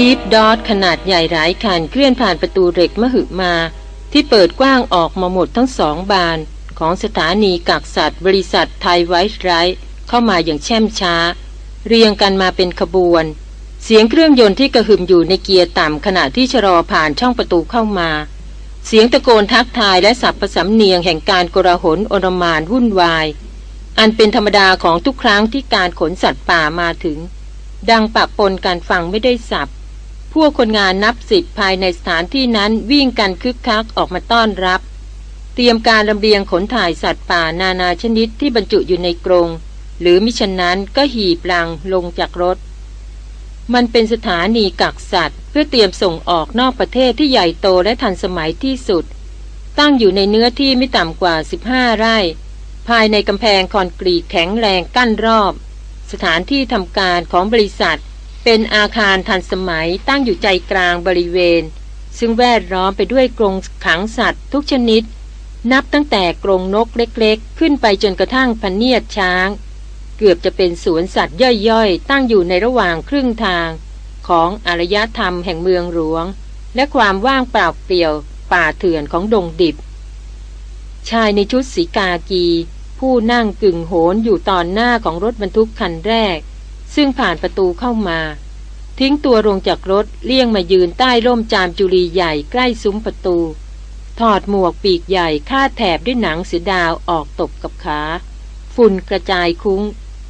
จี๊ปดอทขนาดใหญ่หลายคันเคลื่อนผ่านประตูเหล็กมหึมา ที่เปิดกว้างออกมาหมดทั้งสองบาน ของสถานีกักสัตว์ บริษัทไทยไวท์ไรท์เข้ามาอย่างแช่มช้า เรียงกันมาเป็นขบวน เสียงเครื่องยนต์ที่กระหึ่มอยู่ในเกียร์ต่ำขณะที่ชะลอผ่านช่องประตูเข้ามา เสียงตะโกนทักทายและสับประสำเนียงแห่งการกระหนโอรมานวุ่นวาย อันเป็นธรรมดาของทุกครั้งที่การขนสัตว์ป่ามาถึงดังปะปนการฟังไม่ได้สับ พวกคนงานนับสิบภายในสถานที่นั้นวิ่งกันคึกคักออกมาต้อนรับ เตรียมการลำเลียงขนถ่ายสัตว์ป่านานาชนิดที่บรรจุอยู่ในกรง หรือมิฉะนั้นก็หีบลังลงจากรถ มันเป็นสถานีกักสัตว์ เพื่อเตรียมส่งออกนอกประเทศที่ใหญ่โตและทันสมัยที่สุด ตั้งอยู่ในเนื้อที่ไม่ต่ำกว่า 15 ไร่ ภายในกำแพงคอนกรีตแข็งแรงกั้นรอบ สถานที่ทำการของบริษัท เป็นอาคารทันสมัยตั้งอยู่ใจกลางบริเวณ ซึ่งแวดล้อมไปด้วยกรงขังสัตว์ทุกชนิด นับตั้งแต่กรงนกเล็กๆ ขึ้นไปจนกระทั่งพเนียดช้าง เกือบจะเป็นสวนสัตว์ย่อยๆ ตั้งอยู่ในระหว่างครึ่งทาง ของอารยธรรมแห่งเมืองหลวง และความว่างเปล่าเปลี่ยวป่าเถื่อนของดงดิบ ชายในชุดสีกากี ผู้นั่งกึ่งโหนอยู่ตอนหน้าของรถบรรทุกคันแรก ซึ่งผ่านประตูเข้ามา ทิ้งตัวลงจากรถเลี่ยงมายืนใต้ร่มจามจุลีใหญ่ใกล้ซุ้มประตู ถอดหมวกปีกใหญ่คาดแถบด้วยหนังเสือดาวออกตบกับขา ฝุ่นกระจายคุ้ง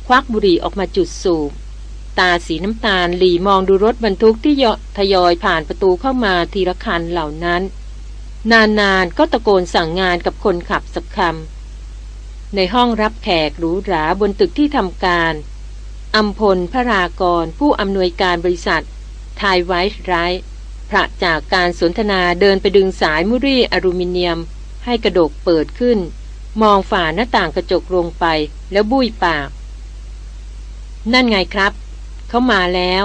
ควักบุหรี่ออกมาจุดสูบตาสีน้ำตาลหลีมองดูรถบรรทุกที่ทยอยผ่านประตูเข้ามาทีละคันเหล่านั้น นานๆก็ตะโกนสั่งงานกับคนขับสักคำในห้องรับแขกหรูหราบนตึกที่ทำการ อัมพลพระรากร ผู้อำนวยการบริษัทไทยไวท์ไรท์พระจากการสนทนาเดินไปดึงสายมุรี่อลูมิเนียม ให้กระดกเปิดขึ้น มองฝ่าหน้าต่างกระจกลงไปแล้วบุ้ยปาก นั่นไงครับ เขามาแล้ว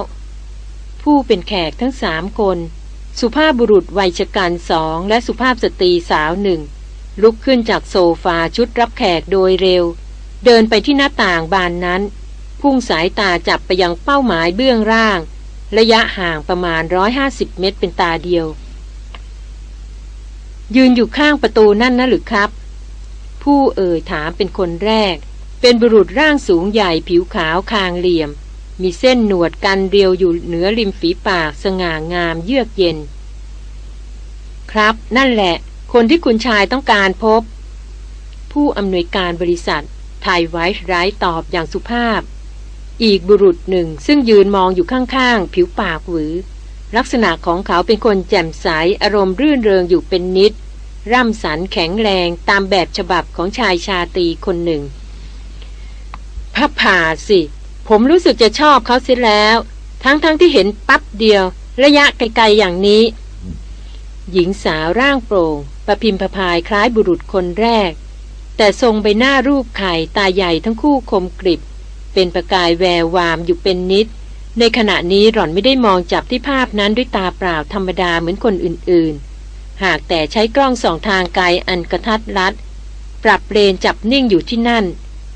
ผู้เป็นแขกทั้งสามคน สุภาพบุรุษวัยชกันสองและสุภาพสตรีสาวหนึ่ง ลุกขึ้นจากโซฟาชุดรับแขกโดยเร็ว เดินไปที่หน้าต่างบานนั้น พุ่งสายตาจับไปยังเป้าหมายเบื้องร่าง ระยะห่างประมาณ 150 เมตรเป็นตาเดียว ยืนอยู่ข้างประตูนั่นนะหรือครับ ผู้เอ่ยถามเป็นคนแรก เป็นบุรุษร่างสูงใหญ่ผิวขาวคางเหลี่ยม มีเส้นหนวดกันเรียวอยู่เหนือริมฝีปากสง่างามเยือกเย็น ครับ นั่นแหละ คนที่คุณชายต้องการพบ ผู้อำนวยการบริษัทไทยไวท์ไรท์ตอบอย่างสุภาพ อีกบุรุษหนึ่งซึ่งยืนมองอยู่ข้างๆ ผิวปากหวือ ลักษณะของเขาเป็นคนแจ่มใสอารมณ์รื่นเริงอยู่เป็นนิด ร่ำสันแข็งแรงตามแบบฉบับของชายชาตรีคนหนึ่งพับผ่าสิ ผมรู้สึกจะชอบเขาเสียแล้ว ทั้งๆทที่เห็นปั๊บเดียว ระยะไกลๆอย่างนี้ หญิงสาวร่างโปร่งประพิมพ์พายคล้ายบุรุษคนแรก แต่ทรงใบหน้ารูปไข่ตาใหญ่ทั้งคู่คมกริบ เป็นประกายแวววามอยู่เป็นนิด ในขณะนี้หล่อนไม่ได้มองจับที่ภาพนั้นด้วยตาเปล่าธรรมดาเหมือนคนอื่นๆ หากแต่ใช้กล้องสองทางไกลอันกระทัดรัด ปรับเลนจับนิ่งอยู่ที่นั่น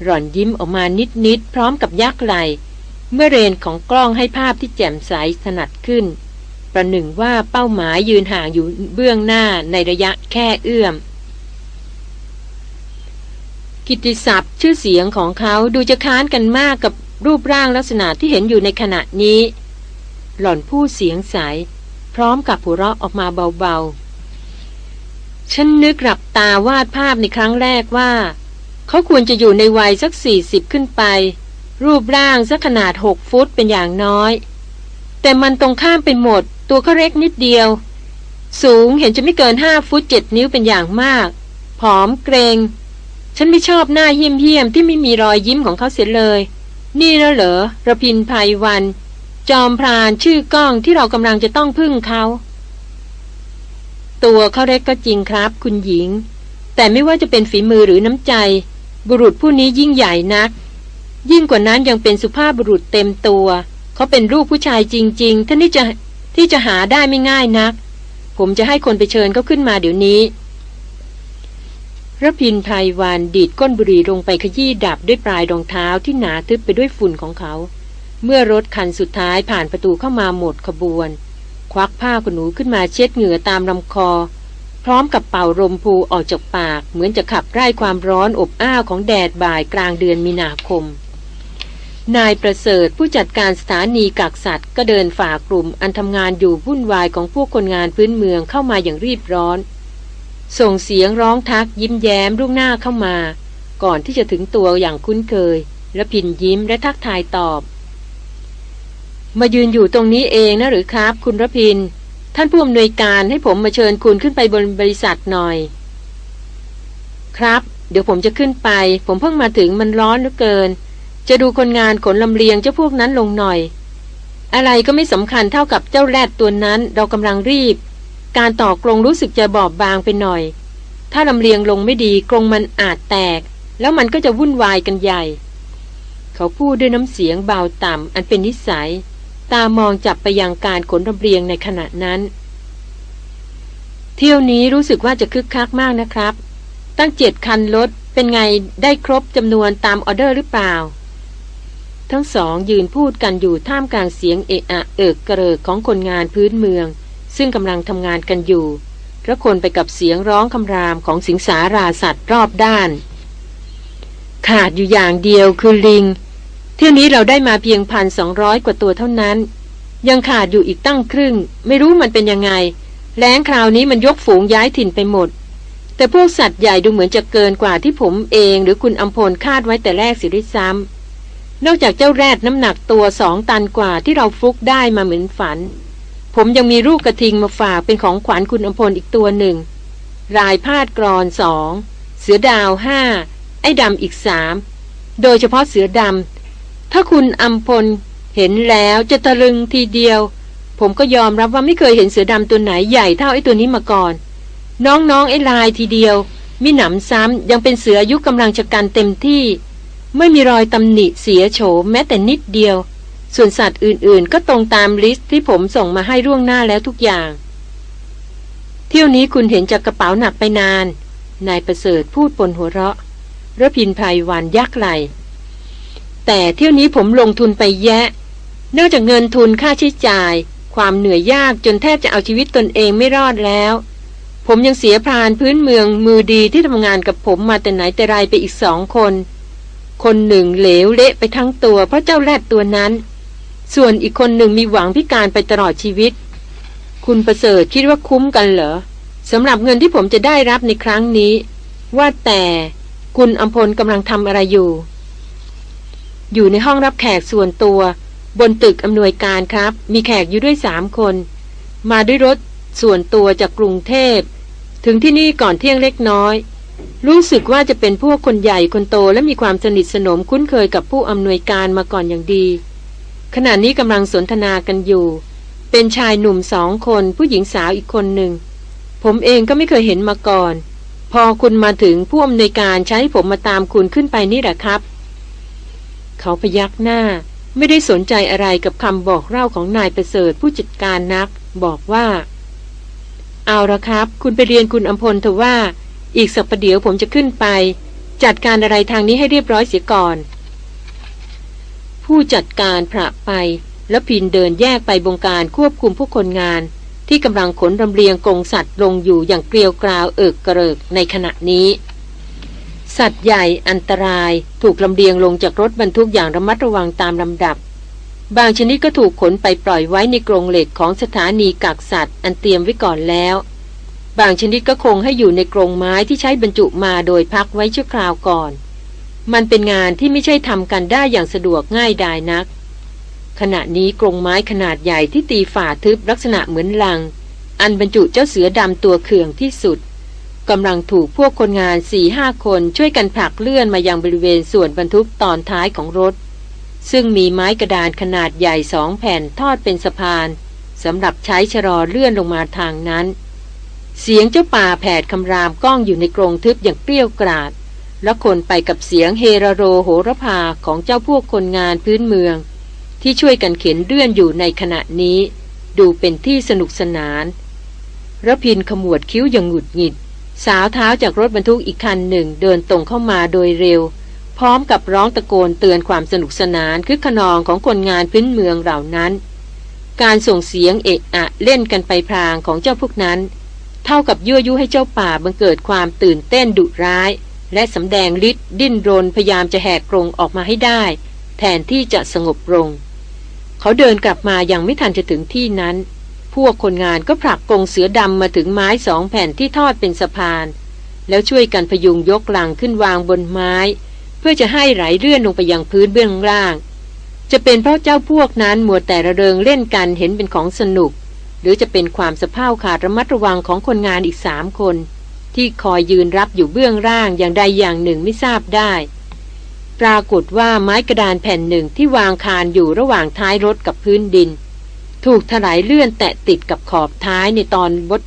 หล่อนยิ้มออกมานิดๆพร้อมกับยักไหลเมื่อเรนของกล้องให้ภาพที่แจ่มใสถนัดขึ้น ประหนึ่งว่าเป้าหมายยืนห่างอยู่เบื้องหน้าในระยะแค่เอื้อม กิตติศัพท์ ชื่อเสียงของเขาดูจะค้านกันมากกับรูปร่างลักษณะที่เห็นอยู่ในขณะนี้ หล่อนพูดเสียงใส พร้อมกับหัวเราะออกมาเบาๆ ฉันนึกหลับตาวาดภาพในครั้งแรกว่า เขาควรจะอยู่ในวัยสักสี่สิบขึ้นไป รูปร่างสักขนาดหกฟุตเป็นอย่างน้อย แต่มันตรงข้ามไปหมด ตัวเขาเล็กนิดเดียว สูงเห็นจะไม่เกินห้าฟุตเจ็ดนิ้วเป็นอย่างมาก ผอมเกรง ฉันไม่ชอบหน้าเยี่ยมเยี่ยมที่ไม่มีรอยยิ้มของเขาเสียเลย นี่แล้วเหรอระพินภัยวัน จอมพรานชื่อก้องที่เรากำลังจะต้องพึ่งเขา ตัวเขาเล็กก็จริงครับ คุณหญิง แต่ไม่ว่าจะเป็นฝีมือหรือน้ำใจ บุรุษผู้นี้ยิ่งใหญ่นัก ยิ่งกว่านั้นยังเป็นสุภาพบุรุษเต็มตัว เขาเป็นรูปผู้ชายจริง ๆท่านที่จะที่จะหาได้ไม่ง่ายนัก ผมจะให้คนไปเชิญเขาขึ้นมาเดี๋ยวนี้ ระพินไพรวันดีดก้นบุหรี่ลงไปขยี้ดับด้วยปลายรองเท้าที่หนาทึบไปด้วยฝุ่นของเขา เมื่อรถคันสุดท้ายผ่านประตูเข้ามาหมดขบวน ควักผ้าขนหนูขึ้นมาเช็ดเหงื่อตามลำคอ พร้อมกับเป่าลมพูออกจากปาก เหมือนจะขับไล่ความร้อนอบอ้าวของแดดบ่ายกลางเดือนมีนาคม นายประเสริฐผู้จัดการสถานีกักสัตว์ก็เดินฝ่ากลุ่มอันทำงานอยู่วุ่นวายของพวกคนงานพื้นเมืองเข้ามาอย่างรีบร้อน ส่งเสียงร้องทักยิ้มแย้มรุ่งหน้าเข้ามา ก่อนที่จะถึงตัวอย่างคุ้นเคย และพินยิ้มและทักทายตอบ มายืนอยู่ตรงนี้เองนะหรือครับ คุณระพิน ท่านผู้อำนวยการให้ผมมาเชิญคุณขึ้นไปบนบริษัทหน่อย ครับ เดี๋ยวผมจะขึ้นไป ผมเพิ่งมาถึงมันร้อนเหลือเกิน จะดูคนงานขนลำเลียงเจ้าพวกนั้นลงหน่อย อะไรก็ไม่สำคัญเท่ากับเจ้าแรดตัวนั้นเรากำลังรีบ การต่อกรงรู้สึกจะบอบบางไปหน่อย ถ้าลำเลียงลงไม่ดีกรงมันอาจแตก แล้วมันก็จะวุ่นวายกันใหญ่ เขาพูดด้วยน้ำเสียงเบาต่ำอันเป็นนิสัย ตามองจับไปยังการขนลำเลียงในขณะนั้น เที่ยวนี้รู้สึกว่าจะคึกคักมากนะครับ ตั้งเจ็ดคันรถเป็นไงได้ครบจำนวนตามออเดอร์หรือเปล่า ทั้งสองยืนพูดกันอยู่ท่ามกลางเสียงเอะอะเอิกกระเริกของคนงานพื้นเมือง ซึ่งกำลังทำงานกันอยู่ระคนไปกับเสียงร้องคำรามของสิงสาราสัตว์รอบด้าน ขาดอยู่อย่างเดียวคือลิง เที่ยวนี้เราได้มาเพียงพันสองร้อยกว่าตัวเท่านั้น ยังขาดอยู่อีกตั้งครึ่ง ไม่รู้มันเป็นยังไง แล้งคราวนี้มันยกฝูงย้ายถิ่นไปหมด แต่พวกสัตว์ใหญ่ดูเหมือนจะเกินกว่าที่ผมเองหรือคุณอัมพลคาดไว้แต่แรกสิด้วยซ้ำนอกจากเจ้าแรดน้ำหนักตัวสองตันกว่าที่เราฟุกได้มาเหมือนฝัน ผมยังมีลูกกระทิงมาฝากเป็นของขวัญคุณอมพลอีกตัวหนึ่ง รายพาดกรอนสองเสือดาวห้าไอ้ดำอีกสามโดยเฉพาะเสือดำถ้าคุณอมพลเห็นแล้วจะตะลึงทีเดียว ผมก็ยอมรับว่าไม่เคยเห็นเสือดำตัวไหนใหญ่เท่าไอ้ตัวนี้มาก่อน น้องๆไอ้ลายทีเดียวมิหนำซ้ำยังเป็นเสืออายุกำลังจะกันเต็มที่ ไม่มีรอยตำหนิเสียโฉมแม้แต่นิดเดียว ส่วนสัตว์อื่นๆ ก็ตรงตามลิสต์ที่ผมส่งมาให้ร่วงหน้าแล้วทุกอย่าง เที่ยวนี้คุณเห็นจากกระเป๋าหนักไปนาน นายประเสริฐพูดปนหัวเราะระพินไพรวันยักไหล แต่เที่ยวนี้ผมลงทุนไปแยะ นองจากเงินทุนค่าใช้จ่าย ความเหนื่อยยากจนแทบจะเอาชีวิตตนเองไม่รอดแล้ว ผมยังเสียพรานพื้นเมืองมือดีที่ทำงานกับผมมาแต่ไหนแต่ไรไปอีกสองคน คนหนึ่งเหลวเละไปทั้งตัวเพราะเจ้าแรดตัวนั้น ส่วนอีกคนหนึ่งมีหวังพิการไปตลอดชีวิต คุณประเสริฐคิดว่าคุ้มกันเหรอสำหรับเงินที่ผมจะได้รับในครั้งนี้ ว่าแต่คุณอมพลกำลังทำอะไรอยู่ อยู่ในห้องรับแขกส่วนตัว บนตึกอำนวยการครับ มีแขกอยู่ด้วยสามคน มาด้วยรถส่วนตัวจากกรุงเทพ ถึงที่นี่ก่อนเที่ยงเล็กน้อย รู้สึกว่าจะเป็นพวกคนใหญ่คนโตและมีความสนิทสนมคุ้นเคยกับผู้อำนวยการมาก่อนอย่างดี ขณะนี้กำลังสนทนากันอยู่ เป็นชายหนุ่มสองคน ผู้หญิงสาวอีกคนหนึ่ง ผมเองก็ไม่เคยเห็นมาก่อน พอคุณมาถึงผู้อำนวยการใช้ผมมาตามคุณขึ้นไปนี่แหละครับ เขาพยักหน้า ไม่ได้สนใจอะไรกับคำบอกเล่าของนายประเสริฐผู้จัดการนัก บอกว่า เอาละครับ คุณไปเรียนคุณอัมพลเถอะว่า อีกสักประเดี๋ยวผมจะขึ้นไป จัดการอะไรทางนี้ให้เรียบร้อยเสียก่อน ผู้จัดการพระไป แล้วพินเดินแยกไปบงการควบคุมผู้คนงาน ที่กำลังขนลำเลียงกงสัตว์ลงอยู่อย่างเกลียวกราวเอิกกระเริกในขณะนี้ สัตว์ใหญ่อันตรายถูกลำเลียงลงจากรถบรรทุกอย่างระมัดระวังตามลำดับ บางชนิดก็ถูกขนไปปล่อยไว้ในกรงเหล็กของสถานีกักสัตว์ อันเตรียมไว้ก่อนแล้ว บางชนิดก็คงให้อยู่ในกรงไม้ที่ใช้บรรจุมาโดยพักไว้ชั่วคราวก่อน มันเป็นงานที่ไม่ใช่ทำกันได้อย่างสะดวกง่ายดายนัก ขณะนี้กรงไม้ขนาดใหญ่ที่ตีฝาทึบลักษณะเหมือนลัง อันบรรจุเจ้าเสือดำตัวเขื่องที่สุดกำลังถูกพวกคนงานสี่ห้าคนช่วยกันผลักเลื่อนมายังบริเวณส่วนบรรทุกตอนท้ายของรถ ซึ่งมีไม้กระดานขนาดใหญ่สองแผ่นทอดเป็นสะพานสำหรับใช้ชะลอเลื่อนลงมาทางนั้น เสียงเจ้าป่าแผดคำรามก้องอยู่ในกรงทึบอย่างเปรี้ยวกราด และคนไปกับเสียงเฮรโรโหระพาของเจ้าพวกคนงานพื้นเมือง ที่ช่วยกันเข็นเลื่อนอยู่ในขณะนี้ ดูเป็นที่สนุกสนานระพินขมวดคิ้วอย่างหงุดหงิด สาวเท้าจากรถบรรทุกอีกคันหนึ่งเดินตรงเข้ามาโดยเร็ว พร้อมกับร้องตะโกนเตือนความสนุกสนานคือขนองของคนงานพื้นเมืองเหล่านั้น การส่งเสียงเอะอะเล่นกันไปพรางของเจ้าพวกนั้น เท่ากับยั่วยุให้เจ้าป่าบังเกิดความตื่นเต้นดุร้าย และสำแดงฤทธิ์ดิ้นรนพยายามจะแหกกรงออกมาให้ได้ แทนที่จะสงบลง เขาเดินกลับมายังไม่ทันจะถึงที่นั้น พวกคนงานก็ผลักกรงเสือดำมาถึงไม้สองแผ่นที่ทอดเป็นสะพาน แล้วช่วยกันพยุงยกหลังขึ้นวางบนไม้ เพื่อจะให้ไหลเลื่อนลงไปยังพื้นเบื้องล่าง จะเป็นเพราะเจ้าพวกนั้นมัวแต่ระเริงเล่นกันเห็นเป็นของสนุก หรือจะเป็นความสะเพร่าขาดระมัดระวังของคนงานอีกสามคน ที่คอยยืนรับอยู่เบื้องล่างอย่างใดอย่างหนึ่งไม่ทราบได้ ปรากฏว่าไม้กระดานแผ่นหนึ่งที่วางคานอยู่ระหว่างท้ายรถกับพื้นดิน ถูกถลายเลื่อนแตะติดกับขอบท้ายในตอนบด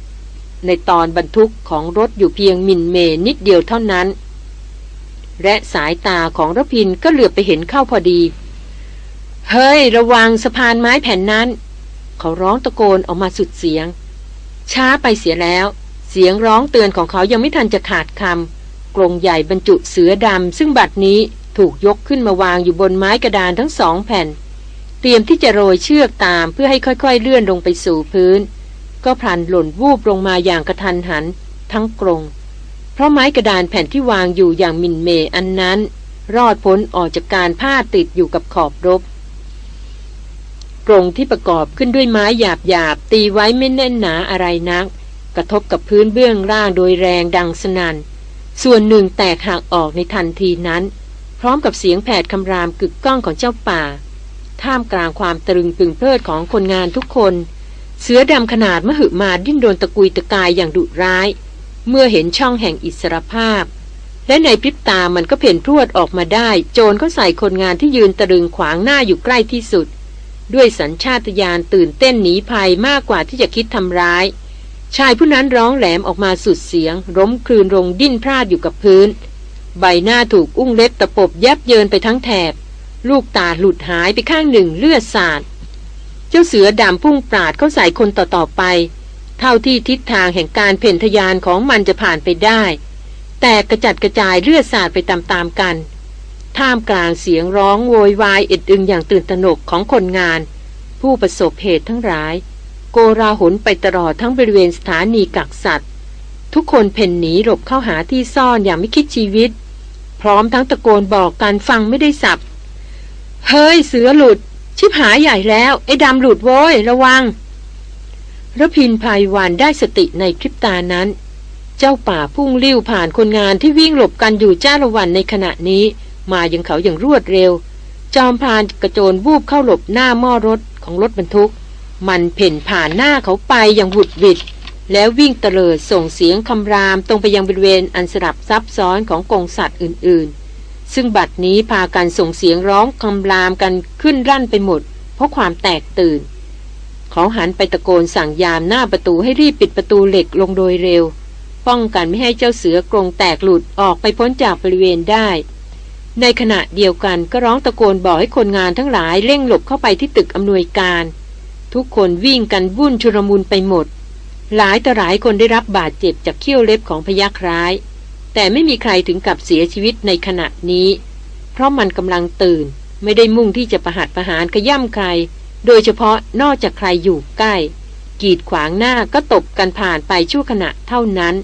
ในตอนบรรทุกของรถอยู่เพียงมินเมนิดเดียวเท่านั้น และสายตาของรพินก็เหลือบไปเห็นเข้าพอดี เฮ้ย ระวังสะพานไม้แผ่นนั้น เขาร้องตะโกนออกมาสุดเสียง ช้าไปเสียแล้ว เสียงร้องเตือนของเขายังไม่ทันจะขาดคำกรงใหญ่บรรจุเสือดำซึ่งบัดนี้ถูกยกขึ้นมาวางอยู่บนไม้กระดานทั้งสองแผ่น เตรียมที่จะโรยเชือกตามเพื่อให้ค่อยๆเลื่อนลงไปสู่พื้น ก็พลันหล่นวูบลงมาอย่างกระทันหัน ทั้งกรง เพราะไม้กระดานแผ่นที่วางอยู่อย่างมินเมอันนั้น รอดพ้นออกจากการผ้าติดอยู่กับขอบรบกรงที่ประกอบขึ้นด้วยไม้หยาบๆตีไว้ไม่แน่นหนาอะไรนัก กระทบกับพื้นเบื้องล่างโดยแรงดังสนัน่น ส่วนหนึ่งแตกหักออกในทันทีนั้น พร้อมกับเสียงแผดคำรามกึกก้องของเจ้าป่า ท่ามกลางความตรึงปึงเพลิดของคนงานทุกคน เสือดำขนาดมหึมาดิ้นโดนตะกุยตะกายอย่างดุร้าย เมื่อเห็นช่องแห่งอิสรภาพ และในพริบตามันก็เพ่นพรวดออกมาได้ โจรก็ใส่คนงานที่ยืนตะลึงขวางหน้าอยู่ใกล้ที่สุดด้วยสัญชาตญาณตื่นเต้นหนีภัยมากกว่าที่จะคิดทำร้าย ชายผู้นั้นร้องแหลมออกมาสุดเสียง ร้มคลืนลงดิ้นพลาดอยู่กับพื้น ใบหน้าถูกอุ้งเล็บตะปบยับเยินไปทั้งแถบ ลูกตาหลุดหายไปข้างหนึ่งเลือดสาด เจ้าเสือดำพุ่งปราดเข้าใส่คนต่อๆไป เท่าที่ทิศทางแห่งการเพ่นทยานของมันจะผ่านไปได้ แต่กระจัดกระจายเลือดสาดไปตามๆกัน ท่ามกลางเสียงร้องโวยวายเอ็ดอึงอย่างตื่นตระหนกของคนงาน ผู้ประสบเหตุทั้งหลาย ราหนไปตลอดทั้งบริเวณสถานีกักสัตว์ ทุกคนเพ่นหนีหลบเข้าหาที่ซ่อนอย่างไม่คิดชีวิต พร้อมทั้งตะโกนบอกการฟังไม่ได้สับ เฮ้ย เสือหลุด ชิบหายใหญ่แล้ว ไอ้ดำหลุดโว้ย ระวังระพินภัยวันได้สติในคลิปตานั้น เจ้าป่าพุ่งลิ้วผ่านคนงานที่วิ่งหลบกันอยู่จ้าละวันในขณะนี้ มายังเขาอย่างรวดเร็ว จอมพานกระโจนวูบเข้าหลบหน้าหม้อรถของรถบรรทุก มันเพ่นผ่านหน้าเขาไปอย่างหุดหวิด แล้ววิ่งเตลิดส่งเสียงคำรามตรงไปยังบริเวณอันสลับซับซ้อนของกองสัตว์อื่นๆ ซึ่งบัดนี้พากันส่งเสียงร้องคำรามกันขึ้นรั่นไปหมด เพราะความแตกตื่น เขาหันไปตะโกนสั่งยามหน้าประตูให้รีบปิดประตูเหล็กลงโดยเร็ว ป้องกันไม่ให้เจ้าเสือกรงแตกหลุดออกไปพ้นจากบริเวณได้ในขณะเดียวกันก็ร้องตะโกนบอกให้คนงานทั้งหลายเร่งหลบเข้าไปที่ตึกอำนวยการ ทุกคนวิ่งกันวุ่นชุรมุนไปหมด หลายต่อหลายคนได้รับบาดเจ็บจากเขี้ยวเล็บของพยักร้าย แต่ไม่มีใครถึงกับเสียชีวิตในขณะนี้ เพราะมันกำลังตื่น ไม่ได้มุ่งที่จะประหัดประหารขย่ำใคร โดยเฉพาะนอกจากใครอยู่ใกล้ กีดขวางหน้าก็ตบกันผ่านไปชั่วขณะเท่านั้น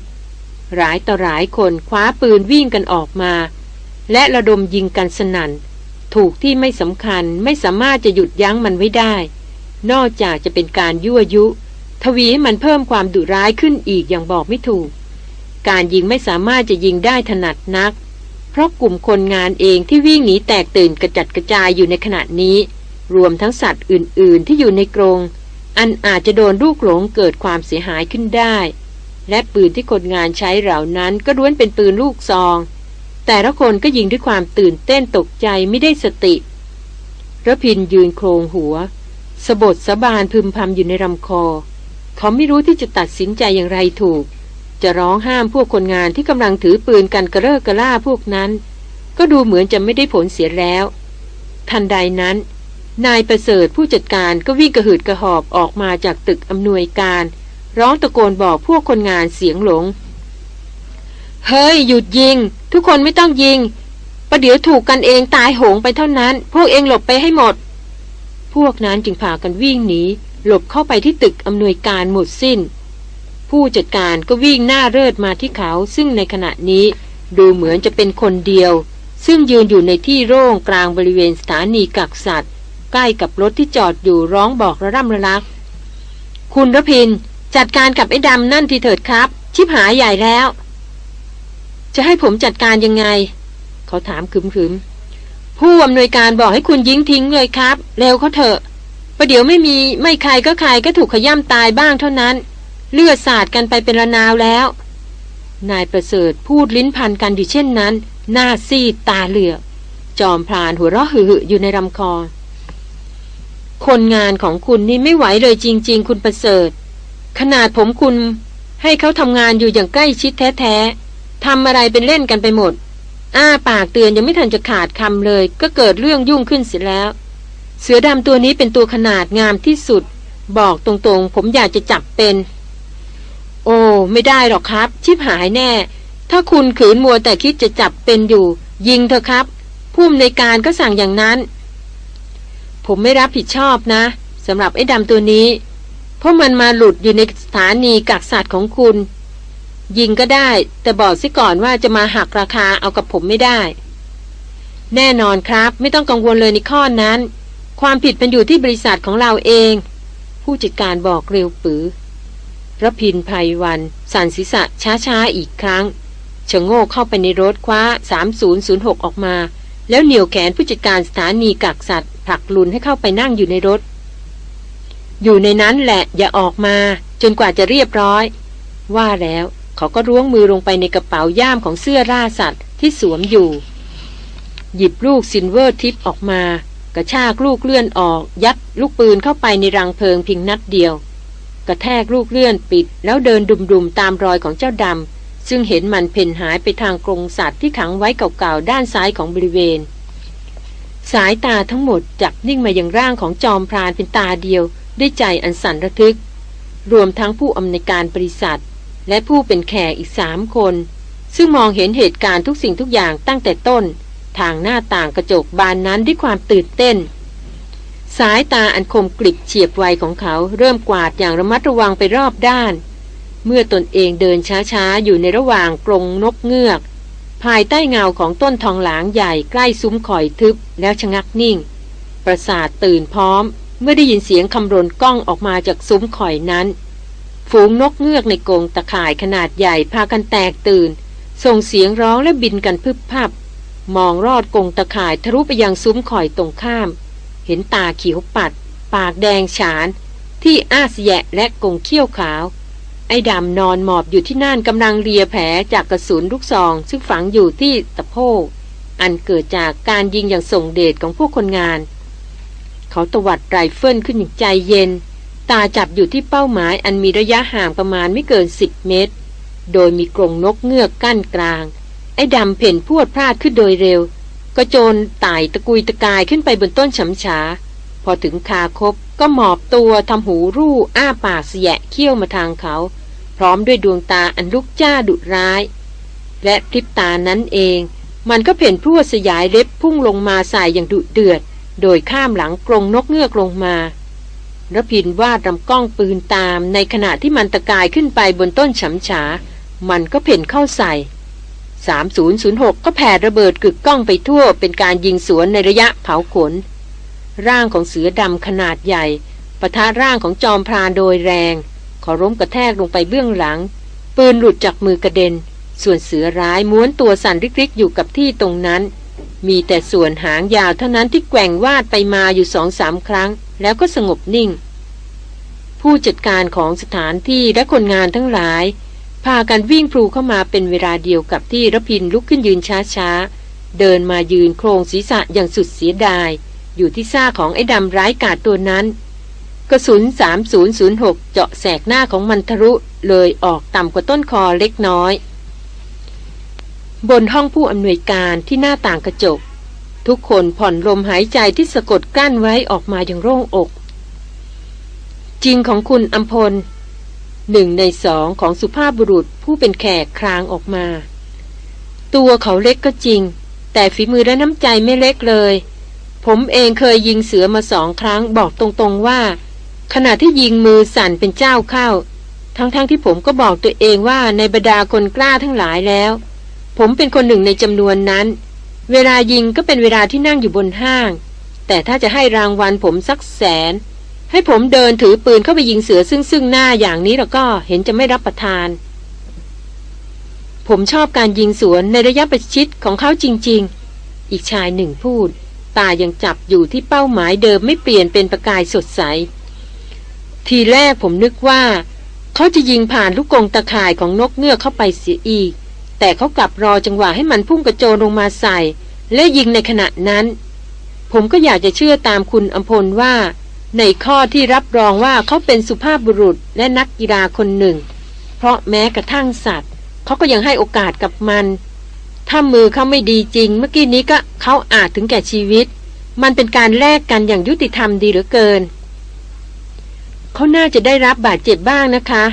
หลายต่อหลายคนคว้าปืนวิ่งกันออกมา และระดมยิงกันสนัน่น ถูกที่ไม่สำคัญไม่สามารถจะหยุดยั้งมันไว้ได้ นอกจากจะเป็นการยั่วยุ ทวีให้มันเพิ่มความดุร้ายขึ้นอีกอย่างบอกไม่ถูก การยิงไม่สามารถจะยิงได้ถนัดนัก เพราะกลุ่มคนงานเองที่วิ่งหนีแตกตื่นกระจัดกระจายอยู่ในขณะนี้ รวมทั้งสัตว์อื่น ๆ ที่อยู่ในกรงอันอาจจะโดนลูกหลงเกิดความเสียหายขึ้นได้ และปืนที่คนงานใช้เหล่านั้นก็ล้วนเป็นปืนลูกซอง แต่ละคนก็ยิงด้วยความตื่นเต้นตกใจไม่ได้สติระพินยืนโครงหัว สบดสบานพึมพำอยู่ในลำคอ เขาไม่รู้ที่จะตัดสินใจอย่างไรถูก จะร้องห้ามพวกคนงานที่กำลังถือปืนกันกระเริกกระล่าพวกนั้น ก็ดูเหมือนจะไม่ได้ผลเสียแล้ว ทันใดนั้น นายประเสริฐผู้จัดการก็วิ่งกระหืดกระหอบออกมาจากตึกอำนวยการ ร้องตะโกนบอกพวกคนงานเสียงหลง เฮ้ยหยุดยิง ทุกคนไม่ต้องยิงปประเดี๋ยวถูกกันเองตายโหงไปเท่านั้น พวกเองหลบไปให้หมด พวกนั้นจึงพากันวิ่งหนีหลบเข้าไปที่ตึกอำนวยการหมดสิ้น ผู้จัดการก็วิ่งหน้าเริดมาที่เขา ซึ่งในขณะนี้ดูเหมือนจะเป็นคนเดียว ซึ่งยืนอยู่ในที่โร่งกลางบริเวณสถานีกักสัตว์ ใกล้กับรถที่จอดอยู่ร้องบอกระร่ำระลัก คุณรพินจัดการกับไอ้ดำนั่นทีเถิดครับ ชิบหายใหญ่แล้ว จะให้ผมจัดการยังไง เขาถามคึมๆ ผู้อำนวยการบอกให้คุณยิงทิ้งเลยครับ เร็วเขาเถอะประเดี๋ยวไม่มีไม่ใครก็ใครก็ถูกขย่ำตายบ้างเท่านั้น เลือดสาดกันไปเป็นระนาวแล้ว นายประเสริฐพูดลิ้นพันกันอยู่เช่นนั้น หน้าซีดตาเหลือก จอมพรานหัวเราะหึ่อยู่ในลำคอ คนงานของคุณนี่ไม่ไหวเลยจริง ๆ คุณประเสริฐ ขนาดผมคุณให้เขาทำงานอยู่อย่างใกล้ชิดแท้ๆทำอะไรเป็นเล่นกันไปหมด อ้าปากเตือนยังไม่ทันจะขาดคำเลย ก็เกิดเรื่องยุ่งขึ้นเสียแล้ว เสือดำตัวนี้เป็นตัวขนาดงามที่สุด บอกตรงๆ ผมอยากจะจับเป็น โอ้ไม่ได้หรอกครับ ชิบหายแน่ ถ้าคุณขืนมัวแต่คิดจะจับเป็นอยู่ ยิงเถอะครับผู้อำนการก็สั่งอย่างนั้น ผมไม่รับผิดชอบนะสำหรับไอ้ดำตัวนี้ เพราะมันมาหลุดอยู่ในสถานีกักสัตว์ของคุณ ยิงก็ได้ แต่บอกซิก่อนว่าจะมาหักราคาเอากับผมไม่ได้ แน่นอนครับ ไม่ต้องกังวลเลยในข้อนั้น ความผิดเป็นอยู่ที่บริษัทของเราเอง ผู้จัดการบอกเร็วปือระพินภัยวันสั่นศีรษะช้าๆอีกครั้งชะโง่เข้าไปในรถคว้า 3006 ออกมา แล้วเหนี่ยวแขนผู้จัดการสถานีกักสัตว์ผลักลุนให้เข้าไปนั่งอยู่ในรถ อยู่ในนั้นแหละอย่าออกมา จนกว่าจะเรียบร้อย ว่าแล้ว เขาก็ร่วงมือลงไปในกระเป๋าย่ามของเสื้อราสัตว์ที่สวมอยู่ หยิบลูกซินเวอร์ทิปออกมา กระชากลูกเลื่อนออก ยัดลูกปืนเข้าไปในรังเพลิงเพียงนัดเดียว กระแทกลูกเลื่อนปิด แล้วเดินดุมๆตามรอยของเจ้าดำซึ่งเห็นมันเพ่นหายไปทางกรงสัตว์ที่ขังไว้เก่าๆด้านซ้ายของบริเวณ สายตาทั้งหมดจับนิ่งมาย่างร่างของจอมพรานเป็นตาเดียวด้วยใจอันสั่นระทึก รวมทั้งผู้อำนวยการบริษัท และผู้เป็นแขกอีกสามคน ซึ่งมองเห็นเหตุการณ์ทุกสิ่งทุกอย่างตั้งแต่ต้น ทางหน้าต่างกระจกบานนั้นด้วยความตื่นเต้น สายตาอันคมกริบเฉียบไวของเขาเริ่มกวาดอย่างระมัดระวังไปรอบด้าน เมื่อตนเองเดินช้าๆ อยู่ในระหว่างกรงนกเงือก ภายใต้เงาของต้นทองหลางใหญ่ใกล้ซุ้มข่อยทึบแล้วชะงักนิ่ง ประสาทตื่นพร้อม เมื่อได้ยินเสียงคำรนก้องออกมาจากซุ้มข่อยนั้น ฝูงนกเงือกในกรงตะข่ายขนาดใหญ่พากันแตกตื่น ส่งเสียงร้องและบินกันพึบพับ มองรอดกงตะข่ายทะลุไปยังซุ้มข่อยตรงข้าม เห็นตาเขียวปัด ปากแดงฉาน ที่อาสแยะและกงเขี้ยวขาว ไอ้ดำนอนหมอบอยู่ที่นั่นกำลังเลียแผลจากกระสุนลูกซอง ซึ่งฝังอยู่ที่ตะโพกอันเกิดจากการยิงอย่างส่งเดชของพวกคนงาน เขาตวัดไรเฟิลขึ้นอย่างใจเย็น ตาจับอยู่ที่เป้าหมายอันมีระยะห่างประมาณไม่เกินสิบเมตร โดยมีกรงนกเงือกกั้นกลาง ไอ้ดำเพ่นพวดพลาดขึ้นโดยเร็วก็โจรไต่ตะกุยตะกายขึ้นไปบนต้นฉำฉา พอถึงคาคบก็หมอบตัวทำหูรู้อ้าปากเสียเขี้ยวมาทางเขา พร้อมด้วยดวงตาอันลุกจ้าดุร้าย และพริบตานั้นเอง มันก็เพ่นพวดสยายเล็บพุ่งลงมาใส่อย่างดุเดือด โดยข้ามหลังกรงนกเงือกลงมา ระพินวาดลำกล้องปืนตามในขณะที่มันตะกายขึ้นไปบนต้นฉำฉา มันก็เพ่นเข้าใส่ 3006 ก็แผ่ระเบิดกึกก้องไปทั่วเป็นการยิงสวนในระยะเผาขน ร่างของเสือดำขนาดใหญ่ปะทะร่างของจอมพรานโดยแรง ขอร้มกระแทกลงไปเบื้องหลัง ปืนหลุดจากมือกระเด็น ส่วนเสือร้ายม้วนตัวสั่นริกๆอยู่กับที่ตรงนั้น มีแต่ส่วนหางยาวเท่านั้นที่แกว่งวาดไปมาอยู่สองสามครั้ง แล้วก็สงบนิ่ง ผู้จัดการของสถานที่และคนงานทั้งหลาย พากันวิ่งพลูเข้ามาเป็นเวลาเดียวกับที่รพินลุกขึ้นยืนช้าๆ เดินมายืนโครงศีรษะอย่างสุดเสียดาย อยู่ที่ซ่าของไอ้ดำร้ายกาจตัวนั้น กระสุน 3006 เจาะแสกหน้าของมันทะลุเลยออกต่ำกว่าต้นคอเล็กน้อย บนห้องผู้อำนวยการที่หน้าต่างกระจก ทุกคนผ่อนลมหายใจที่สะกดกั้นไว้ออกมาอย่างโล่งอก จริงของคุณอัมพลหนึ่งในสองของสุภาพบุรุษผู้เป็นแขกครางออกมา ตัวเขาเล็กก็จริง แต่ฝีมือและน้ำใจไม่เล็กเลย ผมเองเคยยิงเสือมาสองครั้งบอกตรงๆว่า ขณะที่ยิงมือสั่นเป็นเจ้าเข้า ทั้งๆทที่ผมก็บอกตัวเองว่าในบรรดาคนกล้าทั้งหลายแล้ว ผมเป็นคนหนึ่งในจำนวนนั้น เวลายิงก็เป็นเวลาที่นั่งอยู่บนห้าง แต่ถ้าจะให้รางวัลผมสักแสน ให้ผมเดินถือปืนเข้าไปยิงเสือซึ่งซึ่งหน้าอย่างนี้แล้วก็เห็นจะไม่รับประทาน ผมชอบการยิงสวนในระยะประชิดของเขาจริง ๆ อีกชายหนึ่งพูด ตายังจับอยู่ที่เป้าหมายเดิมไม่เปลี่ยนเป็นประกายสดใส ทีแรกผมนึกว่า เขาจะยิงผ่านลูกกรงตะข่ายของนกเงือกเข้าไปเสียอีก แต่เขากลับรอจังหวะให้มันพุ่งกระโจนลงมาใส่ และยิงในขณะนั้น ผมก็อยากจะเชื่อตามคุณอำพลว่า ในข้อที่รับรองว่าเขาเป็นสุภาพบุรุษและนักกีฬาคนหนึ่ง เพราะแม้กระทั่งสัตว์ เขาก็ยังให้โอกาสกับมัน ถ้ามือเขาไม่ดีจริง เมื่อกี้นี้ก็เขาอาจถึงแก่ชีวิต มันเป็นการแลกกันอย่างยุติธรรมดีเหลือเกินเขาน่าจะได้รับบาดเจ็บบ้างนะคะ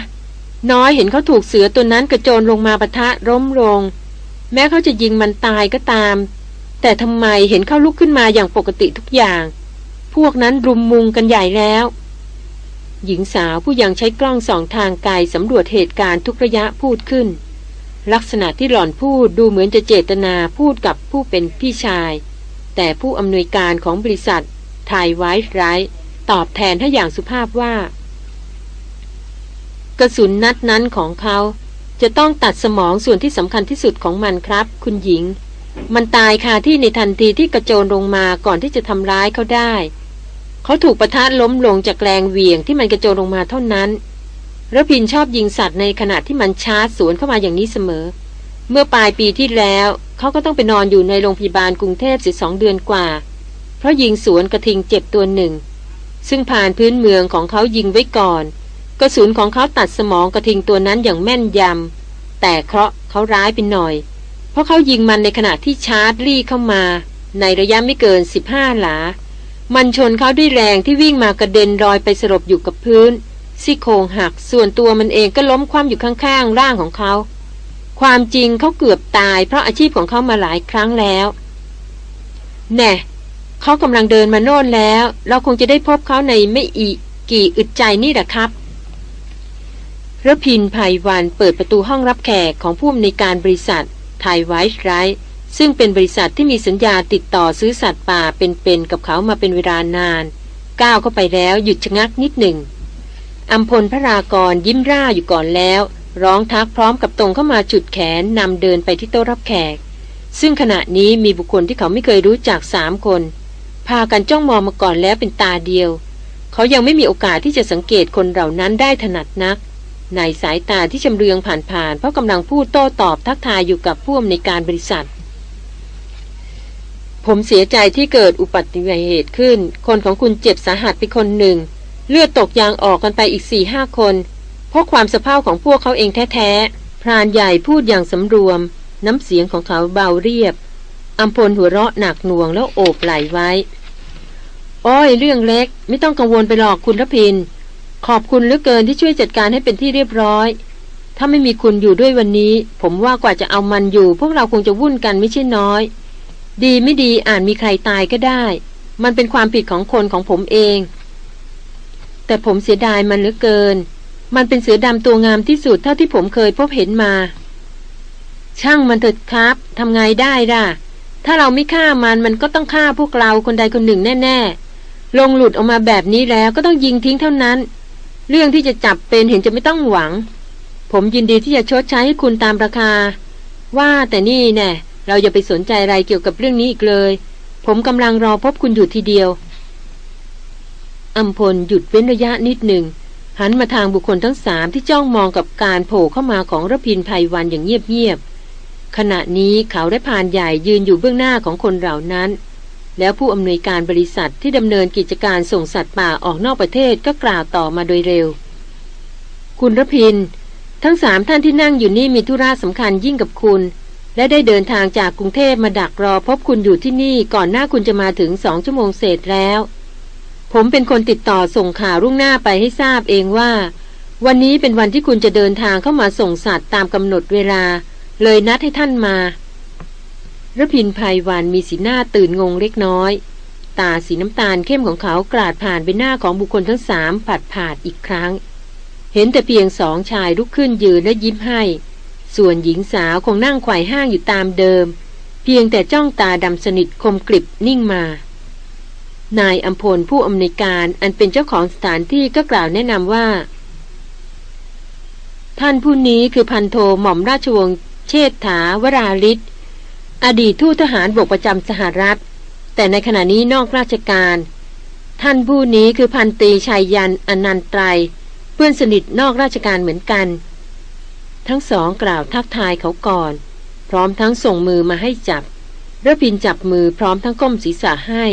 น้อยเห็นเขาถูกเสือตัวนั้นกระโจนลงมาปะทะร่มลง แม้เขาจะยิงมันตายก็ตาม แต่ทำไมเห็นเขาลุกขึ้นมาอย่างปกติทุกอย่าง พวกนั้นรุมมุงกันใหญ่แล้ว หญิงสาวผู้ยังใช้กล้องสองทางไกลสำรวจเหตุการณ์ทุกระยะพูดขึ้น ลักษณะที่หล่อนพูดดูเหมือนจะเจตนาพูดกับผู้เป็นพี่ชาย แต่ผู้อำนวยการของบริษัทไทยไวท์ไรท์ตอบแทนให้อย่างสุภาพว่า กระสุนนัดนั้นของเขา จะต้องตัดสมองส่วนที่สำคัญที่สุดของมันครับ คุณหญิง มันตายคาที่ในทันทีที่กระโจนลงมาก่อนที่จะทำร้ายเขาได้ เขาถูกประทะล้มลงจากแรงเหวี่ยงที่มันกระโจนลงมาเท่านั้นระพินชอบยิงสัตว์ในขณะที่มันชาร์จสวนเข้ามาอย่างนี้เสมอ เมื่อปลายปีที่แล้วเขาก็ต้องไปนอนอยู่ในโรงพยาบาลกรุงเทพสิสองเดือนกว่า เพราะยิงสวนกระทิงเจ็บตัวหนึ่ง ซึ่งผ่านพื้นเมืองของเขายิงไว้ก่อน กระสุนของเขาตัดสมองกระทิงตัวนั้นอย่างแม่นยำ แต่เคราะห์เขาร้ายไปหน่อย เพราะเขายิงมันในขณะที่ชาร์จรี่เข้ามา ในระยะไม่เกิน 15 หลา มันชนเขาด้วยแรงที่วิ่งมากระเด็นลอยไปสลบอยู่กับพื้นซี่โครงหักส่วนตัวมันเองก็ล้มคว่ำอยู่ข้างๆ ร่างของเขา ความจริงเขาเกือบตายเพราะอาชีพของเขามาหลายครั้งแล้ว แน่เขากำลังเดินมาโน่นแล้ว เราคงจะได้พบเขาในไม่อีกกี่อึดใจนี่แหละครับ ระพินภัยวันเปิดประตูห้องรับแขกของผู้อำนวยการบริษัทไทยไวท์ไรท์ซึ่งเป็นบริษัทที่มีสัญญาติดต่อซื้อสัตว์ป่าเป็นๆกับเขามาเป็นเวลานานก้าวเข้าไปแล้วหยุดชะงักนิดหนึ่งอัมพลพระรากรยิ้มร่าอยู่ก่อนแล้ว ร้องทักพร้อมกับตรงเข้ามาจุดแขนนำเดินไปที่โต๊ะรับแขก ซึ่งขณะนี้มีบุคคลที่เขาไม่เคยรู้จักสามคน พากันจ้องมองมาก่อนแล้วเป็นตาเดียว เขายังไม่มีโอกาสที่จะสังเกตคนเหล่านั้นได้ถนัดนัก ในสายตาที่ชำเรืองผ่านๆเพราะกำลังพูดโต้ตอบทักทายอยู่กับผู้อำนวยการบริษัท ผมเสียใจที่เกิดอุบัติเหตุขึ้น คนของคุณเจ็บสาหัสไปคนหนึ่ง เลือดตกยางออกกันไปอีกสี่ห้าคน เพราะความสะเพร่าของพวกเขาเองแท้ๆพรานใหญ่พูดอย่างสำรวม น้ำเสียงของเขาเบาเรียบอัมพลหัวเราะหนักหน่วงแล้วโอบไหลไว้ อ้อยเรื่องเล็ก ไม่ต้องกังวลไปหรอกคุณรพิน ขอบคุณเหลือเกินที่ช่วยจัดการให้เป็นที่เรียบร้อย ถ้าไม่มีคุณอยู่ด้วยวันนี้ ผมว่ากว่าจะเอามันอยู่ พวกเราคงจะวุ่นกันไม่ใช่น้อย ดีไม่ดีอ่านมีใครตายก็ได้ มันเป็นความผิดของคนของผมเอง แต่ผมเสียดายมันเหลือเกิน มันเป็นเสือดำตัวงามที่สุดเท่าที่ผมเคยพบเห็นมา ช่างมันเถิดครับทำไงได้ล่ะ ถ้าเราไม่ฆ่ามันมันก็ต้องฆ่าพวกเราคนใดคนหนึ่งแน่ ๆ ลงหลุดออกมาแบบนี้แล้วก็ต้องยิงทิ้งเท่านั้น เรื่องที่จะจับเป็นเห็นจะไม่ต้องหวัง ผมยินดีที่จะชดใช้ให้คุณตามราคา ว่าแต่นี่แน่เราอย่าไปสนใจอะไรเกี่ยวกับเรื่องนี้อีกเลย ผมกำลังรอพบคุณอยู่ทีเดียวอัมพลหยุดเว้นระยะนิดหนึ่งหันมาทางบุคคลทั้งสามที่จ้องมองกับการโผล่เข้ามาของรพินภัยวันอย่างเงียบๆขณะนี้เขาได้พานใหญ่ยืนอยู่เบื้องหน้าของคนเหล่านั้น แล้วผู้อำนวยการบริษัทที่ดำเนินกิจการส่งสัตว์ป่าออกนอกประเทศก็กล่าวต่อมาโดยเร็ว คุณรพิน ทั้งสามท่านที่นั่งอยู่นี่มีธุระสำคัญยิ่งกับคุณ และได้เดินทางจากกรุงเทพมาดักรอพบคุณอยู่ที่นี่ก่อนหน้าคุณจะมาถึงสองชั่วโมงเศษแล้ว ผมเป็นคนติดต่อส่งข่าวรุ่งหน้าไปให้ทราบเองว่า วันนี้เป็นวันที่คุณจะเดินทางเข้ามาส่งสัตว์ตามกำหนดเวลา เลยนัดให้ท่านมา ระพินภัยวันมีสีหน้าตื่นงงเล็กน้อย ตาสีน้ำตาลเข้มของเขากราดผ่านไปหน้าของบุคคลทั้งสามผัดผ่านอีกครั้ง เห็นแต่เพียงสองชายลุกขึ้นยืนและยิ้มให้ ส่วนหญิงสาวคงนั่งไขว่ห้างอยู่ตามเดิม เพียงแต่จ้องตาดำสนิทคมกริบนิ่งมา นายอัมพลผู้อำนวยการอันเป็นเจ้าของสถานที่ก็กล่าวแนะนำว่า ท่านผู้นี้คือพันโทหม่อมราชวงศ์เชษฐาวราลิศ อดีตทูตทหารบกประจำสหรัฐ แต่ในขณะนี้นอกราชการ ท่านผู้นี้คือพันตีชัยยันอนันตรายเพื่อนสนิทนอกราชการเหมือนกัน ทั้งสองกล่าวทักทายเขาก่อน พร้อมทั้งส่งมือมาให้จับระพินจับมือพร้อมทั้งก้มศีรษะให้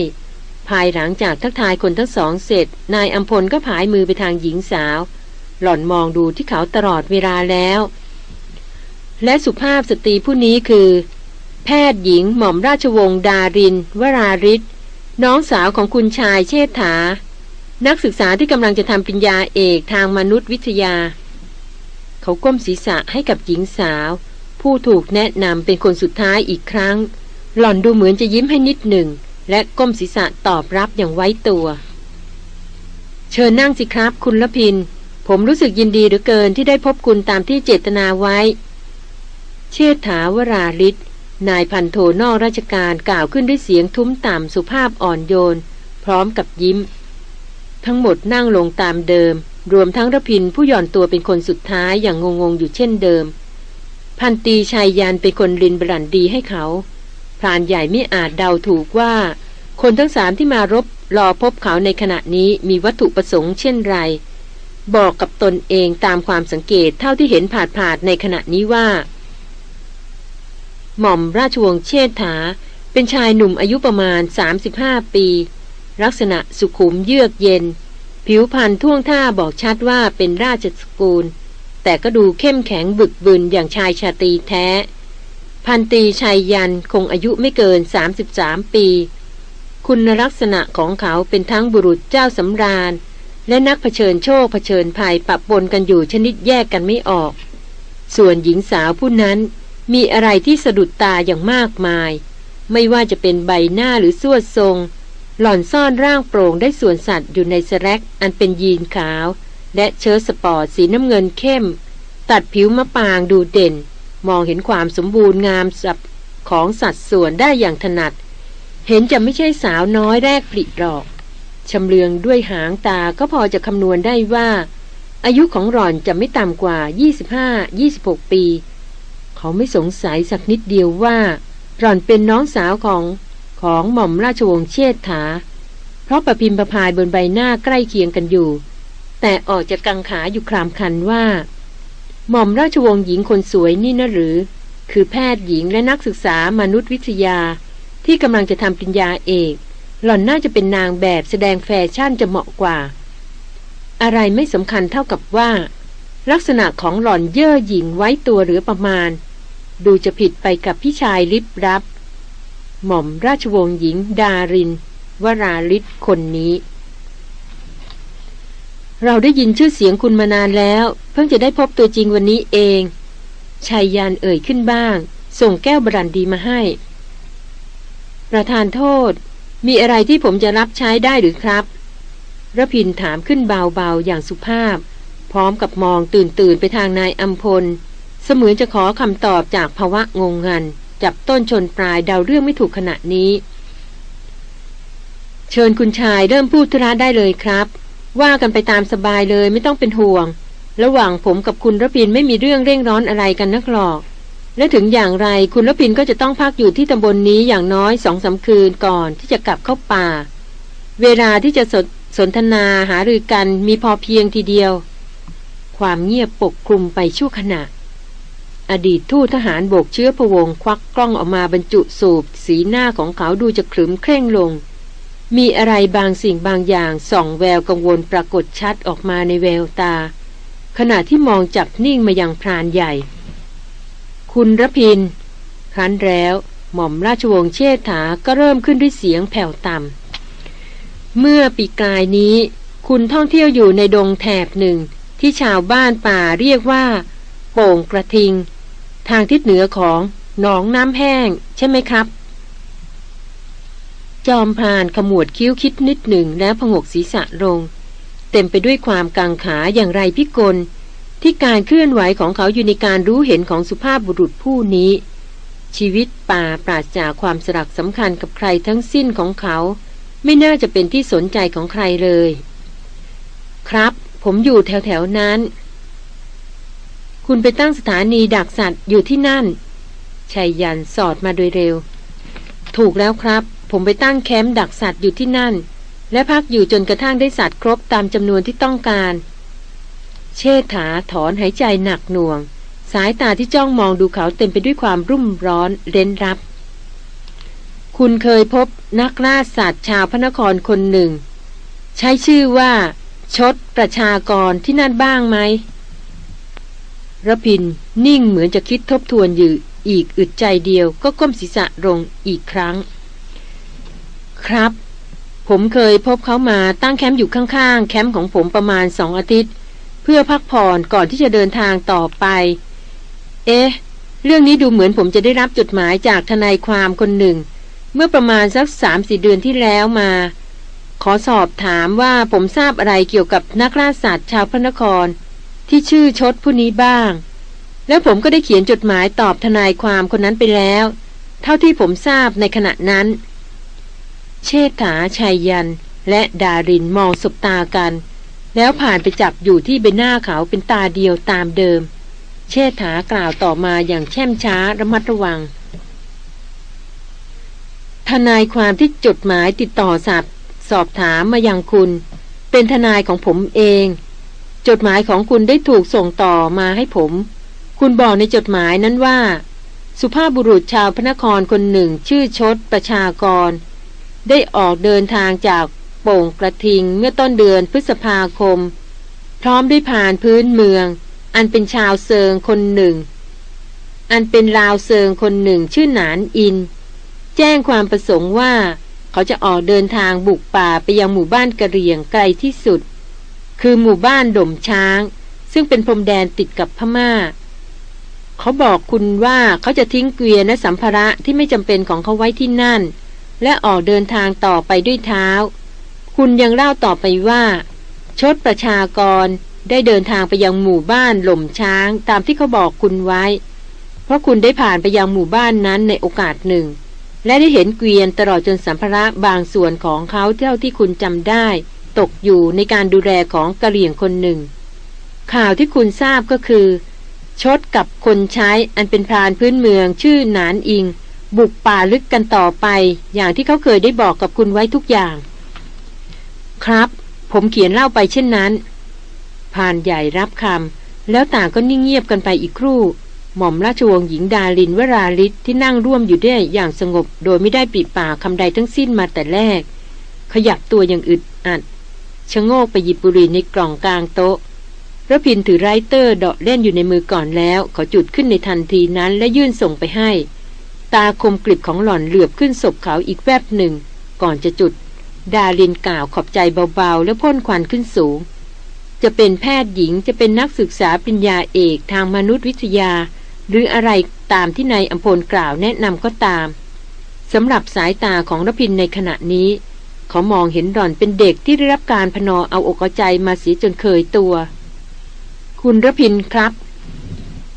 ภายหลังจากทักทายคนทั้งสองเสร็จ นายอัมพลก็ผายมือไปทางหญิงสาว หล่อนมองดูที่เขาตลอดเวลาแล้ว และสุภาพสตรีผู้นี้คือ พทย์หญิงหม่อมราชวงศ์ดาริน วราริศน้องสาวของคุณชายเชษฐา นักศึกษาที่กำลังจะทำปริญญาเอกทางมนุษยวิทยา เขาก้มศีรษะให้กับหญิงสาว ผู้ถูกแนะนำเป็นคนสุดท้ายอีกครั้ง หล่อนดูเหมือนจะยิ้มให้นิดหนึ่ง และก้มศีรษะตอบรับอย่างไว้ตัว เชิญนั่งสิครับ คุณละพิน ผมรู้สึกยินดีเหลือเกินที่ได้พบคุณตามที่เจตนาไว้ เชษฐาวราลิศ นายพันโทนอกราชการกล่าวขึ้นด้วยเสียงทุ้มต่ำสุภาพอ่อนโยน พร้อมกับยิ้ม ทั้งหมดนั่งลงตามเดิม รวมทั้งระพินผู้หย่อนตัวเป็นคนสุดท้ายอย่างงงๆอยู่เช่นเดิม พันตีชายยานเป็นคนรินบรันดีให้เขาพรานใหญ่ไม่อาจเดาถูกว่า คนทั้งสามที่มารบรอพบเขาในขณะนี้มีวัตถุประสงค์เช่นไร บอกกับตนเองตามความสังเกตเท่าที่เห็นผาดผาดในขณะนี้ว่า หม่อมราชวงศ์เชษฐา เป็นชายหนุ่มอายุประมาณ 35 ปี ลักษณะสุขุมเยือกเย็น ผิวพรรณท่วงท่าบอกชัดว่าเป็นราชสกุลแต่ก็ดูเข้มแข็งบึกบึนอย่างชายชาตรีแท้ พันตีชัยยันคงอายุไม่เกิน 33 ปี คุณลักษณะของเขาเป็นทั้งบุรุษเจ้าสำราญ และนักเผชิญโชคเผชิญภัยปะปนกันอยู่ชนิดแยกกันไม่ออก ส่วนหญิงสาวผู้นั้น มีอะไรที่สะดุดตาอย่างมากมาย ไม่ว่าจะเป็นใบหน้าหรือทรวดทรง หล่อนซ่อนร่างโปร่งได้ส่วนสัตว์อยู่ใน slacks อันเป็นยีนส์ขาว และเชิ้ตสปอร์ตสีน้ำเงินเข้ม ตัดผิวมะปรางดูเด่น มองเห็นความสมบูรณ์งามสรรพของสัดส่วนได้อย่างถนัด เห็นจะไม่ใช่สาวน้อยแรกผลิหรอกชำเลืองด้วยหางตาก็พอจะคำนวณได้ว่า อายุของหล่อนจะไม่ต่ำกว่า 25-26 ปี เขาไม่สงสัยสักนิดเดียวว่าหล่อนเป็นน้องสาวของของหม่อมราชวงศ์เชษฐา เพราะประพิมพ์ประพายบนใบหน้าใกล้เคียงกันอยู่ แต่ออกจากกังขาอยู่ครามคันว่า หม่อมราชวงศ์หญิงคนสวยนี่นะหรือ คือแพทย์หญิงและนักศึกษามนุษยวิทยาที่กำลังจะทำปริญญาเอก หล่อนน่าจะเป็นนางแบบแสดงแฟชั่นจะเหมาะกว่า อะไรไม่สำคัญเท่ากับว่า ลักษณะของหล่อนเย่อหยิ่งไว้ตัวหรือประมาณ ดูจะผิดไปกับพี่ชายลิบรับ หม่อมราชวงศ์หญิงดาริน วราลิศคนนี้ เราได้ยินชื่อเสียงคุณมานานแล้ว เพิ่งจะได้พบตัวจริงวันนี้เองชายยานเอ่ยขึ้นบ้าง ส่งแก้วบรันดีมาให้ ประธานโทษ มีอะไรที่ผมจะรับใช้ได้หรือครับระพินถามขึ้นเบาๆอย่างสุภาพ พร้อมกับมองตื่นตื่นไปทางนายอัมพล เสมือนจะขอคำตอบจากภาวะงงงัน จับต้นชนปลายเดาเรื่องไม่ถูกขณะนี้ เชิญคุณชายเริ่มพูดธุระได้เลยครับ ว่ากันไปตามสบายเลยไม่ต้องเป็นห่วง ระหว่างผมกับคุณรพินไม่มีเรื่องเร่งร้อนอะไรกันนักหรอก และถึงอย่างไรคุณรพินก็จะต้องพักอยู่ที่ตำบลนนี้อย่างน้อยสองสาคืนก่อนที่จะกลับเข้าป่า เวลาที่จะสสนทนาหารือกันมีพอเพียงทีเดียว ความเงียบปกคลุมไปชั่วขณะ อดีตทูตทหารโบกเชื้อพวงควักกล้องออกมาบรรจุสูบ สีหน้าของเขาดูจะขรึมเคร่งลง มีอะไรบางสิ่งบางอย่างส่องแววกังวลปรากฏชัดออกมาในแววตา ขณะที่มองจับนิ่งมายังพรานใหญ่ คุณรพิน ครั้นแล้วหม่อมราชวงศ์เชษฐาก็เริ่มขึ้นด้วยเสียงแผ่วต่ำ เมื่อปีกลายนี้ คุณท่องเที่ยวอยู่ในดงแถบหนึ่ง ที่ชาวบ้านป่าเรียกว่า โป่งกระทิง ทางทิศเหนือของหนองน้ำแห้ง ใช่ไหมครับ จอมพานขมวดคิ้วคิดนิดหนึ่งแล้วพงกศีรษะลง เต็มไปด้วยความกังขาอย่างไรพิกล ที่การเคลื่อนไหวของเขาอยู่ในการรู้เห็นของสุภาพบุรุษผู้นี้ ชีวิตป่าปราศจากความสลักสำคัญกับใครทั้งสิ้นของเขา ไม่น่าจะเป็นที่สนใจของใครเลย ครับ ผมอยู่แถวๆนั้น คุณไปตั้งสถานีดักสัตว์อยู่ที่นั่นชายยันสอดมาโดยเร็ว ถูกแล้วครับ ผมไปตั้งแคมป์ดักสัตว์อยู่ที่นั่น และพักอยู่จนกระทั่งได้สัตว์ครบตามจำนวนที่ต้องการ เชษฐาถอนหายใจหนักหน่วง สายตาที่จ้องมองดูเขาเต็มไปด้วยความรุ่มร้อนเร้นรับ คุณเคยพบนักล่าสัตว์ชาวพระนครคนหนึ่ง ใช้ชื่อว่า ชดประชากรที่นั่นบ้างไหม ระพินนิ่งเหมือนจะคิดทบทวนอยู่อีกอึดใจเดียวก็ก้มศีรษะลงอีกครั้ง ครับ ผมเคยพบเขามาตั้งแคมป์อยู่ข้างๆ แคมป์ของผมประมาณสองอาทิตย์ เพื่อพักผ่อนก่อนที่จะเดินทางต่อไป เอ๊ะ เรื่องนี้ดูเหมือนผมจะได้รับจดหมายจากทนายความคนหนึ่ง เมื่อประมาณสักสามสี่เดือนที่แล้วมา ขอสอบถามว่าผมทราบอะไรเกี่ยวกับนักล่าสัตว์ชาวพระนคร ที่ชื่อชดผู้นี้บ้าง แล้วผมก็ได้เขียนจดหมายตอบทนายความคนนั้นไปแล้ว เท่าที่ผมทราบในขณะนั้น เชษฐาชัยยัน และดารินมองสบตากัน แล้วผ่านไปจับอยู่ที่ใบหน้าเขาเป็นตาเดียวตามเดิม เชษฐากล่าวต่อมาอย่างแช่มช้าระมัดระวัง ทนายความที่จดหมายติดต่อสับสอบถามมายังคุณ เป็นทนายของผมเอง จดหมายของคุณได้ถูกส่งต่อมาให้ผม คุณบอกในจดหมายนั้นว่า สุภาพบุรุษชาวพระนครคนหนึ่งชื่อชดประชากร ได้ออกเดินทางจากโป่งกระทิงเมื่อต้นเดือนพฤษภาคม พร้อมด้วยผ่านพื้นเมือง อันเป็นชาวเซิงคนหนึ่ง อันเป็นลาวเซิงคนหนึ่งชื่อหนานอิน แจ้งความประสงค์ว่าเขาจะออกเดินทางบุกป่าไปยังหมู่บ้านกระเรียงไกลที่สุด คือหมู่บ้านด่มช้าง ซึ่งเป็นพรมแดนติดกับพมา่า เขาบอกคุณว่าเขาจะทิ้งเกวียนและสัมภาระที่ไม่จำเป็นของเขาไว้ที่นั่น และออกเดินทางต่อไปด้วยเท้า คุณยังเล่าต่อไปว่า ชดประชากรได้เดินทางไปยังหมู่บ้านหล่มช้างตามที่เขาบอกคุณไว้ เพราะคุณได้ผ่านไปยังหมู่บ้านนั้นในโอกาสหนึ่ง และได้เห็นเกวียนตลอดจนสัมภาระบางส่วนของเขาเท่าที่คุณจำได้ ตกอยู่ในการดูแลของกะเหรี่ยงคนหนึ่ง ข่าวที่คุณทราบก็คือ ชดกับคนใช้อันเป็นพรานพื้นเมืองชื่อหนานอิง บุกป่าลึกกันต่อไป อย่างที่เขาเคยได้บอกกับคุณไว้ทุกอย่าง ครับ ผมเขียนเล่าไปเช่นนั้นพานใหญ่รับคำแล้วต่างก็นิ่งเงียบกันไปอีกครู่ หม่อมราชวงศ์หญิงดาลินวราลิศที่นั่งร่วมอยู่ด้วยอย่างสงบ โดยไม่ได้ปิดปากคำใดทั้งสิ้นมาแต่แรก ขยับตัวอย่างอึดอัด ชะโงกไปหยิบบุหรี่ในกล่องกลางโต๊ะระพินถือไรเตอร์เดาะเล่นอยู่ในมือก่อนแล้ว เขาจุดขึ้นในทันทีนั้นและยื่นส่งไปให้ ตาคมกลิบของหล่อนเหลือบขึ้นศพเขาอีกแวบหนึ่ง ก่อนจะจุด ดาลินกล่าวขอบใจเบาๆ แล้วพ่นควันขึ้นสูง จะเป็นแพทย์หญิงจะเป็นนักศึกษาปริญญาเอกทางมนุษยวิทยา หรืออะไรตามที่นายอัมพลกล่าวแนะนำก็ตามสำหรับสายตาของรพินในขณะนี้ เขามองเห็นหล่อนเป็นเด็กที่ได้รับการพนอเอาอกเอาใจมาเสียจนเคยตัว คุณรพินครับ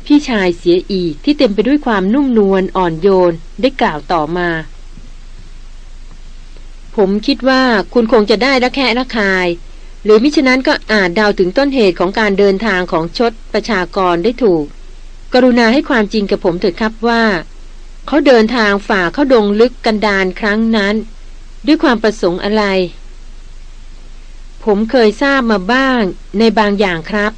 พี่ชายเสียอีกที่เต็มไปด้วยความนุ่มนวลอ่อนโยนได้กล่าวต่อมา ผมคิดว่าคุณคงจะได้ละแค่ละคาย หรือมิฉะนั้นก็อาจเดาถึงต้นเหตุของการเดินทางของชดประชากรได้ถูก กรุณาให้ความจริงกับผมเถิดครับว่า เขาเดินทางฝ่าเข้าดงลึกกันดานครั้งนั้น ด้วยความประสงค์อะไร ผมเคยทราบมาบ้างในบางอย่างครับ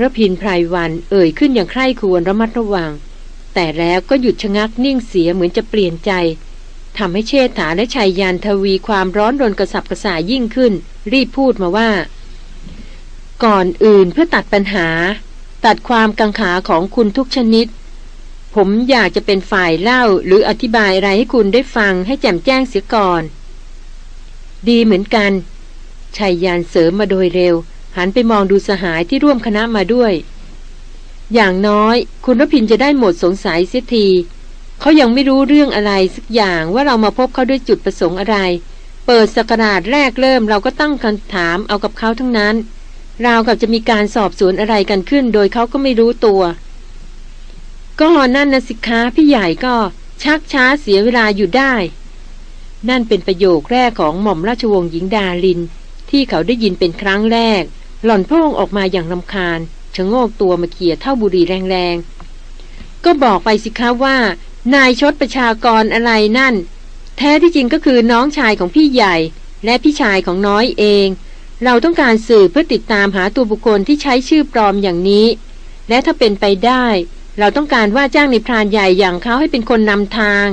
ระพินไพรวันเอ่ยขึ้นอย่างใคร่ควรระมัดระวัง แต่แล้วก็หยุดชะงักนิ่งเสียเหมือนจะเปลี่ยนใจทำให้เชษฐาและชายยานทวีความร้อนรนกระสับกระส่ายยิ่งขึ้น รีบพูดมาว่า ก่อนอื่นเพื่อตัดปัญหา ตัดความกังขาของคุณทุกชนิด ผมอยากจะเป็นฝ่ายเล่าหรืออธิบายอะไรให้คุณได้ฟังให้แจ่มแจ้งเสียก่อน ดีเหมือนกันชายยานเสริมมาโดยเร็ว หันไปมองดูสหายที่ร่วมคณะมาด้วย อย่างน้อยคุณรพินจะได้หมดสงสัยเสียทีเขายังไม่รู้เรื่องอะไรสักอย่างว่าเรามาพบเขาด้วยจุดประสงค์อะไร เปิดสกราดแรกเริ่มเราก็ตั้งคำถามเอากับเขาทั้งนั้น ราวกับจะมีการสอบสวนอะไรกันขึ้น โดยเขาก็ไม่รู้ตัว ก็นั่นนะสิคะพี่ใหญ่ก็ชักช้าเสียเวลาอยู่ได้ นั่นเป็นประโยคแรกของหม่อมราชวงศ์หญิงดาลิน ที่เขาได้ยินเป็นครั้งแรก หล่อนพร่งออกมาอย่างลำคาญชะโงกตัวมาเขี่ยเท่าบุรีแรงๆ ก็บอกไปสิคะว่า นายชดประชากรอะไรนั่น แท้ที่จริงก็คือน้องชายของพี่ใหญ่ และพี่ชายของน้อยเอง เราต้องการสืบเพื่อติดตามหาตัวบุคคลที่ใช้ชื่อปลอมอย่างนี้ และถ้าเป็นไปได้ เราต้องการว่าจ้างในพรานใหญ่อย่างเขาให้เป็นคนนำทาง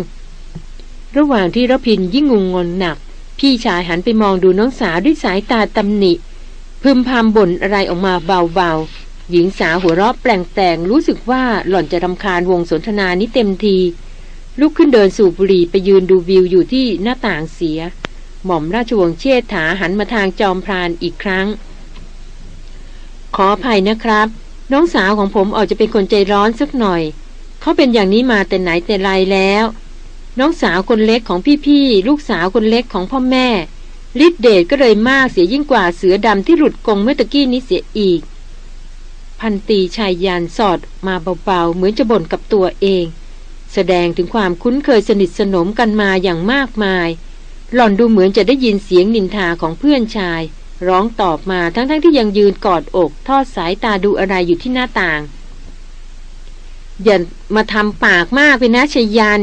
ระหว่างที่รพินยิ่งงงงนหนัก พี่ชายหันไปมองดูน้องสาวด้วยสายตาตำหนิ พึมพำบ่นอะไรออกมาเบาๆ หญิงสาวหัวเราะแปลงแต่งรู้สึกว่าหล่อนจะรำคาญวงสนทนานี้เต็มที ลุกขึ้นเดินสู่บุรีไปยืนดูวิวอยู่ที่หน้าต่างเสีย หม่อมราชวงศ์เชษฐาหันมาทางจอมพรานอีกครั้ง ขออภัยนะครับ น้องสาวของผมออกจะเป็นคนใจร้อนสักหน่อย เขาเป็นอย่างนี้มาแต่ไหนแต่ไรแล้ว น้องสาวคนเล็กของพี่ๆลูกสาวคนเล็กของพ่อแม่ฤทธิเดชก็เลยมากเสียยิ่งกว่าเสือดำที่หลุดกงเมื่อตะกี้นี้เสียอีก พันตีชายยานสอดมาเบาๆ เหมือนจะบ่นกับตัวเอง แสดงถึงความคุ้นเคยสนิทสนมกันมาอย่างมากมาย หล่อนดูเหมือนจะได้ยินเสียงนินทาของเพื่อนชาย ร้องตอบมาทั้งๆทที่ยังยืนกอดอกทอดสายตาดูอะไรอยู่ที่หน้าต่าง อย่ามาทำปากมากไปนะชยยัน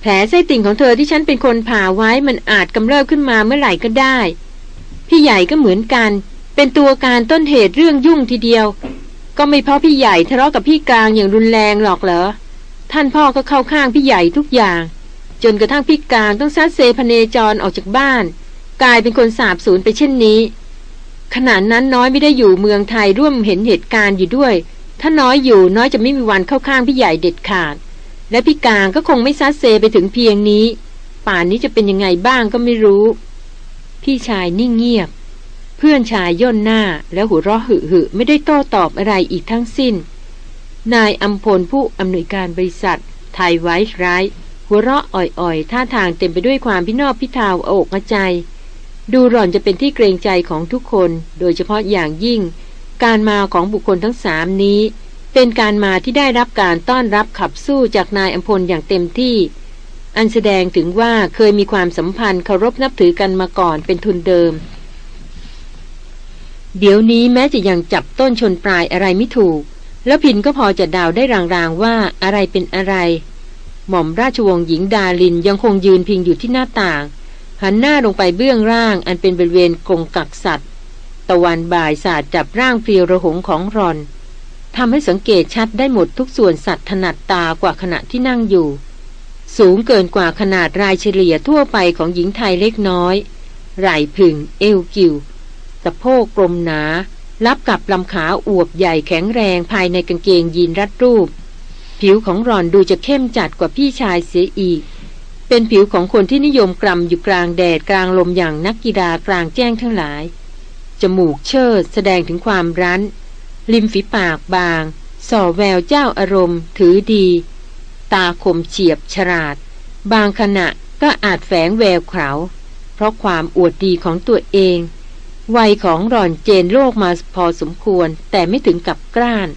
แผลไส้ติ่งของเธอที่ฉันเป็นคนผ่าไว้มันอาจกำเริบขึ้นมาเมื่อไหร่ก็ได้ พี่ใหญ่ก็เหมือนกัน เป็นตัวการต้นเหตุเรื่องยุ่งทีเดียว ก็ไม่เพราะพี่ใหญ่ทะเลาะกับพี่กลางอย่างรุนแรงหรอกเหรอ ท่านพ่อก็เข้าข้างพี่ใหญ่ทุกอย่าง จนกระทั่งพี่กลางต้องซัดเซพเนจรออกจากบ้าน กลายเป็นคนสาบสูญไปเช่นนี้ ขณะนั้นน้อยไม่ได้อยู่เมืองไทยร่วมเห็นเหตุการณ์อยู่ด้วย ถ้าน้อยอยู่น้อยจะไม่มีวันเข้าข้างพี่ใหญ่เด็ดขาด และพี่กลางก็คงไม่ซัดเซไปถึงเพียงนี้ ป่านนี้จะเป็นยังไงบ้างก็ไม่รู้ พี่ชายนิ่งเงียบ เพื่อนชายย่นหน้าแล้วหัวเราะหึหึไม่ได้โต้ตอบอะไรอีกทั้งสิ้น นายอัมพลผู้อำนวยการบริษัท ไทยไวท์ไรท์หัวเราะอ่อยๆ ท่าทางเต็มไปด้วยความพินอบพิทาวอกใจ ดูหล่อนจะเป็นที่เกรงใจของทุกคน โดยเฉพาะอย่างยิ่ง การมาของบุคคลทั้งสามนี้ เป็นการมาที่ได้รับการต้อนรับขับสู้จากนายอัมพลอย่างเต็มที่ อันแสดงถึงว่าเคยมีความสัมพันธ์เคารพนับถือกันมาก่อนเป็นทุนเดิม เดี๋ยวนี้แม้จะยังจับต้นชนปลายอะไรไม่ถูก แล้วพินก็พอจะดาวได้รางๆว่าอะไรเป็นอะไร หม่อมราชวงศ์หญิงดาลินยังคงยืนพิงอยู่ที่หน้าต่าง หันหน้าลงไปเบื้องล่าง อันเป็นบริเวณกรงกักสัตว์ ตะวันบ่ายสาดจับร่างเพรียวระหงของรอนทำให้สังเกตชัดได้หมดทุกส่วนสัตว์ถนัดตากว่าขณะที่นั่งอยู่ สูงเกินกว่าขนาดรายเฉลี่ยทั่วไปของหญิงไทยเล็กน้อย ไหล่ผึ่ง เอวกิวสะโพกกลมหนา รับกับลำขาอวบใหญ่แข็งแรงภายในกางเกงยีนรัดรูป ผิวของรอนดูจะเข้มจัดกว่าพี่ชายเสียอีก เป็นผิวของคนที่นิยมกรำอยู่กลางแดดกลางลมอย่างนักกีฬากลางแจ้งทั้งหลาย จมูกเชิดแสดงถึงความรั้น ริมฝีปากบาง ส่อแววเจ้าอารมณ์ ถือดี ตาคมเฉียบฉลาด บางขณะก็อาจแฝงแววเขาเพราะความอวดดีของตัวเอง วัยของหล่อนเจนโลกมาพอสมควรแต่ไม่ถึงกับกล้าน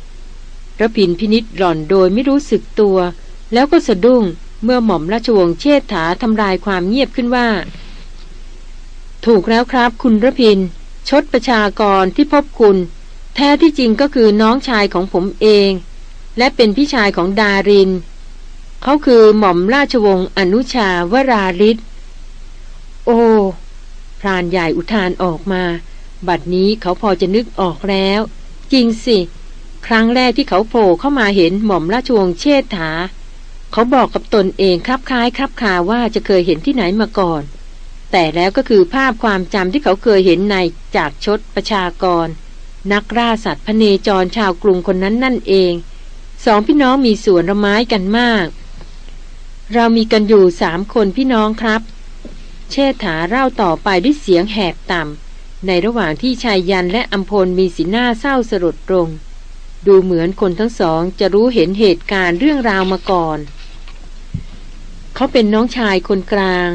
ระพินพินิษหล่อนโดยไม่รู้สึกตัว แล้วก็สะดุ้ง เมื่อหม่อมราชวงศ์เชษฐาทำลายความเงียบขึ้นว่า ถูกแล้วครับ คุณระพิน ชดประชากรที่พบคุณ แท้ที่จริงก็คือน้องชายของผมเอง และเป็นพี่ชายของดาริน เขาคือหม่อมราชวงศ์อนุชาวราริศโอ้พรานใหญ่อุทานออกมา บัดนี้เขาพอจะนึกออกแล้ว จริงสิ ครั้งแรกที่เขาโผล่เข้ามาเห็นหม่อมราชวงศ์เชษฐา เขาบอกกับตนเองครับคล้ายครับคาว่าจะเคยเห็นที่ไหนมาก่อน แต่แล้วก็คือภาพความจำที่เขาเคยเห็นในจากชดประชากร นักล่าสัตว์พเนจรชาวกรุงคนนั้นนั่นเอง สองพี่น้องมีสวนระไม้กันมาก เรามีกันอยู่สามคนพี่น้องครับ เชษฐาเล่าต่อไปด้วยเสียงแหบต่ำในระหว่างที่ชายยันและอัมพลมีสีหน้าเศร้าสลดตรงดูเหมือนคนทั้งสองจะรู้เห็นเหตุการณ์เรื่องราวมาก่อน เขาเป็นน้องชายคนกลาง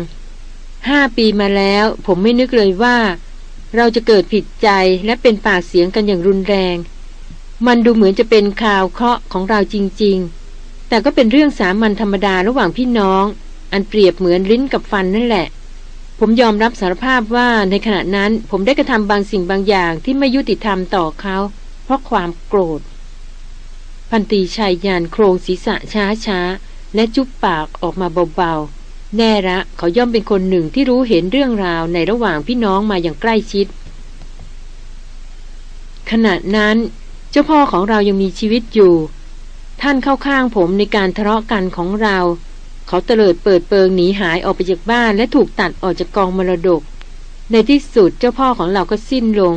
ห้าปีมาแล้ว ผมไม่นึกเลยว่า เราจะเกิดผิดใจและเป็นปากเสียงกันอย่างรุนแรง มันดูเหมือนจะเป็นข่าวเคราะห์ของเราจริง ๆ แต่ก็เป็นเรื่องสามัญธรรมดาระหว่างพี่น้อง อันเปรียบเหมือนลิ้นกับฟันนั่นแหละ ผมยอมรับสารภาพว่าในขณะนั้นผมได้กระทำบางสิ่งบางอย่างที่ไม่ยุติธรรมต่อเขา เพราะความโกรธ พันตีชายยานโครงศีรษะช้าช้า และจุบปากออกมาเบาๆ แน่ละเขาย่อมเป็นคนหนึ่งที่รู้เห็นเรื่องราวในระหว่างพี่น้องมาอย่างใกล้ชิด ขณะนั้น เจ้าพ่อของเรายังมีชีวิตอยู่ ท่านเข้าข้างผมในการทะเลาะกันของเรา เขาเตลิดเปิดเปิงหนีหายออกไปจากบ้านและถูกตัดออกจากกองมรดก ในที่สุดเจ้าพ่อของเราก็สิ้นลง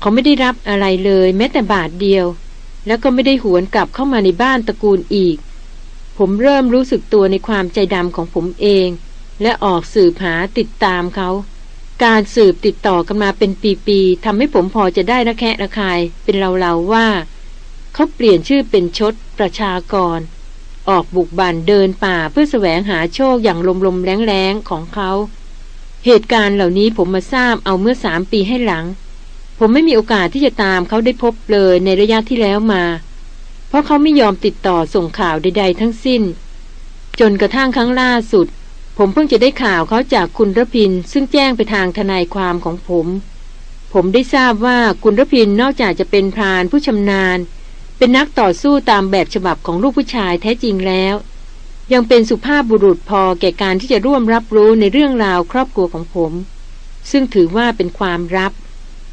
เขาไม่ได้รับอะไรเลย แม้แต่บาทเดียว แล้วก็ไม่ได้หวนกลับเข้ามาในบ้านตระกูลอีก ผมเริ่มรู้สึกตัวในความใจดำของผมเอง และออกสืบหาติดตามเขา การสืบติดต่อกันมาเป็นปีๆทำให้ผมพอจะได้ระแคะระคายเป็นเราๆว่า เขาเปลี่ยนชื่อเป็นชดประชากร ออกบุกบันเดินป่าเพื่อแสวงหาโชคอย่างลมๆแรงๆของเขา เหตุการณ์เหล่านี้ผมมาทราบเอาเมื่อสามปีให้หลัง ผมไม่มีโอกาสที่จะตามเขาได้พบเลยในระยะที่แล้วมา เพราะเขาไม่ยอมติดต่อส่งข่าวใด ๆ ทั้งสิ้น จนกระทั่งครั้งล่าสุด ผมเพิ่งจะได้ข่าวเขาจากคุณรพินซึ่งแจ้งไปทางทนายความของผม ผมได้ทราบว่าคุณรพินนอกจากจะเป็นพรานผู้ชำนาญ เป็นนักต่อสู้ตามแบบฉบับของลูกผู้ชายแท้จริงแล้ว ยังเป็นสุภาพบุรุษพอแก่การที่จะร่วมรับรู้ในเรื่องราวครอบครัวของผม ซึ่งถือว่าเป็นความลับ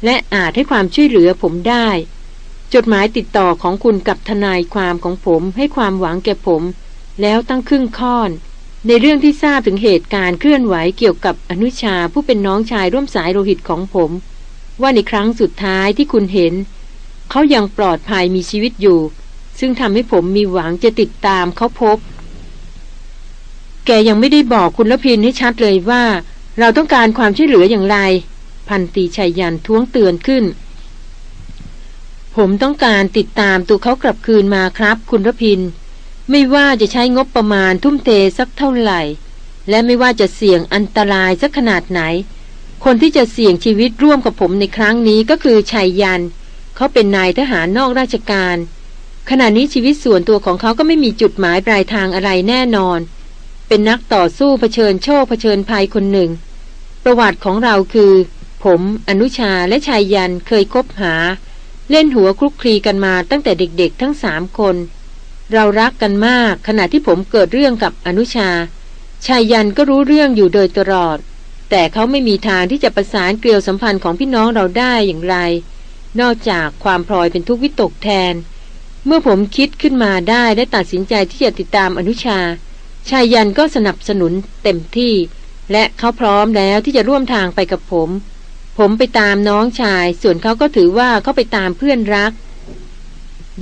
และอาจให้ความช่วยเหลือผมได้ จดหมายติดต่อของคุณกับทนายความของผมให้ความหวังแก่ผม แล้วตั้งครึ่งค่อน ในเรื่องที่ทราบถึงเหตุการณ์เคลื่อนไหวเกี่ยวกับอนุชาผู้เป็นน้องชายร่วมสายโลหิตของผม ว่าในครั้งสุดท้ายที่คุณเห็น เขายังปลอดภัยมีชีวิตอยู่ ซึ่งทำให้ผมมีหวังจะติดตามเขาพบ แกยังไม่ได้บอกคุณละพินให้ชัดเลยว่า เราต้องการความช่วยเหลืออย่างไร พันตีชัยยันท้วงเตือนขึ้น ผมต้องการติดตามตัวเขากลับคืนมาครับ คุณรพิน ไม่ว่าจะใช้งบประมาณทุ่มเทสักเท่าไหร่ และไม่ว่าจะเสี่ยงอันตรายสักขนาดไหน คนที่จะเสี่ยงชีวิตร่วมกับผมในครั้งนี้ก็คือชัยยัน เขาเป็นนายทหารนอกราชการ ขณะนี้ชีวิตส่วนตัวของเขาก็ไม่มีจุดหมายปลายทางอะไรแน่นอน เป็นนักต่อสู้เผชิญโชคเผชิญภัยคนหนึ่ง ประวัติของเราคือ ผม อนุชาและชายยันเคยคบหา เล่นหัวคลุกคลีกันมาตั้งแต่เด็กๆ ทั้งสามคน เรารักกันมากขณะที่ผมเกิดเรื่องกับอนุชา ชายยันก็รู้เรื่องอยู่โดยตลอด แต่เขาไม่มีทางที่จะประสานเกลียวสัมพันธ์ของพี่น้องเราได้อย่างไร นอกจากความพลอยเป็นทุกวิตกแทน เมื่อผมคิดขึ้นมาได้และตัดสินใจที่จะติดตามอนุชา ชายยันก็สนับสนุนเต็มที่ และเขาพร้อมแล้วที่จะร่วมทางไปกับผม ผมไปตามน้องชาย ส่วนเขาก็ถือว่าเขาไปตามเพื่อนรัก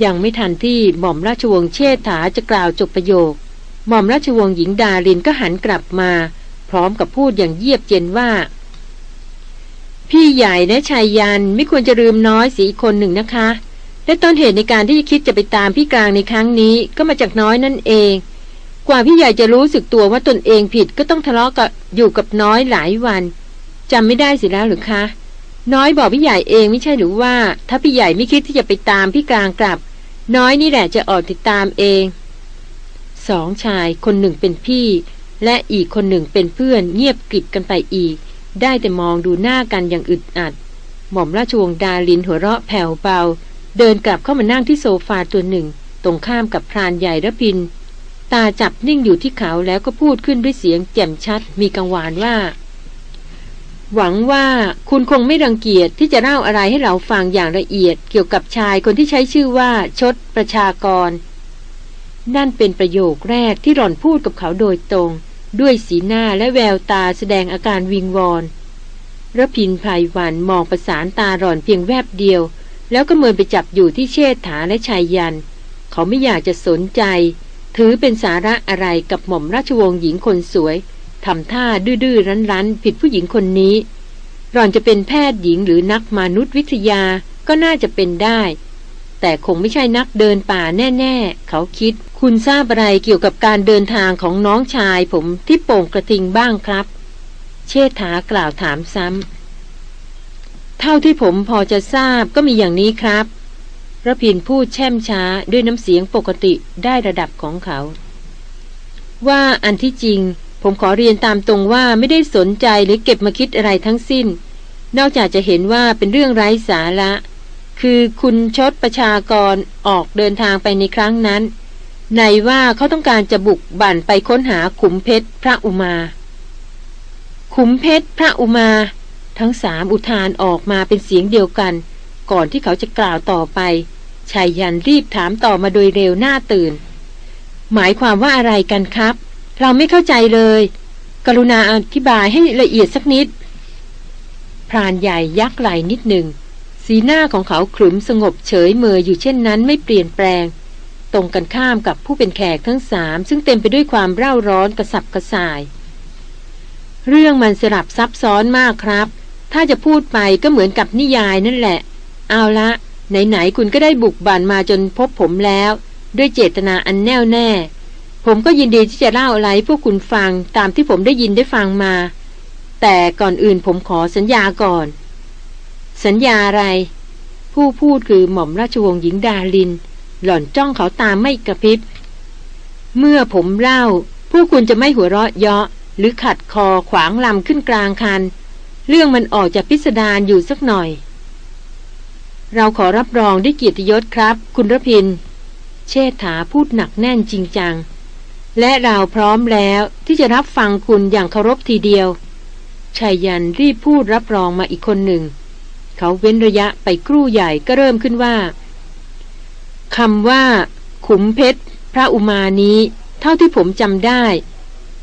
ยังไม่ทันที่หม่อมราชวงศ์เชษฐาจะกล่าวจบประโยค หม่อมราชวงศ์หญิงดารินก็หันกลับมา พร้อมกับพูดอย่างเยียบเย็นว่า พี่ใหญ่และชายยันไม่ควรจะลืมน้อยสีคนหนึ่งนะคะ และต้นเหตุในการที่คิดจะไปตามพี่กลางในครั้งนี้ก็มาจากน้อยนั่นเอง กว่าพี่ใหญ่จะรู้สึกตัวว่าตนเองผิดก็ต้องทะเลาะกับอยู่กับน้อยหลายวัน จำไม่ได้สิแล้วหรือคะ น้อยบอกพี่ใหญ่เองไม่ใช่หรือว่า ถ้าพี่ใหญ่ไม่คิดที่จะไปตามพี่กลางกลับ น้อยนี่แหละจะออกติดตามเองสองชายคนหนึ่งเป็นพี่ และอีกคนหนึ่งเป็นเพื่อนเงียบกริบกันไปอีก ได้แต่มองดูหน้ากันอย่างอึดอัด หม่อมราชวงศ์ดาลินหัวเราะแผ่วเบา เดินกลับเข้ามานั่งที่โซฟาตัวหนึ่ง ตรงข้ามกับพรานใหญ่ระพิน ตาจับนิ่งอยู่ที่เขาแล้วก็พูดขึ้นด้วยเสียงแจ่มชัด มีกังวานว่า หวังว่าคุณคงไม่รังเกียจที่จะเล่าอะไรให้เราฟังอย่างละเอียดเกี่ยวกับชายคนที่ใช้ชื่อว่าชดประชากร นั่นเป็นประโยคแรกที่หล่อนพูดกับเขาโดยตรง ด้วยสีหน้าและแววตาแสดงอาการวิงวอนระพินภัยวันมองประสานตาหล่อนเพียงแวบเดียว แล้วก็เมินไปจับอยู่ที่เชษฐาและชายยัน เขาไม่อยากจะสนใจ ถือเป็นสาระอะไรกับหม่อมราชวงศ์หญิงคนสวย ทำท่าดื้อๆรั้นๆ ผิดผู้หญิงคนนี้ หล่อนจะเป็นแพทย์หญิงหรือนักมนุษยวิทยาก็น่าจะเป็นได้ แต่คงไม่ใช่นักเดินป่าแน่ๆ เขาคิด คุณทราบอะไรเกี่ยวกับการเดินทางของน้องชายผมที่โป่งกระทิงบ้างครับ เชษฐากล่าวถามซ้ำ เท่าที่ผมพอจะทราบก็มีอย่างนี้ครับระพินพูดแช่มช้าด้วยน้ำเสียงปกติได้ระดับของเขา ว่าอันที่จริง ผมขอเรียนตามตรงว่าไม่ได้สนใจหรือเก็บมาคิดอะไรทั้งสิ้น นอกจากจะเห็นว่าเป็นเรื่องไร้สาระ คือคุณชดประชากรออกเดินทางไปในครั้งนั้น ในว่าเขาต้องการจะบุกบั่นไปค้นหาขุมเพชรพระอุมา ขุมเพชรพระอุมา ทั้งสามอุทานออกมาเป็นเสียงเดียวกัน ก่อนที่เขาจะกล่าวต่อไปชายยันรีบถามต่อมาโดยเร็วหน้าตื่น หมายความว่าอะไรกันครับ เราไม่เข้าใจเลย กรุณาอธิบายให้ละเอียดสักนิด พรานใหญ่ยักไหลนิดหนึ่ง สีหน้าของเขาขรึมสงบเฉยเมยอยู่เช่นนั้นไม่เปลี่ยนแปลง ตรงกันข้ามกับผู้เป็นแขกทั้งสาม ซึ่งเต็มไปด้วยความเร่าร้อนกระสับกระส่าย เรื่องมันสลับซับซ้อนมากครับ ถ้าจะพูดไปก็เหมือนกับนิยายนั่นแหละ เอาละไหนๆคุณก็ได้บุกบั่นมาจนพบผมแล้ว ด้วยเจตนาอันแน่วแน่ ผมก็ยินดีที่จะเล่าอะไรพวกคุณฟังตามที่ผมได้ยินได้ฟังมา แต่ก่อนอื่นผมขอสัญญาก่อน สัญญาอะไร ผู้พูดคือหม่อมราชวงศ์หญิงดาลิน หล่อนจ้องเขาตามไม่กระพริบ เมื่อผมเล่า ผู้คุณจะไม่หัวเราะเยาะ หรือขัดคอขวางลำขึ้นกลางคัน เรื่องมันออกจากพิสดารอยู่สักหน่อย เราขอรับรองได้เกียรติยศครับ คุณรพิน เชษฐาพูดหนักแน่นจริงจัง และเราพร้อมแล้วที่จะรับฟังคุณอย่างเคารพทีเดียวชายยันรีบพูดรับรองมาอีกคนหนึ่ง เขาเว้นระยะไปครู่ใหญ่ก็เริ่มขึ้นว่าคำว่า ขุมเพชร พระอุมานี้ เท่าที่ผมจำได้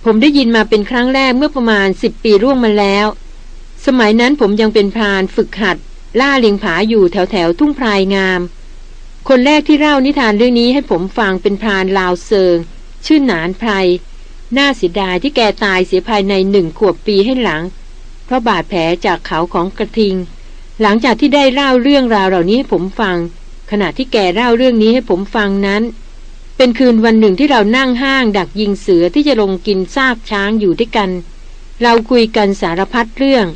ผมได้ยินมาเป็นครั้งแรกเมื่อประมาณสิบปีร่วงมาแล้ว สมัยนั้นผมยังเป็นพรานฝึกหัด ล่าเลียงผาอยู่แถวแถวทุ่งพรายงาม คนแรกที่เล่านิทานเรื่องนี้ให้ผมฟังเป็นพรานลาวเซิง ชื่อหนานไพรน่าเสียดายที่แกตายเสียภายในหนึ่งขวบปีให้หลัง เพราะบาดแผลจากเขาของกระทิง หลังจากที่ได้เล่าเรื่องราวเหล่านี้ให้ผมฟัง ขณะที่แกเล่าเรื่องนี้ให้ผมฟังนั้น เป็นคืนวันหนึ่งที่เรานั่งห้าง ดักยิงเสือที่จะลงกินซากช้างอยู่ด้วยกัน เราคุยกันสารพัดเรื่อง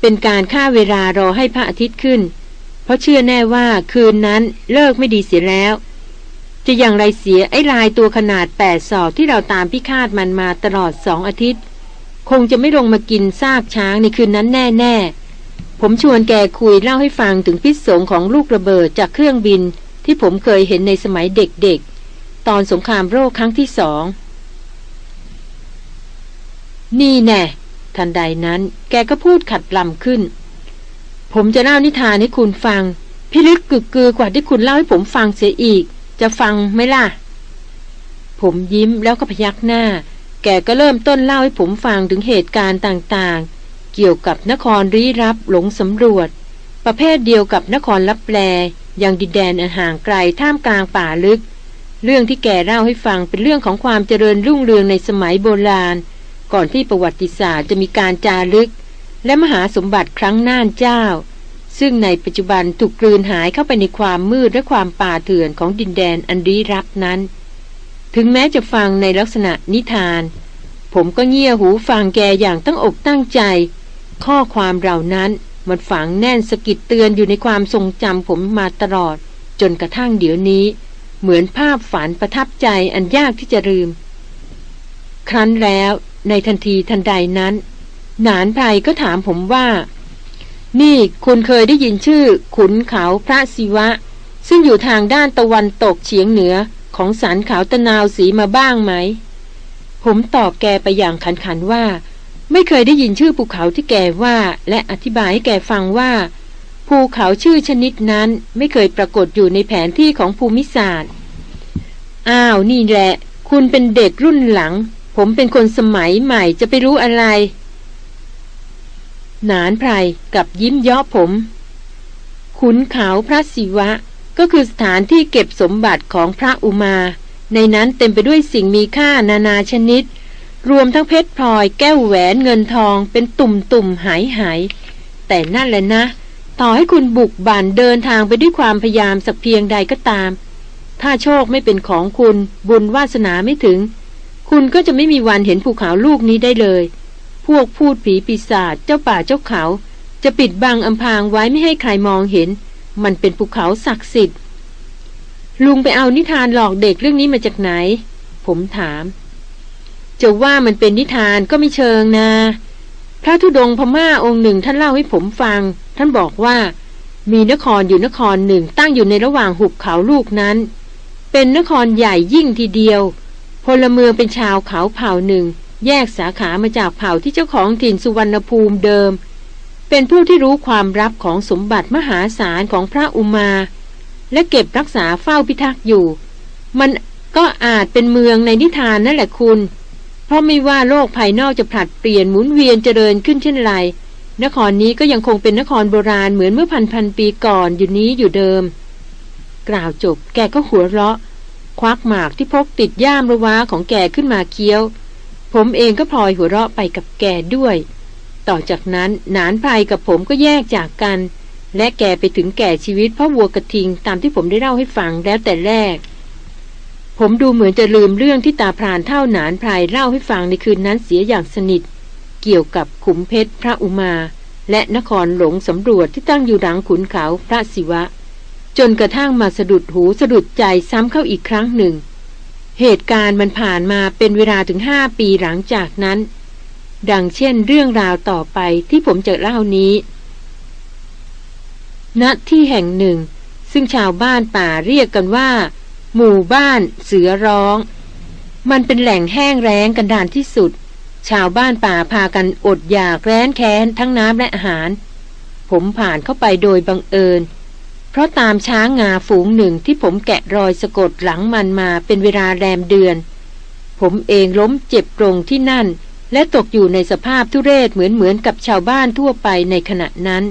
เป็นการฆ่าเวลารอให้พระอาทิตย์ขึ้น เพราะเชื่อแน่ว่าคืนนั้นเลิกไม่ดีเสียแล้ว จะอย่างไรเสียไอ้ลายตัวขนาดแปดศอกที่เราตามพิคาดมันมาตลอดสองอาทิตย์ คงจะไม่ลงมากินซากช้างในคืนนั้นแน่แน่ผมชวนแกคุยเล่าให้ฟังถึงพิษสงของลูกระเบิดจากเครื่องบินที่ผมเคยเห็นในสมัยเด็กๆ ตอนสงครามโรคครั้งที่สอง นี่แน่ ทันใดนั้น แกก็พูดขัดลำขึ้น ผมจะเล่านิทานให้คุณฟัง พิลึกกึกกือกว่าที่คุณเล่าให้ผมฟังเสียอีก จะฟังไหมล่ะ ผมยิ้มแล้วก็พยักหน้า แกก็เริ่มต้นเล่าให้ผมฟังถึงเหตุการณ์ต่างๆ เกี่ยวกับนครรีรับหลงสำรวจ ประเภทเดียวกับนครลับแลยังดินแดนอันห่างไกลท่ามกลางป่าลึก เรื่องที่แกเล่าให้ฟังเป็นเรื่องของความเจริญรุ่งเรืองในสมัยโบราณ ก่อนที่ประวัติศาสตร์จะมีการจารึก และมหาสมบัติครั้งน่านเจ้า ซึ่งในปัจจุบันถูกกลืนหายเข้าไปในความมืดและความป่าเถื่อนของดินแดนอันรีรับนั้น ถึงแม้จะฟังในลักษณะนิทาน ผมก็เงี่ยหูฟังแกอย่างตั้งอกตั้งใจ ข้อความเหล่านั้นมันฝังแน่นสกิดเตือนอยู่ในความทรงจำผมมาตลอด จนกระทั่งเดี๋ยวนี้ เหมือนภาพฝันประทับใจอันยากที่จะลืม ครั้นแล้วในทันทีทันใดนั้น หนานไพรก็ถามผมว่า นี่คุณเคยได้ยินชื่อ ขุนเขาพระศิวะ ซึ่งอยู่ทางด้านตะวันตกเฉียงเหนือของสันเขาตะนาวสีมาบ้างไหม ผมตอบแกไปอย่างขันขันว่า ไม่เคยได้ยินชื่อภูเขาที่แกว่า และอธิบายให้แกฟังว่า ภูเขาชื่อชนิดนั้นไม่เคยปรากฏอยู่ในแผนที่ของภูมิศาสตร์ อ้าวนี่แหละ คุณเป็นเด็กรุ่นหลัง ผมเป็นคนสมัยใหม่จะไปรู้อะไร นานไพรกับยิ้มย่อผม ขุนเขาพระศิวะ ก็คือสถานที่เก็บสมบัติของพระอุมา ในนั้นเต็มไปด้วยสิ่งมีค่านานาชนิด รวมทั้งเพชรพลอยแก้วแหวนเงินทองเป็นตุ่มตุ่มหายหายแต่นั่นแหละนะ ต่อให้คุณบุกบั่นเดินทางไปด้วยความพยายามสักเพียงใดก็ตาม ถ้าโชคไม่เป็นของคุณบุญวาสนาไม่ถึง คุณก็จะไม่มีวันเห็นภูเขาลูกนี้ได้เลย พวกพูดผีปีศาจเจ้าป่าเจ้าเขา จะปิดบังอำพรางไว้ไม่ให้ใครมองเห็น มันเป็นภูเขาศักดิ์สิทธิ์ ลุงไปเอานิทานหลอกเด็กเรื่องนี้มาจากไหน ผมถาม จะว่ามันเป็นนิทานก็ไม่เชิงนะพระธุดงพม่าองค์หนึ่งท่านเล่าให้ผมฟัง ท่านบอกว่า มีนครอยู่นครหนึ่งตั้งอยู่ในระหว่างหุบเขาลูกนั้น เป็นนครใหญ่ยิ่งทีเดียว พลเมืองเป็นชาวเขาเผ่าหนึ่ง แยกสาขามาจากเผ่าที่เจ้าของถิ่นสุวรรณภูมิเดิม เป็นผู้ที่รู้ความลับของสมบัติมหาศาลของพระอุมา และเก็บรักษาเฝ้าพิทักษ์อยู่ มันก็อาจเป็นเมืองในนิทานนั่นแหละคุณ เพราะไม่ว่าโลกภายนอกจะผลัดเปลี่ยนหมุนเวียนเจริญขึ้นเช่นไร นครนี้ก็ยังคงเป็นนครโบราณเหมือนเมื่อพันพันปีก่อนอยู่นี้อยู่เดิม กล่าวจบแกก็หัวเราะ ควักหมากที่พกติดย่ามระว้าของแกขึ้นมาเคี้ยว ผมเองก็พลอยหัวเราะไปกับแกด้วย ต่อจากนั้นนานภัยกับผมก็แยกจากกัน และแกไปถึงแก่ชีวิตเพราะวัวกระทิงตามที่ผมได้เล่าให้ฟังแล้วแต่แรก ผมดูเหมือนจะลืมเรื่องที่ตาพรานเท่านานพรายเล่าให้ฟังในคืนนั้นเสียอย่างสนิท เกี่ยวกับขุมเพชรพระอุมา และนครหลงสำรวจที่ตั้งอยู่หลังขุนเขาพระศิวะ จนกระทั่งมาสะดุดหูสะดุดใจซ้ำเข้าอีกครั้งหนึ่ง เหตุการณ์มันผ่านมาเป็นเวลาถึงห้าปีหลังจากนั้น ดังเช่นเรื่องราวต่อไปที่ผมจะเล่านี้ณที่แห่งหนึ่ง ซึ่งชาวบ้านป่าเรียกกันว่า หมู่บ้านเสือร้อง มันเป็นแหล่งแห้งแร้งกันดานที่สุด ชาวบ้านป่าพากันอดอยากแร้นแค้นทั้งน้ำและอาหาร ผมผ่านเข้าไปโดยบังเอิญ เพราะตามช้างงาฝูงหนึ่งที่ผมแกะรอยสะกดหลังมันมาเป็นเวลาแรมเดือน ผมเองล้มเจ็บตรงที่นั่น และตกอยู่ในสภาพทุเรศเหมือนเหมือนกับชาวบ้านทั่วไปในขณะนั้น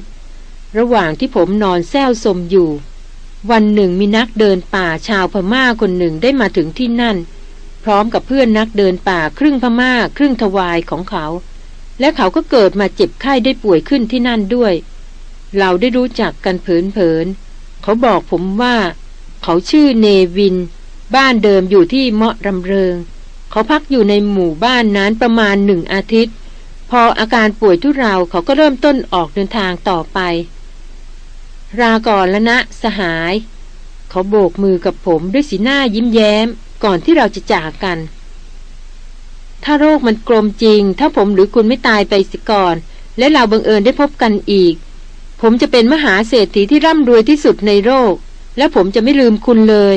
ระหว่างที่ผมนอนแซวสมอยู่ วันหนึ่งมีนักเดินป่าชาวพม่าคนหนึ่งได้มาถึงที่นั่น พร้อมกับเพื่อนนักเดินป่าครึ่งพม่าครึ่งทวายของเขา และเขาก็เกิดมาเจ็บไข้ได้ป่วยขึ้นที่นั่นด้วย เราได้รู้จักกันเผินๆ เขาบอกผมว่า เขาชื่อเนวิน บ้านเดิมอยู่ที่เมาะรำเริง เขาพักอยู่ในหมู่บ้านนั้นประมาณหนึ่งอาทิตย์ พออาการป่วยทุเราเขาก็เริ่มต้นออกเดินทางต่อไป ราก่อนแล้วนะสหาย เขาโบกมือกับผมด้วยสีหน้ายิ้มแย้ม ก่อนที่เราจะจากกัน ถ้าโรคมันกลมจริง ถ้าผมหรือคุณไม่ตายไปสิก่อน และเราบังเอิญได้พบกันอีก ผมจะเป็นมหาเศรษฐีที่ร่ำรวยที่สุดในโลก และผมจะไม่ลืมคุณเลย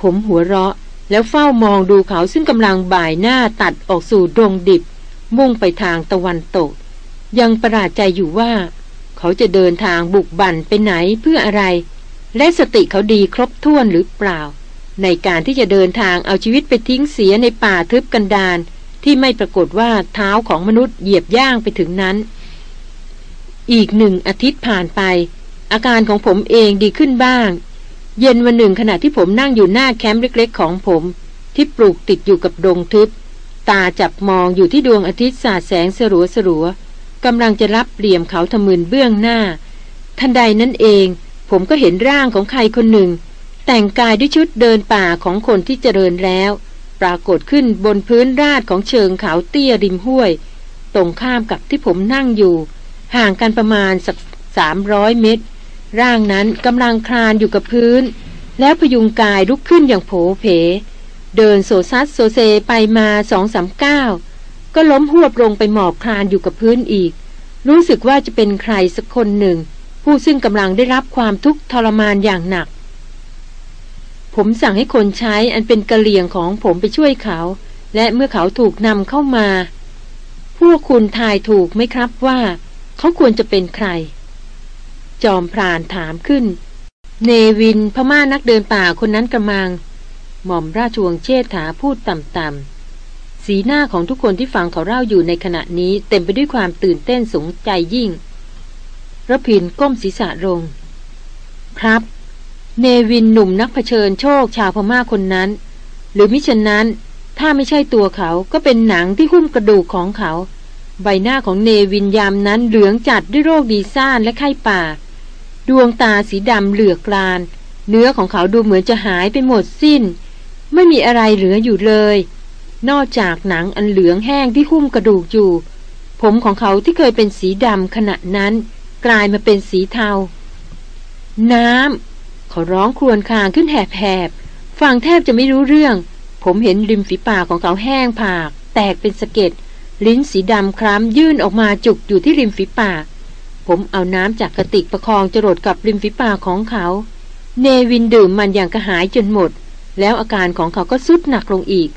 ผมหัวเราะแล้วเฝ้ามองดูเขาซึ่งกำลังบ่ายหน้าตัดออกสู่ดงดิบ มุ่งไปทางตะวันตก ยังประหลาดใจอยู่ว่า เขาจะเดินทางบุกบั่นไปไหนเพื่ออะไร และสติเขาดีครบถ้วนหรือเปล่า ในการที่จะเดินทางเอาชีวิตไปทิ้งเสียในป่าทึบกันดานที่ไม่ปรากฏว่าเท้าของมนุษย์เหยียบย่างไปถึงนั้น อีกหนึ่งอาทิตย์ผ่านไป อาการของผมเองดีขึ้นบ้าง เย็นวันหนึ่งขณะที่ผมนั่งอยู่หน้าแคมป์เล็กๆ ของผม ที่ปลูกติดอยู่กับดงทึบ ตาจับมองอยู่ที่ดวงอาทิตย์สาดแสงสลัวสลัวกำลังจะรับเหลี่ยมเขาทะมืนเบื้องหน้า ทันใดนั้นเอง ผมก็เห็นร่างของใครคนหนึ่ง แต่งกายด้วยชุดเดินป่าของคนที่เจริญแล้ว ปรากฏขึ้นบนพื้นราดของเชิงเขาเตี้ยริมห้วย ตรงข้ามกับที่ผมนั่งอยู่ ห่างกันประมาณสักสามร้อยเมตร ร่างนั้นกำลังคลานอยู่กับพื้น แล้วพยุงกายลุกขึ้นอย่างโผเพ เดินโซซัสโซเซไปมาสองสามก้าวก็ล้มหวบลงไปหมอบคลานอยู่กับพื้นอีก รู้สึกว่าจะเป็นใครสักคนหนึ่ง ผู้ซึ่งกำลังได้รับความทุกข์ทรมานอย่างหนัก ผมสั่งให้คนใช้อันเป็นกะเหลี่ยงของผมไปช่วยเขา และเมื่อเขาถูกนำเข้ามา พวกคุณทายถูกไหมครับว่า เขาควรจะเป็นใคร จอมพรานถามขึ้น เนวินพม่านักเดินป่าคนนั้นกำลัง หม่อมราชวงศ์เชษฐาพูดต่ำๆ สีหน้าของทุกคนที่ฟังเขาเล่าอยู่ในขณะนี้เต็มไปด้วยความตื่นเต้นสงใจยิ่งระพินก้มศีรษะลง ครับ เนวินหนุ่มนักเผชิญโชคชาวพม่าคนนั้น หรือมิฉะนั้น ถ้าไม่ใช่ตัวเขาก็เป็นหนังที่หุ้มกระดูกของเขา ใบหน้าของเนวินยามนั้นเหลืองจัดด้วยโรคดีซ่านและไข้ป่า ดวงตาสีดำเหลือกกราน เนื้อของเขาดูเหมือนจะหายไปหมดสิ้น ไม่มีอะไรเหลืออยู่เลย นอกจากหนังอันเหลืองแห้งที่หุ้มกระดูกอยู่ ผมของเขาที่เคยเป็นสีดำขณะนั้น กลายมาเป็นสีเทา น้ำเขาร้องครวญครางขึ้นแหบๆฟังแทบจะไม่รู้เรื่อง ผมเห็นริมฝีปากของเขาแห้งผาก แตกเป็นสะเก็ด ลิ้นสีดำคล้ำยื่นออกมาจุกอยู่ที่ริมฝีปาก ผมเอาน้ำจากกระติกประคองจรดกับริมฝีปากของเขา เนวินดื่มมันอย่างกระหายจนหมด แล้วอาการของเขาก็สุดหนักลงอีก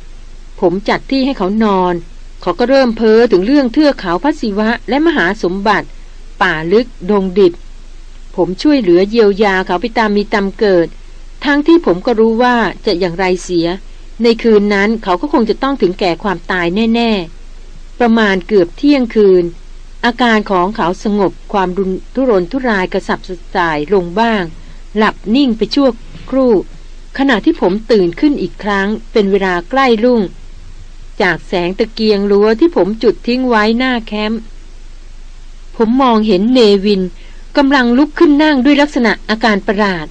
ผมจัดที่ให้เขานอน เขาก็เริ่มเพ้อถึงเรื่องเทือกเขาพัศิวะและมหาสมบัติ ป่าลึกดงดิบ ผมช่วยเหลือเยียวยาเขาไปตามมีตามเกิด ทั้งที่ผมก็รู้ว่าจะอย่างไรเสีย ในคืนนั้นเขาก็คงจะต้องถึงแก่ความตายแน่ ๆ ประมาณเกือบเที่ยงคืน อาการของเขาสงบความรุนทุรนทุรายกระสับกระส่ายลงบ้าง หลับนิ่งไปชั่วครู่ ขณะที่ผมตื่นขึ้นอีกครั้ง เป็นเวลาใกล้รุ่ง จากแสงตะเกียงรั้วที่ผมจุดทิ้งไว้หน้าแคมป์ผมมองเห็นเนวินกำลังลุกขึ้นนั่งด้วยลักษณะอาการประหลาด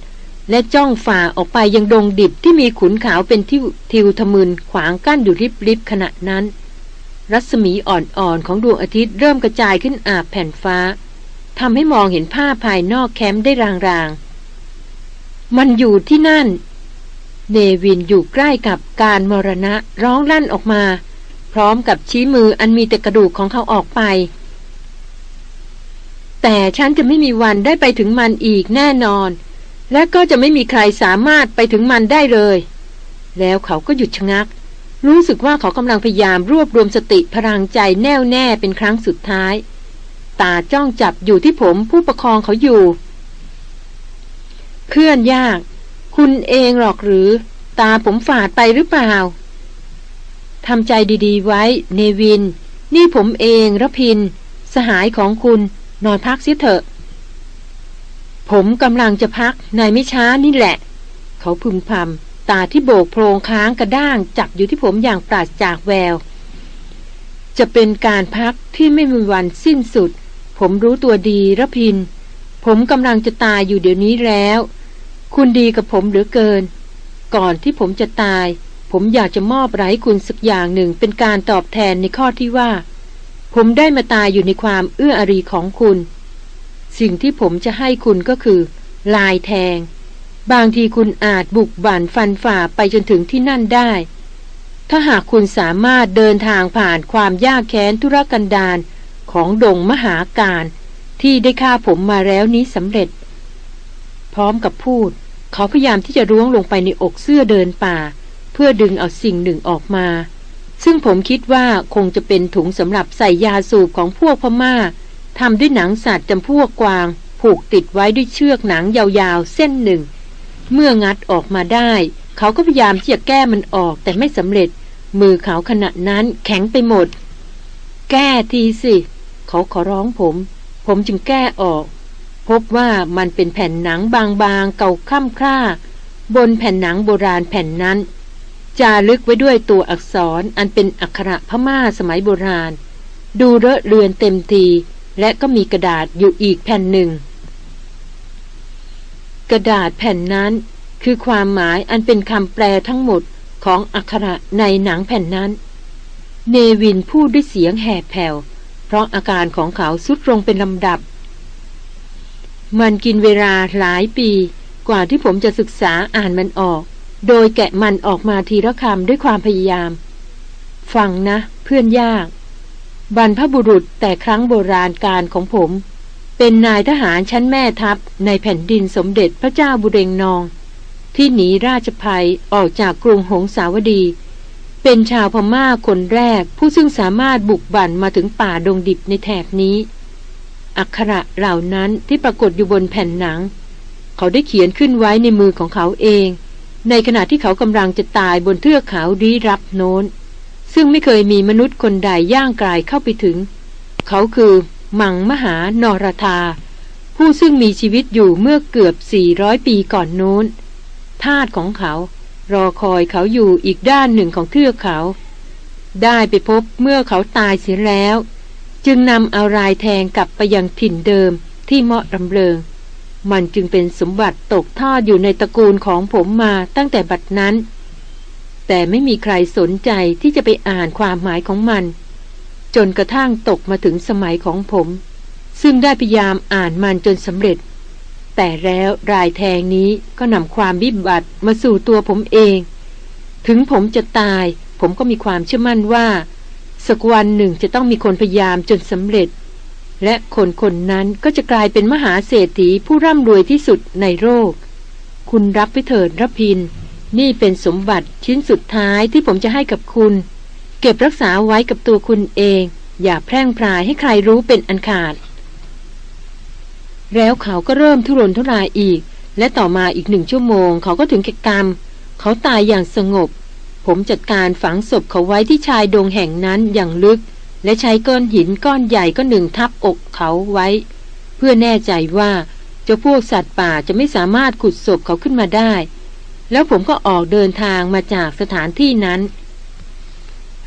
และจ้องฝ่าออกไปยังดงดิบที่มีขุนขาวเป็นทิวทิวทมึนขวางกั้นอยู่ริบๆขณะนั้น รัศมีอ่อนๆของดวงอาทิตย์เริ่มกระจายขึ้นอาบแผ่นฟ้าทำให้มองเห็นภาพภายนอกแคมป์ได้รางๆ มันอยู่ที่นั่น เนวินอยู่ใกล้กับการมรณะร้องลั่นออกมา พร้อมกับชี้มืออันมีแต่กระดูกของเขาออกไป แต่ฉันจะไม่มีวันได้ไปถึงมันอีกแน่นอน และก็จะไม่มีใครสามารถไปถึงมันได้เลย แล้วเขาก็หยุดชะงัก รู้สึกว่าเขากำลังพยายามรวบรวมสติพลังใจแน่วแน่เป็นครั้งสุดท้าย ตาจ้องจับอยู่ที่ผมผู้ประคองเขาอยู่ เคลื่อนยาก คุณเองหรอกหรือ ตาผมฝาดไปหรือเปล่าทำใจดีๆไว้ เนวิน นี่ผมเองระพิน สหายของคุณนอนพักเสียเถอะ ผมกำลังจะพักในไม่ช้านี่แหละ เขาพึมพำ ตาที่โบกโพรงค้างกระด้างจับอยู่ที่ผมอย่างปราศจากแวว จะเป็นการพักที่ไม่มีวันสิ้นสุด ผมรู้ตัวดีระพิน ผมกำลังจะตายอยู่เดี๋ยวนี้แล้ว คุณดีกับผมเหลือเกิน ก่อนที่ผมจะตาย ผมอยากจะมอบไร้คุณสักอย่างหนึ่งเป็นการตอบแทนในข้อที่ว่า ผมได้มาตายอยู่ในความเอื้ออารีของคุณ สิ่งที่ผมจะให้คุณก็คือ ลายแทง บางทีคุณอาจบุกบั่นฟันฝ่าไปจนถึงที่นั่นได้ ถ้าหากคุณสามารถเดินทางผ่านความยากแค้นทุรกันดารของดงมหาการที่ได้ฆ่าผมมาแล้วนี้สำเร็จ พร้อมกับพูด เขาพยายามที่จะร้วงลงไปในอกเสื้อเดินป่า เพื่อดึงเอาสิ่งหนึ่งออกมา ซึ่งผมคิดว่าคงจะเป็นถุงสำหรับใส่ยาสูบของพวกพม่าทำด้วยหนังสัตว์จำพวกกวาง ผูกติดไว้ด้วยเชือกหนังยาวๆ เส้นหนึ่ง เมื่องัดออกมาได้ เขาก็พยายามที่จะแก้มันออกแต่ไม่สำเร็จ มือเขาขณะนั้นแข็งไปหมด แก้ทีสิ เขาขอร้องผม ผมจึงแก้ออก พบว่ามันเป็นแผ่นหนังบางๆเก่าค่ำคร่า บนแผ่นหนังโบราณแผ่นนั้นจารึกไว้ด้วยตัวอักษรอันเป็นอักขระพม่าสมัยโบราณ ดูเรอะเรือนเต็มที และก็มีกระดาษอยู่อีกแผ่นหนึ่ง กระดาษแผ่นนั้น คือความหมายอันเป็นคำแปลทั้งหมดของอักขระในหนังแผ่นนั้น เนวินพูดด้วยเสียงแหบแผ่ว เพราะอาการของเขาสุดลงเป็นลำดับ มันกินเวลาหลายปี กว่าที่ผมจะศึกษาอ่านมันออก โดยแกะมันออกมาทีละคำด้วยความพยายาม ฟังนะ เพื่อนยาก บรรพบุรุษแต่ครั้งโบราณการของผม เป็นนายทหารชั้นแม่ทัพในแผ่นดินสมเด็จพระเจ้าบุเรงนอง ที่หนีราชภัยออกจากกรุงหงสาวดี เป็นชาวพม่าคนแรกผู้ซึ่งสามารถบุกบั่นมาถึงป่าดงดิบในแถบนี้ อักขระเหล่านั้นที่ปรากฏอยู่บนแผ่นหนัง เขาได้เขียนขึ้นไว้ในมือของเขาเอง ในขณะที่เขากำลังจะตายบนเทือกเขาดีรับโน้น ซึ่งไม่เคยมีมนุษย์คนใดย่างกลายเข้าไปถึง เขาคือ มังมหานรธา ผู้ซึ่งมีชีวิตอยู่เมื่อเกือบ 400 ปีก่อนโน้นทาตของเขา รอคอยเขาอยู่อีกด้านหนึ่งของเทือกเขา ได้ไปพบเมื่อเขาตายเสียแล้ว จึงนำเอารายแทงกลับไปยังถิ่นเดิมที่เหมาะรำเริง มันจึงเป็นสมบัติตกทอดอยู่ในตระกูลของผมมาตั้งแต่บัดนั้น แต่ไม่มีใครสนใจที่จะไปอ่านความหมายของมัน จนกระทั่งตกมาถึงสมัยของผม ซึ่งได้พยายามอ่านมันจนสำเร็จ แต่แล้วรายแทงนี้ก็นำความวิบัติมาสู่ตัวผมเอง ถึงผมจะตาย ผมก็มีความเชื่อมั่นว่าสักวันหนึ่งจะต้องมีคนพยายามจนสำเร็จ และคนคนนั้นก็จะกลายเป็นมหาเศรษฐีผู้ร่ำรวยที่สุดในโลกคุณรับไปเถิดรพิน นี่เป็นสมบัติชิ้นสุดท้ายที่ผมจะให้กับคุณ เก็บรักษาไว้กับตัวคุณเอง อย่าแพร่งพรายให้ใครรู้เป็นอันขาด แล้วเขาก็เริ่มทุรนทุรายอีก และต่อมาอีกหนึ่งชั่วโมง เขาก็ถึงแก่กรรม เขาตายอย่างสงบ ผมจัดการฝังศพเขาไว้ที่ชายดงแห่งนั้นอย่างลึก และใช้ก้อนหินก้อนใหญ่ก็หนึ่งทับอกเขาไว้ เพื่อแน่ใจว่าเจ้าพวกสัตว์ป่าจะไม่สามารถขุดศพเขาขึ้นมาได้ แล้วผมก็ออกเดินทางมาจากสถานที่นั้น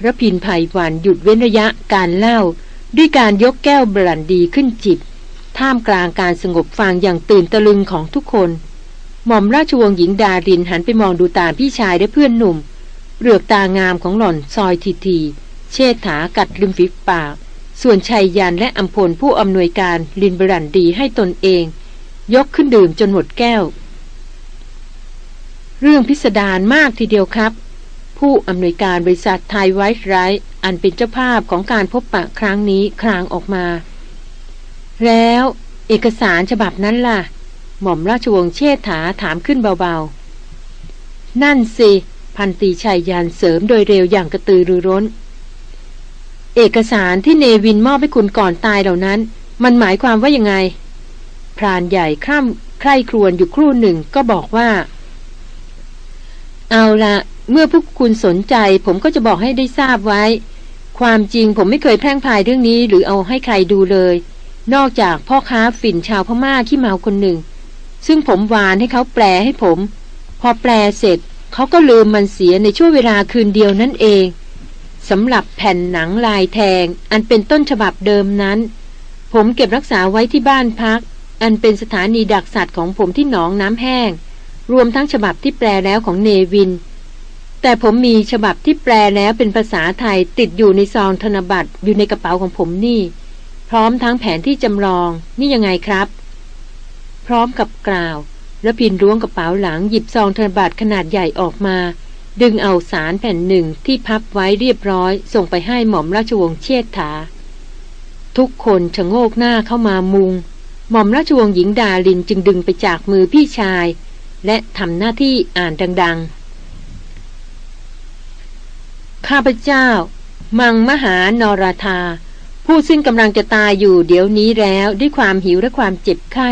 ระพินภัยวันหยุดเว้นระยะการเล่า ด้วยการยกแก้วบรันดีขึ้นจิบ ท่ามกลางการสงบฟังอย่างตื่นตะลึงของทุกคน หม่อมราชวงศ์หญิงดารินหันไปมองดูตาพี่ชายและเพื่อนหนุ่มเปลือกตางามของหล่อนซอยทีทีเชิดถากัดริมฝีปาก ส่วนชายยันและอัมพลผู้อำนวยการลินบรันดีให้ตนเอง ยกขึ้นดื่มจนหมดแก้ว เรื่องพิสดารมากทีเดียวครับ ผู้อำนวยการบริษัทไทยไวท์ไรท์อันเป็นเจ้าภาพของการพบปะครั้งนี้คลางออกมา แล้วเอกสารฉบับนั้นล่ะ หม่อมราชวงศ์เชษฐาถามขึ้นเบาๆ นั่นสิ พันตีชายยานเสริมโดยเร็วอย่างกระตือรือร้น เอกสารที่เนวินมอบให้คุณก่อนตายเหล่านั้น มันหมายความว่ายังไง พรานใหญ่คร่ำใคร่ครวญอยู่ครู่หนึ่งก็บอกว่า เอาละ เมื่อพวกคุณสนใจ ผมก็จะบอกให้ได้ทราบไว้ ความจริงผมไม่เคยแพร่งพายเรื่องนี้ หรือเอาให้ใครดูเลย นอกจากพ่อค้าฝิ่นชาวพม่าขี้เมาคนหนึ่ง ซึ่งผมวานให้เขาแปลให้ผม พอแปลเสร็จเขาก็ลืมมันเสียในช่วงเวลาคืนเดียวนั่นเองสำหรับแผ่นหนังลายแทง อันเป็นต้นฉบับเดิมนั้น ผมเก็บรักษาไว้ที่บ้านพัก อันเป็นสถานีดักสัตว์ของผมที่หนองน้ำแห้ง รวมทั้งฉบับที่แปลแล้วของเนวิน แต่ผมมีฉบับที่แปลแล้วเป็นภาษาไทยติดอยู่ในซองธนบัตรอยู่ในกระเป๋าของผมนี่ พร้อมทั้งแผนที่จำลองนี่ยังไงครับ พร้อมกับกล่าว แล้วพินล้วงกระเป๋าหลังหยิบซองธนบัตรขนาดใหญ่ออกมา ดึงเอาสารแผ่นหนึ่งที่พับไว้เรียบร้อย ส่งไปให้หม่อมราชวงศ์เชษฐา ทุกคนชะโงกหน้าเข้ามามุง หม่อมราชวงศ์หญิงดาลินจึงดึงไปจากมือพี่ชาย และทำหน้าที่อ่านดัง ๆ ข้าพเจ้า มังมหานราธา ผู้ซึ่งกำลังจะตายอยู่เดี๋ยวนี้แล้วด้วยความหิวและความเจ็บไข้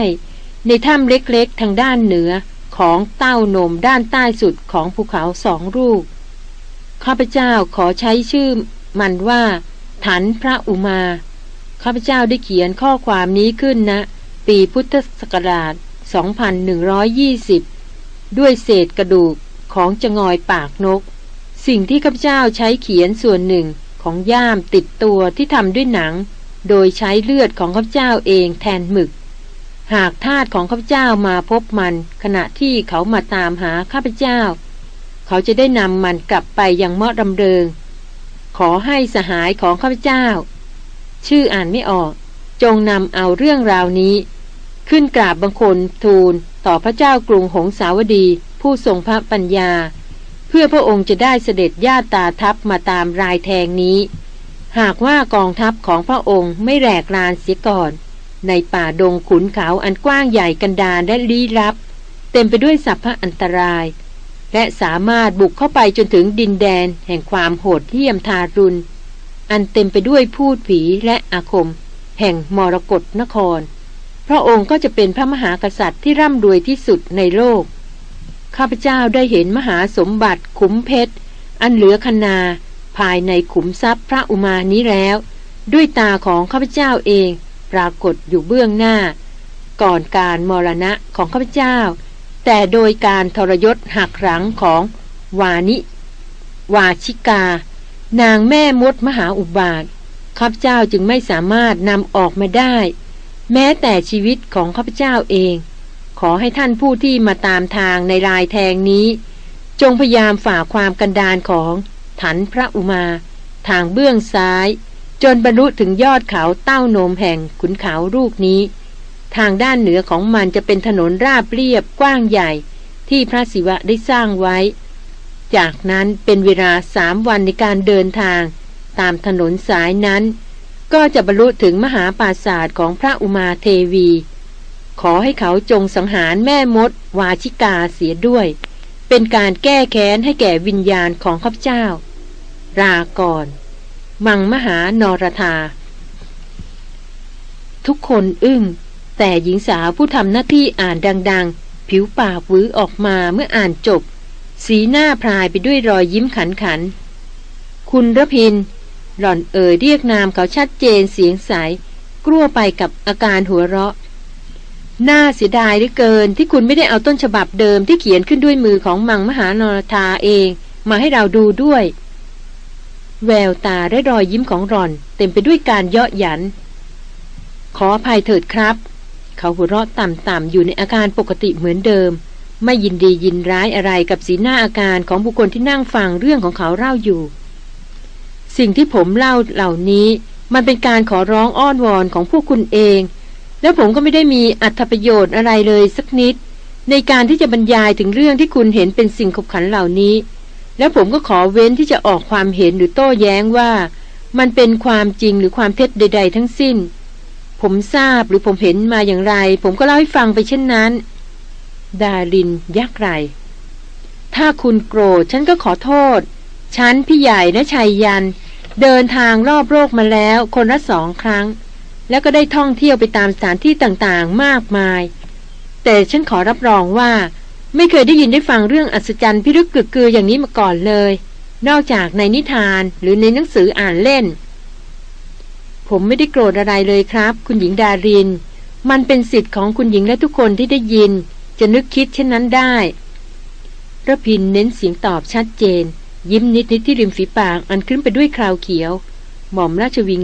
ในถ้ำเล็กๆ ทางด้านเหนือของเต้านมด้านใต้สุดของภูเขาสองรูปข้าพเจ้าขอใช้ชื่อมันว่าถันพระอุมา ข้าพเจ้าได้เขียนข้อความนี้ขึ้นนะ ปีพุทธศักราช 2120 ด้วยเศษกระดูกของจงอยปากนก สิ่งที่ข้าพเจ้าใช้เขียนส่วนหนึ่งของย่ามติดตัวที่ทำด้วยหนัง โดยใช้เลือดของข้าพเจ้าเองแทนหมึก หากทาสของข้าพเจ้ามาพบมัน ขณะที่เขามาตามหาข้าพเจ้า เขาจะได้นำมันกลับไปยังเมาะดำเริง ขอให้สหายของข้าพเจ้า ชื่ออ่านไม่ออก จงนำเอาเรื่องราวนี้ ขึ้นกราบบังคลทูลต่อพระเจ้ากรุงหงสาวดีผู้ทรงพระปัญญา เพื่อพระองค์จะได้เสด็จญาตาทัพมาตามรายแทงนี้ หากว่ากองทัพของพระองค์ไม่แหลกลานเสียก่อน ในป่าดงขุนเขาอันกว้างใหญ่กันดารและลี้ลับ เต็มไปด้วยสัพพะอันตราย และสามารถบุกเข้าไปจนถึงดินแดนแห่งความโหดเหี้ยมทารุณ อันเต็มไปด้วยพูดผีและอาคม แห่งมรกรนคร พระองค์ก็จะเป็นพระมหากษัตริย์ที่ร่ำรวยที่สุดในโลก ข้าพเจ้าได้เห็นมหาสมบัติขุมเพชร อันเหลือคนาภายในขุมทรัพย์พระอุมานี้แล้ว ด้วยตาของข้าพเจ้าเองปรากฏอยู่เบื้องหน้า ก่อนการมรณะของข้าพเจ้า แต่โดยการทรยศหักหลังของวานิ วาชิกา นางแม่มดมหาอุบาทข้าพเจ้าจึงไม่สามารถนำออกมาได้ แม้แต่ชีวิตของข้าพเจ้าเอง ขอให้ท่านผู้ที่มาตามทางในลายแทงนี้ จงพยายามฝ่าความกันดานของถันพระอุมา ทางเบื้องซ้าย จนบรรลุถึงยอดเขาเต้าโนมแห่งขุนเขาลูกนี้ ทางด้านเหนือของมันจะเป็นถนนราบเรียบกว้างใหญ่ ที่พระศิวะได้สร้างไว้ จากนั้นเป็นเวลาสามวันในการเดินทาง ตามถนนสายนั้น ก็จะบรรลุถึงมหาปราศาสตร์ของพระอุมาเทวี ขอให้เขาจงสังหารแม่มด วาชิกาเสียด้วย เป็นการแก้แค้นให้แก่วิญญาณของข้าพเจ้า ราก่อนมังมหานรธา ทุกคนอึ้ง แต่หญิงสาวผู้ทำหน้าที่อ่านดัง ๆ ผิวปากวื้อออกมาเมื่ออ่านจบ สีหน้าพรายไปด้วยรอยยิ้มขันขัน คุณระพิน หล่อนเอ่ยเรียกนามเขาชัดเจนเสียงใสกลัวไปกับอาการหัวเราะ น่าเสียดายเหลือเกินที่คุณไม่ได้เอาต้นฉบับเดิมที่เขียนขึ้นด้วยมือของมังมหานรธาเอง มาให้เราดูด้วย แววตาและรอยยิ้มของหล่อน เต็มไปด้วยการเยาะหยัน ขออภัยเถิดครับ เขาหัวเราะต่ำๆอยู่ในอาการปกติเหมือนเดิม ไม่ยินดียินร้ายอะไรกับสีหน้าอาการของบุคคลที่นั่งฟังเรื่องของเขาเล่าอยู่ สิ่งที่ผมเล่าเหล่านี้ มันเป็นการขอร้องอ้อนวอนของพวกคุณเอง แล้วผมก็ไม่ได้มีอัตประโยชน์อะไรเลยสักนิด ในการที่จะบรรยายถึงเรื่องที่คุณเห็นเป็นสิ่งขบขันเหล่านี้ แล้วผมก็ขอเว้นที่จะออกความเห็นหรือโต้แย้งว่า มันเป็นความจริงหรือความเท็จใด ๆ ทั้งสิ้น ผมทราบหรือผมเห็นมาอย่างไร ผมก็เล่าให้ฟังไปเช่นนั้น ดารินยักไร ถ้าคุณโกรธฉันก็ขอโทษ ฉันพี่ใหญ่และชัยยัน เดินทางรอบโลกมาแล้วคนละสองครั้ง แล้วก็ได้ท่องเที่ยวไปตามสถานที่ต่างๆ มากมาย แต่ฉันขอรับรองว่า ไม่เคยได้ยินได้ฟังเรื่องอัศจรรย์พิรึกกึกกืออย่างนี้มาก่อนเลย นอกจากในนิทานหรือในหนังสืออ่านเล่น ผมไม่ได้โกรธอะไรเลยครับ คุณหญิงดาริน มันเป็นสิทธิ์ของคุณหญิงและทุกคนที่ได้ยิน จะนึกคิดเช่นนั้นได้ระพินเน้นเสียงตอบชัดเจน ยิ้มนิดนิดที่ริมฝีปากอันขึ้นไปด้วยคราวเขียว หม่อมราชวิง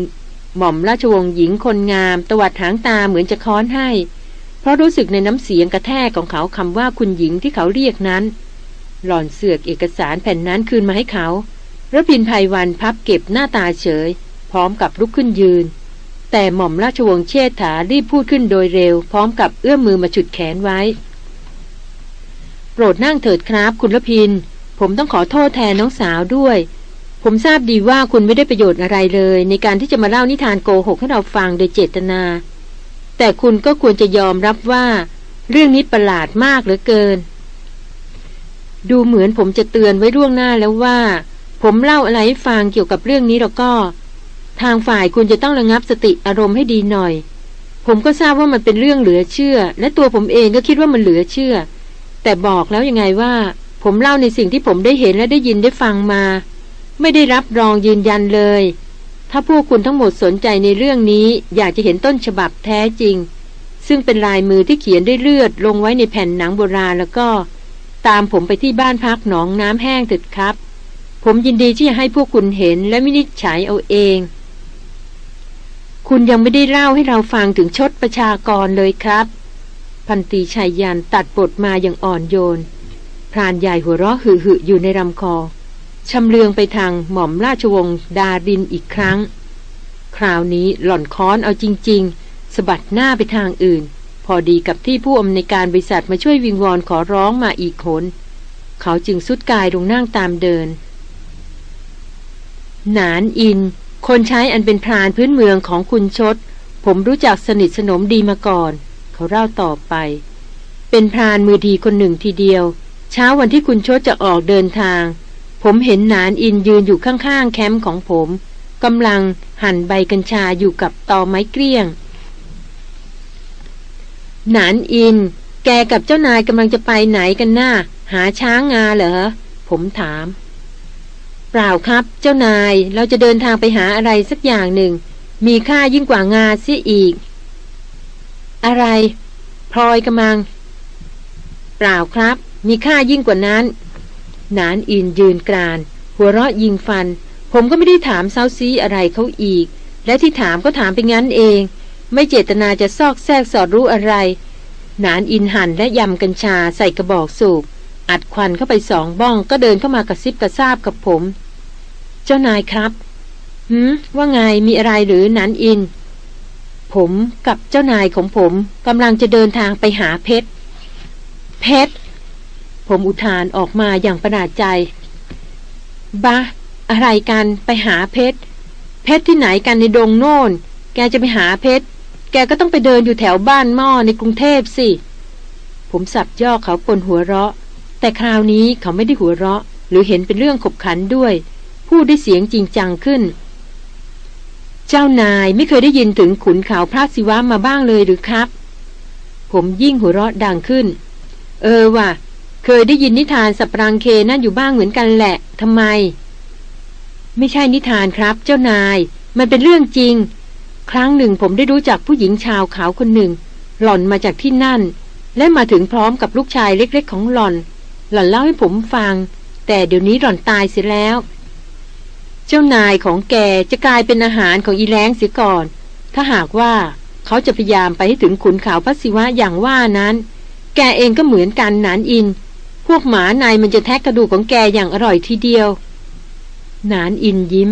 หม่อมราชวงศ์หญิงคนงาม ตวัดหางตาเหมือนจะค้อนให้ เพราะรู้สึกในน้ำเสียงกระแทกของเขาคำว่าคุณหญิงที่เขาเรียกนั้น หล่อนเสือกเอกสารแผ่นนั้นคืนมาให้เขาระพินภัยวันพับเก็บหน้าตาเฉย พร้อมกับลุกขึ้นยืน แต่หม่อมราชวงศ์เชษฐารีบพูดขึ้นโดยเร็ว พร้อมกับเอื้อมมือมาฉุดแขนไว้ โปรดนั่งเถิดครับคุณละพิน ผมต้องขอโทษแทนน้องสาวด้วย ผมทราบดีว่าคุณไม่ได้ประโยชน์อะไรเลย ในการที่จะมาเล่านิทานโกหกให้เราฟังโดยเจตนา แต่คุณก็ควรจะยอมรับว่า เรื่องนี้ประหลาดมากเหลือเกิน ดูเหมือนผมจะเตือนไว้ล่วงหน้าแล้วว่า ผมเล่าอะไรให้ฟังเกี่ยวกับเรื่องนี้แล้วก็ ทางฝ่ายคุณจะต้องระงับสติอารมณ์ให้ดีหน่อย ผมก็ทราบว่ามันเป็นเรื่องเหลือเชื่อ และตัวผมเองก็คิดว่ามันเหลือเชื่อ แต่บอกแล้วยังไงว่า ผมเล่าในสิ่งที่ผมได้เห็นและได้ยินได้ฟังมา ไม่ได้รับรองยืนยันเลย ถ้าพวกคุณทั้งหมดสนใจในเรื่องนี้อยากจะเห็นต้นฉบับแท้จริง ซึ่งเป็นลายมือที่เขียนด้วยเลือดลงไว้ในแผ่นหนังโบราณแล้วก็ ตามผมไปที่บ้านพักหนองน้ำแห้งเถิดครับ ผมยินดีที่จะให้พวกคุณเห็นและวินิจฉัยเอาเอง คุณยังไม่ได้เล่าให้เราฟังถึงชดประชากรเลยครับ พันตีชายยันตัดบทมาอย่างอ่อนโยนพรานใหญ่หัวเราะหึหึอยู่ในลำคอ ชำเลืองไปทางหม่อมราชวงศ์ดารินอีกครั้ง คราวนี้หล่อนค้อนเอาจริง ๆสะบัดหน้าไปทางอื่น พอดีกับที่ผู้อำนวยการบริษัทมาช่วยวิงวอนขอร้องมาอีกคน เขาจึงสุดกายลงนั่งตามเดิน หนานอิน คนใช้อันเป็นพรานพื้นเมืองของคุณชด ผมรู้จักสนิทสนมดีมาก่อน เขาเล่าต่อไป เป็นพรานมือดีคนหนึ่งทีเดียว เช้าวันที่คุณชดจะออกเดินทาง ผมเห็นหนานอินยืนอยู่ข้างๆแคมป์ของผมกำลังหั่นใบกัญชาอยู่กับตอไม้เกลี้ยงหนานอิน แกกับเจ้านายกำลังจะไปไหนกันหน้า หาช้างงาเหรอ ผมถาม เปล่าครับ เจ้านายเราจะเดินทางไปหาอะไรสักอย่างหนึ่ง มีค่ายิ่งกว่างาเสียอีก อะไรพลอยกำลัง เปล่าครับ มีค่ายิ่งกว่านั้น นานอินยืนกราน หัวเราะยิงฟัน ผมก็ไม่ได้ถามเซาซีอะไรเขาอีก และที่ถามก็ถามไปงั้นเอง ไม่เจตนาจะซอกแซกสอดรู้อะไร นานอินหันและยำกัญชาใส่กระบอกสูบ อัดควันเข้าไปสองบ้องก็เดินเข้ามากระซิบกระซาบกับผม เจ้านายครับหืมว่าไงมีอะไรหรือนานอิน ผมกับเจ้านายของผมกำลังจะเดินทางไปหาเพชร เพชร ผมอุทานออกมาอย่างประหลาดใจบะอะไรกันไปหาเพชร เพชรที่ไหนกันในดงโน่น แกจะไปหาเพชร แกก็ต้องไปเดินอยู่แถวบ้านหม้อในกรุงเทพสิ ผมสับย่อเขาปนหัวเราะ แต่คราวนี้เขาไม่ได้หัวเราะ หรือเห็นเป็นเรื่องขบขันด้วย พูดด้วยเสียงจริงจังขึ้น เจ้านายไม่เคยได้ยินถึงขุนเขาพระศิวะมาบ้างเลยหรือครับ ผมยิ่งหัวเราะดังขึ้น เออว่ะ เคยได้ยินนิทานสัปรังเคนั่นอยู่บ้างเหมือนกันแหละทำไม ไม่ใช่นิทานครับ เจ้านาย มันเป็นเรื่องจริง ครั้งหนึ่งผมได้รู้จักผู้หญิงชาวขาวคนหนึ่ง หล่อนมาจากที่นั่น และมาถึงพร้อมกับลูกชายเล็ก ๆ ของหล่อน หล่อนเล่าให้ผมฟัง แต่เดี๋ยวนี้หล่อนตายเสียแล้ว เจ้านายของแกจะกลายเป็นอาหารของอีแรงเสียก่อน ถ้าหากว่าเขาจะพยายามไปให้ถึงขุนเขาพระศิวะอย่างว่านั้น แกเองก็เหมือนกันนานอิน พวกหมานายมันจะแทะกระดูกของแกอย่างอร่อยทีเดียว นานอินยิ้ม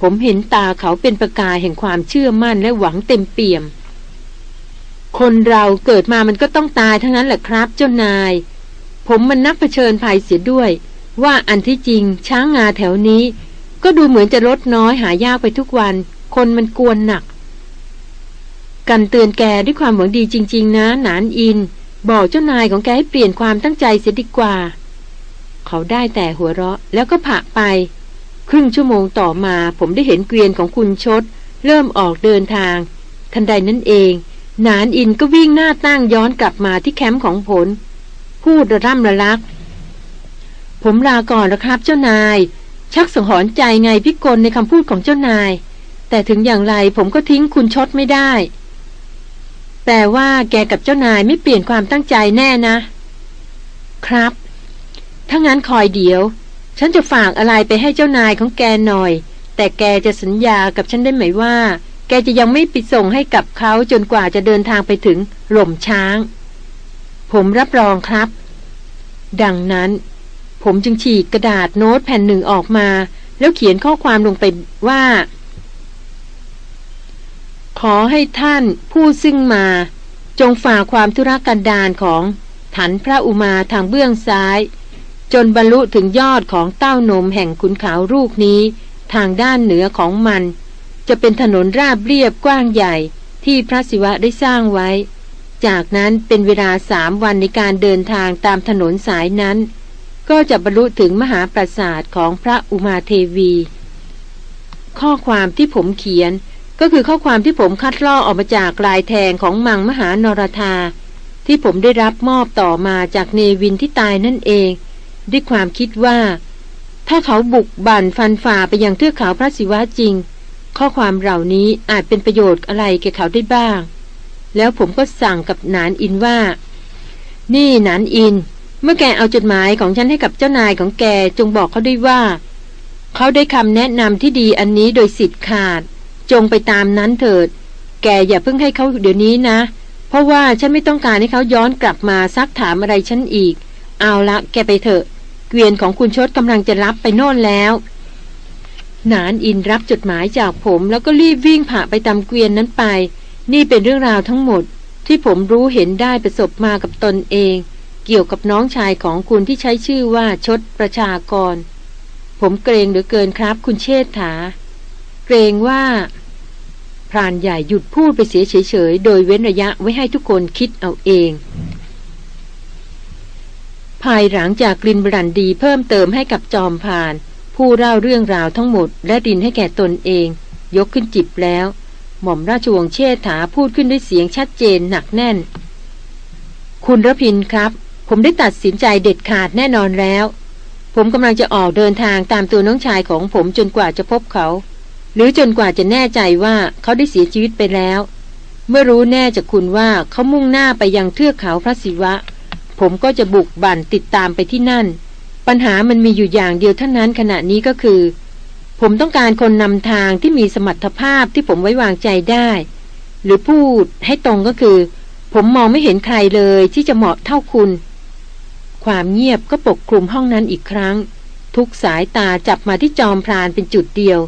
ผมเห็นตาเขาเป็นประกายแห่งความเชื่อมั่นและหวังเต็มเปี่ยม คนเราเกิดมามันก็ต้องตายทั้งนั้นแหละครับเจ้านาย ผมมันนักเผชิญภัยเสียด้วย ว่าอันที่จริงช้างงาแถวนี้ ก็ดูเหมือนจะลดน้อยหายากไปทุกวัน คนมันกวนหนัก กันเตือนแกด้วยความหวังดีจริง ๆ นะ นานอิน บอกเจ้านายของแกให้เปลี่ยนความตั้งใจเสียดีกว่า เขาได้แต่หัวเราะแล้วก็ผ่าไป ครึ่งชั่วโมงต่อมาผมได้เห็นเกวียนของคุณชด เริ่มออกเดินทาง ทันใดนั้นเอง นานอินก็วิ่งหน้าตั้งย้อนกลับมาที่แคมป์ของผล พูดระร่ำระลัก ผมลาก่อนนะครับเจ้านาย ชักสังหรณ์ใจไงพิกลในคำพูดของเจ้านาย แต่ถึงอย่างไรผมก็ทิ้งคุณชดไม่ได้ แต่ว่าแกกับเจ้านายไม่เปลี่ยนความตั้งใจแน่นะ ครับ ถ้างั้นคอยเดี๋ยว ฉันจะฝากอะไรไปให้เจ้านายของแกหน่อย แต่แกจะสัญญากับฉันได้ไหมว่า แกจะยังไม่ไปส่งให้กับเขาจนกว่าจะเดินทางไปถึงหล่มช้าง ผมรับรองครับ ดังนั้น ผมจึงฉีกกระดาษโน้ตแผ่นหนึ่งออกมา แล้วเขียนข้อความลงไปว่า ขอให้ท่านผู้ซึ่งมา จงฝ่าความธุรกันดารของถันพระอุมาทางเบื้องซ้าย จนบรรลุถึงยอดของเต้านมแห่งขุนเขาลูกนี้ ทางด้านเหนือของมัน จะเป็นถนนราบเรียบกว้างใหญ่ที่พระศิวะได้สร้างไว้ จากนั้นเป็นเวลาสามวันในการเดินทางตามถนนสายนั้น ก็จะบรรลุถึงมหาปราสาทของพระอุมาเทวี ข้อความที่ผมเขียน ก็คือข้อความที่ผมคัดลอกออกมาจากลายแทงของมังมหานรธา ที่ผมได้รับมอบต่อมาจากเนวินที่ตายนั่นเอง ด้วยความคิดว่า ถ้าเขาบุกบั่นฟันฝ่าไปยังเทือกเขาพระศิวะจริง ข้อความเหล่านี้อาจเป็นประโยชน์อะไรแก่เขาได้บ้าง แล้วผมก็สั่งกับนานอินว่า นี่นานอิน เมื่อแกเอาจดหมายของฉันให้กับเจ้านายของแกจงบอกเขาด้วยว่า เขาได้คำแนะนำที่ดีอันนี้โดยสิทธิ์ขาด จงไปตามนั้นเถิด แกอย่าเพิ่งให้เขาเดี๋ยวนี้นะ เพราะว่าฉันไม่ต้องการให้เขาย้อนกลับมาซักถามอะไรฉันอีก เอาละแกไปเถอะ เกวียนของคุณชดกำลังจะรับไปโน่นแล้วนานอินรับจดหมายจากผมแล้วก็รีบวิ่งผ่าไปตามเกวียนนั้นไป นี่เป็นเรื่องราวทั้งหมด ที่ผมรู้เห็นได้ประสบมากับตนเอง เกี่ยวกับน้องชายของคุณที่ใช้ชื่อว่าชดประชากร ผมเกรงเหลือเกินครับคุณเชษฐา เกรงว่าพรานใหญ่หยุดพูดไปเสียเฉยๆ โดยเว้นระยะไว้ให้ทุกคนคิดเอาเอง ภายหลังจากกลินบรันดีเพิ่มเติมให้กับจอมพาน ผู้เล่าเรื่องราวทั้งหมด และดินให้แก่ตนเอง ยกขึ้นจิบแล้ว หม่อมราชวงศ์เชษฐาพูดขึ้นด้วยเสียงชัดเจนหนักแน่น คุณรพินครับ ผมได้ตัดสินใจเด็ดขาดแน่นอนแล้ว ผมกำลังจะออกเดินทางตามตัวน้องชายของผมจนกว่าจะพบเขา หรือจนกว่าจะแน่ใจว่าเขาได้เสียชีวิตไปแล้ว เมื่อรู้แน่จากคุณว่าเขามุ่งหน้าไปยังเทือกเขาพระศิวะ ผมก็จะบุกบั่นติดตามไปที่นั่น ปัญหามันมีอยู่อย่างเดียวเท่านั้นขณะนี้ก็คือผผมต้องการคนนำทางที่มีสมรรถภาพที่ผมไว้วางใจได้ หรือพูดให้ตรงก็คือ ผมมองไม่เห็นใครเลยที่จะเหมาะเท่าคุณ ความเงียบก็ปกคลุมห้องนั้นอีกครั้ง ทุกสายตาจับมาที่จอมพรานเป็นจุดเดียว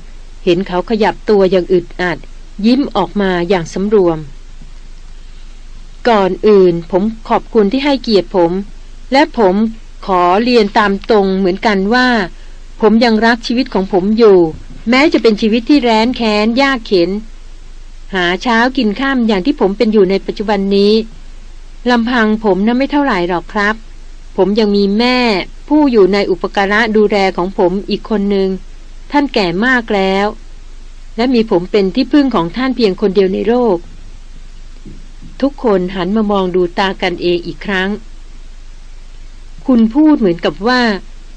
เห็นเขาขยับตัวอย่างอึดอัด ยิ้มออกมาอย่างสำรวม ก่อนอื่นผมขอบคุณที่ให้เกียรติผม และผมขอเรียนตามตรงเหมือนกันว่า ผมยังรักชีวิตของผมอยู่ แม้จะเป็นชีวิตที่แร้นแค้นยากเข็น หาเช้ากินข้ามอย่างที่ผมเป็นอยู่ในปัจจุบันนี้ลำพังผมน่ะไม่เท่าไหร่หรอกครับ ผมยังมีแม่ผู้อยู่ในอุปการะดูแลของผมอีกคนหนึ่ง ท่านแก่มากแล้ว และมีผมเป็นที่พึ่งของท่านเพียงคนเดียวในโลก ทุกคนหันมามองดูตากันเองอีกครั้ง คุณพูดเหมือนกับว่า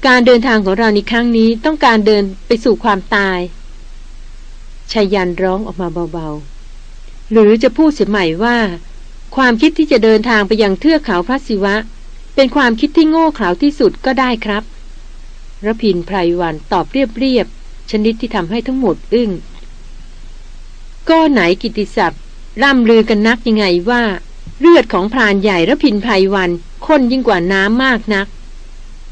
การเดินทางของเราในครั้งนี้ต้องการเดินไปสู่ความตายชายันร้องออกมาเบาๆ หรือจะพูดเสียใหม่ว่า ความคิดที่จะเดินทางไปยังเทือกเขาพระศิวะ เป็นความคิดที่โง่เขลาที่สุดก็ได้ครับระพินไพรวันตอบเรียบ ชนิดที่ทำให้ทั้งหมดอึง้งก็ไหนกิติศัพท์ร่ำลือกันนักยังไงว่า เลือดของพรานใหญ่ระพินไพรวันข้นยิ่งกว่าน้ำมากนัก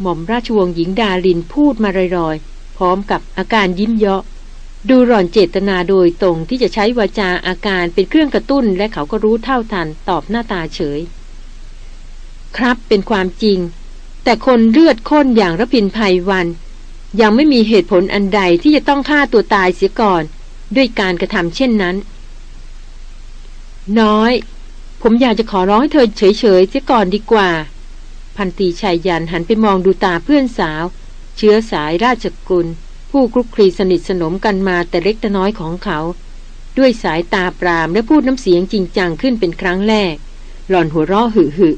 หม่อมราชวงศ์หญิงดาลินพูดมาลอยๆ พร้อมกับอาการยิ้มเยาะ ดูหล่อนเจตนาโดยตรงที่จะใช้วาจาอาการเป็นเครื่องกระตุ้นและเขาก็รู้เท่าทันตอบหน้าตาเฉย ครับเป็นความจริง แต่คนเลือดข้นอย่างระพินภัยวัน ยังไม่มีเหตุผลอันใดที่จะต้องฆ่าตัวตายเสียก่อน ด้วยการกระทำเช่นนั้น น้อย ผมอยากจะขอร้องให้เธอเฉยๆเสียก่อนดีกว่า พันตีชายยันหันไปมองดูตาเพื่อนสาว เชื้อสายราชกุล ผู้คลุกคลีสนิทสนมกันมาแต่เล็กแต่น้อยของเขา ด้วยสายตาปรามและพูดน้ำเสียงจริงจังขึ้นเป็นครั้งแรก หล่อนหัวเราะหึหึ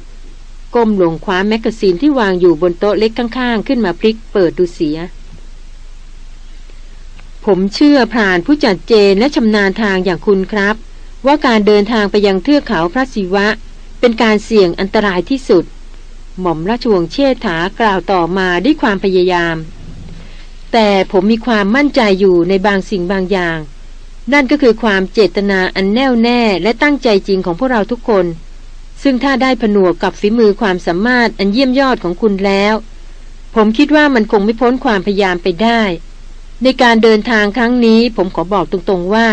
ก้มลงคว้าแมกกาซีนที่วางอยู่บนโต๊ะเล็กข้างๆ ขึ้นมาพลิกเปิดดูเสีย ผมเชื่อผ่านผู้จัดเจนและชำนาญทางอย่างคุณครับ ว่าการเดินทางไปยังเทือกเขาพระศิวะ เป็นการเสี่ยงอันตรายที่สุด หม่อมราชวงศ์เชษฐากล่าวต่อมาด้วยความพยายาม แต่ผมมีความมั่นใจอยู่ในบางสิ่งบางอย่าง นั่นก็คือความเจตนาอันแน่วแน่และตั้งใจจริงของพวกเราทุกคน ซึ่งถ้าได้ผนวกกับฝีมือความสามารถอันเยี่ยมยอดของคุณแล้ว ผมคิดว่ามันคงไม่พ้นความพยายามไปได้ ในการเดินทางครั้งนี้ผมขอบอกตรงๆว่า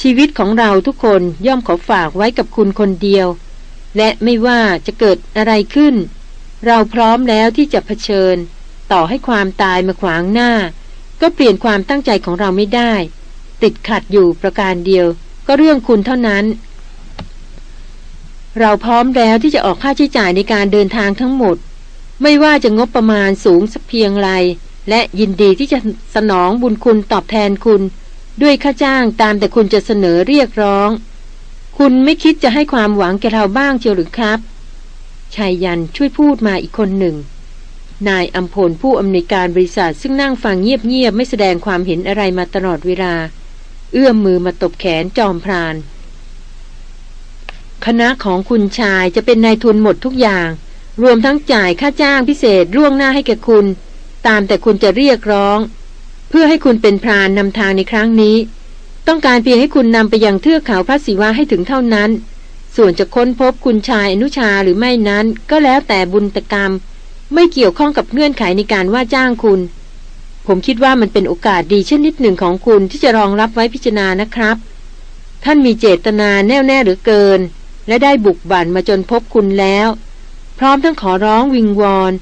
ชีวิตของเราทุกคนย่อมขอฝากไว้กับคุณคนเดียว และไม่ว่าจะเกิดอะไรขึ้น เราพร้อมแล้วที่จะเผชิญ ต่อให้ความตายมาขวางหน้า ก็เปลี่ยนความตั้งใจของเราไม่ได้ ติดขัดอยู่ประการเดียว ก็เรื่องคุณเท่านั้น เราพร้อมแล้วที่จะออกค่าใช้จ่ายในการเดินทางทั้งหมด ไม่ว่าจะงบประมาณสูงสักเพียงไร และยินดีที่จะสนองบุญคุณตอบแทนคุณ ด้วยค่าจ้างตามแต่คุณจะเสนอเรียกร้อง คุณไม่คิดจะให้ความหวังแก่เราบ้างเชียวหรือครับชายยันช่วยพูดมาอีกคนหนึ่ง นายอัมพลผู้อำนวยการบริษัทซึ่งนั่งฟังเงียบๆไม่แสดงความเห็นอะไรมาตลอดเวลา เอื้อมมือมาตบแขนจอมพราน คณะของคุณชายจะเป็นนายทุนหมดทุกอย่าง รวมทั้งจ่ายค่าจ้างพิเศษล่วงหน้าให้แก่คุณ ตามแต่คุณจะเรียกร้อง เพื่อให้คุณเป็นพรานนำทางในครั้งนี้ ต้องการเพียงให้คุณนำไปยังเทือกเขาพระศิวะให้ถึงเท่านั้น ส่วนจะค้นพบคุณชายอนุชาหรือไม่นั้น ก็แล้วแต่บุญตกรรม ไม่เกี่ยวข้องกับเงื่อนไขในการว่าจ้างคุณ ผมคิดว่ามันเป็นโอกาสดีเช่นนิดหนึ่งของคุณที่จะรองรับไว้พิจารณานะครับ ท่านมีเจตนาแน่วแน่หรือเกิน และได้บุกบั่นมาจนพบคุณแล้ว พร้อมทั้งขอร้องวิงวอน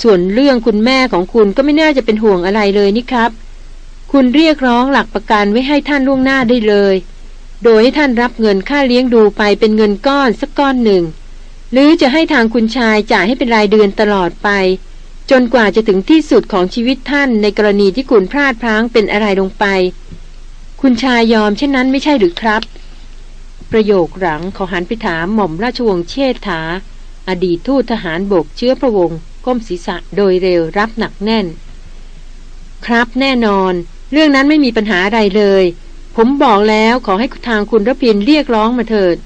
ส่วนเรื่องคุณแม่ของคุณก็ไม่น่าจะเป็นห่วงอะไรเลยนี่ครับ คุณเรียกร้องหลักประกันไว้ให้ท่านล่วงหน้าได้เลย โดยให้ท่านรับเงินค่าเลี้ยงดูไปเป็นเงินก้อนสักก้อนหนึ่ง หรือจะให้ทางคุณชายจ่ายให้เป็นรายเดือนตลอดไป จนกว่าจะถึงที่สุดของชีวิตท่านในกรณีที่คุณพลาดพลั้งเป็นอะไรลงไป คุณชายยอมเช่นนั้นไม่ใช่หรือครับ ประโยคหลังเขาหันไปถามหม่อมราชวงศ์เชษฐา อดีตทูตทหารบกเชื้อพระวงศ์ ก้มศีรษะโดยเร็วรับหนักแน่น ครับแน่นอน เรื่องนั้นไม่มีปัญหาอะไรเลย ผมบอกแล้วขอให้ทางคุณรพินเรียกร้องมาเถิด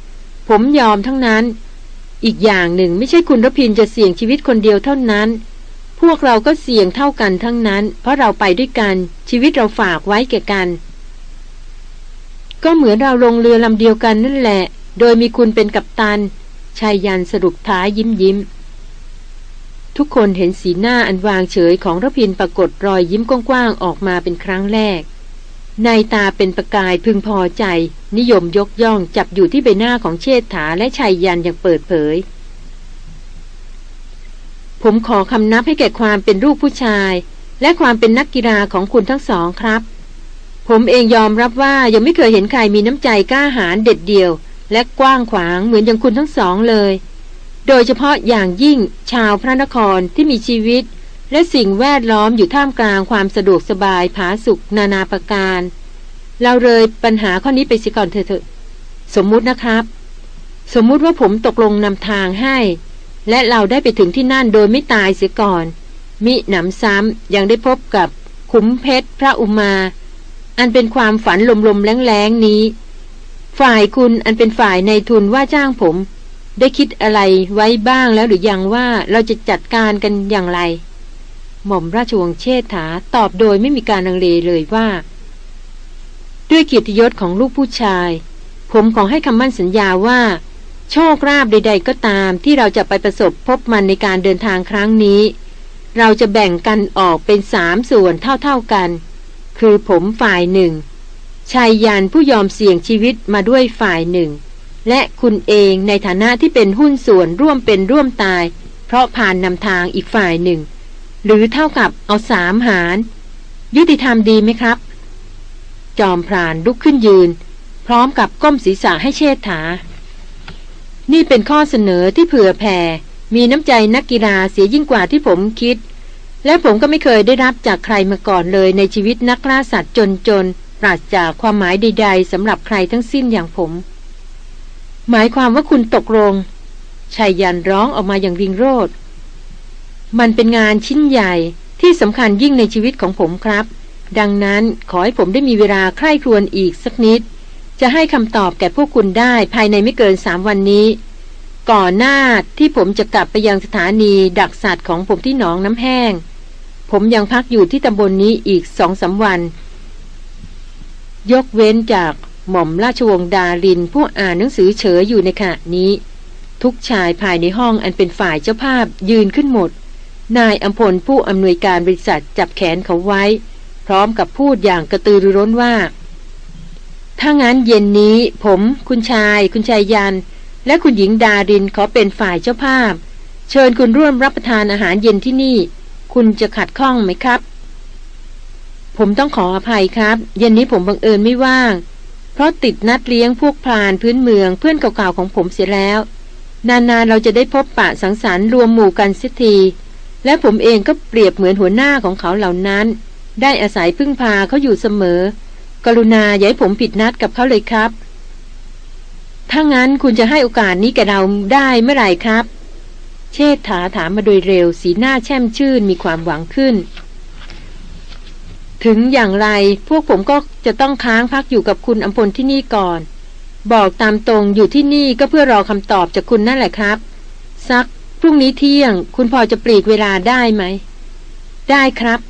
ผมยอมทั้งนั้น อีกอย่างหนึ่งไม่ใช่คุณรพินจะเสี่ยงชีวิตคนเดียวเท่านั้นผู้วกเราก็เสี่ยงเท่ากันทั้งนั้น เพราะเราไปด้วยกัน ชีวิตเราฝากไว้แก่กัน ก็เหมือนเราลงเรือลำเดียวกันนั่นแหละ โดยมีคุณเป็นกัปตันชายยันสรุปท้ายยิ้มยิ้ม ทุกคนเห็นสีหน้าอันวางเฉยของระพินปรากฏรอยยิ้มกว้างๆออกมาเป็นครั้งแรก ในตาเป็นประกายพึงพอใจ นิยมยกย่องจับอยู่ที่ใบหน้าของเชษฐาและชายยันอย่างเปิดเผย ผมขอคำนับให้แก่ความเป็นรูปผู้ชาย และความเป็นนักกีฬาของคุณทั้งสองครับ ผมเองยอมรับว่ายังไม่เคยเห็นใครมีน้ำใจกล้าหาญเด็ดเดี่ยว และกว้างขวางเหมือนอย่างคุณทั้งสองเลย โดยเฉพาะอย่างยิ่งชาวพระนครที่มีชีวิต และสิ่งแวดล้อมอยู่ท่ามกลางความสะดวกสบายผาสุกนานาประการ เราเลยปัญหาข้อนี้ไปสิก่อนเถอะสมมุตินะครับ สมมุติว่าผมตกลงนำทางให้ และเราได้ไปถึงที่นั่นโดยไม่ตายเสียก่อน มิหนำซ้ำยังได้พบกับขุมเพชรพระอุมา อันเป็นความฝันลมๆแรงๆนี้ ฝ่ายคุณอันเป็นฝ่ายในทุนว่าจ้างผม ได้คิดอะไรไว้บ้างแล้วหรือยังว่าเราจะจัดการกันอย่างไร หม่อมราชวงศ์เชษฐาตอบโดยไม่มีการลังเลเลยว่า ด้วยเกียรติยศของลูกผู้ชาย ผมขอให้คำมั่นสัญญาว่า โชคราบใด ๆ ก็ตามที่เราจะไปประสบพบมันในการเดินทางครั้งนี้ เราจะแบ่งกันออกเป็นสามส่วนเท่าๆกัน คือผมฝ่ายหนึ่งชายยันผู้ยอมเสี่ยงชีวิตมาด้วยฝ่ายหนึ่ง และคุณเองในฐานะที่เป็นหุ้นส่วนร่วมเป็นร่วมตาย เพราะผ่านนำทางอีกฝ่ายหนึ่ง หรือเท่ากับเอาสามหาร ยุติธรรมดีไหมครับ จอมพรานลุกขึ้นยืน พร้อมกับก้มศีรษะให้เชษฐา นี่เป็นข้อเสนอที่เผื่อแผ่ มีน้ำใจนักกีฬาเสียยิ่งกว่าที่ผมคิด และผมก็ไม่เคยได้รับจากใครมาก่อนเลยในชีวิตนักล่าสัตว์จนๆปราศจากความหมายใดๆสำหรับใครทั้งสิ้นอย่างผม หมายความว่าคุณตกลงชายยันร้องออกมาอย่างริงโรดมันเป็นงานชิ้นใหญ่ที่สำคัญยิ่งในชีวิตของผมครับ ดังนั้นขอให้ผมได้มีเวลาใคร่ครวญอีกสักนิด จะให้คำตอบแก่พวกคุณได้ภายในไม่เกินสามวันนี้ ก่อนหน้าที่ผมจะกลับไปยังสถานีดักสัตว์ของผมที่หนองน้ำแห้ง ผมยังพักอยู่ที่ตำบลนนี้อีกสองสาวัน ยกเว้นจาก หม่อมราชวงศ์ดารินผู้อ่านหนังสือเฉยอยู่ในขณะนี้ ทุกชายภายในห้องอันเป็นฝ่ายเจ้าภาพยืนขึ้นหมด นายอัมพลผู้อำนวยการบริษัทจับแขนเขาไว้ พร้อมกับพูดอย่างกระตือรือร้นว่า ถ้างั้นเย็นนี้ผม คุณชาย คุณชายยัน และคุณหญิงดารินขอเป็นฝ่ายเจ้าภาพ เชิญคุณร่วมรับประทานอาหารเย็นที่นี่ คุณจะขัดข้องไหมครับ ผมต้องขออภัยครับ เย็นนี้ผมบังเอิญไม่ว่าง เพราะติดนัดเลี้ยงพวกพรานพื้นเมืองเพื่อนเก่าๆของผมเสียแล้ว นานๆเราจะได้พบปะสังสรรค์รวมหมู่กันสิที และผมเองก็เปรียบเหมือนหัวหน้าของเขาเหล่านั้น ได้อาศัยพึ่งพาเขาอยู่เสมอ กรุณาอย่าให้ผมผิดนัดกับเขาเลยครับ ถ้างั้นคุณจะให้โอกาสนี้แกเราได้เมื่อไหร่ครับ เชษฐาถามมาโดยเร็วสีหน้าแช่มชื่นมีความหวังขึ้น ถึงอย่างไรพวกผมก็จะต้องค้างพักอยู่กับคุณอัมพลที่นี่ก่อน บอกตามตรงอยู่ที่นี่ก็เพื่อรอคำตอบจากคุณนั่นแหละครับซักพรุ่งนี้เที่ยง คุณพอจะปลีกเวลาได้ไหม ได้ครับ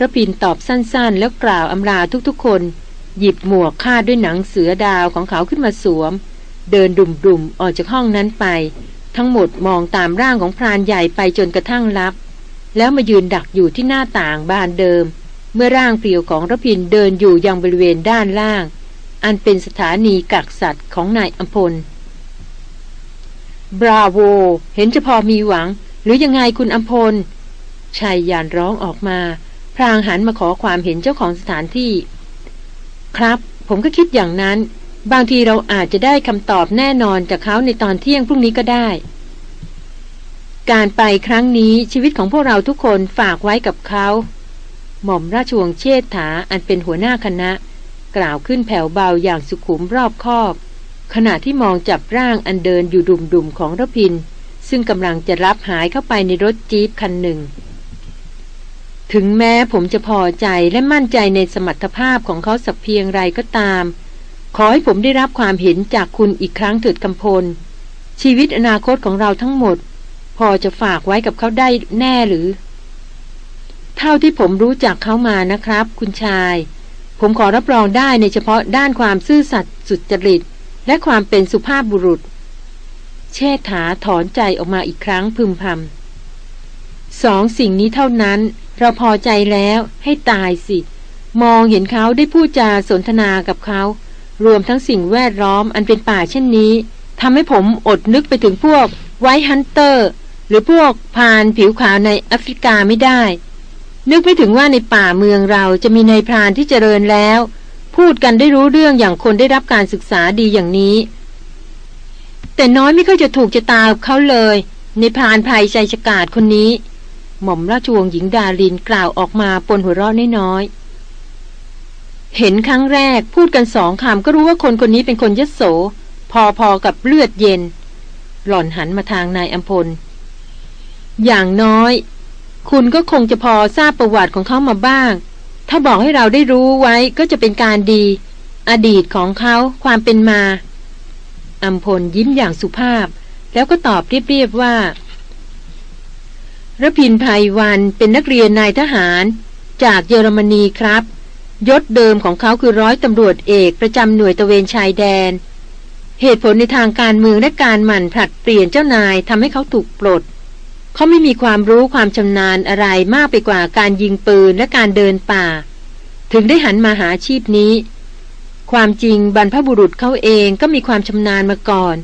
ระพินตอบสั้นๆ แล้วกล่าวอำลาทุกๆคน หยิบหมวกคาดด้วยหนังเสือดาวของเขาขึ้นมาสวม เดินดุ่มๆ ออกจากห้องนั้นไป ทั้งหมดมองตามร่างของพรานใหญ่ไปจนกระทั่งลับ แล้วมายืนดักอยู่ที่หน้าต่างบานเดิม เมื่อร่างเปลี่ยวของรพินเดินอยู่ยังบริเวณด้านล่าง อันเป็นสถานีกักสัตว์ของนายอัมพล บราโว เห็นจะพอมีหวัง หรือยังไงคุณอัมพลชายยานร้องออกมา พรางหันมาขอความเห็นเจ้าของสถานที่ ครับ ผมก็คิดอย่างนั้น บางทีเราอาจจะได้คำตอบแน่นอนจากเขาในตอนเที่ยงพรุ่งนี้ก็ได้ การไปครั้งนี้ชีวิตของพวกเราทุกคนฝากไว้กับเขา หม่อมราชวงศ์เชษฐาอันเป็นหัวหน้าคณะ กล่าวขึ้นแผ่วเบาอย่างสุขุมรอบคอบ ขณะที่มองจับร่างอันเดินอยู่ดุ่มๆของรพิน ซึ่งกำลังจะรับหายเข้าไปในรถจี๊ปคันหนึ่ง ถึงแม้ผมจะพอใจและมั่นใจในสมรรถภาพของเขาสักเพียงไรก็ตาม ขอให้ผมได้รับความเห็นจากคุณอีกครั้งเถิดกำพล ชีวิตอนาคตของเราทั้งหมด พอจะฝากไว้กับเขาได้แน่หรือ เท่าที่ผมรู้จักเขามานะครับ คุณชาย ผมขอรับรองได้ในเฉพาะด้านความซื่อสัตย์สุจริต และความเป็นสุภาพบุรุษ เชษฐาถอนใจออกมาอีกครั้งพึมพำสองสิ่งนี้เท่านั้น เราพอใจแล้วให้ตายสิ มองเห็นเขาได้พูดจาสนทนากับเขา รวมทั้งสิ่งแวดล้อมอันเป็นป่าเช่นนี้ทำให้ผมอดนึกไปถึงพวกไวท์ฮันเตอร์ หรือพวกพานผิวขาวในแอฟริกาไม่ได้ นึกไม่ถึงว่าในป่าเมืองเราจะมีในพรานที่เจริญแล้ว พูดกันได้รู้เรื่องอย่างคนได้รับการศึกษาดีอย่างนี้ แต่น้อยไม่ค่อยจะถูกจะตาเขาเลย ในพรานภัยใจฉกาดคนนี้ หม่อมราชวงศ์หญิงดาลินกล่าวออกมาปนหัวเราะน้อยๆเห็นครั้งแรกพูดกันสองคำก็รู้ว่าคนคนนี้เป็นคนยโส พอๆกับเลือดเย็น หล่อนหันมาทางนายอัมพลอย่างน้อย คุณก็คงจะพอทราบประวัติของเขามาบ้าง ถ้าบอกให้เราได้รู้ไว้ก็จะเป็นการดี อดีตของเขาความเป็นมา อัมพลยิ้มอย่างสุภาพ แล้วก็ตอบเรียบๆว่าระพินภัยวันเป็นนักเรียนนายทหาร จากเยอรมนีครับ ยศเดิมของเขาคือร้อยตำรวจเอกประจำหน่วยตะเวนชายแดน เหตุผลในทางการเมืองและการหมั่นผลัดเปลี่ยนเจ้านายทำให้เขาถูกปลด เขาไม่มีความรู้ความชำนาญอะไรมากไปกว่าการยิงปืนและการเดินป่า ถึงได้หันมาหาชีพนี้ ความจริงบรรพบุรุษเขาเองก็มีความชำนาญมาก่อน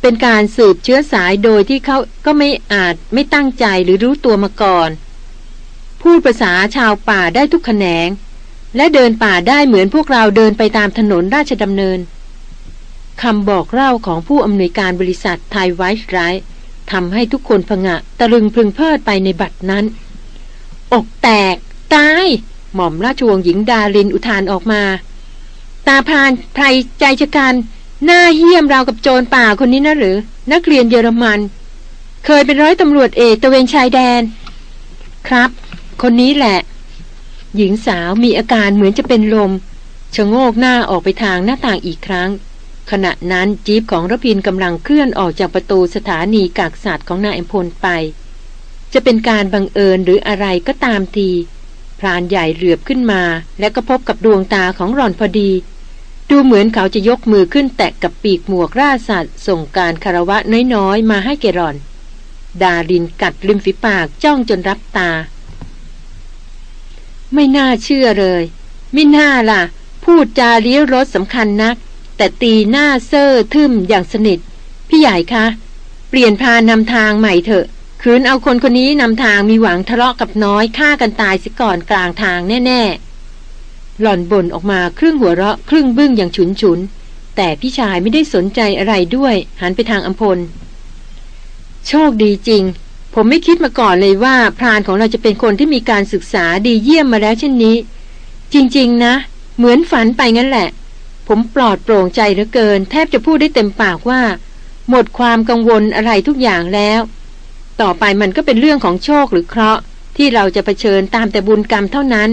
เป็นการสืบเชื้อสายโดยที่เขาก็ไม่อาจไม่ตั้งใจหรือรู้ตัวมาก่อน พูดภาษาชาวป่าได้ทุกแขนง และเดินป่าได้เหมือนพวกเราเดินไปตามถนนราชดำเนินคำบอกเล่าของผู้อำนวยการบริษัทไทยไวท์ไรท์ ทำให้ทุกคนผงะตะลึงพึงเพลิดไปในบัตรนั้น อกแตก ตาย หม่อมราชวงศ์หญิงดาลินอุทานออกมา ตาพานไพรใจชะกันหน้าเหี้ยมราวกับโจรป่าคนนี้นะหรือ นักเรียนเยอรมัน เคยเป็นร้อยตำรวจเอกตะเวนชายแดน ครับ คนนี้แหละ หญิงสาวมีอาการเหมือนจะเป็นลมชะโงกหน้าออกไปทางหน้าต่างอีกครั้ง ขณะนั้นจีบของรพินกำลังเคลื่อนออกจากประตูสถานีกากสัตว์ของนายอมพลไป จะเป็นการบังเอิญหรืออะไรก็ตามที พรานใหญ่เหลือบขึ้นมา และก็พบกับดวงตาของรอนพอดี ดูเหมือนเขาจะยกมือขึ้นแตะกับปีกหมวกราสัตว์ส่งการคารวะน้อยๆ มาให้เกรอน ดาดินกัดริมฝีปากจ้องจนรับตา ไม่น่าเชื่อเลย ไม่น่าล่ะ พูดจาเลี้ยวรถสำคัญนัก แต่ตีหน้าเซอร์ทึมอย่างสนิท พี่ใหญ่คะ เปลี่ยนพานำทางใหม่เถอะ คืนเอาคนคนนี้นำทางมีหวังทะเลาะกับน้อยฆ่ากันตายสิก่อนกลางทางแน่ ๆ หล่อนบ่นออกมาครึ่งหัวเราะครึ่งบึ้งอย่างฉุนฉุน แต่พี่ชายไม่ได้สนใจอะไรด้วย หันไปทางอัมพล โชคดีจริง ผมไม่คิดมาก่อนเลยว่าพรานของเราจะเป็นคนที่มีการศึกษาดีเยี่ยมมาแล้วเช่นนี้ จริง ๆ นะ เหมือนฝันไปงั้นแหละ ผมปลอดโปร่งใจเหลือเกิน แทบจะพูดได้เต็มปากว่า หมดความกังวลอะไรทุกอย่างแล้ว ต่อไปมันก็เป็นเรื่องของโชคหรือเคราะห์ ที่เราจะะเผชิญตามแต่บุญกรรมเท่านั้น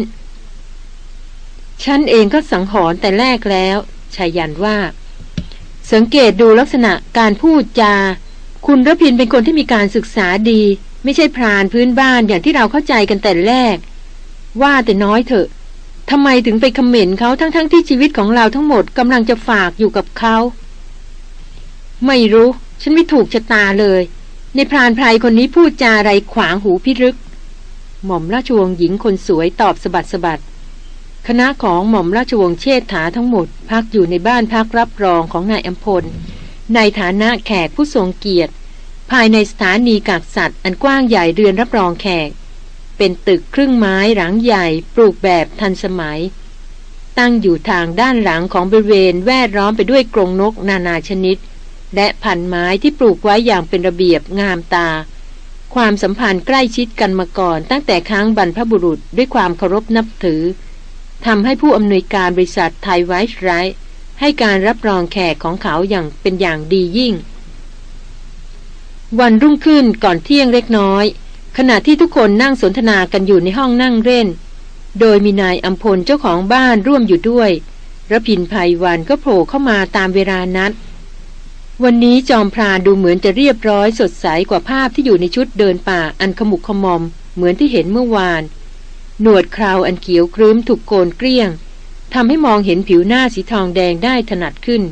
ฉันเองก็สังหรณ์แต่แรกแล้วชายันว่า สังเกตดูลักษณะการพูดจา คุณรพินเป็นคนที่มีการศึกษาดี ไม่ใช่พรานพื้นบ้านอย่างที่เราเข้าใจกันแต่แรก ว่าแต่น้อยเถอะ ทำไมถึงไปคอมเมนต์เขาทั้งๆทที่ชีวิตของเราทั้งหมดกำลังจะฝากอยู่กับเขาไม่รู้ ฉันไม่ถูกชะตาเลย ในพรานไพรคนนี้พูดจาอะไรขวางหูพิรึก หม่อมราชวงศ์หญิงคนสวยตอบสะบัดสะบัดคณะของหม่อมราชวงศ์เชษฐาทั้งหมด พักอยู่ในบ้านพักรับรองของนายอัมพล ในฐานะแขกผู้ทรงเกียรติ ภายในสถานีกากสัตว์ อันกว้างใหญ่เรือนรับรองแขก เป็นตึกครึ่งไม้หลังใหญ่ปลูกแบบทันสมัย ตั้งอยู่ทางด้านหลังของบริเวณแวดล้อมไปด้วยกรงนกนานาชนิด และพันไม้ที่ปลูกไว้อย่างเป็นระเบียบงามตา ความสัมพันธ์ใกล้ชิดกันมาก่อน ตั้งแต่ครั้งบรรพบุรุษด้วยความเคารพนับถือทำให้ผู้อำนวยการบริษัทไทยไวท์ไรให้การรับรองแขกของเขาอย่างเป็นอย่างดียิ่ง วันรุ่งขึ้นก่อนเที่ยงเล็กน้อย ขณะที่ทุกคนนั่งสนทนากันอยู่ในห้องนั่งเล่น โดยมีนายอัมพลเจ้าของบ้านร่วมอยู่ด้วยระพินภัยวันก็โผล่เข้ามาตามเวลานัด วันนี้จอมพรานดูเหมือนจะเรียบร้อยสดใสกว่าภาพที่อยู่ในชุดเดินป่าอันขมุกขมอม เหมือนที่เห็นเมื่อวาน หนวดคราวอันเขียวครึ้มถูกโกนเกลี้ยงทำให้มองเห็นผิวหน้าสีทองแดงได้ถนัดขึ้น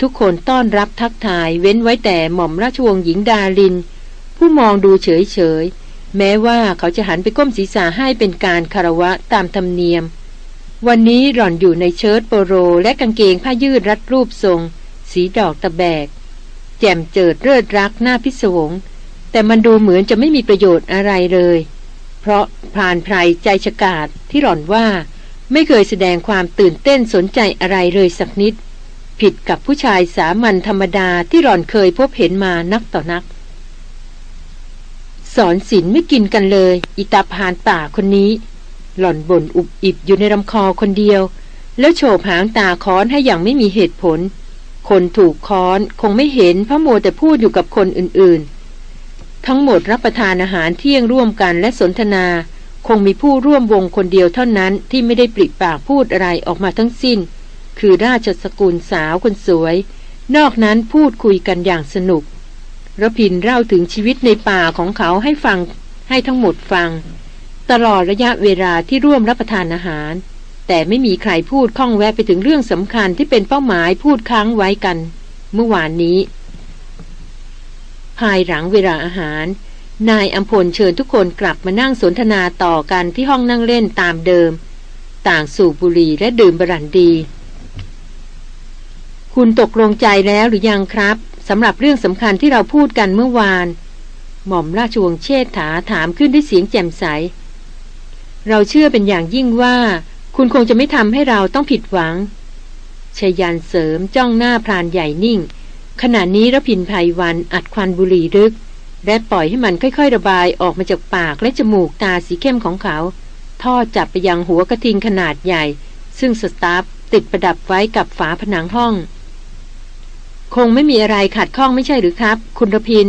ทุกคนต้อนรับทักทายเว้นไว้แต่หม่อมราชวงศ์หญิงดาลิน ผู้มองดูเฉยเฉยแม้ว่าเขาจะหันไปก้มศีรษะให้เป็นการคารวะตามธรรมเนียม วันนี้หล่อนอยู่ในเชิ้ตโปโร และกางเกงผ้ายืดรัดรูปทรง สีดอกตะแบก แจ่มเจิดเลิศรักหน้าพิศวง แต่มันดูเหมือนจะไม่มีประโยชน์อะไรเลย เพราะพรานไพรใจฉกาดที่หล่อนว่าไม่เคยแสดงความตื่นเต้นสนใจอะไรเลยสักนิด ผิดกับผู้ชายสามัญธรรมดาที่หล่อนเคยพบเห็นมานักต่อนัก สอนศิลไม่กินกันเลย อิตาพานป่าคนนี้ หล่อนบ่นอุบอิบอยู่ในลำคอคนเดียว แล้วโฉบหางตาค้อนให้อย่างไม่มีเหตุผล คนถูกค้อนคงไม่เห็นเพราะโมแต่พูดอยู่กับคนอื่นๆ ทั้งหมดรับประทานอาหารเที่ยงร่วมกันและสนทนา คงมีผู้ร่วมวงคนเดียวเท่านั้นที่ไม่ได้ปริปากพูดอะไรออกมาทั้งสิ้น คือราชสกุลสาวคนสวย นอกนั้นพูดคุยกันอย่างสนุก ระพินเล่าถึงชีวิตในป่าของเขาให้ฟังให้ทั้งหมดฟัง ตลอดระยะเวลาที่ร่วมรับประทานอาหาร แต่ไม่มีใครพูดข้องแวะไปถึงเรื่องสำคัญที่เป็นเป้าหมายพูดค้างไว้กัน เมื่อวานนี้ ภายหลังเวลาอาหาร นายอัมพลเชิญทุกคนกลับมานั่งสนทนาต่อกันที่ห้องนั่งเล่นตามเดิม ต่างสูบบุหรี่และดื่มบรันดี คุณตกลงใจแล้วหรือยังครับ สำหรับเรื่องสำคัญที่เราพูดกันเมื่อวาน หม่อมราชวงศ์เชษฐาถามขึ้นด้วยเสียงแจ่มใส เราเชื่อเป็นอย่างยิ่งว่า คุณคงจะไม่ทำให้เราต้องผิดหวังชยันเสริมจ้องหน้าพรานใหญ่นิ่ง ขณะนี้รพินภัยวันอัดควันบุหรี่ลึก และปล่อยให้มันค่อยๆ ระบายออกมาจากปากและจมูกตาสีเข้มของเขา ท่อจับไปยังหัวกระทิงขนาดใหญ่ ซึ่งสตาฟติดประดับไว้กับฝาผนังห้อง คงไม่มีอะไรขัดข้องไม่ใช่หรือครับ คุณรพิน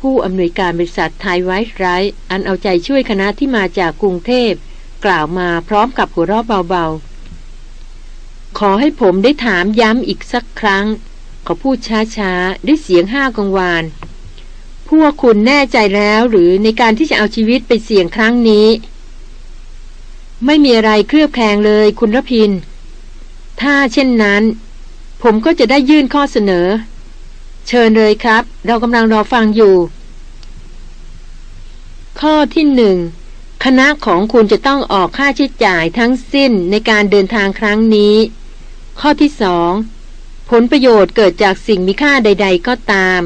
ผู้อำนวยการบริษัทไทยไวท์ไรอันเอาใจช่วยคณะที่มาจากกรุงเทพ กล่าวมาพร้อมกับหัวเราะเบาๆ ขอให้ผมได้ถามย้ำอีกสักครั้ง เขาพูดช้าๆ ด้วยเสียงห้ากังวาน พวกคุณแน่ใจแล้วหรือในการที่จะเอาชีวิตไปเสี่ยงครั้งนี้ ไม่มีอะไรเคลือบแคลงเลยคุณรพิน ถ้าเช่นนั้น ผมก็จะได้ยื่นข้อเสนอ เชิญเลยครับ เรากำลังรอฟังอยู่ ข้อที่หนึ่งคณะของคุณจะต้องออกค่าใช้จ่ายทั้งสิ้นในการเดินทางครั้งนี้ ข้อที่สองผลประโยชน์เกิดจากสิ่งมีค่าใด ๆ ก็ตาม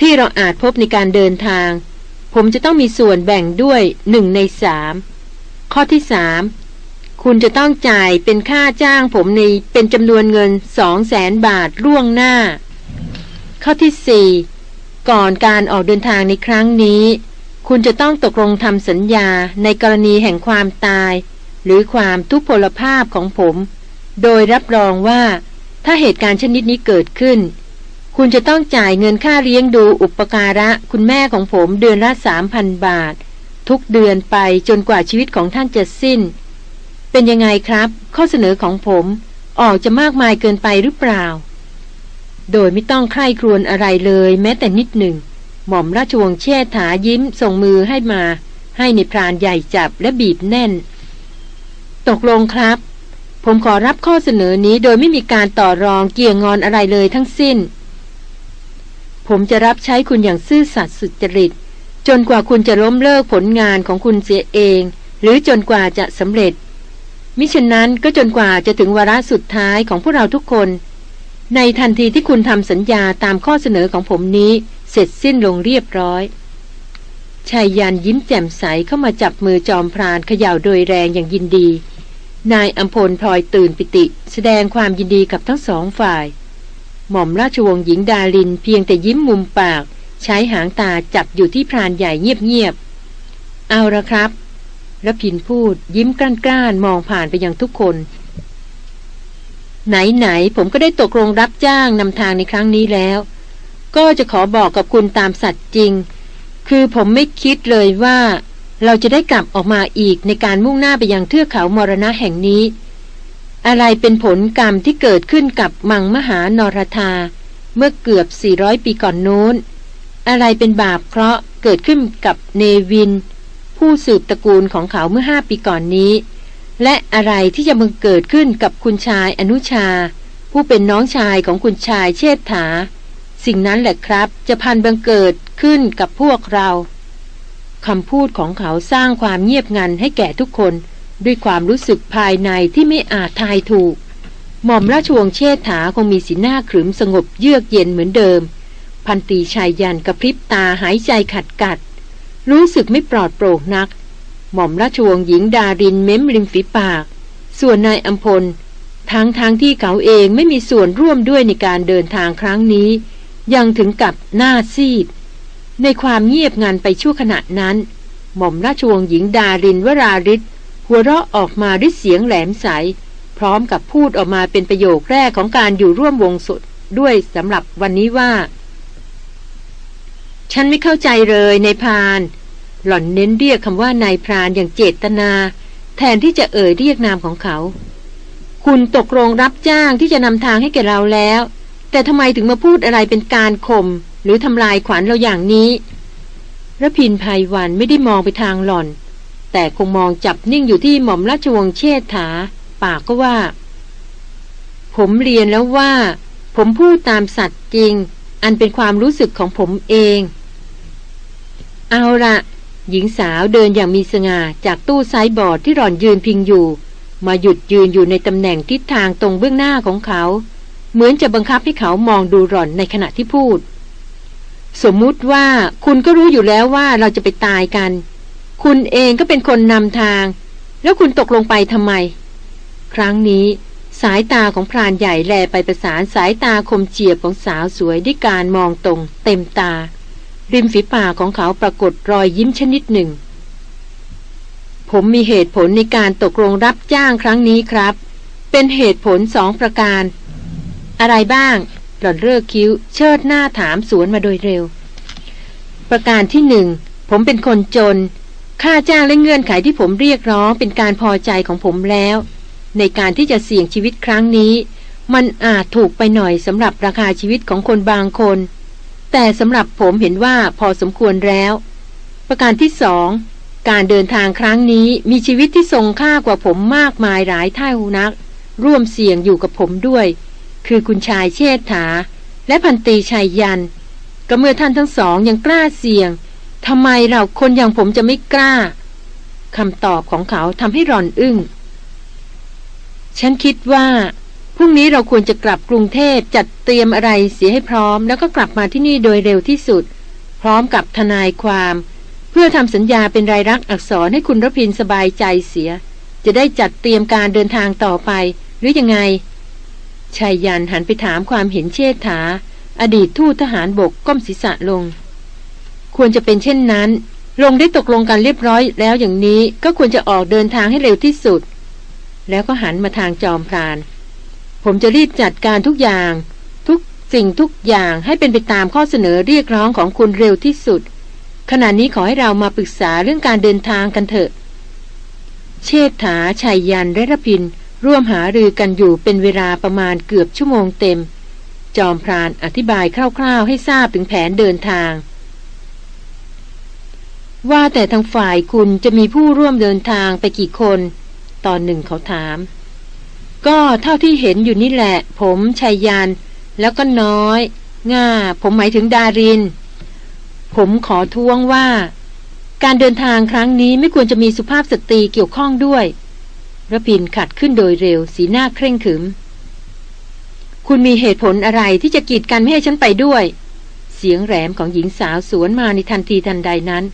ที่เราอาจพบในการเดินทาง ผมจะต้องมีส่วนแบ่งด้วยหนึ่งในสามข้อที่สาม คุณจะต้องจ่ายเป็นค่าจ้างผมในเป็นจำนวนเงินสองแสนบาทล่วงหน้า ข้อที่สี่ก่อนการออกเดินทางในครั้งนี้ คุณจะต้องตกลงทำสัญญาในกรณีแห่งความตาย หรือความทุพพลภาพของผม โดยรับรองว่าถ้าเหตุการณ์ชนิดนี้เกิดขึ้น คุณจะต้องจ่ายเงินค่าเลี้ยงดูอุปการะคุณแม่ของผมเดือนละสามพันบาท ทุกเดือนไปจนกว่าชีวิตของท่านจะสิ้น เป็นยังไงครับ ข้อเสนอของผม ออกจะมากมายเกินไปหรือเปล่า โดยไม่ต้องใคร่ครวญอะไรเลยแม้แต่นิดหนึ่ง หม่อมราชวงศ์เชษฐายิ้มส่งมือให้มา ให้ในพรานใหญ่จับและบีบแน่น ตกลงครับ ผมขอรับข้อเสนอนี้โดยไม่มีการต่อรองเกี่ยงงอนอะไรเลยทั้งสิ้น ผมจะรับใช้คุณอย่างซื่อสัตย์สุจริต จนกว่าคุณจะล้มเลิกผลงานของคุณเสียเอง หรือจนกว่าจะสำเร็จ มิฉะนั้นก็จนกว่าจะถึงวาระสุดท้ายของพวกเราทุกคน ในทันทีที่คุณทำสัญญาตามข้อเสนอของผมนี้ เสร็จสิ้นลงเรียบร้อยชายยันยิ้มแจ่มใสเข้ามาจับมือจอมพรานเขย่าโดยแรงอย่างยินดี นายอัมพลพลอยตื่นปิติ แสดงความยินดีกับทั้งสองฝ่าย หม่อมราชวงศ์หญิงดาลินเพียงแต่ยิ้มมุมปาก ใช้หางตาจับอยู่ที่พรานใหญ่เงียบๆเอาละครับ ระพินพูด ยิ้มกล้านๆมองผ่านไปยังทุกคน ไหนๆผมก็ได้ตกลงรับจ้างนำทางในครั้งนี้แล้ว ก็จะขอบอกกับคุณตามสัตว์จริง คือผมไม่คิดเลยว่า เราจะได้กลับออกมาอีกในการมุ่งหน้าไปยังเทือกเขามรณะแห่งนี้ อะไรเป็นผลกรรมที่เกิดขึ้นกับมังมหานรธา เมื่อเกือบ 400 ปีก่อนโน้นอะไรเป็นบาปเคราะห์เกิดขึ้นกับเนวิน ผู้สืบตระกูลของเขาเมื่อห้าปีก่อนนี้ และอะไรที่จะบังเกิดขึ้นกับคุณชายอนุชา ผู้เป็นน้องชายของคุณชายเชษฐา สิ่งนั้นแหละครับ จะพันบังเกิดขึ้นกับพวกเราคำพูดของเขาสร้างความเงียบงันให้แก่ทุกคน ด้วยความรู้สึกภายในที่ไม่อาจทายถูก หม่อมราชวงศ์เชษฐาคงมีสีหน้าขรึมสงบเยือกเย็นเหมือนเดิม พันตีชายยันกระพริบตาหายใจขัดกัด รู้สึกไม่ปลอดโปร่งนัก หม่อมราชวงศ์หญิงดารินเม้มริมฝีปาก ส่วนนายอัมพลทั้งทางที่เขาเองไม่มีส่วนร่วมด้วยในการเดินทางครั้งนี้ ยังถึงกับหน้าซีด ในความเงียบงันไปชั่วขณะนั้น หม่อมราชวงศ์หญิงดารินวราริศหัวเราะออกมาด้วยเสียงแหลมใส พร้อมกับพูดออกมาเป็นประโยคแรกของการอยู่ร่วมวงสดด้วยสำหรับวันนี้ว่า ฉันไม่เข้าใจเลยในพาน หล่อนเน้นเรียกคำว่านายพรานอย่างเจตนา แทนที่จะเอ่ยเรียกนามของเขา คุณตกลงรับจ้างที่จะนำทางให้แก่เราแล้ว แต่ทำไมถึงมาพูดอะไรเป็นการข่มหรือทำลายขวัญเราอย่างนี้ระพินภัยวันไม่ได้มองไปทางหล่อน แต่คงมองจับนิ่งอยู่ที่หม่อมราชวงศ์เชษฐา ปากก็ว่า ผมเรียนแล้วว่า ผมพูดตามสัตว์จริง อันเป็นความรู้สึกของผมเอง เอาละ หญิงสาวเดินอย่างมีสง่าจากตู้ไซบอร์ดที่หล่อนยืนพิงอยู่ มาหยุดยืนอยู่ในตำแหน่งทิศทางตรงเบื้องหน้าของเขา เหมือนจะบังคับให้เขามองดูหล่อนในขณะที่พูด สมมุติว่าคุณก็รู้อยู่แล้วว่าเราจะไปตายกัน คุณเองก็เป็นคนนำทาง แล้วคุณตกลงไปทำไม ครั้งนี้สายตาของพรานใหญ่แลไปประสานสายตาคมเจียบของสาวสวยด้วยการมองตรงเต็มตา ริมฝีปากของเขาปรากฏรอยยิ้มชนิดหนึ่ง ผมมีเหตุผลในการตกลงรับจ้างครั้งนี้ครับ เป็นเหตุผลสองประการ อะไรบ้าง หล่อนเลิกคิ้ว เชิดหน้าถามสวนมาโดยเร็ว ประการที่หนึ่ง ผมเป็นคนจน ค่าจ้างและเงื่อนไขที่ผมเรียกร้องเป็นการพอใจของผมแล้ว ในการที่จะเสี่ยงชีวิตครั้งนี้ มันอาจถูกไปหน่อยสำหรับราคาชีวิตของคนบางคน แต่สำหรับผมเห็นว่าพอสมควรแล้ว ประการที่สองการเดินทางครั้งนี้มีชีวิตที่ทรงค่ากว่าผมมากมายหลายเท่านัก ร่วมเสี่ยงอยู่กับผมด้วย คือคุณชายเชษฐา และพันตีชายยัน ก็เมื่อท่านทั้งสองยังกล้าเสี่ยงทำไมเราคนอย่างผมจะไม่กล้าคำตอบของเขาทำให้รอนอึง้ง ฉันคิดว่า พรุ่งนี้เราควรจะกลับกรุงเทพจัดเตรียมอะไรเสียให้พร้อม แล้วก็กลับมาที่นี่โดยเร็วที่สุด พร้อมกับทนายความ เพื่อทำสัญญาเป็นรายลักษณ์อักษรให้คุณรพินสบายใจเสีย จะได้จัดเตรียมการเดินทางต่อไป หรือยังไงชายยันหันไปถามความเห็นเชษฐา อดีตทูตทหารบกก้มศีรษะลง ควรจะเป็นเช่นนั้น ลงได้ตกลงกันเรียบร้อยแล้วอย่างนี้ก็ควรจะออกเดินทางให้เร็วที่สุด แล้วก็หันมาทางจอมพราน ผมจะรีบจัดการทุกอย่าง ทุกสิ่งทุกอย่างให้เป็นไปตามข้อเสนอเรียกร้องของคุณเร็วที่สุด ขณะนี้ขอให้เรามาปรึกษาเรื่องการเดินทางกันเถอะ เชษฐาชัยยันและรพิน ร่วมหารือกันอยู่เป็นเวลาประมาณเกือบชั่วโมงเต็ม จอมพรานอธิบายคร่าวๆ ให้ทราบถึงแผนเดินทางว่าแต่ทางฝ่ายคุณจะมีผู้ร่วมเดินทางไปกี่คน ตอนหนึ่งเขาถาม ก็เท่าที่เห็นอยู่นี่แหละ ผมชัยยันแล้วก็น้อย ง่า ผมหมายถึงดาริน ผมขอท้วงว่า การเดินทางครั้งนี้ไม่ควรจะมีสุภาพสตรีเกี่ยวข้องด้วยระพินขัดขึ้นโดยเร็ว สีหน้าเคร่งขรึม คุณมีเหตุผลอะไรที่จะกีดกันไม่ให้ฉันไปด้วย เสียงแหลมของหญิงสาวสวนมาในทันทีทันใดนั้น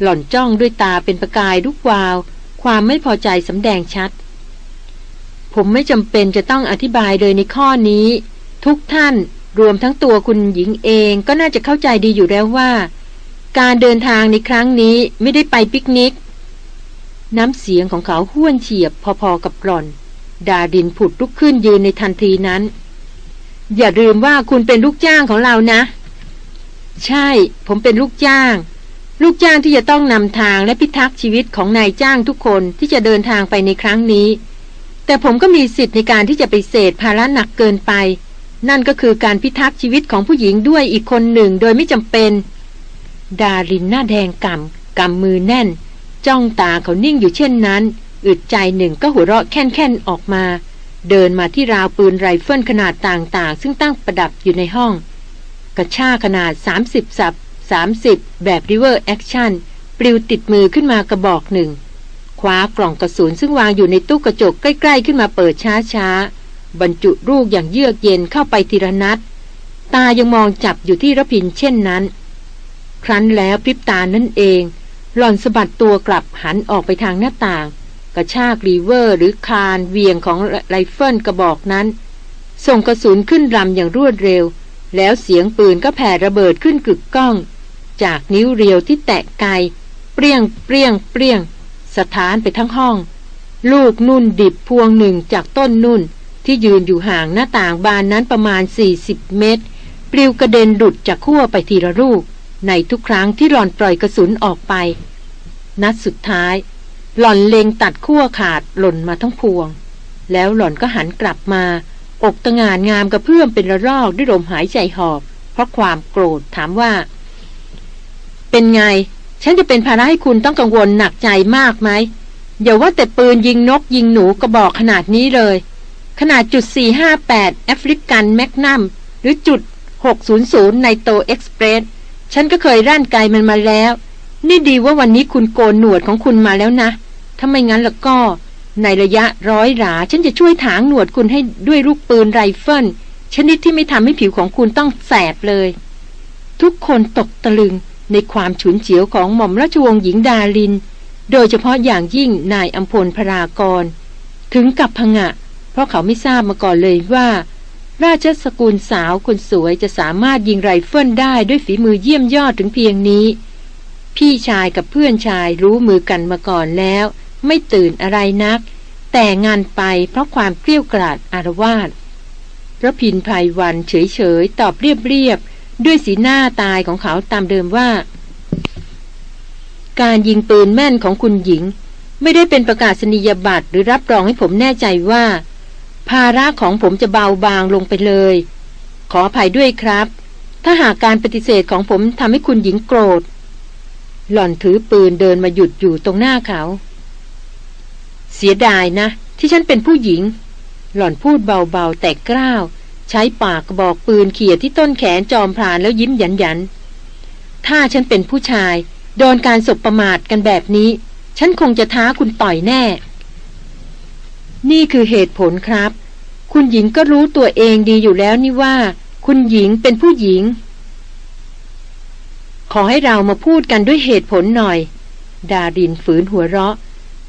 หล่อนจ้องด้วยตาเป็นประกายลุกวาว ความไม่พอใจสำแดงชัด ผมไม่จำเป็นจะต้องอธิบายเลยในข้อนี้ ทุกท่านรวมทั้งตัวคุณหญิงเองก็น่าจะเข้าใจดีอยู่แล้วว่า การเดินทางในครั้งนี้ไม่ได้ไปปิกนิก น้ำเสียงของเขาห้วนเฉียบพอๆกับหล่อน ดาดินผุดลุกขึ้นยืนในทันทีนั้น อย่าลืมว่าคุณเป็นลูกจ้างของเรานะ ใช่ ผมเป็นลูกจ้าง ลูกจ้างที่จะต้องนำทางและพิทักษ์ชีวิตของนายจ้างทุกคนที่จะเดินทางไปในครั้งนี้ แต่ผมก็มีสิทธิ์ในการที่จะไปเสดภาระหนักเกินไป นั่นก็คือการพิทักษ์ชีวิตของผู้หญิงด้วยอีกคนหนึ่งโดยไม่จำเป็น ดารินหน้าแดงกำกำมือแน่น จ้องตาเขานิ่งอยู่เช่นนั้น อึดใจหนึ่งก็หัวเราะแค่นๆออกมา เดินมาที่ราวปืนไรเฟิลขนาดต่างๆ ซึ่งตั้งประดับอยู่ในห้อง กระชากขนาด 30ทับ30 แบบ lever action ปลิวติดมือขึ้นมากระบอกหนึ่ง คว้ากล่องกระสุนซึ่งวางอยู่ในตู้กระจกใกล้ๆ ขึ้นมาเปิดช้าๆ บรรจุลูกอย่างเยือกเย็นเข้าไปทีละนัด ตายังมองจับอยู่ที่รพินทร์เช่นนั้น ครั้นแล้วพริบตานั่นเอง หล่อนสะบัดตัวกลับหันออกไปทางหน้าต่าง กระชาก lever หรือคานเหวี่ยงของไรเฟิลกระบอกนั้น ส่งกระสุนขึ้นลำอย่างรวดเร็ว แล้วเสียงปืนก็แผดระเบิดขึ้นกึกก้อง จากนิ้วเรียวที่แตะไกเปรี้ยงเปรี้ยงเปรี้ยง สถานไปทั้งห้อง ลูกนุ่นดิบพวงหนึ่งจากต้นนุ่น ที่ยืนอยู่ห่างหน้าต่างบานนั้นประมาณ 40 เมตร ปลิวกระเด็นดุดจากขั้วไปทีละลูก ในทุกครั้งที่หล่อนปล่อยกระสุนออกไป นัดสุดท้าย หล่อนเลงตัดขั้วขาดหล่นมาทั้งพวง แล้วหล่อนก็หันกลับมา อกตะงานงามกระเพื่อมเป็นระลอกด้วยลมหายใจหอบ เพราะความโกรธถามว่า เป็นไง ฉันจะเป็นภาระให้คุณต้องกังวลหนักใจมากไหมอย่าว่าแต่ปืนยิงนกยิงหนูกระบอกขนาดนี้เลย ขนาดจุด 458 African Magnum หรือจุด 600 Nitro Express ฉันก็เคยร่านไกลมันมาแล้ว นี่ดีว่าวันนี้คุณโกนหนวดของคุณมาแล้วนะ ถ้าไม่งั้นแล้วก็ ในระยะร้อยหลาฉันจะช่วยถางหนวดคุณให้ด้วยลูกปืนไรเฟิลชนิดที่ไม่ทำให้ผิวของคุณต้องแสบเลย ทุกคนตกตะลึง ในความฉุนเฉียวของหม่อมราชวงศ์หญิงดาลิน โดยเฉพาะอย่างยิ่งนายอัมพลพรากร ถึงกับพงะ เพราะเขาไม่ทราบมาก่อนเลยว่า ราชสกุลสาวคนสวยจะสามารถยิงไรเฟิลได้ด้วยฝีมือเยี่ยมยอดถึงเพียงนี้ พี่ชายกับเพื่อนชายรู้มือกันมาก่อนแล้ว ไม่ตื่นอะไรนัก แต่งานไปเพราะความเกลี้ยวกราดอารวาสพระพินภัยวันเฉยๆตอบเรียบๆ ด้วยสีหน้าตายของเขาตามเดิมว่า การยิงปืนแม่นของคุณหญิง ไม่ได้เป็นประกาศนียบัตรหรือรับรองให้ผมแน่ใจว่า ภาระของผมจะเบาบางลงไปเลย ขออภัยด้วยครับ ถ้าหากการปฏิเสธของผมทำให้คุณหญิงโกรธ หล่อนถือปืนเดินมาหยุดอยู่ตรงหน้าเขา เสียดายนะ ที่ฉันเป็นผู้หญิง หล่อนพูดเบาๆแต่กล้าว ใช้ปากบอกปืนเขี่ยที่ต้นแขนจอมพรานแล้วยิ้มหยันยันถ้าฉันเป็นผู้ชาย โดนการสบประมาทกันแบบนี้ ฉันคงจะท้าคุณต่อยแน่ นี่คือเหตุผลครับ คุณหญิงก็รู้ตัวเองดีอยู่แล้วนี่ว่า คุณหญิงเป็นผู้หญิง ขอให้เรามาพูดกันด้วยเหตุผลหน่อย ดารินฝืนหัวเราะ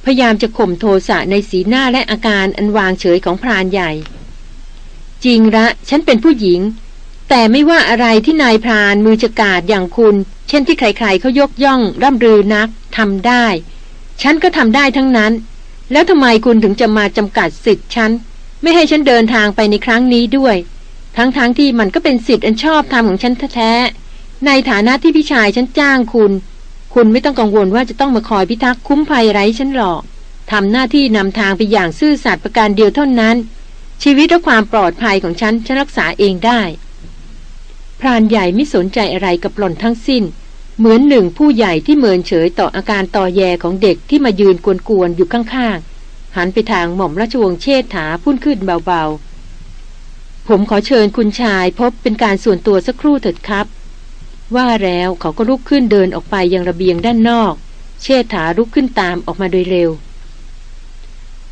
พยายามจะข่มโทสะในสีหน้าและอาการอันวางเฉยของพรานใหญ่ จริงละฉันเป็นผู้หญิง แต่ไม่ว่าอะไรที่นายพรานมือฉกาดอย่างคุณ เช่นที่ใครๆเขายกย่องร่ำรือนักทำได้ ฉันก็ทำได้ทั้งนั้น แล้วทำไมคุณถึงจะมาจำกัดสิทธิ์ฉัน ไม่ให้ฉันเดินทางไปในครั้งนี้ด้วย ทั้งๆทที่มันก็เป็นสิทธิ์อันชอบธรรมของฉันแท้ๆในฐานะที่พี่ชายฉันจ้างคุณ คุณไม่ต้องกังวลว่าจะต้องมาคอยพิทักษ์คุ้มภัยไร้ฉันหรอกทำหน้าที่นำทางไปอย่างซื่อสัตย์ประการเดียวเท่านั้น ชีวิตและความปลอดภัยของฉัน ฉันรักษาเองได้ พรานใหญ่ไม่สนใจอะไรกับหล่อนทั้งสิ้น เหมือนหนึ่งผู้ใหญ่ที่เมินเฉยต่ออาการต่อแยของเด็กที่มายืนกวนๆอยู่ข้างๆ หันไปทางหม่อมราชวงศ์เชษฐาพุ่นขึ้นเบาๆ ผมขอเชิญคุณชายพบเป็นการส่วนตัวสักครู่เถิดครับ ว่าแล้วเขาก็ลุกขึ้นเดินออกไปยังระเบียงด้านนอก เชษฐาลุกขึ้นตามออกมาโดยเร็ว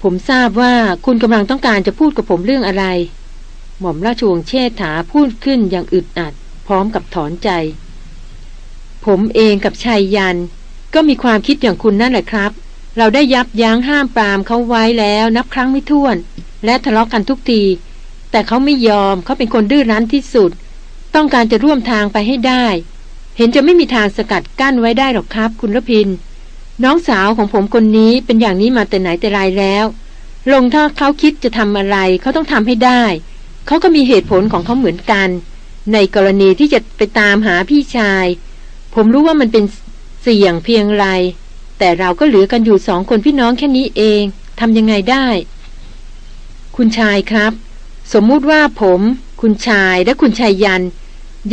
ผมทราบว่าคุณกำลังต้องการจะพูดกับผมเรื่องอะไร หม่อมราชวงศ์เชษฐาพูดขึ้นอย่างอึดอัด พร้อมกับถอนใจ ผมเองกับชายยัน ก็มีความคิดอย่างคุณนั่นแหละครับ เราได้ยับยั้งห้ามปรามเขาไว้แล้วนับครั้งไม่ถ้วน และทะเลาะกกันทุกที แต่เขาไม่ยอมเขาเป็นคนดื้อรั้นที่สุด ต้องการจะร่วมทางไปให้ได้ เห็นจะไม่มีทางสกัดกั้นไว้ได้หรอกครับ คุณรพิน น้องสาวของผมคนนี้เป็นอย่างนี้มาแต่ไหนแต่ไรแล้ว ลงถ้าเขาคิดจะทำอะไรเขาต้องทำให้ได้ เขาก็มีเหตุผลของเขาเหมือนกัน ในกรณีที่จะไปตามหาพี่ชาย ผมรู้ว่ามันเป็นเสี่ยงเพียงไร แต่เราก็เหลือกันอยู่สองคนพี่น้องแค่นี้เองทำยังไงได้ คุณชายครับ สมมุติว่าผม คุณชายและคุณชายยัน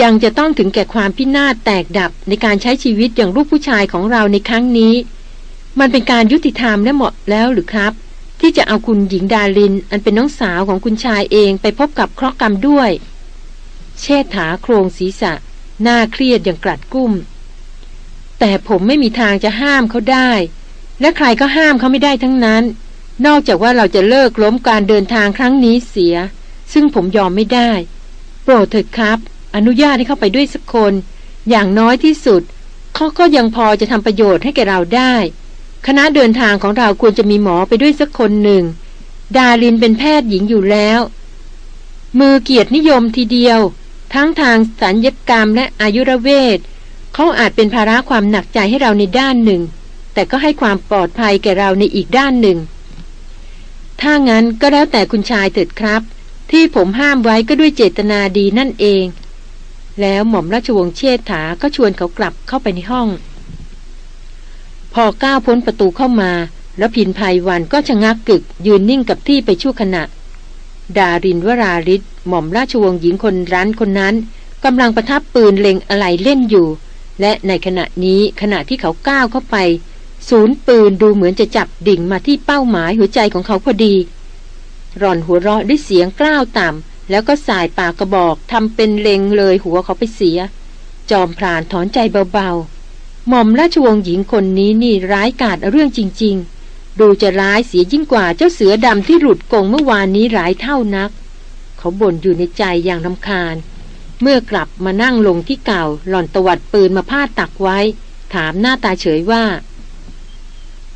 ยังจะต้องถึงแก่ความพินาศแตกดับในการใช้ชีวิตอย่างลูกผู้ชายของเราในครั้งนี้ มันเป็นการยุติธรรมและเหมาะแล้วหรือครับ ที่จะเอาคุณหญิงดาลิน อันเป็นน้องสาวของคุณชายเองไปพบกับเคราะห์กรรมด้วย เชษฐาโครงศีรษะ หน้าเครียดอย่างกรัดกุ้ม แต่ผมไม่มีทางจะห้ามเขาได้ และใครก็ห้ามเขาไม่ได้ทั้งนั้น นอกจากว่าเราจะเลิกล้มการเดินทางครั้งนี้เสีย ซึ่งผมยอมไม่ได้ โปรดเถิดครับ อนุญาตให้เข้าไปด้วยสักคน อย่างน้อยที่สุดเขาก็ยังพอจะทำประโยชน์ให้แกเราได้ คณะเดินทางของเราควรจะมีหมอไปด้วยสักคนหนึ่ง ดารินเป็นแพทย์หญิงอยู่แล้ว มือเกียรตินิยมทีเดียว ทั้งทางสัญญกรรมและอายุรเวทเขาอาจเป็นภาระความหนักใจให้เราในด้านหนึ่ง แต่ก็ให้ความปลอดภัยแก่เราในอีกด้านหนึ่ง ถ้างั้นก็แล้วแต่คุณชายเถิดครับ ที่ผมห้ามไว้ก็ด้วยเจตนาดีนั่นเอง แล้วหม่อมราชวงศ์เชษฐาก็ชวนเขากลับเข้าไปในห้อง พอก้าวพ้นประตูเข้ามา แล้วพินภัยวันก็ชะงักกึก ยืนนิ่งกับที่ไปชั่วขณะ ดารินวราริศหม่อมราชวงศ์หญิงคนรั้นคนนั้นกำลังประทับปืนเล็งอะไรเล่นอยู่ และในขณะนี้ขณะที่เขาก้าวเข้าไป ศูนย์ปืนดูเหมือนจะจับดิ่งมาที่เป้าหมายหัวใจของเขาพอดีร่อนหัวเราะด้วยเสียงกล้าวต่ำแล้วก็สายปากกระบอกทำเป็นเล็งเลยหัวเขาไปเสีย จอมพรานถอนใจเบาๆ หม่อมราชวงศ์หญิงคนนี้นี่ร้ายกาจเรื่องจริง ๆ ดูจะร้ายเสียยิ่งกว่าเจ้าเสือดำที่หลุดกงเมื่อวานนี้หลายเท่านัก เขาบ่นอยู่ในใจอย่างลำคาญ เมื่อกลับมานั่งลงที่เก่า หล่อนตวัดปืนมาพาดตักไว้ ถามหน้าตาเฉยว่า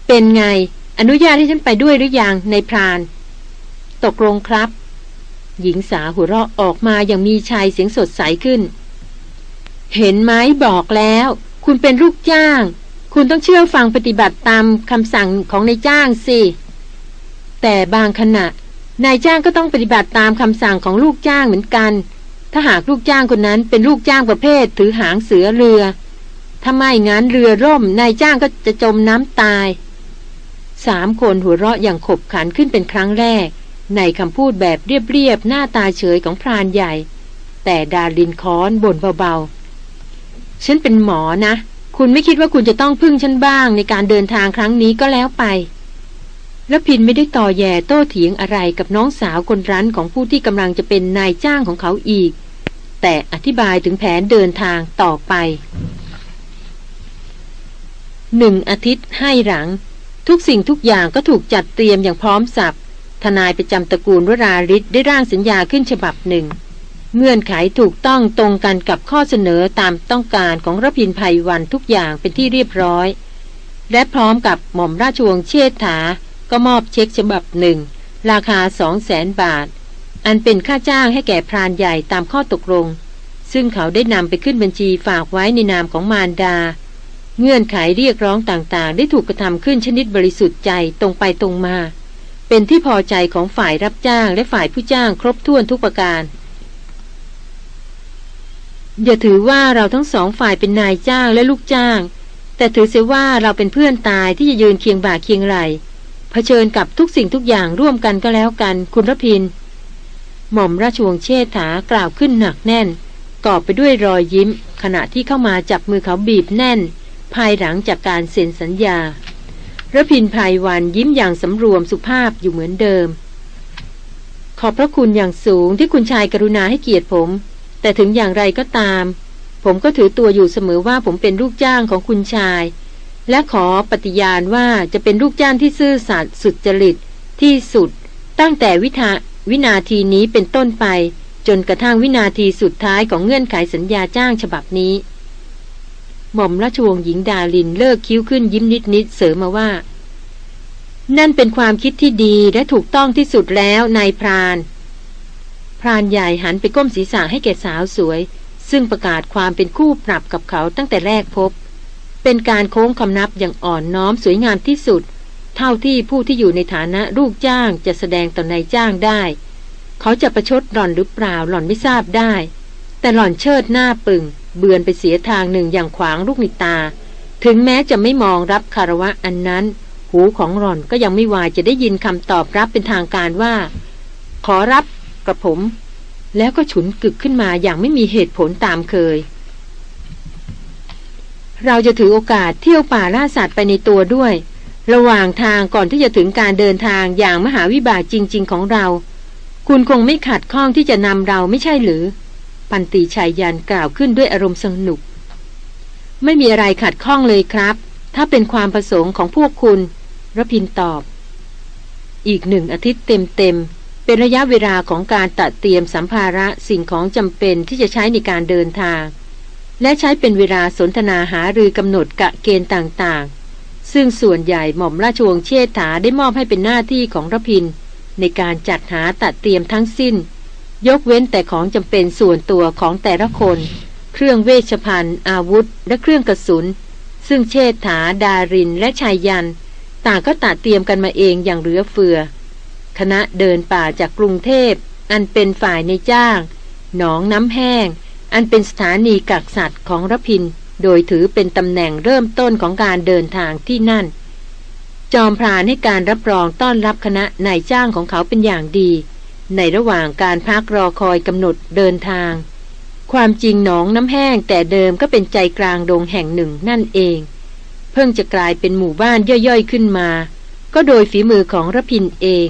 เป็นไง อนุญาตให้ฉันไปด้วยหรือยังในพราน ตกลงครับ หญิงสาวหัวเราะออกมาอย่างมีชายเสียงสดใสขึ้น เห็นไหมบอกแล้ว คุณเป็นลูกจ้าง คุณต้องเชื่อฟังปฏิบัติตามคำสั่งของนายจ้างสิ แต่บางขณะ นายจ้างก็ต้องปฏิบัติตามคำสั่งของลูกจ้างเหมือนกัน ถ้าหากลูกจ้างคนนั้นเป็นลูกจ้างประเภทถือหางเสือเรือถ้าไม่งั้นเรือร่มนายจ้างก็จะจมน้ำตายสามคนหัวเราะอย่างขบขันขึ้นเป็นครั้งแรก ในคำพูดแบบเรียบๆหน้าตาเฉยของพรานใหญ่ แต่ดารินค้อนบ่นเบาๆ ฉันเป็นหมอนะ คุณไม่คิดว่าคุณจะต้องพึ่งฉันบ้างในการเดินทางครั้งนี้ก็แล้วไป แล้วพินไม่ได้ต่อแย่โต้เถียงอะไรกับน้องสาวคนรั้นของผู้ที่กำลังจะเป็นนายจ้างของเขาอีก แต่อธิบายถึงแผนเดินทางต่อไปหนึ่งอาทิตย์ให้หลัง ทุกสิ่งทุกอย่างก็ถูกจัดเตรียมอย่างพร้อมสับทนายประจำตระกูลวราริศได้ร่างสัญญาขึ้นฉบับหนึ่ง เงื่อนไขถูกต้องตรงกันกับข้อเสนอตามต้องการของรพินภัยวันทุกอย่างเป็นที่เรียบร้อย และพร้อมกับหม่อมราชวงศ์เชษฐา ก็มอบเช็คฉบับหนึ่ง ราคาสองแสนบาท อันเป็นค่าจ้างให้แก่พรานใหญ่ตามข้อตกลง ซึ่งเขาได้นำไปขึ้นบัญชีฝากไว้ในนามของมารดา เงื่อนไขเรียกร้องต่างๆ ได้ถูกกระทำขึ้นชนิดบริสุทธิ์ใจตรงไปตรงมา เป็นที่พอใจของฝ่ายรับจ้างและฝ่ายผู้จ้างครบถ้วนทุกประการ อย่าถือว่าเราทั้งสองฝ่ายเป็นนายจ้างและลูกจ้าง แต่ถือเสียว่าเราเป็นเพื่อนตายที่จะยืนเคียงบ่าเคียงไหลเผชิญกับทุกสิ่งทุกอย่างร่วมกันก็แล้วกัน คุณรพิน หม่อมราชวงศ์เชษฐากล่าวขึ้นหนักแน่นกอบไปด้วยรอยยิ้ม ขณะที่เข้ามาจับมือเขาบีบแน่น ภายหลังจากการเซ็นสัญญาระพินภายวันยิ้มอย่างสำรวมสุภาพอยู่เหมือนเดิม ขอบพระคุณอย่างสูงที่คุณชายกรุณาให้เกียรติผม แต่ถึงอย่างไรก็ตาม ผมก็ถือตัวอยู่เสมอว่าผมเป็นลูกจ้างของคุณชาย และขอปฏิญาณว่าจะเป็นลูกจ้างที่ซื่อสัตย์สุดจริตที่สุด ตั้งแต่วิทาวินาทีนี้เป็นต้นไป จนกระทั่งวินาทีสุดท้ายของเงื่อนไขสัญญาจ้างฉบับนี้ หม่อมราชวงศ์หญิงดาลินเลิกคิ้วขึ้นยิ้มนิดๆเสริมมาว่า นั่นเป็นความคิดที่ดีและถูกต้องที่สุดแล้วนายพราน พรานใหญ่หันไปก้มศีรษะให้แก่สาวสวย ซึ่งประกาศความเป็นคู่ปรับกับเขาตั้งแต่แรกพบ เป็นการโค้งคำนับอย่างอ่อนน้อมสวยงามที่สุด เท่าที่ผู้ที่อยู่ในฐานะลูกจ้างจะแสดงต่อนายจ้างได้ เขาจะประชดหล่อนหรือเปล่าหล่อนไม่ทราบได้ แต่หล่อนเชิดหน้าปึงเบือนไปเสียทางหนึ่งอย่างขวางลูกนิตา ถึงแม้จะไม่มองรับคารวะอันนั้น หูของหล่อนก็ยังไม่วายจะได้ยินคำตอบรับเป็นทางการว่า ขอรับ กับผม แล้วก็ฉุนกึกขึ้นมาอย่างไม่มีเหตุผลตามเคย เราจะถือโอกาสเที่ยวป่าล่าสัตว์ไปในตัวด้วย ระหว่างทางก่อนที่จะถึงการเดินทางอย่างมหาวิบากจริง ๆ ของเรา คุณคงไม่ขัดข้องที่จะนำเราไม่ใช่หรือ ปันตีชายยันกล่าวขึ้นด้วยอารมณ์สนุก ไม่มีอะไรขัดข้องเลยครับ ถ้าเป็นความประสงค์ของพวกคุณระพินตอบ อีกหนึ่งอาทิตย์เต็มๆ เป็นระยะเวลาของการตัดเตรียมสัมภาระสิ่งของจำเป็นที่จะใช้ในการเดินทาง และใช้เป็นเวลาสนทนาหารือกำหนดกะเกณฑ์ต่างๆ ซึ่งส่วนใหญ่หม่อมราชวงศ์เชษฐาได้มอบให้เป็นหน้าที่ของรพิน ในการจัดหาตัดเตรียมทั้งสิ้น ยกเว้นแต่ของจำเป็นส่วนตัวของแต่ละคน เครื่องเวชภัณฑ์ อาวุธ และเครื่องกระสุน ซึ่งเชษฐา ดาริน และชายยัน ต่างก็ตัดเตรียมกันมาเองอย่างเหลือเฟือ คณะเดินป่าจากกรุงเทพ อันเป็นฝ่ายในจ้าง หนองน้ำแห้ง อันเป็นสถานีกักสัตว์ของรพิน โดยถือเป็นตำแหน่งเริ่มต้นของการเดินทางที่นั่น จอมพรานให้การรับรองต้อนรับคณะนายจ้างของเขาเป็นอย่างดี ในระหว่างการพักรอคอยกำหนดเดินทาง ความจริงหนองน้ำแห้งแต่เดิมก็เป็นใจกลางดงแห่งหนึ่งนั่นเอง เพิ่งจะกลายเป็นหมู่บ้านย่อยๆขึ้นมา ก็โดยฝีมือของระพินเอง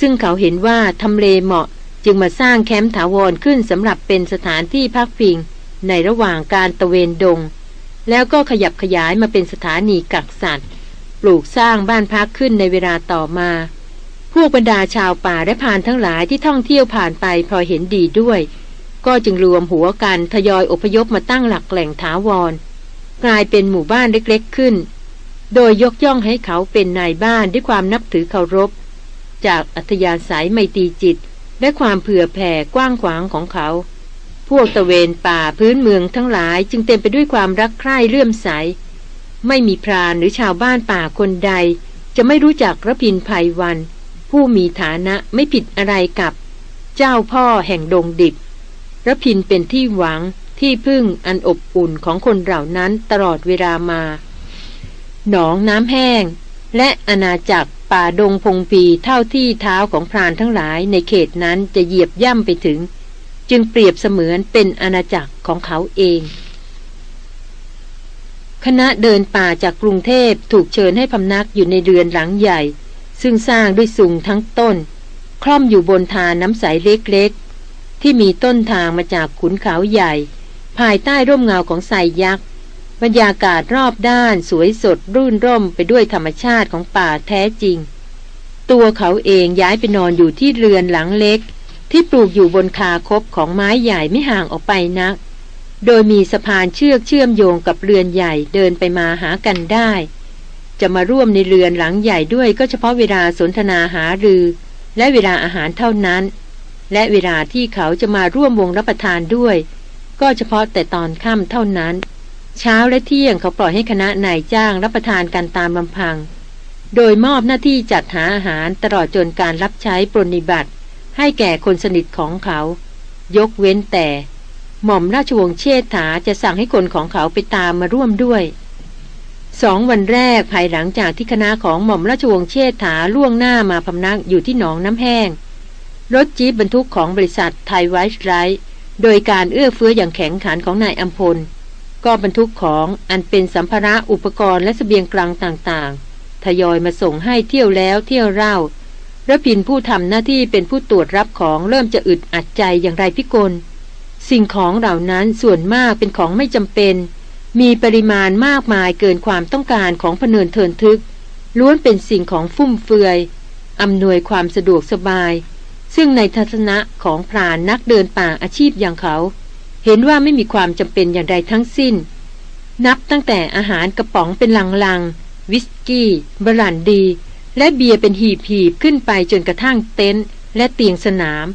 ซึ่งเขาเห็นว่าทำเลเหมาะจึงมาสร้างแคมป์ถาวรขึ้นสำหรับเป็นสถานที่พักพิง ในระหว่างการตะเวนดง แล้วก็ขยับขยายมาเป็นสถานีกักสัตว์ ปลูกสร้างบ้านพักขึ้นในเวลาต่อมา พวกบรรดาชาวป่าและพานทั้งหลายที่ท่องเที่ยวผ่านไปพอเห็นดีด้วย ก็จึงรวมหัวกันทยอยอพยพมาตั้งหลักแหล่งถาวร กลายเป็นหมู่บ้านเล็กๆขึ้น โดยยกย่องให้เขาเป็นนายบ้านด้วยความนับถือเคารพ จากอัธยาศัยไมตรีจิต และความเผื่อแผ่กว้างขวางของเขา พวกตะเวนป่าพื้นเมืองทั้งหลายจึงเต็มไปด้วยความรักใคร่เลื่อมใส ไม่มีพรานหรือชาวบ้านป่าคนใด จะไม่รู้จักระพินภัยวัน ผู้มีฐานะไม่ผิดอะไรกับ เจ้าพ่อแห่งดงดิบระพินเป็นที่หวังที่พึ่งอันอบอุ่นของคนเหล่านั้นตลอดเวลามา หนองน้ำแห้ง และอาณาจักร ป่าดงพงปีเท่าที่เท้าของพรานทั้งหลายในเขตนั้นจะเหยียบย่ำไปถึง จึงเปรียบเสมือนเป็นอาณาจักรของเขาเอง คณะเดินป่าจากกรุงเทพถูกเชิญให้พำนักอยู่ในเรือนหลังใหญ่ ซึ่งสร้างด้วยสุงทั้งต้น คล่อมอยู่บนทาน้ำใสเล็กๆ ที่มีต้นทางมาจากขุนเขาใหญ่ ภายใต้ร่มเงาของไซยักษ์ บรรยากาศรอบด้านสวยสดรื่นร่มไปด้วยธรรมชาติของป่าแท้จริง ตัวเขาเองย้ายไปนอนอยู่ที่เรือนหลังเล็ก ที่ปลูกอยู่บนคาคบของไม้ใหญ่ไม่ห่างออกไปนัก โดยมีสะพานเชือกเชื่อมโยงกับเรือนใหญ่เดินไปมาหากันได้ จะมาร่วมในเรือนหลังใหญ่ด้วยก็เฉพาะเวลาสนทนาหารือ และเวลาอาหารเท่านั้น และเวลาที่เขาจะมาร่วมวงรับประทานด้วย ก็เฉพาะแต่ตอนค่ำเท่านั้น เช้าและเที่ยงเขาปล่อยให้คณะนายจ้างรับประทานกันตามลำพัง โดยมอบหน้าที่จัดหาอาหารตลอดจนการรับใช้ปรนิบัติ ให้แก่คนสนิทของเขา ยกเว้นแต่ หม่อมราชวงศ์เชษฐาจะสั่งให้คนของเขาไปตามมาร่วมด้วยสองวันแรกภายหลังจากที่คณะของหม่อมราชวงศ์เชษฐาล่วงหน้ามาพำนักอยู่ที่หนองน้ำแห้ง รถจี๊ปบรรทุกของบริษัทไทยไวท์ไรท์โดยการเอื้อเฟื้ออย่างแข็งขันของนายอัมพล ก็บรรทุกของอันเป็นสัมภาระอุปกรณ์และสเสบียงกลางต่างๆ ทยอยมาส่งให้เที่ยวแล้วเที่ยวเล่าระพินผู้ทำหน้าที่เป็นผู้ตรวจรับของเริ่มจะอึดอัดใจอย่างไรพิกล สิ่งของเหล่านั้นส่วนมากเป็นของไม่จำเป็น มีปริมาณมากมายเกินความต้องการของพเนินเทินทึก ล้วนเป็นสิ่งของฟุ่มเฟือยอำนวยความสะดวกสบาย ซึ่งในทัศนะของพรานนักเดินป่าอาชีพอย่างเขา เห็นว่าไม่มีความจำเป็นอย่างใดทั้งสิ้น นับตั้งแต่อาหารกระป๋องเป็นลังๆ วิสกี้ บรันดี และเบียร์เป็นหีบๆขึ้นไปจนกระทั่งเต็นท์และเตียงสนาม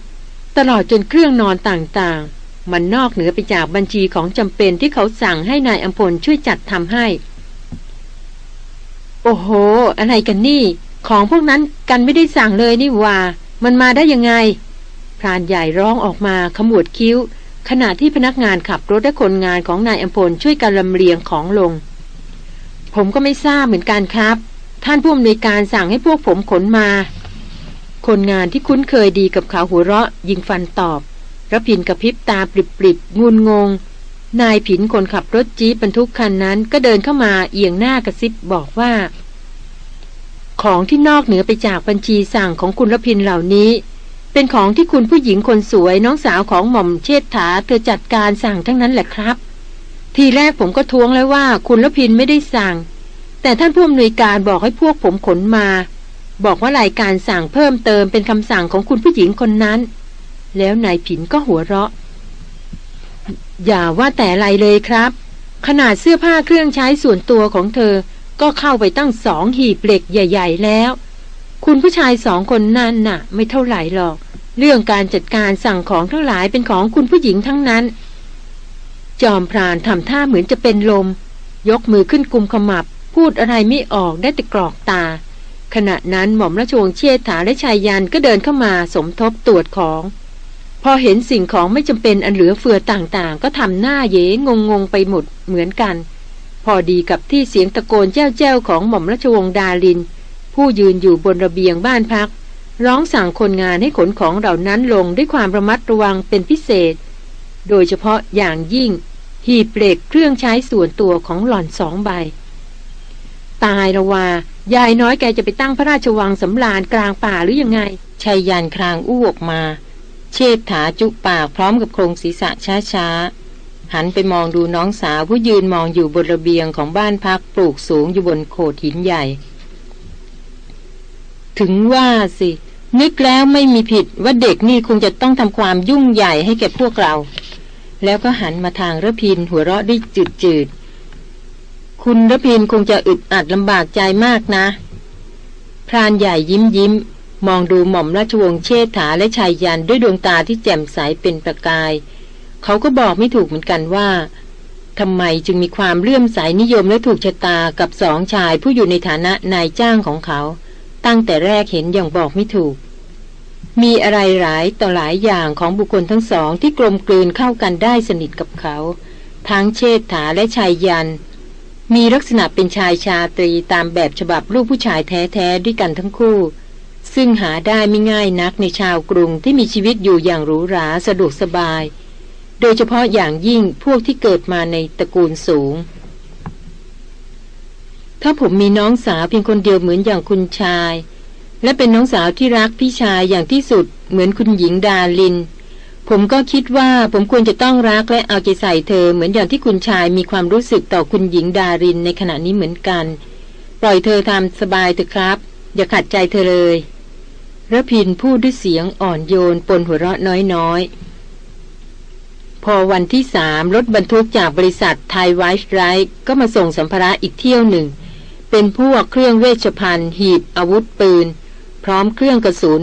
ตลอดจนเครื่องนอนต่างๆ มันนอกเหนือไปจากบัญชีของจำเป็นที่เขาสั่งให้นายอัมพลช่วยจัดทำให้ โอ้โห อะไรกันนี่ ของพวกนั้นกันไม่ได้สั่งเลยนี่ว่า มันมาได้ยังไงพรานใหญ่ร้องออกมาขมวดคิ้ว ขณะที่พนักงานขับรถและคนงานของนายอัมพลช่วยกันลำเลียงของลง ผมก็ไม่ทราบเหมือนกันครับ ท่านผู้อำนวยการสั่งให้พวกผมขนมา คนงานที่คุ้นเคยดีกับเขาหัวเราะ ยิงฟันตอบระพินกระพริบตาปริบๆงุนงง นายผินคนขับรถจี๊ปบรรทุกคันนั้นก็เดินเข้ามาเอียงหน้ากระซิบบอกว่า ของที่นอกเหนือไปจากบัญชีสั่งของคุณรพินเหล่านี้ เป็นของที่คุณผู้หญิงคนสวยน้องสาวของหม่อมเชษฐาเธอจัดการสั่งทั้งนั้นแหละครับ ทีแรกผมก็ท้วงแล้วว่าคุณรพินไม่ได้สั่ง แต่ท่านผู้อำนวยการบอกให้พวกผมขนมา บอกว่ารายการสั่งเพิ่มเติมเป็นคำสั่งของคุณผู้หญิงคนนั้น แล้วนายผินก็หัวเราะ อย่าว่าแต่ไรเลยครับ ขนาดเสื้อผ้าเครื่องใช้ส่วนตัวของเธอก็เข้าไปตั้งสองหีบเหล็กใหญ่ ๆ แล้ว คุณผู้ชายสองคนนั่นน่ะ ไม่เท่าไหร่หรอก เรื่องการจัดการสั่งของทั้งหลายเป็นของคุณผู้หญิงทั้งนั้น จอมพรานทำท่าเหมือนจะเป็นลม ยกมือขึ้นกุมขมับ พูดอะไรไม่ออกได้แต่กรอกตา ขณะนั้นหม่อมราชวงศ์เชษฐาและชายยันก็เดินเข้ามาสมทบตรวจของ พอเห็นสิ่งของไม่จำเป็นอันเหลือเฟือต่างๆ ก็ทำหน้าเยงงงๆไปหมดเหมือนกัน พอดีกับที่เสียงตะโกนแจ้วๆของหม่อมราชวงศ์ดาลิน ผู้ยืนอยู่บนระเบียงบ้านพัก ร้องสั่งคนงานให้ขนของเหล่านั้นลงด้วยความระมัดระวังเป็นพิเศษ โดยเฉพาะอย่างยิ่ง หีบเหล็กเครื่องใช้ส่วนตัวของหล่อนสองใบ ตายละวายายน้อยแกจะไปตั้งพระราชวังสำราญกลางป่าหรือยังไงชายยันครางอู้ออกมา เชษฐาจุปากพร้อมกับโครงศีรษะช้าๆ หันไปมองดูน้องสาวผู้ยืนมองอยู่บนระเบียงของบ้านพักปลูกสูงอยู่บนโขดหินใหญ่ ถึงว่าสิ นึกแล้วไม่มีผิดว่าเด็กนี่คงจะต้องทำความยุ่งใหญ่ให้แก่พวกเรา แล้วก็หันมาทางระพินหัวเราะด้วยจืดคุณระพินคงจะอึดอัดลำบากใจมากนะ พรานใหญ่ยิ้มยิ้ม มองดูหม่อมราชวงศ์เชษฐาและชายยันด้วยดวงตาที่แจ่มใสเป็นประกาย เขาก็บอกไม่ถูกเหมือนกันว่าทำไมจึงมีความเลื่อมใสนิยมและถูกชะตากับสองชายผู้อยู่ในฐานะนายจ้างของเขา ตั้งแต่แรกเห็นอย่างบอกไม่ถูก มีอะไรหลายต่อหลายอย่างของบุคคลทั้งสองที่กลมกลืนเข้ากันได้สนิทกับเขา ทั้งเชษฐาและชายยัน มีลักษณะเป็นชายชาตรีตามแบบฉบับลูกผู้ชายแท้ๆด้วยกันทั้งคู่ ซึ่งหาได้ไม่ง่ายนักในชาวกรุงที่มีชีวิตอยู่อย่างหรูหราสะดวกสบาย โดยเฉพาะอย่างยิ่งพวกที่เกิดมาในตระกูลสูง ถ้าผมมีน้องสาวเพียงคนเดียวเหมือนอย่างคุณชาย และเป็นน้องสาวที่รักพี่ชายอย่างที่สุด เหมือนคุณหญิงดาลิน ผมก็คิดว่าผมควรจะต้องรักและเอาใจใส่เธอเหมือนอย่างที่คุณชายมีความรู้สึกต่อคุณหญิงดารินในขณะนี้เหมือนกัน ปล่อยเธอทำสบายเถอะครับ อย่าขัดใจเธอเลยระพินพูดด้วยเสียงอ่อนโยนปนหัวเราะน้อยๆพอวันที่สามรถบรรทุกจากบริษัทไทยไวท์ไรท์ก็มาส่งสัมภาระอีกเที่ยวหนึ่ง เป็นพวกเครื่องเวชภัณฑ์ หีบอาวุธปืน พร้อมเครื่องกระสุน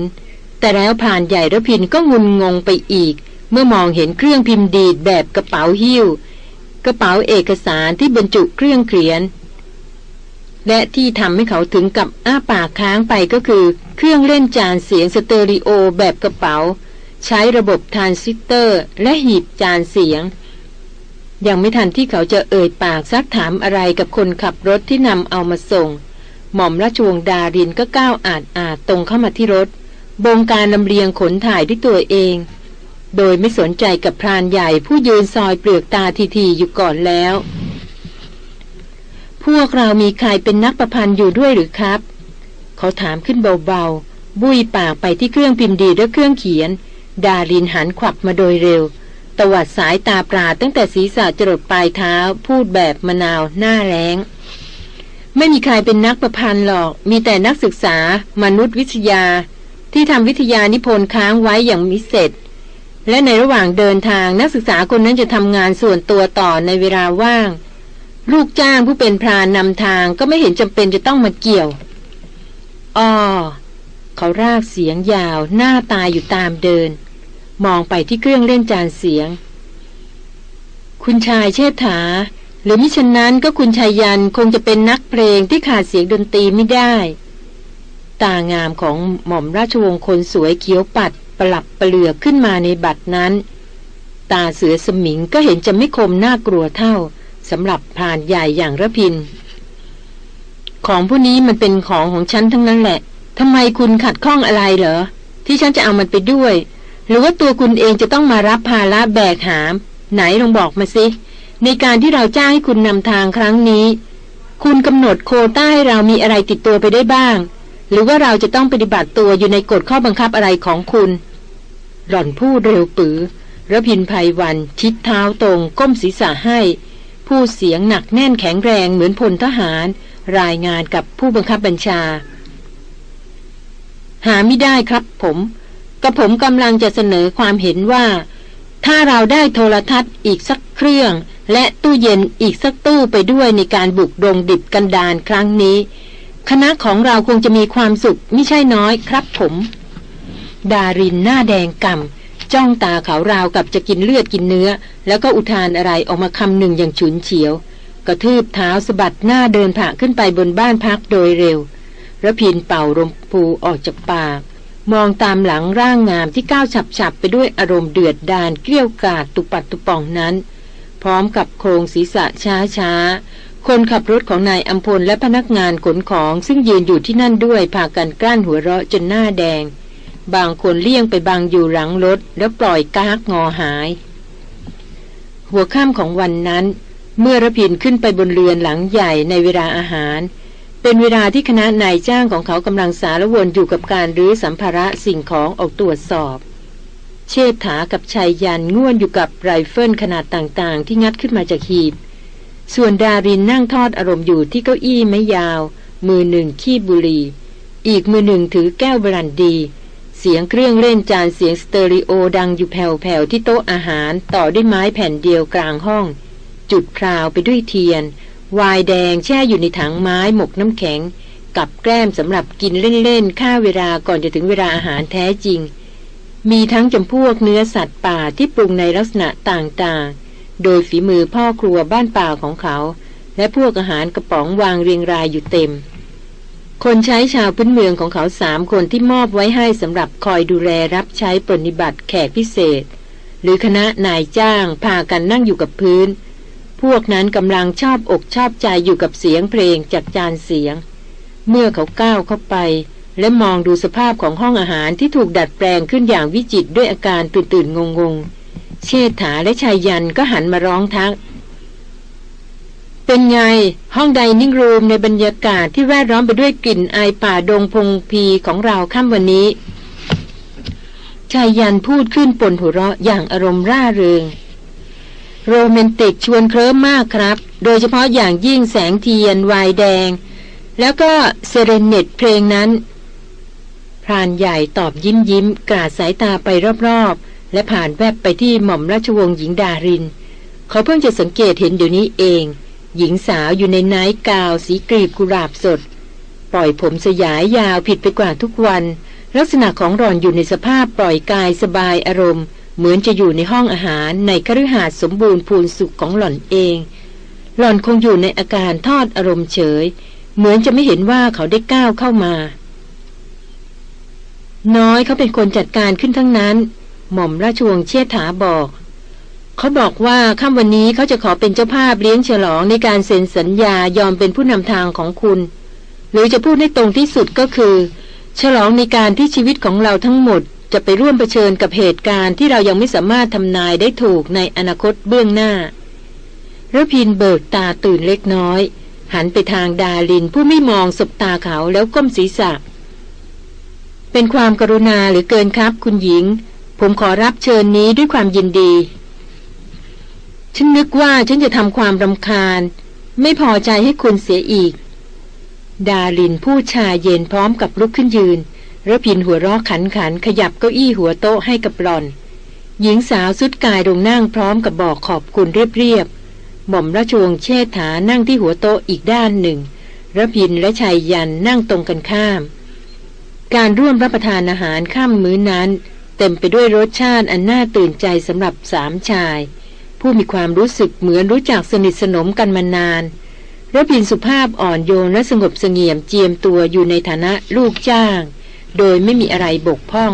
แต่แล้วผ่านใหญ่ระพินก็งุนงงไปอีก เมื่อมองเห็นเครื่องพิมพ์ดีดแบบกระเป๋าหิ้ว กระเป๋าเอกสารที่บรรจุเครื่องเขียน และที่ทำให้เขาถึงกับอ้าปากค้างไปก็คือ เครื่องเล่นจานเสียงสเตอริโอแบบกระเป๋า ใช้ระบบทรานซิสเตอร์ และหีบจานเสียง ยังไม่ทันที่เขาจะเอ่ยปากซักถามอะไรกับคนขับรถที่นำเอามาส่ง หม่อมราชวงศ์ดารินก็ก้าวอาดอาดตรงเข้ามาที่รถ บงการลำเลียงขนถ่ายด้วยตัวเอง โดยไม่สนใจกับพรานใหญ่ผู้ยืนซอยเปลือกตาทีๆอยู่ก่อนแล้ว พวกเรามีใครเป็นนักประพันธ์อยู่ด้วยหรือครับ เขาถามขึ้นเบาๆ บุยปากไปที่เครื่องพิมพ์ดีและเครื่องเขียน ดารินหันขวับมาโดยเร็ว ตวัดสายตาปราดตั้งแต่ศีรษะจรดปลายเท้า พูดแบบมะนาวหน้าแรงไม่มีใครเป็นนักประพันธ์หรอก มีแต่นักศึกษามนุษยวิทยา ที่ทำวิทยานิพนธ์ค้างไว้อย่างมิเสร็จ และในระหว่างเดินทางนักศึกษาคนนั้นจะทำงานส่วนตัวต่อในเวลาว่าง ลูกจ้างผู้เป็นพรานนำทางก็ไม่เห็นจำเป็นจะต้องมาเกี่ยวอ้อเขารากเสียงยาวหน้าตายอยู่ตามเดิน มองไปที่เครื่องเล่นจานเสียง คุณชายเชษฐา หรือมิฉะนั้นก็คุณชายยันคงจะเป็นนักเพลงที่ขาดเสียงดนตรีไม่ได้ ตางามของหม่อมราชวงศ์คนสวยเขียวปัดประหลับปรเหลือกขึ้นมาในบัตรนั้น ตาเสือสมิงก็เห็นจะไม่คมน่ากลัวเท่าสำหรับพรานใหญ่อย่างระพิน ของผู้นี้มันเป็นของของฉันทั้งนั้นแหละทำไมคุณขัดข้องอะไรเหรอ ที่ฉันจะเอามันไปด้วย หรือว่าตัวคุณเองจะต้องมารับภาระแบกหาม ไหนลองบอกมาสิ ในการที่เราจ้างให้คุณนำทางครั้งนี้ คุณกำหนดโคต้าให้เรามีอะไรติดตัวไปได้บ้าง หรือว่าเราจะต้องปฏิบัติตัวอยู่ในกฎข้อบังคับอะไรของคุณ หล่อนพูดเร็วปือระพินภัยวัน ชิดเท้าตรง ก้มศีรษะให้ ผู้เสียงหนักแน่นแข็งแรงเหมือนพลทหาร รายงานกับผู้บังคับบัญชา หาไม่ได้ครับผม กระผมกำลังจะเสนอความเห็นว่า ถ้าเราได้โทรทัศน์อีกสักเครื่อง และตู้เย็นอีกสักตู้ไปด้วยในการบุกดงดิบกันดานครั้งนี้ คณะของเราคงจะมีความสุขไม่ใช่น้อยครับผม ดารินหน้าแดงกำ่ำจ้องตาเขาราวกับจะกินเลือดกินเนื้อ แล้วก็อุทานอะไรออกมาคำหนึ่งอย่างฉุนเฉียว กระทืบเท้าสะบัดหน้าเดินผ่าขึ้นไปบนบ้านพักโดยเร็วระพินเป่าลมพูออกจากปาก มองตามหลังร่างงามที่ก้าวฉับๆไปด้วยอารมณ์เดือดดานเกลี้ยวกาดตุปัดตุป่องนั้น พร้อมกับโครงศีรษะช้าๆ คนขับรถของนายอัมพลและพนักงานขนของซึ่งยืนอยู่ที่นั่นด้วยพากันกลั้นหัวเราะจนหน้าแดง บางคนเลี่ยงไปบางอยู่หลังรถแล้วปล่อยกากงอหาย หัวค่ำของวันนั้น เมื่อระพินขึ้นไปบนเรือนหลังใหญ่ในเวลาอาหาร เป็นเวลาที่คณะนายจ้างของเขากำลังสารวนอยู่กับการรื้อสัมภาระสิ่งของออกตรวจสอบ เชษฐากับไชยยันต์ง่วนอยู่กับไรเฟิลขนาดต่างๆ ที่งัดขึ้นมาจากหีบ ส่วนดารินนั่งทอดอารมณ์อยู่ที่เก้าอี้ไม้ยาว มือหนึ่งคีบบุหรี่ อีกมือหนึ่งถือแก้วบรันดี เสียงเครื่องเล่นจานเสียงสเตอริโอดังอยู่แผ่วๆที่โต๊ะอาหารต่อด้วยไม้แผ่นเดียวกลางห้อง จุดพราวไปด้วยเทียน ไวน์แดงแช่อยู่ในถังไม้หมกน้ำแข็ง กับแกล้มสำหรับกินเล่นๆค่าเวลาก่อนจะถึงเวลาอาหารแท้จริง มีทั้งจำพวกเนื้อสัตว์ป่าที่ปรุงในลักษณะต่างๆ โดยฝีมือพ่อครัวบ้านป่าของเขา และพวกอาหารกระป๋องวางเรียงรายอยู่เต็ม คนใช้ชาวพื้นเมืองของเขาสามคนที่มอบไว้ให้สำหรับคอยดูแลรับใช้ปฏิบัติแขกพิเศษ หรือคณะนายจ้างพากันนั่งอยู่กับพื้น พวกนั้นกำลังชอบอกชอบใจอยู่กับเสียงเพลงจากจานเสียง เมื่อเขาก้าวเข้าไป และมองดูสภาพของห้องอาหารที่ถูกดัดแปลงขึ้นอย่างวิจิตด้วยอาการตื่นตื่นงงงเชษฐาและชายยันก็หันมาร้องทัก เป็นไง ห้องไดนิ่งรูมในบรรยากาศที่แวดล้อมไปด้วยกลิ่นอายป่าดงพงพีของเราค่ำวันนี้ชายยันพูดขึ้นปนหัวเราะอย่างอารมณ์ร่าเริง โรแมนติกชวนเคลิ้มมากครับ โดยเฉพาะอย่างยิ่งแสงเทียนวายแดง แล้วก็เซเรเนตเพลงนั้น พรานใหญ่ตอบยิ้มยิ้มกราดสายตาไปรอบๆ และผ่านแวบไปที่หม่อมราชวงศ์หญิงดาริน เขาเพิ่งจะสังเกตเห็นเดี๋ยวนี้เอง หญิงสาวอยู่ในไนท์กาวสีกรีบกุหลาบสด ปล่อยผมสยายยาวผิดไปกว่าทุกวัน ลักษณะของหล่อนอยู่ในสภาพปล่อยกายสบายอารมณ์ เหมือนจะอยู่ในห้องอาหารในคฤหาสน์สมบูรณ์พูนสุขของหล่อนเอง หล่อนคงอยู่ในอาการทอดอารมณ์เฉย เหมือนจะไม่เห็นว่าเขาได้ก้าวเข้ามา น้อยเขาเป็นคนจัดการขึ้นทั้งนั้น หม่อมราชวงศ์เชษฐาบอก เขาบอกว่าค่ำวันนี้เขาจะขอเป็นเจ้าภาพเลี้ยงฉลองในการเซ็นสัญญายอมเป็นผู้นำทางของคุณ หรือจะพูดให้ตรงที่สุดก็คือ ฉลองในการที่ชีวิตของเราทั้งหมด จะไปร่วมเผชิญกับเหตุการณ์ที่เรายังไม่สามารถทำนายได้ถูกในอนาคตเบื้องหน้าระพินเบิกตาตื่นเล็กน้อย หันไปทางดาลินผู้ไม่มองสบตาเขาแล้วก้มศีรษะ เป็นความกรุณาหรือเกินครับคุณหญิง ผมขอรับเชิญนี้ด้วยความยินดี ฉันนึกว่าฉันจะทำความรำคาญ ไม่พอใจให้คุณเสียอีก ดาลินผู้ชายเย็นพร้อมกับลุกขึ้นยืน ระพินหัวรอขันขันขยับเก้าอี้หัวโต๊ะให้กับหลอน หญิงสาวสุดกายลงนั่งพร้อมกับบอกขอบคุณเรียบๆหม่อมราชวงศ์เชษฐานั่งที่หัวโต๊ะอีกด้านหนึ่งระพินและชายยันนั่งตรงกันข้าม การร่วมรับประทานอาหารข้ามมื้อนั้น เต็มไปด้วยรสชาติอันน่าตื่นใจสำหรับสามชาย ผู้มีความรู้สึกเหมือนรู้จักสนิทสนมกันมานานระพินสุภาพอ่อนโยนและสงบเสงี่ยมเจียมตัวอยู่ในฐานะลูกจ้าง โดยไม่มีอะไรบกพร่อง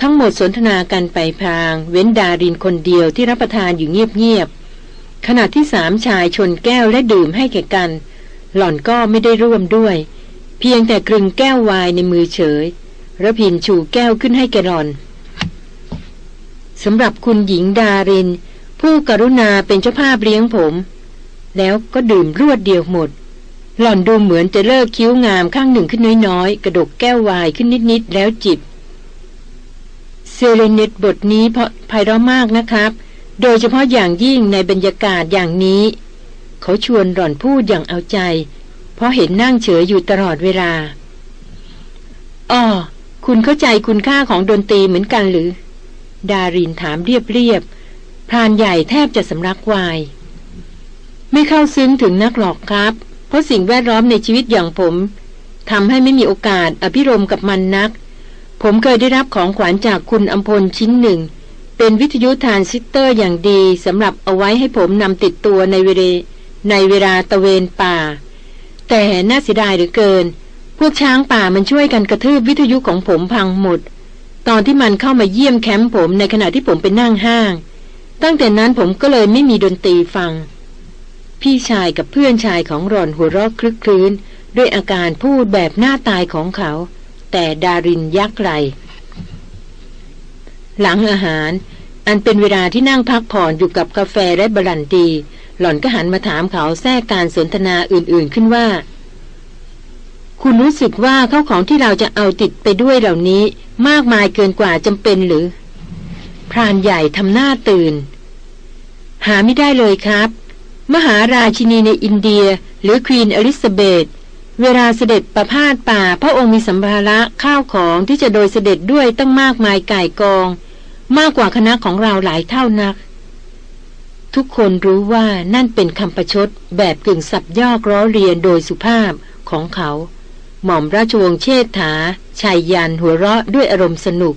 ทั้งหมดสนทนากันไปพาง เว้นดารินคนเดียวที่รับประทานอยู่เงียบๆขณะที่สามชายชนแก้วและดื่มให้แก่กัน หล่อนก็ไม่ได้ร่วมด้วย เพียงแต่กรึงแก้ววายในมือเฉยระพินชูแก้วขึ้นให้แกหล่อนสำหรับคุณหญิงดาริน ผู้กรุณาเป็นเจ้าภาพเลี้ยงผม แล้วก็ดื่มรวดเดียวหมด หล่อนดูเหมือนจะเลิกคิ้วงามข้างหนึ่งขึ้นน้อยๆ กระดกแก้ววายขึ้นนิดๆ แล้วจิบ เซเลเนตบทนี้เพราะไพเราะมากนะครับ โดยเฉพาะอย่างยิ่งในบรรยากาศอย่างนี้ เขาชวนหล่อนพูดอย่างเอาใจ เพราะเห็นนั่งเฉยอยู่ตลอดเวลาอ๋อคุณเข้าใจคุณค่าของดนตรีเหมือนกันหรือ ดารินถามเรียบๆพรานใหญ่แทบจะสำลักไวน์ ไม่เข้าซึ้งถึงนักหรอกครับ เพราะสิ่งแวดล้อมในชีวิตอย่างผมทำให้ไม่มีโอกาสอภิรมย์กับมันนัก ผมเคยได้รับของขวัญจากคุณอำพลชิ้นหนึ่ง เป็นวิทยุทรานซิสเตอร์อย่างดีสำหรับเอาไว้ให้ผมนำติดตัวในเวลในเวลาตระเวนป่า แต่น่าเสียดายเหลือเกิน พวกช้างป่ามันช่วยกันกระทืบวิทยุของผมพังหมด ตอนที่มันเข้ามาเยี่ยมแคมป์ผมในขณะที่ผมไปนั่งห้าง ตั้งแต่นั้นผมก็เลยไม่มีดนตรีฟัง พี่ชายกับเพื่อนชายของรอนหัวเราะคลึกคลื้น ด้วยอาการพูดแบบหน้าตายของเขา แต่ดารินยักไหลหลังอาหาร อันเป็นเวลาที่นั่งพักผ่อนอยู่กับกาแฟและบรันดีหล่อนก็หันมาถามเขาแทรกการสนทนาอื่นๆขึ้นว่า คุณรู้สึกว่าเข้าของที่เราจะเอาติดไปด้วยเหล่านี้ มากมายเกินกว่าจำเป็นหรือ พรานใหญ่ทำหน้าตื่น หาไม่ได้เลยครับ มหาราชินีในอินเดีย หรือควีนอลิซาเบธเวลาเสด็จประพาสป่า พระองค์มีสัมภาระข้าวของที่จะโดยเสด็จด้วยตั้งมากมายก่ายกอง มากกว่าคณะของเราหลายเท่านัก ทุกคนรู้ว่านั่นเป็นคำประชดแบบกึ่งสับยอกล้อเรียนโดยสุภาพของเขา หม่อมราชวงศ์เชษฐาชายยันหัวเราะด้วยอารมณ์สนุก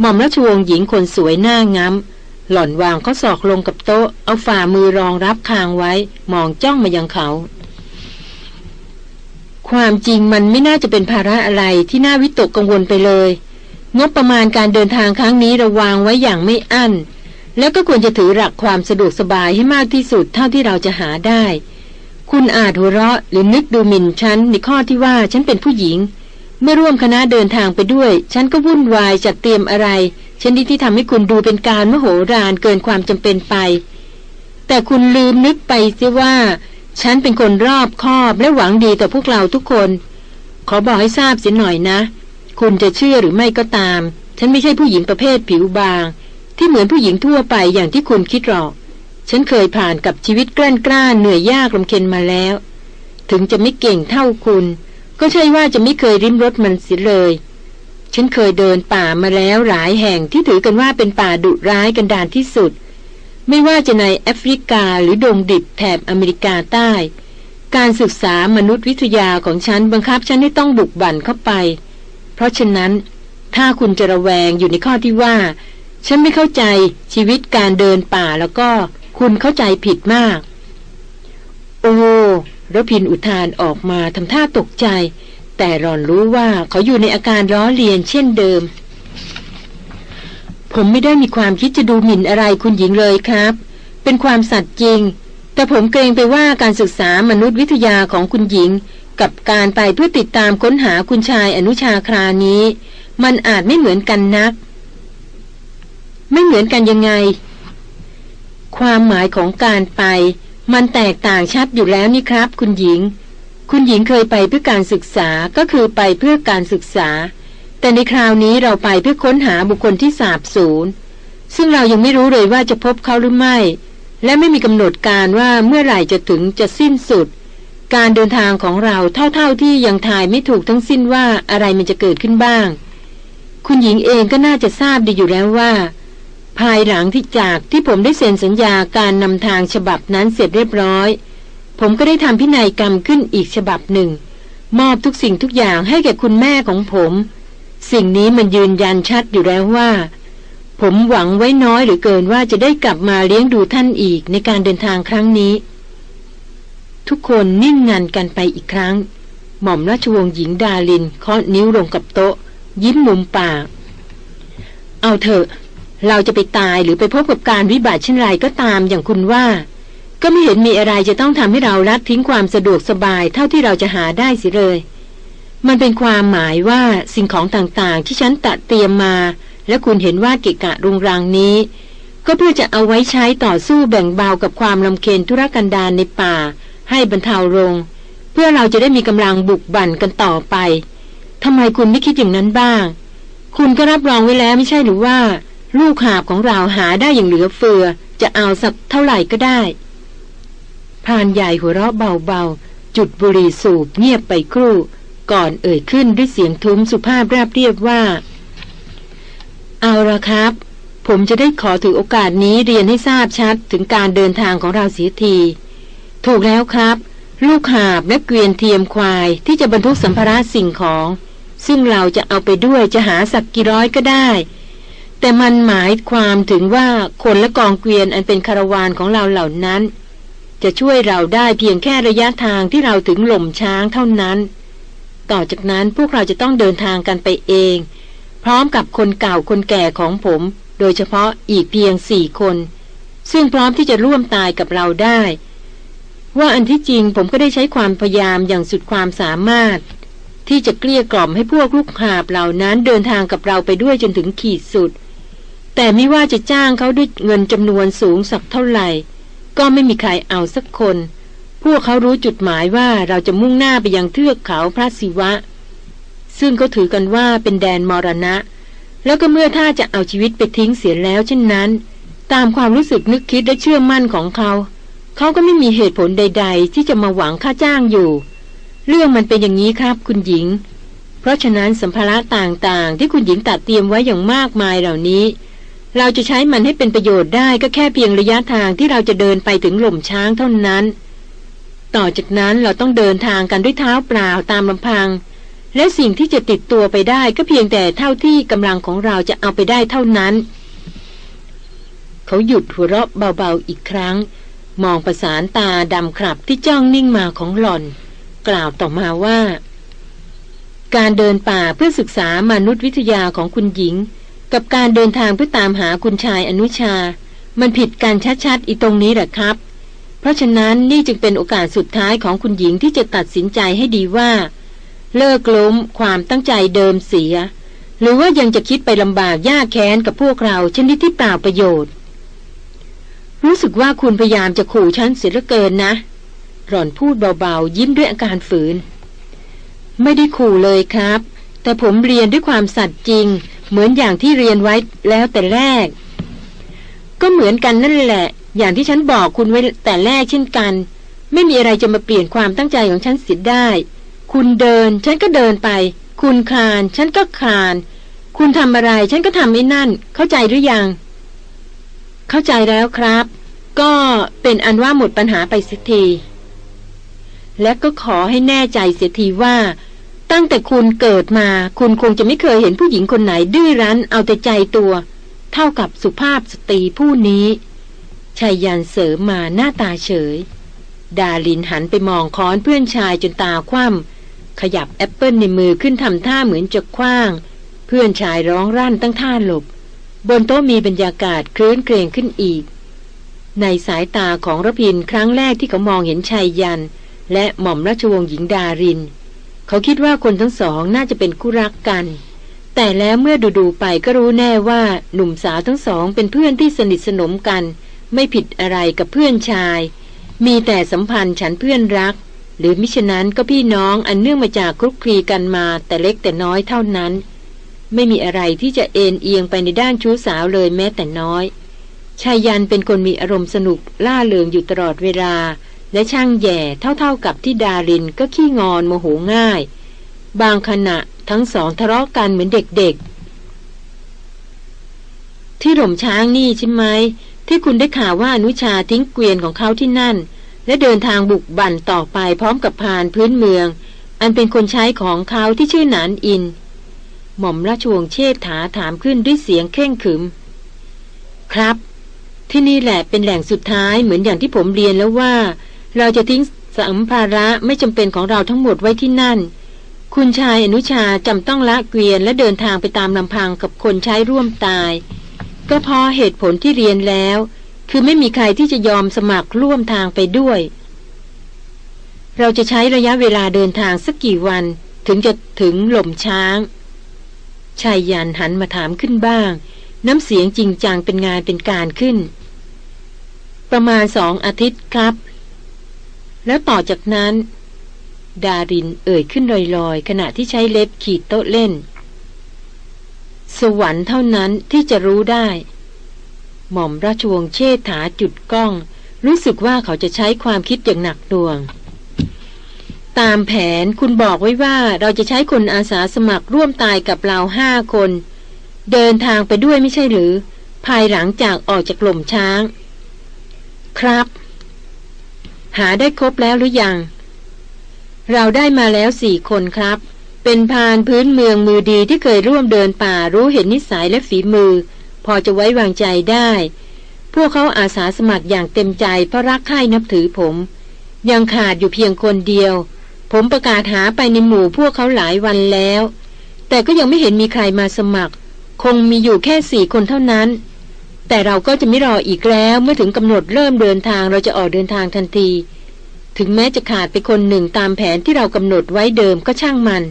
หม่อมราชวงศ์หญิงคนสวยหน้างาม หล่อนวางข้อศอกลงกับโต๊ะ เอาฝ่ามือรองรับคางไว้ มองจ้องมายังเขา ความจริงมันไม่น่าจะเป็นภาระอะไรที่น่าวิตกกังวลไปเลย งบประมาณการเดินทางครั้งนี้ระวางไว้อย่างไม่อั้น แล้วก็ควรจะถือหลักความสะดวกสบายให้มากที่สุดเท่าที่เราจะหาได้ คุณอาจหัวเราะหรือนึกดูหมิ่นฉันในข้อที่ว่าฉันเป็นผู้หญิง เมื่อร่วมคณะเดินทางไปด้วย ฉันก็วุ่นวายจัดเตรียมอะไร ชนิดที่ทำให้คุณดูเป็นการมโหฬารเกินความจำเป็นไป แต่คุณลืมนึกไปเสียว่า ฉันเป็นคนรอบคอบและหวังดีต่อพวกเราทุกคน ขอบอกให้ทราบเสียหน่อยนะ คุณจะเชื่อหรือไม่ก็ตาม ฉันไม่ใช่ผู้หญิงประเภทผิวบาง ที่เหมือนผู้หญิงทั่วไปอย่างที่คุณคิดหรอก ฉันเคยผ่านกับชีวิตแกล้นกล้าเหนื่อยยากลำเค็นมาแล้ว ถึงจะไม่เก่งเท่าคุณ ก็ใช่ว่าจะไม่เคยริมรถมันเสียเลย ฉันเคยเดินป่ามาแล้วหลายแห่งที่ถือกันว่าเป็นป่าดุร้ายกันดานที่สุด ไม่ว่าจะในแอฟริกาหรือดงดิบแถบอเมริกาใต้ การศึกษามนุษยวิทยาของฉันบังคับฉันให้ต้องบุกบั่นเข้าไป เพราะฉะนั้น ถ้าคุณจะระแวงอยู่ในข้อที่ว่า ฉันไม่เข้าใจชีวิตการเดินป่าแล้วก็คุณเข้าใจผิดมาก โอ้รพินอุทานออกมาทำท่าตกใจ แต่รอนรู้ว่าเขาอยู่ในอาการล้อเลียนเช่นเดิม ผมไม่ได้มีความคิดจะดูหมิ่นอะไรคุณหญิงเลยครับ เป็นความสัตย์จริง แต่ผมเกรงไปว่าการศึกษามนุษยวิทยาของคุณหญิง กับการไปเพื่อติดตามค้นหาคุณชายอนุชาครานี้ มันอาจไม่เหมือนกันนัก ไม่เหมือนกันยังไง ความหมายของการไป มันแตกต่างชัดอยู่แล้วนี่ครับ คุณหญิง คุณหญิงเคยไปเพื่อการศึกษาก็คือไปเพื่อการศึกษา แต่ในคราวนี้เราไปเพื่อค้นหาบุคคลที่สาบสูญซึ่งเรายังไม่รู้เลยว่าจะพบเขาหรือไม่ และไม่มีกำหนดการว่าเมื่อไหร่จะถึงจะสิ้นสุด การเดินทางของเราเท่าๆที่ยังทายไม่ถูกทั้งสิ้นว่าอะไรมันจะเกิดขึ้นบ้าง คุณหญิงเองก็น่าจะทราบดีอยู่แล้วว่า ภายหลังที่จากที่ผมได้เซ็นสัญญาการนำทางฉบับนั้นเสร็จเรียบร้อย ผมก็ได้ทำพินัยกรรมขึ้นอีกฉบับหนึ่ง มอบทุกสิ่งทุกอย่างให้แก่คุณแม่ของผม สิ่งนี้มันยืนยันชัดอยู่แล้วว่า ผมหวังไว้น้อยหรือเกินว่าจะได้กลับมาเลี้ยงดูท่านอีกในการเดินทางครั้งนี้ ทุกคนนิ่งงันกันไปอีกครั้ง หม่อมราชวงศ์หญิงดาลินเคาะนิ้วลงกับโต๊ะ ยิ้มมุมปาก เอาเถอะ เราจะไปตายหรือไปพบกับการวิบัติเช่นไรก็ตามอย่างคุณว่า ก็ไม่เห็นมีอะไรจะต้องทำให้เราลัดทิ้งความสะดวกสบายเท่าที่เราจะหาได้สิเลย มันเป็นความหมายว่าสิ่งของต่างๆ ที่ฉันตัดเตรียมมา และคุณเห็นว่าเกะกะรุงรังนี้ ก็เพื่อจะเอาไว้ใช้ต่อสู้แบ่งเบากับความลำเค็นธุรกันดารในป่า ให้บรรเทาลง เพื่อเราจะได้มีกำลังบุกบั่นกันต่อไปทำไมคุณไม่คิดอย่างนั้นบ้าง คุณก็รับรองไว้แล้วไม่ใช่หรือว่า ลูกหาบของเราหาได้อย่างเหลือเฟือ จะเอาสักเท่าไหร่ก็ได้ พรานใหญ่หัวเราะเบาๆ จุดบุหรี่สูบเงียบไปครู่ ก่อนเอ่ยขึ้นด้วยเสียงทุ้มสุภาพราบเรียบว่า เอาละครับ ผมจะได้ขอถือโอกาสนี้เรียนให้ทราบชัดถึงการเดินทางของเราเสียที ถูกแล้วครับ ลูกหาบและเกวียนเทียมควายที่จะบรรทุกสัมภาระสิ่งของ ซึ่งเราจะเอาไปด้วยจะหาสักกี่ร้อยก็ได้แต่มันหมายความถึงว่าคนและกองเกวียนอันเป็นคาราวานของเราเหล่านั้น จะช่วยเราได้เพียงแค่ระยะทางที่เราถึงหล่มช้างเท่านั้น ต่อจากนั้นพวกเราจะต้องเดินทางกันไปเอง พร้อมกับคนเก่าคนแก่ของผม โดยเฉพาะอีกเพียงสี่คน ซึ่งพร้อมที่จะร่วมตายกับเราได้ ว่าอันที่จริงผมก็ได้ใช้ความพยายามอย่างสุดความสามารถ ที่จะเกลี้ยกล่อมให้พวกลูกหาบเหล่านั้นเดินทางกับเราไปด้วยจนถึงขีดสุด แต่ไม่ว่าจะจ้างเขาด้วยเงินจำนวนสูงสักเท่าไหร่ ก็ไม่มีใครเอาสักคน พวกเขารู้จุดหมายว่าเราจะมุ่งหน้าไปยังเทือกเขาพระศิวะ ซึ่งก็ถือกันว่าเป็นแดนมรณะ แล้วก็เมื่อถ้าจะเอาชีวิตไปทิ้งเสียแล้วเช่นนั้น ตามความรู้สึกนึกคิดและเชื่อมั่นของเขา เขาก็ไม่มีเหตุผลใด ๆ ที่จะมาหวังค่าจ้างอยู่ เรื่องมันเป็นอย่างนี้ครับคุณหญิง เพราะฉะนั้นสัมภาระต่างๆ ที่คุณหญิงตัดเตรียมไว้อย่างมากมายเหล่านี้ เราจะใช้มันให้เป็นประโยชน์ได้ก็แค่เพียงระยะทางที่เราจะเดินไปถึงหล่มช้างเท่านั้น ต่อจากนั้นเราต้องเดินทางกันด้วยเท้าเปล่าตามลำพัง และสิ่งที่จะติดตัวไปได้ก็เพียงแต่เท่าที่กำลังของเราจะเอาไปได้เท่านั้น เขาหยุดหัวเราะเบาๆอีกครั้ง มองประสานตาดำครับที่จ้องนิ่งมาของหล่อน กล่าวต่อมาว่า การเดินป่าเพื่อศึกษามนุษยวิทยาของคุณหญิง กับการเดินทางเพื่อตามหาคุณชายอนุชา มันผิดกันชัดๆอีตรงนี้แหละครับ เพราะฉะนั้นนี่จึงเป็นโอกาสสุดท้ายของคุณหญิงที่จะตัดสินใจให้ดีว่า เลิกล้มความตั้งใจเดิมเสีย หรือว่ายังจะคิดไปลำบากยากแค้นกับพวกเราชนิดที่เปล่าประโยชน์ รู้สึกว่าคุณพยายามจะขู่ฉันเสียเหลือเกินนะ หล่อนพูดเบาๆ ยิ้มด้วยอาการฝืน ไม่ได้ขู่เลยครับ แต่ผมเรียนด้วยความสัตย์จริง เหมือนอย่างที่เรียนไว้แล้วแต่แรก ก็เหมือนกันนั่นแหละ อย่างที่ฉันบอกคุณไว้แต่แรกเช่นกัน ไม่มีอะไรจะมาเปลี่ยนความตั้งใจของฉันเสียได้ คุณเดิน ฉันก็เดินไป คุณคลาน ฉันก็คลาน คุณทำอะไร ฉันก็ทำไอ้นั่น เข้าใจหรือยัง เข้าใจแล้วครับ ก็เป็นอันว่าหมดปัญหาไปสักทีและก็ขอให้แน่ใจเสียทีว่า ตั้งแต่คุณเกิดมา คุณคงจะไม่เคยเห็นผู้หญิงคนไหนดื้อรั้นเอาแต่ใจตัว เท่ากับสุภาพสตรีผู้นี้ชายยันเสริมมาหน้าตาเฉย ดาลินหันไปมองค้อนเพื่อนชายจนตาคว่ำขยับแอปเปิลในมือขึ้นทำท่าเหมือนจะคว้าง เพื่อนชายร้องรั่นตั้งท่าหลบบนโต๊ะมีบรรยากาศคลื้นเกรงขึ้นอีก ในสายตาของระพินครั้งแรกที่เขามองเห็นชายยัน และหม่อมราชวงศ์หญิงดาริน เขาคิดว่าคนทั้งสองน่าจะเป็นคู่รักกัน แต่แล้วเมื่อดูๆไปก็รู้แน่ว่าหนุ่มสาวทั้งสองเป็นเพื่อนที่สนิทสนมกัน ไม่ผิดอะไรกับเพื่อนชาย มีแต่สัมพันธ์ฉันเพื่อนรัก หรือมิฉะนั้นก็พี่น้องอันเนื่องมาจากคลุกคลีกันมาแต่เล็กแต่น้อยเท่านั้น ไม่มีอะไรที่จะเอ็นเอียงไปในด้านชู้สาวเลยแม้แต่น้อยชายยันเป็นคนมีอารมณ์สนุกล่าเริงอยู่ตลอดเวลา และช่างแย่เท่าๆกับที่ดารินก็ขี้งอนโมโหง่าย บางขณะทั้งสองทะเลาะกันเหมือนเด็กๆ ที่หล่มช้างนี่ใช่ไหมที่คุณได้ข่าวว่าอนุชาทิ้งเกวียนของเขาที่นั่น และเดินทางบุกบั่นต่อไปพร้อมกับพานพื้นเมือง อันเป็นคนใช้ของเขาที่ชื่อหนานอิน หม่อมราชวงศ์เชษฐาถามขึ้นด้วยเสียงเคร่งขึม ครับ ที่นี่แหละเป็นแหล่งสุดท้ายเหมือนอย่างที่ผมเรียนแล้วว่า เราจะทิ้งสัมภาระไม่จำเป็นของเราทั้งหมดไว้ที่นั่น คุณชายอนุชาจำต้องละเกวียนและเดินทางไปตามลำพังกับคนใช้ร่วมตาย ก็เพราะเหตุผลที่เรียนแล้ว คือไม่มีใครที่จะยอมสมัครร่วมทางไปด้วย เราจะใช้ระยะเวลาเดินทางสักกี่วัน ถึงจะถึงหล่มช้างชายยันหันมาถามขึ้นบ้าง น้ำเสียงจริงจังเป็นงานเป็นการขึ้น ประมาณสองอาทิตย์ครับ แล้วต่อจากนั้น ดารินเอ่ยขึ้นลอยๆ ขณะที่ใช้เล็บขีดโต๊ะเล่น สวรรค์เท่านั้นที่จะรู้ได้ หม่อมราชวงศ์เชษฐาจุดกล้อง รู้สึกว่าเขาจะใช้ความคิดอย่างหนักหน่วง ตามแผนคุณบอกไว้ว่าเราจะใช้คนอาสาสมัครร่วมตายกับเราห้าคน เดินทางไปด้วยไม่ใช่หรือ ภายหลังจากออกจากกล่มช้าง ครับ หาได้ครบแล้วหรือยัง เราได้มาแล้วสี่คนครับ เป็นพานพื้นเมืองมือดีที่เคยร่วมเดินป่ารู้เห็นนิสัยและฝีมือ พอจะไว้วางใจได้ พวกเขาอาสาสมัครอย่างเต็มใจเพราะรักใคร่นับถือผม ยังขาดอยู่เพียงคนเดียว ผมประกาศหาไปในหมู่พวกเขาหลายวันแล้ว แต่ก็ยังไม่เห็นมีใครมาสมัคร คงมีอยู่แค่สี่คนเท่านั้น แต่เราก็จะไม่รออีกแล้วเมื่อถึงกำหนดเริ่มเดินทางเราจะออกเดินทางทันที ถึงแม้จะขาดไปคนหนึ่งตามแผนที่เรากำหนดไว้เดิมก็ช่างมัน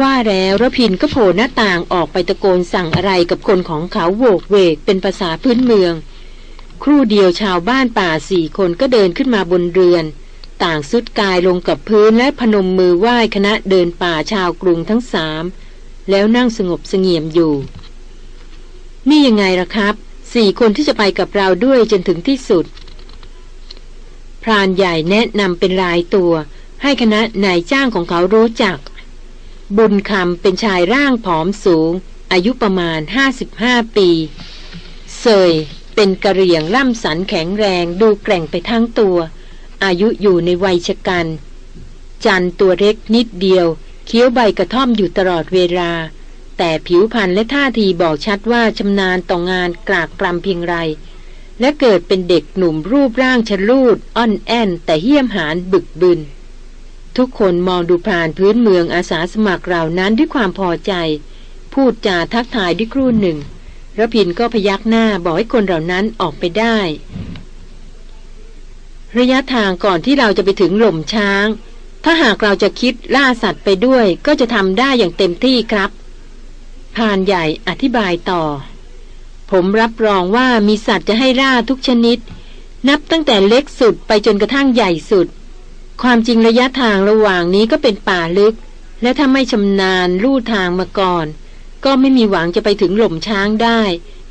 ว่าแล้วระพินก็โผล่หน้าต่างออกไปตะโกนสั่งอะไรกับคนของเขาโวกเวกเป็นภาษาพื้นเมือง ครู่เดียวชาวบ้านป่าสี่คนก็เดินขึ้นมาบนเรือน ต่างสุดกายลงกับพื้นและพนมมือไหว้คณะเดินป่าชาวกรุงทั้งสามแล้วนั่งสงบเสงี่ยมอยู่ นี่ยังไงล่ะครับ สี่คนที่จะไปกับเราด้วยจนถึงที่สุด พรานใหญ่แนะนำเป็นรายตัว ให้คณะนายจ้างของเขารู้จัก บุญคำเป็นชายร่างผอมสูง อายุประมาณ 55 ปีเซยเป็นกระเหรี่ยงล่ำสันแข็งแรงดูแกร่งไปทั้งตัว อายุอยู่ในวัยชกัน จันตัวเล็กนิดเดียว เคี้ยวใบกระท่อมอยู่ตลอดเวลา แต่ผิวพรรณและท่าทีบอกชัดว่าชำนาญต่องงานกลากกรำเพียงไร และเกิดเป็นเด็กหนุ่มรูปร่างชะลูดอ่อนแอนแต่เหี้ยมหานบึกบึน ทุกคนมองดูผ่านพื้นเมืองอาสาสมัครเหล่านั้นด้วยความพอใจ พูดจาทักทายด้วยครู่หนึ่งระพินก็พยักหน้าบอกให้คนเหล่านั้นออกไปได้ ระยะทางก่อนที่เราจะไปถึงหล่มช้าง ถ้าหากเราจะคิดล่าสัตว์ไปด้วย ก็จะทำได้อย่างเต็มที่ครับ พานใหญ่อธิบายต่อ ผมรับรองว่ามีสัตว์จะให้ล่าทุกชนิด นับตั้งแต่เล็กสุดไปจนกระทั่งใหญ่สุด ความจริงระยะทางระหว่างนี้ก็เป็นป่าลึก และถ้าไม่ชำนาญลู่ทางมาก่อน ก็ไม่มีหวังจะไปถึงหล่มช้างได้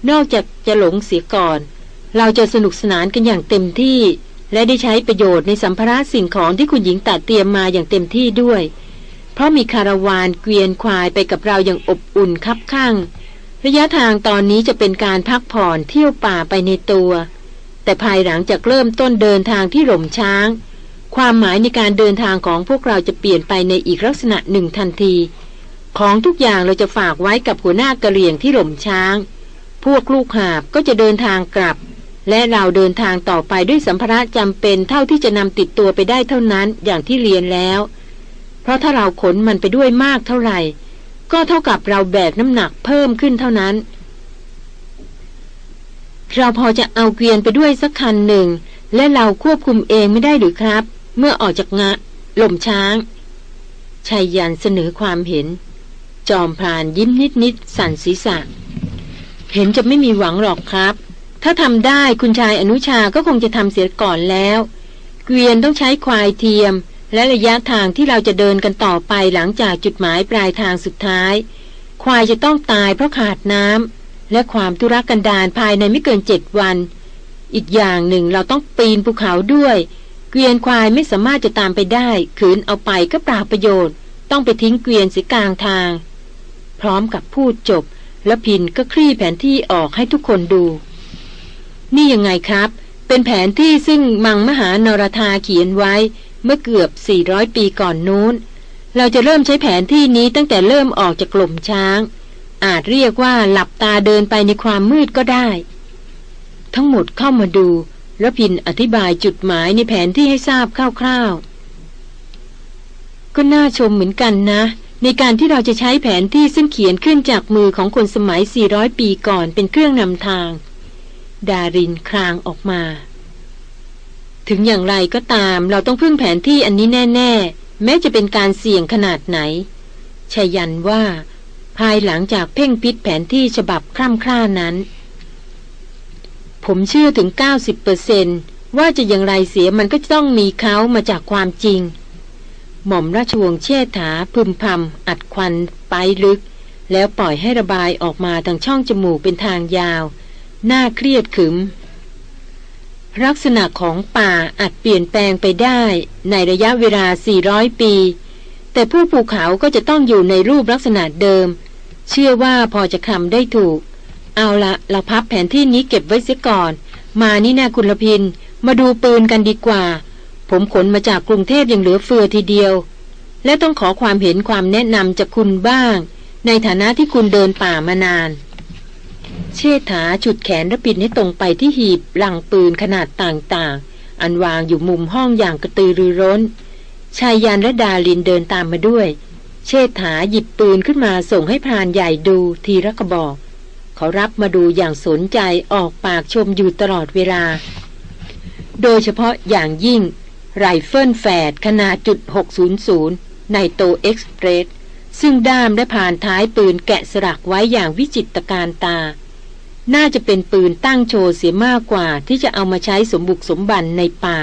นอกจากจะหลงเสียก่อน เราจะสนุกสนานกันอย่างเต็มที่ และได้ใช้ประโยชน์ในสัมภาระสิ่งของที่คุณหญิงตัดเตรียมมาอย่างเต็มที่ด้วย เพราะมีคาราวานเกวียนควายไปกับเราอย่างอบอุ่นคับข้าง ระยะทางตอนนี้จะเป็นการพักผ่อนเที่ยวป่าไปในตัว แต่ภายหลังจากเริ่มต้นเดินทางที่หล่มช้าง ความหมายในการเดินทางของพวกเราจะเปลี่ยนไปในอีกลักษณะหนึ่งทันที ของทุกอย่างเราจะฝากไว้กับหัวหน้ากระเหลี่ยงที่หล่มช้าง พวกลูกหาบก็จะเดินทางกลับ และเราเดินทางต่อไปด้วยสัมภาระจำเป็นเท่าที่จะนำติดตัวไปได้เท่านั้นอย่างที่เรียนแล้ว เพราะถ้าเราขนมันไปด้วยมากเท่าไหร่ ก็เท่ากับเราแบกน้ำหนักเพิ่มขึ้นเท่านั้น เราพอจะเอาเกวียนไปด้วยสักคันหนึ่ง และเราควบคุมเองไม่ได้หรือครับ เมื่อออกจากงะหล่มช้างชายยันเสนอความเห็น จอมพรานยิ้มนิดนิดสั่นศีรษะ เห็นจะไม่มีหวังหรอกครับ ถ้าทำได้คุณชายอนุชาก็คงจะทำเสียก่อนแล้ว เกวียนต้องใช้ควายเทียม และระยะทางที่เราจะเดินกันต่อไปหลังจากจุดหมายปลายทางสุดท้าย ควายจะต้องตายเพราะขาดน้ำและความทุรกันดารภายในไม่เกินเจ็ดวัน อีกอย่างหนึ่งเราต้องปีนภูเขาด้วย เกวียนควายไม่สามารถจะตามไปได้ขืนเอาไปก็เปล่าประโยชน์ ต้องไปทิ้งเกวียนสีกลางทาง พร้อมกับพูดจบ แล้วพินก็คลี่แผนที่ออกให้ทุกคนดู นี่ยังไงครับ เป็นแผนที่ซึ่งมังมหานรธาเขียนไว้ เมื่อเกือบ 400 ปีก่อนนู้น เราจะเริ่มใช้แผนที่นี้ตั้งแต่เริ่มออกจากกลุ่มช้าง อาจเรียกว่าหลับตาเดินไปในความมืดก็ได้ ทั้งหมดเข้ามาดูแลพินอธิบายจุดหมายในแผนที่ให้ทราบคร่าวๆ ก็น่าชมเหมือนกันนะ ในการที่เราจะใช้แผนที่ซึ่งเขียนขึ้นจากมือของคนสมัย 400 ปีก่อนเป็นเครื่องนำทาง ดารินครางออกมา ถึงอย่างไรก็ตามเราต้องพึ่งแผนที่อันนี้แน่ ๆ แม้จะเป็นการเสี่ยงขนาดไหนชยันว่า ภายหลังจากเพ่งพิษแผนที่ฉบับคร่ำคร่านั้น ผมเชื่อถึง 90%ว่าจะอย่างไรเสียมันก็ต้องมีเขามาจากความจริง หม่อมราชวงศ์เชษฐาพึมพำอัดควันไปลึก แล้วปล่อยให้ระบายออกมาทางช่องจมูกเป็นทางยาว หน้าเครียดขึม ลักษณะของป่าอาจเปลี่ยนแปลงไปได้ในระยะเวลา 400 ปี แต่ผู้ภูเขาก็จะต้องอยู่ในรูปลักษณะเดิม เชื่อว่าพอจะคำได้ถูก เอาละเราพับแผนที่นี้เก็บไว้เสียก่อน มานี่นาคุณละพิน มาดูปืนกันดีกว่า ผมขนมาจากกรุงเทพยังเหลือเฟือทีเดียว และต้องขอความเห็นความแนะนำจากคุณบ้าง ในฐานะที่คุณเดินป่ามานาน เชษฐาฉุดแขนระพินให้ตรงไปที่หีบหลังปืนขนาดต่างๆ อันวางอยู่มุมห้องอย่างกระตือรือร้น ชายยันและดาลินเดินตามมาด้วย เชษฐาหยิบปืนขึ้นมาส่งให้พรานใหญ่ดูทีละกระบอก เขารับมาดูอย่างสนใจออกปากชมอยู่ตลอดเวลา โดยเฉพาะอย่างยิ่งไรเฟิลแฝดขนาดจุด600 Nitro Express ซึ่งด้ามและพานท้ายปืนแกะสลักไว้อย่างวิจิตรตระการตา น่าจะเป็นปืนตั้งโชว์เสียมากกว่าที่จะเอามาใช้สมบุกสมบันในป่า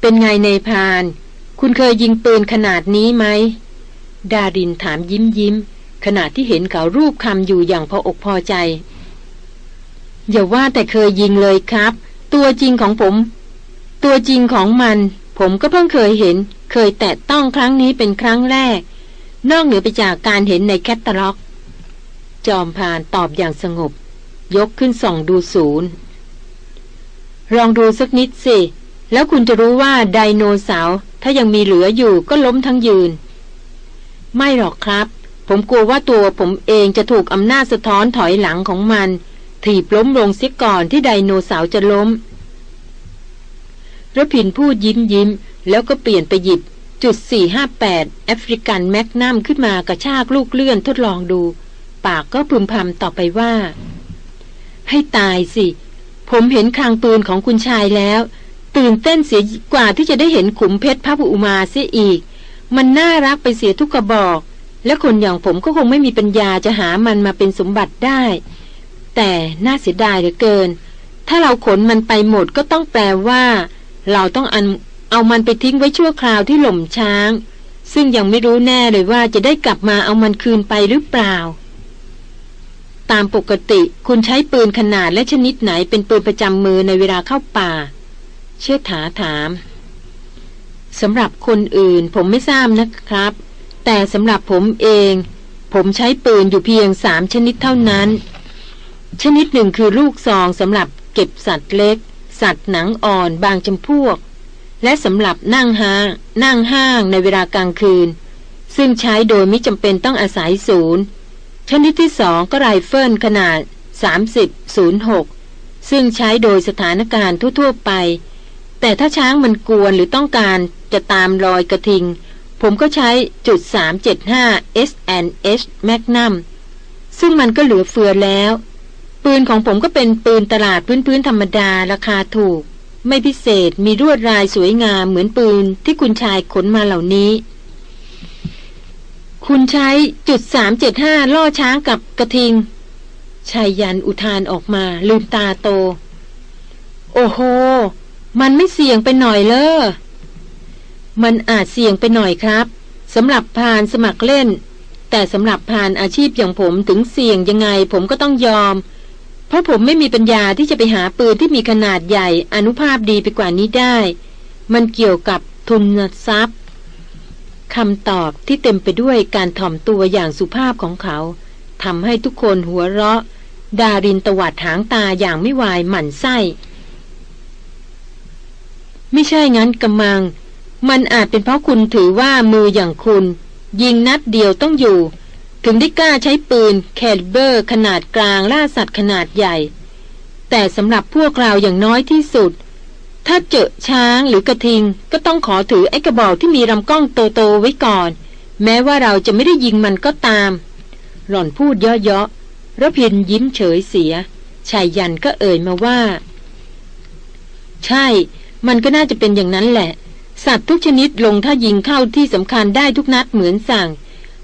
เป็นไงนายพราน คุณเคยยิงปืนขนาดนี้ไหม ดารินถามยิ้มยิ้ม ขณะที่เห็นเขาลูบคลำอยู่อย่างพออกพอใจ อย่าว่าแต่เคยยิงเลยครับ ตัวจริงของผม ตัวจริงของมัน ผมก็เพิ่งเคยเห็น เคยแตะต้องครั้งนี้เป็นครั้งแรก นอกเหนือไปจากการเห็นในแคตตาล็อก จอมพานตอบอย่างสงบ ยกขึ้นส่องดูศูนย์ ลองดูสักนิดสิ แล้วคุณจะรู้ว่าไดโนเสาร์ถ้ายังมีเหลืออยู่ก็ล้มทั้งยืน ไม่หรอกครับ ผมกลัวว่าตัวผมเองจะถูกอำนาจสะท้อนถอยหลังของมัน ถีบล้มลงเสียก่อนที่ไดโนเสาร์จะล้มระพินพูดยิ้มยิ้ม แล้วก็เปลี่ยนไปหยิบจุด458แอฟริกันแมกนัมขึ้นมากระชากลูกเลื่อนทดลองดู ปากก็พึมพำต่อไปว่า ให้ตายสิ ผมเห็นคางปืนของคุณชายแล้ว ตื่นเต้นเสียกว่าที่จะได้เห็นขุมเพชรพระบุมาเสียอีก มันน่ารักไปเสียทุกกระบอก และคนอย่างผมก็คงไม่มีปัญญาจะหามันมาเป็นสมบัติได้ แต่น่าเสียดายเหลือเกิน ถ้าเราขนมันไปหมดก็ต้องแปลว่า เราต้องอัน เอามันไปทิ้งไว้ชั่วคราวที่หล่มช้าง ซึ่งยังไม่รู้แน่เลยว่าจะได้กลับมาเอามันคืนไปหรือเปล่า ตามปกติคุณใช้ปืนขนาดและชนิดไหนเป็นปืนประจำมือในเวลาเข้าป่า เชิดถาถามสำหรับคนอื่นผมไม่ทราบนะครับ แต่สำหรับผมเอง ผมใช้ปืนอยู่เพียงสามชนิดเท่านั้น ชนิดหนึ่งคือลูกซองสำหรับเก็บสัตว์เล็ก สัตว์หนังอ่อนบางจำพวก และสำหรับนั่งห้างนั่งห้างในเวลากลางคืน ซึ่งใช้โดยไม่จำเป็นต้องอาศัยศูนย์ ชนิดที่สองก็ไรเฟิลขนาด 30-06 ซึ่งใช้โดยสถานการณ์ทั่วๆไป แต่ถ้าช้างมันกวนหรือต้องการจะตามรอยกระทิง ผมก็ใช้จุด375 S&H Magnum ซึ่งมันก็เหลือเฟือแล้ว ปืนของผมก็เป็นปืนตลาดพื้นๆธรรมดาราคาถูก ไม่พิเศษมีรวดลายสวยงามเหมือนปืนที่คุณชายขนมาเหล่านี้ คุณใช้จุด375ล่อช้างกับกระทิงชายยันอุทานออกมาลืมตาโต โอ้โห มันไม่เสี่ยงไปหน่อยเลยมันอาจเสี่ยงไปหน่อยครับสำหรับพานสมัครเล่น แต่สำหรับพานอาชีพอย่างผมถึงเสี่ยงยังไงผมก็ต้องยอม เพราะผมไม่มีปัญญาที่จะไปหาปืนที่มีขนาดใหญ่อนุภาพดีไปกว่านี้ได้ มันเกี่ยวกับทุนทรัพย์คำตอบที่เต็มไปด้วยการถ่อมตัวอย่างสุภาพของเขาทำให้ทุกคนหัวเราะ ดารินตวัดหางตาอย่างไม่วายหมั่นไส้ ไม่ใช่งั้นกำมัง มันอาจเป็นเพราะคุณถือว่ามืออย่างคุณ ยิงนัดเดียวต้องอยู่ ถึงได้กล้าใช้ปืนแคลิเบอร์ ขนาดกลางล่าสัตว์ขนาดใหญ่ แต่สำหรับพวกเราอย่างน้อยที่สุด ถ้าเจอช้างหรือกระทิง ก็ต้องขอถือไอ้กระบอกที่มีลำกล้องโตๆไว้ก่อน แม้ว่าเราจะไม่ได้ยิงมันก็ตาม หล่อนพูดเยาะๆระพินยิ้มเฉยเสียชายยันก็เอ่ยมาว่า ใช่ มันก็น่าจะเป็นอย่างนั้นแหละ สัตว์ทุกชนิดลงถ้ายิงเข้าที่สำคัญได้ทุกนัดเหมือนสั่ง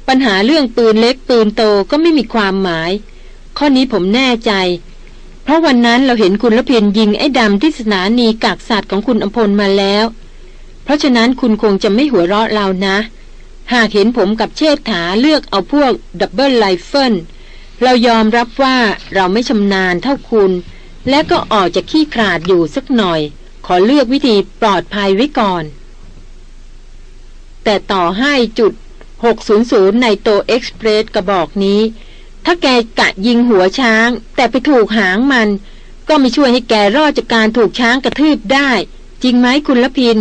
ปัญหาเรื่องปืนเล็กปืนโตก็ไม่มีความหมาย ข้อนี้ผมแน่ใจ เพราะวันนั้นเราเห็นคุณรพินทร์ยิงไอ้ดำที่สถานีกักสัตว์ของคุณอำพลมาแล้ว เพราะฉะนั้นคุณคงจะไม่หัวเราะเรานะ หากเห็นผมกับเชษฐาเลือกเอาพวก double rifle เรายอมรับว่าเราไม่ชำนาญเท่าคุณ และก็ออกจะขี้ขลาดอยู่สักหน่อย ขอเลือกวิธีปลอดภัยไว้ก่อน แต่ต่อให้จุด 600 Nitro Express กระบอกนี้ ถ้าแกกะยิงหัวช้าง แต่ไปถูกหางมัน ก็ไม่ช่วยให้แกรอดจากการถูกช้างกระทืบได้ จริงไหมคุณละพิน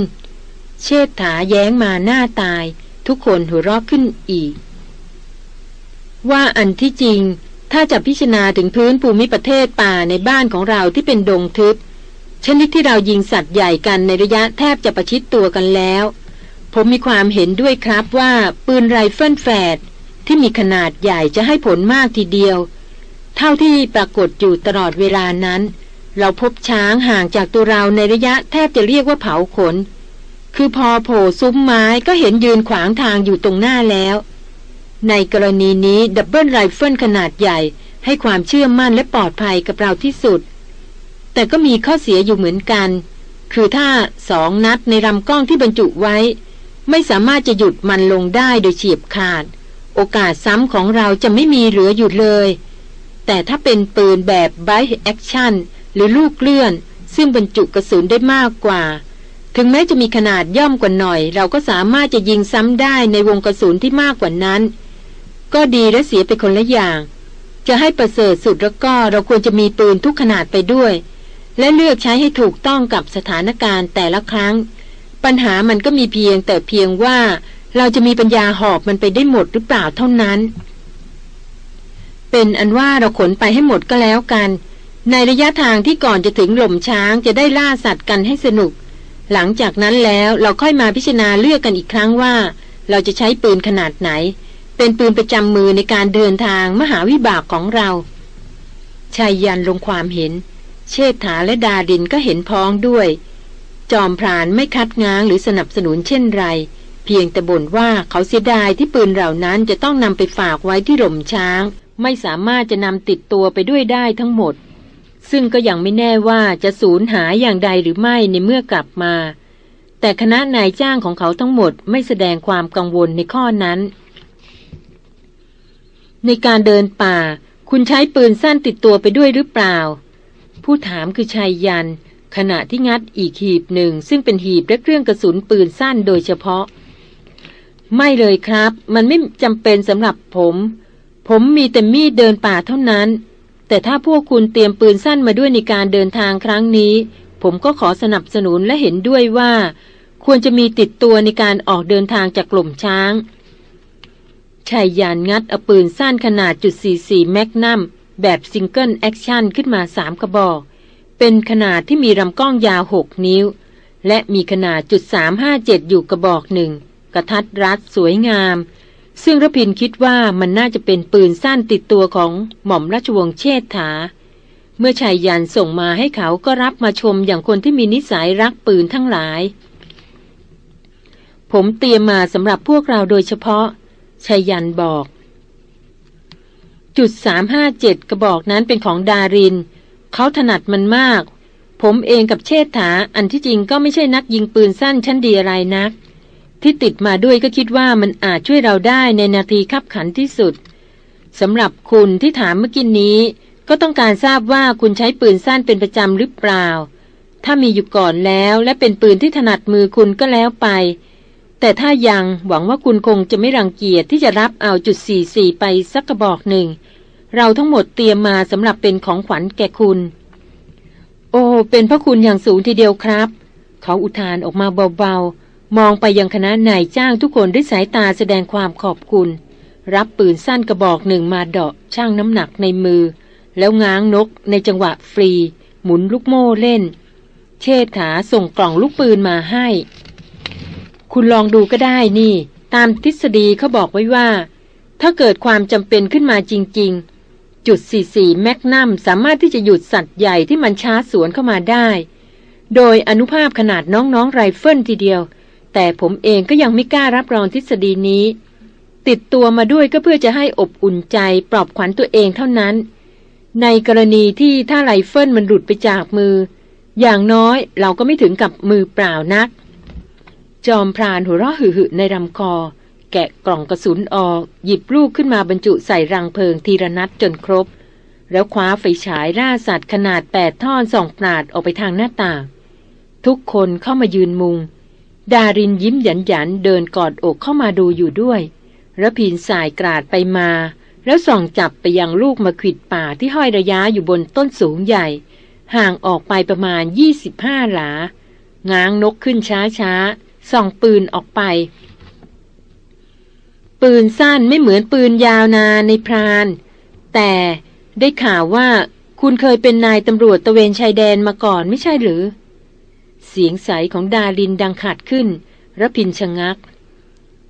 เชษฐาแย้งมาหน้าตาย ทุกคนหัวเราะขึ้นอีก ว่าอันที่จริง ถ้าจะพิจารณาถึงพื้นภูมิประเทศป่าในบ้านของเราที่เป็นดงทึบชนิดที่เรายิงสัตว์ใหญ่กันในระยะแทบจะประชิดตัวกันแล้ว ผมมีความเห็นด้วยครับว่าปืนไรเฟิลแฝดที่มีขนาดใหญ่จะให้ผลมากทีเดียว เท่าที่ปรากฏอยู่ตลอดเวลานั้น เราพบช้างห่างจากตัวเราในระยะแทบจะเรียกว่าเผาขน คือพอโผล่ซุ้มไม้ก็เห็นยืนขวางทางอยู่ตรงหน้าแล้ว ในกรณีนี้ double rifle ขนาดใหญ่ให้ความเชื่อมั่นและปลอดภัยกับเราที่สุด แต่ก็มีข้อเสียอยู่เหมือนกัน คือถ้าสองนัดในลำกล้องที่บรรจุไว้ ไม่สามารถจะหยุดมันลงได้โดยเฉียบขาด โอกาสซ้ำของเราจะไม่มีเหลืออยู่เลย แต่ถ้าเป็นปืนแบบ bolt action หรือลูกเลื่อน ซึ่งบรรจุกระสุนได้มากกว่า ถึงแม้จะมีขนาดย่อมกว่าหน่อย เราก็สามารถจะยิงซ้ำได้ในวงกระสุนที่มากกว่านั้น ก็ดีและเสียไปคนละอย่าง จะให้ประเสริฐสุดแล้วก็เราควรจะมีปืนทุกขนาดไปด้วย และเลือกใช้ให้ถูกต้องกับสถานการณ์แต่ละครั้ง ปัญหามันก็มีเพียงแต่เพียงว่าเราจะมีปัญญาหอบมันไปได้หมดหรือเปล่าเท่านั้น เป็นอันว่าเราขนไปให้หมดก็แล้วกัน ในระยะทางที่ก่อนจะถึงหล่มช้างจะได้ล่าสัตว์กันให้สนุก หลังจากนั้นแล้วเราค่อยมาพิจารณาเลือกกันอีกครั้งว่า เราจะใช้ปืนขนาดไหน เป็นปืนประจำมือในการเดินทางมหาวิบากของเราชายยันลงความเห็น เชษฐาและดาดินก็เห็นพ้องด้วย จอมพรานไม่คัดง้างหรือสนับสนุนเช่นไร เพียงแต่บ่นว่าเขาเสียดายที่ปืนเหล่านั้นจะต้องนำไปฝากไว้ที่หล่มช้าง ไม่สามารถจะนำติดตัวไปด้วยได้ทั้งหมด ซึ่งก็ยังไม่แน่ว่าจะสูญหายอย่างใดหรือไม่ในเมื่อกลับมา แต่คณะนายจ้างของเขาทั้งหมดไม่แสดงความกังวลในข้อนั้น ในการเดินป่า คุณใช้ปืนสั้นติดตัวไปด้วยหรือเปล่า ผู้ถามคือชายยัน ขณะที่งัดอีกหีบหนึ่ง ซึ่งเป็นหีบและเครื่องกระสุนปืนสั้นโดยเฉพาะ ไม่เลยครับ มันไม่จำเป็นสำหรับผม ผมมีแต่มีดเดินป่าเท่านั้น แต่ถ้าพวกคุณเตรียมปืนสั้นมาด้วยในการเดินทางครั้งนี้ ผมก็ขอสนับสนุนและเห็นด้วยว่า ควรจะมีติดตัวในการออกเดินทางจากกลุ่มช้างไชยยันต์งัดเอาปืนสั้นขนาดจุด44 Magnum แบบ single action ขึ้นมาสามกระบอก เป็นขนาดที่มีลำกล้องยาวหกนิ้ว และมีขนาดจุด357อยู่กระบอกหนึ่ง กะทัดรัดสวยงาม ซึ่งรพินทร์คิดว่ามันน่าจะเป็นปืนสั้นติดตัวของหม่อมราชวงศ์เชษฐา เมื่อไชยยันต์ส่งมาให้เขาก็รับมาชมอย่างคนที่มีนิสัยรักปืนทั้งหลาย ผมเตรียมมาสำหรับพวกเราโดยเฉพาะชายันบอก จุดสามห้าเจ็ดกระบอกนั้นเป็นของดารินเเขาถนัดมันมาก ผมเองกับเชษฐาอันที่จริงก็ไม่ใช่นักยิงปืนสั้นชั้นดีอะไรนัก ที่ติดมาด้วยก็คิดว่ามันอาจช่วยเราได้ในนาทีขับขันที่สุดสำหรับคุณที่ถามเมื่อกี้นี้ ก็ต้องการทราบว่าคุณใช้ปืนสั้นเป็นประจำหรือเปล่า ถ้ามีอยู่ก่อนแล้วและเป็นปืนที่ถนัดมือคุณก็แล้วไป แต่ถ้ายังหวังว่าคุณคงจะไม่รังเกียจที่จะรับเอาจุด44ไปสักกระบอกหนึ่ง เราทั้งหมดเตรียมมาสำหรับเป็นของขวัญแก่คุณ โอ้เป็นพระคุณอย่างสูงทีเดียวครับ เขาอุทานออกมาเบาๆ มองไปยังคณะนายจ้างทุกคนด้วยสายตาแสดงความขอบคุณ รับปืนสั้นกระบอกหนึ่งมาเดาะช่างน้ำหนักในมือ แล้วง้างนกในจังหวะฟรี หมุนลูกโม่เล่น เชษฐาส่งกล่องลูกปืนมาให้ คุณลองดูก็ได้นี่ ตามทฤษฎีเขาบอกไว้ว่า ถ้าเกิดความจำเป็นขึ้นมาจริง ๆ จุด44แมกนัมสามารถที่จะหยุดสัตว์ใหญ่ที่มันช้าสวนเข้ามาได้ โดยอนุภาพขนาดน้องๆไรเฟิลทีเดียว แต่ผมเองก็ยังไม่กล้ารับรองทฤษฎีนี้ ติดตัวมาด้วยก็เพื่อจะให้อบอุ่นใจปลอบขวัญตัวเองเท่านั้น ในกรณีที่ถ้าไรเฟิลมันหลุดไปจากมือ อย่างน้อยเราก็ไม่ถึงกับมือเปล่านัก จอมพรานหัวเราะหึ่ในลำคอ แกะกล่องกระสุนออก หยิบลูกขึ้นมาบรรจุใส่รังเพลิงทีละนัดจนครบ แล้วคว้าไฟฉายล่าสัตว์ขนาดแปดท่อนส่องปาดออกไปทางหน้าต่าง ทุกคนเข้ามายืนมุง ดารินยิ้มหยันหยันเดินกอดอกเข้ามาดูอยู่ด้วยระพินสายกราดไปมา แล้วส่องจับไปยังลูกมะขิดป่าที่ห้อยระยะอยู่บนต้นสูงใหญ่ ห่างออกไปประมาณยี่สิบห้าหลา ง้างนกขึ้นช้าช้าส่องปืนออกไป ปืนสั้นไม่เหมือนปืนยาวนานในพราน แต่ได้ข่าวว่าคุณเคยเป็นนายตำรวจตะเวนชายแดนมาก่อนไม่ใช่หรือ เสียงใสของดารินดังขาดขึ้นระพินชะงัก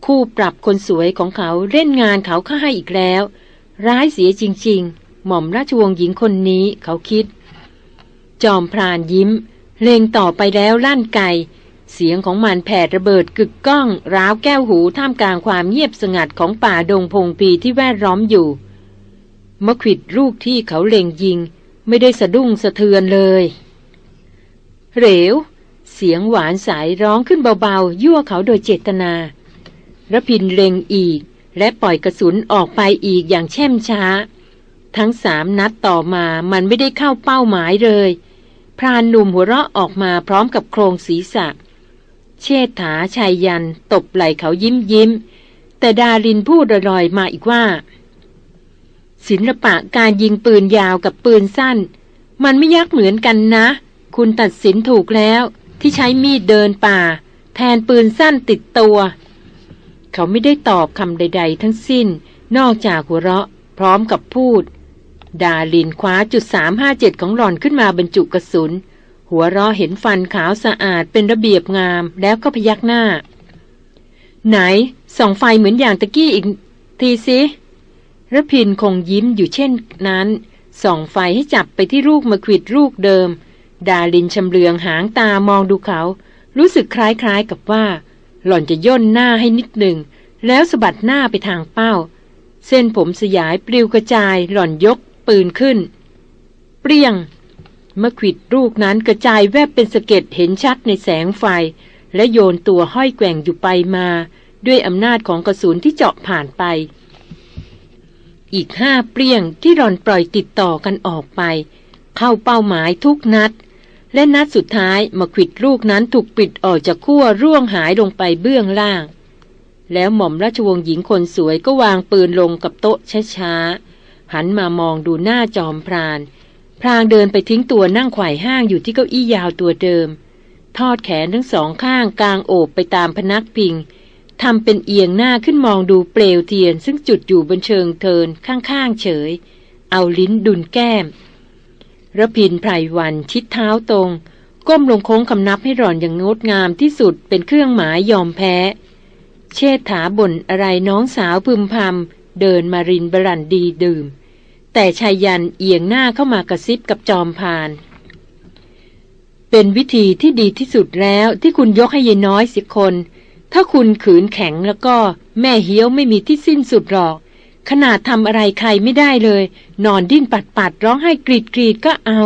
คู่ปรับคนสวยของเขาเล่นงานเขาข้าให้อีกแล้ว ร้ายเสียจริง ๆ หม่อมราชวงศ์หญิงคนนี้เขาคิด จอมพรานยิ้ม เลงต่อไปแล้วลั่นไก เสียงของมันแผดระเบิดกึกก้อง ร้าวแก้วหูท่ามกลางความเงียบสงัดของป่าดงพงปีที่แวดล้อมอยู่มะขิดลูกที่เขาเล็งยิง ไม่ได้สะดุ้งสะเทือนเลย เหลวเสียงหวานสายร้องขึ้นเบาๆ ยั่วเขาโดยเจตนาระพินเล็งอีก และปล่อยกระสุนออกไปอีกอย่างแช่มช้า ทั้งสามนัดต่อมามันไม่ได้เข้าเป้าหมายเลย พรานหนุ่มหัวเราะออกมาพร้อมกับโครงศีรษะเชษฐาชายยัน ตบไหล่เขายิ้มยิ้ม แต่ดารินพูดลอยมาอีกว่า ศิลปะการยิงปืนยาวกับปืนสั้น มันไม่ยักเหมือนกันนะ คุณตัดสินถูกแล้วที่ใช้มีดเดินป่า แทนปืนสั้นติดตัว เขาไม่ได้ตอบคำใด ๆ ทั้งสิ้น นอกจากหัวเราะ พร้อมกับพูด ดาลินคว้าจุดสามห้าเจ็ดของหล่อนขึ้นมาบรรจุกระสุน หัวรอเห็นฟันขาวสะอาดเป็นระเบียบงาม แล้วก็พยักหน้า ไหน ส่องไฟเหมือนอย่างตะกี้อีกทีสิระพินคงยิ้มอยู่เช่นนั้น ส่องไฟให้จับไปที่ลูกมะขิดลูกเดิม ดาลินชำเลืองหางตามองดูเขา รู้สึกคล้ายๆกับว่า หล่อนจะย่นหน้าให้นิดหนึ่ง แล้วสะบัดหน้าไปทางเป้า เส้นผมสยายปลิวกระจายหล่อนยกปืนขึ้น เปรี้ยง มื่อขิดลูกนั้นกระจายแวบเป็นสะเก็ดเห็นชัดในแสงไฟ และโยนตัวห้อยแกว่งอยู่ไปมา ด้วยอำนาจของกระสุนที่เจาะผ่านไป อีกห้าเปรี้ยงที่รอนปล่อยติดต่อกันออกไป เข้าเป้าหมายทุกนัด และนัดสุดท้ายมาขิดลูกนั้นถูกปิดออกจากขั้วร่วงหายลงไปเบื้องล่าง แล้วหม่อมราชวงศ์หญิงคนสวยก็วางปืนลงกับโต๊ะช้าๆหันมามองดูหน้าจอมพราน พรางเดินไปทิ้งตัวนั่งไขว่ห้างอยู่ที่เก้าอี้ยาวตัวเดิม ทอดแขนทั้งสองข้างกลางโอบไปตามพนักพิงทำเป็นเอียงหน้าขึ้นมองดูเปลวเทียน ซึ่งจุดอยู่บนเชิงเทินข้างๆเฉย เอาลิ้นดุนแก้มระพินไพรวันชิดเท้าตรง ก้มลงโค้งคำนับให้หล่อนอย่างงดงามที่สุดเป็นเครื่องหมายยอมแพ้ เชษฐาบ่นอะไรน้องสาวพึมพำเดินมารินบรันดีดื่ม แต่ชายยันเอียงหน้าเข้ามากระซิบกับจอมพาน เป็นวิธีที่ดีที่สุดแล้วที่คุณยกให้ยายน้อยสิคน ถ้าคุณขืนแข็งแล้วก็แม่เฮี้ยวไม่มีที่สิ้นสุดหรอก ขนาดทำอะไรใครไม่ได้เลย นอนดิ้นปัดปัดร้องไห้กรีดกรีดก็เอา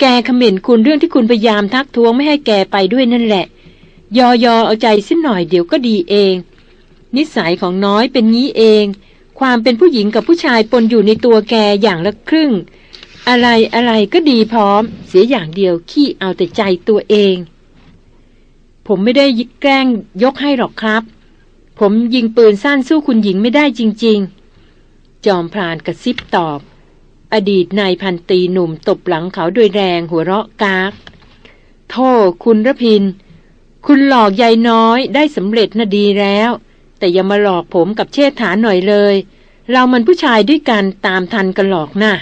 แกขมิ่นคุณเรื่องที่คุณพยายามทักท้วงไม่ให้แกไปด้วยนั่นแหละ ยอยอเอาใจสิ้นหน่อยเดี๋ยวก็ดีเอง นิสัยของน้อยเป็นงี้เอง ความเป็นผู้หญิงกับผู้ชายปนอยู่ในตัวแกอย่างละครึ่ง อะไรอะไรก็ดีพร้อม เสียอย่างเดียวขี้เอาแต่ใจตัวเอง ผมไม่ได้ยิกแกล้งยกให้หรอกครับ ผมยิงปืนสั้นสู้คุณหญิงไม่ได้จริง ๆ จอมพรานกระซิบตอบ อดีตนายพันตีหนุ่มตบหลังเขาโดยแรงหัวเราะกากโทษคุณระพิน คุณหลอกยายน้อยได้สำเร็จนะดีแล้ว แต่อย่ามาหลอกผมกับเชษฐาหน่อยเลย เรามันผู้ชายด้วยกันตามทันกันหลอกนะ่ะ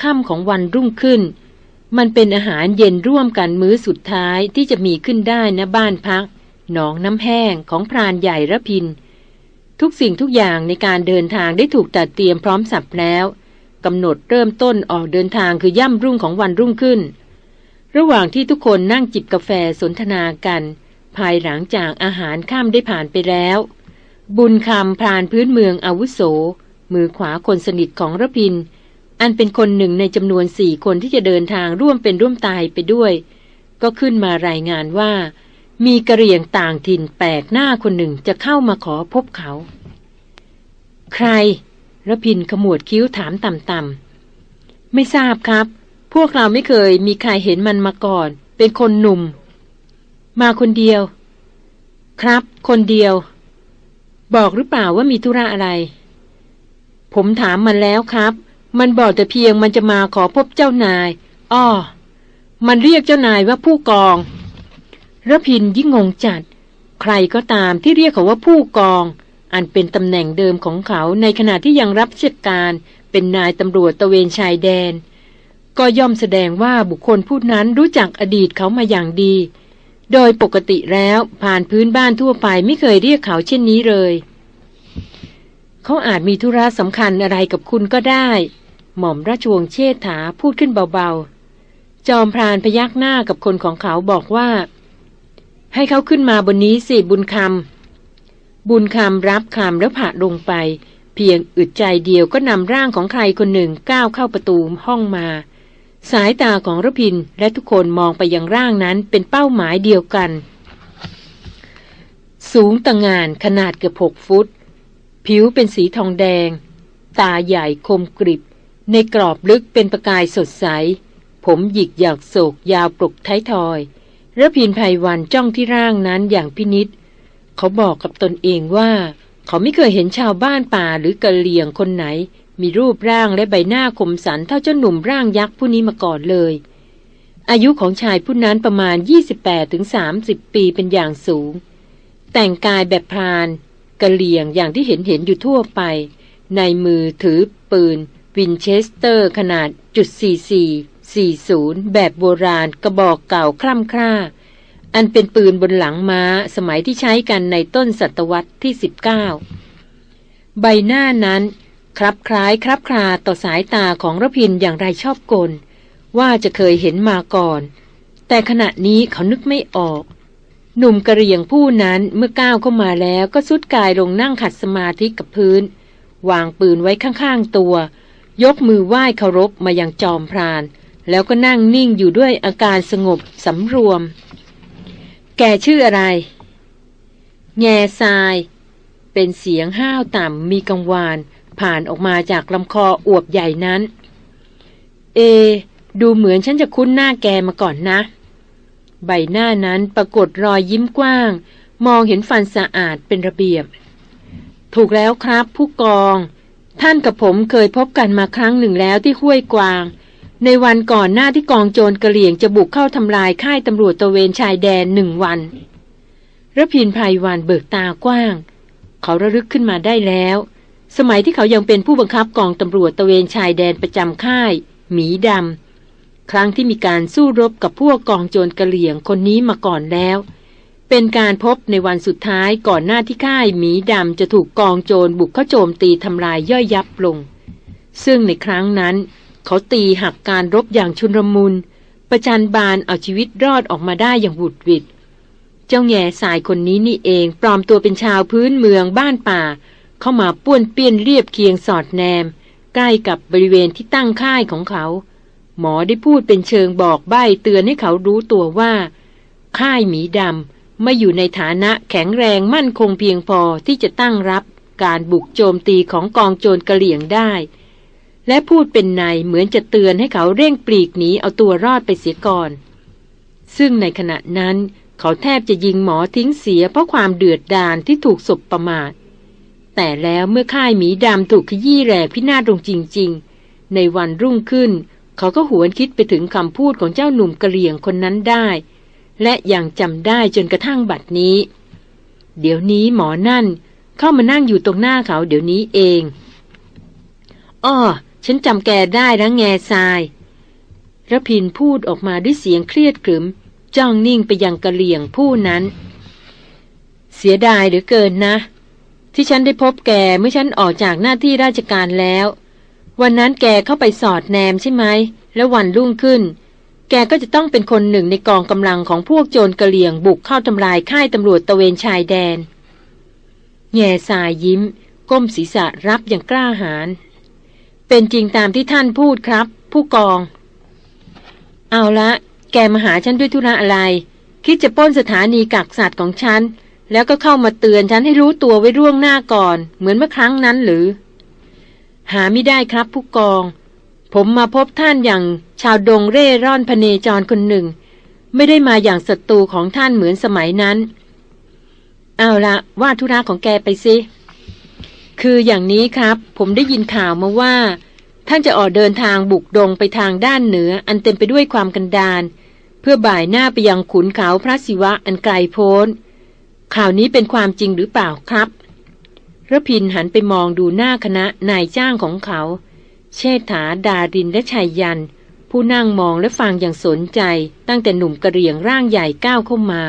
ค่ำของวันรุ่งขึ้น มันเป็นอาหารเย็นร่วมกันมื้อสุดท้ายที่จะมีขึ้นได้นะบ้านพัก หนองน้ำแห้งของพรานใหญ่ระพิน ทุกสิ่งทุกอย่างในการเดินทางได้ถูกตัดเตรียมพร้อมสับแล้วกำหนดเริ่มต้นออกเดินทางคือย่ำรุ่งของวันรุ่งขึ้น ระหว่างที่ทุกคนนั่งจิบกาแฟสนทนากัน ภายหลังจากอาหารข้ามได้ผ่านไปแล้ว บุญคำพรานพื้นเมืองอาวุโส มือขวาคนสนิทของระพิน อันเป็นคนหนึ่งในจำนวนสี่คนที่จะเดินทางร่วมเป็นร่วมตายไปด้วย ก็ขึ้นมารายงานว่า มีกระเหรี่ยงต่างถิ่นแปลกหน้าคนหนึ่งจะเข้ามาขอพบเขา ใครระพินขมวดคิ้วถามต่ำๆไม่ทราบครับ พวกเราไม่เคยมีใครเห็นมันมาก่อน เป็นคนหนุ่ม มาคนเดียว ครับ คนเดียว บอกหรือเปล่าว่ามีธุระอะไร ผมถามมันแล้วครับ มันบอกแต่เพียงมันจะมาขอพบเจ้านายอ้อมันเรียกเจ้านายว่าผู้กองระพินยิ่งงงจัด ใครก็ตามที่เรียกเขาว่าผู้กอง อันเป็นตำแหน่งเดิมของเขาในขณะที่ยังรับราชการเป็นนายตำรวจตะเวนชายแดน ก็ย่อมแสดงว่าบุคคลผู้นั้นรู้จักอดีตเขามาอย่างดี โดยปกติแล้วผ่านพื้นบ้านทั่วไปไม่เคยเรียกเขาเช่นนี้เลย เขาอาจมีธุระสำคัญอะไรกับคุณก็ได้ หม่อมราชวงศ์เชษฐาพูดขึ้นเบาๆ จอมพรานพยักหน้ากับคนของเขาบอกว่า ให้เขาขึ้นมาบนนี้สิบุญคำบุญคำรับคำแล้วผ่าลงไป เพียงอึดใจเดียวก็นำร่างของใครคนหนึ่งก้าวเข้าประตูห้องมา สายตาของรพินและทุกคนมองไปยังร่างนั้นเป็นเป้าหมายเดียวกัน สูงต่างงานขนาดเกือบหกฟุต ผิวเป็นสีทองแดง ตาใหญ่คมกริบ ในกรอบลึกเป็นประกายสดใส ผมหยิกหยากโศกยาวปลุกท้ายทอยระพินภัยวันจ้องที่ร่างนั้นอย่างพินิษเขาบอกกับตนเองว่า เขาไม่เคยเห็นชาวบ้านป่าหรือกะเหลี่ยงคนไหน มีรูปร่างและใบหน้าคมสันเท่าเจ้าหนุ่มร่างยักษ์ผู้นี้มาก่อนเลย อายุของชายผู้นั้นประมาณ 28-30 ปีเป็นอย่างสูง แต่งกายแบบพรานกะเหลี่ยงอย่างที่เห็นเห็นอยู่ทั่วไป ในมือถือปืน Winchester ขนาดจุด44 40 แบบโบราณกระบอกเก่าคล่ำคร่า อันเป็นปืนบนหลังม้าสมัยที่ใช้กันในต้นศตวรรษที่ 19 ใบหน้านั้น คลับคล้ายคลับคลาต่อสายตาของรพินทร์อย่างไรชอบกล ว่าจะเคยเห็นมาก่อน แต่ขณะนี้เขานึกไม่ออก หนุ่มกะเหรี่ยงผู้นั้นเมื่อก้าวเข้ามาแล้วก็ทรุดกายลงนั่งขัดสมาธิกับพื้น วางปืนไว้ข้างๆตัว ยกมือไหว้เคารพมายังจอมพราน แล้วก็นั่งนิ่งอยู่ด้วยอาการสงบสำรวม แกชื่ออะไร แง่ทราย เป็นเสียงห้าวต่ำมีกังวาน ผ่านออกมาจากลำคออวบใหญ่นั้น เอ ดูเหมือนฉันจะคุ้นหน้าแกมาก่อนนะ ใบหน้านั้นปรากฏรอยยิ้มกว้าง มองเห็นฟันสะอาดเป็นระเบียบ ถูกแล้วครับผู้กอง ท่านกับผมเคยพบกันมาครั้งหนึ่งแล้วที่ห้วยกวาง ในวันก่อนหน้าที่กองโจรกระเหลี่ยงจะบุกเข้าทำลายค่ายตำรวจตะเวนชายแดนหนึ่งวันระพินภัยวันเบิกตากว้าง เขาระลึกขึ้นมาได้แล้ว สมัยที่เขายังเป็นผู้บังคับกองตำรวจตะเวนชายแดนประจำค่าย หมีดำครั้งที่มีการสู้รบกับพวกกองโจรกระเหลี่ยงคนนี้มาก่อนแล้ว เป็นการพบในวันสุดท้ายก่อนหน้าที่ค่ายหมีดำจะถูกกองโจรบุกเข้าโจมตีทำลายย่อยยับลง ซึ่งในครั้งนั้น เขาตีหักการรบอย่างชุนรมุนประจันบานเอาชีวิตรอดออกมาได้อย่างบุดวิดเจ้าแง่สายคนนี้นี่เองปลอมตัวเป็นชาวพื้นเมืองบ้านป่า เข้ามาป้วนเปี้ยนเรียบเคียงสอดแนม ใกล้กับบริเวณที่ตั้งค่ายของเขา หมอได้พูดเป็นเชิงบอกใบ้เตือนให้เขารู้ตัวว่า ค่ายหมีดำไม่อยู่ในฐานะแข็งแรงมั่นคงเพียงพอที่จะตั้งรับการบุกโจมตีของกองโจรกระเหลี่ยงได้ และพูดเป็นในเหมือนจะเตือนให้เขาเร่งปลีกหนีเอาตัวรอดไปเสียก่อน ซึ่งในขณะนั้นเขาแทบจะยิงหมอทิ้งเสียเพราะความเดือดดาลที่ถูกศบประมาท แต่แล้วเมื่อค่ายหมีดำถูกขยี้แหลกพินาศลงจริง ๆ ในวันรุ่งขึ้น เขาก็หวนคิดไปถึงคำพูดของเจ้าหนุ่มกระเหลี่ยงคนนั้นได้ และยังจำได้จนกระทั่งบัดนี้ เดี๋ยวนี้หมอนั่นเข้ามานั่งอยู่ตรงหน้าเขาเดี๋ยวนี้เองอ้อฉันจำแกได้แล้วแง่ทรายระพินพูดออกมาด้วยเสียงเครียดขรึม จ้องนิ่งไปยังกระเหลี่ยงผู้นั้น เสียดายเหลือเกินนะ ที่ฉันได้พบแกเมื่อฉันออกจากหน้าที่ราชการแล้ว วันนั้นแกเข้าไปสอดแนมใช่ไหม แล้ววันรุ่งขึ้น แกก็จะต้องเป็นคนหนึ่งในกองกำลังของพวกโจรกระเหลี่ยงบุกเข้าทำลายค่ายตำรวจตะเวนชายแดน แง่สายยิ้ม ก้มศีรษะรับอย่างกล้าหาญเป็นจริงตามที่ท่านพูดครับ ผู้กอง เอาละ แกมาหาฉันด้วยธุระอะไร คิดจะป้นสถานีกักสัตว์ของฉัน แล้วก็เข้ามาเตือนฉันให้รู้ตัวไว้ร่วงหน้าก่อน เหมือนเมื่อครั้งนั้นหรือ หาไม่ได้ครับผู้กอง ผมมาพบท่านอย่างชาวดงเร่ร่อนพเนจรคนหนึ่ง ไม่ได้มาอย่างศัตรูของท่านเหมือนสมัยนั้น เอาละว่าธุระของแกไปสิคืออย่างนี้ครับ ผมได้ยินข่าวมาว่า ท่านจะออกเดินทางบุกดงไปทางด้านเหนือ อันเต็มไปด้วยความกันดารเพื่อบ่ายหน้าไปยังขุนเขาพระศิวะอันไกลโพ้น ข่าวนี้เป็นความจริงหรือเปล่าครับระพินหันไปมองดูหน้าคณะนายจ้างของเขา เชษฐาดารินและชัยยัน ผู้นั่งมองและฟังอย่างสนใจ ตั้งแต่หนุ่มกระเรียงร่างใหญ่ก้าวเข้ามา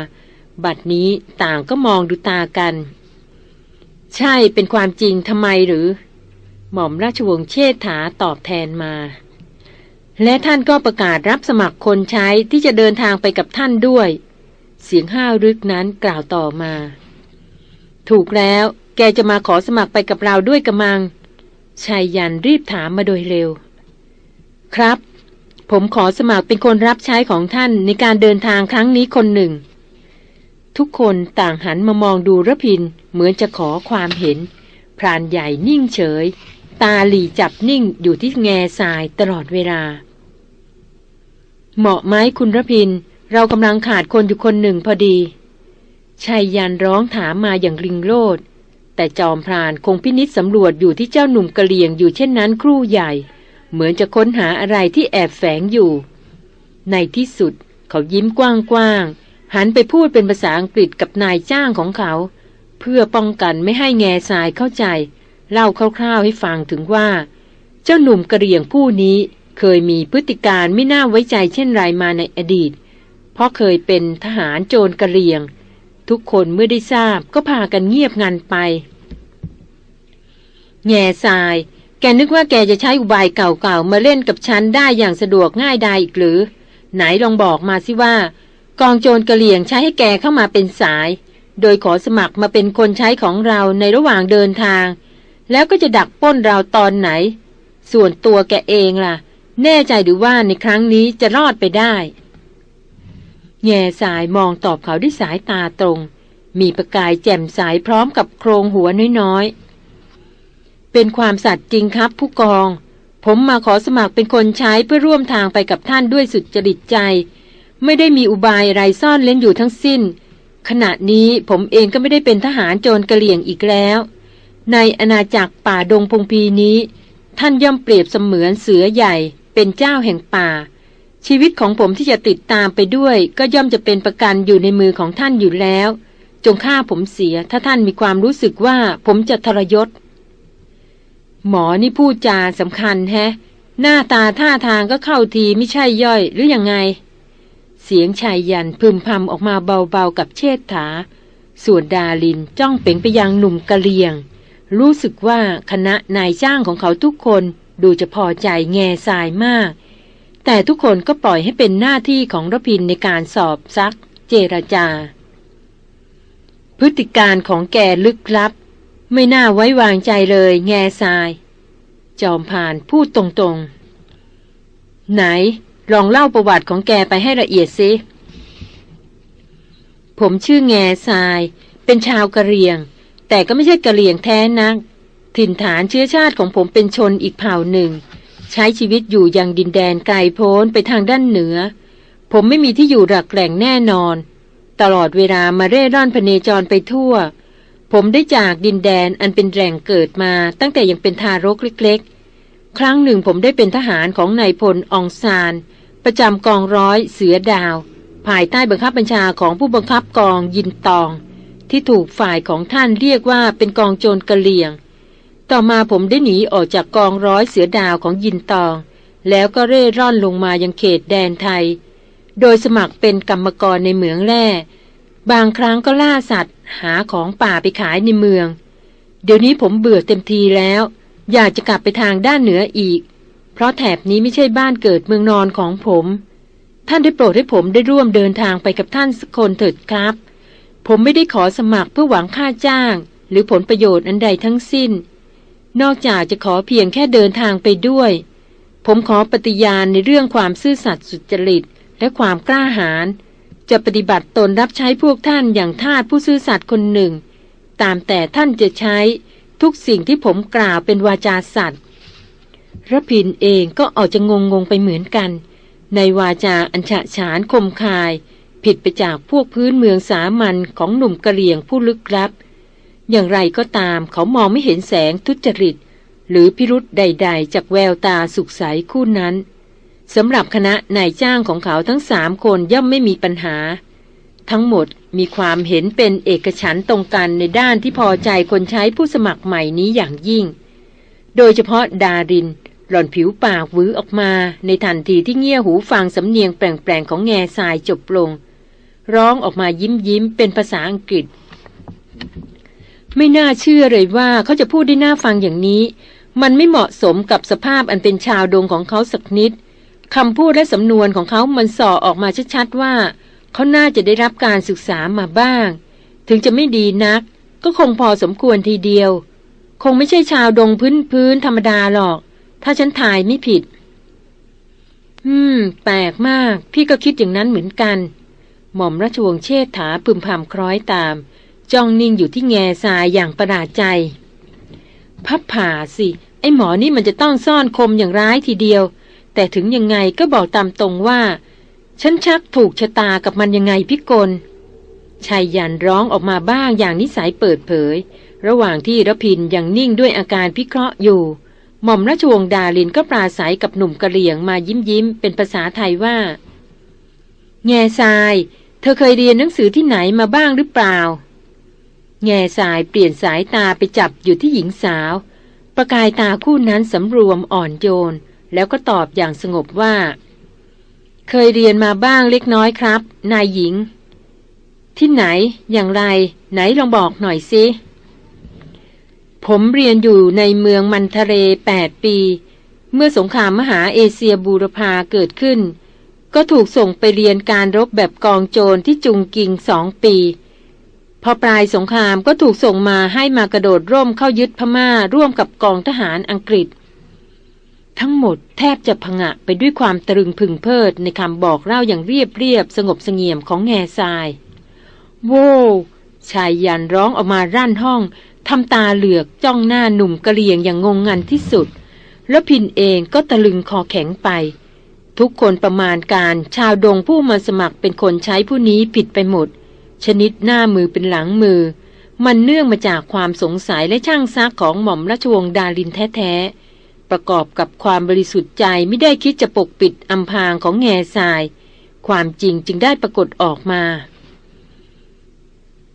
บัดนี้ต่างก็มองดูตากัน ใช่เป็นความจริงทำไมหรือ หม่อมราชวงศ์เชษฐาตอบแทนมา และท่านก็ประกาศรับสมัครคนใช้ที่จะเดินทางไปกับท่านด้วย เสียงห้าวรึกนั้นกล่าวต่อมา ถูกแล้ว แกจะมาขอสมัครไปกับเราด้วยกระมัง ชายยันรีบถามมาโดยเร็ว ครับ ผมขอสมัครเป็นคนรับใช้ของท่านในการเดินทางครั้งนี้คนหนึ่ง ทุกคนต่างหันมามองดูระพินเหมือนจะขอความเห็น พรานใหญ่นิ่งเฉย ตาหลีจับนิ่งอยู่ที่แง่ทรายตลอดเวลา เหมาะไหมคุณระพิน เรากำลังขาดคนอยู่คนหนึ่งพอดีชายยันร้องถามมาอย่างริงโลด แต่จอมพรานคงพินิษสำรวจอยู่ที่เจ้าหนุ่มกะเหลี่ยงอยู่เช่นนั้นครู่ใหญ่ เหมือนจะค้นหาอะไรที่แอบแฝงอยู่ ในที่สุดเขายิ้มกว้างๆหันไปพูดเป็นภาษาอังกฤษกับนายจ้างของเขา เพื่อป้องกันไม่ให้แง่สายเข้าใจ เล่าคร่าวๆให้ฟังถึงว่า เจ้าหนุ่มกะเหรี่ยงผู้นี้เคยมีพฤติการไม่น่าไว้ใจเช่นไรมาในอดีต เพราะเคยเป็นทหารโจรกระเหรี่ยง ทุกคนเมื่อได้ทราบก็พากันเงียบงันไป แง่ทราย แกนึกว่าแกจะใช้อุบายเก่าๆ มาเล่นกับฉันได้อย่างสะดวกง่ายดายอีกหรือ ไหนลองบอกมาสิว่า กองโจรกระเลียงใช้ให้แกเข้ามาเป็นสาย โดยขอสมัครมาเป็นคนใช้ของเราในระหว่างเดินทาง แล้วก็จะดักป้นเราตอนไหน ส่วนตัวแกเองล่ะ แน่ใจหรือว่าในครั้งนี้จะรอดไปได้ แง่สายมองตอบเขาด้วยสายตาตรง มีประกายแจ่มใสพร้อมกับโครงหัวน้อยๆ เป็นความสัตย์จริงครับผู้กอง ผมมาขอสมัครเป็นคนใช้เพื่อร่วมทางไปกับท่านด้วยสุดจริตใจ ไม่ได้มีอุบายอะไรซ่อนเล่นอยู่ทั้งสิ้น ขณะนี้ผมเองก็ไม่ได้เป็นทหารโจรกระเหลี่ยงอีกแล้ว ในอาณาจักรป่าดงพงพีนี้ ท่านย่อมเปรียบเสมือนเสือใหญ่ เป็นเจ้าแห่งป่า ชีวิตของผมที่จะติดตามไปด้วย ก็ย่อมจะเป็นประกันอยู่ในมือของท่านอยู่แล้ว จงฆ่าผมเสียถ้าท่านมีความรู้สึกว่าผมจะทรยศ หมอนี่พูดจาสำคัญแฮะ หน้าตาท่าทางก็เข้าทีไม่ใช่ย่อยหรืออยังไง เสียงชายยันพึมพำออกมาเบาๆกับเชษฐา ส่วนดาลินจ้องเป่งไปยังหนุ่มกะเลียง รู้สึกว่าคณะนายจ้างของเขาทุกคนดูจะพอใจแง่ทรายมาก แต่ทุกคนก็ปล่อยให้เป็นหน้าที่ของรพินในการสอบซัก เจรจา พฤติการของแกลึกลับ ไม่น่าไว้วางใจเลย แง่ทราย จอมผ่านพูดตรงๆ ไหน ลองเล่าประวัติของแกไปให้ละเอียดสิผมชื่อแง่ทราย เป็นชาวกะเหรี่ยง แต่ก็ไม่ใช่กะเหรี่ยงแท้นัก ถิ่นฐานเชื้อชาติของผมเป็นชนอีกเผ่าหนึ่ง ใช้ชีวิตอยู่ยังดินแดนไกลโพ้นไปทางด้านเหนือ ผมไม่มีที่อยู่หลักแหล่งแน่นอน ตลอดเวลามาเร่ร่อนพเนจรไปทั่ว ผมได้จากดินแดนอันเป็นแหล่งเกิดมาตั้งแต่ยังเป็นทารกเล็กๆ ครั้งหนึ่งผมได้เป็นทหารของนายพลองซาน ประจำกองร้อยเสือดาว ภายใต้บังคับบัญชาของผู้บังคับกองยินตอง ที่ถูกฝ่ายของท่านเรียกว่าเป็นกองโจรกะเหลี่ยง ต่อมาผมได้หนีออกจากกองร้อยเสือดาวของยินตอง แล้วก็เร่ร่อนลงมายังเขตแดนไทย โดยสมัครเป็นกรรมกรในเหมืองแร่ บางครั้งก็ล่าสัตว์ หาของป่าไปขายในเมือง เดี๋ยวนี้ผมเบื่อเต็มทีแล้ว อยากจะกลับไปทางด้านเหนืออีก เพราะแถบนี้ไม่ใช่บ้านเกิดเมืองนอนของผม ท่านได้โปรดให้ผมได้ร่วมเดินทางไปกับท่านสักคนเถิดครับ ผมไม่ได้ขอสมัครเพื่อหวังค่าจ้าง หรือผลประโยชน์อันใดทั้งสิ้น นอกจากจะขอเพียงแค่เดินทางไปด้วย ผมขอปฏิญาณในเรื่องความซื่อสัตย์สุจริต และความกล้าหาญจะปฏิบัติตนรับใช้พวกท่านอย่างทาสผู้ซื่อสัตย์คนหนึ่ง ตามแต่ท่านจะใช้ทุกสิ่งที่ผมกล่าวเป็นวาจาสัตว์ระพินเองก็ออกจะงงงงไปเหมือนกัน ในวาจาอัญชะฉานคมคาย ผิดไปจากพวกพื้นเมืองสามัญของหนุ่มกะเหรี่ยงผู้ลึกลับ อย่างไรก็ตามเขามองไม่เห็นแสงทุจริต หรือพิรุษใด ๆ จากแววตาสุขใสคู่นั้นสำหรับคณะนายจ้างของเขาทั้งสามคนย่อมไม่มีปัญหา ทั้งหมดมีความเห็นเป็นเอกฉันตรงกันในด้านที่พอใจคนใช้ผู้สมัครใหม่นี้อย่างยิ่ง โดยเฉพาะดาริน หล่อนผิวปากวื้อออกมาในทันทีที่เงี่ยหูฟังสำเนียงแปลงๆของแง่ทรายจบลง ร้องออกมายิ้มยิ้มเป็นภาษาอังกฤษ ไม่น่าเชื่อเลยว่าเขาจะพูดได้น่าฟังอย่างนี้ มันไม่เหมาะสมกับสภาพอันเป็นชาวดงของเขาสักนิดคำพูดและสำนวนของเขามันส่อออกมาชัดๆว่า เขาน่าจะได้รับการศึกษามาบ้าง ถึงจะไม่ดีนัก ก็คงพอสมควรทีเดียว คงไม่ใช่ชาวดงพื้นพื้นธรรมดาหรอก ถ้าฉันทายไม่ผิด อืม แปลกมาก พี่ก็คิดอย่างนั้นเหมือนกัน หม่อมราชวงศ์เชษฐาพึมพำคล้อยตาม จ้องนิ่งอยู่ที่แง่ทรายอย่างประหลาดใจ พับผ่าสิ ไอหมอนี่มันจะต้องซ่อนคมอย่างร้ายทีเดียว แต่ถึงยังไงก็บอกตามตรงว่า ฉันชักถูกชะตากับมันยังไงพิกลชายยันร้องออกมาบ้างอย่างนิสัยเปิดเผย ระหว่างที่ระพินยังนิ่งด้วยอาการพิเคราะห์อยู่ หม่อมราชวงศ์ดาลินก็ปราศัยกับหนุ่มกะเหลี่ยงมายิ้มยิ้มเป็นภาษาไทยว่า แง่ทราย เธอเคยเรียนหนังสือที่ไหนมาบ้างหรือเปล่า แง่ทรายเปลี่ยนสายตาไปจับอยู่ที่หญิงสาว ประกายตาคู่นั้นสำรวมอ่อนโยน แล้วก็ตอบอย่างสงบว่า เคยเรียนมาบ้างเล็กน้อยครับ นายหญิง ที่ไหน อย่างไร ไหนลองบอกหน่อยสิผมเรียนอยู่ในเมืองมันทะเลแปดปี เมื่อสงครามมหาเอเชียบูรพาเกิดขึ้น ก็ถูกส่งไปเรียนการรบแบบกองโจรที่จุงกิงสองปี พอปลายสงครามก็ถูกส่งมาให้มากระโดดร่มเข้ายึดพม่าร่วมกับกองทหารอังกฤษ ทั้งหมดแทบจะพงะไปด้วยความตรึงพึงเพิดในคำบอกเล่าอย่างเรียบเรียบสงบเสงี่ยมของแง่ทราย โว้ชายยันร้องออกมาร่านห้องทำตาเหลือกจ้องหน้าหนุ่มกระเลียงอย่างงงงันที่สุด แล้วพินเองก็ตะลึงคอแข็งไป ทุกคนประมาณการชาวดงผู้มาสมัครเป็นคนใช้ผู้นี้ผิดไปหมด ชนิดหน้ามือเป็นหลังมือ มันเนื่องมาจากความสงสัยและช่างซักของหม่อมราชวงศ์ดาลินแท้ประกอบกับความบริสุทธิ์ใจไม่ได้คิดจะปกปิดอำพรางของแง่ทราย ความจริงจึงได้ปรากฏออกมา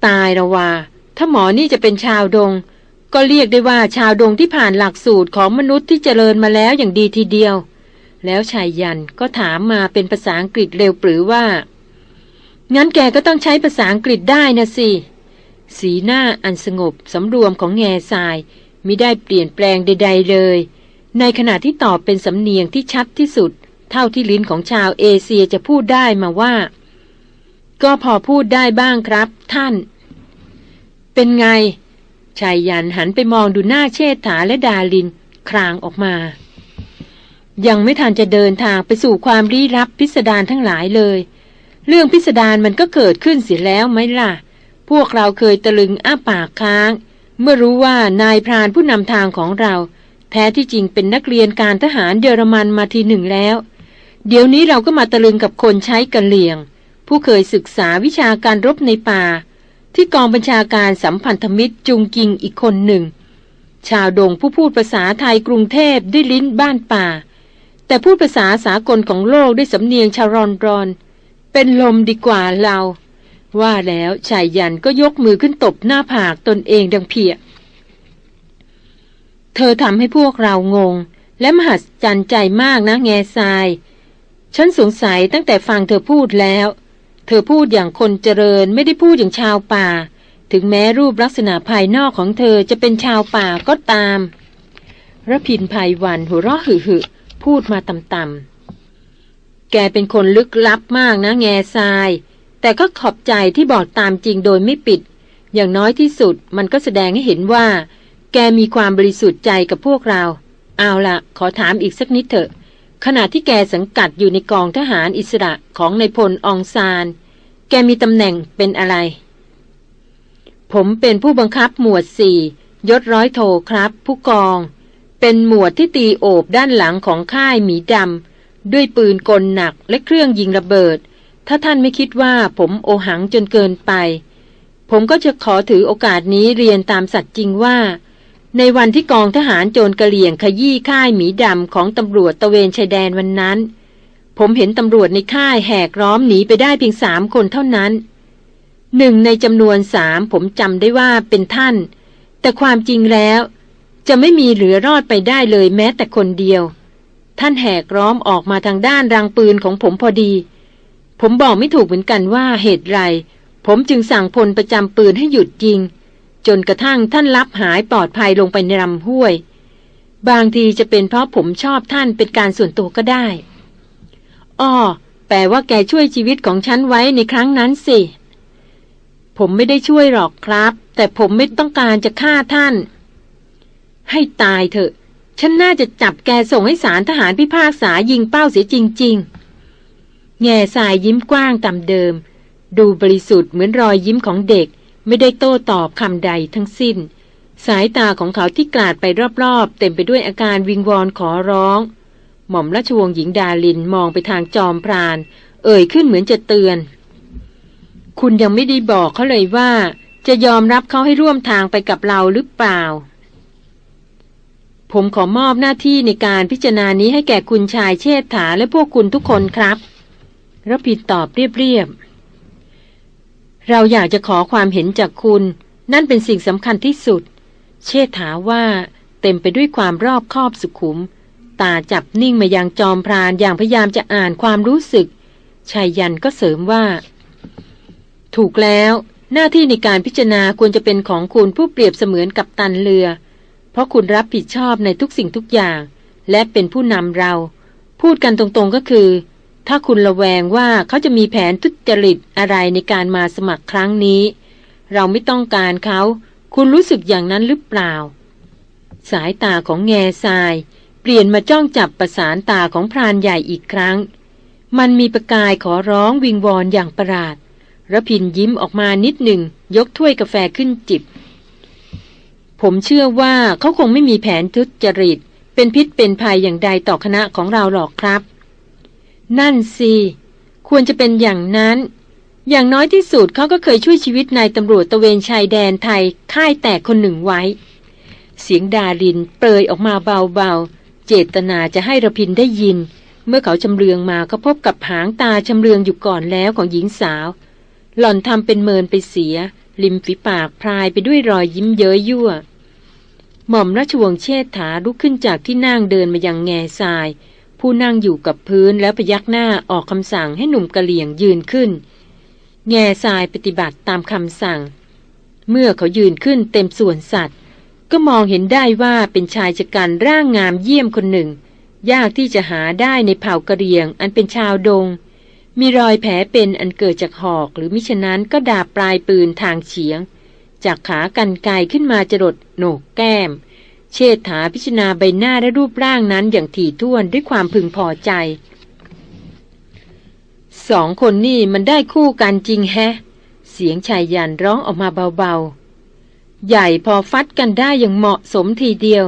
ตายละว่า ถ้าหมอนี่จะเป็นชาวดง ก็เรียกได้ว่าชาวดงที่ผ่านหลักสูตรของมนุษย์ที่เจริญมาแล้วอย่างดีทีเดียว แล้วชายยันก็ถามมาเป็นภาษาอังกฤษเร็วปรือว่า งั้นแกก็ต้องใช้ภาษาอังกฤษได้นะสิ สีหน้าอันสงบสำรวมของแง่ทรายมิได้เปลี่ยนแปลงใด ๆ เลย ในขณะที่ตอบเป็นสำเนียงที่ชัดที่สุด เท่าที่ลิ้นของชาวเอเชียจะพูดได้มาว่า ก็พอพูดได้บ้างครับ ท่าน เป็นไงชายยันหันไปมองดูหน้าเชษฐาและดาลิน ครางออกมา ยังไม่ทันจะเดินทางไปสู่ความรีรับพิสดารทั้งหลายเลย เรื่องพิสดารมันก็เกิดขึ้นเสียแล้วไหมล่ะ พวกเราเคยตะลึงอ้าปากค้าง เมื่อรู้ว่านายพรานผู้นำทางของเรา แท้ที่จริงเป็นนักเรียนการทหารเยอรมันมาทีหนึ่งแล้ว เดี๋ยวนี้เราก็มาตะลึงกับคนใช้กันเลียง ผู้เคยศึกษาวิชาการรบในป่า ที่กองบัญชาการสัมพันธมิตรจุงกิงอีกคนหนึ่ง ชาวดงผู้พูดภาษาไทยกรุงเทพด้วยลิ้นบ้านป่า แต่พูดภาษาสากลของโลกด้วยสำเนียงชารอนรอน เป็นลมดีกว่าเรา ว่าแล้วชายยันก็ยกมือขึ้นตบหน้าผากตนเองดังเพีย เธอทำให้พวกเรางง และมหัศจรรย์ใจมากนะแง่ทราย ฉันสงสัยตั้งแต่ฟังเธอพูดแล้ว เธอพูดอย่างคนเจริญไม่ได้พูดอย่างชาวป่า ถึงแม้รูปลักษณะภายนอกของเธอจะเป็นชาวป่าก็ตามระพินภัยวันหัวเราะหึหึพูดมาต่ำๆ แกเป็นคนลึกลับมากนะแง่ทราย แต่ก็ขอบใจที่บอกตามจริงโดยไม่ปิด อย่างน้อยที่สุดมันก็แสดงให้เห็นว่า แกมีความบริสุทธิ์ใจกับพวกเรา เอาละขอถามอีกสักนิดเถอะ ขณะที่แกสังกัดอยู่ในกองทหารอิสระของในายพลองซาน แกมีตำแหน่งเป็นอะไร ผมเป็นผู้บังคับหมวดสี่ยศร้อยโทครับ ผู้กอง เป็นหมวดที่ตีโอบด้านหลังของค่ายหมีดำ ด้วยปืนกลหนักและเครื่องยิงระเบิด ถ้าท่านไม่คิดว่าผมโอหังจนเกินไป ผมก็จะขอถือโอกาสนี้เรียนตามสัตว์จริงว่า ในวันที่กองทหารโจรกระเหลี่ยงขยี้ค่ายหมีดำของตำรวจตะเวนชายแดนวันนั้น ผมเห็นตำรวจในค่ายแหกล้อมหนีไปได้เพียงสามคนเท่านั้นหนึ่งในจำนวนสามผมจำได้ว่าเป็นท่าน แต่ความจริงแล้ว จะไม่มีเหลือรอดไปได้เลยแม้แต่คนเดียว ท่านแหกล้อมออกมาทางด้านรังปืนของผมพอดี ผมบอกไม่ถูกเหมือนกันว่าเหตุไร ผมจึงสั่งพลประจำปืนให้หยุดยิง จนกระทั่งท่านรับหายปลอดภัยลงไปในลำห้วย บางทีจะเป็นเพราะผมชอบท่านเป็นการส่วนตัวก็ได้อ้อแปลว่าแกช่วยชีวิตของฉันไว้ในครั้งนั้นสิ ผมไม่ได้ช่วยหรอกครับ แต่ผมไม่ต้องการจะฆ่าท่าน ให้ตายเถอะ ฉันน่าจะจับแกส่งให้สารทหารพิพากษายิงเป้าเสียจริง ๆ แง่สายยิ้มกว้างตามเดิม ดูบริสุทธิ์เหมือนรอยยิ้มของเด็ก ไม่ได้โต้ตอบคำใดทั้งสิ้น สายตาของเขาที่กลาดไปรอบๆ เต็มไปด้วยอาการวิงวอนขอร้อง หม่อมราชวงศ์หญิงดาลินมองไปทางจอมพราน เอ่ยขึ้นเหมือนจะเตือน คุณยังไม่ได้บอกเขาเลยว่า จะยอมรับเขาให้ร่วมทางไปกับเราหรือเปล่า ผมขอมอบหน้าที่ในการพิจารณานี้ให้แก่คุณชายเชษฐาและพวกคุณทุกคนครับรพินตอบเรียบๆ เราอยากจะขอความเห็นจากคุณ นั่นเป็นสิ่งสำคัญที่สุด เชษฐาว่าเต็มไปด้วยความรอบคอบสุขุม ตาจับนิ่งมายังจอมพรานอย่างพยายามจะอ่านความรู้สึกชายยันก็เสริมว่า ถูกแล้ว หน้าที่ในการพิจารณาควรจะเป็นของคุณผู้เปรียบเสมือนกับตันเรือ ราะคุณรับผิดชอบในทุกสิ่งทุกอย่าง และเป็นผู้นำเรา พูดกันตรงๆก็คือ ถ้าคุณระแวงว่าเขาจะมีแผนทุจริตอะไรในการมาสมัครครั้งนี้ เราไม่ต้องการเขา คุณรู้สึกอย่างนั้นหรือเปล่า สายตาของแง่ทราย เปลี่ยนมาจ้องจับประสานตาของพรานใหญ่อีกครั้ง มันมีประกายขอร้องวิงวอนอย่างประหลาดระพินยิ้มออกมานิดหนึ่งยกถ้วยกาแฟขึ้นจิบ ผมเชื่อว่าเขาคงไม่มีแผนทุจริต เป็นพิษเป็นภัยอย่างใดต่อคณะของเราหรอกครับ นั่นสิ ควรจะเป็นอย่างนั้น อย่างน้อยที่สุดเขาก็เคยช่วยชีวิตนายตำรวจตะเวนชายแดนไทยค่ายแตกคนหนึ่งไว้ เสียงดารินเปรยออกมาเบาๆ เจตนาจะให้ระพินได้ยิน เมื่อเขาชำเลืองมาก็พบกับหางตาชำเลืองอยู่ก่อนแล้วของหญิงสาว หล่อนทำเป็นเมินไปเสีย ริมฝีปากพรายไปด้วยรอยยิ้มเย้ยยั่ว หม่อมราชวงศ์เชษฐาลุกขึ้นจากที่นั่งเดินมายังแง่ทราย ผู้นั่งอยู่กับพื้นแล้วพยักหน้าออกคำสั่งให้หนุ่มกะเหลี่ยงยืนขึ้น แง่ทรายปฏิบัติตามคำสั่ง เมื่อเขายืนขึ้นเต็มส่วนสัตว์ ก็มองเห็นได้ว่าเป็นชายชะกันร่างงามเยี่ยมคนหนึ่ง ยากที่จะหาได้ในเผ่ากะเหรี่ยง อันเป็นชาวดง มีรอยแผลเป็นอันเกิดจากหอกหรือมิฉะนั้นก็ดาบปลายปืนทางเฉียง จากขากันไกขึ้นมาจรดโหนกแก้ม เชษฐาพิจารณาใบหน้าและรูปร่างนั้นอย่างถี่ถ้วนด้วยความพึงพอใจ สองคนนี่มันได้คู่กันจริงแฮะ เสียงชายยันร้องออกมาเบาๆ ใหญ่พอฟัดกันได้อย่างเหมาะสมทีเดียว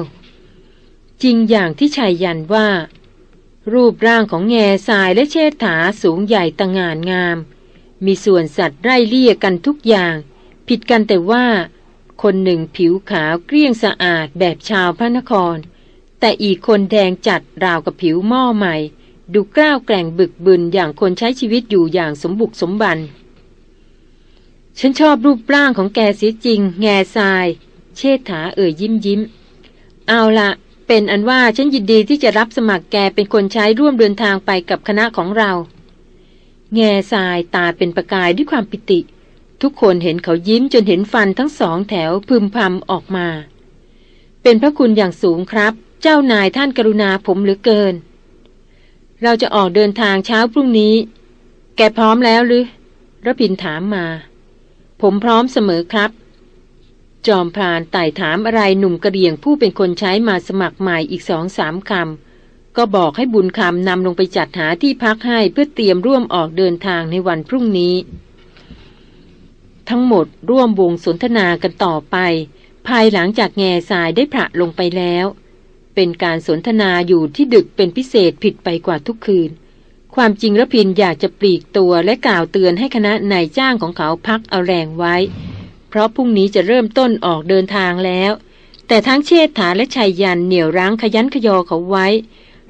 จริงอย่างที่ชายยันว่า รูปร่างของแง่ทรายและเชษฐาสูงใหญ่ตะงานงาม มีส่วนสัตว์ไร่เลี่ยกันทุกอย่าง ผิดกันแต่ว่า คนหนึ่งผิวขาวเกลี้ยงสะอาดแบบชาวพระนคร แต่อีกคนแดงจัดราวกับผิวหม้อใหม่ ดูกล้าวแกร่งบึกบึนอย่างคนใช้ชีวิตอยู่อย่างสมบุกสมบัน ฉันชอบรูปร่างของแกเสียจริง แง่ทราย เชษฐาเอ่ยยิ้มยิ้ม เอาละ เป็นอันว่าฉันยินดีที่จะรับสมัครแกเป็นคนใช้ร่วมเดินทางไปกับคณะของเรา แง่ทรายตาเป็นประกายด้วยความปิติ ทุกคนเห็นเขายิ้มจนเห็นฟันทั้งสองแถวพึมพำออกมา เป็นพระคุณอย่างสูงครับ เจ้านายท่านกรุณาผมเหลือเกิน เราจะออกเดินทางเช้าพรุ่งนี้ แกพร้อมแล้วหรือระพินถามมา ผมพร้อมเสมอครับ จอมพรานไต่ถามอะไรหนุ่มกระเดียงผู้เป็นคนใช้มาสมัครใหม่อีกสองสามคำ ก็บอกให้บุญคำนำลงไปจัดหาที่พักให้เพื่อเตรียมร่วมออกเดินทางในวันพรุ่งนี้ ทั้งหมดร่วมวงสนทนากันต่อไป ภายหลังจากแง่สายได้พระลงไปแล้ว เป็นการสนทนาอยู่ที่ดึกเป็นพิเศษผิดไปกว่าทุกคืน ความจริงระพินอยากจะปลีกตัวและกล่าวเตือนให้คณะนายจ้างของเขาพักเอาแรงไว้ เพราะพรุ่งนี้จะเริ่มต้นออกเดินทางแล้ว แต่ทั้งเชษฐาและชัยยันเหนี่ยวรั้งขยันขยอเขาไว้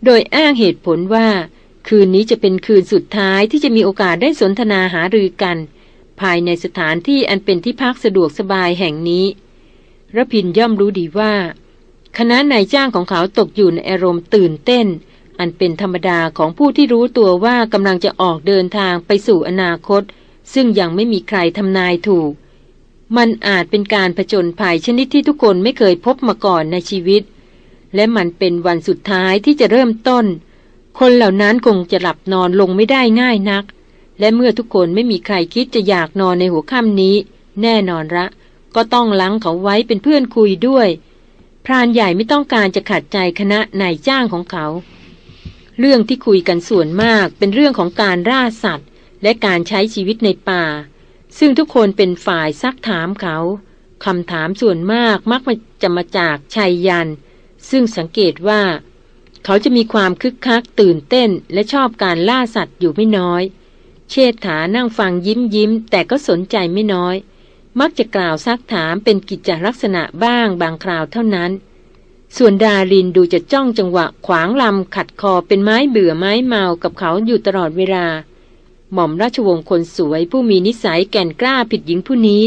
โดยอ้างเหตุผลว่า คืนนี้จะเป็นคืนสุดท้ายที่จะมีโอกาสได้สนทนาหารือกัน ภายในสถานที่อันเป็นที่พักสะดวกสบายแห่งนี้ระพินย่อมรู้ดีว่า คณะนายจ้างของเขาตกอยู่ในอารมณ์ตื่นเต้น อันเป็นธรรมดาของผู้ที่รู้ตัวว่ากำลังจะออกเดินทางไปสู่อนาคต ซึ่งยังไม่มีใครทำนายถูก มันอาจเป็นการผจญภัยชนิดที่ทุกคนไม่เคยพบมาก่อนในชีวิต และมันเป็นวันสุดท้ายที่จะเริ่มต้น คนเหล่านั้นคงจะหลับนอนลงไม่ได้ง่ายนัก และเมื่อทุกคนไม่มีใครคิดจะอยากนอนในหัวค่ำนี้ แน่นอนละก็ต้องล้างเขาไว้เป็นเพื่อนคุยด้วย พรานใหญ่ไม่ต้องการจะขัดใจคณะนายจ้างของเขา เรื่องที่คุยกันส่วนมากเป็นเรื่องของการล่าสัตว์ และการใช้ชีวิตในป่า ซึ่งทุกคนเป็นฝ่ายซักถามเขาคำถามส่วนมากมักจะมาจากชัยยัน ซึ่งสังเกตว่า เขาจะมีความคึกคักตื่นเต้นและชอบการล่าสัตว์อยู่ไม่น้อย เชษฐานั่งฟังยิ้มยิ้ม แต่ก็สนใจไม่น้อย มักจะกล่าวซักถามเป็นกิจลักษณะบ้างบางคราวเท่านั้น ส่วนดารินดูจะจ้องจังหวะขวางลำขัดคอเป็นไม้เบื่อไม้เมากับเขาอยู่ตลอดเวลา หม่อมราชวงศ์คนสวยผู้มีนิสัยแก่นกล้าผิดหญิงผู้นี้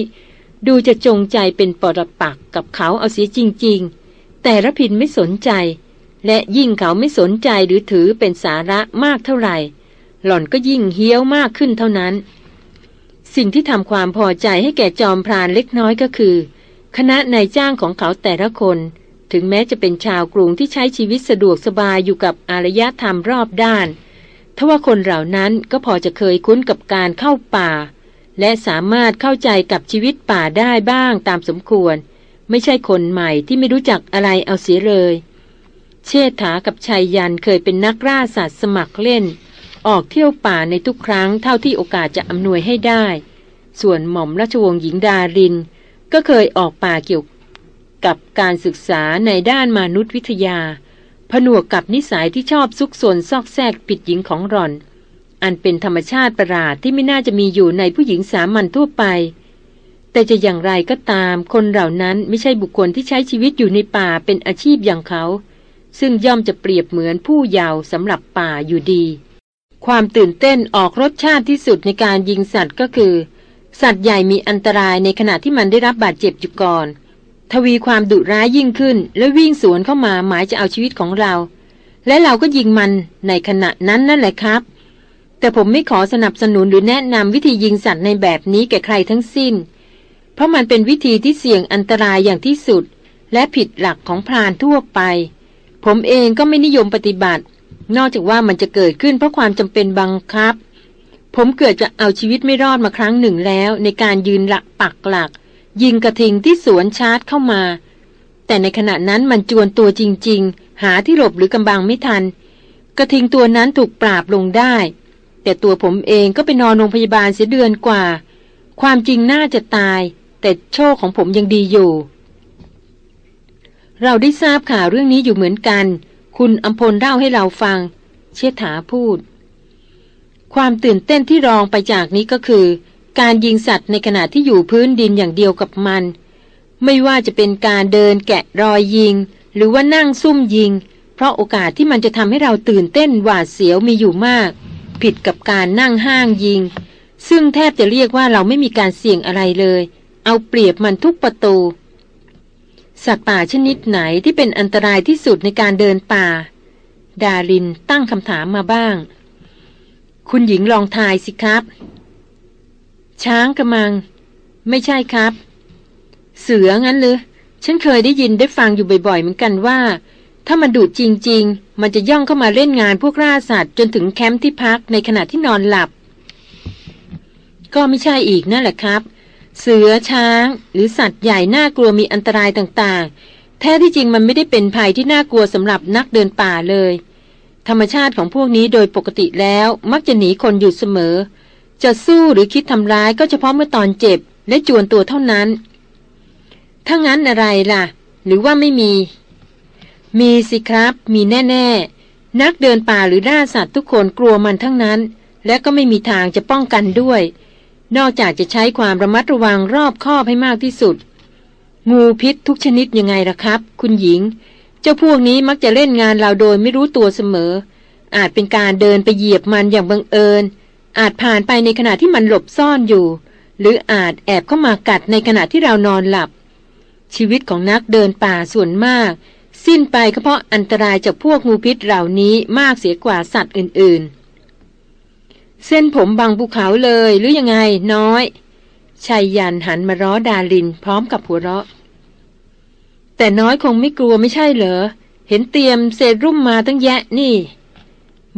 ดูจะจงใจเป็นปรปักกับเขาเอาเสียจริง ๆ แต่ระพินไม่สนใจ และยิ่งเขาไม่สนใจหรือถือเป็นสาระมากเท่าไหร่ หล่อนก็ยิ่งเฮี้ยวมากขึ้นเท่านั้น สิ่งที่ทำความพอใจให้แก่จอมพรานเล็กน้อยก็คือ คณะนายจ้างของเขาแต่ละคน ถึงแม้จะเป็นชาวกรุงที่ใช้ชีวิตสะดวกสบายอยู่กับอารยธรรมรอบด้าน ทว่าคนเหล่านั้นก็พอจะเคยคุ้นกับการเข้าป่า และสามารถเข้าใจกับชีวิตป่าได้บ้างตามสมควร ไม่ใช่คนใหม่ที่ไม่รู้จักอะไรเอาเสียเลย เชษฐากับชายยันเคยเป็นนักล่าสัตว์สมัครเล่น ออกเที่ยวป่าในทุกครั้งเท่าที่โอกาสจะอำนวยให้ได้ ส่วนหม่อมราชวงศ์หญิงดาริน ก็เคยออกป่าเกี่ยวกับการศึกษาในด้านมนุษยวิทยา ผนวกกับนิสัยที่ชอบซุกซนซอกแซกผิดหญิงของรอน อันเป็นธรรมชาติประหลาดที่ไม่น่าจะมีอยู่ในผู้หญิงสามัญทั่วไป แต่จะอย่างไรก็ตาม คนเหล่านั้นไม่ใช่บุคคลที่ใช้ชีวิตอยู่ในป่าเป็นอาชีพอย่างเขา ซึ่งย่อมจะเปรียบเหมือนผู้เยาว์สำหรับป่าอยู่ดี ความตื่นเต้นออกรสชาติที่สุดในการยิงสัตว์ก็คือ สัตว์ใหญ่มีอันตรายในขณะที่มันได้รับบาดเจ็บอยู่ก่อน ทวีความดุร้ายยิ่งขึ้น และวิ่งสวนเข้ามาหมายจะเอาชีวิตของเรา และเราก็ยิงมันในขณะนั้นนั่นแหละครับ แต่ผมไม่ขอสนับสนุนหรือแนะนำวิธียิงสัตว์ในแบบนี้แก่ใครทั้งสิ้น เพราะมันเป็นวิธีที่เสี่ยงอันตรายอย่างที่สุด และผิดหลักของพรานทั่วไป ผมเองก็ไม่นิยมปฏิบัติ นอกจากว่ามันจะเกิดขึ้นเพราะความจำเป็นบังคับ ผมเกิดจะเอาชีวิตไม่รอดมาครั้งหนึ่งแล้ว ในการยืนหลักปักหลัก ยิงกระทิงที่สวนชาร์จเข้ามา แต่ในขณะนั้นมันจวนตัวจริง ๆ หาที่หลบหรือกำบังไม่ทัน กระทิงตัวนั้นถูกปราบลงได้ แต่ตัวผมเองก็ไปนอนโรงพยาบาลเสียเดือนกว่า ความจริงน่าจะตาย แต่โชคของผมยังดีอยู่ เราได้ทราบข่าวเรื่องนี้อยู่เหมือนกัน คุณอัมพลเล่าให้เราฟัง เชษฐาพูด ความตื่นเต้นที่รองไปจากนี้ก็คือ การยิงสัตว์ในขณะที่อยู่พื้นดินอย่างเดียวกับมัน ไม่ว่าจะเป็นการเดินแกะรอยยิง หรือว่านั่งซุ่มยิง เพราะโอกาสที่มันจะทำให้เราตื่นเต้นหวาดเสียวมีอยู่มาก ผิดกับการนั่งห้างยิง ซึ่งแทบจะเรียกว่าเราไม่มีการเสี่ยงอะไรเลย เอาเปรียบมันทุกประตู สัตว์ป่าชนิดไหนที่เป็นอันตรายที่สุดในการเดินป่า ดารินตั้งคำถามมาบ้าง คุณหญิงลองทายสิครับ ช้างกระมัง ไม่ใช่ครับ เสืองั้นเลยฉันเคยได้ยินได้ฟังอยู่บ่อยๆ เหมือนกันว่า ถ้ามันดุจริง ๆ มันจะย่องเข้ามาเล่นงานพวกล่าสัตว์จนถึงแคมป์ที่พักในขณะที่นอนหลับ ก็ไม่ใช่อีกนั่นแหละครับ เสือช้าง หรือสัตว์ใหญ่น่ากลัวมีอันตรายต่างๆ แท้ที่จริงมันไม่ได้เป็นภัยที่น่ากลัวสำหรับนักเดินป่าเลย ธรรมชาติของพวกนี้โดยปกติแล้วมักจะหนีคนอยู่เสมอ จะสู้หรือคิดทำร้ายก็เฉพาะเมื่อตอนเจ็บ และจวนตัวเท่านั้น ถ้างั้นอะไรล่ะ หรือว่าไม่มี มีสิครับ มีแน่ ๆ นักเดินป่าหรือล่าสัตว์ทุกคนกลัวมันทั้งนั้น และก็ไม่มีทางจะป้องกันด้วย นอกจากจะใช้ความระมัดระวังรอบคอบให้มากที่สุด งูพิษทุกชนิดยังไงล่ะครับ คุณหญิง เจ้าพวกนี้มักจะเล่นงานเราโดยไม่รู้ตัวเสมอ อาจเป็นการเดินไปเหยียบมันอย่างบังเอิญ อาจผ่านไปในขณะที่มันหลบซ่อนอยู่ หรืออาจแอบเข้ามากัดในขณะที่เรานอนหลับ ชีวิตของนักเดินป่าส่วนมาก สิ้นไปก็เพราะอันตรายจากพวกงูพิษเหล่านี้มากเสียกว่าสัตว์อื่นๆ เส้นผมบางภูเขาเลยหรือยังไงน้อยชายยันหันมาร้อดาลินพร้อมกับหัวเราะ แต่น้อยคงไม่กลัวไม่ใช่เหรอ เห็นเตรียมเศษรุ่มมาตั้งแยะนี่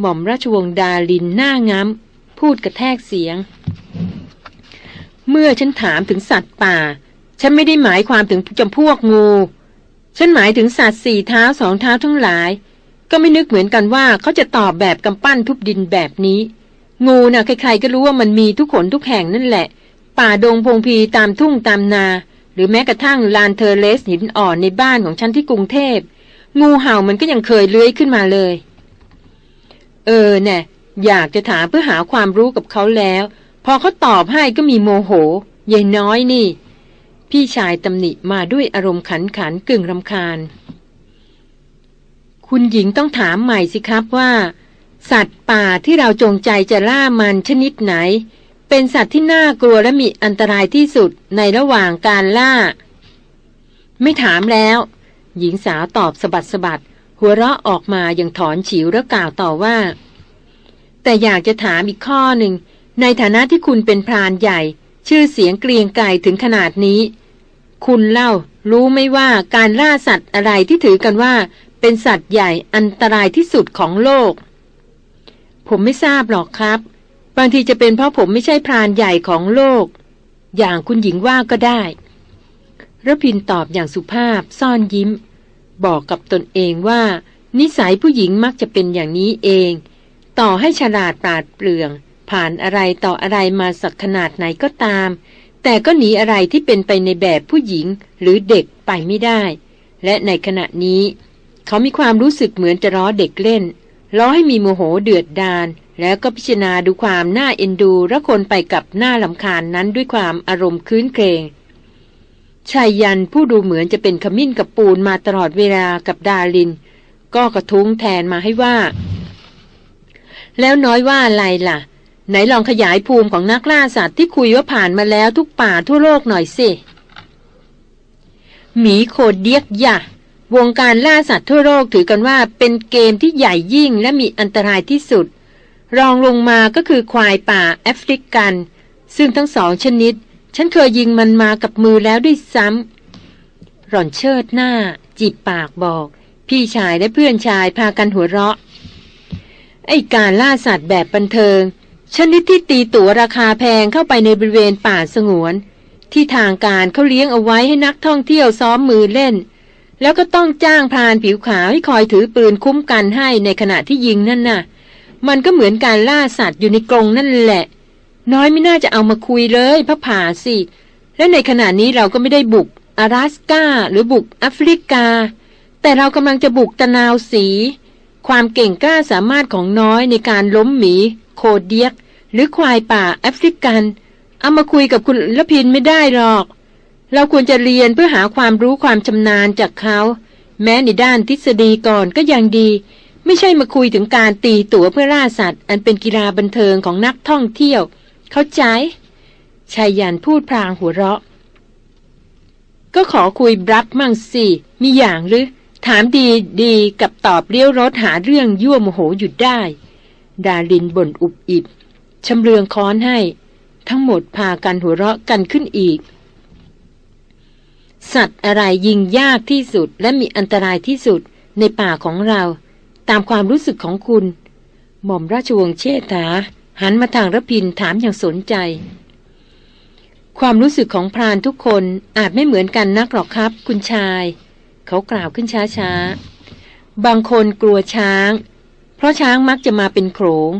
หม่อมราชวงศ์ดาลินหน้าง้ำ พูดกระแทกเสียง เมื่อฉันถามถึงสัตว์ป่า ฉันไม่ได้หมายความถึงจำพวกงู ฉันหมายถึงสัตว์สี่เท้าสองเท้าทั้งหลาย ก็ไม่นึกเหมือนกันว่าเขาจะตอบแบบกำปั้นทุบดินแบบนี้ งูนะ่ะใครๆก็รู้ว่ามันมีทุกขนทุกแห่งนั่นแหละ ป่าดงพงพีตามทุ่งตามนา หรือแม้กระทั่งลานเทอร์เลสหินอ่อนในบ้านของฉันที่กรุงเทพงูเห่ามันก็ยังเคยเลื้อยขึ้นมาเลย เออแน่ อยากจะถามเพื่อหาความรู้กับเขาแล้ว พอเขาตอบให้ก็มีโมโหยายน้อยนี่ พี่ชายตำหนิมาด้วยอารมณ์ขันขันกึ่งรำคาญ คุณหญิงต้องถามใหม่สิครับว่า สัตว์ป่าที่เราจงใจจะล่ามันชนิดไหน เป็นสัตว์ที่น่ากลัวและมีอันตรายที่สุดในระหว่างการล่า ไม่ถามแล้ว หญิงสาวตอบสะบัดสะบัดหัวเราะออกมาอย่างถอนฉิวแล้วกล่าวต่อว่า แต่อยากจะถามอีกข้อหนึ่ง ในฐานะที่คุณเป็นพรานใหญ่ ชื่อเสียงเกรียงไกรถึงขนาดนี้ คุณเล่า รู้ไหมว่าการล่าสัตว์อะไรที่ถือกันว่า เป็นสัตว์ใหญ่อันตรายที่สุดของโลก ผมไม่ทราบหรอกครับ บางทีจะเป็นเพราะผมไม่ใช่พรานใหญ่ของโลก อย่างคุณหญิงว่าก็ได้ระพินตอบอย่างสุภาพซ่อนยิ้ม บอกกับตนเองว่า นิสัยผู้หญิงมักจะเป็นอย่างนี้เอง ต่อให้ฉลาดปราดเปลือง ผ่านอะไรต่ออะไรมาสักขนาดไหนก็ตาม แต่ก็หนีอะไรที่เป็นไปในแบบผู้หญิงหรือเด็กไปไม่ได้ และในขณะนี้ เขามีความรู้สึกเหมือนจะล้อเด็กเล่นล้อให้มีโมโหเดือดดาลแล้วก็พิจารณาดูความน่าเอ็นดูระคนไปกับหน้าลำคาญนั้นด้วยความอารมณ์คืนเครงชายยันผู้ดูเหมือนจะเป็นขมิ้นกับปูนมาตลอดเวลากับดาลิน ก็กระทุ้งแทนมาให้ว่า แล้วน้อยว่าอะไรล่ะ ไหนลองขยายภูมิของนักล่าสัตว์ที่คุยว่าผ่านมาแล้วทุกป่าทั่วโลกหน่อยสิหมีโคดเดียกยะวงการล่าสัตว์ทั่วโลกถือกันว่าเป็นเกมที่ใหญ่ยิ่งและมีอันตรายที่สุด รองลงมาก็คือควายป่าแอฟริกัน ซึ่งทั้งสองชนิด ฉันเคยยิงมันมากับมือแล้วด้วยซ้ำหล่อนเชิดหน้า จีบปากบอก พี่ชายและเพื่อนชายพากันหัวเราะ ไอการล่าสัตว์แบบบันเทิง ชนิดที่ตีตั๋วราคาแพงเข้าไปในบริเวณป่าสงวน ที่ทางการเขาเลี้ยงเอาไว้ให้นักท่องเที่ยวซ้อมมือเล่น แล้วก็ต้องจ้างพรานผิวขาวให้คอยถือปืนคุ้มกันให้ในขณะที่ยิงนั่นน่ะ มันก็เหมือนการล่าสัตว์อยู่ในกรงนั่นแหละ น้อยไม่น่าจะเอามาคุยเลยพระผาสิ และในขณะนี้เราก็ไม่ได้บุกอาราสกาหรือบุกแอฟริกา แต่เรากำลังจะบุกตะนาวสี ความเก่งกล้าสามารถของน้อยในการล้มหมี โคเดียก หรือควายป่าแอฟริกัน เอามาคุยกับคุณละพินไม่ได้หรอก เราควรจะเรียนเพื่อหาความรู้ความชำนาญจากเขา แม้ในด้านทฤษฎีก่อนก็ยังดี ไม่ใช่มาคุยถึงการตีตั๋วเพื่อล่าสัตว์ อันเป็นกีฬาบันเทิงของนักท่องเที่ยว เข้าใจชายยันพูดพลางหัวเราะ ก็ขอคุยบลับมั่งสิ มีอย่างหรือ ถามดีดีกับตอบเลี้ยวรถหาเรื่องยั่วโมโหหยุดได้ ดาลินบ่นอุบอิบชำเรืองค้อนให้ ทั้งหมดพากันหัวเราะกันขึ้นอีก สัตว์อะไรยิงยากที่สุดและมีอันตรายที่สุดในป่าของเรา ตามความรู้สึกของคุณ หม่อมราชวงศ์เชษฐา หันมาทางระพินถามอย่างสนใจ ความรู้สึกของพรานทุกคนอาจไม่เหมือนกันนักหรอกครับ คุณชาย เขากล่าวขึ้นช้าๆ บางคนกลัวช้าง เพราะช้างมักจะมาเป็นโขลง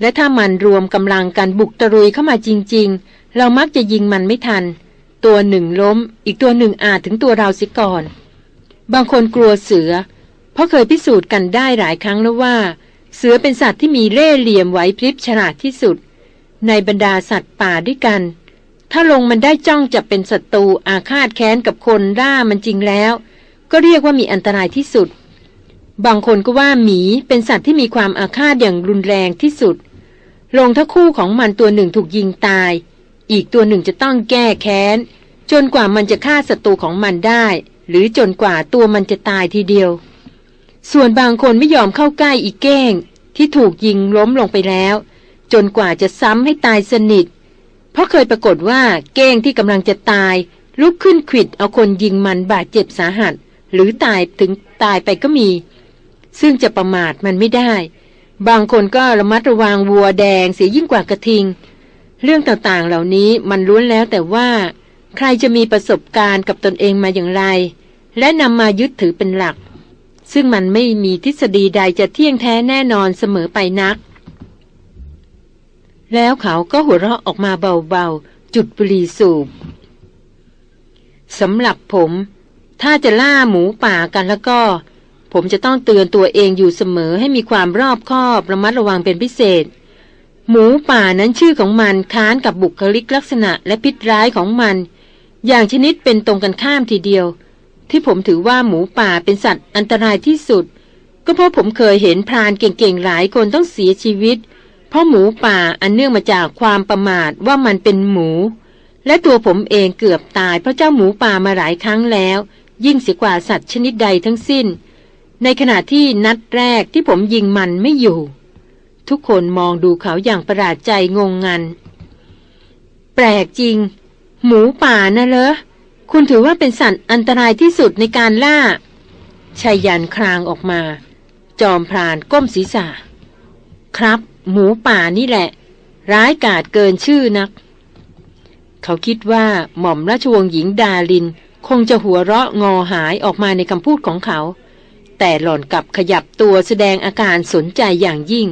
และถ้ามันรวมกำลังกันบุกตะรุยเข้ามาจริง ๆ เรามักจะยิงมันไม่ทัน ตัวหนึ่งล้ม อีกตัวหนึ่งอาจถึงตัวเราสิก่อน บางคนกลัวเสือ เพราะเคยพิสูจน์กันได้หลายครั้งแล้วว่า เสือเป็นสัตว์ที่มีเล่ห์เหลี่ยมไหวพริบฉลาดที่สุด ในบรรดาสัตว์ป่าด้วยกันถ้าลงมันได้จ้องจะเป็นศัตรูอาฆาตแค้นกับคนร่ามันจริงแล้ว ก็เรียกว่ามีอันตรายที่สุด บางคนก็ว่าหมีเป็นสัตว์ที่มีความอาฆาตอย่างรุนแรงที่สุด ลงถ้าคู่ของมันตัวหนึ่งถูกยิงตาย อีกตัวหนึ่งจะต้องแก้แค้น จนกว่ามันจะฆ่าศัตรูของมันได้ หรือจนกว่าตัวมันจะตายทีเดียว ส่วนบางคนไม่ยอมเข้าใกล้อีกเก้ง ที่ถูกยิงล้มลงไปแล้ว จนกว่าจะซ้ำให้ตายสนิท เพราะเคยปรากฏว่าเก้งที่กำลังจะตายลุกขึ้นขิดเอาคนยิงมันบาดเจ็บสาหัส หรือตายถึงตายไปก็มี ซึ่งจะประมาทมันไม่ได้ บางคนก็ระมัดระวังวัวแดงเสียยิ่งกว่ากระทิง เรื่องต่างๆเหล่านี้มันล้วนแล้วแต่ว่า ใครจะมีประสบการณ์กับตนเองมาอย่างไร และนำมายึดถือเป็นหลัก ซึ่งมันไม่มีทฤษฎีใดจะเที่ยงแท้แน่นอนเสมอไปนัก แล้วเขาก็หัวเราะออกมาเบาๆจุดบุหรี่สูบสำหรับผม ถ้าจะล่าหมูป่ากันแล้วก็ ผมจะต้องเตือนตัวเองอยู่เสมอให้มีความรอบคอบระมัดระวังเป็นพิเศษ หมูป่านั้นชื่อของมันค้านกับบุคลิกลักษณะและพิษร้ายของมัน อย่างชนิดเป็นตรงกันข้ามทีเดียว ที่ผมถือว่าหมูป่าเป็นสัตว์อันตรายที่สุด ก็เพราะผมเคยเห็นพรานเก่งๆหลายคนต้องเสียชีวิต เพราะหมูป่าอันเนื่องมาจากความประมาทว่ามันเป็นหมู และตัวผมเองเกือบตายเพราะเจ้าหมูป่ามาหลายครั้งแล้ว ยิ่งเสียกว่าสัตว์ชนิดใดทั้งสิ้น ในขณะที่นัดแรกที่ผมยิงมันไม่อยู่ ทุกคนมองดูเขาอย่างประหลาดใจงงงัน แปลกจริง หมูป่านะเลอคุณถือว่าเป็นสัตว์อันตรายที่สุดในการล่าชายยันครางออกมา จอมพรานก้มศีรษะ ครับ หมูป่านี่แหละ ร้ายกาจเกินชื่อนัก เขาคิดว่าหม่อมราชวงศ์หญิงดาลิน คงจะหัวเราะงอหายออกมาในคำพูดของเขา แต่หล่อนกลับขยับตัวแสดงอาการสนใจอย่างยิ่ง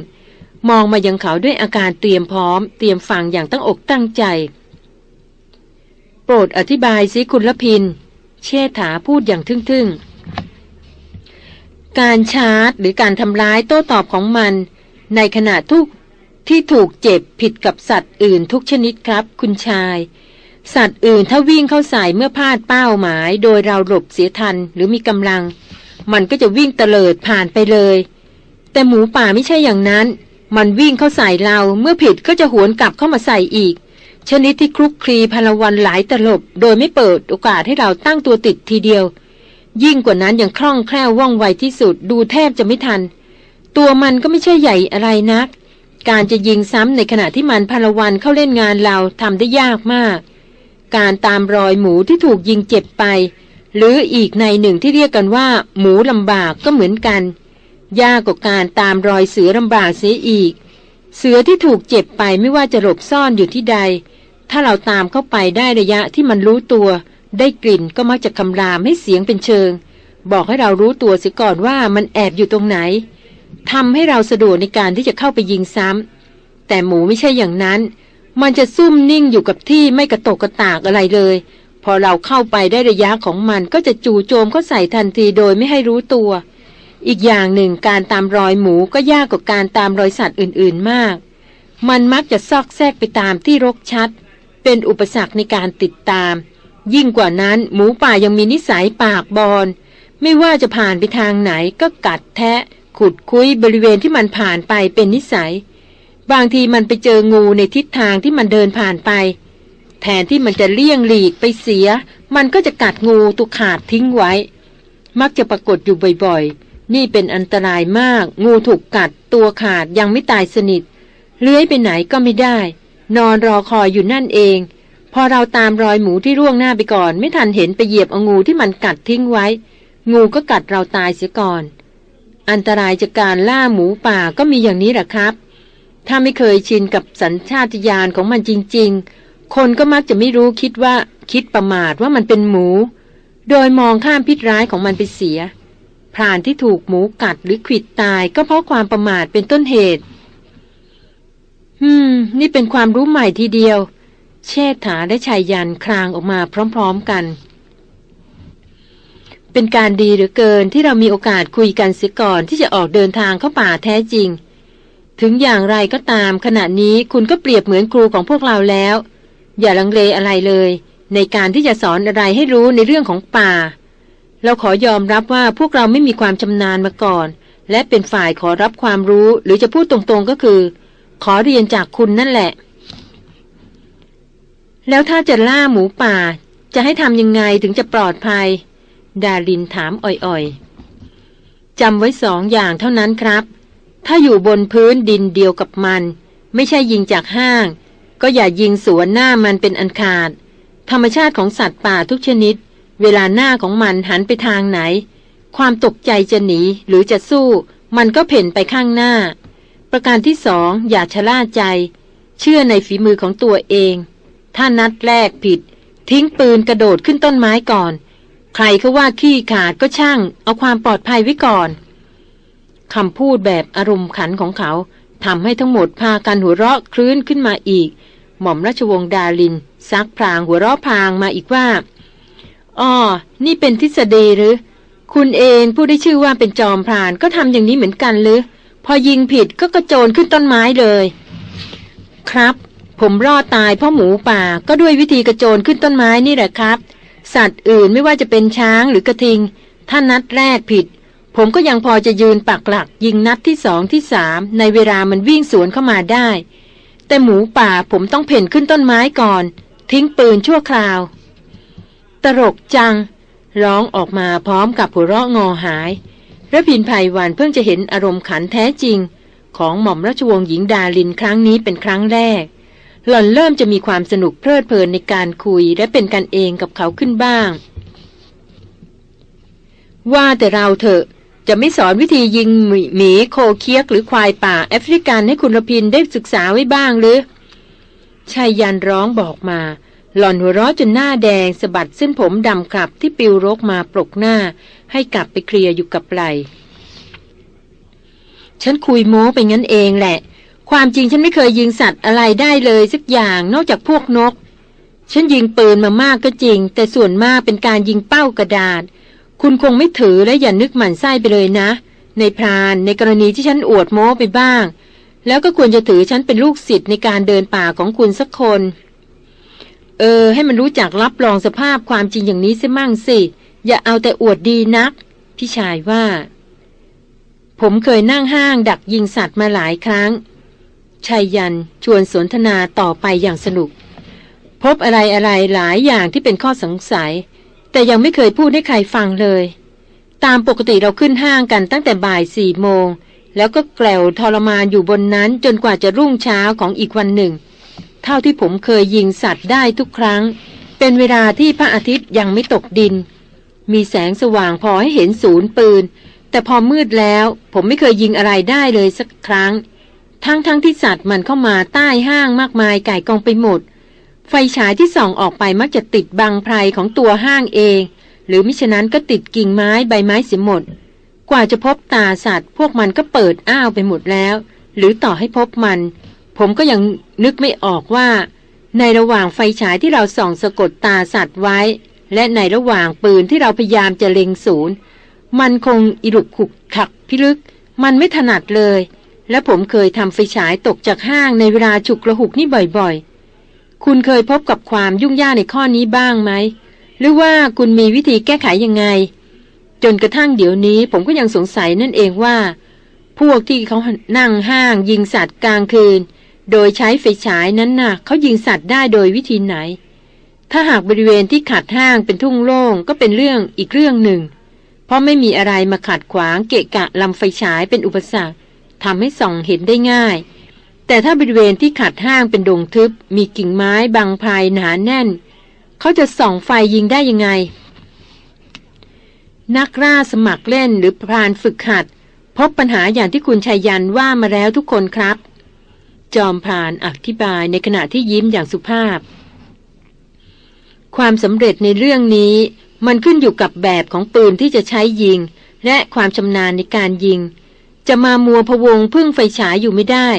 มองมายังเขาด้วยอาการเตรียมพร้อม เตรียมฟังอย่างตั้งอกตั้งใจ โปรดอธิบายสิคุณละพิน เชษฐาพูดอย่างทึ่งๆ การชาร์จหรือการทำร้ายโต้ตอบของมัน ในขณะทุกที่ถูกเจ็บผิดกับสัตว์อื่นทุกชนิดครับ คุณชาย สัตว์อื่นถ้าวิ่งเข้าใส่เมื่อพลาดเป้าหมาย โดยเราหลบเสียทันหรือมีกำลัง มันก็จะวิ่งเตลิดผ่านไปเลย แต่หมูป่าไม่ใช่อย่างนั้น มันวิ่งเข้าใส่เราเมื่อผิดก็จะหวนกลับเข้ามาใส่อีก ชนิดที่คลุกคลีพลวันหลายตลบ โดยไม่เปิดโอกาสให้เราตั้งตัวติดทีเดียว ยิ่งกว่านั้นยังคล่องแคล่วว่องไวที่สุดดูแทบจะไม่ทัน ตัวมันก็ไม่ใช่ใหญ่อะไรนัก การจะยิงซ้ำในขณะที่มันพลวันเข้าเล่นงานเราทำได้ยากมาก การตามรอยหมูที่ถูกยิงเจ็บไป หรืออีกในหนึ่งที่เรียกกันว่า หมูลำบากก็เหมือนกัน ยากกว่าการตามรอยเสือลำบากเสียอีก เสือที่ถูกเจ็บไปไม่ว่าจะหลบซ่อนอยู่ที่ใด ถ้าเราตามเข้าไปได้ระยะที่มันรู้ตัว ได้กลิ่นก็มักจะคำรามให้เสียงเป็นเชิง บอกให้เรารู้ตัวเสียก่อนว่ามันแอบอยู่ตรงไหนทำให้เราสะดวกในการที่จะเข้าไปยิงซ้ำแต่หมูไม่ใช่อย่างนั้น มันจะซุ่มนิ่งอยู่กับที่ไม่กระตกกระตากอะไรเลย พอเราเข้าไปได้ระยะของมันก็จะจู่โจมเข้าใส่ทันทีโดยไม่ให้รู้ตัว อีกอย่างหนึ่งการตามรอยหมูก็ยากกว่าการตามรอยสัตว์อื่นๆมาก มันมักจะซอกแซกไปตามที่รกชัด เป็นอุปสรรคในการติดตาม ยิ่งกว่านั้นหมูป่ายังมีนิสัยปากบอลไม่ว่าจะผ่านไปทางไหนก็กัดแทะขุดคุยบริเวณที่มันผ่านไปเป็นนิสัย บางทีมันไปเจองูในทิศทางที่มันเดินผ่านไป แทนที่มันจะเลี่ยงหลีกไปเสีย มันก็จะกัดงูตุขาดทิ้งไว้ มักจะปรากฏอยู่บ่อยๆ นี่เป็นอันตรายมาก งูถูกกัดตัวขาดยังไม่ตายสนิท เลื้อยไปไหนก็ไม่ได้ นอนรอคอยอยู่นั่นเอง พอเราตามรอยหมูที่ร่วงหน้าไปก่อน ไม่ทันเห็นไปเหยียบเอางูที่มันกัดทิ้งไว้ งูก็กัดเราตายเสียก่อน อันตรายจากการล่าหมูป่าก็มีอย่างนี้แหละครับ ถ้าไม่เคยชินกับสัญชาตญาณของมันจริง ๆ คนก็มักจะไม่รู้คิดว่าคิดประมาทว่ามันเป็นหมู โดยมองข้ามพิษร้ายของมันไปเสียพรานที่ถูกหมูกัดหรือขิดตายก็เพราะความประมาทเป็นต้นเหตุอืม นี่เป็นความรู้ใหม่ทีเดียว เชษฐาและชายยันคลางออกมาพร้อมๆกัน เป็นการดีเหลือเกินที่เรามีโอกาสคุยกันเสียก่อนที่จะออกเดินทางเข้าป่าแท้จริง ถึงอย่างไรก็ตามขณะนี้คุณก็เปรียบเหมือนครูของพวกเราแล้ว อย่าลังเลอะไรเลย ในการที่จะสอนอะไรให้รู้ในเรื่องของป่า เราขอยอมรับว่าพวกเราไม่มีความชำนาญมาก่อน และเป็นฝ่ายขอรับความรู้หรือจะพูดตรงๆก็คือ ขอเรียนจากคุณนั่นแหละ แล้วถ้าจะล่าหมูป่า จะให้ทำยังไงถึงจะปลอดภัย ดารินถามอ่อยๆจำไว้สองอย่างเท่านั้นครับ ถ้าอยู่บนพื้นดินเดียวกับมัน ไม่ใช่ยิงจากห้าง ก็อย่ายิงสวนหน้ามันเป็นอันขาด ธรรมชาติของสัตว์ป่าทุกชนิด เวลาหน้าของมันหันไปทางไหน ความตกใจจะหนีหรือจะสู้ มันก็เพ่นไปข้างหน้า ประการที่สองอย่าชะล่าใจ เชื่อในฝีมือของตัวเอง ถ้านัดแรกผิด ทิ้งปืนกระโดดขึ้นต้นไม้ก่อน ใครเขาว่าขี้ขาดก็ช่าง เอาความปลอดภัยไว้ก่อน คำพูดแบบอารมณ์ขันของเขาทำให้ทั้งหมดพากันหัวเราะคลื้นขึ้นมาอีก หม่อมราชวงศ์ดาลินซักพรางหัวเราะพางมาอีกว่าอ๋อนี่เป็นทฤษฎีหรือ คุณเองผู้ได้ชื่อว่าเป็นจอมพรานก็ทำอย่างนี้เหมือนกันหรือ พอยิงผิดก็กระโจนขึ้นต้นไม้เลย ครับ ผมรอดตายเพราะหมูป่าก็ด้วยวิธีกระโจนขึ้นต้นไม้นี่แหละครับ สัตว์อื่นไม่ว่าจะเป็นช้างหรือกระทิง ถ้านัดแรกผิด ผมก็ยังพอจะยืนปักหลักยิงนัดที่สองที่สามในเวลามันวิ่งสวนเข้ามาได้ แต่หมูป่าผมต้องเพ่นขึ้นต้นไม้ก่อน ทิ้งปืนชั่วคราว ตลกจัง ร้องออกมาพร้อมกับหัวเราะงอหายระพินภัยวันเพิ่งจะเห็นอารมณ์ขันแท้จริง ของหม่อมราชวงศ์หญิงดาลินครั้งนี้เป็นครั้งแรก หล่อนเริ่มจะมีความสนุกเพลิดเพลินในการคุยและเป็นกันเองกับเขาขึ้นบ้าง ว่าแต่เราเถอะ จะไม่สอนวิธียิงหมีโคเคียกหรือควายป่าแอฟริกันให้คุณรพินได้ศึกษาไว้บ้างหรือชายยันร้องบอกมา หล่อนหัวเราะจนหน้าแดงสะบัดเส้นผมดำขับที่ปิวรกมาปลกหน้า ให้กลับไปเคลียร์อยู่กับไหลฉันคุยโม้ไปงั้นเองแหละ ความจริงฉันไม่เคยยิงสัตว์อะไรได้เลยสักอย่างนอกจากพวกนก ฉันยิงปืนมามากก็จริง แต่ส่วนมากเป็นการยิงเป้ากระดาษ คุณคงไม่ถือและอย่านึกหมันไส้ไปเลยนะ ในพรานในกรณีที่ฉันอวดโม้ไปบ้าง แล้วก็ควรจะถือฉันเป็นลูกศิษย์ในการเดินป่าของคุณสักคน เออ ให้มันรู้จักรับรองสภาพความจริงอย่างนี้สิมั่งสิ อย่าเอาแต่อวดดีนัก พี่ชายว่า ผมเคยนั่งห้างดักยิงสัตว์มาหลายครั้งชายยันชวนสนทนาต่อไปอย่างสนุก พบอะไรอะไรหลายอย่างที่เป็นข้อสงสัย แต่ยังไม่เคยพูดให้ใครฟังเลย ตามปกติเราขึ้นห้างกันตั้งแต่บ่ายสี่โมง แล้วก็แกลวทรมานอยู่บนนั้นจนกว่าจะรุ่งเช้าของอีกวันหนึ่ง เท่าที่ผมเคยยิงสัตว์ได้ทุกครั้ง เป็นเวลาที่พระอาทิตย์ยังไม่ตกดิน มีแสงสว่างพอให้เห็นศูนย์ปืน แต่พอมืดแล้วผมไม่เคยยิงอะไรได้เลยสักครั้ง ทั้งทั้งที่สัตว์มันเข้ามาใต้ห้างมากมายไก่กองไปหมด ไฟฉายที่ส่องออกไปมักจะติดบังไพรของตัวห้างเอง หรือมิฉะนั้นก็ติดกิ่งไม้ใบไม้เสียหมด กว่าจะพบตาสัตว์ พวกมันก็เปิดอ้าวไปหมดแล้ว หรือต่อให้พบมัน ผมก็ยังนึกไม่ออกว่า ในระหว่างไฟฉายที่เราส่องสะกดตาสัตว์ไว้ และในระหว่างปืนที่เราพยายามจะเล็งศูนย์ มันคงอิรุกขุกขักพิลึก มันไม่ถนัดเลย และผมเคยทำไฟฉายตกจากห้างในเวลาฉุกระหุกนี่บ่อยๆ คุณเคยพบกับความยุ่งยากในข้อนี้บ้างไหม หรือว่าคุณมีวิธีแก้ไขยังไง จนกระทั่งเดี๋ยวนี้ผมก็ยังสงสัยนั่นเองว่า พวกที่เขานั่งห้างยิงสัตว์กลางคืน โดยใช้ไฟฉายนั้นนะ่ะเขายิงสัตว์ได้โดยวิธีไหน ถ้าหากบริเวณที่ขัดห้างเป็นทุ่งโล่งก็เป็นเรื่องอีกเรื่องหนึ่ง เพราะไม่มีอะไรมาขัดขวางเกะกะลำไฟฉายเป็นอุปสรรคทำให้ส่องเห็นได้ง่าย แต่ถ้าบริเวณที่ขัดห้างเป็นดงทึบ มีกิ่งไม้บางพายหนาแน่น เขาจะส่องไฟยิงได้ยังไง นักล่าสมัครเล่นหรือพรานฝึกหัด พบปัญหาอย่างที่คุณชัยยันว่ามาแล้วทุกคนครับ จอมพรานอธิบายในขณะที่ยิ้มอย่างสุภาพ ความสำเร็จในเรื่องนี้ มันขึ้นอยู่กับแบบของปืนที่จะใช้ยิง และความชำนาญในการยิง จะมามัวพวงพึ่งไฟฉายอยู่ไม่ได้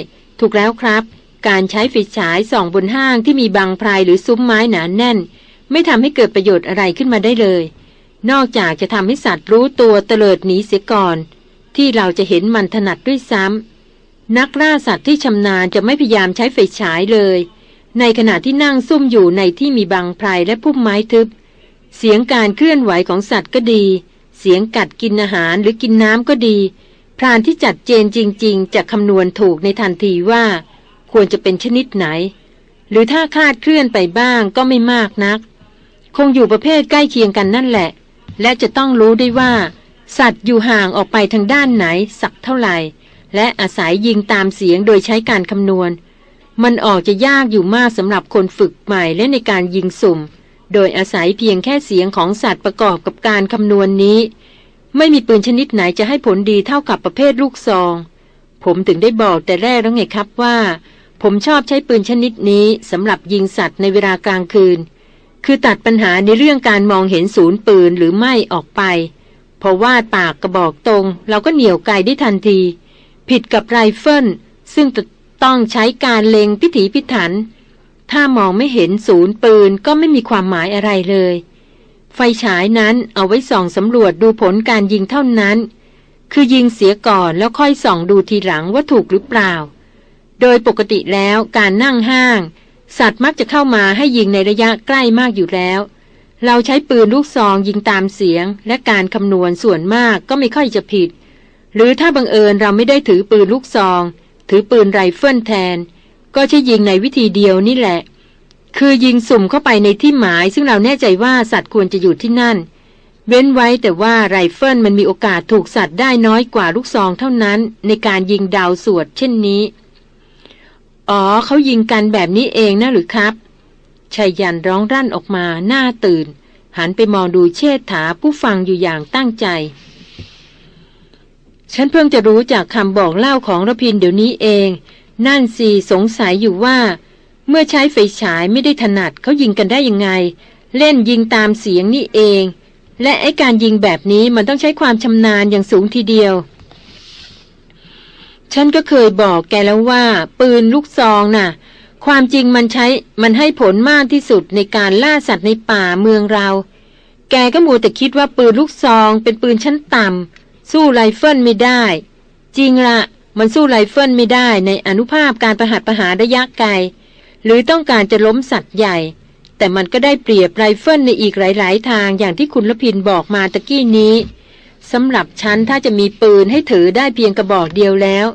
ถูกแล้วครับ การใช้ไฟฉายส่องบนห้างที่มีบางพรายหรือซุ้มไม้หนานแน่น ไม่ทำให้เกิดประโยชน์อะไรขึ้นมาได้เลย นอกจากจะทำให้สัตว์รู้ตัวเตลิดหนีเสียก่อน ที่เราจะเห็นมันถนัดด้วยซ้ำนักล่าสัตว์ที่ชำนาญจะไม่พยายามใช้ไฟฉายเลย ในขณะที่นั่งซุ่มอยู่ในที่มีบางพรายและพุ่มไม้ทึบ เสียงการเคลื่อนไหวของสัตว์ก็ดี เสียงกัดกินอาหารหรือกินน้ำก็ดี รานที่จัดเจนจริง ๆ จะคำนวณถูกในทันทีว่า ควรจะเป็นชนิดไหน หรือถ้าคาดเคลื่อนไปบ้างก็ไม่มากนัก คงอยู่ประเภทใกล้เคียงกันนั่นแหละ และจะต้องรู้ได้ว่า สัตว์อยู่ห่างออกไปทางด้านไหนสักเท่าไหร่ และอาศัยยิงตามเสียงโดยใช้การคำนวณ มันออกจะยากอยู่มากสำหรับคนฝึกใหม่และในการยิงสุ่ม โดยอาศัยเพียงแค่เสียงของสัตว์ประกอบกับการคำนวณนนี้ ไม่มีปืนชนิดไหนจะให้ผลดีเท่ากับประเภทลูกซอง ผมถึงได้บอกแต่แรกแล้วไงครับว่า ผมชอบใช้ปืนชนิดนี้สำหรับยิงสัตว์ในเวลากลางคืน คือตัดปัญหาในเรื่องการมองเห็นศูนย์ปืนหรือไม่ออกไป พอวาดปากกระบอกตรง เราก็เหนี่ยวไกลได้ทันที ผิดกับไรเฟิลซึ่งต้องใช้การเล็งพิถีพิถัน ถ้ามองไม่เห็นศูนย์ปืนก็ไม่มีความหมายอะไรเลย ไฟฉายนั้นเอาไว้ส่องสำรวจดูผลการยิงเท่านั้น คือยิงเสียก่อนแล้วค่อยส่องดูทีหลังว่าถูกหรือเปล่า โดยปกติแล้วการนั่งห้าง สัตว์มักจะเข้ามาให้ยิงในระยะใกล้มากอยู่แล้ว เราใช้ปืนลูกซองยิงตามเสียง และการคำนวณส่วนมากก็ไม่ค่อยจะผิด หรือถ้าบังเอิญเราไม่ได้ถือปืนลูกซอง ถือปืนไรเฟิลแทน ก็ใช้ยิงในวิธีเดียวนี่แหละ คือยิงสุ่มเข้าไปในที่หมายซึ่งเราแน่ใจว่าสัตว์ควรจะอยู่ที่นั่น เว้นไว้แต่ว่าไรเฟิลมันมีโอกาสถูกสัตว์ได้น้อยกว่าลูกซองเท่านั้น ในการยิงดาวสวดเช่นนี้ อ๋อเขายิงกันแบบนี้เองนะหรือครับชายยันร้องรั่นออกมาหน้าตื่น หันไปมองดูเชษฐาผู้ฟังอยู่อย่างตั้งใจ ฉันเพิ่งจะรู้จากคำบอกเล่าของระพินเดี๋ยวนี้เอง นั่นสิสงสัยอยู่ว่า เมื่อใช้ไฟฉายไม่ได้ถนัดเขายิงกันได้ยังไง เล่นยิงตามเสียงนี่เอง และไอการยิงแบบนี้มันต้องใช้ความชำนาญอย่างสูงทีเดียว ฉันก็เคยบอกแกแล้วว่า ปืนลูกซองน่ะ ความจริงมันใช้มันให้ผลมากที่สุดในการล่าสัตว์ในป่าเมืองเรา แกก็มัวแต่คิดว่าปืนลูกซองเป็นปืนชั้นต่ำสู้ไรเฟิลไม่ได้ จริงละมันสู้ไรเฟิลไม่ได้ในอนุภาพการประหัตประหารระยะไกล หรือต้องการจะล้มสัตว์ใหญ่ แต่มันก็ได้เปรียบไรเฟิลในอีกหลาย ๆ ทางอย่างที่คุณรพินทร์บอกมาตะกี้นี้สำหรับฉันถ้าจะมีปืนให้ถือได้เพียงกระบอกเดียวแล้ว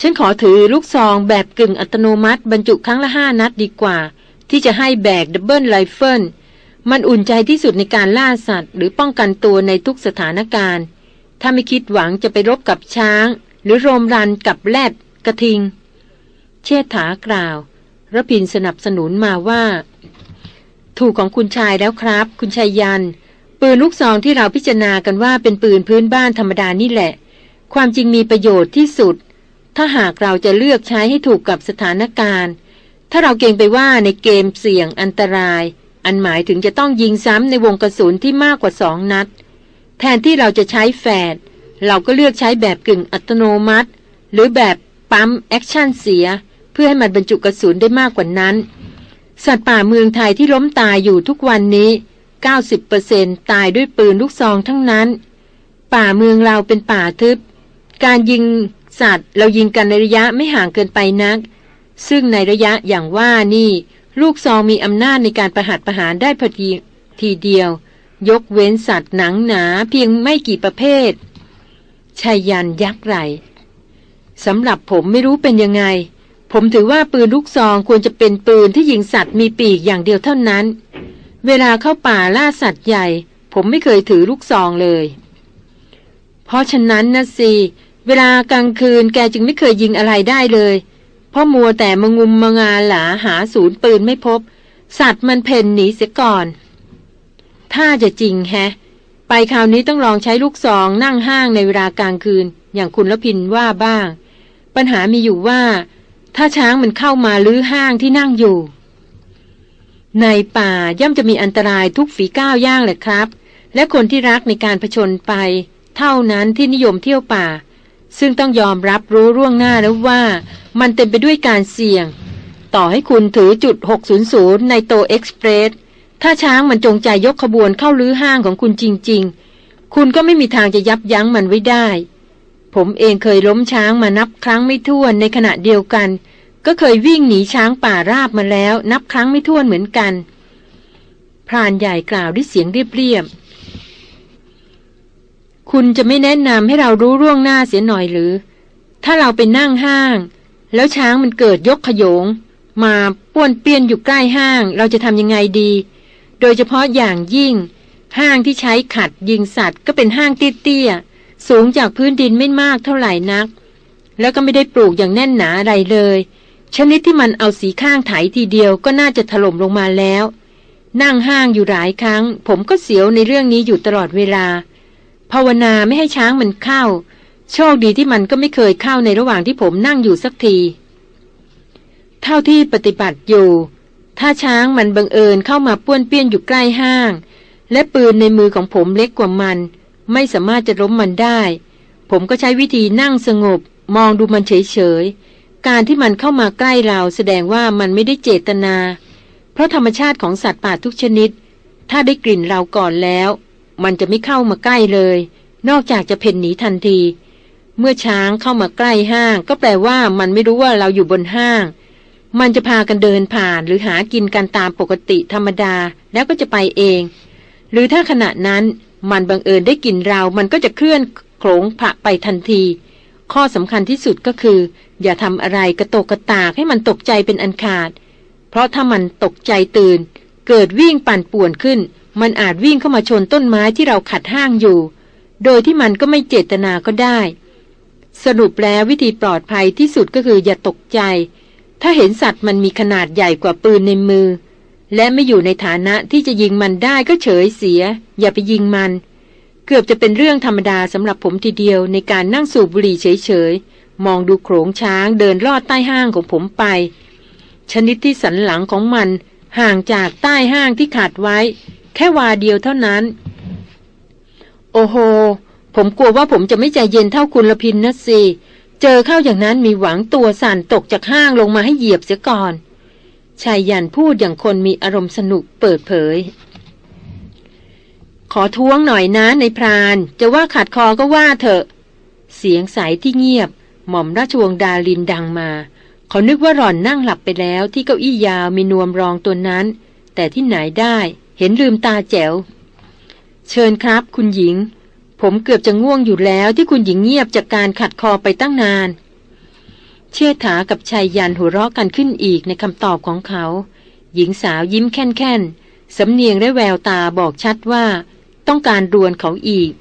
ฉันขอถือลูกซองแบบกึ่งอัตโนมัติ บรรจุครั้งละห้านัดดีกว่า ที่จะให้แบก double rifle มันอุ่นใจที่สุดในการล่าสัตว์ หรือป้องกันตัวในทุกสถานการณ์ ถ้าไม่คิดหวังจะไปรบกับช้าง หรือโรมรันกับแรดกระทิง เชษฐากล่าว ระพินสนับสนุนมาว่า ถูกของคุณชายแล้วครับ คุณชายยัน ปืนลูกซองที่เราพิจารณากันว่าเป็นปืนพื้นบ้านธรรมดานี่แหละ ความจริงมีประโยชน์ที่สุด ถ้าหากเราจะเลือกใช้ให้ถูกกับสถานการณ์ ถ้าเราเกรงไปว่าในเกมเสี่ยงอันตราย อันหมายถึงจะต้องยิงซ้ำในวงกระสุนที่มากกว่าสองนัด แทนที่เราจะใช้แฝดเราก็เลือกใช้แบบกึ่งอัตโนมัติ หรือแบบ pump action เสีย เพื่อให้มันบรรจุกระสุนได้มากกว่านั้น สัตว์ป่าเมืองไทยที่ล้มตายอยู่ทุกวันนี้ 90%ตายด้วยปืนลูกซองทั้งนั้น ป่าเมืองเราเป็นป่าทึบ การยิงสัตว์เรายิงกันในระยะไม่ห่างเกินไปนัก ซึ่งในระยะอย่างว่านี่ ลูกซองมีอำนาจในการประหัตประหารได้พอดีทีเดียว ยกเว้นสัตว์หนังหนาเพียงไม่กี่ประเภทชายันยักไหลสำหรับผมไม่รู้เป็นยังไง ผมถือว่าปืนลูกซองควรจะเป็นปืนที่ยิงสัตว์มีปีกอย่างเดียวเท่านั้น เวลาเข้าป่าล่าสัตว์ใหญ่ ผมไม่เคยถือลูกซองเลย เพราะฉะนั้นนะสิ เวลากลางคืนแกจึงไม่เคยยิงอะไรได้เลยเพราะมัวแต่มงุมมงาหลาหาศูนย์ปืนไม่พบ สัตว์มันเพ่นหนีเสียก่อน ถ้าจะจริงแฮะ ไปคราวนี้ต้องลองใช้ลูกซองนั่งห้างในเวลากลางคืน อย่างคุณละพินว่าบ้าง ปัญหามีอยู่ว่า ถ้าช้างมันเข้ามาลื้อห้างที่นั่งอยู่ ในป่าย่อมจะมีอันตรายทุกฝีก้าวย่างแหละครับ และคนที่รักในการผชนไป เท่านั้นที่นิยมเที่ยวป่า ซึ่งต้องยอมรับรู้ร่วงหน้าแล้วว่า มันเต็มไปด้วยการเสี่ยง ต่อให้คุณถือจุด 600 ในโตเอ็กซ์เพรสถ้าช้างมันจงใจยกขบวนเข้าลื้อห้างของคุณจริง ๆ คุณก็ไม่มีทางจะยับยั้งมันไว้ได้ ผมเองเคยล้มช้างมานับครั้งไม่ถ้วนในขณะเดียวกัน ก็เคยวิ่งหนีช้างป่าราบมาแล้ว นับครั้งไม่ถ้วนเหมือนกัน พรานใหญ่กล่าวด้วยเสียงเรียบๆคุณจะไม่แนะนำให้เรารู้ร่วงหน้าเสียหน่อยหรือ ถ้าเราไปนั่งห้าง แล้วช้างมันเกิดยกขยง มาป้วนเปี้ยนอยู่ใกล้ห้าง เราจะทำยังไงดี โดยเฉพาะอย่างยิ่ง ห้างที่ใช้ขัดยิงสัตว์ก็เป็นห้างเตี้ยๆ สูงจากพื้นดินไม่มากเท่าไหร่นัก แล้วก็ไม่ได้ปลูกอย่างแน่นหนาอะไรเลย ชนิดที่มันเอาสีข้างไถทีเดียวก็น่าจะถล่มลงมาแล้ว นั่งห้างอยู่หลายครั้ง ผมก็เสียวในเรื่องนี้อยู่ตลอดเวลา ภาวนาไม่ให้ช้างมันเข้า โชคดีที่มันก็ไม่เคยเข้าในระหว่างที่ผมนั่งอยู่สักที เท่าที่ปฏิบัติอยู่ ถ้าช้างมันบังเอิญเข้ามาป้วนเปี้ยนอยู่ใกล้ห้าง และปืนในมือของผมเล็กกว่ามัน ไม่สามารถจะล้มมันได้ ผมก็ใช้วิธีนั่งสงบ มองดูมันเฉยๆ การที่มันเข้ามาใกล้เราแสดงว่ามันไม่ได้เจตนา เพราะธรรมชาติของสัตว์ป่าทุกชนิด ถ้าได้กลิ่นเราก่อนแล้ว มันจะไม่เข้ามาใกล้เลย นอกจากจะเพ่นหนีทันที เมื่อช้างเข้ามาใกล้ห้าง ก็แปลว่ามันไม่รู้ว่าเราอยู่บนห้างมันจะพากันเดินผ่านหรือหากินกันตามปกติธรรมดาแล้วก็จะไปเอง หรือถ้าขณะนั้น มันบังเอิญได้กลิ่นเรา มันก็จะเคลื่อนโขลงผะไปทันที ข้อสำคัญที่สุดก็คือ อย่าทำอะไรกระตกกระตากให้มันตกใจเป็นอันขาด เพราะถ้ามันตกใจตื่น เกิดวิ่งปั่นป่วนขึ้น มันอาจวิ่งเข้ามาชนต้นไม้ที่เราขัดห้างอยู่ โดยที่มันก็ไม่เจตนาก็ได้ สรุปแล้ววิธีปลอดภัยที่สุดก็คืออย่าตกใจ ถ้าเห็นสัตว์มันมีขนาดใหญ่กว่าปืนในมือ และไม่อยู่ในฐานะที่จะยิงมันได้ก็เฉยเสีย อย่าไปยิงมัน เกือบจะเป็นเรื่องธรรมดาสำหรับผมทีเดียวในการนั่งสูบบุหรี่เฉยๆ มองดูโขงช้างเดินลอดใต้ห้างของผมไป ชนิดที่สันหลังของมัน ห่างจากใต้ห้างที่ขาดไว้ แค่วาเดียวเท่านั้น โอ้โห ผมกลัวว่าผมจะไม่ใจเย็นเท่าคุณละพินนะสิเจอเข้าอย่างนั้นมีหวังตัวสั่นตกจากห้างลงมาให้เหยียบเสียก่อน ชายยันพูดอย่างคนมีอารมณ์สนุกเปิดเผย ขอท้วงหน่อยนะในพราน จะว่าขัดคอก็ว่าเถอะ เสียงใสที่เงียบ หม่อมราชวงศ์ดาลินดังมา เขานึกว่าหล่อนนั่งหลับไปแล้วที่เก้าอี้ยาวมีนวมรองตัวนั้น แต่ที่ไหนได้เห็นลืมตาแจ๋ว เชิญครับคุณหญิง ผมเกือบจะง่วงอยู่แล้วที่คุณหญิงเงียบจากการขัดคอไปตั้งนาน เชื่อถากับชายยันหัวเราะกันขึ้นอีกในคำตอบของเขา หญิงสาวยิ้มแค่นๆสำเนียงและแววตาบอกชัดว่า ต้องการรวนเขาอีก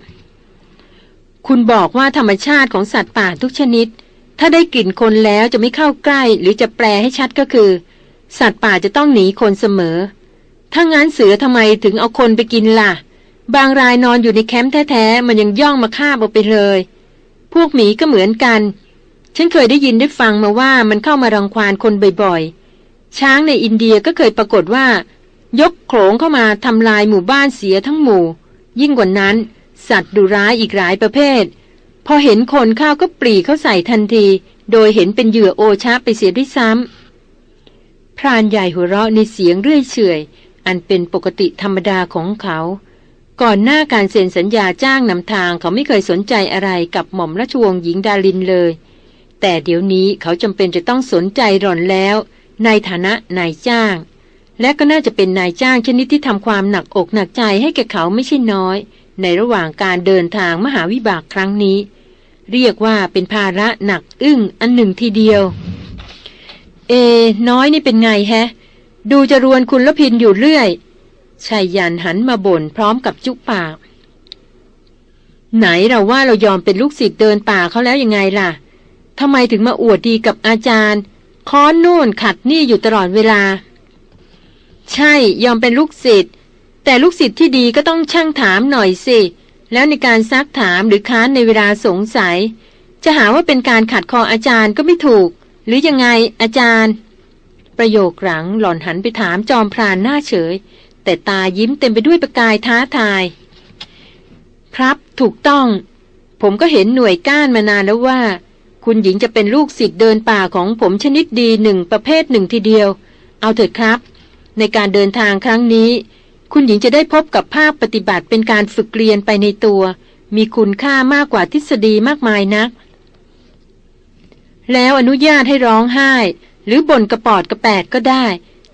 คุณบอกว่าธรรมชาติของสัตว์ป่าทุกชนิด ถ้าได้กลิ่นคนแล้วจะไม่เข้าใกล้ หรือจะแปลให้ชัดก็คือ สัตว์ป่าจะต้องหนีคนเสมอ ถ้างั้นเสือทำไมถึงเอาคนไปกินล่ะ บางรายนอนอยู่ในแคมป์แท้ๆมันยังย่องมาฆ่าเอาไปเลย พวกหมีก็เหมือนกัน ฉันเคยได้ยินได้ฟังมาว่ามันเข้ามารังควานคนบ่อยๆ ช้างในอินเดียก็เคยปรากฏว่า ยกโขลงเข้ามาทำลายหมู่บ้านเสียทั้งหมู่ ยิ่งกว่านั้น สัตว์ดุร้ายอีกหลายประเภท พอเห็นคนเข้าก็ปรีเข้าใส่ทันที โดยเห็นเป็นเหยื่อโอชะไปเสียด้วยซ้ำพรานใหญ่หัวเราะในเสียงเรื่อยเฉยอันเป็นปกติธรรมดาของเขา ก่อนหน้าการเซ็นสัญญาจ้างนำทางเขาไม่เคยสนใจอะไรกับหม่อมราชวงศ์หญิงดาลินเลย แต่เดี๋ยวนี้เขาจำเป็นจะต้องสนใจหล่อนแล้ว ในฐานะนายจ้าง และก็น่าจะเป็นนายจ้างชนิดที่ทำความหนักอกหนักใจให้แก่เขาไม่ใช่น้อย ในระหว่างการเดินทางมหาวิบากครั้งนี้ เรียกว่าเป็นภาระหนักอึ้งอันหนึ่งทีเดียว เอ น้อยนี่เป็นไงแฮะ ดูจะรวนคุณละพินอยู่เรื่อยชายยันหันมาบ่นพร้อมกับจุปาก ไหนเราว่าเรายอมเป็นลูกศิษย์เดินป่าเขาแล้วยังไงล่ะ ทำไมถึงมาอวดดีกับอาจารย์ ค้อนนู่นขัดนี่อยู่ตลอดเวลา ใช่ยอมเป็นลูกศิษย์แต่ลูกศิษย์ที่ดีก็ต้องช่างถามหน่อยสิ แล้วในการซักถามหรือค้านในเวลาสงสัย จะหาว่าเป็นการขัดคออาจารย์ก็ไม่ถูก หรือยังไงอาจารย์ ประโยคหลังหล่อนหันไปถามจอมพรานหน้าเฉย แต่ตายิ้มเต็มไปด้วยประกายท้าทาย ครับถูกต้อง ผมก็เห็นหน่วยก้านมานานแล้วว่า คุณหญิงจะเป็นลูกศิษย์เดินป่าของผมชนิดดีหนึ่งประเภทหนึ่งทีเดียว เอาเถิดครับ ในการเดินทางครั้งนี้ คุณหญิงจะได้พบกับภาพปฏิบัติเป็นการฝึกเรียนไปในตัว มีคุณค่ามากกว่าทฤษฎีมากมายนัก แล้วอนุญาตให้ร้องไห้ หรือบ่นกระปอดกระแปดก็ได้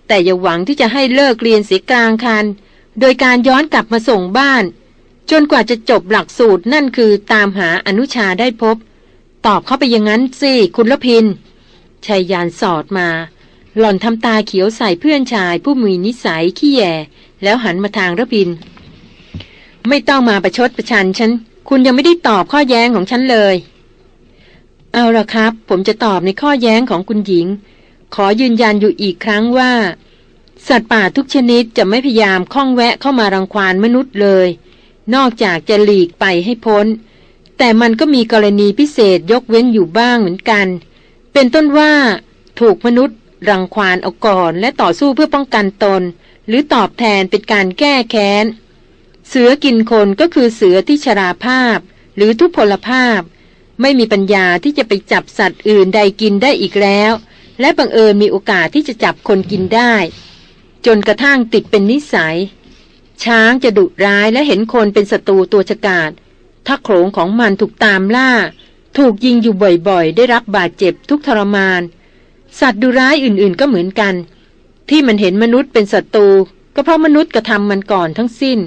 แต่อย่าหวังที่จะให้เลิกเรียนเสียกลางคัน โดยการย้อนกลับมาส่งบ้าน จนกว่าจะจบหลักสูตรนั่นคือตามหาอนุชาได้พบ ตอบเข้าไปอย่างนั้นสิ คุณละพินชายยานสอดมา หล่อนทำตาเขียวใส่เพื่อนชายผู้มีนิสัยขี้แย่แล้วหันมาทางระพิน ไม่ต้องมาประชดประชันฉัน คุณยังไม่ได้ตอบข้อแย้งของฉันเลย เอาละครับ ผมจะตอบในข้อแย้งของคุณหญิง ขอยืนยันอยู่อีกครั้งว่า สัตว์ป่าทุกชนิดจะไม่พยายามข้องแวะเข้ามารังควานมนุษย์เลย นอกจากจะหลีกไปให้พ้น แต่มันก็มีกรณีพิเศษยกเว้นอยู่บ้างเหมือนกัน เป็นต้นว่า ถูกมนุษย์ รังควานเอาก่อน และต่อสู้เพื่อป้องกันตน หรือตอบแทนเป็นการแก้แค้น เสือกินคนก็คือเสือที่ชราภาพ หรือทุพพลภาพ ไม่มีปัญญาที่จะไปจับสัตว์อื่นใดกินได้อีกแล้ว และบังเอิญมีโอกาสที่จะจับคนกินได้ จนกระทั่งติดเป็นนิสัย ช้างจะดุร้ายและเห็นคนเป็นศัตรูตัวฉกาจ ถ้าโขลงของมันถูกตามล่า ถูกยิงอยู่บ่อยๆ ได้รับบาดเจ็บทุกทรมาน สัตว์ดุร้ายอื่นๆก็เหมือนกัน ที่มันเห็นมนุษย์เป็นศัตรูก็เพราะมนุษย์กระทำมันก่อนทั้งสิ้น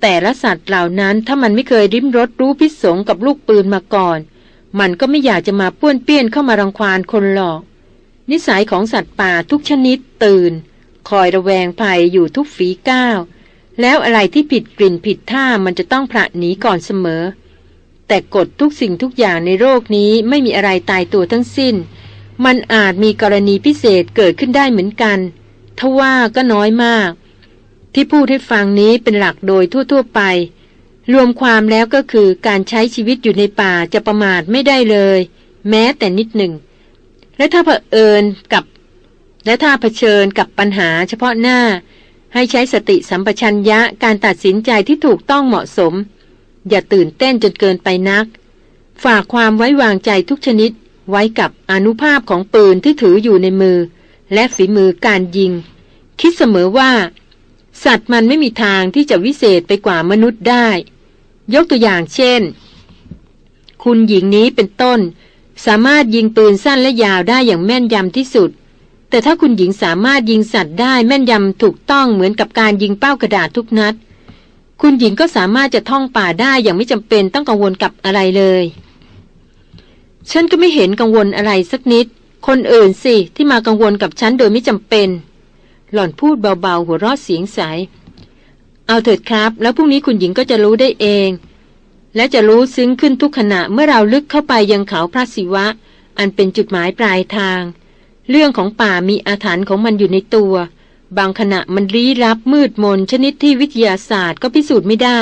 แต่ละสัตว์เหล่านั้นถ้ามันไม่เคยริมรสรู้พิษสงกับลูกปืนมาก่อน มันก็ไม่อยากจะมาป้วนเปี้ยนเข้ามารังควานคนหรอก นิสัยของสัตว์ป่าทุกชนิดตื่น คอยระแวงภัยอยู่ทุกฝีก้าว แล้วอะไรที่ผิดกลิ่นผิดท่ามันจะต้องพระหนีก่อนเสมอ แต่กฎทุกสิ่งทุกอย่างในโลกนี้ไม่มีอะไรตายตัวทั้งสิ้น มันอาจมีกรณีพิเศษเกิดขึ้นได้เหมือนกันทว่าก็น้อยมาก ที่พูดให้ฟังนี้เป็นหลักโดยทั่ว ๆไป รวมความแล้วก็คือการใช้ชีวิตอยู่ในป่าจะประมาทไม่ได้เลย แม้แต่นิดหนึ่ง และถ้าเผอิญกับ และถ้าเผชิญกับปัญหาเฉพาะหน้า ให้ใช้สติสัมปชัญญะการตัดสินใจที่ถูกต้องเหมาะสม อย่าตื่นเต้นจนเกินไปนัก ฝากความไว้วางใจทุกชนิด ไว้กับอนุภาพของปืนที่ถืออยู่ในมือ และฝีมือการยิง คิดเสมอว่า สัตว์มันไม่มีทางที่จะวิเศษไปกว่ามนุษย์ได้ ยกตัวอย่างเช่น คุณหญิงนี้เป็นต้น สามารถยิงปืนสั้นและยาวได้อย่างแม่นยำที่สุด แต่ถ้าคุณหญิงสามารถยิงสัตว์ได้แม่นยำถูกต้องเหมือนกับการยิงเป้ากระดาษทุกนัด คุณหญิงก็สามารถจะท่องป่าได้อย่างไม่จำเป็นต้องกังวลกับอะไรเลย ฉันก็ไม่เห็นกังวลอะไรสักนิด คนอื่นสิที่มากังวลกับฉันโดยไม่จำเป็น หล่อนพูดเบาๆหัวเราะเสียงใส เอาเถิดครับ แล้วพรุ่งนี้คุณหญิงก็จะรู้ได้เอง และจะรู้ซึ้งขึ้นทุกขณะเมื่อเราลึกเข้าไปยังเขาพระศิวะ อันเป็นจุดหมายปลายทาง เรื่องของป่ามีอาถรรพ์ของมันอยู่ในตัว บางขณะมันลี้ลับมืดมนชนิดที่วิทยาศาสตร์ก็พิสูจน์ไม่ได้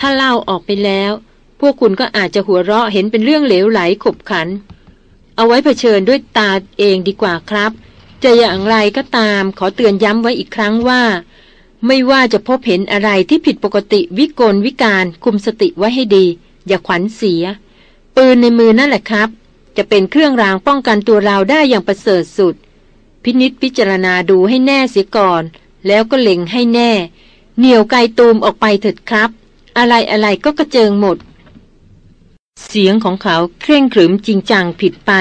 ถ้าเล่าออกไปแล้ว พวกคุณก็อาจจะหัวเราะเห็นเป็นเรื่องเหลวไหลขบขัน เอาไว้เผชิญด้วยตาเองดีกว่าครับ จะอย่างไรก็ตามขอเตือนย้ำไว้อีกครั้งว่า ไม่ว่าจะพบเห็นอะไรที่ผิดปกติวิกลวิการคุมสติไว้ให้ดี อย่าขวัญเสีย ปืนในมือนั่นแหละครับ จะเป็นเครื่องรางป้องกันตัวเราได้อย่างประเสริฐสุด พินิษพิจารณาดูให้แน่เสียก่อน แล้วก็เล็งให้แน่ เหนี่ยวไกตูมออกไปเถิดครับ อะไรอะไรก็กระเจิงหมด เสียงของเขาเคร่งขรึมจริงจังผิดไป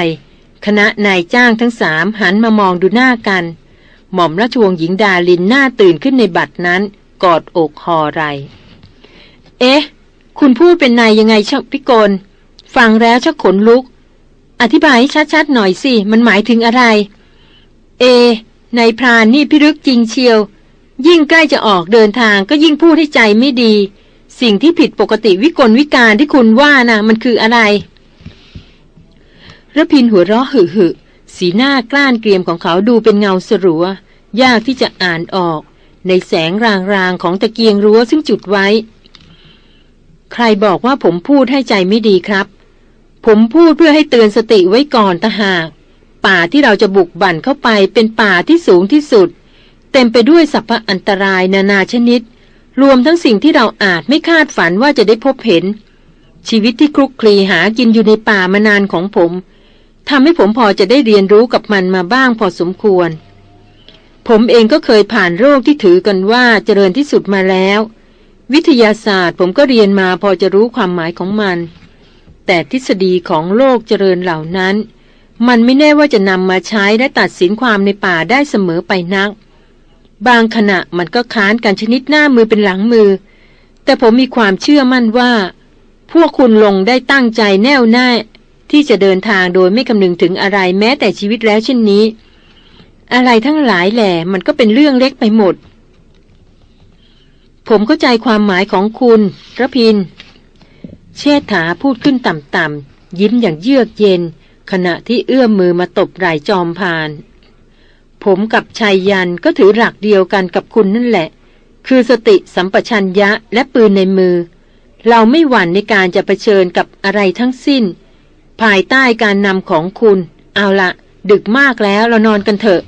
คณะนายจ้างทั้งสามหันมามองดูหน้ากัน หม่อมราชวงศ์หญิงดาลินหน้าตื่นขึ้นในบัตรนั้น กอดอกหอไร เอ๊ะ คุณพูดเป็นนายยังไงชพิกลฟังแล้วชักขนลุก อธิบายให้ชัดๆหน่อยสิ มันหมายถึงอะไร เอนพรานนี่พิรึกจริงเชียว ยิ่งใกล้จะออกเดินทางก็ยิ่งพูดให้ใจไม่ดี สิ่งที่ผิดปกติวิกลวิการที่คุณว่านะ่ะ มันคืออะไรระพินหัวเราะหึหึสีหน้ากล้านเกรียมของเขาดูเป็นเงาสรัวยากที่จะอ่านออก ในแสงรางๆของตะเกียงรั้วซึ่งจุดไว้ ใครบอกว่าผมพูดให้ใจไม่ดีครับ ผมพูดเพื่อให้เตือนสติไว้ก่อนตะหาก ป่าที่เราจะบุกบั่นเข้าไปเป็นป่าที่สูงที่สุด เต็มไปด้วยสัพพะอันตรายนานาชนิด รวมทั้งสิ่งที่เราอาจไม่คาดฝันว่าจะได้พบเห็น ชีวิตที่คลุกคลีหากินอยู่ในป่ามานานของผมทำให้ผมพอจะได้เรียนรู้กับมันมาบ้างพอสมควร ผมเองก็เคยผ่านโรคที่ถือกันว่าเจริญที่สุดมาแล้ว วิทยาศาสตร์ผมก็เรียนมาพอจะรู้ความหมายของมัน แต่ทฤษฎีของโลกเจริญเหล่านั้น มันไม่แน่ว่าจะนำมาใช้และตัดสินความในป่าได้เสมอไปนัก บางขณะมันก็ค้านกันชนิดหน้ามือเป็นหลังมือ แต่ผมมีความเชื่อมั่นว่า พวกคุณลงได้ตั้งใจแน่วแน่ที่จะเดินทางโดยไม่คำนึงถึงอะไรแม้แต่ชีวิตแล้วเช่นนี้ อะไรทั้งหลายแหล่มันก็เป็นเรื่องเล็กไปหมด ผมเข้าใจความหมายของคุณระพิน เชษฐาพูดขึ้นต่ำๆยิ้มอย่างเยือกเย็น ขณะที่เอื้อมมือมาตบไหล่จอมพาน ผมกับชายยันก็ถือหลักเดียวกันกับคุณนั่นแหละ คือสติสัมปชัญญะและปืนในมือ เราไม่หวั่นในการจะะเผชิญกับอะไรทั้งสิ้น ภายใต้การนำของคุณ เอาละดึกมากแล้วเรานอนกันเถอะ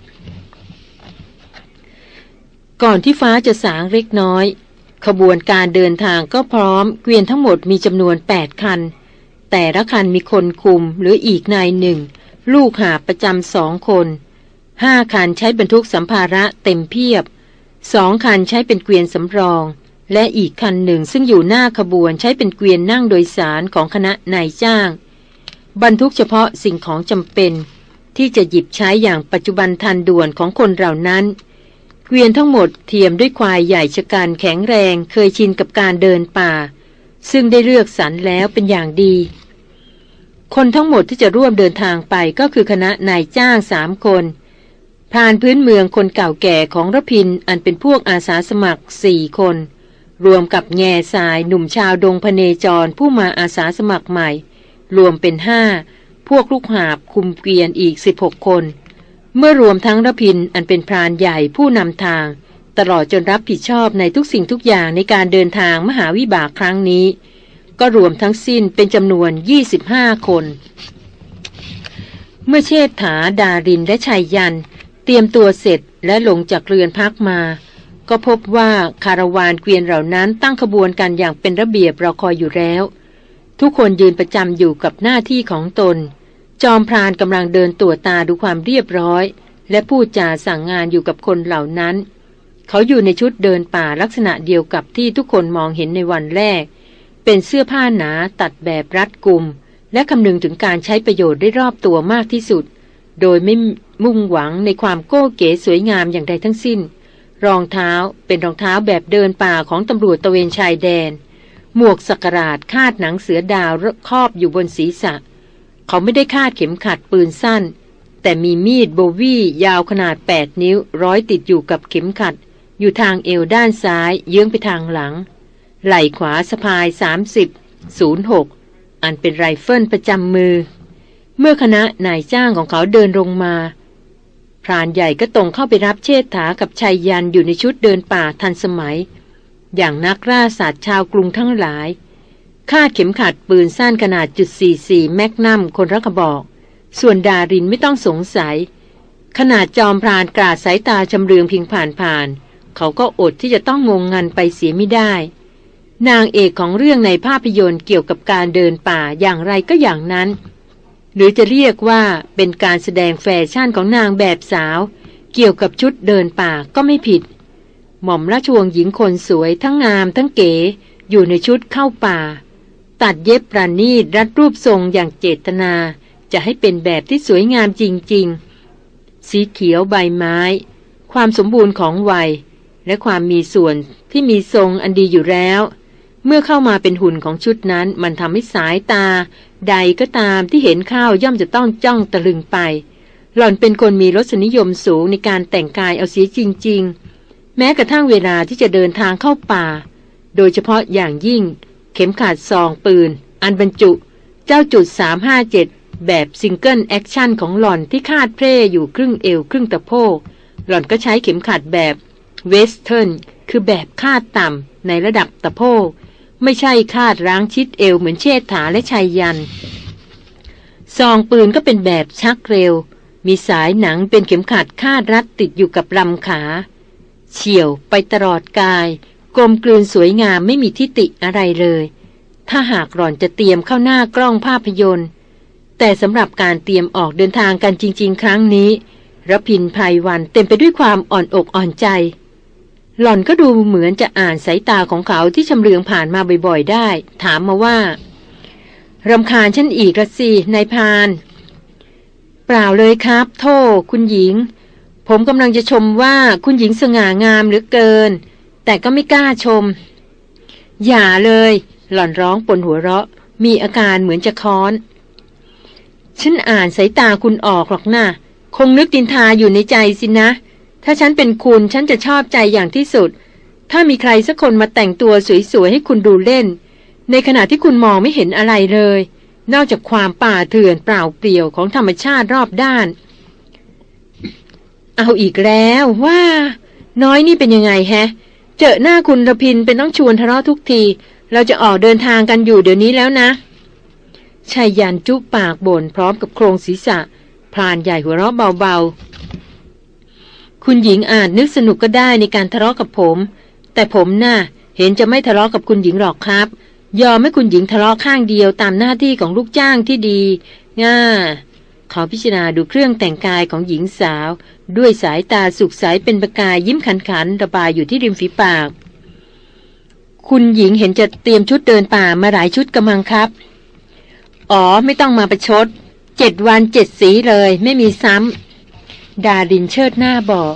ก่อนที่ฟ้าจะสางเล็กน้อย ขบวนการเดินทางก็พร้อมเกวียนทั้งหมดมีจำนวนแปดคัน แต่ละคันมีคนคุมหรืออีกนายหนึ่ง ลูกหาประจำสองคนห้าคันใช้บรรทุกสัมภาระเต็มเพียบสองคันใช้เป็นเกวียนสำรอง และอีกคันหนึ่งซึ่งอยู่หน้าขบวนใช้เป็นเกวียนนั่งโดยสารของคณะนายจ้าง บรรทุกเฉพาะสิ่งของจำเป็น ที่จะหยิบใช้อย่างปัจจุบันทันด่วนของคนเหล่านั้น เกวียนทั้งหมดเทียมด้วยควายใหญ่ชะกันแข็งแรงเคยชินกับการเดินป่า ซึ่งได้เลือกสรรแล้วเป็นอย่างดี คนทั้งหมดที่จะร่วมเดินทางไปก็คือคณะนายจ้างสามคนพานพื้นเมืองคนเก่าแก่ของรพินอันเป็นพวกอาสาสมัครสี่คน รวมกับแง่สายหนุ่มชาวดงพเนจรผู้มาอาสาสมัครใหม่ รวมเป็นห้าพวกลูกหาบคุมเกวียนอีกสิบหกคน เมื่อรวมทั้งระพินอันเป็นพรานใหญ่ผู้นำทาง ตลอดจนรับผิดชอบในทุกสิ่งทุกอย่างในการเดินทางมหาวิบากครั้งนี้ ก็รวมทั้งสิ้นเป็นจำนวน 25 คน เมื่อเชษฐาดารินและชายยัน เตรียมตัวเสร็จและลงจากเรือนพักมา ก็พบว่าคาราวานเกวียนเหล่านั้นตั้งขบวนกันอย่างเป็นระเบียบรอคอยอยู่แล้ว ทุกคนยืนประจำอยู่กับหน้าที่ของตน จอมพรานกำลังเดินตรวจตาดูความเรียบร้อย และพูดจาสั่งงานอยู่กับคนเหล่านั้น เขาอยู่ในชุดเดินป่าลักษณะเดียวกับที่ทุกคนมองเห็นในวันแรก เป็นเสื้อผ้าหนาตัดแบบรัดกุม และคำนึงถึงการใช้ประโยชน์ได้รอบตัวมากที่สุด โดยไม่มุ่งหวังในความโก้เก๋สวยงามอย่างใดทั้งสิ้น รองเท้าเป็นรองเท้าแบบเดินป่าของตำรวจตะเวนชายแดน หมวกสักหลาดคาดหนังเสือดาวครอบอยู่บนศีรษะ เขาไม่ได้คาดเข็มขัดปืนสั้น แต่มีมีด Bowie ยาวขนาด 8 นิ้ว ร้อยติดอยู่กับเข็มขัด อยู่ทางเอวด้านซ้าย เยื้องไปทางหลัง ไหล่ขวาสะพาย 30 06 อันเป็นไรเฟิลประจำมือ เมื่อคณะนายจ้างของเขาเดินลงมาพรานใหญ่ก็ตรงเข้าไปรับเชษฐากับไชยยันต์อยู่ในชุดเดินป่าทันสมัย อย่างนักล่าสัตว์ชาวกรุงทั้งหลาย คาดเข็มขัดปืนสั้นขนาดจุด44 แมกนัมคนรักบอก ส่วนดารินไม่ต้องสงสัย ขนาดจอมพรานกราดสายตาชำเรืองเพียงผ่านผ่านเขาก็อดที่จะต้องงงงันไปเสียไม่ได้ นางเอกของเรื่องในภาพยนตร์เกี่ยวกับการเดินป่าอย่างไรก็อย่างนั้น หรือจะเรียกว่าเป็นการแสดงแฟชั่นของนางแบบสาว เกี่ยวกับชุดเดินป่าก็ไม่ผิด หม่อมราชวงศ์หญิงคนสวยทั้งงามทั้งเก๋อยู่ในชุดเข้าป่า ตัดเย็บประณีตรัดรูปทรงอย่างเจตนา จะให้เป็นแบบที่สวยงามจริง ๆ สีเขียวใบไม้ ความสมบูรณ์ของวัย และความมีส่วนที่มีทรงอันดีอยู่แล้ว เมื่อเข้ามาเป็นหุ่นของชุดนั้น มันทำให้สายตา ใดก็ตามที่เห็นข้าวย่อมจะต้องจ้องตะลึงไป หล่อนเป็นคนมีรสนิยมสูงในการแต่งกายเอาเสียจริง ๆ แม้กระทั่งเวลาที่จะเดินทางเข้าป่า โดยเฉพาะอย่างยิ่ง เข็มขัดซองปืน อันบรรจุ เจ้าจุด 357 แบบ single action ของหล่อนที่คาดเพร่อยู่ครึ่งเอวครึ่งตะโพก หล่อนก็ใช้เข็มขัดแบบ western คือแบบคาดต่ำในระดับตะโพก ไม่ใช่คาดรั้งชิดเอวเหมือนเชษฐาและไชยยันต์ ซองปืนก็เป็นแบบชักเร็ว มีสายหนังเป็นเข็มขัดคาดรัดติดอยู่กับลำขา เฉียวไปตลอดกาย กลมกลืนสวยงามไม่มีทิติอะไรเลย ถ้าหากหล่อนจะเตรียมเข้าหน้ากล้องภาพยนตร์ แต่สำหรับการเตรียมออกเดินทางกันจริง ๆ ครั้งนี้ระพินภัยวันเต็มไปด้วยความอ่อนอกอ่อนใจ หล่อนก็ดูเหมือนจะอ่านสายตาของเขาที่ชำเลืองผ่านมาบ่อยๆ ได้ ถามมาว่ารำคาญฉันอีกละสินายพาน เปล่าเลยครับ โทษคุณหญิง ผมกำลังจะชมว่าคุณหญิงสง่างามเหลือเกิน แต่ก็ไม่กล้าชม อย่าเลย หล่อนร้องปนหัวเราะ มีอาการเหมือนจะค้อน ฉันอ่านสายตาคุณออกหรอกนะ่ะ คงนึกดินทาอยู่ในใจสินะ ถ้าฉันเป็นคุณฉันจะชอบใจอย่างที่สุด ถ้ามีใครสักคนมาแต่งตัวสวยๆให้คุณดูเล่น ในขณะที่คุณมองไม่เห็นอะไรเลย นอกจากความป่าเถื่อนเปล่าเปลี่ยวของธรรมชาติรอบด้านเอาอีกแล้วว่า น้อยนี่เป็นยังไงแฮะ เจอหน้าคุณระพินเป็นต้องชวนทะเลาะทุกที เราจะออกเดินทางกันอยู่เดี๋ยวนี้แล้วนะชายยันจุปากบ่นพร้อมกับโครงศีรษะพรานใหญ่หัวเราะเบาๆ คุณหญิงอาจนึกสนุกก็ได้ในการทะเลาะกับผม แต่ผมน่ะเห็นจะไม่ทะเลาะกับคุณหญิงหรอกครับ ยอมให้คุณหญิงทะเลาะข้างเดียวตามหน้าที่ของลูกจ้างที่ดี ง่า เขาพิจารณาดูเครื่องแต่งกายของหญิงสาว ด้วยสายตาสุกใสเป็นประกายยิ้มขันขันระบายอยู่ที่ริมฝีปาก คุณหญิงเห็นจะเตรียมชุดเดินป่ามาหลายชุดกำลังครับ อ๋อไม่ต้องมาประชดเจ็ดวันเจ็ดสีเลยไม่มีซ้ำ ดาดินเชิดหน้าบอก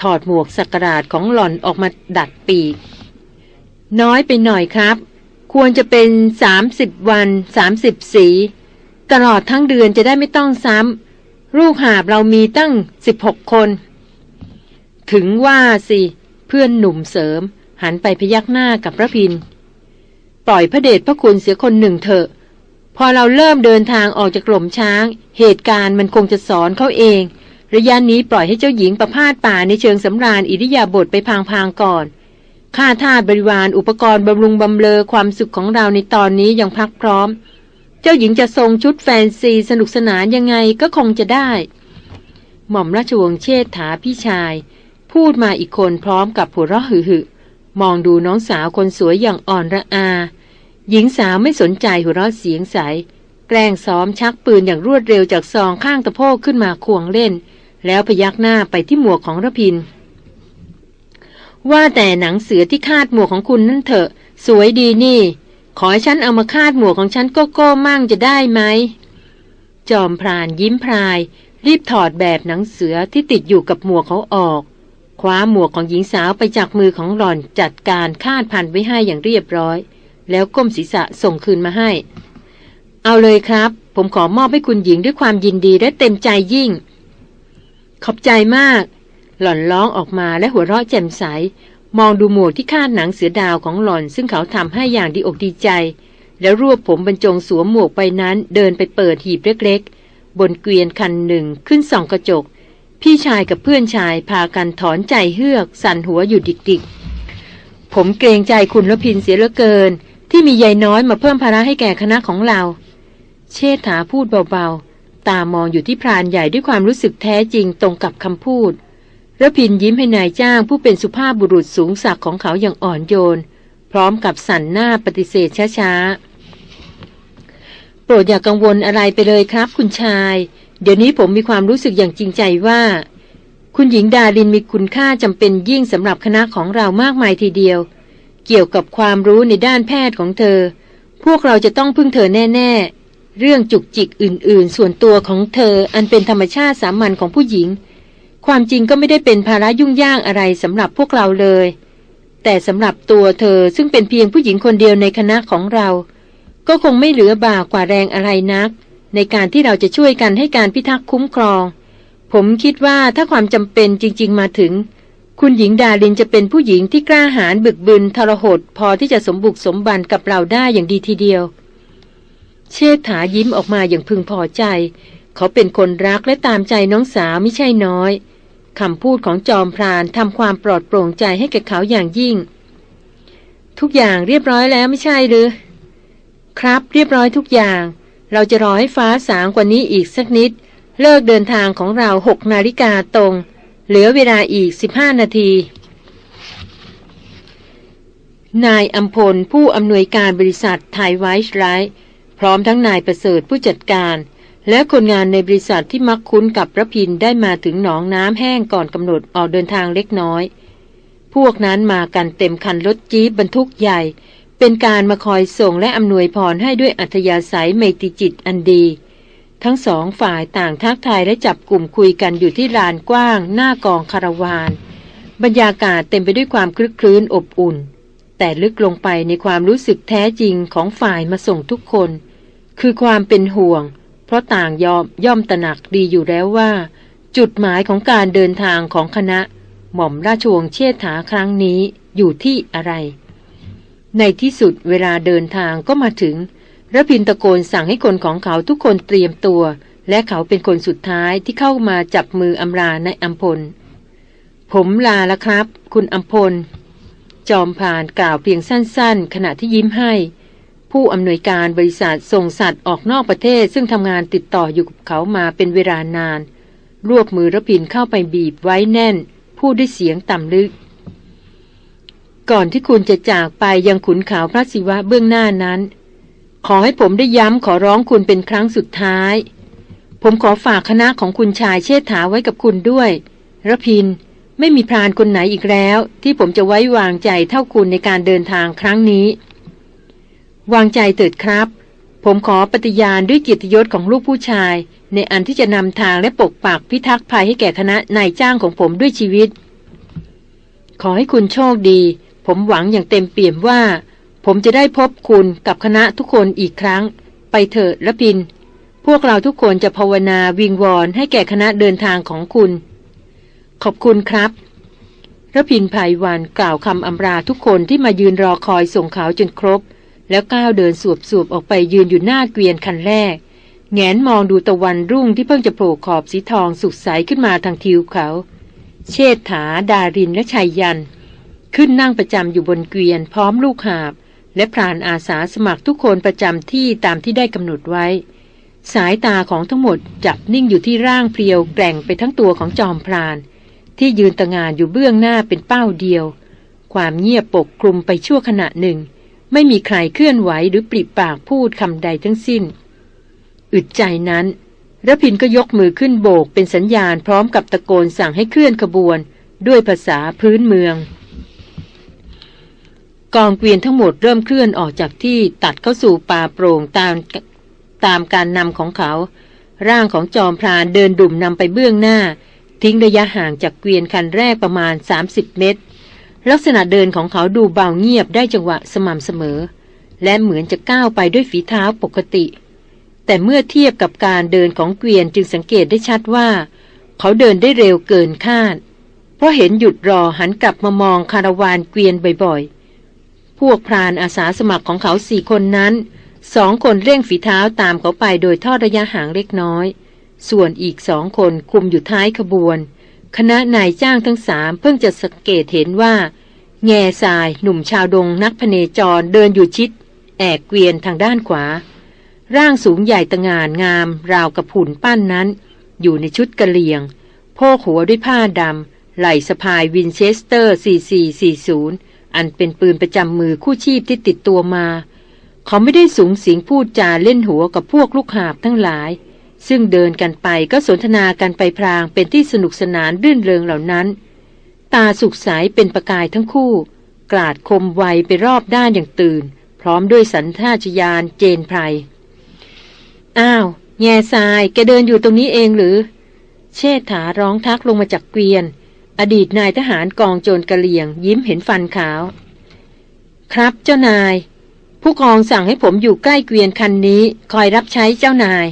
ถอดหมวกสักราชของหล่อนออกมาดัดปีก น้อยไปหน่อยครับ ควรจะเป็นสามสิบวันสามสิบสี ตลอดทั้งเดือนจะได้ไม่ต้องซ้ำลูกหาบเรามีตั้งสิบหกคน ถึงว่าสิ เพื่อนหนุ่มเสริม หันไปพยักหน้ากับพระพิน ปล่อยพระเดชพระคุณเสียคนหนึ่งเถอะ พอเราเริ่มเดินทางออกจากกล่มช้าง เหตุการณ์มันคงจะสอนเขาเอง ระยะนี้ปล่อยให้เจ้าหญิงประพาสป่าในเชิงสำราญอิริยาบถไปพางๆก่อนค่าทาสบริวารอุปกรณ์บำรุงบำเลอความสุขของเราในตอนนี้ยังพักพร้อม เจ้าหญิงจะทรงชุดแฟนซีสนุกสนานยังไงก็คงจะได้ หม่อมราชวงศ์เชษฐาพี่ชาย พูดมาอีกคนพร้อมกับผัวเราะหึ่มองดูน้องสาวคนสวยอย่างอ่อนระอา หญิงสาวไม่สนใจหัวเราะเสียงใส แกล้งซ้อมชักปืนอย่างรวดเร็วจากซองข้างตะโพกขึ้นมาควงเล่น แล้วพยักหน้าไปที่หมวกของระพิน ว่าแต่หนังเสือที่คาดหมวกของคุณนั่นเถอะ สวยดีนี่ ขอให้ฉันเอามาคาดหมวกของฉันก็โก้มั่งจะได้ไหม จอมพรานยิ้มพราย รีบถอดแบบหนังเสือที่ติดอยู่กับหมวกเขาออก คว้าหมวกของหญิงสาวไปจากมือของหล่อนจัดการคาดพันไว้ให้อย่างเรียบร้อย แล้วก้มศีรษะส่งคืนมาให้ เอาเลยครับ ผมขอมอบให้คุณหญิงด้วยความยินดีและเต็มใจยิ่ง ขอบใจมาก หล่อนร้องออกมาและหัวเราะแจ่มใส มองดูหมวกที่คาดหนังเสือดาวของหล่อน ซึ่งเขาทำให้อย่างดีอกดีใจ แล้วรวบผมบรรจงสวมหมวกไปนั้น เดินไปเปิดหีบเล็กๆ บนเกวียนคันหนึ่งขึ้นส่องกระจก พี่ชายกับเพื่อนชายพากันถอนใจเฮือก สั่นหัวอยู่ดิกๆ ผมเกรงใจคุณละพินเสียเหลือเกิน ที่มียายน้อยมาเพิ่มภาระให้แก่คณะของเรา เชษฐาพูดเบาๆ ตามองอยู่ที่พรานใหญ่ด้วยความรู้สึกแท้จริงตรงกับคำพูด ระพินยิ้มให้นายจ้างผู้เป็นสุภาพบุรุษสูงศักดิ์ของเขาอย่างอ่อนโยน พร้อมกับสั่นหน้าปฏิเสธช้าๆ โปรดอย่ากกังวลอะไรไปเลยครับ คุณชาย เดี๋ยวนี้ผมมีความรู้สึกอย่างจริงใจว่า คุณหญิงดาลินมีคุณค่าจำเป็นยิ่งสำหรับคณะของเรามากมายทีเดียว เกี่ยวกับความรู้ในด้านแพทย์ของเธอ พวกเราจะต้องพึ่งเธอแน่ ๆ เรื่องจุกจิกอื่น ๆ ส่วนตัวของเธออันเป็นธรรมชาติสามัญของผู้หญิง ความจริงก็ไม่ได้เป็นภาระยุ่งยากอะไรสำหรับพวกเราเลย แต่สำหรับตัวเธอซึ่งเป็นเพียงผู้หญิงคนเดียวในคณะของเรา ก็คงไม่เหลือบากว่าแรงอะไรนัก ในการที่เราจะช่วยกันให้การพิทักษ์คุ้มครอง ผมคิดว่าถ้าความจำเป็นจริง ๆ มาถึง คุณหญิงดาลินจะเป็นผู้หญิงที่กล้าหาญบึกบึนทรหดพอที่จะสมบุกสมบันกับเราได้อย่างดีทีเดียว เชษฐายิ้มออกมาอย่างพึงพอใจ เขาเป็นคนรักและตามใจน้องสาวไม่ใช่น้อย คำพูดของจอมพรานทำความปลอดโปร่งใจให้แก่เขาอย่างยิ่ง ทุกอย่างเรียบร้อยแล้วไม่ใช่หรือ ครับเรียบร้อยทุกอย่าง เราจะรอให้ฟ้าสางกว่านี้อีกสักนิด เลิกเดินทางของเราหกนาฬิกาตรง เหลือเวลาอีกสิบห้านาที นายอัมพลผู้อำนวยการบริษัทไทยไวส์ไรท์พร้อมทั้งนายประเสริฐผู้จัดการ และคนงานในบริษัทที่มักคุ้นกับพระพินได้มาถึงหนองน้ำแห้งก่อนกำหนดออกเดินทางเล็กน้อย พวกนั้นมากันเต็มคันรถจี๊บบรรทุกใหญ่ เป็นการมาคอยส่งและอำนวยพรให้ด้วยอัธยาศัยเมติจิตอันดี ทั้งสองฝ่ายต่างทักทายและจับกลุ่มคุยกันอยู่ที่ลานกว้าง หน้ากองคาราวาน บรรยากาศเต็มไปด้วยความคลึกคลื้นอบอุ่น แต่ลึกลงไปในความรู้สึกแท้จริงของฝ่ายมาส่งทุกคน คือความเป็นห่วง ราะต่างยอมย่อมตระหนักดีอยู่แล้วว่า จุดหมายของการเดินทางของคณะ หม่อมราชวงศ์เชษฐาครั้งนี้อยู่ที่อะไร ในที่สุดเวลาเดินทางก็มาถึงระพินตะโกนสั่งให้คนของเขาทุกคนเตรียมตัว และเขาเป็นคนสุดท้ายที่เข้ามาจับมืออำลาในอัมพล ผมลาแล้วครับ คุณอัมพล จอมผ่านกล่าวเพียงสั้น ๆ ขณะที่ยิ้มให้ ผู้อำนวยการบริษัทส่งสัตว์ออกนอกประเทศ ซึ่งทำงานติดต่ออยู่กับเขามาเป็นเวลานาน รวบมือระพินเข้าไปบีบไว้แน่น พูดด้วยเสียงต่ำลึก ก่อนที่คุณจะจากไปยังขุนเขาพระศิวะเบื้องหน้านั้น ขอให้ผมได้ย้ำขอร้องคุณเป็นครั้งสุดท้าย ผมขอฝากคณะของคุณชายเชษฐาไว้กับคุณด้วยระพินไม่มีพรานคนไหนอีกแล้ว ที่ผมจะไว้วางใจเท่าคุณในการเดินทางครั้งนี้ วางใจเถิดครับ ผมขอปฏิญาณด้วยกียรติยศของลูกผู้ชาย ในอันที่จะนำทางและปกปักพิทักษ์ภัยให้แก่คณะนายจ้างของผมด้วยชีวิต ขอให้คุณโชคดี ผมหวังอย่างเต็มเปี่ยมว่า ผมจะได้พบคุณกับคณะทุกคนอีกครั้ง ไปเถิดละพิน พวกเราทุกคนจะภาวนาวิงวอนให้แก่คณะเดินทางของคุณ ขอบคุณครับระพินภัยวันกล่าวคำอำลาทุกคนที่มายืนรอคอยส่งเขาจนครบ แล้วก้าวเดินสวบสวบออกไปยืนอยู่หน้าเกวียนคันแรก แงนมองดูตะวันรุ่งที่เพิ่งจะโผล่ขอบสีทองสุกใสขึ้นมาทางทิวเขา เชษฐา ดารินและชัยยัน ขึ้นนั่งประจำอยู่บนเกวียนพร้อมลูกหาบ และพรานอาสาสมัครทุกคนประจำที่ตามที่ได้กำหนดไว้ สายตาของทั้งหมดจับนิ่งอยู่ที่ร่างเพรียวแกร่งไปทั้งตัวของจอมพราน ที่ยืนตะงานอยู่เบื้องหน้าเป็นเป้าเดียว ความเงียบปกคลุมไปชั่วขณะหนึ่ง ไม่มีใครเคลื่อนไหวหรือปริปากพูดคำใดทั้งสิ้น อึดใจนั้นระพินก็ยกมือขึ้นโบกเป็นสัญญาณพร้อมกับตะโกนสั่งให้เคลื่อนขบวน ด้วยภาษาพื้นเมือง กองเกวียนทั้งหมดเริ่มเคลื่อนออกจากที่ตัดเข้าสู่ป่าโปร่งตามตามการนำของเขา ร่างของจอมพรานเดินดุ่มนำไปเบื้องหน้า ทิ้งระยะห่างจากเกวียนคันแรกประมาณ 30 เมตร ลักษณะเดินของเขาดูเบาเงียบได้จังหวะสม่ำเสมอ และเหมือนจะก้าวไปด้วยฝีเท้าปกติ แต่เมื่อเทียบกับการเดินของเกวียนจึงสังเกตได้ชัดว่า เขาเดินได้เร็วเกินคาด เพราะเห็นหยุดรอหันกลับมามองคาราวานเกวียนบ่อยๆ พวกพรานอาสาสมัครของเขาสี่คนนั้นสองคนเร่งฝีเท้าตามเขาไปโดยทอดระยะห่างเล็กน้อย ส่วนอีกสองคนคุมอยู่ท้ายขบวน คณะนายจ้างทั้งสามเพิ่งจะสังเกตเห็นว่า แง่ทรายหนุ่มชาวดงนักพเนจรเดินอยู่ชิด แอกเกวียนทางด้านขวา ร่างสูงใหญ่ตระหง่านงาม ราวกับหุ่นปั้นนั้น อยู่ในชุดกะเหลี่ยง โพกหัวด้วยผ้าดำไหล่สะพาย Winchester 4440 อันเป็นปืนประจำมือคู่ชีพที่ติดตัวมา เขาไม่ได้สูงสิงพูดจาเล่นหัวกับพวกลูกหาบทั้งหลาย ซึ่งเดินกันไปก็สนทนากันไปพรางเป็นที่สนุกสนานรื่นเริงเหล่านั้น ตาสุกใสเป็นประกายทั้งคู่กราดคมไวไปรอบด้านอย่างตื่น พร้อมด้วยสันทาชยานเจนไพรอ้าว แง่ทรายแกเดินอยู่ตรงนี้เองหรือ เชษฐาร้องทักลงมาจากเกวียน อดีตนายทหารกองโจรกะเหลี่ยง ยิ้มเห็นฟันขาว ครับเจ้านาย ผู้กองสั่งให้ผมอยู่ใกล้เกวียนคันนี้ คอยรับใช้เจ้านาย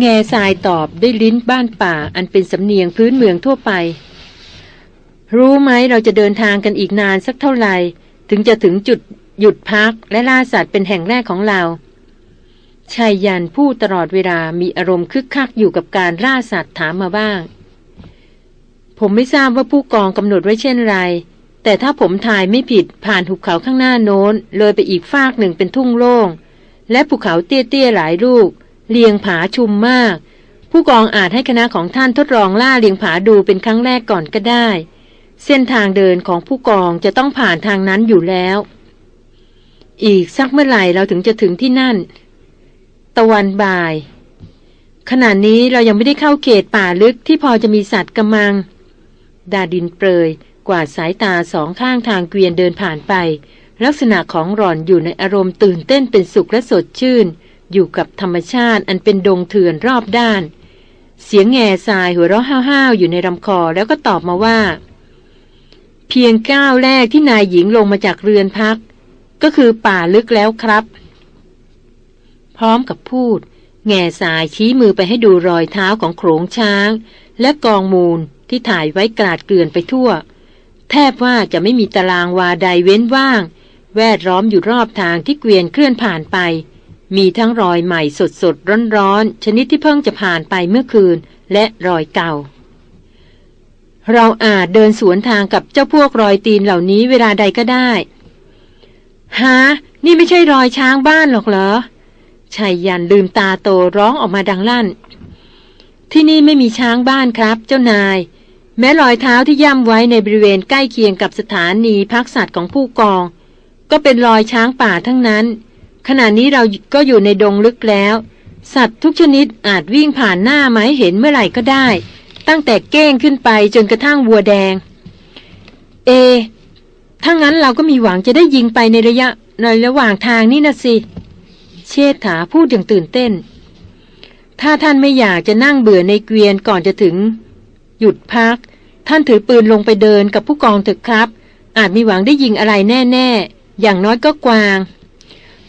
แง่ทรายตอบด้วยลิ้นบ้านป่าอันเป็นสำเนียงพื้นเมืองทั่วไป รู้ไหมเราจะเดินทางกันอีกนานสักเท่าไหร่ ถึงจะถึงจุดหยุดพักและล่าสัตว์เป็นแห่งแรกของเราชายยันพูดตลอดเวลามีอารมณ์คึกคักอยู่กับการล่าสัตว์ถามมาบ้าง ผมไม่ทราบว่าผู้กองกำหนดไว้เช่นไร แต่ถ้าผมทายไม่ผิดผ่านหุบเขาข้างหน้าโน้น เลยไปอีกฟากหนึ่งเป็นทุ่งโล่ง และภูเขาเตี้ยๆหลายลูก เลียงผาชุมมาก ผู้กองอาจให้คณะของท่านทดลองล่าเลียงผาดูเป็นครั้งแรกก่อนก็ได้ เส้นทางเดินของผู้กองจะต้องผ่านทางนั้นอยู่แล้ว อีกสักเมื่อไหร่เราถึงจะถึงที่นั่น ตะวันบ่าย ขณะนี้เรายังไม่ได้เข้าเขตป่าลึกที่พอจะมีสัตว์กำมัง ดาดินเปรยกวาดสายตาสองข้างทางเกวียนเดินผ่านไป ลักษณะของหล่อนอยู่ในอารมณ์ตื่นเต้นเป็นสุขและสดชื่น อยู่กับธรรมชาติอันเป็นดงเถื่อนรอบด้าน เสียงแง่ทรายหัวเราะห้าวๆอยู่ในลำคอแล้วก็ตอบมาว่า เพียงก้าวแรกที่นายหญิงลงมาจากเรือนพัก ก็คือป่าลึกแล้วครับ พร้อมกับพูด แง่สายชี้มือไปให้ดูรอยเท้าของโขลงช้าง และกองมูลที่ถ่ายไว้กราดเกลื่อนไปทั่ว แทบว่าจะไม่มีตารางวาใดเว้นว่าง แวดล้อมอยู่รอบทางที่เกวียนเคลื่อนผ่านไป มีทั้งรอยใหม่สดสดร้อนร้อนๆชนิดที่เพิ่งจะผ่านไปเมื่อคืน และรอยเก่า เราอาจเดินสวนทางกับเจ้าพวกรอยตีนเหล่านี้เวลาใดก็ได้ฮะนี่ไม่ใช่รอยช้างบ้านหรอกเหรอชายยันลืมตาโตร้องออกมาดังลั่น ที่นี่ไม่มีช้างบ้านครับ เจ้านาย แม้รอยเท้าที่ย่ำไว้ในบริเวณใกล้เคียงกับสถานีพักสัตว์ของผู้กอง ก็เป็นรอยช้างป่าทั้งนั้น ขณะนี้เราก็อยู่ในดงลึกแล้ว สัตว์ทุกชนิดอาจวิ่งผ่านหน้าไม้เห็นเมื่อไหร่ก็ได้ ตั้งแต่เก้งขึ้นไปจนกระทั่งวัวแดง เอ ถ้างั้นเราก็มีหวังจะได้ยิงไปในระยะในระหว่างทางนี่นะสิ เชษฐาพูดอย่างตื่นเต้น ถ้าท่านไม่อยากจะนั่งเบื่อในเกวียนก่อนจะถึง หยุดพัก ท่านถือปืนลงไปเดินกับผู้กองเถอะครับ อาจมีหวังได้ยิงอะไรแน่ ๆ อย่างน้อยก็กวาง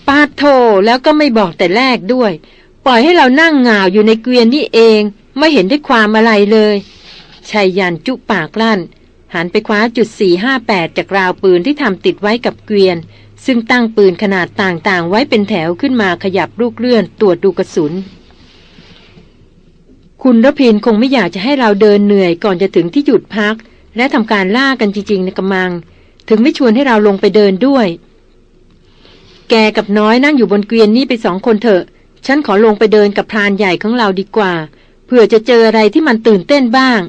ปาดโทแล้วก็ไม่บอกแต่แรกด้วย ปล่อยให้เรานั่งเหงาอยู่ในเกวียนนี่เอง ไม่เห็นได้ความอะไรเลยชายยันจุปากลั่น หันไปคว้าจุด458จากราวปืนที่ทำติดไว้กับเกวียน ซึ่งตั้งปืนขนาดต่างๆ ไว้เป็นแถวขึ้นมาขยับลูกเลื่อนตรวจดูกระสุน คุณรพินคงไม่อยากจะให้เราเดินเหนื่อยก่อนจะถึงที่หยุดพัก และทำการล่ากันจริงๆในกำมัง ถึงไม่ชวนให้เราลงไปเดินด้วย แกกับน้อยนั่งอยู่บนเกวียนนี่ไปสองคนเถอะ ฉันขอลงไปเดินกับพรานใหญ่ของเราดีกว่าเพื่อจะเจออะไรที่มันตื่นเต้นบ้าง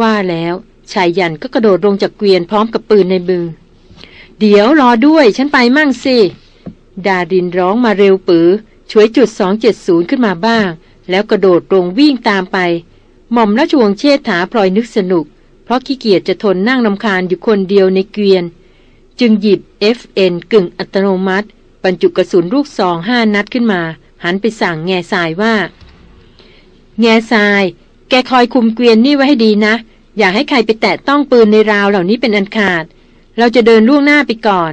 ว่าแล้วชายยันก็กระโดดลงจากเกวียนพร้อมกับปืนในมือ เดี๋ยวรอด้วยฉันไปมั่งสิ ดาดินร้องมาเร็วปือช่วยจุด 270 ขึ้นมาบ้าง แล้วกระโดดลงวิ่งตามไป หม่อมราชวงศ์เชษฐาพลอยนึกสนุก เพราะขี้เกียจจะทนนั่งนำคาญอยู่คนเดียวในเกวียน จึงหยิบ FN กึ่งอัตโนมัติ บรรจุกระสุนลูกซองห้านัดขึ้นมา หันไปสั่งแง่ทรายว่า แง่ทราย แกคอยคุมเกวียนนี่ไว้ให้ดีนะ อย่าให้ใครไปแตะต้องปืนในราวเหล่านี้เป็นอันขาด เราจะเดินล่วงหน้าไปก่อน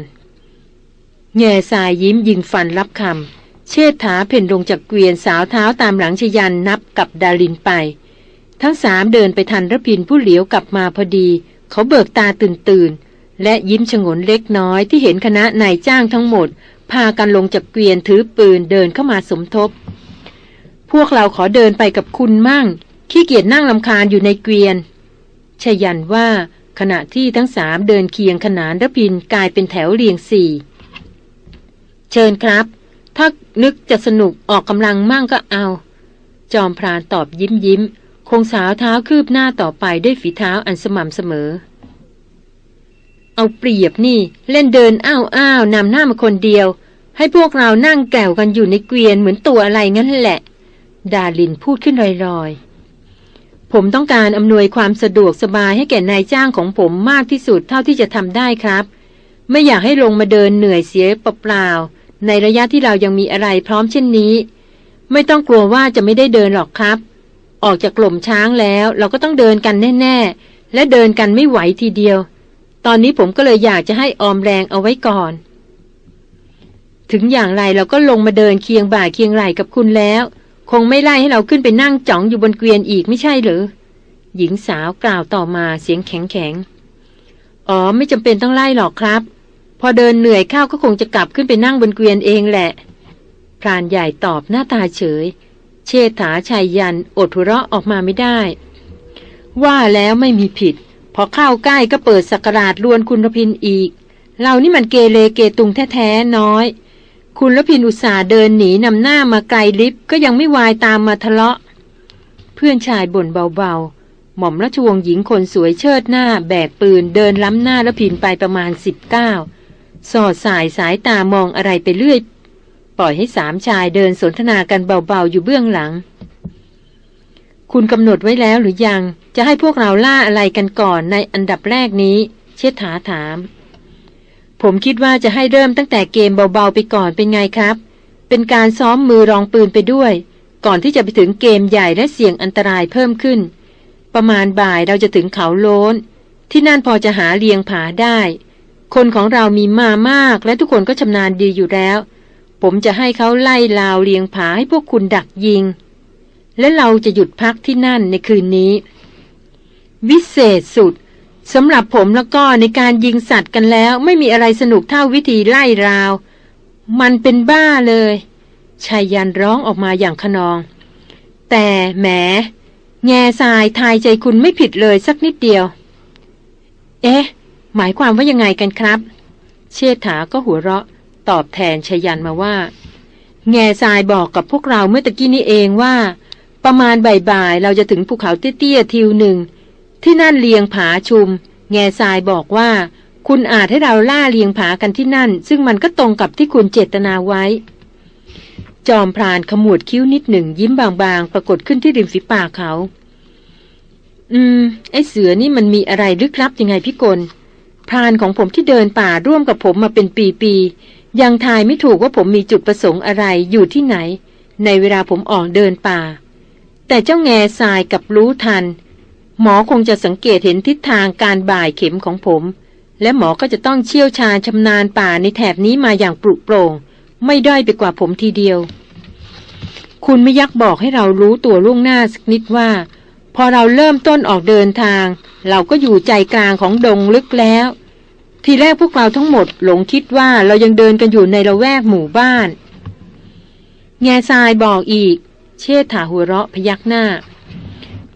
แง่ทรายยิ้มยิงฟันรับคำเชิดถาเพ่นลงจากเกวียนสาวเท้าตามหลังชยันนับกับดารินไป ทั้งสามเดินไปทันระพินผู้เหลียวกลับมาพอดี เขาเบิกตาตื่นตื่น และยิ้มฉงนเล็กน้อยที่เห็นคณะนายจ้างทั้งหมด พากันลงจากเกวียนถือปืนเดินเข้ามาสมทบ พวกเราขอเดินไปกับคุณมั่ง ขี้เกียจนั่งลำคาญอยู่ในเกวียนชยันว่าขณะที่ทั้งสามเดินเคียงขนานระพินกลายเป็นแถวเรียงสี่เชิญครับ ถ้านึกจะสนุกออกกำลังมั่งก็เอา จอมพรานตอบยิ้มยิ้ม คงสาวเท้าคืบหน้าต่อไปด้วยฝีเท้าอันสม่ำเสมอ เอาเปรียบนี่ เล่นเดินอ้าวอ้าวนำหน้ามาคนเดียว ให้พวกเรานั่งแกวกันอยู่ในเกวียนเหมือนตัวอะไรงั้นแหละ ดาลินพูดขึ้นลอยๆ ผมต้องการอำนวยความสะดวกสบายให้แก่นายจ้างของผมมากที่สุดเท่าที่จะทำได้ครับ ไม่อยากให้ลงมาเดินเหนื่อยเสียเปล่าๆในระยะที่เรายังมีอะไรพร้อมเช่นนี้ ไม่ต้องกลัวว่าจะไม่ได้เดินหรอกครับ ออกจากกล่มช้างแล้ว เราก็ต้องเดินกันแน่ ๆ และเดินกันไม่ไหวทีเดียว ตอนนี้ผมก็เลยอยากจะให้ออมแรงเอาไว้ก่อน ถึงอย่างไรเราก็ลงมาเดินเคียงบ่าเคียงไหลกับคุณแล้ว คงไม่ไล่ให้เราขึ้นไปนั่งจ้องอยู่บนเกวียนอีกไม่ใช่หรือหญิงสาวกล่าวต่อมาเสียงแข็งแข็งอ๋อไม่จำเป็นต้องไล่หรอกครับ พอเดินเหนื่อยข้าวก็คงจะกลับขึ้นไปนั่งบนเกวียนเองแหละพรานใหญ่ตอบหน้าตาเฉย เชษฐาชายยันอดหัวเราะออกมาไม่ได้ ว่าแล้วไม่มีผิด พอเข้าใกล้ก็เปิดสักราชลวนคุณรพินอีก เรานี่มันเกเรเกตุงแท้ๆน้อย คุณรพินอุตส่าห์เดินหนีนำหน้ามาไกลลิฟต์ก็ยังไม่วายตามมาทะเลาะ เพื่อนชายบ่นเบาๆ หม่อมราชวงศ์หญิงคนสวยเชิดหน้า แบกปืนเดินล้ำหน้าและพินไปประมาณสิบเก้าสอดสายสายตามองอะไรไปเรื่อย ปล่อยให้สามชายเดินสนทนากันเบาๆอยู่เบื้องหลัง คุณกำหนดไว้แล้วหรือยัง จะให้พวกเราล่าอะไรกันก่อนในอันดับแรกนี้ เชษฐาถาม ผมคิดว่าจะให้เริ่มตั้งแต่เกมเบาๆไปก่อนเป็นไงครับ เป็นการซ้อมมือรองปืนไปด้วย ก่อนที่จะไปถึงเกมใหญ่และเสี่ยงอันตรายเพิ่มขึ้น ประมาณบ่ายเราจะถึงเขาโล้นที่นั่นพอจะหาเลียงผาได้ คนของเรามีมามากและทุกคนก็ชำนาญดีอยู่แล้ว ผมจะให้เขาไล่ลาวเลียงผาให้พวกคุณดักยิง และเราจะหยุดพักที่นั่นในคืนนี้ วิเศษสุดสำหรับผมแล้วก็ในการยิงสัตว์กันแล้ว ไม่มีอะไรสนุกเท่าวิธีไล่ราว มันเป็นบ้าเลยชายยันร้องออกมาอย่างขนอง แต่แหม แง่ทรายทายใจคุณไม่ผิดเลยสักนิดเดียว เอ๊ะ หมายความว่ายังไงกันครับ เชษฐาก็หัวเราะตอบแทนชยันมาว่า แง่ทรายบอกกับพวกเราเมื่อตะกี้นี้เองว่า ประมาณบ่ายๆเราจะถึงภูเขาเตี้ยๆทิวหนึ่ง ที่นั่นเลียงผาชุม แง่ทรายบอกว่า คุณอาจให้เราล่าเลียงผากันที่นั่น ซึ่งมันก็ตรงกับที่คุณเจตนาไว้ จอมพรานขมวดคิ้วนิดหนึ่ง ยิ้มบางๆ ปรากฏขึ้นที่ริมฝีปากเขา อืม ไอเสือนี่มันมีอะไรลึกลับยังไงพี่กลพรานของผมที่เดินป่าร่วมกับผมมาเป็นปีๆยังทายไม่ถูกว่าผมมีจุดประสงค์อะไรอยู่ที่ไหน ในเวลาผมออกเดินป่า แต่เจ้าแง่ทรายกับรู้ทัน หมอคงจะสังเกตเห็นทิศทางการบ่ายเข็มของผม และหมอก็จะต้องเชี่ยวชาญชำนาญป่าในแถบนี้มาอย่างปรุโปร่ง ไม่ด้อยไปกว่าผมทีเดียว คุณไม่ยักบอกให้เรารู้ตัวล่วงหน้าสักนิดว่า พอเราเริ่มต้นออกเดินทาง เราก็อยู่ใจกลางของดงลึกแล้ว ทีแรกพวกเราทั้งหมดหลงคิดว่าเรายังเดินกันอยู่ในละแวกหมู่บ้าน แง่ทรายบอกอีก เชษฐาหัวเราะพยักหน้า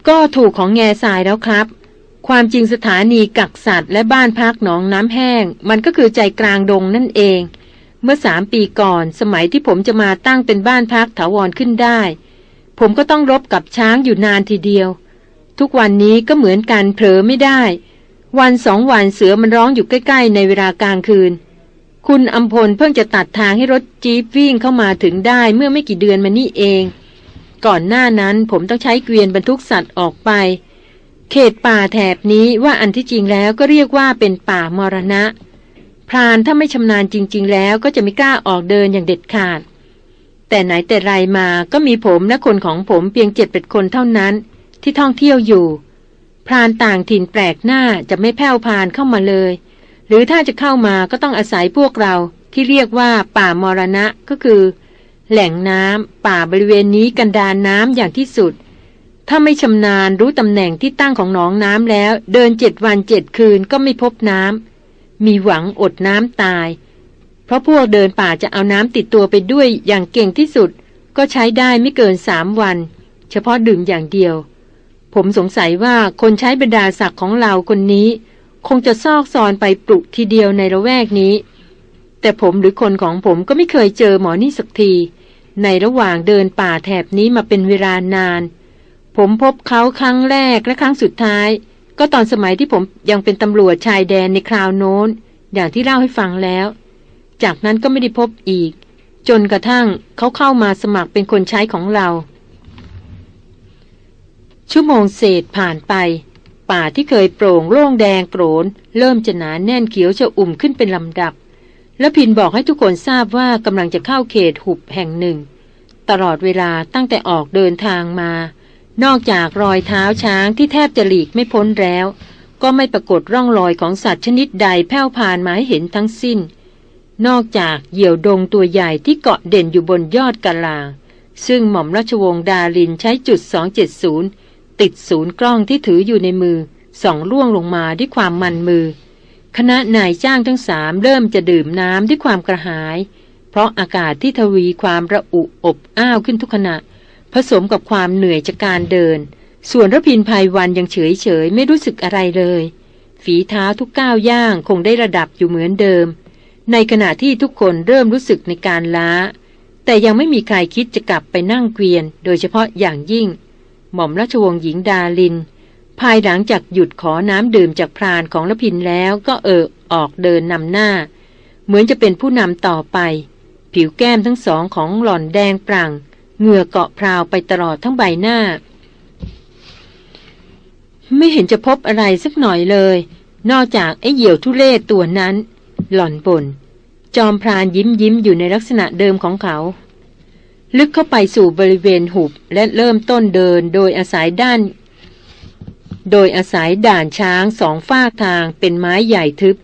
ก็ถูกของแง่ทรายแล้วครับ ความจริงสถานีกักสัตว์และบ้านพักหนองน้ำแห้ง มันก็คือใจกลางดงนั่นเอง เมื่อสามปีก่อนสมัยที่ผมจะมาตั้งเป็นบ้านพักถาวรขึ้นได้ ผมก็ต้องรบกับช้างอยู่นานทีเดียว ทุกวันนี้ก็เหมือนกันเผลอไม่ได้ วันสองวันเสือมันร้องอยู่ใกล้ ๆ ในเวลากลางคืนคุณอัมพลเพิ่งจะตัดทางให้รถจี๊ปวิ่งเข้ามาถึงได้เมื่อไม่กี่เดือนมานี่เอง ก่อนหน้านั้นผมต้องใช้เกวียนบรรทุกสัตว์ออกไป เขตป่าแถบนี้ว่าอันที่จริงแล้วก็เรียกว่าเป็นป่ามรณะ พรานถ้าไม่ชำนาญจริง ๆ แล้วก็จะไม่กล้าออกเดินอย่างเด็ดขาด แต่ไหนแต่ไรมาก็มีผมและคนของผมเพียงเจ็ดเป็ดคนเท่านั้น ที่ท่องเที่ยวอยู่ พรานต่างถิ่นแปลกหน้าจะไม่แผ่วพานเข้ามาเลย หรือถ้าจะเข้ามาก็ต้องอาศัยพวกเราที่เรียกว่าป่ามรณะก็คือ แหล่งน้ำป่าบริเวณนี้กันดานน้ำอย่างที่สุด ถ้าไม่ชำนาญรู้ตำแหน่งที่ตั้งของหนองน้ำแล้ว เดินเจ็ดวันเจ็ดคืนก็ไม่พบน้ำมีหวังอดน้ำตาย เพราะพวกเดินป่าจะเอาน้ำติดตัวไปด้วยอย่างเก่งที่สุด ก็ใช้ได้ไม่เกินสามวัน เฉพาะดื่มอย่างเดียว ผมสงสัยว่าคนใช้บรรดาศักดิ์ของเราคนนี้ คงจะซอกซอนไปปลุกทีเดียวในระแวกนี้ แต่ผมหรือคนของผมก็ไม่เคยเจอหมอนี่สักที ในระหว่างเดินป่าแถบนี้มาเป็นเวลานาน ผมพบเขาครั้งแรกและครั้งสุดท้าย ก็ตอนสมัยที่ผมยังเป็นตำรวจชายแดนในคราวโน้น อย่างที่เล่าให้ฟังแล้ว จากนั้นก็ไม่ได้พบอีก จนกระทั่งเขาเข้ามาสมัครเป็นคนใช้ของเรา ชั่วโมงเศษผ่านไป ป่าที่เคยโปร่งโล่งแดงโปรน เริ่มจะหนาแน่นเขียวจะอุ่มขึ้นเป็นลำดับ แล้วพินบอกให้ทุกคนทราบว่ากำลังจะเข้าเขตหุบแห่งหนึ่ง ตลอดเวลาตั้งแต่ออกเดินทางมา นอกจากรอยเท้าช้างที่แทบจะหลีกไม่พ้นแล้ว ก็ไม่ปรากฏร่องรอยของสัตว์ชนิดใดแผ่วพานมาให้เห็นทั้งสิ้น นอกจากเหยี่ยวดงตัวใหญ่ที่เกาะเด่นอยู่บนยอดกะลา ซึ่งหม่อมราชวงศ์ดารินใช้จุด 270 ติดศูนย์กล้องที่ถืออยู่ในมือส่องล่วงลงมาด้วยความมันมือ คณะนายจ้างทั้งสามเริ่มจะดื่มน้ำด้วยความกระหาย เพราะอากาศที่ทวีความระอุอบอ้าวขึ้นทุกขณะ ผสมกับความเหนื่อยจากการเดิน ส่วนระพินภัยวันยังเฉยเฉยไม่รู้สึกอะไรเลย ฝีเท้าทุกก้าวย่างคงได้ระดับอยู่เหมือนเดิม ในขณะที่ทุกคนเริ่มรู้สึกในการล้า แต่ยังไม่มีใครคิดจะกลับไปนั่งเกวียน โดยเฉพาะอย่างยิ่ง หม่อมราชวงศ์หญิงดาลิน ภายหลังจากหยุดขอน้ำดื่มจากพรานของละพินแล้วก็เออออกเดินนำหน้า เหมือนจะเป็นผู้นำต่อไป ผิวแก้มทั้งสองของหล่อนแดงปรังเหงื่อเกาะพราวไปตลอดทั้งใบหน้า ไม่เห็นจะพบอะไรสักหน่อยเลย นอกจากไอ้เหี่ยวทุเรศตัวนั้น หล่อนบน่นจอมพรานยิ้มยิ้มอยู่ในลักษณะเดิมของเขา ลึกเข้าไปสู่บริเวณหุบและเริ่มต้นเดินโดยอาศัยด้าน โดยอาศัยด่านช้างสองฝ้าทางเป็นไม้ใหญ่ทึบ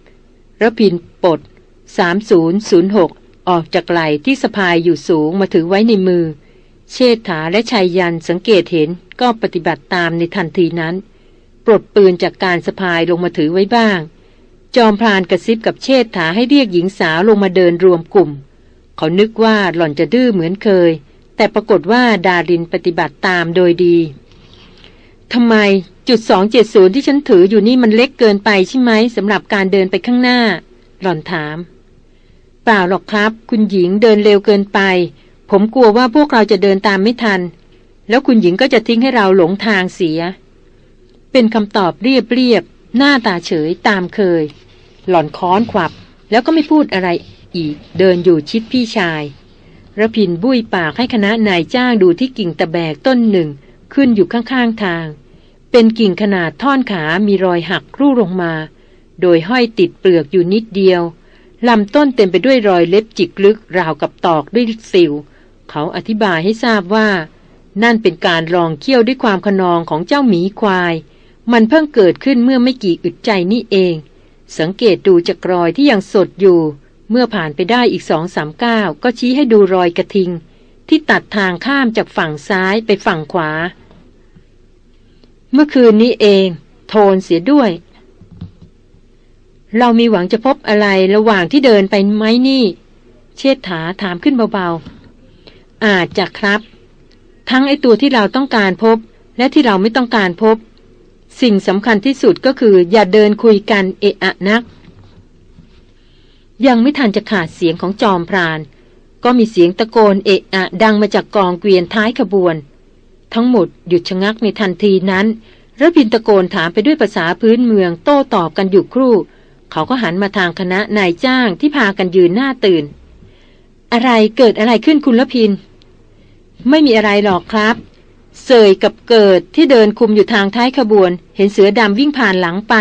ระพินปด 3006 ออกจากไหลที่สะพายอยู่สูงมาถือไว้ในมือ เชษฐาและชายยันสังเกตเห็นก็ปฏิบัติตามในทันทีนั้น ปลดปืนจากการสะพายลงมาถือไว้บ้าง จอมพรานกระซิบกับเชษฐาให้เรียกหญิงสาวลงมาเดินรวมกลุ่ม เขานึกว่าหล่อนจะดื้อเหมือนเคย แต่ปรากฏว่าดารินปฏิบัติตามโดยดีทำไม จุด270ที่ฉันถืออยู่นี่มันเล็กเกินไปใช่ไหมสำหรับการเดินไปข้างหน้า หล่อนถาม เปล่าหรอกครับ คุณหญิงเดินเร็วเกินไป ผมกลัวว่าพวกเราจะเดินตามไม่ทัน แล้วคุณหญิงก็จะทิ้งให้เราหลงทางเสีย เป็นคำตอบเรียบเรียบหน้าตาเฉยตามเคย หล่อนค้อนขวับ แล้วก็ไม่พูดอะไรอีกเดินอยู่ชิดพี่ชายระพินบุ้ยปากให้คณะนายจ้างดูที่กิ่งตะแบกต้นหนึ่ง ขึ้นอยู่ข้างๆทาง เป็นกิ่งขนาดท่อนขามีรอยหักรูลงมา โดยห้อยติดเปลือกอยู่นิดเดียวลำต้นเต็มไปด้วยรอยเล็บจิกลึกราวกับตอกด้วยสิว เขาอธิบายให้ทราบว่า นั่นเป็นการลองเคี่ยวด้วยความขนองของเจ้าหมีควาย มันเพิ่งเกิดขึ้นเมื่อไม่กี่อึดใจนี่เอง สังเกตดูจากรอยที่ยังสดอยู่ เมื่อผ่านไปได้อีกสองสามก้าวก็ชี้ให้ดูรอยกระทิง ที่ตัดทางข้ามจากฝั่งซ้ายไปฝั่งขวา เมื่อคืนนี้เอง โทนเสียด้วย เรามีหวังจะพบอะไรระหว่างที่เดินไปไหมนี่ เชษฐาถามขึ้นเบาๆ อาจจะครับ ทั้งไอตัวที่เราต้องการพบ และที่เราไม่ต้องการพบ สิ่งสำคัญที่สุดก็คือ อย่าเดินคุยกันเอะอะนัก ยังไม่ทันจะขาดเสียงของจอมพราน ก็มีเสียงตะโกนเอะอะดังมาจากกองเกวียนท้ายขบวน ทั้งหมดหยุดชะงักในทันทีนั้นระพินตะโกนถามไปด้วยภาษาพื้นเมืองโต้ตอบกันอยู่ครู่ เขาก็หันมาทางคณะนายจ้างที่พากันยืนหน้าตื่น อะไรเกิดอะไรขึ้นคุณละพิน ไม่มีอะไรหรอกครับ เสยกับเกิดที่เดินคุมอยู่ทางท้ายขบวน เห็นเสือดำวิ่งผ่านหลังไป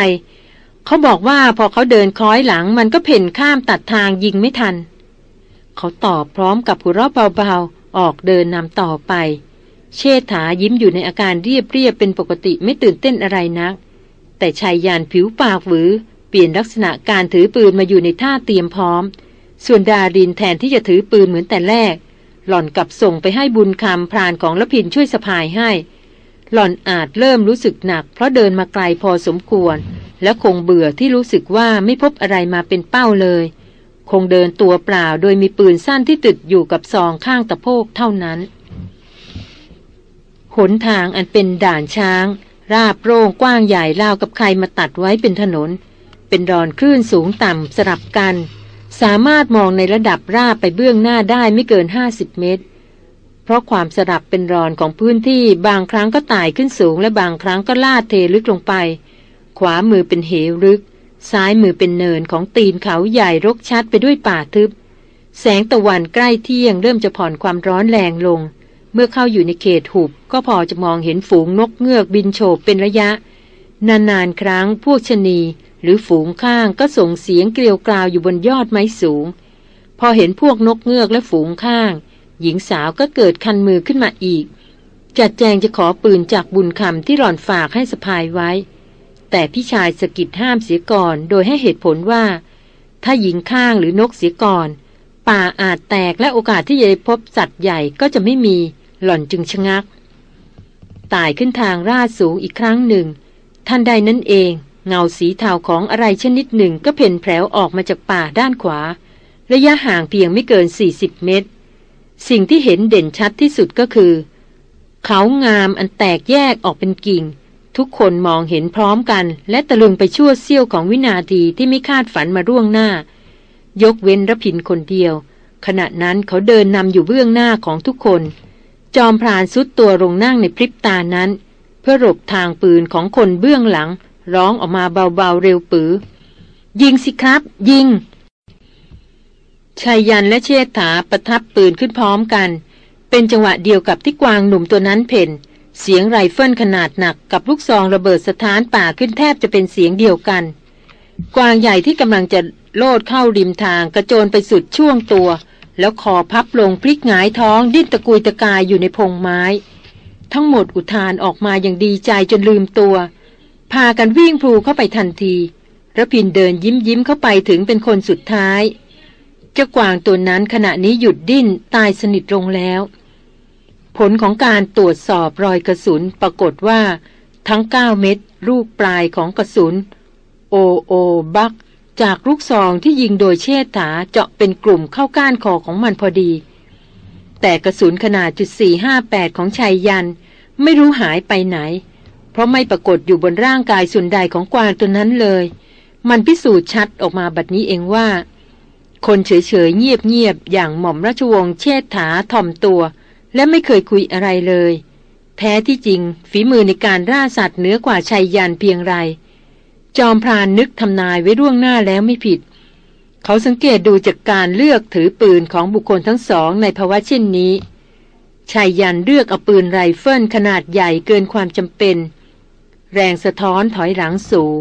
เขาบอกว่าพอเขาเดินคล้อยหลังมันก็เพ่นข้ามตัดทางยิงไม่ทัน เขาตอบพร้อมกับหัวเราะเบาๆออกเดินนำต่อไป เชษฐายิ้มอยู่ในอาการเรียบเรียบเป็นปกติไม่ตื่นเต้นอะไรนัก แต่ชายยานผิวปากหวือ เปลี่ยนลักษณะการถือปืนมาอยู่ในท่าเตรียมพร้อม ส่วนดารินแทนที่จะถือปืนเหมือนแต่แรก หล่อนกลับส่งไปให้บุญคำพรานของละพินช่วยสะพายให้ หล่อนอาจเริ่มรู้สึกหนัก เพราะเดินมาไกลพอสมควร และคงเบื่อที่รู้สึกว่าไม่พบอะไรมาเป็นเป้าเลย คงเดินตัวเปล่าโดยมีปืนสั้นที่ติดอยู่กับซองข้างตะโพกเท่านั้น หนทางอันเป็นด่านช้าง ราบโร่งกว้างใหญ่ราวกับใครมาตัดไว้เป็นถนน เป็นรอนคลื่นสูงต่ำสลับกัน สามารถมองในระดับราบไปเบื้องหน้าได้ไม่เกิน 50 เมตร เพราะความสลับเป็นรอนของพื้นที่บางครั้งก็ไต่ขึ้นสูงและบางครั้งก็ลาดเทลึกลงไป ขวามือเป็นเหวลึก ซ้ายมือเป็นเนินของตีนเขาใหญ่รกชัดไปด้วยป่าทึบ แสงตะวันใกล้เที่ยงเริ่มจะผ่อนความร้อนแรงลง เมื่อเข้าอยู่ในเขตหุบ ก็พอจะมองเห็นฝูงนกเงือกบินโฉบเป็นระยะ นานๆครั้งพวกชนีหรือฝูงข้างก็ส่งเสียงเกลียวกราวอยู่บนยอดไม้สูง พอเห็นพวกนกเงือกและฝูงข้าง หญิงสาวก็เกิดคันมือขึ้นมาอีก จัดแจงจะขอปืนจากบุญคำที่หล่อนฝากให้สะพายไว้ แต่พี่ชายสะกิดห้ามเสียก่อนโดยให้เหตุผลว่า ถ้าหญิงข้างหรือนกเสียก่อน ป่าอาจแตกและโอกาสที่จะพบสัตว์ใหญ่ก็จะไม่มี หล่อนจึงชะงักไต่ขึ้นทางราดสูงอีกครั้งหนึ่ง ท่านใดนั่นเอง เงาสีเทาของอะไรชนิดหนึ่งก็เพ่นแผลวออกมาจากป่าด้านขวา ระยะห่างเพียงไม่เกิน 40 เมตร สิ่งที่เห็นเด่นชัดที่สุดก็คือ เขางามอันแตกแยกออกเป็นกิ่ง ทุกคนมองเห็นพร้อมกัน และตะลึงไปชั่วเสี้ยวของวินาทีที่ไม่คาดฝันมาร่วงหน้า ยกเว้นระพินคนเดียว ขณะนั้นเขาเดินนำอยู่เบื้องหน้าของทุกคน จอมพรานสุดตัวลงนั่งในพริบตานั้นพพื่อหลบทางปืนของคนเบื้องหลัง ร้องออกมาเบาๆเร็วปือ ยิงสิครับ ยิงชายยันและเชษฐาประทับปืนขึ้นพร้อมกัน เป็นจังหวะเดียวกับที่กวางหนุ่มตัวนั้นเพ่น เสียงไรเฟิลขนาดหนักกับลูกซองระเบิดสถานป่าขึ้นแทบจะเป็นเสียงเดียวกัน กวางใหญ่ที่กำลังจะโลดเข้าริมทางกระโจนไปสุดช่วงตัว แล้วคอพับลงพลิกหงายท้องดิ้นตะกุยตะกายอยู่ในพงไม้ ทั้งหมดอุทานออกมาอย่างดีใจจนลืมตัว พากันวิ่งพลูเข้าไปทันทีระพินเดินยิ้มยิ้มเข้าไปถึงเป็นคนสุดท้ายเจ้ากวางตัวนั้นขณะนี้หยุดดิ้นตายสนิทลงแล้ว ผลของการตรวจสอบรอยกระสุนปรากฏว่า ทั้ง 9 เม็ดลูกปลายของกระสุน โอโอ บัก จากลูกซองที่ยิงโดยเชษฐาเจาะเป็นกลุ่มเข้าก้านคอของมันพอดี แต่กระสุนขนาดจุด458 ของชายยัน ไม่รู้หายไปไหน เพราะไม่ปรากฏอยู่บนร่างกายส่วนใดของกวางตัวนั้นเลย มันพิสูจน์ชัดออกมาบัดนี้เองว่า คนเฉยๆเงียบๆอย่างหม่อมราชวงศ์เชษฐาถ่อมตัว และไม่เคยคุยอะไรเลย แท้ที่จริงฝีมือในการร่าสัตว์เหนือกว่าชัยยันเพียงไร จอมพรานนึกทำนายไว้ร่วงหน้าแล้วไม่ผิด เขาสังเกตดูจากการเลือกถือปืนของบุคคลทั้งสองในภาวะเช่นนี้ชายยันเลือกเอาปืนไรเฟิลขนาดใหญ่เกินความจำเป็น แรงสะท้อนถอยหลังสูง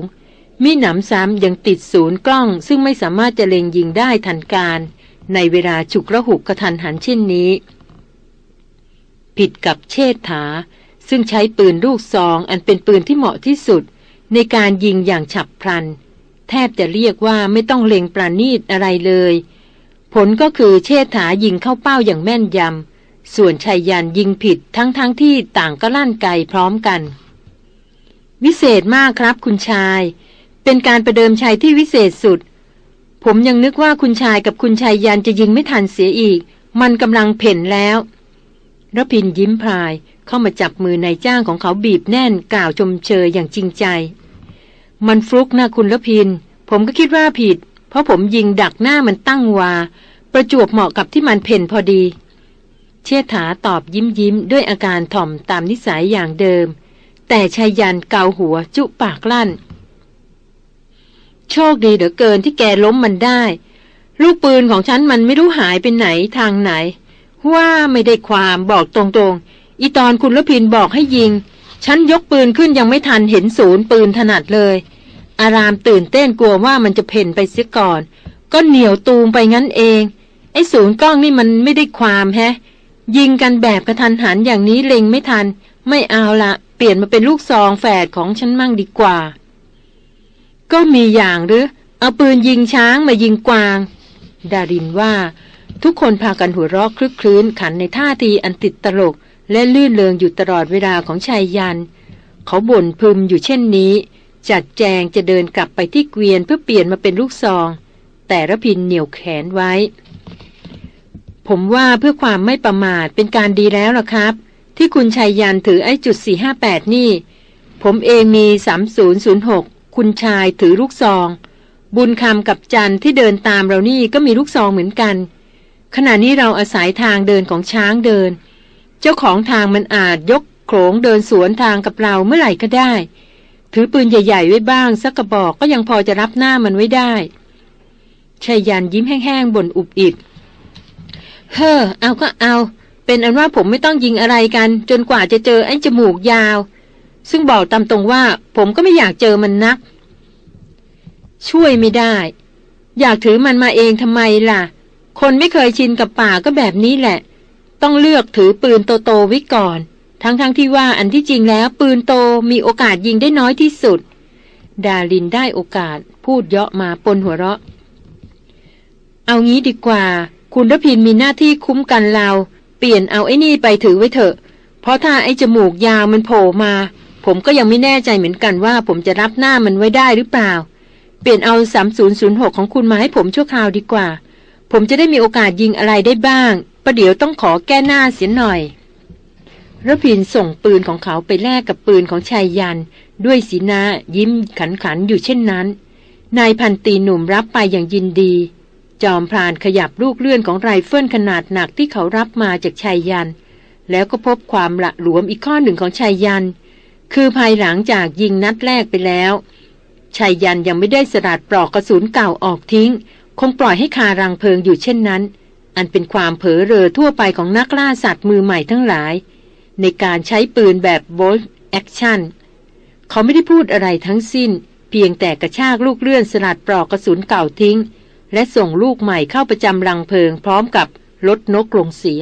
มีหนำซ้ำยังติดศูนย์กล้อง ซึ่งไม่สามารถจะเล็งยิงได้ทันการ ในเวลาฉุกระหุกกระทันหันเช่นนี้ ผิดกับเชษฐา ซึ่งใช้ปืนลูกซองอันเป็นปืนที่เหมาะที่สุด ในการยิงอย่างฉับพลัน แทบจะเรียกว่าไม่ต้องเล็งประณีตอะไรเลย ผลก็คือเชษฐายิงเข้าเป้าอย่างแม่นยำ ส่วนชายยันยิงผิดทั้งๆทที่ต่างก็ลั่นไกพร้อมกัน วิเศษมากครับคุณชาย เป็นการประเดิมชัยที่วิเศษสุด ผมยังนึกว่าคุณชายกับคุณชายยันจะยิงไม่ทันเสียอีก มันกำลังเพ่นแล้วรพินยิ้มพายเข้ามาจับมือนายจ้างของเขาบีบแน่นกล่าวชมเชยอย่างจริงใจ มันฟลุกนะคุณรพิน ผมก็คิดว่าผิด เพราะผมยิงดักหน้ามันตั้งวา ประจวบเหมาะกับที่มันเพ่นพอดี เชษฐาตอบยิ้มยิ้มด้วยอาการถ่อมตามนิสัยอย่างเดิม แต่ชายยันเกาหัวจุปากลั่น โชคดีเหลือเกินที่แกล้มมันได้ ลูกปืนของฉันมันไม่รู้หายไปไหนทางไหน ว่าไม่ได้ความบอกตรงๆ อีตอนคุณละพินบอกให้ยิง ฉันยกปืนขึ้นยังไม่ทันเห็นศูนย์ปืนถนัดเลย อารามตื่นเต้นกลัวว่ามันจะเพ่นไปเสียก่อน ก็เหนียวตูมไปงั้นเอง ไอ้ศูนย์กล้องนี่มันไม่ได้ความแฮะ ยิงกันแบบกระทันหันอย่างนี้เล็งไม่ทัน ไม่เอาละเปลี่ยนมาเป็นลูกซองแฝดของฉันมั่งดีกว่า ก็มีอย่างหรือ เอาปืนยิงช้างมายิงกวาง ดารินว่า ทุกคนพากันหัวเราะคลึกคลื้นขันในท่าทีอันติดตลก และลื่นเลงอยู่ตลอดเวลาของชายยัน เขาบ่นพึมอยู่เช่นนี้ จัดแจงจะเดินกลับไปที่เกวียนเพื่อเปลี่ยนมาเป็นลูกซอง แต่ระพินเหนี่ยวแขนไว้ ผมว่าเพื่อความไม่ประมาทเป็นการดีแล้วล่ะครับ ที่คุณชายยันถือไอ้จุด458 นี่ ผมเองมี 3006 คุณชายถือลูกซอง บุญคำกับจันที่เดินตามเรานี่ก็มีลูกซองเหมือนกันขณะนี้เราอาศัยทางเดินของช้างเดิน เจ้าของทางมันอาจยกโขงเดินสวนทางกับเราเมื่อไหร่ก็ได้ ถือปืนใหญ่ ๆ ไว้บ้างสักกระบอกก็ยังพอจะรับหน้ามันไว้ได้ชายันยิ้มแห้งๆบนอุบอิดเฮ้อเอาก็เอา เป็นอันว่าผมไม่ต้องยิงอะไรกัน จนกว่าจะเจอไอ้จมูกยาว ซึ่งบอกตามตรงว่า ผมก็ไม่อยากเจอมันนัก ช่วยไม่ได้ อยากถือมันมาเองทำไมล่ะ คนไม่เคยชินกับป่าก็แบบนี้แหละ ต้องเลือกถือปืนโตๆไว้ก่อน ทั้งๆทที่ว่าอันที่จริงแล้วปืนโตมีโอกาสยิงได้น้อยที่สุด ดาลินได้โอกาสพูดเยาะมาปนหัวเราะ เอางี้ดีกว่า คุณรพินมีหน้าที่คุ้มกันเรา เปลี่ยนเอาไอ้นี่ไปถือไว้เถอะ เพราะถ้าไอ้จมูกยาวมันโผล่มา ผมก็ยังไม่แน่ใจเหมือนกันว่า ผมจะรับหน้ามันไว้ได้หรือเปล่า เปลี่ยนเอา 3006 ของคุณมาให้ผมชั่วคราวดีกว่า ผมจะได้มีโอกาสยิงอะไรได้บ้าง ประเดี๋ยวต้องขอแก้หน้าเสียหน่อยระพินส่งปืนของเขาไปแลกกับปืนของชายยัน ด้วยสีหน้ายิ้มขันขันอยู่เช่นนั้น นายพันตีหนุ่มรับไปอย่างยินดี จอมพรานขยับลูกเลื่อนของไรเฟิลขนาดหนักที่เขารับมาจากไชยยันต์ แล้วก็พบความละหลวมอีกข้อหนึ่งของไชยยันต์ คือภายหลังจากยิงนัดแรกไปแล้วไชยยันต์ยังไม่ได้สลัดปลอกกระสุนเก่าออกทิ้ง คงปล่อยให้คารังเพลิงอยู่เช่นนั้น อันเป็นความเผลอเรอทั่วไปของนักล่าสัตว์มือใหม่ทั้งหลาย ในการใช้ปืนแบบ bolt action เขาไม่ได้พูดอะไรทั้งสิ้น เพียงแต่กระชากลูกเลื่อนสลัดปลอกกระสุนเก่าทิ้ง และส่งลูกใหม่เข้าประจำรังเพลิงพร้อมกับลดนกลงเสีย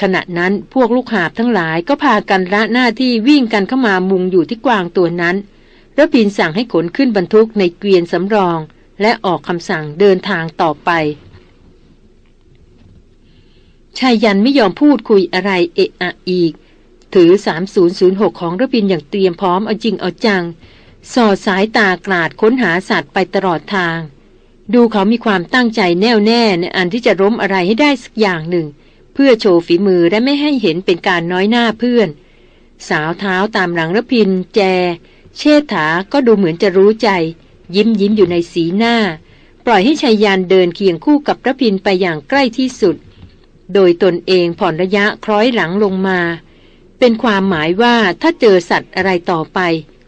ขณะนั้นพวกลูกหาบทั้งหลายก็พากันละหน้าที่วิ่งกันเข้ามามุงอยู่ที่กวางตัวนั้นรพินทร์สั่งให้ขนขึ้นบรรทุกในเกวียนสำรอง และออกคำสั่งเดินทางต่อไป ชายยันไม่ยอมพูดคุยอะไรเอะอะอีก ถือ 3006 ของระพินอย่างเตรียมพร้อมเอาจริงเอาจัง สอดสายตากราดค้นหาสัตว์ไปตลอดทาง ดูเขามีความตั้งใจแน่วแน่ในอันที่จะล้มอะไรให้ได้สักอย่างหนึ่ง เพื่อโชว์ฝีมือและไม่ให้เห็นเป็นการน้อยหน้าเพื่อน สาวเท้าตามหลังระพินแจ เชษฐาก็ดูเหมือนจะรู้ใจ ยิ้มยิ้มอยู่ในสีหน้า ปล่อยให้ชายยานเดินเคียงคู่กับระพินไปอย่างใกล้ที่สุด โดยตนเองผ่อนระยะคล้อยหลังลงมา เป็นความหมายว่าถ้าเจอสัตว์อะไรต่อไป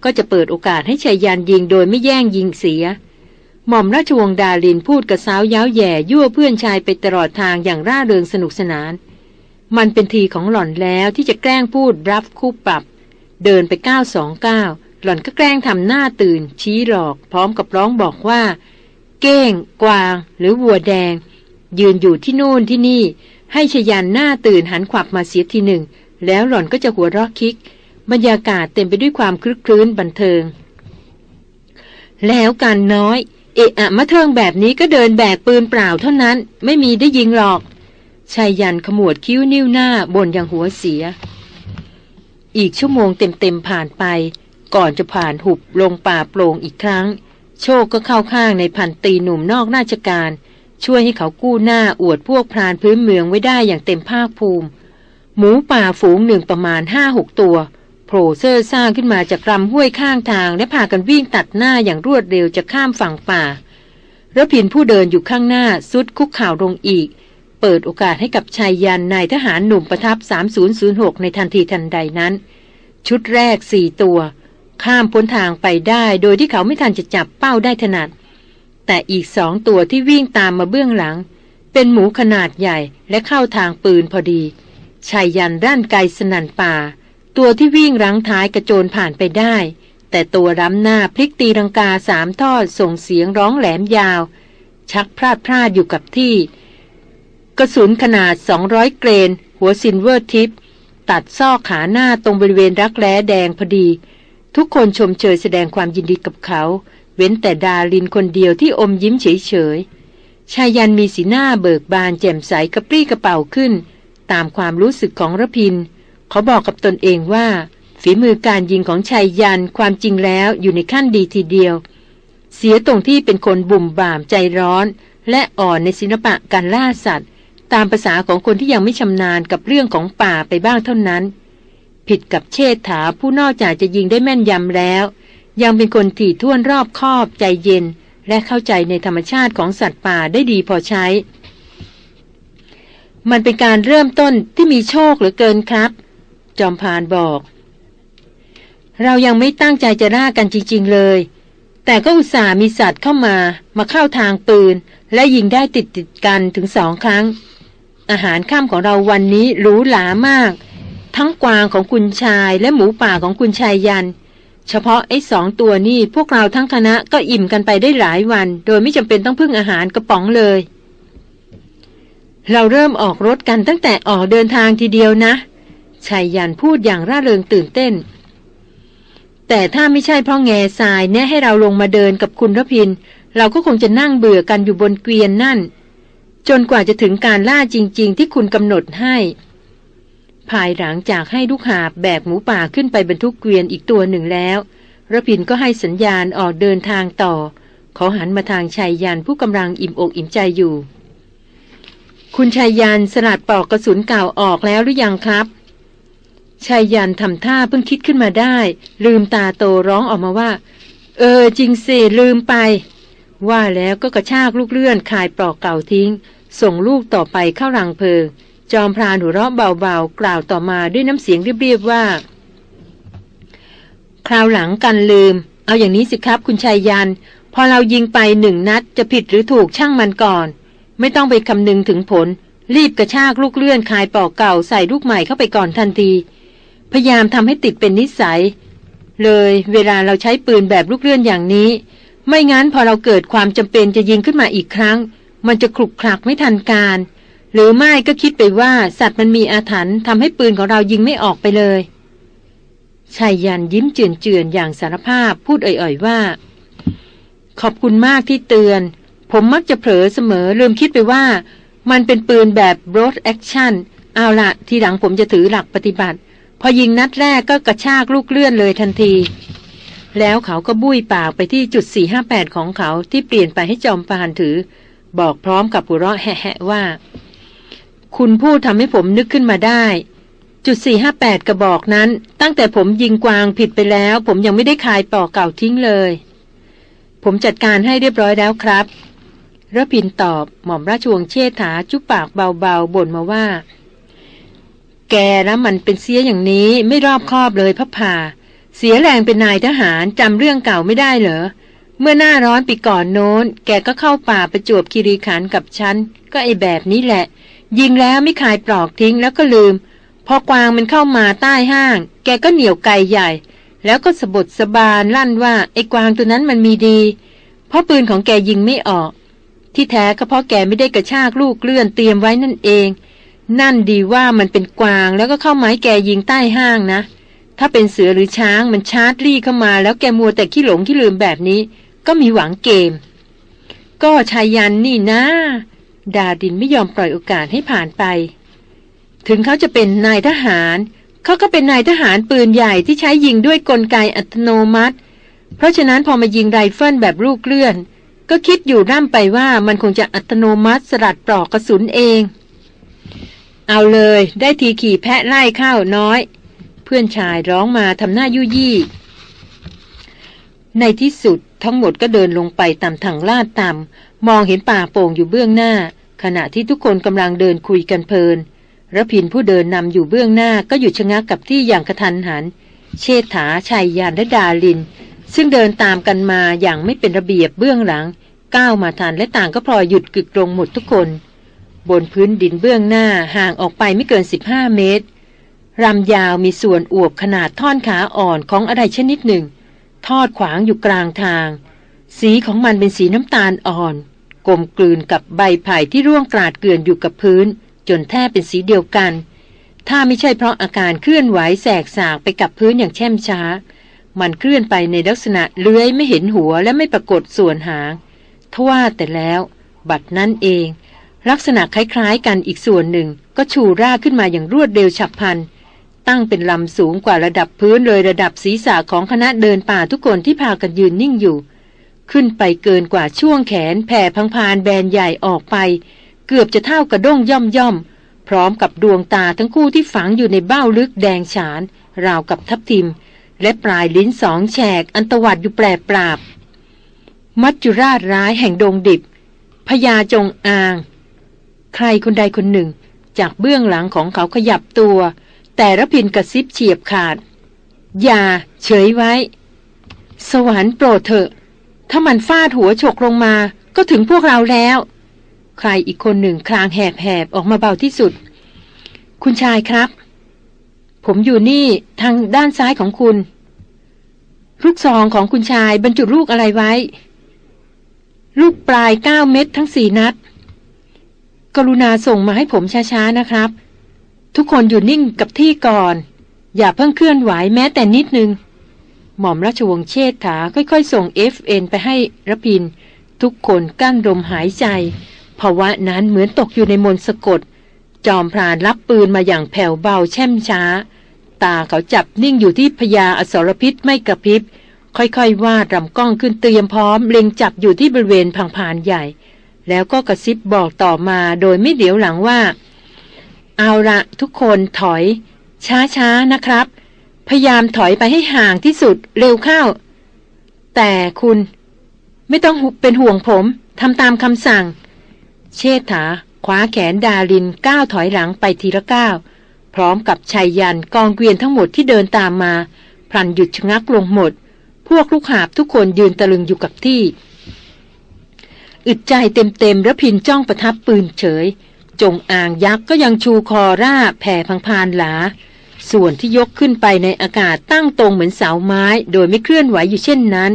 ก็จะเปิดโอกาสให้ชายยานยิงโดยไม่แย่งยิงเสีย หม่อมราชวงศ์ดาลินพูดกับสาวย้าวแย่ยั่วเพื่อนชายไปตลอดทางอย่างร่าเริงสนุกสนาน มันเป็นทีของหล่อนแล้วที่จะแกล้งพูดรับคู่ปรับ เดินไปก้าวสองก้าวหล่อนก็แกล้งทำหน้าตื่น ชี้หลอก พร้อมกับร้องบอกว่า เก้ง กวาง หรือวัวแดง ยืนอยู่ที่นู่นที่นี่ ให้ชยันหน้าตื่นหันขวับมาเสียทีหนึ่ง แล้วหล่อนก็จะหัวเราะคิก บรรยากาศเต็มไปด้วยความคลึกคลื้นบันเทิง แล้วการน้อย เอะอะมะเทิงแบบนี้ก็เดินแบกปืนเปล่าเท่านั้น ไม่มีได้ยิงหรอกชายยันขมวดคิ้วนิ้วหน้าบนอย่างหัวเสีย อีกชั่วโมงเต็มๆผ่านไป ก่อนจะผ่านหุบลงป่าโปร่งอีกครั้ง โชคก็เข้าข้างในพันตีหนุ่มนอกราชการ ช่วยให้เขากู้หน้าอวดพวกพรานพื้นเมืองไว้ได้อย่างเต็มภาคภูมิ หมูป่าฝูงหนึ่งประมาณห้าหกตัวโผล่เซอร์ซ่าขึ้นมาจากลำห้วยข้างทาง และพากันวิ่งตัดหน้าอย่างรวดเร็วจะข้ามฝั่งป่าระพินผู้เดินอยู่ข้างหน้าซุดคุกข่าวลงอีก เปิดโอกาสให้กับชายยันนายทหารหนุ่มประทับ 3006 ในทันทีทันใดนั้น ชุดแรกสี่ตัว ข้ามพ้นทางไปได้โดยที่เขาไม่ทันจะจับเป้าได้ถนัด แต่อีกสองตัวที่วิ่งตามมาเบื้องหลัง เป็นหมูขนาดใหญ่และเข้าทางปืนพอดีชายยันด้านไกลสนันป่า ตัวที่วิ่งรังท้ายกระโจนผ่านไปได้ แต่ตัวร้ำหน้าพลิกตีรังกาสามทอดส่งเสียงร้องแหลมยาว ชักพราดพราดอยู่กับที่ กระสุนขนาด 200 เกรน หัว silvertip ตัดซอกขาหน้าตรงบริเวณรักแร้แดงพอดี ทุกคนชมเชยแสดงความยินดีกับเขา เว้นแต่ดารินคนเดียวที่อมยิ้มเฉยๆ ไชยยันต์มีสีหน้าเบิกบานแจ่มใสกระปรี้กระเปร่าขึ้น ตามความรู้สึกของรพินทร์ เขาบอกกับตนเองว่า ฝีมือการยิงของไชยยันต์ความจริงแล้วอยู่ในขั้นดีทีเดียว เสียตรงที่เป็นคนบุ่มบ่ามใจร้อน และอ่อนในศิลปะการล่าสัตว์ ตามภาษาของคนที่ยังไม่ชำนาญกับเรื่องของป่าไปบ้างเท่านั้น ผิดกับเชษฐาผู้นอกจากจะยิงได้แม่นยำแล้ว ยังเป็นคนถี่ถ้วนรอบคอบใจเย็น และเข้าใจในธรรมชาติของสัตว์ป่าได้ดีพอใช้ มันเป็นการเริ่มต้นที่มีโชคเหลือเกินครับ จอมพานบอก เรายังไม่ตั้งใจจะล่ากันจริง ๆ เลย แต่ก็อุตส่าห์มีสัตว์เข้ามา มาเข้าทางปืน และยิงได้ติดติดกันถึงสองครั้ง อาหารข้ามของเราวันนี้หรูหรามาก ทั้งกวางของคุณชายและหมูป่าของคุณชายยันเเฉพาะไอ้สองตัวนี่พวกเราทั้งคณะก็อิ่มกันไปได้หลายวัน โดยไม่จำเป็นต้องพึ่งอาหารกระป๋องเลย เราเริ่มออกรถกันตั้งแต่ออกเดินทางทีเดียวนะชายยันพูดอย่างร่าเริงตื่นเต้น แต่ถ้าไม่ใช่เพราะแง่ทรายแน่ให้เราลงมาเดินกับคุณรพิน เราก็คงจะนั่งเบื่อกันอยู่บนเกวียนนั่น จนกว่าจะถึงการล่าจริง ๆ ที่คุณกำหนดให้ ภายหลังจากให้ลูกหาบแบกหมูป่าขึ้นไปบรรทุกเกวียนอีกตัวหนึ่งแล้วระพินก็ให้สัญญาณออกเดินทางต่อขาหันมาทางชายยันผู้กำลังอิ่มอกอิ่มใจอยู่ คุณชายยันสลัดปอกกระสุนเก่าออกแล้วหรือยังครับชายยันทำท่าเพิ่งคิดขึ้นมาได้ ลืมตาโตร้องออกมาว่า เออจริงสิลืมไป ว่าแล้วก็กระชากลูกเลื่อนคายปลอกเก่าทิ้ง ส่งลูกต่อไปเข้ารังเพลิง จอมพรานหัวเราะเบาๆ กล่าวต่อมาด้วยน้ำเสียงเรียบๆว่า คราวหลังกันลืม เอาอย่างนี้สิครับคุณชายยัน พอเรายิงไปหนึ่งนัดจะผิดหรือถูกช่างมันก่อน ไม่ต้องไปคำนึงถึงผล รีบกระชากลูกเลื่อนคายปอกเก่าใส่ลูกใหม่เข้าไปก่อนทันที พยายามทำให้ติดเป็นนิสัย เลยเวลาเราใช้ปืนแบบลูกเลื่อนอย่างนี้ ไม่งั้นพอเราเกิดความจำเป็นจะยิงขึ้นมาอีกครั้ง มันจะคลุกคลักไม่ทันการ หรือไม่ก็คิดไปว่าสัตว์มันมีอาถรรพ์ทำให้ปืนของเรายิงไม่ออกไปเลยชายยันยิ้มเจือนๆอย่างสารภาพพูดอ่อยๆว่า ขอบคุณมากที่เตือน ผมมักจะเผลอเสมอลืมคิดไปว่า มันเป็นปืนแบบ broad action เอาละทีหลังผมจะถือหลักปฏิบัติ พอยิงนัดแรกก็กระชากลูกเลื่อนเลยทันที แล้วเขาก็บุ้ยปากไปที่จุด 458 ของเขาที่เปลี่ยนไปให้จอมปานถือ บอกพร้อมกับหัวเราะแหะๆว่า คุณพูดทำให้ผมนึกขึ้นมาได้ จุด 458 กระบอกนั้น ตั้งแต่ผมยิงกวางผิดไปแล้ว ผมยังไม่ได้คายปอกเก่าทิ้งเลย ผมจัดการให้เรียบร้อยแล้วครับระพินตอบหม่อมราชวงศ์เชษฐาจุปปากเบาๆบ่นมาว่า แกนะมันเป็นเสียอย่างนี้ไม่รอบคอบเลยพับผ่าเสียแรงเป็นนายทหารจำเรื่องเก่าไม่ได้เหรอเมื่อหน้าร้อนปีก่อนโน้น แกก็เข้าป่าประจวบคีรีขันกับฉัน ก็ไอแบบนี้แหละ ยิงแล้วไม่คายปลอกทิ้งแล้วก็ลืม พอกวางมันเข้ามาใต้ห้าง แกก็เหนียวไกใหญ่ แล้วก็สะบดสะบานลั่นว่าไอ้กวางตัวนั้นมันมีดี เพราะปืนของแกยิงไม่ออก ที่แท้ก็เพราะแกไม่ได้กระชากลูกเลื่อนเตรียมไว้นั่นเอง นั่นดีว่ามันเป็นกวางแล้วก็เข้าไม้แกยิงใต้ห้างนะ ถ้าเป็นเสือหรือช้างมันชาร์จรี่เข้ามา แล้วแกมัวแต่ขี้หลงขี้ลืมแบบนี้ ก็มีหวังเกม ก็ชายยันนี่นะ ดาดินไม่ยอมปล่อยโอกาสให้ผ่านไป ถึงเขาจะเป็นนายทหาร เขาก็เป็นนายทหารปืนใหญ่ที่ใช้ยิงด้วยกลไกอัตโนมัติ เพราะฉะนั้นพอมายิงไรเฟิลแบบลูกเลื่อน ก็คิดอยู่ร่ำไปว่ามันคงจะอัตโนมัติสลัดปลอกกระสุนเอง เอาเลยได้ทีขี่แพะไล่ข้าวน้อย เพื่อนชายร้องมาทำหน้ายุยี่ในที่สุดทั้งหมดก็เดินลงไปตามทางลาดต่ำม มองเห็นป่าโป่งอยู่เบื้องหน้า ขณะที่ทุกคนกำลังเดินคุยกันเพลินระพินผู้เดินนำอยู่เบื้องหน้าก็หยุดชะงักกับที่อย่างกระทันหัน เชษฐาชัยยานและดาลิน ซึ่งเดินตามกันมาอย่างไม่เป็นระเบียบเบื้องหลัง ก้าวมาทันและต่างก็พลอยหยุดกึกลงหมดทุกคน บนพื้นดินเบื้องหน้าห่างออกไปไม่เกิน 15 เมตรรำยาวมีส่วนอวบขนาดท่อนขาอ่อนของอะไรชนิดหนึ่ง ทอดขวางอยู่กลางทาง สีของมันเป็นสีน้ำตาลอ่อน กลมกลืนกับใบไผ่ที่ร่วงกราดเกลื่อนอยู่กับพื้น จนแทบเป็นสีเดียวกัน ถ้าไม่ใช่เพราะอาการเคลื่อนไหวแสกสากไปกับพื้นอย่างแช่มช้า มันเคลื่อนไปในลักษณะเลื้อยไม่เห็นหัวและไม่ปรากฏส่วนหางทว่าแต่แล้ว บัดนั้นเอง ลักษณะคล้ายๆกันอีกส่วนหนึ่งก็ชูร่าขึ้นมาอย่างรวดเร็วฉับพลันตั้งเป็นลำสูงกว่าระดับพื้นเลยระดับศีรษะของคณะเดินป่าทุกคนที่พากันยืนนิ่งอยู่ ขึ้นไปเกินกว่าช่วงแขนแผ่พังพานแบนใหญ่ออกไป เกือบจะเท่ากระด้งย่อมย่อม พร้อมกับดวงตาทั้งคู่ที่ฝังอยู่ในเบ้าลึกแดงฉาน ราวกับทับทิม และปลายลิ้นสองแฉกอันตวัดอยู่แปรปราบ มัจจุราชร้ายแห่งดงดิบพญาจงอาง ใครคนใดคนหนึ่ง จากเบื้องหลังของเขาขยับตัว แต่ระพินกระซิบเฉียบขาด อย่า เฉยไว้ สวรรค์โปรดเถอะ ถ้ามันฟาดหัวฉกลงมา ก็ถึงพวกเราแล้ว ใครอีกคนหนึ่งคลางแหบๆออกมาเบาที่สุด คุณชายครับ ผมอยู่นี่ทางด้านซ้ายของคุณ ลูกซองของคุณชายบรรจุลูกอะไรไว้ ลูกปลายเก้าเม็ดทั้งสี่นัด กรุณาส่งมาให้ผมช้าๆนะครับ ทุกคนอยู่นิ่งกับที่ก่อน อย่าเพิ่งเคลื่อนไหวแม้แต่นิดนึง หม่อมราชวงศ์เชษฐาค่อยๆ ส่งเอฟเอ็นไปให้ระพิน ทุกคนกั้นลมหายใจภาวะนั้นเหมือนตกอยู่ในมนสะกด จอมพรานรับปืนมาอย่างแผ่วเบาแช่มช้า ตาเขาจับนิ่งอยู่ที่พญาอสรพิษไม่กระพริบ ค่อยๆวาดลำกล้องขึ้นเตรียมพร้อมเล็งจับอยู่ที่บริเวณพังพานใหญ่ แล้วก็กระซิบบอกต่อมาโดยไม่เดี๋ยวหลังว่า เอาละทุกคนถอย ช้าๆนะครับ พยายามถอยไปให้ห่างที่สุดเร็วเข้า แต่คุณไม่ต้องเป็นห่วงผมทำตามคำสั่ง เชษฐาคว้าแขนดารินก้าวถอยหลังไปทีละก้าวพร้อมกับชายยันกองเกวียนทั้งหมดที่เดินตามมาพลันหยุดชะงักลงหมด พวกลูกหาบทุกคนยืนตะลึงอยู่กับที่ อึดใจเต็มๆระพินจ้องประทับปืนเฉย จงอ่างยักษ์ก็ยังชูคอร่าแผ่พังพานหลา ส่วนที่ยกขึ้นไปในอากาศตั้งตรงเหมือนเสาไม้ โดยไม่เคลื่อนไหวอยู่เช่นนั้น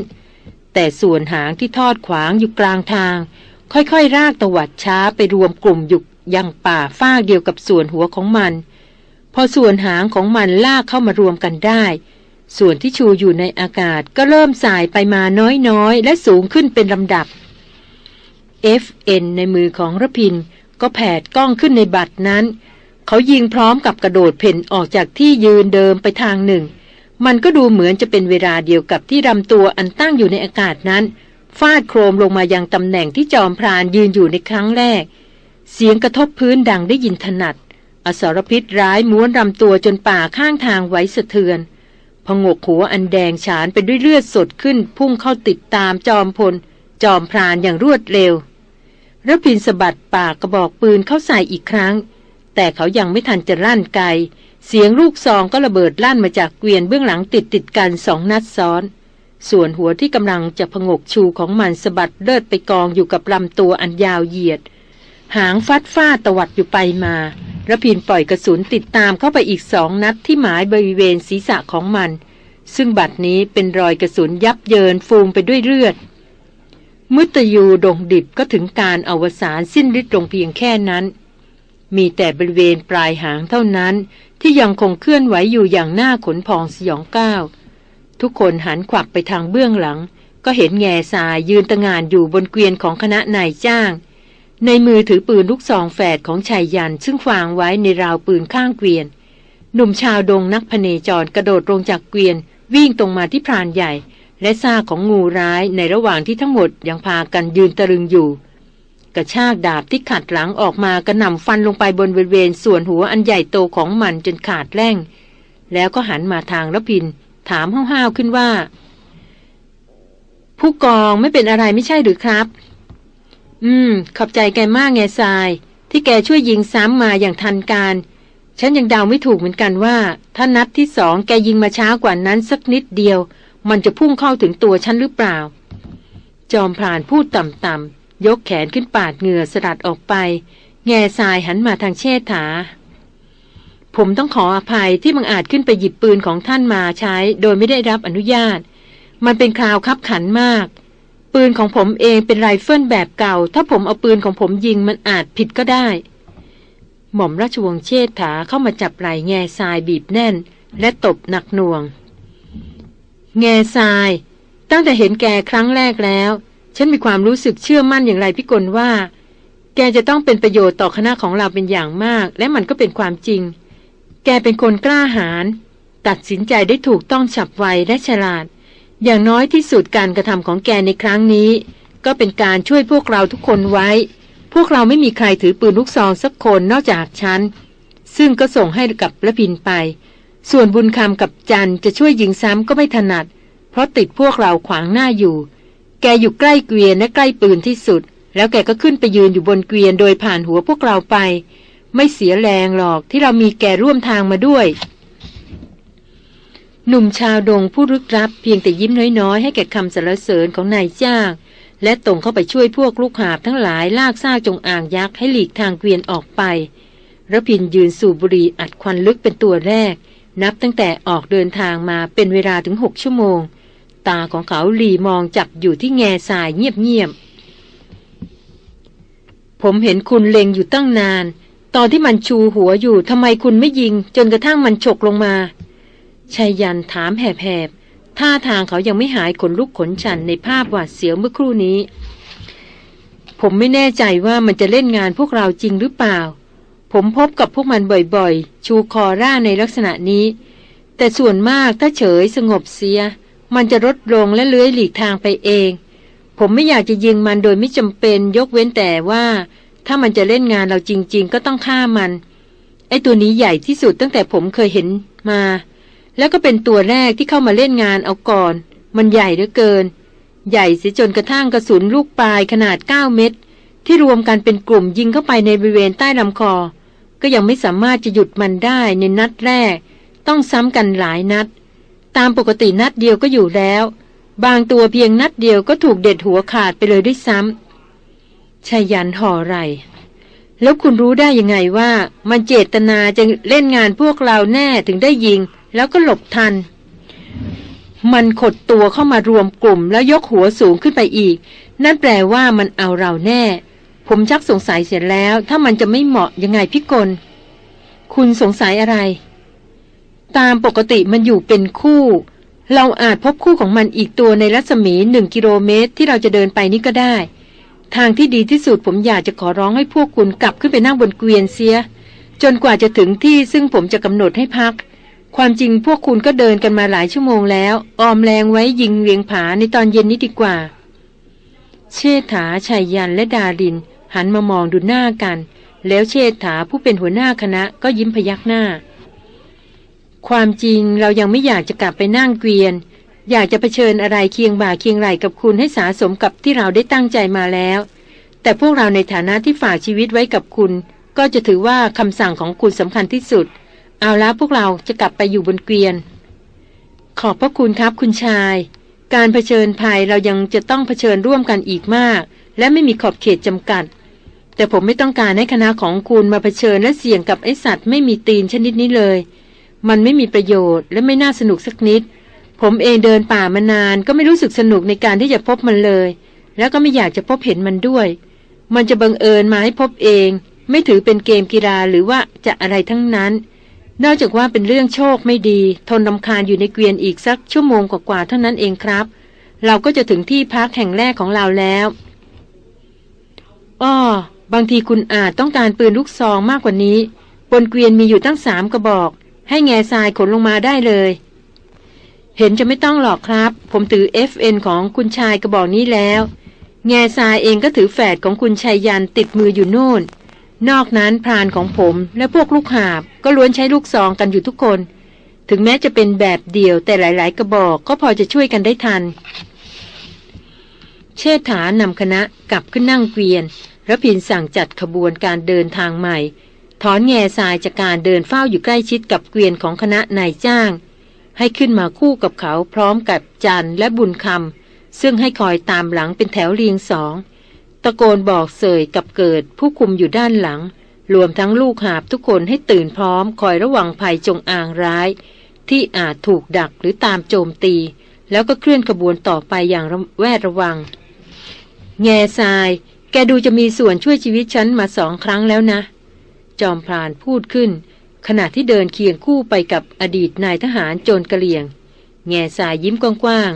แต่ส่วนหางที่ทอดขวางอยู่กลางทาง ค่อยๆ รากตวัดช้าไปรวมกลุ่มอยู่ยังป่าฟากเดียวกับส่วนหัวของมัน พอส่วนหางของมันลากเข้ามารวมกันได้ ส่วนที่ชูอยู่ในอากาศก็เริ่มสายไปมาน้อยๆ และสูงขึ้นเป็นลำดับ FN ในมือของระพินก็แผดกล้องขึ้นในบัตรนั้น เขายิงพร้อมกับกระโดดเพ่นออกจากที่ยืนเดิมไปทางหนึ่ง มันก็ดูเหมือนจะเป็นเวลาเดียวกับที่รำตัวอันตั้งอยู่ในอากาศนั้น ฟาดโครมลงมายังตำแหน่งที่จอมพรานยืนอยู่ในครั้งแรก เสียงกระทบพื้นดังได้ยินถนัด อสรพิษร้ายม้วนรำตัวจนป่าข้างทางไหวสะเทือนพงกหัวอันแดงฉานไปด้วยเลือดสดขึ้น พุ่งเข้าติดตามจอมพล จอมพรานอย่างรวดเร็วระพินสะบัดปากกระบอกปืนเข้าใส่อีกครั้ง แต่เขายังไม่ทันจะลั่นไกล เสียงลูกซองก็ระเบิดลั่นมาจากเกวียนเบื้องหลังติดติดกันสองนัดซ้อน ส่วนหัวที่กำลังจะพงกชูของมันสะบัดเลิดไปกองอยู่กับลำตัวอันยาวเหยียด หางฟัดฟ้าตวัดอยู่ไปมาระพินปล่อยกระสุนติดตามเข้าไปอีกสองนัดที่หมายบริเวณศีรษะของมัน ซึ่งบัดนี้เป็นรอยกระสุนยับเยินฟูมไปด้วยเลือดมุตยูดงดิบก็ถึงการอวสานสิ้นฤทธิ์ลงเพียงแค่นั้น มีแต่บริเวณปลายหางเท่านั้น ที่ยังคงเคลื่อนไหวอยู่อย่างหน้าขนพองสยองก้าว ทุกคนหันขวับไปทางเบื้องหลัง ก็เห็นแง่ทรายยืนตะงานอยู่บนเกวียนของคณะนายจ้าง ในมือถือปืนลูกซองแฝดของชายยัน ซึ่งวางไว้ในราวปืนข้างเกวียน หนุ่มชาวดงนักพเนจรกระโดดลงจากเกวียน วิ่งตรงมาที่พรานใหญ่ และซากของงูร้ายในระหว่างที่ทั้งหมดยังพากันยืนตะลึงอยู่ กระชากดาบที่ขัดหลังออกมากระหน่ำฟันลงไปบนบริเวณส่วนหัวอันใหญ่โตของมันจนขาดแร่ง แล้วก็หันมาทางระพิน ถามห้าวๆขึ้นว่า ผู้กองไม่เป็นอะไรไม่ใช่หรือครับ อืม ขอบใจแกมากแง่ทราย ที่แกช่วยยิงซ้ำมาอย่างทันการ ฉันยังเดาไม่ถูกเหมือนกันว่า ถ้านัดที่สองแกยิงมาช้ากว่านั้นสักนิดเดียว มันจะพุ่งเข้าถึงตัวฉันหรือเปล่า จอมพรานพูดต่ำๆ ยกแขนขึ้นปาดเหงื่อสลัดออกไป แง่ทรายหันมาทางเชษฐา ผมต้องขออภัยที่มังอาจขึ้นไปหยิบปืนของท่านมาใช้ โดยไม่ได้รับอนุญาต มันเป็นคราวคับขันมาก ปืนของผมเองเป็นไรเฟิลแบบเก่า ถ้าผมเอาปืนของผมยิงมันอาจผิดก็ได้ หม่อมราชวงศ์เชษฐาเข้ามาจับไหล่แง่ทรายบีบแน่น และตบหนักหน่วง แง่ทราย ตั้งแต่เห็นแกครั้งแรกแล้ว ฉันมีความรู้สึกเชื่อมั่นอย่างไรพี่กลว่า แกจะต้องเป็นประโยชน์ต่อคณะของเราเป็นอย่างมาก และมันก็เป็นความจริง แกเป็นคนกล้าหาญตัดสินใจได้ถูกต้องฉับไวและฉลาด อย่างน้อยที่สุดการกระทำของแกในครั้งนี้ ก็เป็นการช่วยพวกเราทุกคนไว้ พวกเราไม่มีใครถือปืนลูกซองสักคนนอกจากฉันซึ่งก็ส่งให้กับละพินไป ส่วนบุญคำกับจันจะช่วยยิงซ้ำก็ไม่ถนัด เพราะติดพวกเราขวางหน้าอยู่ แกอยู่ใกล้เกวียนและใกล้ปืนที่สุด แล้วแกก็ขึ้นไปยืนอยู่บนเกวียนโดยผ่านหัวพวกเราไป ไม่เสียแรงหรอกที่เรามีแกร่วมทางมาด้วย หนุ่มชาวดงผู้รึกรับเพียงแต่ยิ้มน้อยๆ ให้แก่คำสรรเสริญของนายจ้างและตรงเข้าไปช่วยพวกลูกหาบทั้งหลายลากซากจงอ่างยักษ์ให้หลีกทางเกวียนออกไประพินยืนสูบบุหรี่อัดควันลึกเป็นตัวแรก นับตั้งแต่ออกเดินทางมาเป็นเวลาถึงหกชั่วโมง ตาของเขาหลีมองจับอยู่ที่แง่ทรายเงียบๆ ผมเห็นคุณเล็งอยู่ตั้งนาน ตอนที่มันชูหัวอยู่ทำไมคุณไม่ยิง จนกระทั่งมันฉกลงมาชายยันถามแหบๆ ท่าทางเขายังไม่หายขนลุกขนชันในภาพหวาดเสียวเมื่อครู่นี้ ผมไม่แน่ใจว่ามันจะเล่นงานพวกเราจริงหรือเปล่า ผมพบกับพวกมันบ่อยๆ ชูคอร่าในลักษณะนี้ แต่ส่วนมากถ้าเฉยสงบเสีย มันจะลดลงและเลื้อยหลีกทางไปเอง ผมไม่อยากจะยิงมันโดยไม่จำเป็นยกเว้นแต่ว่า ถ้ามันจะเล่นงานเราจริง ๆ ก็ต้องฆ่ามัน ไอตัวนี้ใหญ่ที่สุดตั้งแต่ผมเคยเห็นมา แล้วก็เป็นตัวแรกที่เข้ามาเล่นงานเอาก่อน มันใหญ่เหลือเกิน ใหญ่เสียจนกระทั่งกระสุนลูกปลายขนาด 9 เม็ดที่รวมกันเป็นกลุ่มยิงเข้าไปในบริเวณใต้ลำคอ ก็ยังไม่สามารถจะหยุดมันได้ในนัดแรก ต้องซ้ำกันหลายนัด ตามปกตินัดเดียวก็อยู่แล้ว บางตัวเพียงนัดเดียวก็ถูกเด็ดหัวขาดไปเลยด้วยซ้ำชายันห่อไร แล้วคุณรู้ได้ยังไงว่า มันเจตนาจะเล่นงานพวกเราแน่ถึงได้ยิง แล้วก็หลบทัน มันขดตัวเข้ามารวมกลุ่มแล้วยกหัวสูงขึ้นไปอีก นั่นแปลว่ามันเอาเราแน่ ผมชักสงสัยเสร็จแล้ว ถ้ามันจะไม่เหมาะยังไงพี่กลคุณสงสัยอะไร ตามปกติมันอยู่เป็นคู่ เราอาจพบคู่ของมันอีกตัวในรัศมีหนึ่งกิโลเมตรที่เราจะเดินไปนี่ก็ได้ ทางที่ดีที่สุดผมอยากจะขอร้องให้พวกคุณกลับขึ้นไปนั่งบนเกวียนเสีย จนกว่าจะถึงที่ซึ่งผมจะกำหนดให้พัก ความจริงพวกคุณก็เดินกันมาหลายชั่วโมงแล้ว ออมแรงไว้ยิงเวียงผาในตอนเย็นนี้ดีกว่า เชษฐาชัยยันและดาริน หันมามองดูหน้ากัน แล้วเชษฐาผู้เป็นหัวหน้าคณะก็ยิ้มพยักหน้า ความจริงเรายังไม่อยากจะกลับไปนั่งเกวียน อยากจะเผชิญอะไรเคียงบ่าเคียงไหลกับคุณให้สาสมกับที่เราได้ตั้งใจมาแล้ว แต่พวกเราในฐานะที่ฝากชีวิตไว้กับคุณ ก็จะถือว่าคำสั่งของคุณสำคัญที่สุด เอาละพวกเราจะกลับไปอยู่บนเกวียน ขอบพระคุณครับคุณชาย การเผชิญภัยเรายังจะต้องเผชิญร่วมกันอีกมาก และไม่มีขอบเขตจำกัด แต่ผมไม่ต้องการให้คณะของคุณมาเผชิญและเสี่ยงกับไอสัตว์ไม่มีตีนชนิดนี้เลย มันไม่มีประโยชน์และไม่น่าสนุกสักนิด ผมเองเดินป่ามานานก็ไม่รู้สึกสนุกในการที่จะพบมันเลย แล้วก็ไม่อยากจะพบเห็นมันด้วย มันจะบังเอิญมาให้พบเอง ไม่ถือเป็นเกมกีฬาหรือว่าจะอะไรทั้งนั้น นอกจากว่าเป็นเรื่องโชคไม่ดี ทนลำคาญอยู่ในเกวียนอีกสักชั่วโมงกว่าๆเท่านั้นเองครับ เราก็จะถึงที่พักแห่งแรกของเราแล้วอ้อบางทีคุณอาจต้องการปืนลูกซองมากกว่านี้ บนเกวียนมีอยู่ตั้งสามกระบอก ให้แง่ทรายขนลงมาได้เลย เห็นจะไม่ต้องหรอกครับ ผมถือ FN ของคุณชายกระบอกนี้แล้ว แง่ทรายเองก็ถือแฝดของคุณชายยันติดมืออยู่โน่น นอกนั้นพรานของผมและพวกลูกหาบ ก็ล้วนใช้ลูกซองกันอยู่ทุกคน ถึงแม้จะเป็นแบบเดียวแต่หลาย ๆ กระบอกก็พอจะช่วยกันได้ทัน เชษฐานำคณะกลับขึ้นนั่งเกวียนระพินสั่งจัดขบวนการเดินทางใหม่ ถอนแง่ทรายจากการเดินเฝ้าอยู่ใกล้ชิดกับเกวียนของคณะนายจ้าง ให้ขึ้นมาคู่กับเขาพร้อมกับจันและบุญคำซึ่งให้คอยตามหลังเป็นแถวเรียงสองตะโกนบอกเสยกับเกิดผู้คุมอยู่ด้านหลัง รวมทั้งลูกหาบทุกคนให้ตื่นพร้อมคอยระวังภัยจงอางร้าย ที่อาจถูกดักหรือตามโจมตี แล้วก็เคลื่อนขบวนต่อไปอย่างแวดระวัง แง่ทราย แกดูจะมีส่วนช่วยชีวิตฉันมาสองครั้งแล้วนะ จอมพรานพูดขึ้น ขณะที่เดินเคียงคู่ไปกับอดีตนายทหารโจรกระเลียง แง่สายยิ้มกว้าง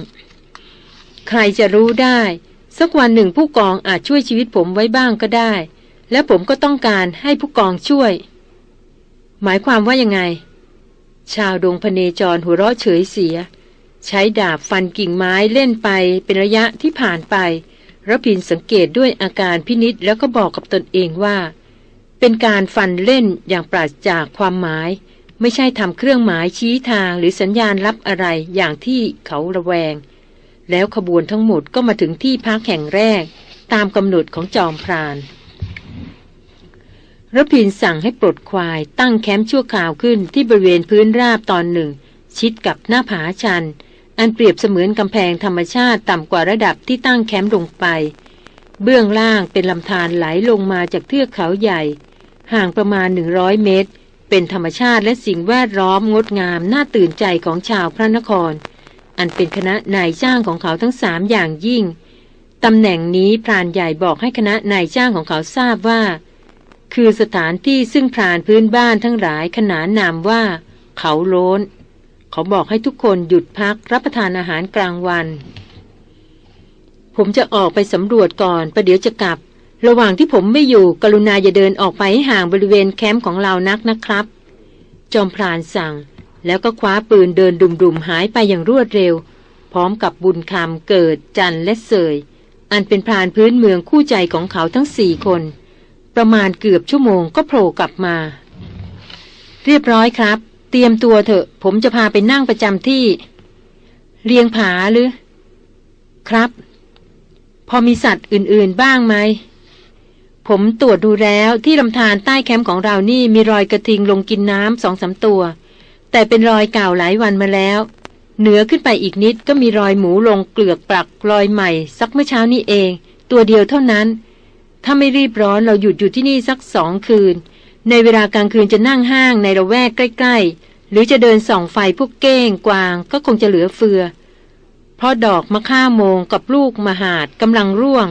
ๆ ใครจะรู้ได้ สักวันหนึ่งผู้กองอาจช่วยชีวิตผมไว้บ้างก็ได้ และผมก็ต้องการให้ผู้กองช่วย หมายความว่ายังไง ชาวดงพเนจรหัวเราะเฉยเสีย ใช้ดาบฟันกิ่งไม้เล่นไปเป็นระยะที่ผ่านไประพินสังเกตด้วยอาการพินิษแล้วก็บอกกับตนเองว่า เป็นการฟันเล่นอย่างปราศจากความหมาย ไม่ใช่ทำเครื่องหมายชี้ทางหรือสัญญาณรับอะไรอย่างที่เขาระแวง แล้วขบวนทั้งหมดก็มาถึงที่พักแห่งแรก ตามกำหนดของจอมพรานระพินสั่งให้ปลดควายตั้งแคมป์ชั่วคราวขึ้นที่บริเวณพื้นราบตอนหนึ่ง ชิดกับหน้าผาชัน อันเปรียบเสมือนกำแพงธรรมชาติต่ำกว่าระดับที่ตั้งแคมป์ลงไป เบื้องล่างเป็นลำธารไหลลงมาจากเทือกเขาใหญ่ ห่างประมาณหนึ่งร้อยเมตร เป็นธรรมชาติและสิ่งแวดล้อมงดงามน่าตื่นใจของชาวพระนคร อันเป็นคณะนายจ้างของเขาทั้งสามอย่างยิ่งตำแหน่งนี้พรานใหญ่บอกให้คณะนายจ้างของเขาทราบว่า คือสถานที่ซึ่งพรานพื้นบ้านทั้งหลายขนานนามว่า เขาโล้น เขาบอกให้ทุกคนหยุดพักรับประทานอาหารกลางวัน ผมจะออกไปสำรวจก่อนประเดี๋ยวจะกลับ ระหว่างที่ผมไม่อยู่กรุณาอย่าเดินออกไปให้ห่างบริเวณแคมป์ของเรานักนะครับ จอมพรานสั่ง แล้วก็คว้าปืนเดินดุ่มๆหายไปอย่างรวดเร็ว พร้อมกับบุญคำเกิดจันและเสย อันเป็นพรานพื้นเมืองคู่ใจของเขาทั้งสี่คน ประมาณเกือบชั่วโมงก็โผล่กลับมา เรียบร้อยครับ เตรียมตัวเถอะ ผมจะพาไปนั่งประจำที่ เรียงผาหรือ ครับ พอมีสัตว์อื่นๆบ้างไหม ผมตรวจดูแล้วที่ลำธารใต้แคมป์ของเรานี่มีรอยกระทิงลงกินน้ำสองสาตัว แต่เป็นรอยเก่าหลายวันมาแล้ว เหนือขึ้นไปอีกนิดก็มีรอยหมูลงเกลือกปลักรอยใหม่ สักเมื่อเช้านี้เอง ตัวเดียวเท่านั้น ถ้าไม่รีบร้อนเราหยุดอยู่ที่นี่สักสองคืน ในเวลากลางคืนจะนั่งห้างในระแวกใกล้ ๆ หรือจะเดินส่องไฟพวกเก้งกวางก็คงจะเหลือเฟือ เพราะดอกมะข่าโมงกับลูกมหาดกำลังร่วง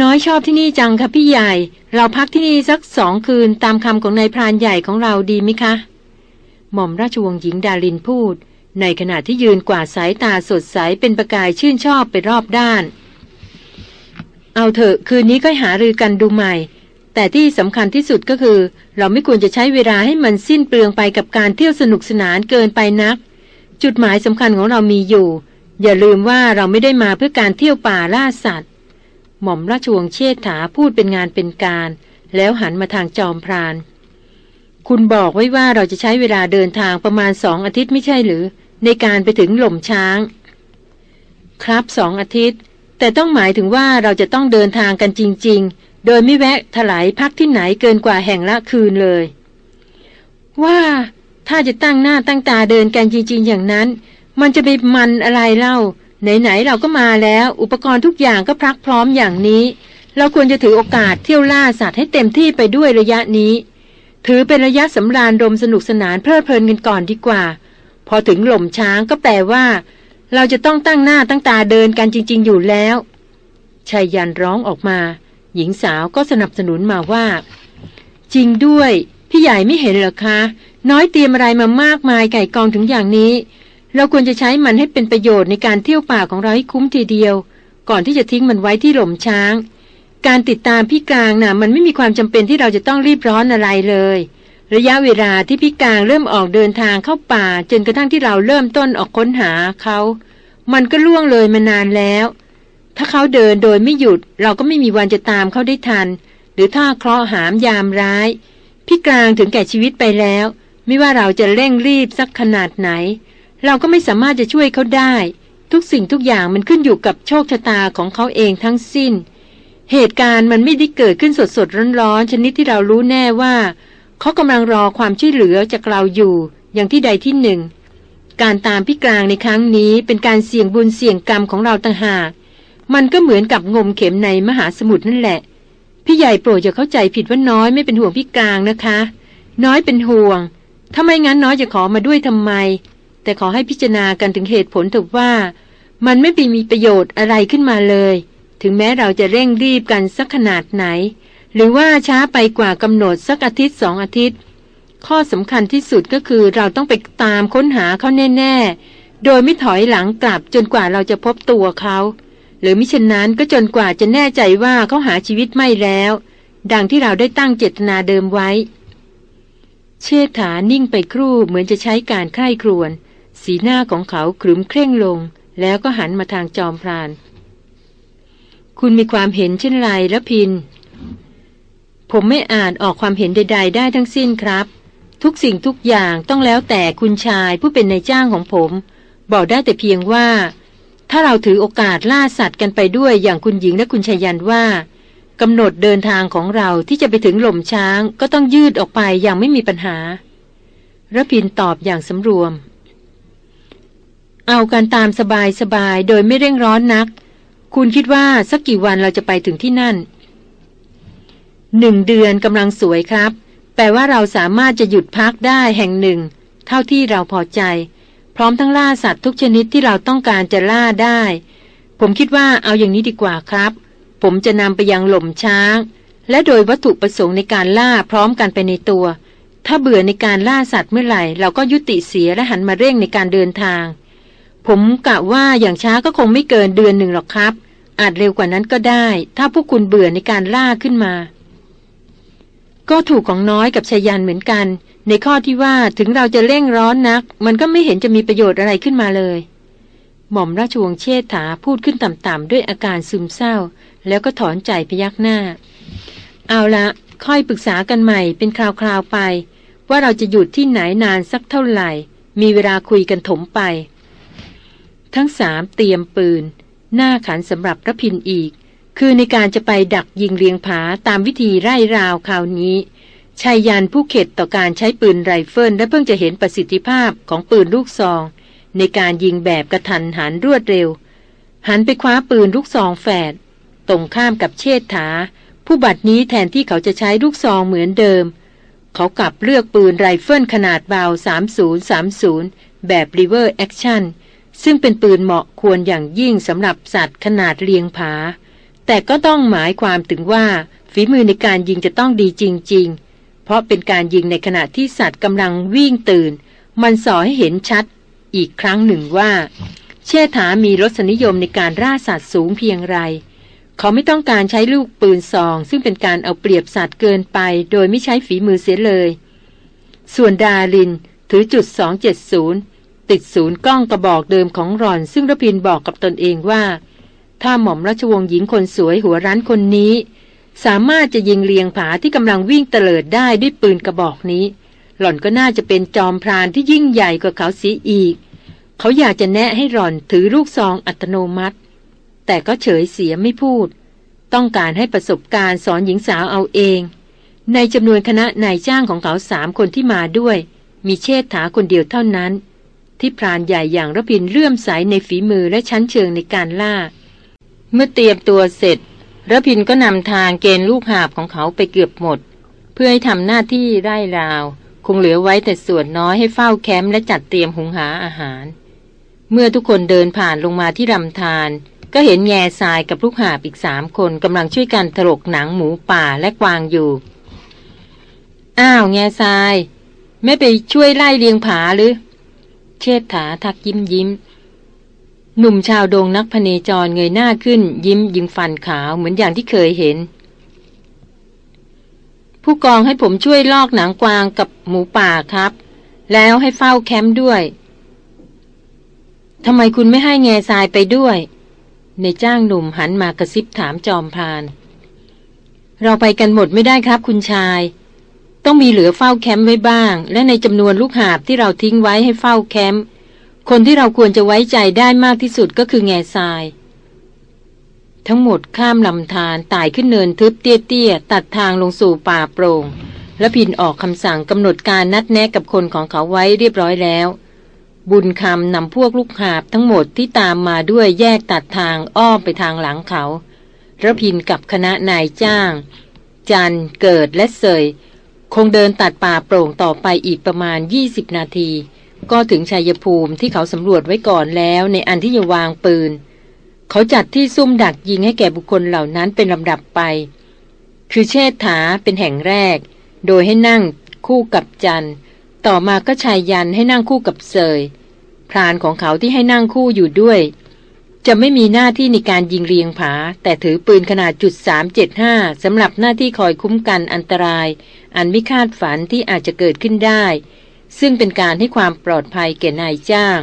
น้อยชอบที่นี่จังค่ะพี่ใหญ่ เราพักที่นี่สักสองคืนตามคำของนายพรานใหญ่ของเราดีไหมคะ หม่อมราชวงศ์หญิงดารินพูด ในขณะที่ยืนกวาดสายตาสดใสเป็นประกายชื่นชอบไปรอบด้าน เอาเถอะคืนนี้ก็หารือกันดูใหม่ แต่ที่สำคัญที่สุดก็คือ เราไม่ควรจะใช้เวลาให้มันสิ้นเปลืองไปกับการเที่ยวสนุกสนานเกินไปนัก จุดหมายสำคัญของเรามีอยู่ อย่าลืมว่าเราไม่ได้มาเพื่อการเที่ยวป่าล่าสัตว์ หม่อมราชวงศ์เชษฐาพูดเป็นงานเป็นการ แล้วหันมาทางจอมพราน คุณบอกไว้ว่าเราจะใช้เวลาเดินทางประมาณสองอาทิตย์ไม่ใช่หรือ ในการไปถึงหล่มช้าง ครับสองอาทิตย์ แต่ต้องหมายถึงว่าเราจะต้องเดินทางกันจริง ๆ โดยไม่แวะถลายพักที่ไหนเกินกว่าแห่งละคืนเลย ว่าถ้าจะตั้งหน้าตั้งตาเดินกันจริง ๆ อย่างนั้น มันจะไปมันอะไรเล่า ไหนๆเราก็มาแล้ว อุปกรณ์ทุกอย่างก็พรักพร้อมอย่างนี้ เราควรจะถือโอกาสเที่ยวล่าสัตว์ให้เต็มที่ไปด้วยระยะนี้ ถือเป็นระยะสำราญรมสนุกสนานเพลิดเพลินกันก่อนดีกว่า พอถึงหล่มช้างก็แปลว่า เราจะต้องตั้งหน้าตั้งตาเดินกันจริง ๆ อยู่แล้วชายยันร้องออกมา หญิงสาวก็สนับสนุนมาว่า จริงด้วย พี่ใหญ่ไม่เห็นเหรอคะ น้อยเตรียมอะไรมามากมายไก่กองถึงอย่างนี้ เราควรจะใช้มันให้เป็นประโยชน์ในการเที่ยวป่าของเราให้คุ้มทีเดียว ก่อนที่จะทิ้งมันไว้ที่หล่มช้าง การติดตามพี่กลางนะ่ะ มันไม่มีความจำเป็นที่เราจะต้องรีบร้อนอะไรเลย ระยะเวลาที่พี่กลางเริ่มออกเดินทางเข้าป่า จนกระทั่งที่เราเริ่มต้นออกค้นหาเขา มันก็ล่วงเลยมานานแล้ว ถ้าเขาเดินโดยไม่หยุด เราก็ไม่มีวันจะตามเขาได้ทัน หรือถ้าเคราะห์หามยามร้าย พี่กลางถึงแก่ชีวิตไปแล้ว ไม่ว่าเราจะเร่งรีบสักขนาดไหน เราก็ไม่สามารถจะช่วยเขาได้ ทุกสิ่งทุกอย่างมันขึ้นอยู่กับโชคชะตาของเขาเองทั้งสิ้น เหตุการณ์มันไม่ได้เกิดขึ้นสดสดร้อนๆ ชนิดที่เรารู้แน่ว่า เขากำลังรอความช่วยเหลือจากเราอยู่ อย่างที่ใดที่หนึ่ง การตามพี่กลางในครั้งนี้เป็นการเสี่ยงบุญเสี่ยงกรรมของเราต่างหากมันก็เหมือนกับงมเข็มในมหาสมุทรนั่นแหละ พี่ใหญ่โปรดอย่าเข้าใจผิดว่าน้อยไม่เป็นห่วงพี่กลางนะคะ น้อยเป็นห่วง ถ้าไม่งั้นน้อยจะขอมาด้วยทำไม แต่ขอให้พิจารณากันถึงเหตุผลเถอะว่า มันไม่ไปมีประโยชน์อะไรขึ้นมาเลย ถึงแม้เราจะเร่งรีบกันสักขนาดไหน หรือว่าช้าไปกว่ากำหนดสักอาทิตย์สองอาทิตย์ ข้อสำคัญที่สุดก็คือเราต้องไปตามค้นหาเขาแน่ ๆ โดยไม่ถอยหลังกลับจนกว่าเราจะพบตัวเขาหรือมิฉะนั้นก็จนกว่าจะแน่ใจว่าเขาหาชีวิตไม่แล้ว ดังที่เราได้ตั้งเจตนาเดิมไว้ เชษฐานิ่งไปครู่เหมือนจะใช้การใคร่ครวญ สีหน้าของเขาขรึมเคร่งลง แล้วก็หันมาทางจอมพราน คุณมีความเห็นเช่นไรละพิน ผมไม่อาจออกความเห็นใด ๆ ได้ทั้งสิ้นครับ ทุกสิ่งทุกอย่างต้องแล้วแต่คุณชายผู้เป็นนายจ้างของผม บอกได้แต่เพียงว่า ถ้าเราถือโอกาสล่าสัตว์กันไปด้วยอย่างคุณหญิงและคุณชายันว่ากำหนดเดินทางของเราที่จะไปถึงหล่มช้างก็ต้องยืดออกไปอย่างไม่มีปัญหาระพินตอบอย่างสำรวม เอาการตามสบายสบายโดยไม่เร่งร้อนนัก คุณคิดว่าสักกี่วันเราจะไปถึงที่นั่นหนึ่งเดือนกำลังสวยครับ แปลว่าเราสามารถจะหยุดพักได้แห่งหนึ่ง เท่าที่เราพอใจ พร้อมทั้งล่าสัตว์ทุกชนิดที่เราต้องการจะล่าได้ ผมคิดว่าเอาอย่างนี้ดีกว่าครับ ผมจะนำไปยังหล่มช้าง และโดยวัตถุประสงค์ในการล่าพร้อมกันไปในตัว ถ้าเบื่อในการล่าสัตว์เมื่อไหร่ เราก็ยุติเสียและหันมาเร่งในการเดินทาง ผมกะว่าอย่างช้าก็คงไม่เกินเดือนหนึ่งหรอกครับ อาจเร็วกว่านั้นก็ได้ ถ้าพวกคุณเบื่อในการล่าขึ้นมา ก็ถูกของน้อยกับชายันเหมือนกัน ในข้อที่ว่าถึงเราจะเร่งร้อนนัก มันก็ไม่เห็นจะมีประโยชน์อะไรขึ้นมาเลย หม่อมราชวงศ์เชษฐาพูดขึ้นต่ำๆด้วยอาการซึมเศร้า แล้วก็ถอนใจพยักหน้า เอาละค่อยปรึกษากันใหม่เป็นคราวๆไป ว่าเราจะหยุดที่ไหนนานสักเท่าไหร่ มีเวลาคุยกันถมไป ทั้งสามเตรียมปืน หน้าขันสำหรับรพินทร์อีก คือในการจะไปดักยิงเรียงผาตามวิธีไล่ราวคราวนี้ไชยยันต์ผู้เข็ดต่อการใช้ปืนไรเฟิลและเพิ่งจะเห็นประสิทธิภาพของปืนลูกซอง ในการยิงแบบกะทันหันรวดเร็ว หันไปคว้าปืนลูกซองแฝดตรงข้ามกับเชษฐา ผู้บัดนี้แทนที่เขาจะใช้ลูกซองเหมือนเดิม เขากลับเลือกปืนไรเฟิลขนาดเบา 3030 แบบ River Action ซึ่งเป็นปืนเหมาะควรอย่างยิ่งสำหรับสัตว์ขนาดเรียงผา แต่ก็ต้องหมายความถึงว่าฝีมือในการยิงจะต้องดีจริง ๆ เพราะเป็นการยิงในขณะที่สัตว์กำลังวิ่งตื่น มันสอให้เห็นชัดอีกครั้งหนึ่งว่า เชษฐามีรสนิยมในการล่าสัตว์สูงเพียงไร เขาไม่ต้องการใช้ลูกปืนซอง ซึ่งเป็นการเอาเปรียบสัตว์เกินไป โดยไม่ใช้ฝีมือเสียเลย ส่วนดารินถือจุด 270 ติดศูนย์กล้องกระบอกเดิมของรอน ซึ่งระพินบอกกับตนเองว่า ถ้าหม่อมราชวงศ์หญิงคนสวยหัวรั้นคนนี้ สามารถจะยิงเลียงผาที่กำลังวิ่งเตลิดได้ด้วยปืนกระบอกนี้ หล่อนก็น่าจะเป็นจอมพรานที่ยิ่งใหญ่กว่าเขาสีอีก เขาอยากจะแนะให้หล่อนถือลูกซองอัตโนมัติ แต่ก็เฉยเสียไม่พูด ต้องการให้ประสบการณ์สอนหญิงสาวเอาเอง ในจำนวนคณะนายจ้างของเขาสามคนที่มาด้วย มีเชษฐาคนเดียวเท่านั้น ที่พรานใหญ่อย่างระพินเลื่อมใสในฝีมือและชั้นเชิงในการล่า เมื่อเตรียมตัวเสร็จระพินก็นำทางเกณฑ์ลูกหาบของเขาไปเกือบหมด เพื่อให้ทำหน้าที่ไร่ราว คงเหลือไว้แต่ส่วนน้อยให้เฝ้าแคมป์และจัดเตรียมหุงหาอาหาร เมื่อทุกคนเดินผ่านลงมาที่ลำธารก็เห็นแง่ทรายกับลูกหาบอีกสามคนกำลังช่วยกันถลกหนังหมูป่าและกวางอยู่ อ้าวแง่ทราย ไม่ไปช่วยไล่เลียงผาหรือ เชษฐาทักยิ้มยิ้ม หนุ่มชาวโดงนักพเนจรเงยหน้าขึ้น ยิ้มยิงฟันขาวเหมือนอย่างที่เคยเห็น ผู้กองให้ผมช่วยลอกหนังกวางกับหมูป่าครับ แล้วให้เฝ้าแคมป์ด้วยทำไมคุณไม่ให้แง่ทรายไปด้วย ในจ้างหนุ่มหันมากระซิบถามจอมพาน เราไปกันหมดไม่ได้ครับคุณชาย ต้องมีเหลือเฝ้าแคมป์ไว้บ้าง และในจำนวนลูกหาบที่เราทิ้งไว้ให้เฝ้าแคมป์คนที่เราควรจะไว้ใจได้มากที่สุดก็คือแง่ทราย ทั้งหมดข้ามลำธารไต่ขึ้นเนินทึบเตี้ยๆตัดทางลงสู่ป่าโปร่ง และพินออกคำสั่งกำหนดการนัดแนะกับคนของเขาไว้เรียบร้อยแล้ว บุญคำนำพวกลูกหาบทั้งหมดที่ตามมาด้วยแยกตัดทางอ้อมไปทางหลังเขาระพินกับคณะนายจ้าง จันเกิดและเสย คงเดินตัดป่าโปร่งต่อไปอีกประมาณ 20 นาที ก็ถึงชัยภูมิที่เขาสำรวจไว้ก่อนแล้วในอันที่จะวางปืน เขาจัดที่ซุ่มดักยิงให้แก่บุคคลเหล่านั้นเป็นลำดับไป คือเชษฐาเป็นแห่งแรก โดยให้นั่งคู่กับจันต่อมาก็ชายยันให้นั่งคู่กับเสยพรานของเขาที่ให้นั่งคู่อยู่ด้วย จะไม่มีหน้าที่ในการยิงเรียงผา แต่ถือปืนขนาดจุด375สำหรับหน้าที่คอยคุ้มกันอันตราย อันไม่คาดฝันที่อาจจะเกิดขึ้นได้ ซึ่งเป็นการให้ความปลอดภัยแก่นายจ้าง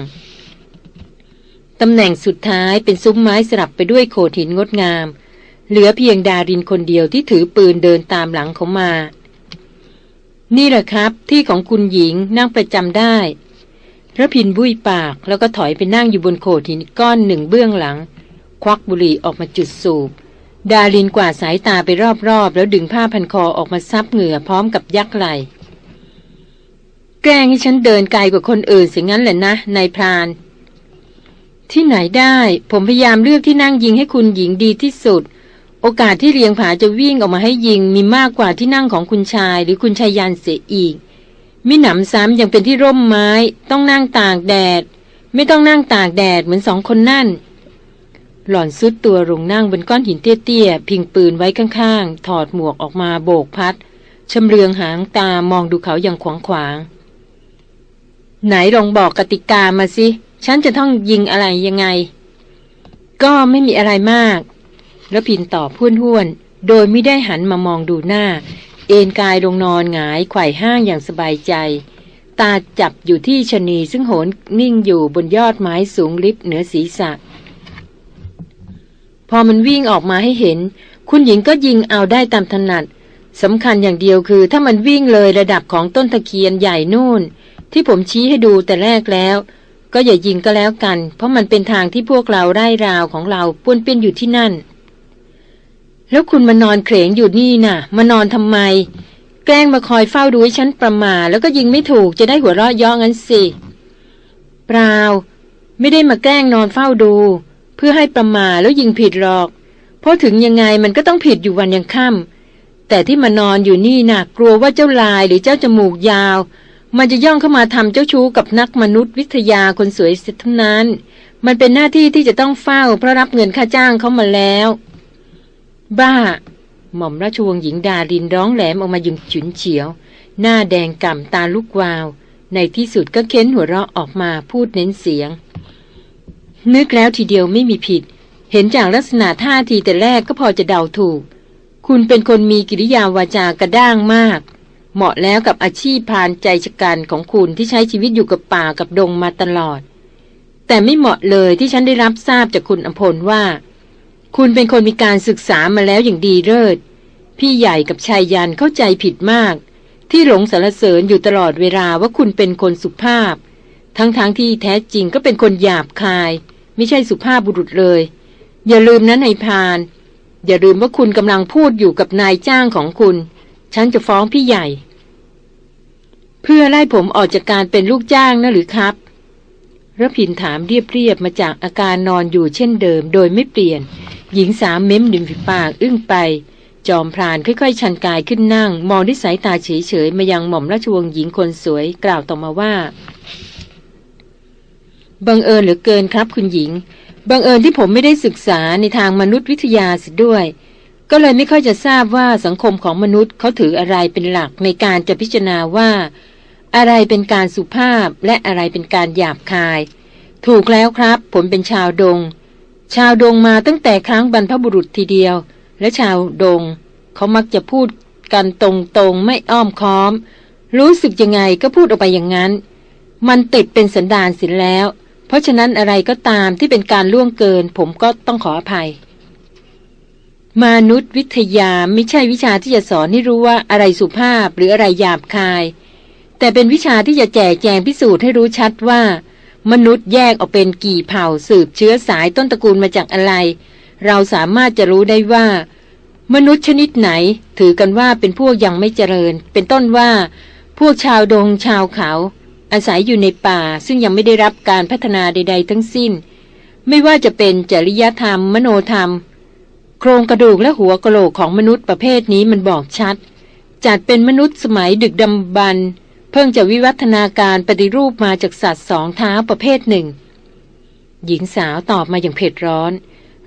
ตำแหน่งสุดท้ายเป็นซุ้มไม้สลับไปด้วยโขดหินงดงาม เหลือเพียงดารินคนเดียวที่ถือปืนเดินตามหลังเขามา นี่แหละครับ ที่ของคุณหญิงนั่งประจำได้ ระพินบุยปากแล้วก็ถอยไปนั่งอยู่บนโขดหินก้อนหนึ่งเบื้องหลัง ควักบุหรี่ออกมาจุดสูบ ดารินกวาดสายตาไปรอบๆ แล้วดึงผ้าพันคอออกมาซับเหงื่อพร้อมกับยักไหลแกล้งให้ฉันเดินไกลกว่าคนอื่นสิงั้นแหละนะนายพราน ที่ไหนได้ ผมพยายามเลือกที่นั่งยิงให้คุณหญิงดีที่สุด โอกาสที่เลียงผาจะวิ่งออกมาให้ยิงมีมากกว่าที่นั่งของคุณชายหรือคุณชายยันเสียอีก มิหนำซ้ำยังเป็นที่ร่มไม้ ต้องนั่งตากแดด ไม่ต้องนั่งตากแดดเหมือนสองคนนั่น หล่อนซุดตัวลงนั่งบนก้อนหินเตี้ยๆ พิงปืนไว้ข้างๆ ถอดหมวกออกมาโบกพัดชำเลืองหางตามองดูเขาอย่างขวางขวาง ไหนลองบอกกติกามาสิ ฉันจะต้องยิงอะไรยังไง ก็ไม่มีอะไรมาก แล้วพินตอบพูนห้วน โดยไม่ได้หันมามองดูหน้า เอนกายลงนอนหงายไขว่ห้างอย่างสบายใจ ตาจับอยู่ที่ชนีซึ่งโหนนิ่งอยู่บนยอดไม้สูงลิบเหนือศีรษะ พอมันวิ่งออกมาให้เห็น คุณหญิงก็ยิงเอาได้ตามถนัดสำคัญอย่างเดียวคือ ถ้ามันวิ่งเลยระดับของต้นตะเคียนใหญ่นู่น ที่ผมชี้ให้ดูแต่แรกแล้ว ก็อย่ายิงก็แล้วกัน เพราะมันเป็นทางที่พวกเราไร้ราวของเราป้วนเปี้ยนอยู่ที่นั่น แล้วคุณมานอนเขงอยู่นี่นะ่ะ มานอนทำไม แกล้งมาคอยเฝ้าดูให้ฉันประมาแล้วก็ยิงไม่ถูกจะได้หัวเราะย่องั้นสิเปล่า ไม่ได้มาแกล้งนอนเฝ้าดู เพื่อให้ประมาแล้วยิงผิดหรอก เพราะถึงยังไงมันก็ต้องผิดอยู่วันยังค่ำแต่ที่มานอนอยู่นี่นะ่ะกลัวว่าเจ้าลายหรือเจ้าจมูกยาว มันจะย่องเข้ามาทำเจ้าชู้กับนักมนุษยวิทยาคนสวยเสียทั้งนั้น มันเป็นหน้าที่ที่จะต้องเฝ้าเพราะรับเงินค่าจ้างเขามาแล้ว บ้า หม่อมราชวงศ์หญิงดารินร้องแหลมออกมายึงฉุนเฉียว หน้าแดงก่ำตาลุกวาว ในที่สุดก็เค้นหัวเราะออกมาพูดเน้นเสียง นึกแล้วทีเดียวไม่มีผิด เห็นจากลักษณะท่าทีแต่แรกก็พอจะเดาถูก คุณเป็นคนมีกิริยาวาจากระด้างมากเหมาะแล้วกับอาชีพพานใจชะกันของคุณที่ใช้ชีวิตอยู่กับป่ากับดงมาตลอด แต่ไม่เหมาะเลยที่ฉันได้รับทราบจากคุณอภพลว่า คุณเป็นคนมีการศึกษามาแล้วอย่างดีเลิศ พี่ใหญ่กับชายยันเข้าใจผิดมาก ที่หลงสารเสริญอยู่ตลอดเวลาว่าคุณเป็นคนสุภาพ ทั้งๆทที่แท้จริงก็เป็นคนหยาบคาย ไม่ใช่สุภาพบุรุษเลย อย่าลืมนะนายพาน อย่าลืมว่าคุณกำลังพูดอยู่กับนายจ้างของคุณ ฉันจะฟ้องพี่ใหญ่ เพื่อไล่ผมออกจากการเป็นลูกจ้างนะหรือครับ ระพินถามเรียบๆมาจากอาการนอนอยู่เช่นเดิม โดยไม่เปลี่ยน หญิงสามเม้มดิมฝีปากอึ้งไป จอมพรานค่อยๆ ชันกายขึ้นนั่ง มองด้วยสายตาเฉยๆมายังหม่อมราชวงศ์หญิงคนสวยกล่าวต่อมาว่า บังเอิญเหลือเกินครับคุณหญิง บังเอิญที่ผมไม่ได้ศึกษาในทางมนุษยวิทยาสิด้วย ก็เลยไม่ค่อยจะทราบว่าสังคมของมนุษย์เขาถืออะไรเป็นหลักในการจะพิจารณาว่า อะไรเป็นการสุภาพและอะไรเป็นการหยาบคาย ถูกแล้วครับ ผมเป็นชาวดง ชาวดงมาตั้งแต่ครั้งบรรพบุรุษทีเดียว และชาวดง เขามักจะพูดกันตรงๆไม่อ้อมค้อม รู้สึกยังไงก็พูดออกไปอย่างนั้น มันติดเป็นสันดานสินแล้ว เพราะฉะนั้นอะไรก็ตามที่เป็นการล่วงเกิน ผมก็ต้องขออภัยมนุษยวิทยาไม่ใช่วิชาที่จะสอนให้รู้ว่าอะไรสุภาพหรืออะไรหยาบคาย แต่เป็นวิชาที่จะแจกแจงพิสูจน์ให้รู้ชัดว่า มนุษย์แยกออกเป็นกี่เผ่าสืบเชื้อสายต้นตระกูลมาจากอะไร เราสามารถจะรู้ได้ว่า มนุษย์ชนิดไหน ถือกันว่าเป็นพวกยังไม่เจริญ เป็นต้นว่า พวกชาวดงชาวเขา อาศัยอยู่ในป่า ซึ่งยังไม่ได้รับการพัฒนาใด ๆ ทั้งสิ้น ไม่ว่าจะเป็นจริยธรรม มโนธรรม โครงกระดูกและหัวกะโหลกของมนุษย์ประเภทนี้มันบอกชัดจัดเป็นมนุษย์สมัยดึกดำบรร เพิ่งจะวิวัฒนาการปฏิรูปมาจากสัตว์สองเท้าประเภทหนึ่ง หญิงสาวตอบมาอย่างเผ็ดร้อน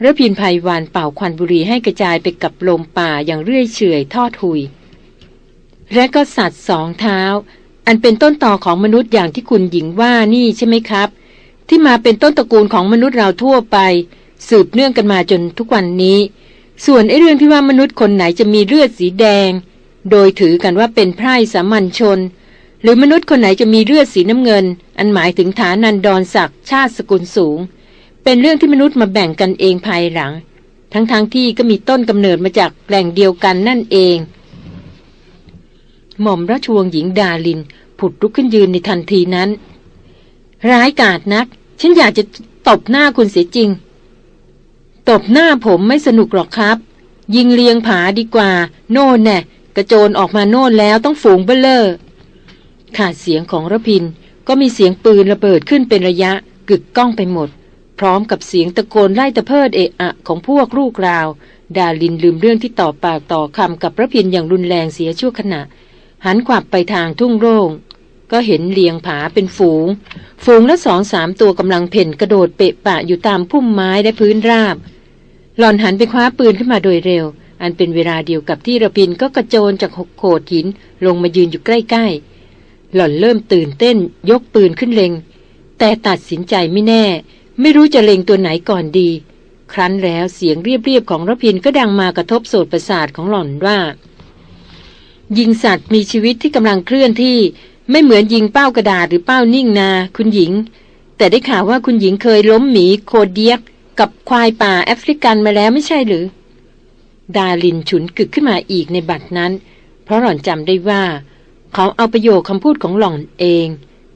ระพินภัยวันเป่าควันบุหรี่ให้กระจายไปกับลมป่าอย่างเรื่อยเฉยทอดหุย และก็สัตว์สองเท้า อันเป็นต้นต่อของมนุษย์อย่างที่คุณหญิงว่านี่ใช่ไหมครับ ที่มาเป็นต้นตระกูลของมนุษย์เราทั่วไป สืบเนื่องกันมาจนทุกวันนี้ ส่วนไอ้เรื่องที่ว่ามนุษย์คนไหนจะมีเลือดสีแดง โดยถือกันว่าเป็นไพร่สามัญชน หรือมนุษย์คนไหนจะมีเลือดสีน้ำเงิน อันหมายถึงฐานันดรศักดิ์ชาติสกุลสูง เป็นเรื่องที่มนุษย์มาแบ่งกันเองภายหลัง ทั้งๆทที่ก็มีต้นกำเนิดมาจากแหล่งเดียวกันนั่นเอง หม่อมราชวงศ์หญิงดาลิน ผุดลุกขึ้นยืนในทันทีนั้น ร้ายกาจนัก ฉันอยากจะตบหน้าคุณเสียจริง ตบหน้าผมไม่สนุกหรอกครับ ยิงเลียงผาดีกว่า โน่นแน่กระโจนออกมาโน่นแล้วต้องฝูงเบลเลอร์ ขาดเสียงของระพิน ก็มีเสียงปืนระเบิดขึ้นเป็นระยะกึกก้องไปหมด พร้อมกับเสียงตะโกนไล่ตะเพิดเอะอะของพวกลูกราว ดาลินลืมเรื่องที่ต่อปากต่อคำกับระพินอย่างรุนแรงเสียชั่วขณะ หันขวับไปทางทุ่งโร่งก็เห็นเลียงผาเป็นฝูง ฝูงละสองสามตัวกำลังเพ่นกระโดดเปะปะอยู่ตามพุ่มไม้และพื้นราบ หล่อนหันไปคว้าปืนขึ้นมาโดยเร็ว อันเป็นเวลาเดียวกับที่ระพินก็กระโจนจากหกโขดหินลงมายืนอยู่ใกล้ๆ หล่อนเริ่มตื่นเต้น ยกปืนขึ้นเล็ง แต่ตัดสินใจไม่แน่ ไม่รู้จะเล็งตัวไหนก่อนดี ครั้นแล้วเสียงเรียบๆของระพินก็ดังมากระทบโสตประสาทของหล่อนว่า ยิงสัตว์มีชีวิตที่กำลังเคลื่อนที่ไม่เหมือนยิงเป้ากระดาษหรือเป้านิ่งนา คุณหญิง แต่ได้ข่าวว่าคุณหญิงเคยล้มหมีโคเดียก กับควายป่าแอฟริกันมาแล้วไม่ใช่หรือ ดาลินฉุนกึกขึ้นมาอีกในบัดนั้น เพราะหล่อนจำได้ว่า เขาเอาประโยคคำพูดของหล่อนเอง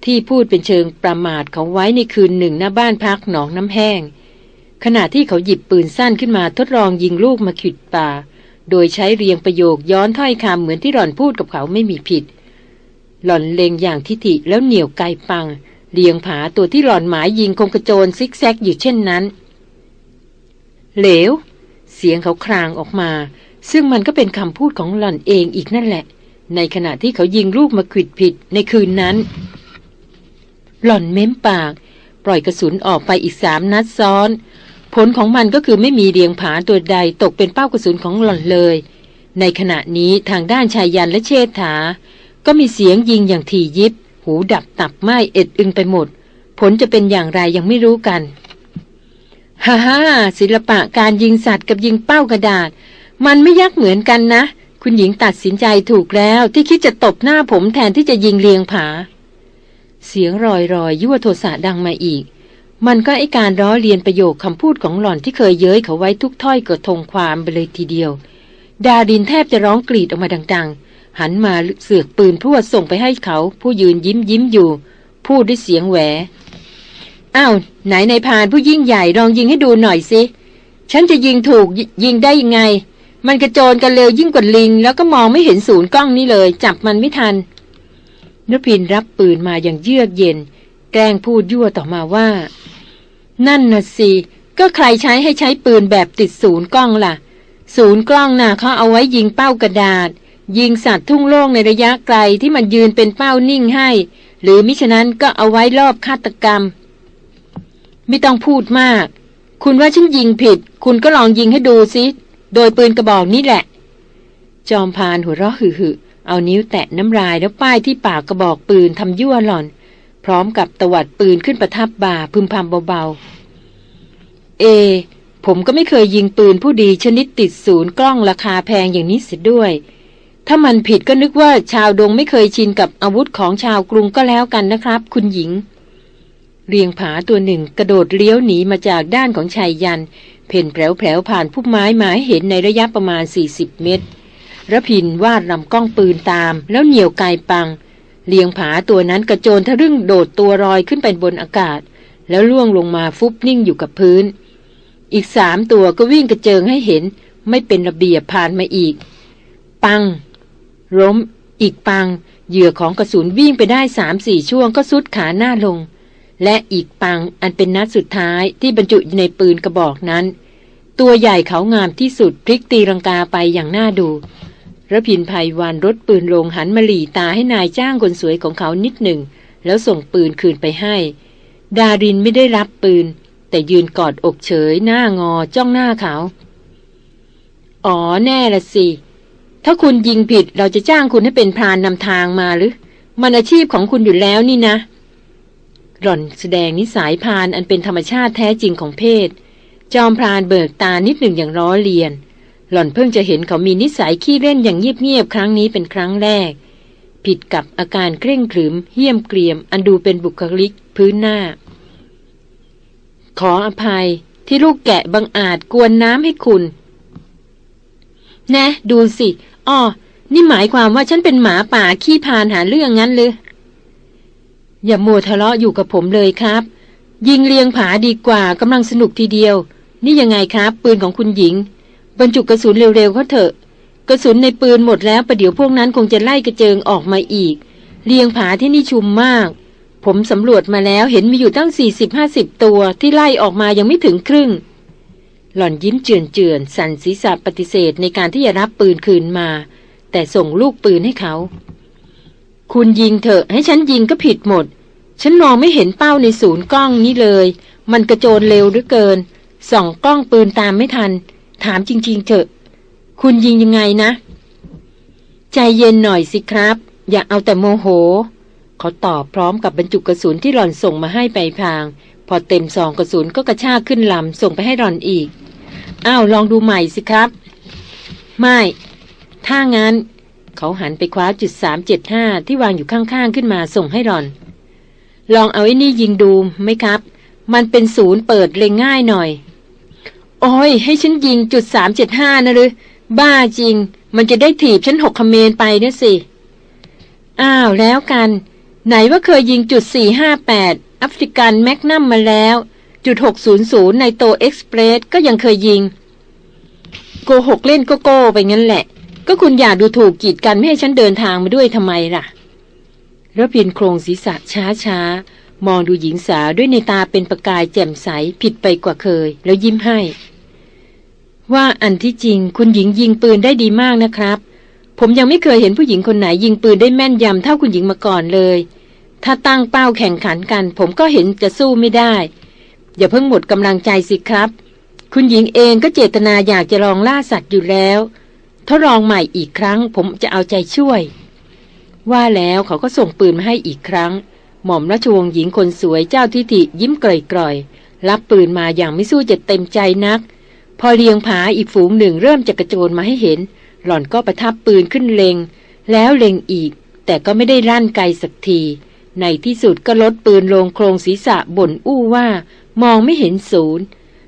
ที่พูดเป็นเชิงประมาทเขาไว้ในคืนหนึ่งหน้าบ้านพักหนองน้ำแห้ง ขณะที่เขาหยิบปืนสั้นขึ้นมาทดลองยิงลูกมาขิดป่า โดยใช้เรียงประโยคย้อนถ้อยคำเหมือนที่หล่อนพูดกับเขาไม่มีผิด หล่อนเลงอย่างทิฐิแล้วเหนียวไกปังเลียงผาตัวที่หล่อนหมายยิงคงกระโจนซิกแซกอยู่เช่นนั้น เหลว เสียงเขาครางออกมา ซึ่งมันก็เป็นคำพูดของหล่อนเองอีกนั่นแหละ ในขณะที่เขายิงลูกมาขิดผิดในคืนนั้น หล่อนเม้มปาก ปล่อยกระสุนออกไปอีกสามนัดซ้อน ผลของมันก็คือไม่มีเรียงผาตัวใดตกเป็นเป้ากระสุนของหล่อนเลย ในขณะนี้ทางด้านชายยันและเชษฐา ก็มีเสียงยิงอย่างถี่ยิบ หูดับตับไหมเอ็ดอึงไปหมด ผลจะเป็นอย่างไรยังไม่รู้กันฮ่าฮ่าศิลปะการยิงสัตว์กับยิงเป้ากระดาษ มันไม่ยักเหมือนกันนะ คุณหญิงตัดสินใจถูกแล้วที่คิดจะตบหน้าผมแทนที่จะยิงเลียงผา เสียงรอยรอยยั่วโทสะดังมาอีก มันก็ไอการร้อเรียนประโยคคำพูดของหล่อนที่เคยเย้ยเขาไว้ทุกถ้อยกระทงความไปเลยทีเดียว ดาดินแทบจะร้องกรีดออกมาดัง ๆ หันมาเสือกปืนพรวดส่งไปให้เขา ผู้ยืนยิ้มยิ้มอยู่ พูดด้วยเสียงแหวอ้าวไหนในพานผู้ยิ่งใหญ่ลองยิงให้ดูหน่อยสิฉันจะยิงถูกยยิงได้ยังไง มันกระโจนกันเร็วยิ่งกว่าลิง แล้วก็มองไม่เห็นศูนย์กล้องนี่เลย จับมันไม่ทันนพินรับปืนมาอย่างเยือกเย็น แกล้งพูดยั่วต่อมาว่า นั่นน่ะสิก็ใครใช้ให้ใช้ปืนแบบติดศูนย์กล้องล่ะ ศูนย์กล้องน่ะเขาเอาไว้ยิงเป้ากระดาษ ยิงสัตว์ทุ่งโล่งในระยะไกลที่มันยืนเป็นเป้านิ่งให้ หรือมิฉะนั้นก็เอาไว้รอบฆาตกรรม ไม่ต้องพูดมาก คุณว่าฉันยิงผิด คุณก็ลองยิงให้ดูสิ โดยปืนกระบอกนี้แหละ จอมพานหัวเราะหึ่เอานิ้วแตะน้ำลายแล้วป้ายที่ปากกระบอกปืนทำยั่วหล่อน พร้อมกับตวัดปืนขึ้นประทับบ่าพึมพำเบาๆ เอ ผมก็ไม่เคยยิงปืนผู้ดีชนิดติดศูนย์กล้องราคาแพงอย่างนี้เสียด้วย ถ้ามันผิดก็นึกว่าชาวดงไม่เคยชินกับอาวุธของชาวกรุงก็แล้วกันนะครับ คุณหญิง เรียงผาตัวหนึ่งกระโดดเลี้ยวหนีมาจากด้านของชายยัน เพ่นแผลวๆผ่านพุ่มไม้มาให้เห็นในระยะประมาณ 40 เมตรระพินวาดลำกล้องปืนตาม แล้วเหนี่ยวไกปัง เลียงผาตัวนั้นกระโจนทะลึ่งโดดตัวรอยขึ้นไปบนอากาศ แล้วล่วงลงมาฟุบนิ่งอยู่กับพื้น อีกสามตัวก็วิ่งกระเจิงให้เห็น ไม่เป็นระเบียบผ่านมาอีก ปัง ล้ม อีกปัง เหยื่อของกระสุนวิ่งไปได้สามสี่ช่วงก็สุดขาหน้าลง และอีกปังอันเป็นนัดสุดท้ายที่บรรจุอยู่ในปืนกระบอกนั้น ตัวใหญ่เขางามที่สุดพลิกตีรังกาไปอย่างน่าดูระพินภัยวานรถปืนลงหันมาหลีตาให้นายจ้างคนสวยของเขานิดหนึ่ง แล้วส่งปืนคืนไปให้ ดารินไม่ได้รับปืน แต่ยืนกอดอกเฉยหน้างอจ้องหน้าเขา อ๋อแน่ละสิ ถ้าคุณยิงผิดเราจะจ้างคุณให้เป็นพรานนำทางมาหรือ มันอาชีพของคุณอยู่แล้วนี่นะ หล่อนแสดงนิสัยพานอันเป็นธรรมชาติแท้จริงของเพศ จอมพรานเบิกตานิดหนึ่งอย่างร้อเลียน หล่อนเพิ่งจะเห็นเขามีนิสัยขี้เล่นอย่างเงียบๆครั้งนี้เป็นครั้งแรก ผิดกับอาการเคร่งขรึมเหี้ยมเกรียม อันดูเป็นบุคลิกพื้นหน้า ขออภัยที่ลูกแกะบังอาจกวนน้ำให้คุณ นะ ดูสิอ้อนี่หมายความว่าฉันเป็นหมาป่าขี้พานหาเรื่องงั้นเลย อย่ามัวทะเลาะอยู่กับผมเลยครับ ยิงเลียงผาดีกว่ากำลังสนุกทีเดียว นี่ยังไงครับ ปืนของคุณหญิง บรรจุกระสุนเร็วๆเขาเถอะ กระสุนในปืนหมดแล้วประเดี๋ยวพวกนั้นคงจะไล่กระเจิงออกมาอีกเรียงผาที่นี่ชุมมาก ผมสำรวจมาแล้วเห็นมีอยู่ตั้งสี่สิบห้าสิบตัวที่ไล่ออกมายังไม่ถึงครึ่ง หล่อนยิ้มเจือนเจือนสันศีรษะปฏิเสธในการที่จะรับปืนคืนมา แต่ส่งลูกปืนให้เขา คุณยิงเถอะให้ฉันยิงก็ผิดหมด ฉันมองไม่เห็นเป้าในศูนย์กล้องนี้เลย มันกระโจนเร็วหรือเกิน ส่องกล้องปืนตามไม่ทัน ถามจริง ๆ เถอะ คุณยิงยังไงนะ ใจเย็นหน่อยสิครับ อย่าเอาแต่โมโห เขาตอบพร้อมกับบรรจุกระสุนที่หล่อนส่งมาให้ไปพาง พอเต็มซองกระสุนก็กระชากขึ้นลำส่งไปให้หล่อนอีกอ้าวลองดูใหม่สิครับ ไม่ ถ้างั้น เขาหันไปคว้าจุดสามเจ็ดห้าที่วางอยู่ข้างๆ ขึ้นมาส่งให้หลอน ลองเอาไอ้นี่ยิงดูไหมครับ มันเป็นศูนย์เปิดเล็งง่ายหน่อย โอ้ย ให้ฉันยิงจุดสามเจ็ดห้านะหรือบ้าจริง มันจะได้ถีบฉันหกคเมนไปนะสิ อ้าวแล้วกัน ไหนว่าเคยยิงจุดสี่ห้าแปดแอฟริกันแมกนัมมาแล้ว จุดหกศูนย์ศูนย์ในโตเอ็กซ์เพรสก็ยังเคยยิง โกหกเล่นโกโก้ไปงั้นแหละ ก็คุณอยากดูถูกกีดกันไม่ให้ฉันเดินทางมาด้วยทำไมล่ะระพินโครงศีรษะช้าช้ามองดูหญิงสาวด้วยในตาเป็นประกายแจ่มใสผิดไปกว่าเคย แล้วยิ้มให้ ว่าอันที่จริง คุณหญิงยิงปืนได้ดีมากนะครับ ผมยังไม่เคยเห็นผู้หญิงคนไหนยิงปืนได้แม่นยำเท่าคุณหญิงมาก่อนเลย ถ้าตั้งเป้าแข่งขันกัน ผมก็เห็นจะสู้ไม่ได้ อย่าเพิ่งหมดกำลังใจสิครับ คุณหญิงเองก็เจตนาอยากจะลองล่าสัตว์อยู่แล้ว ทดลองใหม่อีกครั้ง ผมจะเอาใจช่วย ว่าแล้วเขาก็ส่งปืนมาให้อีกครั้ง หม่อมราชวงศ์หญิงคนสวยเจ้าทิฐิยิ้มกร่อยๆรับปืนมาอย่างไม่สู้จะเต็มใจนัก พอเลียงผาอีกฝูงหนึ่งเริ่มจะกระโจนมาให้เห็น หล่อนก็ประทับปืนขึ้นเลงแล้วเลงอีก แต่ก็ไม่ได้รั่นไกลสักที ในที่สุดก็ลดปืนลงโครงศีรษะบ่นอู้ว่ามองไม่เห็นศูนย์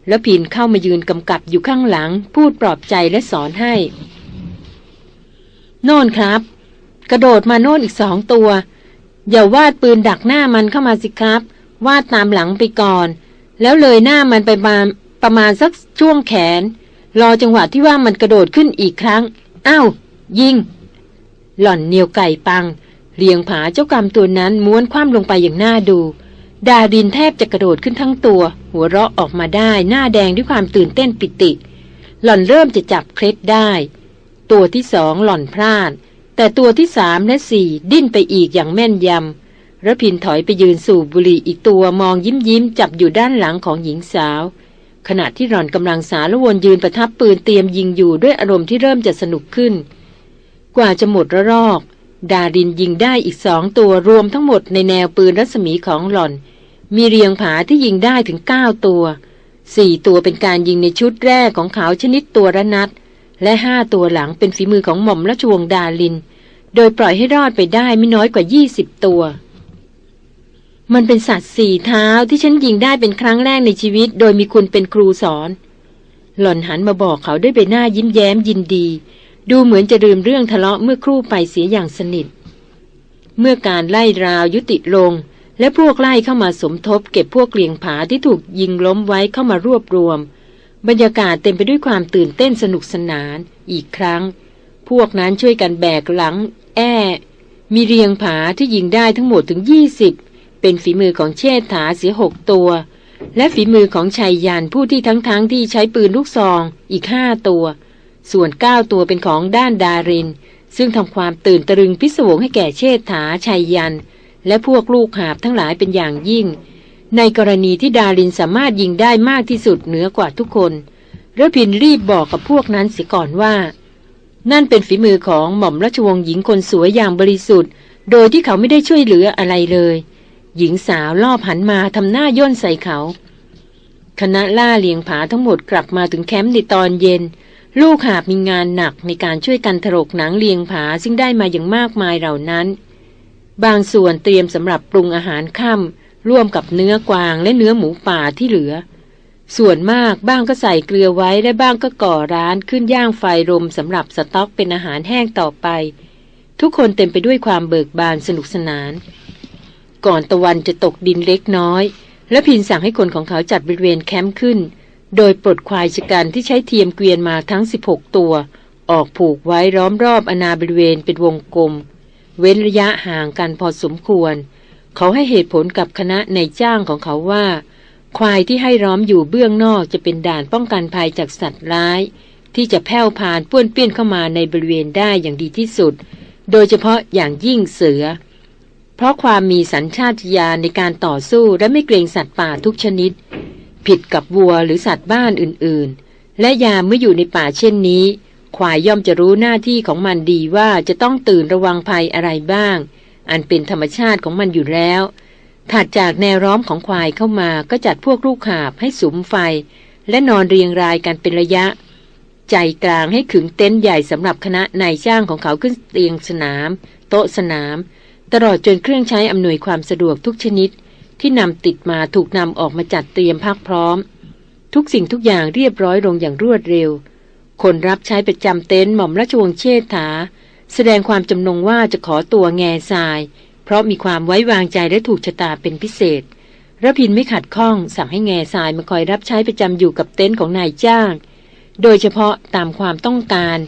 แล้วพินเข้ามายืนกำกับอยู่ข้างหลัง พูดปลอบใจและสอนให้ โน่นครับ กระโดดมาโน่นอีกสองตัว อย่าวาดปืนดักหน้ามันเข้ามาสิครับ วาดตามหลังไปก่อน แล้วเลยหน้ามันไปมาประมาณสักช่วงแขน รอจังหวะที่ว่ามันกระโดดขึ้นอีกครั้งอ้าวยิง หล่อนเนียวไก่ปังเรียงผาเจ้ากรรมตัวนั้นม้วนคว่ำลงไปอย่างน่าดู ดาดินแทบจะกระโดดขึ้นทั้งตัว หัวเราะออกมาได้หน้าแดงด้วยความตื่นเต้นปิติ หล่อนเริ่มจะจับเคล็ดได้ ตัวที่สองหล่อนพลาด แต่ตัวที่สามและสี่ดิ้นไปอีกอย่างแม่นยำระพินถอยไปยืนสูบบุหรี่อีกตัวมองยิ้มยิ้มจับอยู่ด้านหลังของหญิงสาว ขณะที่หล่อนกำลังสารวนยืนประทับปืนเตรียมยิงอยู่ด้วยอารมณ์ที่เริ่มจะสนุกขึ้น กว่าจะหมดระลอก ดารินยิงได้อีกสองตัวรวมทั้งหมดในแนวปืนรัศมีของหล่อน มีเรียงผาที่ยิงได้ถึงเก้าตัวสี่ตัวเป็นการยิงในชุดแรกของเขาชนิดตัวระนัด และห้าตัวหลังเป็นฝีมือของหม่อมราชวงศ์ดาลิน โดยปล่อยให้รอดไปได้ไม่น้อยกว่ายี่สิบตัว มันเป็นสัตว์สี่เท้าที่ฉันยิงได้เป็นครั้งแรกในชีวิต โดยมีคุณเป็นครูสอน หล่อนหันมาบอกเขาด้วยใบหน้ายิ้มแย้มยินดี ดูเหมือนจะลืมเรื่องทะเลาะเมื่อครู่ไปเสียอย่างสนิท เมื่อการไล่ราวยุติลง และพวกไล่เข้ามาสมทบ เก็บพวกเกลียงผาที่ถูกยิงล้มไว้เข้ามารวบรวม บรรยากาศเต็มไปด้วยความตื่นเต้นสนุกสนานอีกครั้ง พวกนั้นช่วยกันแบกหลัง แอ้ มีเรียงผาที่ยิงได้ทั้งหมดถึงยี่สิบเป็นฝีมือของเชษฐาเสียหกตัว และฝีมือของชัยยันผู้ที่ทั้งๆทที่ใช้ปืนลูกซองอีกห้าตัว ส่วนเก้าตัวเป็นของด้านดาริน ซึ่งทำความตื่นตะลึงพิศวงให้แก่เชษฐาชัยยัน และพวกลูกหาบทั้งหลายเป็นอย่างยิ่ง ในกรณีที่ดารินสามารถยิงได้มากที่สุดเหนือกว่าทุกคนระพินรีบบอกกับพวกนั้นเสียก่อนว่า นั่นเป็นฝีมือของหม่อมราชวงศ์หญิงคนสวยอย่างบริสุทธิ์ โดยที่เขาไม่ได้ช่วยเหลืออะไรเลย หญิงสาวรอบหันมาทำหน้าย่นใส่เขา คณะล่าเลียงผาทั้งหมดกลับมาถึงแคมป์ในตอนเย็น ลูกหาบมีงานหนักในการช่วยกันถลกหนังเลียงผาซึ่งได้มาอย่างมากมายเหล่านั้น บางส่วนเตรียมสำหรับปรุงอาหารค่ำ ร่วมกับเนื้อกวางและเนื้อหมูป่าที่เหลือ ส่วนมากบ้างก็ใส่เกลือไว้และบ้างก็ก่อร้านขึ้นย่างไฟรมสำหรับสต็อกเป็นอาหารแห้งต่อไป ทุกคนเต็มไปด้วยความเบิกบานสนุกสนาน ก่อนตะวันจะตกดินเล็กน้อย และพินสั่งให้คนของเขาจัดบริเวณแคมป์ขึ้น โดยปลดควายชกันที่ใช้เทียมเกวียนมาทั้ง 16 ตัว ออกผูกไว้ล้อมรอบอนาบริเวณเป็นวงกลม เว้นระยะห่างกันพอสมควร เขาให้เหตุผลกับคณะในจ้างของเขาว่า ควายที่ให้ร้อมอยู่เบื้องนอกจะเป็นด่านป้องกันภัยจากสัตว์ร้าย ที่จะแผ่วพานป้วนเปี้ยนเข้ามาในบริเวณได้อย่างดีที่สุด โดยเฉพาะอย่างยิ่งเสือ เพราะความมีสัญชาตญาณในการต่อสู้และไม่เกรงสัตว์ป่าทุกชนิด ผิดกับวัวหรือสัตว์บ้านอื่นๆ และยามเมื่ออยู่ในป่าเช่นนี้ ควายย่อมจะรู้หน้าที่ของมันดีว่าจะต้องตื่นระวังภัยอะไรบ้าง อันเป็นธรรมชาติของมันอยู่แล้ว ถัดจากแนวร้อมของควายเข้ามาก็จัดพวกลูกหาบให้สุมไฟ และนอนเรียงรายกันเป็นระยะ ใจกลางให้ขึงเต็นท์ใหญ่สำหรับคณะนายจ้างของเขาขึ้นเตียงสนาม โต๊ะสนาม ตลอดจนเครื่องใช้อำนวยความสะดวกทุกชนิด ที่นำติดมาถูกนำออกมาจัดเตรียมพักพร้อม ทุกสิ่งทุกอย่างเรียบร้อยลงอย่างรวดเร็ว คนรับใช้ประจำเต็นท์หม่อมราชวงศ์เชษฐา แสดงความจำนงว่าจะขอตัวแง่ทราย เพราะมีความไว้วางใจและถูกชะตาเป็นพิเศษระพินไม่ขัดข้องสั่งให้แง่ทรายมาคอยรับใช้ประจำอยู่กับเต็นท์ของนายจ้าง โดยเฉพาะตามความต้องการ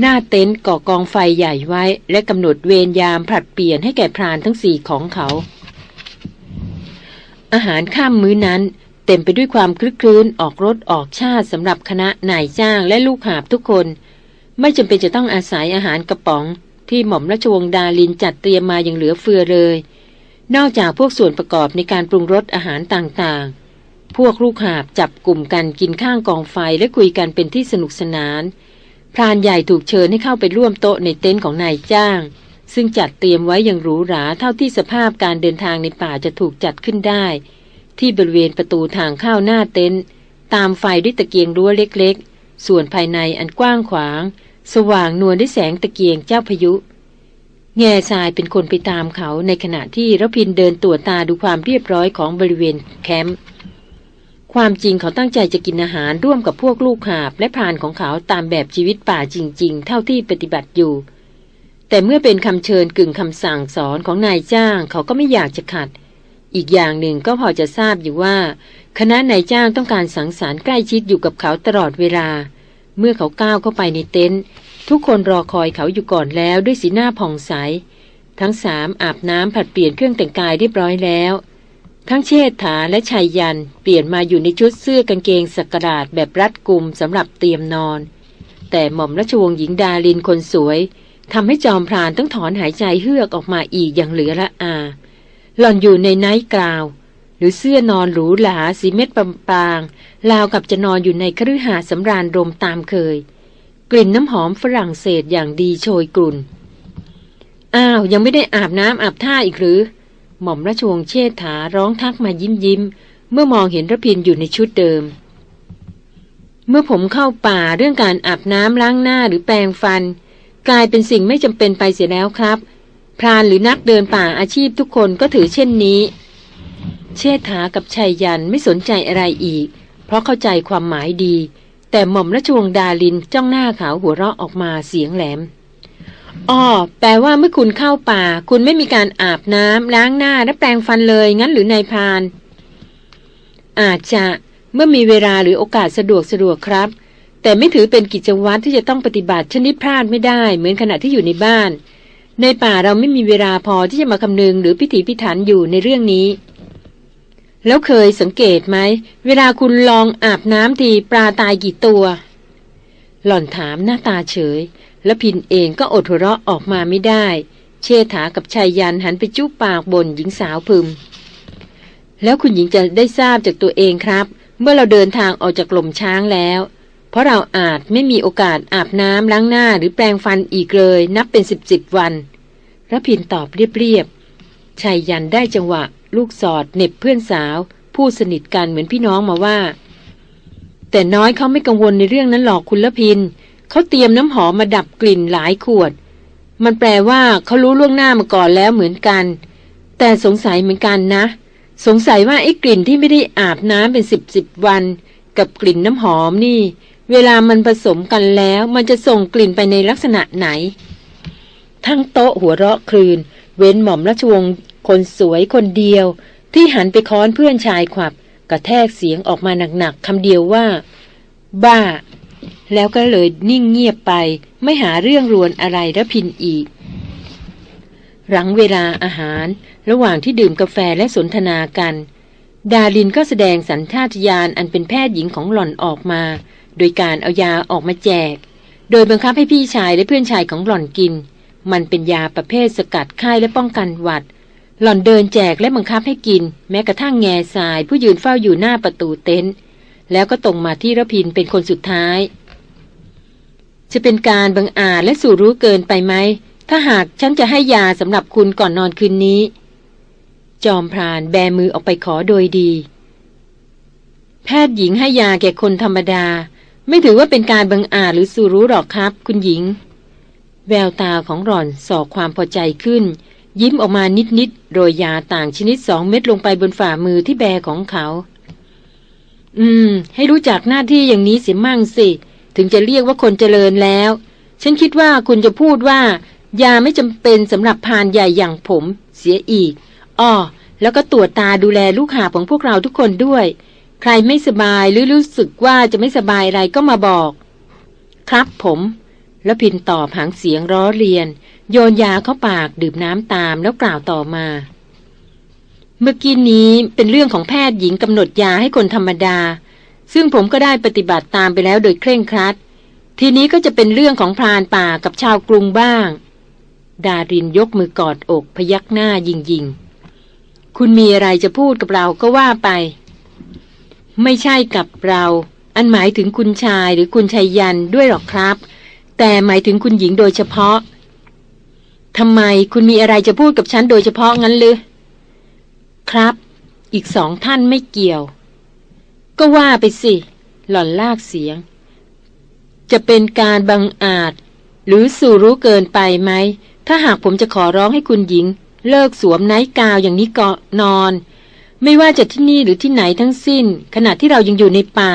หน้าเต็นท์ก่อกองไฟใหญ่ไว้ และกำหนดเวรยามผลัดเปลี่ยนให้แก่พรานทั้งสี่ของเขา อาหารข้ามมื้อนั้น เต็มไปด้วยความคลึกคลื้นออกรถออกชาติสำหรับคณะนายจ้างและลูกหาบทุกคน ไม่จำเป็นจะต้องอาศัยอาหารกระป๋อง ที่หม่อมราชวงศ์ดาลินจัดเตรียมมาอย่างเหลือเฟือเลย นอกจากพวกส่วนประกอบในการปรุงรสอาหารต่างๆ พวกลูกหาบจับกลุ่มกันกินข้างกองไฟและคุยกันเป็นที่สนุกสนาน พรานใหญ่ถูกเชิญให้เข้าไปร่วมโต๊ะในเต็นท์ของนายจ้าง ซึ่งจัดเตรียมไว้อย่างหรูหราเท่าที่สภาพการเดินทางในป่าจะถูกจัดขึ้นได้ ที่บริเวณประตูทางเข้าหน้าเต็นท์ตามไฟด้วยตะเกียงรั้วเล็ก ๆ ส่วนภายในอันกว้างขวาง สว่างนวลด้วยแสงตะเกียงเจ้าพายุ แง่ทรายเป็นคนไปตามเขาในขณะที่รพินเดินตรวจตาดูความเรียบร้อยของบริเวณแคมป์ความจริงเขาตั้งใจจะกินอาหารร่วมกับพวกลูกหาบและพานของเขาตามแบบชีวิตป่าจริง ๆ เท่าที่ปฏิบัติอยู่ แต่เมื่อเป็นคำเชิญกึ่งคำสั่งสอนของนายจ้าง เขาก็ไม่อยากจะขัด อีกอย่างหนึ่งก็พอจะทราบอยู่ว่า คณะนายจ้างต้องการสังสรรค์ใกล้ชิดอยู่กับเขาตลอดเวลา เมื่อเขาก้าวเข้าไปในเต็นท์ทุกคนรอคอยเขาอยู่ก่อนแล้วด้วยสีหน้าผ่องใส ทั้งสามอาบน้ำผัดเปลี่ยนเครื่องแต่งกายเรียบร้อยแล้ว ทั้งเชษฐาและชายยันเปลี่ยนมาอยู่ในชุดเสื้อกางเกงสักดาดแบบรัดกุมสำหรับเตรียมนอน แต่หม่อมราชวงศ์หญิงดาลินคนสวยทำให้จอมพรานต้องถอนหายใจเฮือกออกมาอีกอย่างเหลือละอา หล่อนอยู่ในไนท์กราว หรือเสื้อนอนหรูหราสีเม็ดปำปางๆราวกับจะนอนอยู่ในคฤหาสน์สำราญรมตามเคย กลิ่นน้ำหอมฝรั่งเศสอย่างดีโชยกลุ่น อ้าว ยังไม่ได้อาบน้ำอาบท่าอีกหรือ หม่อมราชวงศ์เชษฐาร้องทักมายิ้มยิ้ม เมื่อมองเห็นระพินอยู่ในชุดเดิม เมื่อผมเข้าป่าเรื่องการอาบน้ำล้างหน้าหรือแปรงฟัน กลายเป็นสิ่งไม่จำเป็นไปเสียแล้วครับ พรานหรือนักเดินป่าอาชีพทุกคนก็ถือเช่นนี้ เชษฐากับชายยันไม่สนใจอะไรอีก เพราะเข้าใจความหมายดี แต่หม่อมราชวงศ์ดาลินจ้องหน้าขาวหัวเราะออกมาเสียงแหลมอ๋อแปลว่าเมื่อคุณเข้าป่า คุณไม่มีการอาบน้ำล้างหน้าและแปรงฟันเลยงั้นหรือนายพาน อาจจะเมื่อมีเวลาหรือโอกาสสะดวกสะดวกครับ แต่ไม่ถือเป็นกิจวัตรที่จะต้องปฏิบัติชนิดพลาดไม่ได้ เหมือนขณะที่อยู่ในบ้าน ในป่าเราไม่มีเวลาพอที่จะมาคำนึงหรือพิถีพิถันอยู่ในเรื่องนี้ แล้วเคยสังเกตไหม เวลาคุณลองอาบน้ำทีปลาตายกี่ตัว หล่อนถามหน้าตาเฉย และพินเองก็อดหัวเราะออกมาไม่ได้ เชษฐากับชายยันหันไปจุ๊บปากบนหญิงสาวพึม แล้วคุณหญิงจะได้ทราบจากตัวเองครับ เมื่อเราเดินทางออกจากกลมช้างแล้ว เพราะเราอาจไม่มีโอกาสอาบน้ำล้างหน้าหรือแปรงฟันอีกเลย นับเป็นสิบสิบวันระพินตอบเรียบๆ ชายยันได้จังหวะ ลูกสอดเหน็บเพื่อนสาวพูดสนิทกันเหมือนพี่น้องมาว่า แต่น้อยเขาไม่กังวลในเรื่องนั้นหรอกคุณละพินเขาเตรียมน้ำหอมมาดับกลิ่นหลายขวด มันแปลว่าเขารู้ล่วงหน้ามาก่อนแล้วเหมือนกัน แต่สงสัยเหมือนกันนะ สงสัยว่าไอ้กลิ่นที่ไม่ได้อาบน้ำเป็นสิบสิบวัน กับกลิ่นน้ำหอมนี่ เวลามันผสมกันแล้ว มันจะส่งกลิ่นไปในลักษณะไหน ทั้งโต๊ะหัวเราะคลืน เว้นหม่อมราชวงศ์คนสวยคนเดียว ที่หันไปค้อนเพื่อนชายขวับ กระแทกเสียงออกมาหนักๆคำเดียวว่า บ้า แล้วก็เลยนิ่งเงียบไปไม่หาเรื่องรวนอะไรระพินอีก หลังเวลาอาหารระหว่างที่ดื่มกาแฟและสนทนากัน ดาลินก็แสดงสัญชาตญาณอันเป็นแพทย์หญิงของหล่อนออกมา โดยการเอายาออกมาแจก โดยบังคับให้พี่ชายและเพื่อนชายของหล่อนกิน มันเป็นยาประเภทสกัดไข้และป้องกันหวัด หล่อนเดินแจกและบังคับให้กิน แม้กระทั่งแง่ทรายผู้ยืนเฝ้าอยู่หน้าประตูเต็นท์แล้วก็ตรงมาที่ระพินเป็นคนสุดท้าย จะเป็นการบังอาจและสู่รู้เกินไปไหม ถ้าหากฉันจะให้ยาสำหรับคุณก่อนนอนคืนนี้ จอมพรานแบมือออกไปขอโดยดี แพทย์หญิงให้ยาแก่คนธรรมดา ไม่ถือว่าเป็นการบังอาจหรือสู่รู้หรอกครับ คุณหญิง แววตาของหล่อนสอกความพอใจขึ้น ยิ้มออกมานิดๆโรยยาต่างชนิดสองเม็ดลงไปบนฝ่ามือที่แบของเขา อืม ให้รู้จักหน้าที่อย่างนี้เสียมั่งสิ ถึงจะเรียกว่าคนเจริญแล้ว ฉันคิดว่าคุณจะพูดว่า ยาไม่จำเป็นสำหรับพานใหญ่อย่างผม เสียอีกอ้อแล้วก็ตรวจตาดูแลลูกหาของพวกเราทุกคนด้วย ใครไม่สบายหรือรู้สึกว่าจะไม่สบายอะไรก็มาบอก ครับผม แล้วพินตอบหางเสียงร้อเรียน โยนยาเข้าปากดื่มน้ำตามแล้วกล่าวต่อมา เมื่อกี้นี้เป็นเรื่องของแพทย์หญิงกำหนดยาให้คนธรรมดา ซึ่งผมก็ได้ปฏิบัติตามไปแล้วโดยเคร่งครัด ทีนี้ก็จะเป็นเรื่องของพรานป่ากับชาวกรุงบ้าง ดารินยกมือกอดอกพยักหน้ายิงยิงคุณมีอะไรจะพูดกับเราก็ว่าไป ไม่ใช่กับเรา อันหมายถึงคุณชายหรือคุณชายยันด้วยหรอกครับ แต่หมายถึงคุณหญิงโดยเฉพาะทำไมคุณมีอะไรจะพูดกับฉันโดยเฉพาะงั้นหรือครับ อีกสองท่านไม่เกี่ยว ก็ว่าไปสิ หล่อนลากเสียง จะเป็นการบังอาจ หรือสู่รู้เกินไปไหม ถ้าหากผมจะขอร้องให้คุณหญิง เลิกสวมไนกาวอย่างนี้ก็นอน ไม่ว่าจะที่นี่หรือที่ไหนทั้งสิ้น ขณะที่เรายังอยู่ในป่า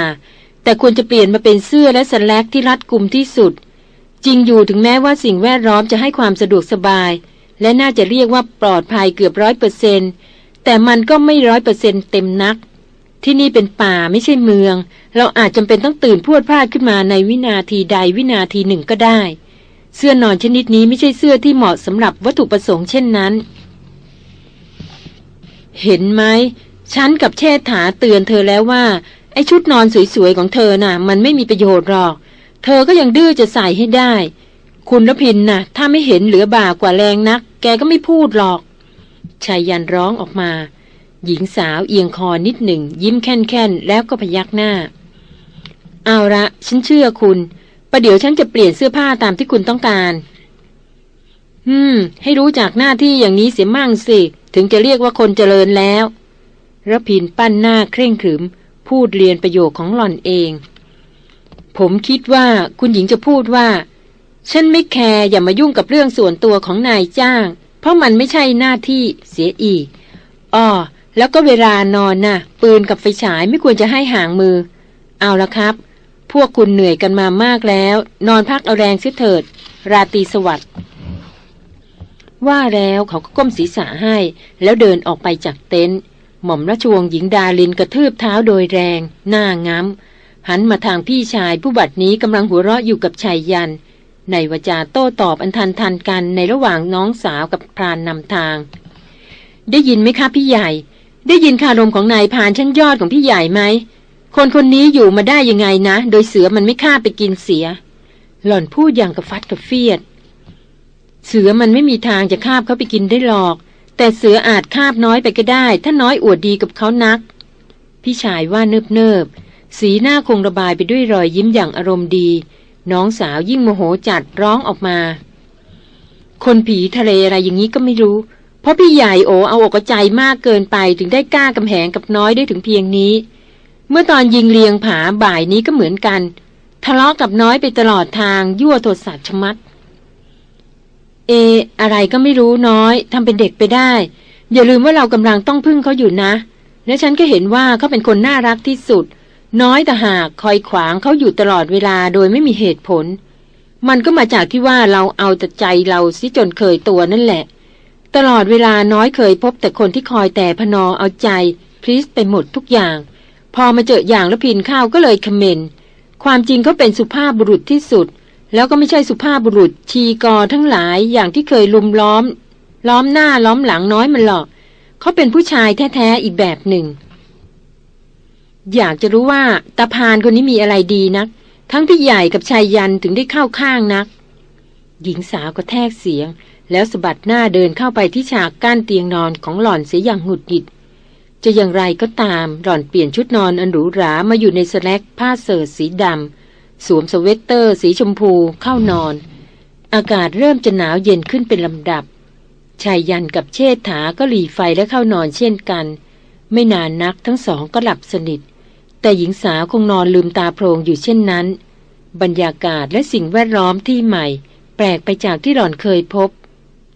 แต่ควรจะเปลี่ยนมาเป็นเสื้อและสแลกที่รัดกุมที่สุด จริงอยู่ถึงแม้ว่าสิ่งแวดล้อมจะให้ความสะดวกสบาย และน่าจะเรียกว่าปลอดภัยเกือบร้อยเปอร์เซนต์แต่มันก็ไม่ร้อยเปอร์เซ็นเต็มนัก ที่นี่เป็นป่าไม่ใช่เมือง เราอาจจำเป็นต้องตื่นพวดพลาดขึ้นมาในวินาทีใดวินาทีหนึ่งก็ได้ เสื้อนอนชนิดนี้ไม่ใช่เสื้อที่เหมาะสำหรับวัตถุประสงค์เช่นนั้น เห็นไหมฉันกับเชษฐาเตือนเธอแล้วว่าไอ้ชุดนอนสวยๆของเธอน่ะ มันไม่มีประโยชน์หรอก เธอก็ยังดื้อจะใส่ให้ได้ คุณรพินน่ะ ถ้าไม่เห็นเหลือบ่ากว่าแรงนัก แกก็ไม่พูดหรอกชายยันร้องออกมา หญิงสาวเอียงคอนิดหนึ่ง ยิ้มแค่นๆ แล้วก็พยักหน้า เอาละฉันเชื่อคุณประเดี๋ยวฉันจะเปลี่ยนเสื้อผ้าตามที่คุณต้องการ อืม ให้รู้จากหน้าที่อย่างนี้เสียมั่งสิ ถึงจะเรียกว่าคนเจริญแล้วระพินปั้นหน้าเคร่งขรึม พูดเรียนประโยคของหล่อนเอง ผมคิดว่าคุณหญิงจะพูดว่า ฉันไม่แคร์อย่ามายุ่งกับเรื่องส่วนตัวของนายจ้าง เพราะมันไม่ใช่หน้าที่เสียอีกอ้อแล้วก็เวลานอนนะ่ะ ปืนกับไฟฉายไม่ควรจะให้ห่างมือ เอาละครับ พวกคุณเหนื่อยกันมามากแล้ว นอนพักเอาแรงเสียเถิด ราตรีสวัสดิ์ว่าแล้วเขาก็ก้มศีรษะให้ แล้วเดินออกไปจากเต็นท์หม่อมราชวงศ์หญิงดาลินกระทืบเท้าโดยแรง หน้าง้ำ หันมาทางพี่ชายผู้บัดนี้กำลังหัวเราะอยู่กับชายยัน ในวาจาโต้ตอบอันทันทันกันในระหว่างน้องสาวกับพรานนำทาง ได้ยินไหมคะพี่ใหญ่ ได้ยินคารมของนายพานชั้นยอดของพี่ใหญ่ไหม คนคนนี้อยู่มาได้ยังไงนะ โดยเสือมันไม่ฆ่าไปกินเสีย หล่อนพูดอย่างกับฟัดกับเฟียด เสือมันไม่มีทางจะคาบเขาไปกินได้หรอก แต่เสืออาจคาบน้อยไปก็ได้ ถ้าน้อยอวดดีกับเขานัก พี่ชายว่าเนิบเนิบ สีหน้าคงระบายไปด้วยรอยยิ้มอย่างอารมณ์ดี น้องสาวยิ่งโมโหจัดร้องออกมา คนผีทะเลอะไรอย่างนี้ก็ไม่รู้ เพราะพี่ใหญ่โอเอาอกใจมากเกินไปถึงได้กล้ากำแหงกับน้อยได้ถึงเพียงนี้ เมื่อตอนยิงเลียงผาบ่ายนี้ก็เหมือนกัน ทะเลาะกับน้อยไปตลอดทางยั่วโทสัตชมัด เอ อะไรก็ไม่รู้น้อยทำเป็นเด็กไปได้ อย่าลืมว่าเรากำลังต้องพึ่งเขาอยู่นะ และฉันก็เห็นว่าเขาเป็นคนน่ารักที่สุด น้อยแต่หากคอยขวางเขาอยู่ตลอดเวลาโดยไม่มีเหตุผล มันก็มาจากที่ว่าเราเอาแต่ใจเราสิจนเคยตัวนั่นแหละ ตลอดเวลาน้อยเคยพบแต่คนที่คอยแต่พนอเอาใจพริสไปหมดทุกอย่าง พอมาเจออย่างแล้วพินข้าวก็เลยคเมนความจริงเขาเป็นสุภาพบุรุษที่สุด แล้วก็ไม่ใช่สุภาพบุรุษชีกอทั้งหลายอย่างที่เคยลุมล้อม ล้อมหน้าล้อมหลังน้อยมันหรอก เขาเป็นผู้ชายแท้ๆอีกแบบหนึ่ง อยากจะรู้ว่าตาพรานคนนี้มีอะไรดีนัก ทั้งพี่ใหญ่กับไชยยันต์ถึงได้เข้าข้างนัก หญิงสาวก็แผดเสียง แล้วสะบัดหน้าเดินเข้าไปที่ฉากกั้นเตียงนอนของหล่อนเสียอย่างหงุดหงิด จะอย่างไรก็ตามหล่อนเปลี่ยนชุดนอนอันหรูหรามาอยู่ใน slack ผ้า serge สีดำสวมสเวตเตอร์สีชมพูเข้านอน อากาศเริ่มจะหนาวเย็นขึ้นเป็นลำดับไชยยันต์กับเชษฐาก็หรี่ไฟและเข้านอนเช่นกัน ไม่นานนักทั้งสองก็หลับสนิท แต่หญิงสาวคงนอนลืมตาโพลงอยู่เช่นนั้น บรรยากาศและสิ่งแวดล้อมที่ใหม่ แปลกไปจากที่หล่อนเคยพบ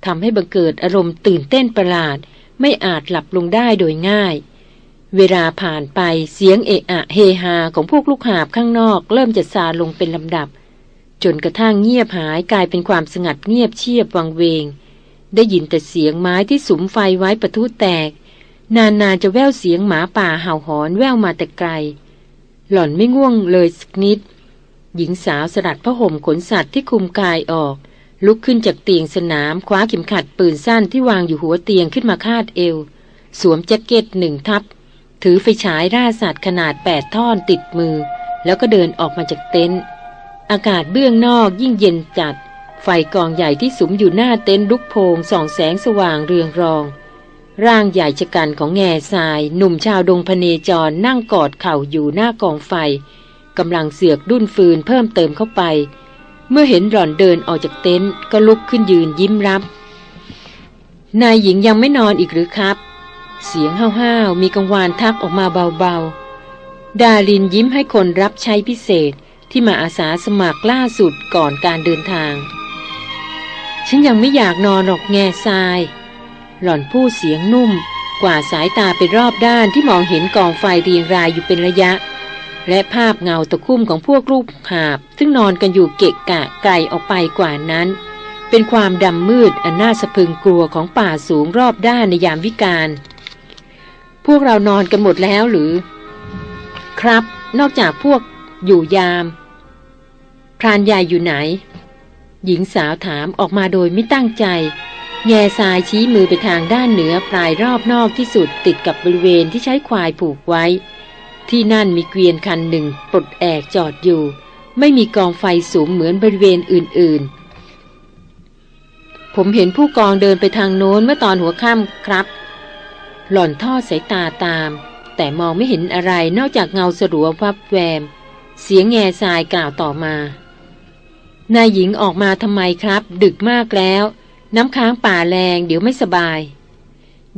ทำให้บังเกิดอารมณ์ตื่นเต้นประหลาด ไม่อาจหลับลงได้โดยง่าย เวลาผ่านไปเสียงเอะอะเฮฮาของพวกลูกหาบข้างนอก เริ่มจะซาลงเป็นลำดับ จนกระทั่งเงียบหายกลายเป็นความสงัดเงียบเชียบวังเวง ได้ยินแต่เสียงไม้ที่สุมไฟไว้ประทุแตก นานๆจะแววเสียงหมาป่าเห่าหอนแววมาแต่ไกล หล่อนไม่ง่วงเลยสักนิด หญิงสาวสลัดผ้าห่มขนสัตว์ที่คุมกายออก ลุกขึ้นจากเตียงสนาม คว้าเข็มขัดปืนสั้นที่วางอยู่หัวเตียงขึ้นมาคาดเอว สวมแจ็คเก็ตหนึ่งทับ ถือไฟฉายร่าสัตว์ขนาดแปดท่อนติดมือ แล้วก็เดินออกมาจากเต็นท์อากาศเบื้องนอกยิ่งเย็นจัด ไฟกองใหญ่ที่สุมอยู่หน้าเต็นท์ลุกโพงส่องแสงสว่างเรืองรอง ร่างใหญ่ชะกันของแง่ทราย หนุ่มชาวดงพเนจรนั่งกอดเข่าอยู่หน้ากองไฟกำลังเสือกดุ้นฟืนเพิ่มเติมเข้าไป เมื่อเห็นหล่อนเดินออกจากเต็นท์ก็ลุกขึ้นยืนยิ้มรับ นายหญิงยังไม่นอนอีกหรือครับ เสียงห้าวๆมีกังวานทักออกมาเบาๆ ดาลินยิ้มให้คนรับใช้พิเศษที่มาอาสาสมัครล่าสุดก่อนการเดินทาง ฉันยังไม่อยากนอนหรอกแง่ทราย หล่อนพูดเสียงนุ่ม กว่าสายตาไปรอบด้านที่มองเห็นกองไฟเรียงรายอยู่เป็นระยะ และภาพเงาตะคุ่มของพวกลูกหาบ ซึ่งนอนกันอยู่เกะกะไกลออกไปกว่านั้น เป็นความดำมืดอันน่าสะพึงกลัวของป่าสูงรอบด้านในยามวิกาลพวกเรานอนกันหมดแล้วหรือ ครับ นอกจากพวกอยู่ยาม พรานใหญ่อยู่ไหน หญิงสาวถามออกมาโดยไม่ตั้งใจ แง่ทรายชี้มือไปทางด้านเหนือปลายรอบนอกที่สุดติดกับบริเวณที่ใช้ควายผูกไว้ ที่นั่นมีเกวียนคันหนึ่งปลดแอกจอดอยู่ ไม่มีกองไฟสูงเหมือนบริเวณอื่นๆ ผมเห็นผู้กองเดินไปทางโน้นเมื่อตอนหัวค่ำครับ หล่อนท่อสายตาตาม แต่มองไม่เห็นอะไรนอกจากเงาสลัววับแวม เสียงแง่ทรายกล่าวต่อมา นายหญิงออกมาทำไมครับ ดึกมากแล้ว น้ำค้างป่าแรงเดี๋ยวไม่สบาย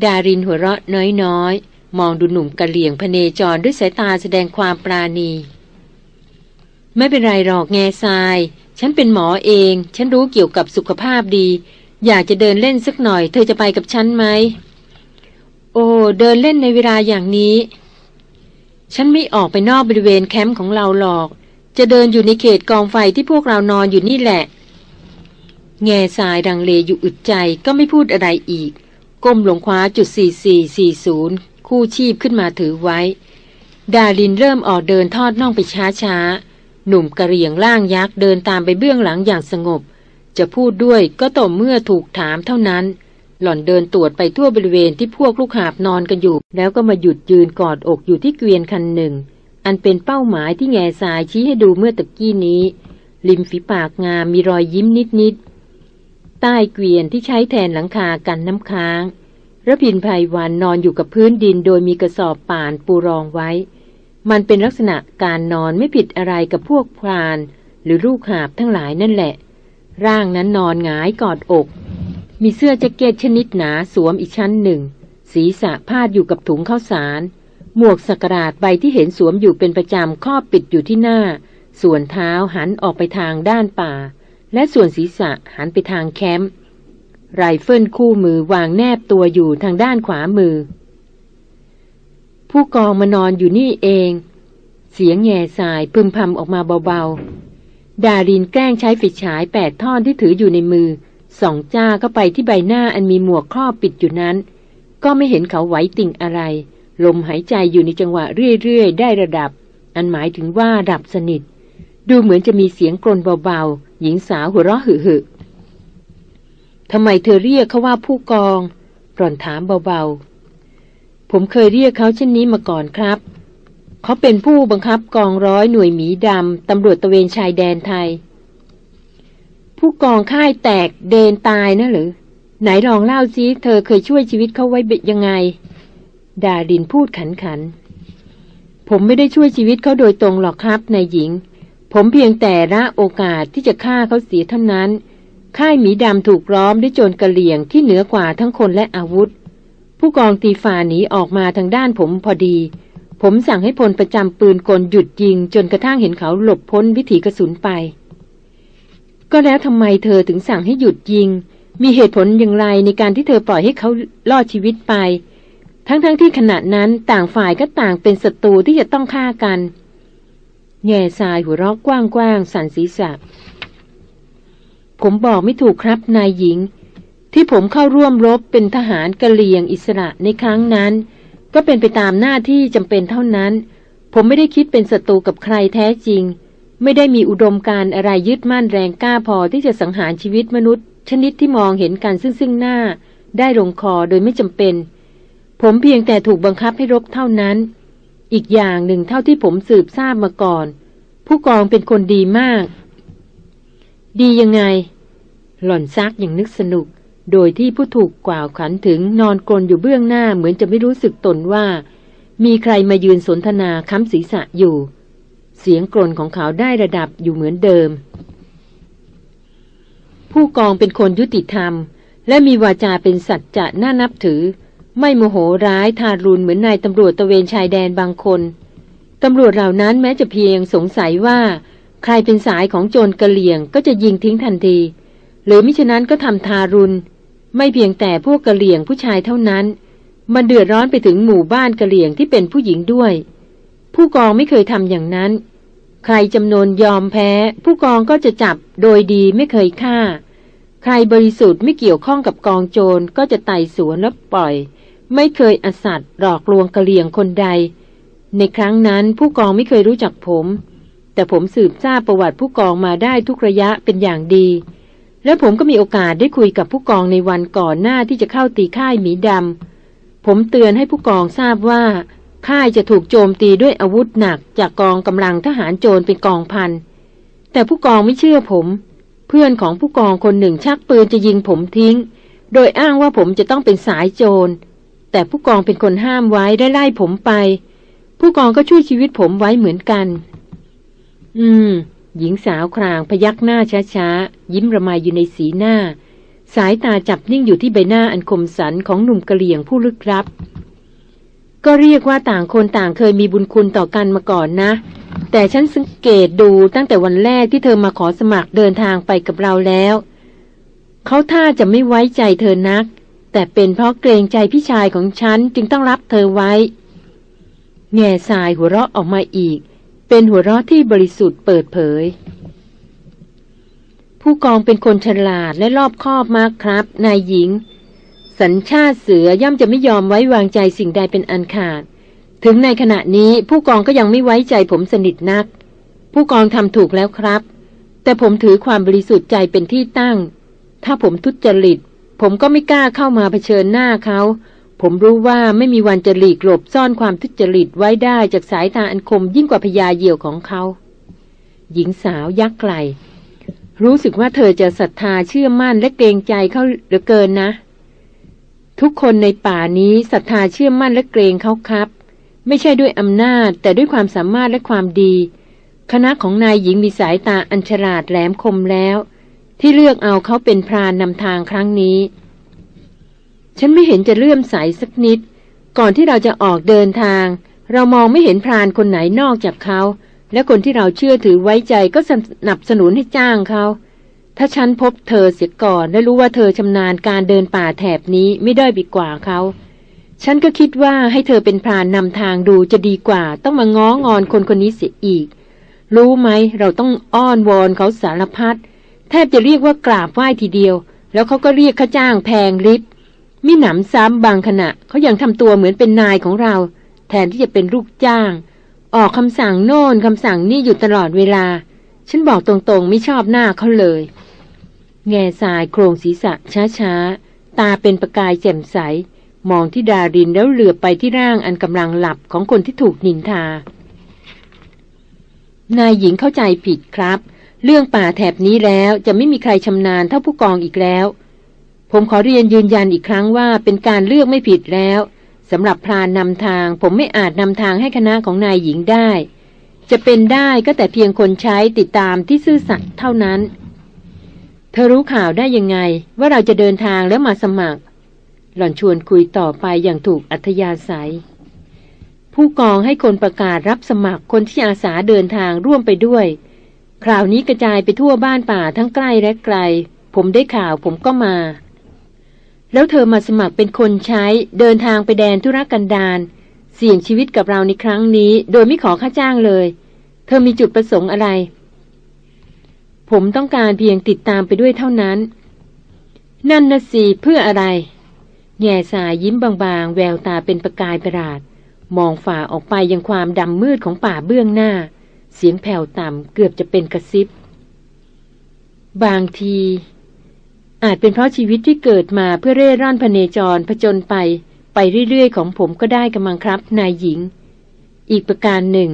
ดารินหัวเราะน้อยๆ มองดูหนุ่มกะเหลี่ยงพเนจรด้วยสายตาแสดงความปราณี ไม่เป็นไรหรอกแง่ทราย ฉันเป็นหมอเอง ฉันรู้เกี่ยวกับสุขภาพดี อยากจะเดินเล่นสักหน่อย เธอจะไปกับฉันไหม โอ้เดินเล่นในเวลาอย่างนี้ ฉันไม่ออกไปนอกบริเวณแคมป์ของเราหรอก จะเดินอยู่ในเขตกองไฟที่พวกเรานอนอยู่นี่แหละ แง่ทรายดังเลอยู่อึดใจก็ไม่พูดอะไรอีก ก้มลงคว้าจุด 4440 คู่ชีพขึ้นมาถือไว้ ดาลินเริ่มออกเดินทอดน่องไปช้าๆ หนุ่มกระเหรี่ยงล่างยักษ์เดินตามไปเบื้องหลังอย่างสงบ จะพูดด้วยก็ต่อเมื่อถูกถามเท่านั้น หล่อนเดินตรวจไปทั่วบริเวณที่พวกลูกหาบนอนกันอยู่ แล้วก็มาหยุดยืนกอดอกอยู่ที่เกวียนคันหนึ่ง อันเป็นเป้าหมายที่แง่ทรายชี้ให้ดูเมื่อตะกี้นี้ ริมฝีปากงามมีรอยยิ้มนิดๆ ใต้เกวียนที่ใช้แทนหลังคากันน้ำค้างระพินภัยวันนอนอยู่กับพื้นดินโดยมีกระสอบป่านปูรองไว้ มันเป็นลักษณะการนอนไม่ผิดอะไรกับพวกพราน หรือลูกหาบทั้งหลายนั่นแหละ ร่างนั้นนอนหงายกอดอก มีเสื้อแจ็คเก็ตชนิดหนาสวมอีกชั้นหนึ่ง ศีรษะพาดอยู่กับถุงข้าวสาร หมวกสักหลาดใบที่เห็นสวมอยู่เป็นประจำครอบปิดอยู่ที่หน้า ส่วนเท้าหันออกไปทางด้านป่า และส่วนศีรษะหันไปทางแคมป์ไรเฟิลคู่มือวางแนบตัวอยู่ทางด้านขวามือ ผู้กองมานอนอยู่นี่เอง เสียงแง่สายพึมพำออกมาเบาๆ ดารินแกล้งใช้ฝีฉายแปดท่อนที่ถืออยู่ในมือส่องจ้าเข้าไปที่ใบหน้าอันมีหมวกครอบปิดอยู่นั้น ก็ไม่เห็นเขาไหวติ่งอะไร ลมหายใจอยู่ในจังหวะเรื่อยๆ ได้ระดับ อันหมายถึงว่าดับสนิท ดูเหมือนจะมีเสียงกรนเบาๆ หญิงสาวหัวเราะหึ่ทำไมเธอเรียกเขาว่าผู้กองร่อนถามเบาๆ ผมเคยเรียกเขาเช่นนี้มาก่อนครับ เขาเป็นผู้บังคับกองร้อยหน่วยหมีดำตำรวจตะเวนชายแดนไทย ผู้กองค่ายแตกเดนตายนะหรือ ไหนลองเล่าซิเธอเคยช่วยชีวิตเขาไว้ยังไง ดาดินพูดขันขันผมไม่ได้ช่วยชีวิตเขาโดยตรงหรอกครับนายหญิง ผมเพียงแต่ละโอกาสที่จะฆ่าเขาเสียเท่านั้น ค่ายหมีดำถูกล้อมด้วยโจรกระเหลี่ยงที่เหนือกว่าทั้งคนและอาวุธ ผู้กองตีฝ่าหนีออกมาทางด้านผมพอดี ผมสั่งให้พลประจำปืนกลหยุดยิง จนกระทั่งเห็นเขาหลบพ้นวิถีกระสุนไป ก็แล้วทำไมเธอถึงสั่งให้หยุดยิง มีเหตุผลอย่างไรในการที่เธอปล่อยให้เขาลอดชีวิตไป ทั้งๆทที่ขณะนั้นต่างฝ่ายก็ต่างเป็นศัตรูที่จะต้องฆ่ากัน แง่ทรายหัวเราะกว้างๆ สันศีรษะ ผมบอกไม่ถูกครับนายหญิง ที่ผมเข้าร่วมรบเป็นทหารกะเหลี่ยงอิสระในครั้งนั้น ก็เป็นไปตามหน้าที่จำเป็นเท่านั้น ผมไม่ได้คิดเป็นศัตรูกับใครแท้จริง ไม่ได้มีอุดมการอะไรยึดมั่นแรงกล้าพอที่จะสังหารชีวิตมนุษย์ ชนิดที่มองเห็นกันซึ่งซึ่งหน้า ได้ลงคอโดยไม่จำเป็น ผมเพียงแต่ถูกบังคับให้รบเท่านั้น อีกอย่างหนึ่งเท่าที่ผมสืบทราบมาก่อน ผู้กองเป็นคนดีมาก ดียังไง หล่อนซักอย่างนึกสนุก โดยที่ผู้ถูกกล่าวขันถึงนอนกลนอยู่เบื้องหน้าเหมือนจะไม่รู้สึกตนว่า มีใครมายืนสนทนาค้ำศีรษะอยู่ เสียงกลนของเขาได้ระดับอยู่เหมือนเดิม ผู้กองเป็นคนยุติธรรม และมีวาจาเป็นสัจจะน่านับถือ ไม่โมโหร้ายทารุณเหมือนนายตำรวจตะเวนชายแดนบางคนตำรวจเหล่านั้นแม้จะเพียงสงสัยว่า ใครเป็นสายของโจรกะเหลี่ยงก็จะยิงทิ้งทันที หรือมิฉะนั้นก็ทำทารุณ ไม่เพียงแต่พวกกะเหลี่ยงผู้ชายเท่านั้น มันเดือดร้อนไปถึงหมู่บ้านกะเหลี่ยงที่เป็นผู้หญิงด้วย ผู้กองไม่เคยทำอย่างนั้น ใครจำนวนยอมแพ้ ผู้กองก็จะจับโดยดีไม่เคยฆ่า ใครบริสุทธิ์ไม่เกี่ยวข้องกับกองโจรก็จะไต่สวนและปล่อย ไม่เคยอสัตว์หลอกลวงกะเหลี่ยงคนใด ในครั้งนั้นผู้กองไม่เคยรู้จักผม แต่ผมสืบทราบประวัติผู้กองมาได้ทุกระยะเป็นอย่างดี และผมก็มีโอกาสได้คุยกับผู้กองในวันก่อนหน้าที่จะเข้าตีค่ายหมีดำผมเตือนให้ผู้กองทราบว่า ค่ายจะถูกโจมตีด้วยอาวุธหนักจากกองกำลังทหารโจรเป็นกองพัน แต่ผู้กองไม่เชื่อผม เพื่อนของผู้กองคนหนึ่งชักปืนจะยิงผมทิ้ง โดยอ้างว่าผมจะต้องเป็นสายโจร แต่ผู้กองเป็นคนห้ามไว้ได้ไล่ผมไป ผู้กองก็ช่วยชีวิตผมไว้เหมือนกัน อืม หญิงสาวครางพยักหน้าช้าๆ ยิ้มระมายอยู่ในสีหน้า สายตาจับนิ่งอยู่ที่ใบหน้าอันคมสันของหนุ่มกะเหลี่ยงผู้ลึกลับ ก็เรียกว่าต่างคนต่างเคยมีบุญคุณต่อกันมาก่อนนะ แต่ฉันสังเกตดูตั้งแต่วันแรกที่เธอมาขอสมัครเดินทางไปกับเราแล้ว เขาท่าจะไม่ไว้ใจเธอนัก แต่เป็นเพราะเกรงใจพี่ชายของฉันจึงต้องรับเธอไว้ แง่สายหัวเราะออกมาอีก เป็นหัวเราะที่บริสุทธิ์เปิดเผย ผู้กองเป็นคนฉลาดและรอบคอบมากครับ นายหญิง สัญชาติเสือย่อมจะไม่ยอมไว้วางใจสิ่งใดเป็นอันขาด ถึงในขณะนี้ผู้กองก็ยังไม่ไว้ใจผมสนิทนัก ผู้กองทำถูกแล้วครับ แต่ผมถือความบริสุทธิ์ใจเป็นที่ตั้งถ้าผมทุจริต ผมก็ไม่กล้าเข้ามาเผชิญหน้าเขา ผมรู้ว่าไม่มีวันจะหลีกหลบซ่อนความทุจริตไว้ได้จากสายตาอันคมยิ่งกว่าพยาเหยี่ยวของเขา หญิงสาวยักไกลรู้สึกว่าเธอจะศรัทธาเชื่อมั่นและเกรงใจเขาเหลือเกินนะ ทุกคนในป่านี้ศรัทธาเชื่อมั่นและเกรงเขาครับ ไม่ใช่ด้วยอำนาจ แต่ด้วยความสามารถและความดี คณะของนายหญิงมีสายตาอันฉลาดแหลมคมแล้ว ที่เลือกเอาเขาเป็นพรานนำทางครั้งนี้ ฉันไม่เห็นจะเลื่อมใสสักนิด ก่อนที่เราจะออกเดินทาง เรามองไม่เห็นพรานคนไหนนอกจากเขา และคนที่เราเชื่อถือไว้ใจก็สนับสนุนให้จ้างเขาถ้าฉันพบเธอเสียก่อนและรู้ว่าเธอชำนาญการเดินป่าแถบนี้ไม่ได้อยไปกว่าเขาฉันก็คิดว่าให้เธอเป็นพรานนำทางดูจะดีกว่า ต้องมาง้องอนคนคนนี้เสียอีก รู้ไหมเราต้องอ้อนวอนเขาสารพัด แทบจะเรียกว่ากราบไหว้ทีเดียว แล้วเขาก็เรียกค่าจ้างแพงลิบมิหนำซ้ำบางขณะเขายังทำตัวเหมือนเป็นนายของเรา แทนที่จะเป็นลูกจ้าง ออกคำสั่งโน่นคำสั่งนี่อยู่ตลอดเวลา ฉันบอกตรงๆ ไม่ชอบหน้าเขาเลย แง่ทรายโครงศีรษะช้าๆ ตาเป็นประกายแจ่มใส มองที่ดารินแล้วเหลือบไปที่ร่างอันกำลังหลับของคนที่ถูกนินทานายหญิงเข้าใจผิดครับ เรื่องป่าแถบนี้แล้วจะไม่มีใครชำนาญเท่าผู้กองอีกแล้ว ผมขอเรียนยืนยันอีกครั้งว่าเป็นการเลือกไม่ผิดแล้วสำหรับพรานนำทาง ผมไม่อาจนำทางให้คณะของนายหญิงได้ จะเป็นได้ก็แต่เพียงคนใช้ติดตามที่ซื่อสัตย์เท่านั้น เธอรู้ข่าวได้ยังไง ว่าเราจะเดินทางแล้วมาสมัคร หล่อนชวนคุยต่อไปอย่างถูกอัธยาศัย ผู้กองให้คนประกาศรับสมัครคนที่อาสาเดินทางร่วมไปด้วย คราวนี้กระจายไปทั่วบ้านป่าทั้งใกล้และไกล ผมได้ข่าวผมก็มา แล้วเธอมาสมัครเป็นคนใช้เดินทางไปแดนธุรกันดารเสี่ยงชีวิตกับเราในครั้งนี้ โดยไม่ขอค่าจ้างเลย เธอมีจุดประสงค์อะไร ผมต้องการเพียงติดตามไปด้วยเท่านั้น นั่นนะสิเพื่ออะไร แง่สายยิ้มบางๆ แววตาเป็นประกายประหลาด มองฝ่าออกไปยังความดำมืดของป่าเบื้องหน้า เสียงแผ่วต่ำเกือบจะเป็นกระซิบ บางที อาจเป็นเพราะชีวิตที่เกิดมาเพื่อเร่ร่อนพเนจรผจญไป ไปเรื่อยๆ ของผมก็ได้กำลังครับ นายหญิง อีกประการหนึ่ง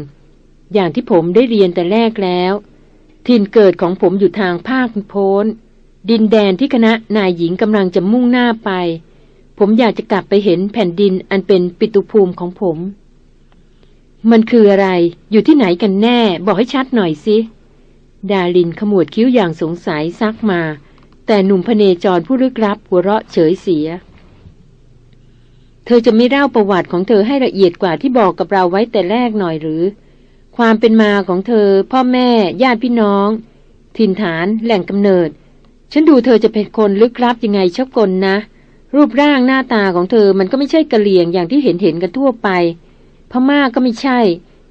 อย่างที่ผมได้เรียนแต่แรกแล้วถิ่นเกิดของผมอยู่ทางภาคโพ้น ดินแดนที่คณะนายหญิงกำลังจะมุ่งหน้าไป ผมอยากจะกลับไปเห็นแผ่นดินอันเป็นปิตุภูมิของผม มันคืออะไร อยู่ที่ไหนกันแน่ บอกให้ชัดหน่อยสิ ดาลินขมวดคิ้วอย่างสงสัยซักมา แต่หนุ่มพเนจรผู้ลึกลับหัวเราะเฉยเสีย เธอจะไม่เล่าประวัติของเธอให้ละเอียดกว่าที่บอกกับเราไว้แต่แรกหน่อยหรือ ความเป็นมาของเธอ พ่อแม่ ญาติพี่น้อง ถิ่นฐาน แหล่งกำเนิด ฉันดูเธอจะเป็นคนลึกลับยังไงชอบกลนะ รูปร่างหน้าตาของเธอมันก็ไม่ใช่กะเหลี่ยงอย่างที่เห็นเห็นกันทั่วไป พม่าก็ไม่ใช่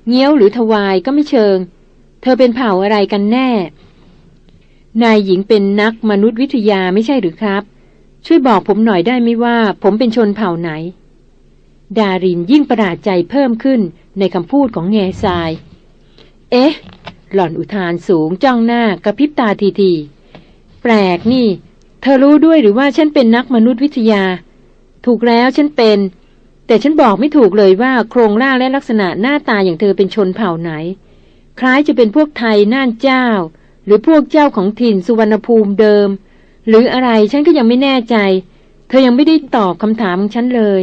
เงี้ยวหรือทวายก็ไม่เชิง เธอเป็นเผ่าอะไรกันแน่ นายหญิงเป็นนักมนุษยวิทยาไม่ใช่หรือครับ ช่วยบอกผมหน่อยได้ไหมว่า ผมเป็นชนเผ่าไหน ดารินยิ่งประหลาดใจเพิ่มขึ้นในคำพูดของแง่ทราย เอ๊ะ หล่อนอุทานสูงจ้องหน้ากระพริบตาทีทีแปลกนี่ เธอรู้ด้วยหรือว่าฉันเป็นนักมนุษยวิทยา ถูกแล้วฉันเป็น แต่ฉันบอกไม่ถูกเลยว่าโครงร่างและลักษณะหน้าตาอย่างเธอเป็นชนเผ่าไหน คล้ายจะเป็นพวกไทยน่านเจ้า หรือพวกเจ้าของถิ่นสุวรรณภูมิเดิม หรืออะไรฉันก็ยังไม่แน่ใจ เธอยังไม่ได้ตอบคำถามของฉันเลย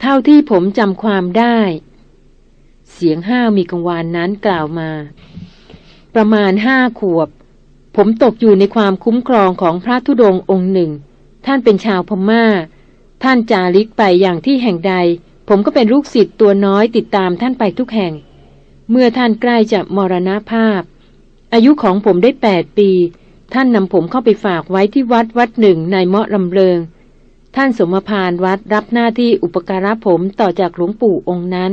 เท่าที่ผมจำความได้ เสียงห้าวมีกังวานนั้นกล่าวมา ประมาณห้าขวบ ผมตกอยู่ในความคุ้มครองของพระธุดงค์องค์หนึ่ง ท่านเป็นชาวพมา่า ท่านจาริกไปอย่างที่แห่งใด ผมก็เป็นลูกศิษย์ตัวน้อยติดตามท่านไปทุกแห่ง เมื่อท่านใกล้จะมรณภาพ อายุของผมได้แปดปี ท่านนำผมเข้าไปฝากไว้ที่วัดวัดหนึ่งในเมาะลำเริง ท่านสมภารวัดรับหน้าที่อุปการะผมต่อจากหลวงปู่องค์นั้น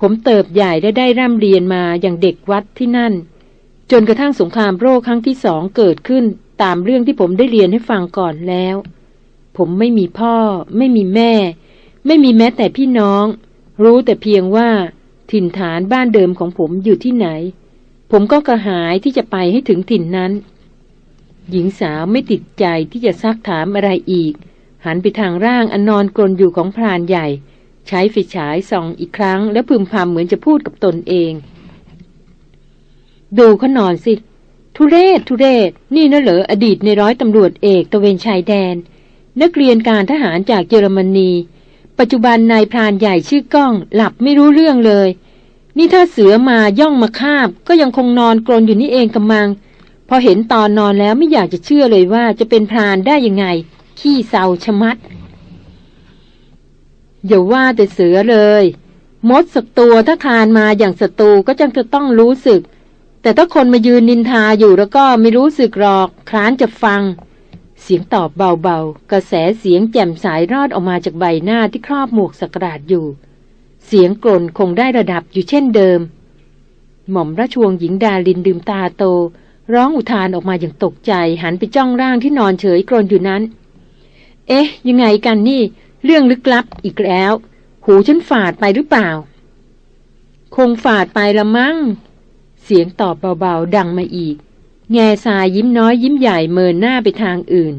ผมเติบใหญ่ได้ได้ร่ำเรียนมาอย่างเด็กวัดที่นั่น จนกระทั่งสงครามโรคครั้งที่สองเกิดขึ้นตามเรื่องที่ผมได้เรียนให้ฟังก่อนแล้ว ผมไม่มีพ่อ ไม่มีแม่ ไม่มีแม้แต่พี่น้อง รู้แต่เพียงว่า ถิ่นฐานบ้านเดิมของผมอยู่ที่ไหน ผมก็กระหายที่จะไปให้ถึงถิ่นนั้น หญิงสาวไม่ติดใจที่จะซักถามอะไรอีก หันไปทางร่างอันนอนกลนอยู่ของพรานใหญ่ ใช้ไฟฉายส่องอีกครั้ง แล้วพึมพำเหมือนจะพูดกับตนเอง ดูเขานอนสิทุเรศทุเรศ นี่น่ะเหรออดีตในร้อยตำรวจเอกตะเวนชายแดน นักเรียนการทหารจากเยอรมนี ปัจจุบันนายพรานใหญ่ชื่อก้องหลับไม่รู้เรื่องเลย นี่ถ้าเสือมาย่องมาคาบ ก็ยังคงนอนกรนอยู่นี่เองกำมัง พอเห็นตอนนอนแล้วไม่อยากจะเชื่อเลยว่าจะเป็นพรานได้ยังไง ขี้เศร้าชะมัดอย่าว่าแต่เสือเลย มดสักตัวถ้าคานมาอย่างศัตรูก็จังจะต้องรู้สึก แต่ถ้าคนมายืนนินทาอยู่แล้วก็ไม่รู้สึกหรอกคลานจะฟัง เสียงตอบเบาๆ กระแสเสียงแจ่มสายรอดออกมาจากใบหน้าที่ครอบหมวกสกราดอยู่ เสียงกลนคงได้ระดับอยู่เช่นเดิม หม่อมราชวงศ์หญิงดาลินดื่มตาโต ร้องอุทานออกมาอย่างตกใจหันไปจ้องร่างที่นอนเฉยกรนอยู่นั้น เอ๊ะ ยังไงกันนี่ เรื่องลึกลับอีกแล้ว หูฉันฝาดไปหรือเปล่า คงฝาดไปละมั้งเสียงตอบเบาๆ ดังมาอีก แง่ทรายยิ้มน้อยยิ้มใหญ่เมินหน้าไปทางอื่น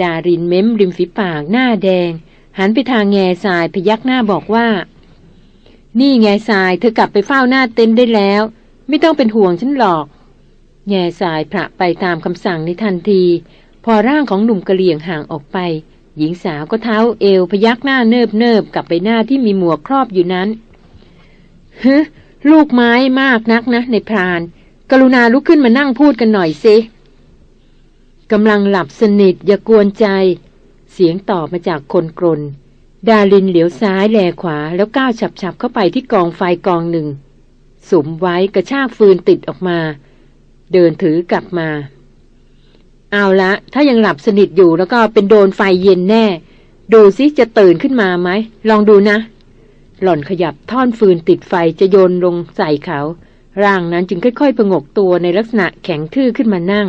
ดารินเม้มริมฝีปากหน้าแดง หันไปทางแง่ทรายพยักหน้าบอกว่า นี่แง่ทรายเธอกลับไปเฝ้าหน้าเต็นได้แล้ว ไม่ต้องเป็นห่วงฉันหรอก แง่ทรายพระไปตามคำสั่งในทันที พอร่างของหนุ่มกะเหลี่ยงห่างออกไป หญิงสาวก็เท้าเอวพยักหน้าเนิบเนิบๆกับใบหน้าที่มีหมวกครอบอยู่นั้นฮึลูกไม้มากนักนะในพราน กรุณาลุกขึ้นมานั่งพูดกันหน่อยสิกำลังหลับสนิทอย่ากวนใจ เสียงตอบมาจากคนกรน ดาลินเหลียวซ้ายแลขวาแล้วก้าวฉับๆเข้าไปที่กองไฟกองหนึ่งสุมไว้กระชากฟืนติดออกมา เดินถือกลับมา เอาละ ถ้ายังหลับสนิทอยู่แล้วก็เป็นโดนไฟเย็นแน่ ดูสิจะตื่นขึ้นมาไหม ลองดูนะ หล่อนขยับท่อนฟืนติดไฟจะโยนลงใส่เขา ร่างนั้นจึงค่อยๆประงกตัวในลักษณะแข็งทื่อขึ้นมานั่ง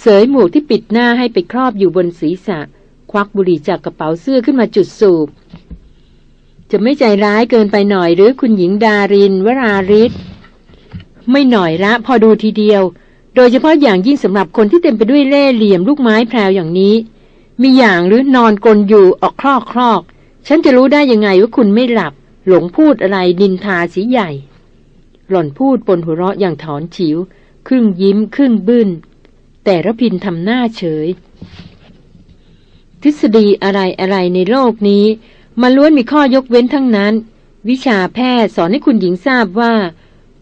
เสยหมวกที่ปิดหน้าให้ไปครอบอยู่บนศีรษะ ควักบุหรี่จากกระเป๋าเสื้อขึ้นมาจุดสูบ จะไม่ใจร้ายเกินไปหน่อยหรือคุณหญิงดาริน วราริศไม่หน่อยละพอดูทีเดียว โดยเฉพาะอย่างยิ่งสำหรับคนที่เต็มไปด้วยเล่ห์เหลี่ยมลูกไม้แพรวอย่างนี้ มีอย่างหรือนอนกลนอยู่ออกคลอกคลอก ฉันจะรู้ได้ยังไงว่าคุณไม่หลับ หลงพูดอะไรดินทาสีใหญ่ หล่อนพูดปนหัวเราะอย่างถอนฉิว ครึ่งยิ้มครึ่งบึ้น แต่ระพินทำหน้าเฉย ทฤษฎีอะไรอะไรในโลกนี้มันล้วนมีข้อยกเว้นทั้งนั้น วิชาแพทย์สอนให้คุณหญิงทราบว่า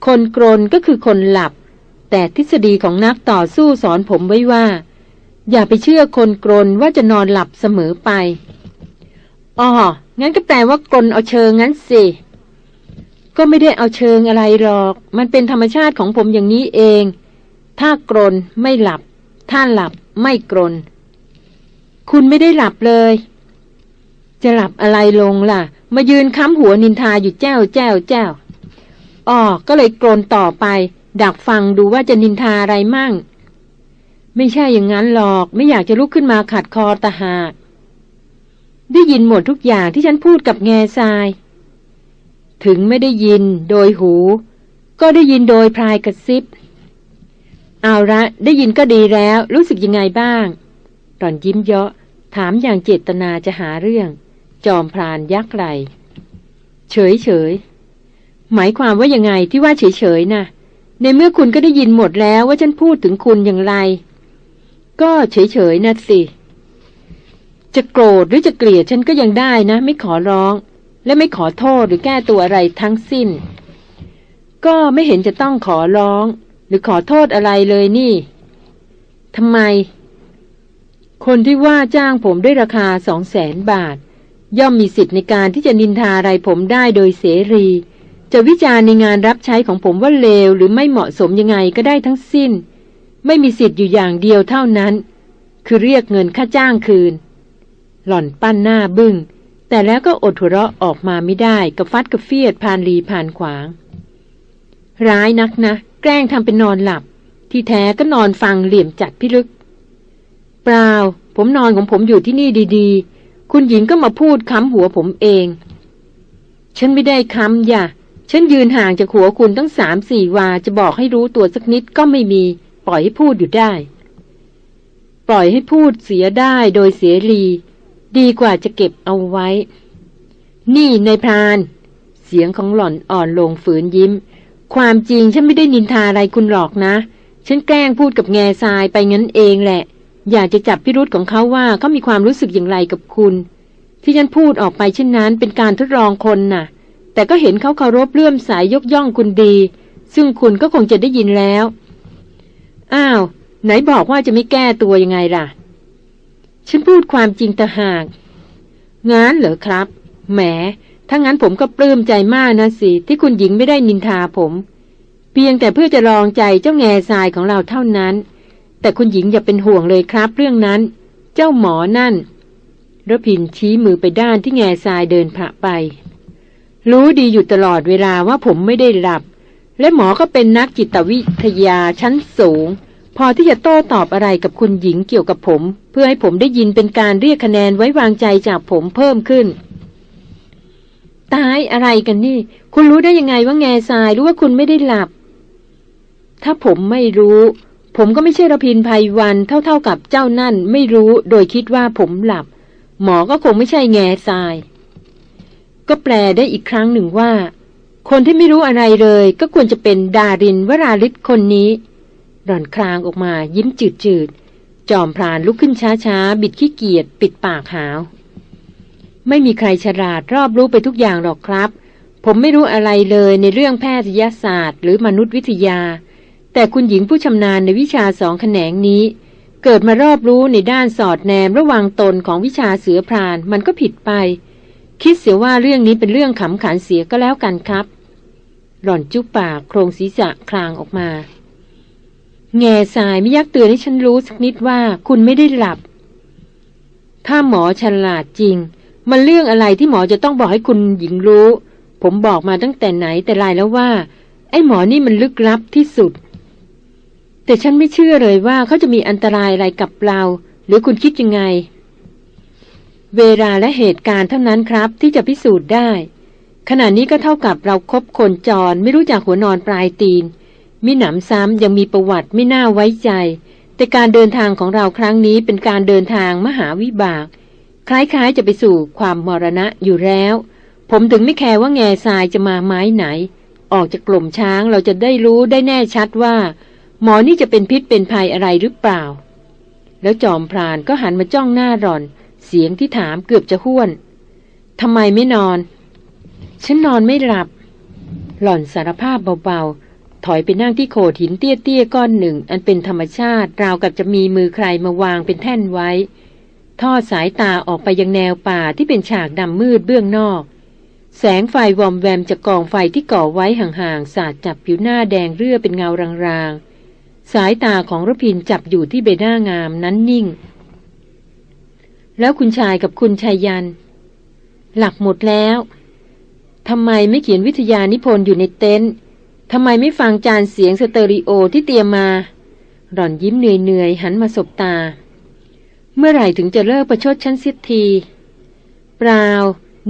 คนกรนก็คือคนหลับ แต่ทฤษฎีของนักต่อสู้สอนผมไว้ว่า อย่าไปเชื่อคนกรนว่าจะนอนหลับเสมอไปอ๋องั้นก็แปลว่ากรนเอาเชิงงั้นสิ ก็ไม่ได้เอาเชิงอะไรหรอก มันเป็นธรรมชาติของผมอย่างนี้เอง ถ้ากรนไม่หลับ ถ้าหลับไม่กรน คุณไม่ได้หลับเลย จะหลับอะไรลงล่ะ มายืนค้ำหัวนินทาอยู่แจ้วแจ้วแจ้วอ๋อก็เลยกรนต่อไป ดักฟังดูว่าจะนินทาอะไรมั่ง ไม่ใช่อย่างนั้นหรอก ไม่อยากจะลุกขึ้นมาขัดคอตาหากได้ยินหมดทุกอย่างที่ฉันพูดกับแง่ทราย ถึงไม่ได้ยินโดยหู ก็ได้ยินโดยพลายกระซิบ เอาละได้ยินก็ดีแล้ว รู้สึกยังไงบ้าง หล่อนยิ้มเยาะ ถามอย่างเจตนาจะหาเรื่อง จอมพรานยักไหลเฉยเฉยหมายความว่ายังไงที่ว่าเฉยเฉยนะ่ะ ในเมื่อคุณก็ได้ยินหมดแล้วว่าฉันพูดถึงคุณอย่างไร ก็เฉยเฉยนะสิจะโกรธหรือจะเกลียดฉันก็ยังได้นะ ไม่ขอร้อง และไม่ขอโทษหรือแก้ตัวอะไรทั้งสิ้น ก็ไม่เห็นจะต้องขอร้อง หรือขอโทษอะไรเลยนี่ทำไม คนที่ว่าจ้างผมด้วยราคาสองแสนบาท ย่อมมีสิทธิ์ในการที่จะนินทาอะไรผมได้โดยเสรี จะวิจารณ์ในงานรับใช้ของผมว่าเลวหรือไม่เหมาะสมยังไงก็ได้ทั้งสิ้น ไม่มีสิทธิ์อยู่อย่างเดียวเท่านั้น คือเรียกเงินค่าจ้างคืน หล่อนปั้นหน้าบึง้ง แต่แล้วก็อดหัวเราะออกมาไม่ได้กระฟัดกระเฟียดผ่านรีผ่านขวาง ร้ายนักนะ แกล้งทำเป็นนอนหลับ ที่แท้ก็นอนฟังเหลี่ยมจัดพิลึก เปล่า ผมนอนของผมอยู่ที่นี่ดีๆ คุณหญิงก็มาพูดค้ำหัวผมเอง ฉันไม่ได้ค้ำอย่าฉันยืนห่างจากหัวคุณตั้งสามสี่วาจะบอกให้รู้ตัวสักนิดก็ไม่มี ปล่อยให้พูดอยู่ได้ ปล่อยให้พูดเสียได้โดยเสียรี ดีกว่าจะเก็บเอาไว้ นี่ในพราน เสียงของหล่อนอ่อนลงฝืนยิ้ม ความจริงฉันไม่ได้นินทาอะไรคุณหรอกนะ ฉันแกล้งพูดกับแง่ทรายไปงั้นเองแหละ อยากจะจับพิรุษของเขาว่าเขามีความรู้สึกอย่างไรกับคุณ ที่ฉันพูดออกไปเช่นนั้นเป็นการทดลองคนน่ะ แต่ก็เห็นเขาเคารพเลื่อมสายยกย่องคุณดี ซึ่งคุณก็คงจะได้ยินแล้ว อ้าว ไหนบอกว่าจะไม่แก้ตัวยังไงล่ะ ฉันพูดความจริงต่หากงานเหรอครับ แหม ถ้างั้นผมก็ปลื้มใจมากนะสิ ที่คุณหญิงไม่ได้นินทาผม เพียงแต่เพื่อจะลองใจเจ้าแง่ทรายของเราเท่านั้น แต่คุณหญิงอย่าเป็นห่วงเลยครับ เรื่องนั้น เจ้าหมอนั่นระพินชี้มือไปด้านที่แง่ทรายเดินผ่าไป รู้ดีอยู่ตลอดเวลาว่าผมไม่ได้หลับ และหมอก็เป็นนักจิตวิทยาชั้นสูง อที่จะโต้ตอบอะไรกับคุณหญิงเกี่ยวกับผม เพื่อให้ผมได้ยินเป็นการเรียกคะแนนไว้วางใจจากผมเพิ่มขึ้น ตายอะไรกันนี่ คุณรู้ได้ยังไงว่าแง่ทรายหรู้ว่าคุณไม่ได้หลับ ถ้าผมไม่รู้ ผมก็ไม่ใช่ระพินภัยวันเท่าๆกับเจ้านั่น ไม่รู้โดยคิดว่าผมหลับ หมอก็คงไม่ใช่แง่ทราย ก็แปลได้อีกครั้งหนึ่งว่า คนที่ไม่รู้อะไรเลย ก็ควรจะเป็นดารินวราลิศคนนี้ หล่อนคลางออกมายิ้มจืดจืดจอมพรานลุกขึ้นช้าช้าบิดขี้เกียจปิดปากหาว ไม่มีใครฉลาดรอบรู้ไปทุกอย่างหรอกครับ ผมไม่รู้อะไรเลยในเรื่องแพทยศาสตร์ หรือมนุษยวิทยา แต่คุณหญิงผู้ชำนาญในวิชาสองแขนงนี้ เกิดมารอบรู้ในด้านสอดแนมระหว่างตนของวิชาเสือพรานมันก็ผิดไป คิดเสียว่าเรื่องนี้เป็นเรื่องขำขันเสียก็แล้วกันครับ หล่อนจุปปากโครงศีรษะคลางออกมา แง่สายไม่ยักเตือนให้ฉันรู้สักนิดว่าคุณไม่ได้หลับ ถ้าหมอฉลาดจริง มันเรื่องอะไรที่หมอจะต้องบอกให้คุณหญิงรู้ ผมบอกมาตั้งแต่ไหนแต่ไรแล้วว่า ไอ้หมอนี่มันลึกลับที่สุด แต่ฉันไม่เชื่อเลยว่าเขาจะมีอันตรายอะไรกับเรา หรือคุณคิดยังไง เวลาและเหตุการณ์เท่านั้นครับที่จะพิสูจน์ได้ ขณะนี้ก็เท่ากับเราครบคนจรไม่รู้จักหัวนอนปลายตีน มิหนำซ้ำยังมีประวัติไม่น่าไว้ใจ แต่การเดินทางของเราครั้งนี้เป็นการเดินทางมหาวิบาก คล้ายๆจะไปสู่ความมรณะอยู่แล้ว ผมถึงไม่แคร์ว่าแง่ทรายจะมาไม้ไหน ออกจากกลุ่มช้างเราจะได้รู้ได้แน่ชัดว่า หมอนี่จะเป็นพิษเป็นภัยอะไรหรือเปล่า แล้วจอมพรานก็หันมาจ้องหน้าหล่อน เสียงที่ถามเกือบจะห้วนทำไมไม่นอน ฉันนอนไม่หลับ หล่อนสารภาพเบาๆ ถอยไปนั่งที่โขดหินเตี้ยๆก้อนหนึ่ง อันเป็นธรรมชาติ ราวกับจะมีมือใครมาวางเป็นแท่นไว้ ทอดสายตาออกไปยังแนวป่าที่เป็นฉากดำมืดเบื้องนอก แสงไฟวอมแวมจากกองไฟที่ก่อไว้ห่างๆสาดจับผิวหน้าแดงเรื่อเป็นเงารางๆ สายตาของรพินจับอยู่ที่ใบหน้างามนั้นนิ่ง แล้วคุณชายกับคุณชายยัน หลับหมดแล้วทำไมไม่เขียนวิทยานิพนธ์อยู่ในเต็นท์ ทำไมไม่ฟังจานเสียงสเตอริโอที่เตรียมมา หล่อนยิ้มเหนื่อยๆ หันมาสบตา เมื่อไหร่ถึงจะเลิกประชดฉันเสียที เปล่า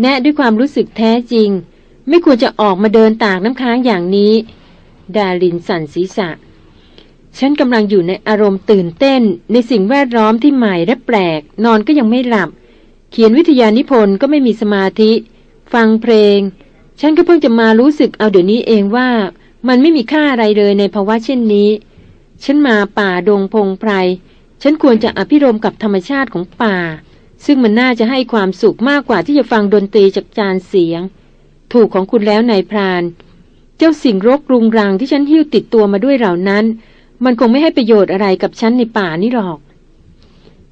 แนะด้วยความรู้สึกแท้จริง ไม่ควรจะออกมาเดินตากน้ำค้างอย่างนี้ ดาลินสั่นศีรษะ ฉันกำลังอยู่ในอารมณ์ตื่นเต้น ในสิ่งแวดล้อมที่ใหม่และแปลก นอนก็ยังไม่หลับ เขียนวิทยานิพนธ์ก็ไม่มีสมาธิ ฟังเพลง ฉันก็เพิ่งจะมารู้สึกเอาเดี๋ยวนี้เองว่า มันไม่มีค่าอะไรเลยในภาวะเช่นนี้ ฉันมาป่าดงพงไพร ฉันควรจะอภิรมกับธรรมชาติของป่า ซึ่งมันน่าจะให้ความสุขมากกว่าที่จะฟังดนตรีจากจานเสียง ถูกของคุณแล้วนายพราน เจ้าสิ่งรกรุงรังที่ฉันหิ้วติดตัวมาด้วยเหล่านั้น มันคงไม่ให้ประโยชน์อะไรกับฉันในป่านี่หรอก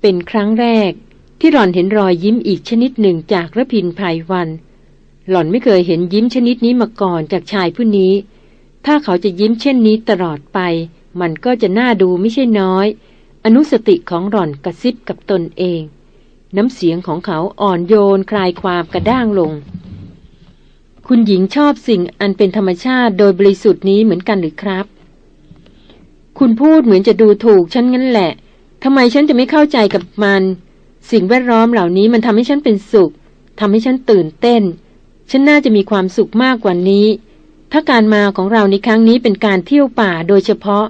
เป็นครั้งแรก ที่หล่อนเห็นรอยยิ้มอีกชนิดหนึ่งจากระพินไพรวัน หล่อนไม่เคยเห็นยิ้มชนิดนี้มาก่อนจากชายผู้นี้ ถ้าเขาจะยิ้มเช่นนี้ตลอดไป มันก็จะน่าดูไม่ใช่น้อย อนุสติของหล่อนกระซิบกับตนเอง น้ำเสียงของเขาอ่อนโยนคลายความกระด้างลง คุณหญิงชอบสิ่งอันเป็นธรรมชาติโดยบริสุทธิ์นี้เหมือนกันหรือครับ คุณพูดเหมือนจะดูถูกฉันงั้นแหละทำไมฉันจะไม่เข้าใจกับมัน สิ่งแวดล้อมเหล่านี้มันทำให้ฉันเป็นสุขทำให้ฉันตื่นเต้น ฉันน่าจะมีความสุขมากกว่านี้ ถ้าการมาของเราในครั้งนี้เป็นการเที่ยวป่าโดยเฉพาะ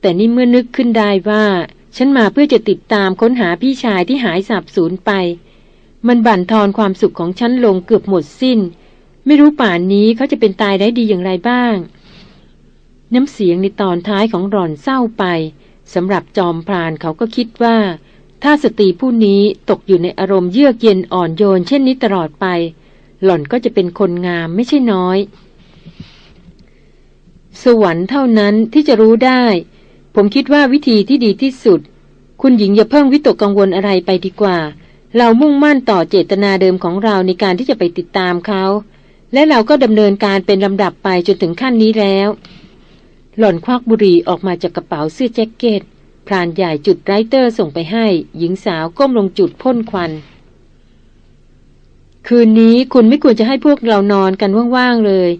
แต่นี่เมื่อนึกขึ้นได้ว่า ฉันมาเพื่อจะติดตามค้นหาพี่ชายที่หายสับสูญไป มันบั่นทอนความสุขของฉันลงเกือบหมดสิ้น ไม่รู้ป่านนี้เขาจะเป็นตายได้ดีอย่างไรบ้าง น้ำเสียงในตอนท้ายของหล่อนเศร้าไปสำหรับจอมพรานเขาก็คิดว่า ถ้าสตรีผู้นี้ตกอยู่ในอารมณ์เยือกเย็นอ่อนโยนเช่นนี้ตลอดไป หล่อนก็จะเป็นคนงามไม่ใช่น้อย สวรรค์เท่านั้นที่จะรู้ได้ ผมคิดว่าวิธีที่ดีที่สุด คุณหญิงอย่าเพิ่งวิตกกังวลอะไรไปดีกว่า เรามุ่งมั่นต่อเจตนาเดิมของเราในการที่จะไปติดตามเขา และเราก็ดำเนินการเป็นลำดับไปจนถึงขั้นนี้แล้ว หล่อนควักบุหรี่ออกมาจากกระเป๋าเสื้อแจ็คเก็ตพรานใหญ่จุดไรเตอร์ส่งไปให้ หญิงสาวก้มลงจุดพ่นควัน คืนนี้คุณไม่ควรจะให้พวกเรานอนกันว่างๆเลย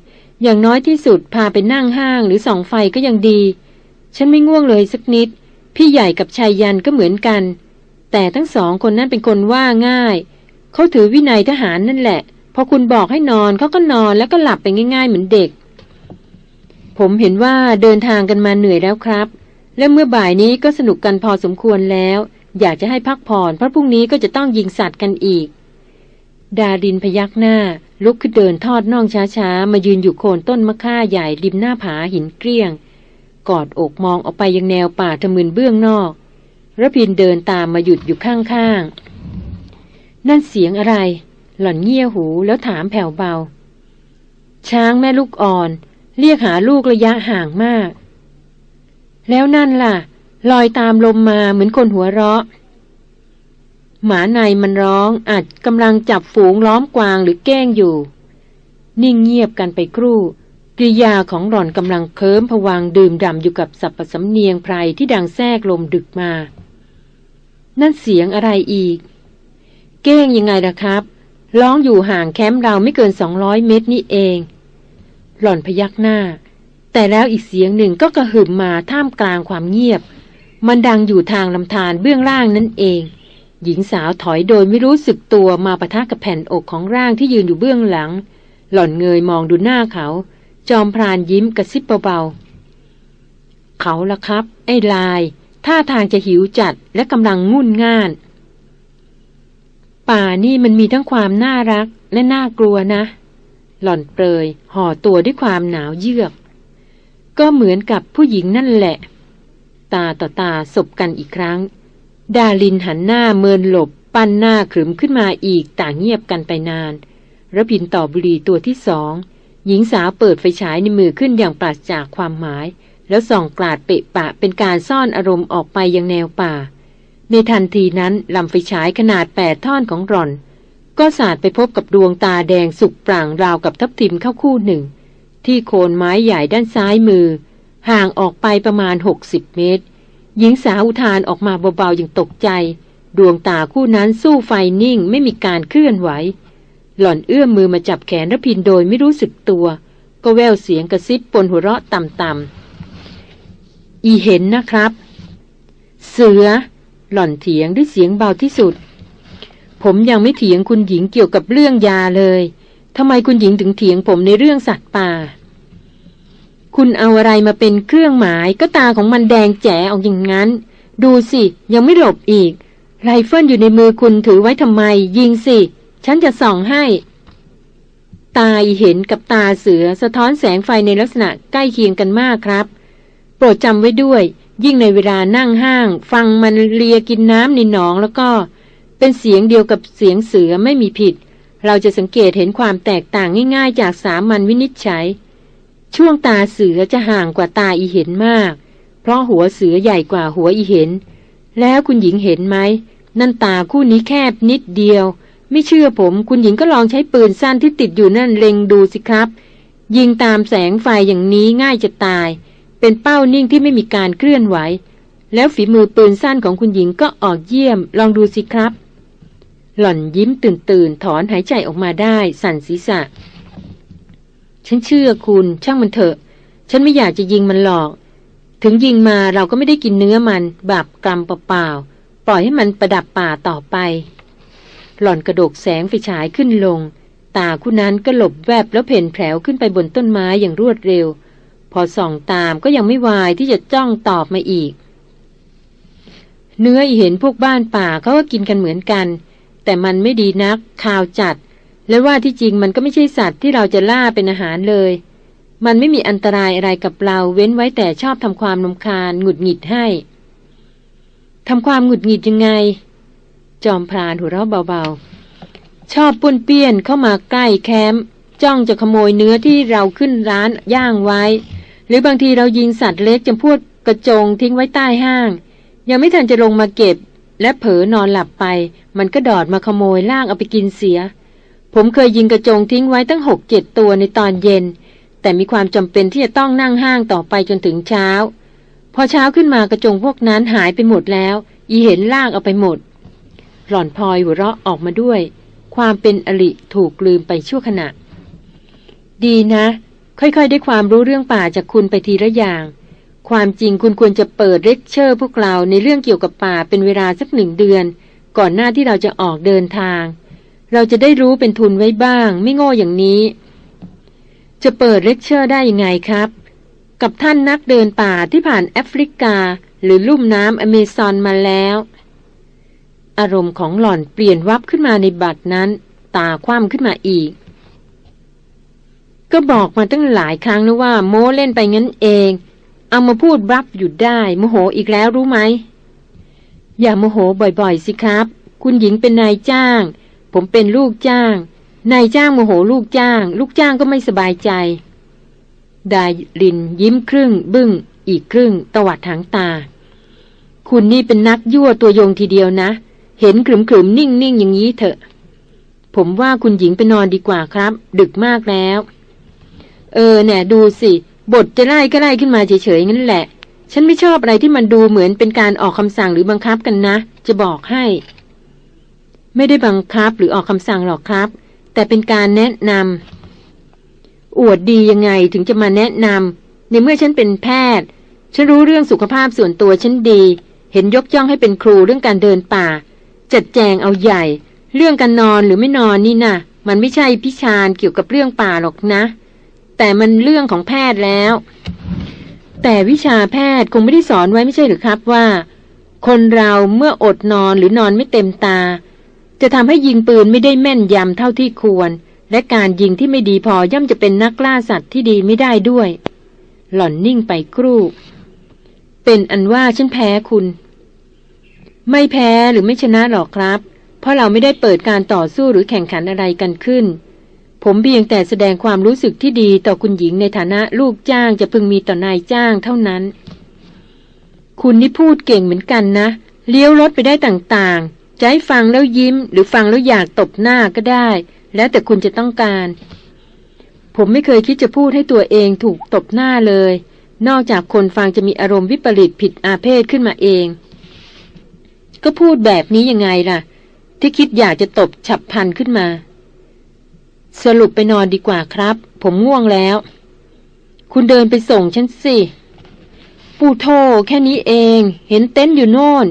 อย่างน้อยที่สุดพาไปนั่งห้างหรือส่องไฟก็ยังดี ฉันไม่ง่วงเลยสักนิด พี่ใหญ่กับชายยันก็เหมือนกัน แต่ทั้งสองคนนั้นเป็นคนว่าง่าย เขาถือวินัยทหารนั่นแหละ พอคุณบอกให้นอนเขาก็นอนแล้วก็หลับไปง่าย ๆ เหมือนเด็ก ผมเห็นว่าเดินทางกันมาเหนื่อยแล้วครับ และเมื่อบ่ายนี้ก็สนุกกันพอสมควรแล้ว อยากจะให้พักผ่อนเพราะพรุ่งนี้ก็จะต้องยิงสัตว์กันอีก ดาดินพยักหน้า ลุกขึ้นเดินทอดน่องช้าๆ มายืนอยู่โคนต้นมะค่าใหญ่ริมหน้าผาหินเกลี้ยง กอดอกมองออกไปยังแนวป่าทะมึนเบื้องนอกระพินเดินตามมาหยุดอยู่ข้างๆ นั่นเสียงอะไร หล่อนเงี่ยหูแล้วถามแผ่วเบา ช้างแม่ลูกอ่อน เรียกหาลูกระยะห่างมาก แล้วนั่นล่ะ ลอยตามลมมาเหมือนคนหัวเราะ หมาในมันร้องอาจกำลังจับฝูงล้อมกวางหรือแก้งอยู่ นิ่งเงียบกันไปครู่กริยาของหล่อนกำลังเคิมผวังดื่มด่ำอยู่กับสับปสำเนียงไพรที่ดังแทรกลมดึกมา นั่นเสียงอะไรอีก เก้งยังไงล่ะครับ ร้องอยู่ห่างแคมป์เราไม่เกินสองร้อยเมตรนี่เอง หล่อนพยักหน้า แต่แล้วอีกเสียงหนึ่งก็กระหึ่มมาท่ามกลางความเงียบ มันดังอยู่ทางลำธารเบื้องล่างนั่นเอง หญิงสาวถอยโดยไม่รู้สึกตัวมาปะทะกับแผ่นอกของร่างที่ยืนอยู่เบื้องหลัง หล่อนเงยมองดูหน้าเขา จอมพรานยิ้มกระซิบเบาๆ เขาละครับ ไอ้ลาย ท่าทางจะหิวจัดและกำลังงุ่นง่าน ป่านี่มันมีทั้งความน่ารักและน่ากลัวนะ หล่อนเปรยห่อตัวด้วยความหนาวเยือก ก็เหมือนกับผู้หญิงนั่นแหละ ตาต่อตาสบกันอีกครั้ง ดาลินหันหน้าเมินหลบ ปั้นหน้าขรึมขึ้นมาอีกต่างเงียบกันไปนานระพินต่อบุรีตัวที่สอง หญิงสาวเปิดไฟฉายในมือขึ้นอย่างปราศจากความหมาย แล้วส่องกลาดเปะปะเป็นการซ่อนอารมณ์ออกไปยังแนวป่า ในทันทีนั้นลำไฟฉายขนาดแปดท่อนของรอน ก็สาดไปพบกับดวงตาแดงสุกปร่างราวกับทับทิมเข้าคู่หนึ่ง ที่โคนไม้ใหญ่ด้านซ้ายมือ ห่างออกไปประมาณหกสิบเมตร หญิงสาวอุทานออกมาเบาๆอย่างตกใจ ดวงตาคู่นั้นสู้ไฟนิ่งไม่มีการเคลื่อนไหว หล่อนเอื้อมมือมาจับแขนรพินโดยไม่รู้สึกตัว ก็แววเสียงกระซิบปนหัวเราะต่ำๆอีเห็นนะครับ เสือ หล่อนเถียงด้วยเสียงเบาที่สุด ผมยังไม่เถียงคุณหญิงเกี่ยวกับเรื่องยาเลยทำไมคุณหญิงถึงเถียงผมในเรื่องสัตว์ป่า คุณเอาอะไรมาเป็นเครื่องหมายก็ตาของมันแดงแจ๋ออกอย่างนั้น ดูสิ ยังไม่หลบอีก ไรเฟิลอยู่ในมือคุณถือไว้ทำไม ยิงสิ ฉันจะส่องให้ ตาอีเห็นกับตาเสือสะท้อนแสงไฟในลักษณะใกล้เคียงกันมากครับ โปรดจำไว้ด้วย ยิ่งในเวลานั่งห้าง ฟังมันเลียกินน้ำในหนองแล้วก็ เป็นเสียงเดียวกับเสียงเสือไม่มีผิด เราจะสังเกตเห็นความแตกต่างง่าย ๆ จากสามัญวินิจฉัย ช่วงตาเสือจะห่างกว่าตาอีเห็นมาก เพราะหัวเสือใหญ่กว่าหัวอีเห็น แล้วคุณหญิงเห็นไหม นั่นตาคู่นี้แคบนิดเดียว ไม่เชื่อผมคุณหญิงก็ลองใช้ปืนสั้นที่ติดอยู่นั่นเล็งดูสิครับ ยิงตามแสงไฟอย่างนี้ง่ายจะตาย เป็นเป้านิ่งที่ไม่มีการเคลื่อนไหว แล้วฝีมือปืนสั้นของคุณหญิงก็ออกเยี่ยม ลองดูสิครับ หล่อนยิ้มตื่นตื่นถอนหายใจออกมาได้ สั่นศีรษะ ฉันเชื่อคุณ ช่างมันเถอะ ฉันไม่อยากจะยิงมันหรอก ถึงยิงมาเราก็ไม่ได้กินเนื้อมัน บาปกรรมเปล่าๆ ปล่อยให้มันประดับป่าต่อไป หล่อนกระโดกแสงไฟฉายขึ้นลง ตาคู่นั้นก็หลบแวบแล้วเพ่นแผลวขึ้นไปบนต้นไม้อย่างรวดเร็ว พอส่องตามก็ยังไม่วายที่จะจ้องตอบมาอีก เนื้อเห็นพวกบ้านป่าเขาก็กินกันเหมือนกัน แต่มันไม่ดีนักข่าวจัด และว่าที่จริงมันก็ไม่ใช่สัตว์ที่เราจะล่าเป็นอาหารเลย มันไม่มีอันตรายอะไรกับเราเว้นไว้แต่ชอบทำความนำคาญหงุดหงิดให้ทำความหงุดหงิดยังไง จอมพรานหัวเราะเบาๆ ชอบปุ้นเปี้ยนเข้ามาใกล้แคมป์จ้องจะขโมยเนื้อที่เราขึ้นร้านย่างไว้ หรือบางทีเรายิงสัตว์เล็กจำพวกกระจงทิ้งไว้ใต้ห้าง ยังไม่ทันจะลงมาเก็บ และเผลอนอนหลับไป มันก็ดอดมาขโมยล่างเอาไปกินเสีย ผมเคยยิงกระจงทิ้งไว้ตั้งหกเจ็ดตัวในตอนเย็น แต่มีความจำเป็นที่จะต้องนั่งห้างต่อไปจนถึงเช้า พอเช้าขึ้นมากระจงพวกนั้นหายไปหมดแล้ว อีเห็นลางเอาไปหมด หล่อนพลอยหัวเราะออกมาด้วย ความเป็นอลิถูกลืมไปชั่วขณะ ดีนะ ค่อยๆ ได้ความรู้เรื่องป่าจากคุณไปทีละอย่าง ความจริงคุณควรจะเปิดเลคเชอร์พวกเราในเรื่องเกี่ยวกับป่าเป็นเวลาสักหนึ่งเดือน ก่อนหน้าที่เราจะออกเดินทาง เราจะได้รู้เป็นทุนไว้บ้าง ไม่โง่อย่างนี้ จะเปิดเลคเชอร์ได้ยังไงครับ กับท่านนักเดินป่าที่ผ่านแอฟริกา หรือลุ่มน้ำอเมซอนมาแล้ว อารมณ์ของหล่อนเปลี่ยนวับขึ้นมาในบัดนั้น ตาคว่ำขึ้นมาอีก ก็บอกมาตั้งหลายครั้งนะว่า โม้เล่นไปงั้นเอง เอามาพูดรับหยุดได้โมโหอีกแล้วรู้ไหมอย่าโมโหบ่อยๆ สิครับ คุณหญิงเป็นนายจ้าง ผมเป็นลูกจ้าง นายจ้างโมโหลูกจ้าง ลูกจ้างก็ไม่สบายใจ ดายลินยิ้มครึ่ง บึง้ง อีกครึ่ง ตวัดหางตา คุณนี่เป็นนักยั่วตัวยงทีเดียวนะ เห็นขรึมๆนิ่งๆอย่างนี้เถอะ ผมว่าคุณหญิงไปนอนดีกว่าครับ ดึกมากแล้ว เออเนี่ยดูสิ บทจะไล่ก็ไล่ขึ้นมาเฉยๆงั้นแหละ ฉันไม่ชอบอะไรที่มันดูเหมือนเป็นการออกคำสั่งหรือบังคับกันนะ จะบอกให้ ไม่ได้บังคับหรือออกคำสั่งหรอกครับ แต่เป็นการแนะนำอวดดียังไงถึงจะมาแนะนำในเมื่อฉันเป็นแพทย์ ฉันรู้เรื่องสุขภาพส่วนตัวฉันดี เห็นยกย่องให้เป็นครูเรื่องการเดินป่า จัดแจงเอาใหญ่ เรื่องการนอนหรือไม่นอนนี่นะมันไม่ใช่พิชานเกี่ยวกับเรื่องป่าหรอกนะ แต่มันเรื่องของแพทย์แล้ว แต่วิชาแพทย์คงไม่ได้สอนไว้ไม่ใช่หรือครับว่า คนเราเมื่ออดนอนหรือนอนไม่เต็มตา จะทำให้ยิงปืนไม่ได้แม่นยำเท่าที่ควร และการยิงที่ไม่ดีพอย่อมจะเป็นนักล่าสัตว์ที่ดีไม่ได้ด้วย หล่อนนิ่งไปครู่ เป็นอันว่าฉันแพ้คุณ ไม่แพ้หรือไม่ชนะหรอกครับ เพราะเราไม่ได้เปิดการต่อสู้หรือแข่งขันอะไรกันขึ้น ผมเพียงแต่แสดงความรู้สึกที่ดีต่อคุณหญิงในฐานะลูกจ้างจะพึงมีต่อนายจ้างเท่านั้น คุณนี่พูดเก่งเหมือนกันนะเลี้ยวรถไปได้ต่างๆ จะให้ฟังแล้วยิ้ม หรือฟังแล้วอยากตบหน้าก็ได้ แล้วแต่คุณจะต้องการ ผมไม่เคยคิดจะพูดให้ตัวเองถูกตบหน้าเลย นอกจากคนฟังจะมีอารมณ์วิปริตผิดอาเพศขึ้นมาเอง ก็พูดแบบนี้ยังไงล่ะ ที่คิดอยากจะตบฉับพันขึ้นมา สรุปไปนอนดีกว่าครับ ผมง่วงแล้ว คุณเดินไปส่งฉันสิ ปูโทแค่นี้เอง เห็นเต็นท์อยู่โน่น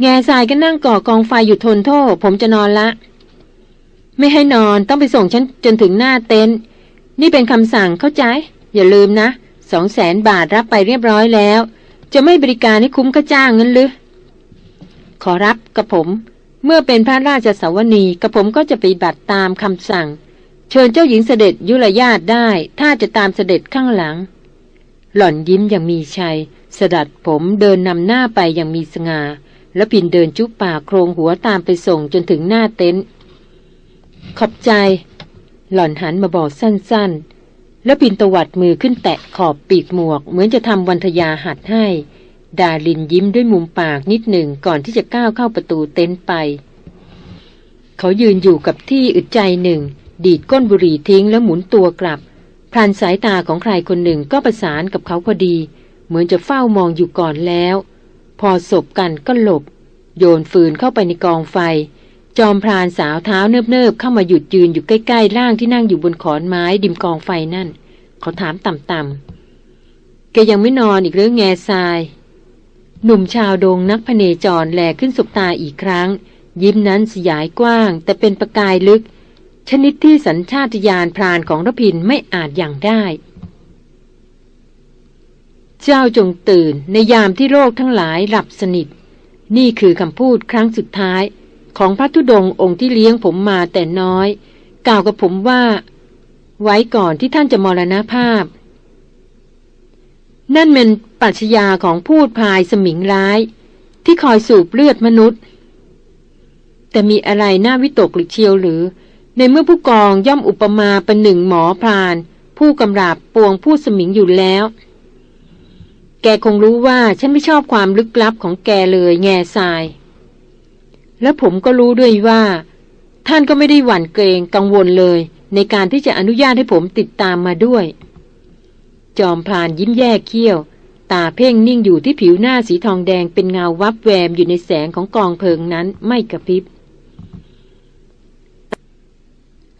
แง่ทรายก็นั่งก่อกองไฟอยู่ทนโทษ ผมจะนอนละ ไม่ให้นอนต้องไปส่งฉันจนถึงหน้าเต็นท์นี่เป็นคำสั่งเข้าใจ อย่าลืมนะสองแสนบาทรับไปเรียบร้อยแล้ว จะไม่บริการให้คุ้มค่าจ้างเงินหรือ ขอรับกับผม เมื่อเป็นพระราชสวนีกับผมก็จะไปบัตรตามคำสั่ง เชิญเจ้าหญิงเสด็จยุรญาตได้ ถ้าจะตามเสด็จข้างหลัง หล่อนยิ้มอย่างมีชัย สดัดผมเดินนำหน้าไปอย่างมีสง่า แล้วปินเดินจุ๊บปากโครงหัวตามไปส่งจนถึงหน้าเต็นท์ขอบใจ หล่อนหันมาบอกสั้นๆ แล้วปินตวัดมือขึ้นแตะขอบปีกหมวก เหมือนจะทำวันทยาหัดให้ ดาลินยิ้มด้วยมุมปากนิดหนึ่งก่อนที่จะก้าวเข้าประตูเต็นท์ไป เขายืนอยู่กับที่อึดใจหนึ่ง ดีดก้นบุหรี่ทิ้งแล้วหมุนตัวกลับพลันสายตาของใครคนหนึ่งก็ประสานกับเขาพอดี เหมือนจะเฝ้ามองอยู่ก่อนแล้ว อสบกันก็หลบ โยนฟืนเข้าไปในกองไฟ จอมพรานสาวเท้าเนิบๆเข้ามาหยุดยืนอยู่ใกล้ๆร่างที่นั่งอยู่บนขอนไม้ดิมกองไฟนั่น เขาถามต่ำๆแกยังไม่นอนอีกเรื่องแง่ทราย หนุ่มชาวดงนักพเนจรแหลขึ้นสบตาอีกครั้ง ยิ้มนั้นสยายกว้าง แต่เป็นประกายลึก ชนิดที่สัญชาตญาณพรานของรพินไม่อาจอย่างได้ เจ้าจงตื่นในยามที่โรคทั้งหลายหลับสนิท นี่คือคำพูดครั้งสุดท้าย ของพระธุดงค์องค์ที่เลี้ยงผมมาแต่น้อย กล่าวกับผมว่า ไว้ก่อนที่ท่านจะมรณภาพ นั่นเป็นปัชญาของพูดพายสมิงร้าย ที่คอยสูบเลือดมนุษย์ แต่มีอะไรน่าวิตกหรือเชียวหรือ ในเมื่อผู้กองย่อมอุปมาเป็นหนึ่งหมอพราน ผู้กำราบปวงผู้สมิงอยู่แล้ว แกคงรู้ว่าฉันไม่ชอบความลึกลับของแกเลยแง่ทราย และผมก็รู้ด้วยว่า ท่านก็ไม่ได้หวั่นเกรงกังวลเลย ในการที่จะอนุญาตให้ผมติดตามมาด้วย จอมพรานยิ้มแย่เขี้ยว ตาเพ่งนิ่งอยู่ที่ผิวหน้าสีทองแดงเป็นเงาวับแวมอยู่ในแสงของกองเพลิงนั้นไม่กระพริบ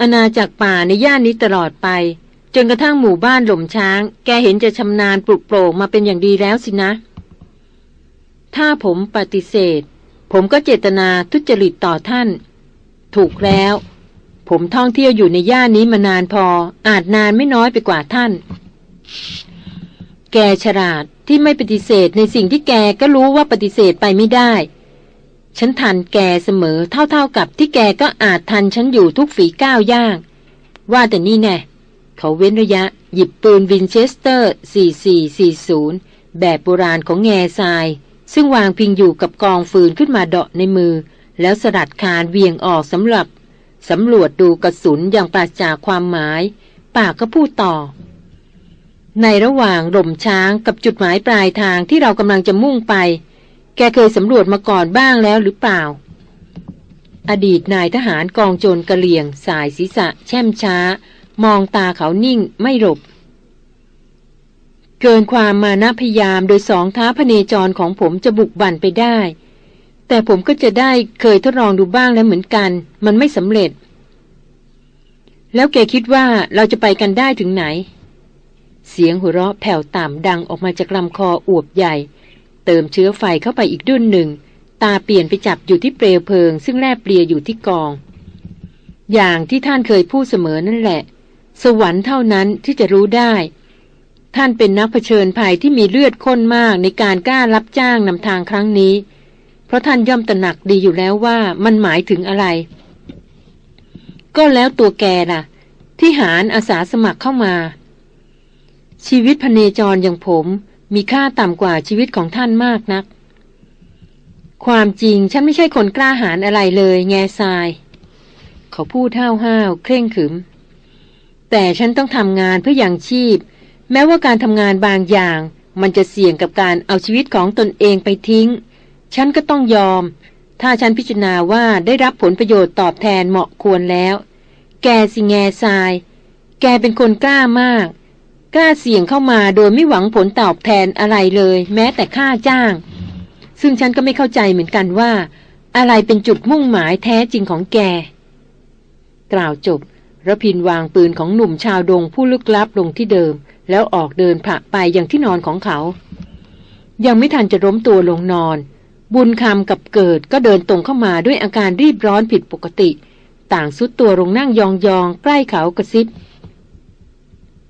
อาณาจักรป่าในย่านนี้ตลอดไป จนกระทั่งหมู่บ้านหล่มช้าง แกเห็นจะชำนาญปลุกโปร่งมาเป็นอย่างดีแล้วสินะ ถ้าผมปฏิเสธ ผมก็เจตนาทุจริตต่อท่าน ถูกแล้ว ผมท่องเที่ยวอยู่ในย่านนี้มานานพอ อาจนานไม่น้อยไปกว่าท่าน แกฉลาดที่ไม่ปฏิเสธในสิ่งที่แกก็รู้ว่าปฏิเสธไปไม่ได้ ฉันทันแกเสมอเท่าๆกับที่แกก็อาจทันฉันอยู่ทุกฝีก้าวย่าง ว่าแต่นี่แน่ะ เขาเว้นระยะหยิบปืนวินเชสเตอร์ 4440 แบบโบราณของแง่ทราย ซึ่งวางพิงอยู่กับกองฟืนขึ้นมาเดาะในมือ แล้วสลัดคานเหวี่ยงออกสำหรับสำรวจดูกระสุนอย่างปราศจากความหมาย ปากก็พูดต่อ ในระหว่างหล่มช้างกับจุดหมายปลายทางที่เรากำลังจะมุ่งไป แกเคยสำรวจมาก่อนบ้างแล้วหรือเปล่า อดีตนายทหารกองโจรกระเหลี่ยง สายศีรษะ แช่มช้า มองตาเขานิ่งไม่หลบ เกินความมานะพยายามโดยสองท้าพเนจรของผมจะบุกบั่นไปได้ แต่ผมก็จะได้เคยทดลองดูบ้างแล้วเหมือนกัน มันไม่สำเร็จ แล้วแกคิดว่าเราจะไปกันได้ถึงไหน เสียงหัวเราะแผ่วต่ำดังออกมาจากลำคออวบใหญ่ เติมเชื้อไฟเข้าไปอีกดุนหนึ่ง ตาเปลี่ยนไปจับอยู่ที่เปลวเพลิง ซึ่งแลบเปลียอยู่ที่กองอย่างที่ท่านเคยพูดเสมอนั่นแหละ สวรรค์เท่านั้นที่จะรู้ได้ ท่านเป็นนักเผชิญภัยที่มีเลือดข้นมากในการกล้ารับจ้างนำทางครั้งนี้ เพราะท่านย่อมตระหนักดีอยู่แล้วว่ามันหมายถึงอะไร ก็แล้วตัวแกล่ะ ที่หารอาสาสมัครเข้ามา ชีวิตพเนจรอย่างผมมีค่าต่ำกว่าชีวิตของท่านมากนัก ความจริงฉันไม่ใช่คนกล้าหาญอะไรเลย แง่ทราย เขาพูดห้าห้าวเคร่งขึม แต่ฉันต้องทำงานเพื่ออย่างชีพ แม้ว่าการทำงานบางอย่าง มันจะเสี่ยงกับการเอาชีวิตของตนเองไปทิ้ง ฉันก็ต้องยอม ถ้าฉันพิจารณาว่าได้รับผลประโยชน์ตอบแทนเหมาะควรแล้ว แกสิแง่ทราย แกเป็นคนกล้ามาก กล้าเสี่ยงเข้ามาโดยไม่หวังผลตอบแทนอะไรเลย แม้แต่ค่าจ้าง ซึ่งฉันก็ไม่เข้าใจเหมือนกันว่า อะไรเป็นจุดมุ่งหมายแท้จริงของแก กล่าวจบ ระพินวางปืนของหนุ่มชาวดงผู้ลึกลับลงที่เดิม แล้วออกเดินผะไปอย่างที่นอนของเขา ยังไม่ทันจะล้มตัวลงนอน บุญคำกับเกิดก็เดินตรงเข้ามาด้วยอาการรีบร้อนผิดปกติ ต่างสุดตัวลงนั่งยองๆใกล้เขากระซิบ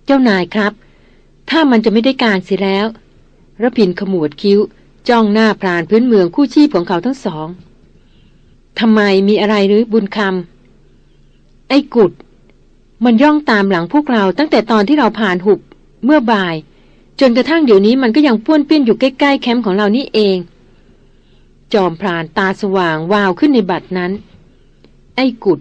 เจ้านายครับ ถ้ามันจะไม่ได้การเสียแล้วระพินขมวดคิ้ว จ้องหน้าพรานพื้นเมืองคู่ชีพของเขาทั้งสองทำไมมีอะไรหรือบุญคำไอ้กุด มันย่องตามหลังพวกเราตั้งแต่ตอนที่เราผ่านหุบ เมื่อบ่าย จนกระทั่งเดี๋ยวนี้มันก็ยังป้วนเปี้ยนอยู่ใกล้ๆแคมป์ของเรานี่เอง จอมพรานตาสว่างวาวขึ้นในบัดนั้น ไอ้กุด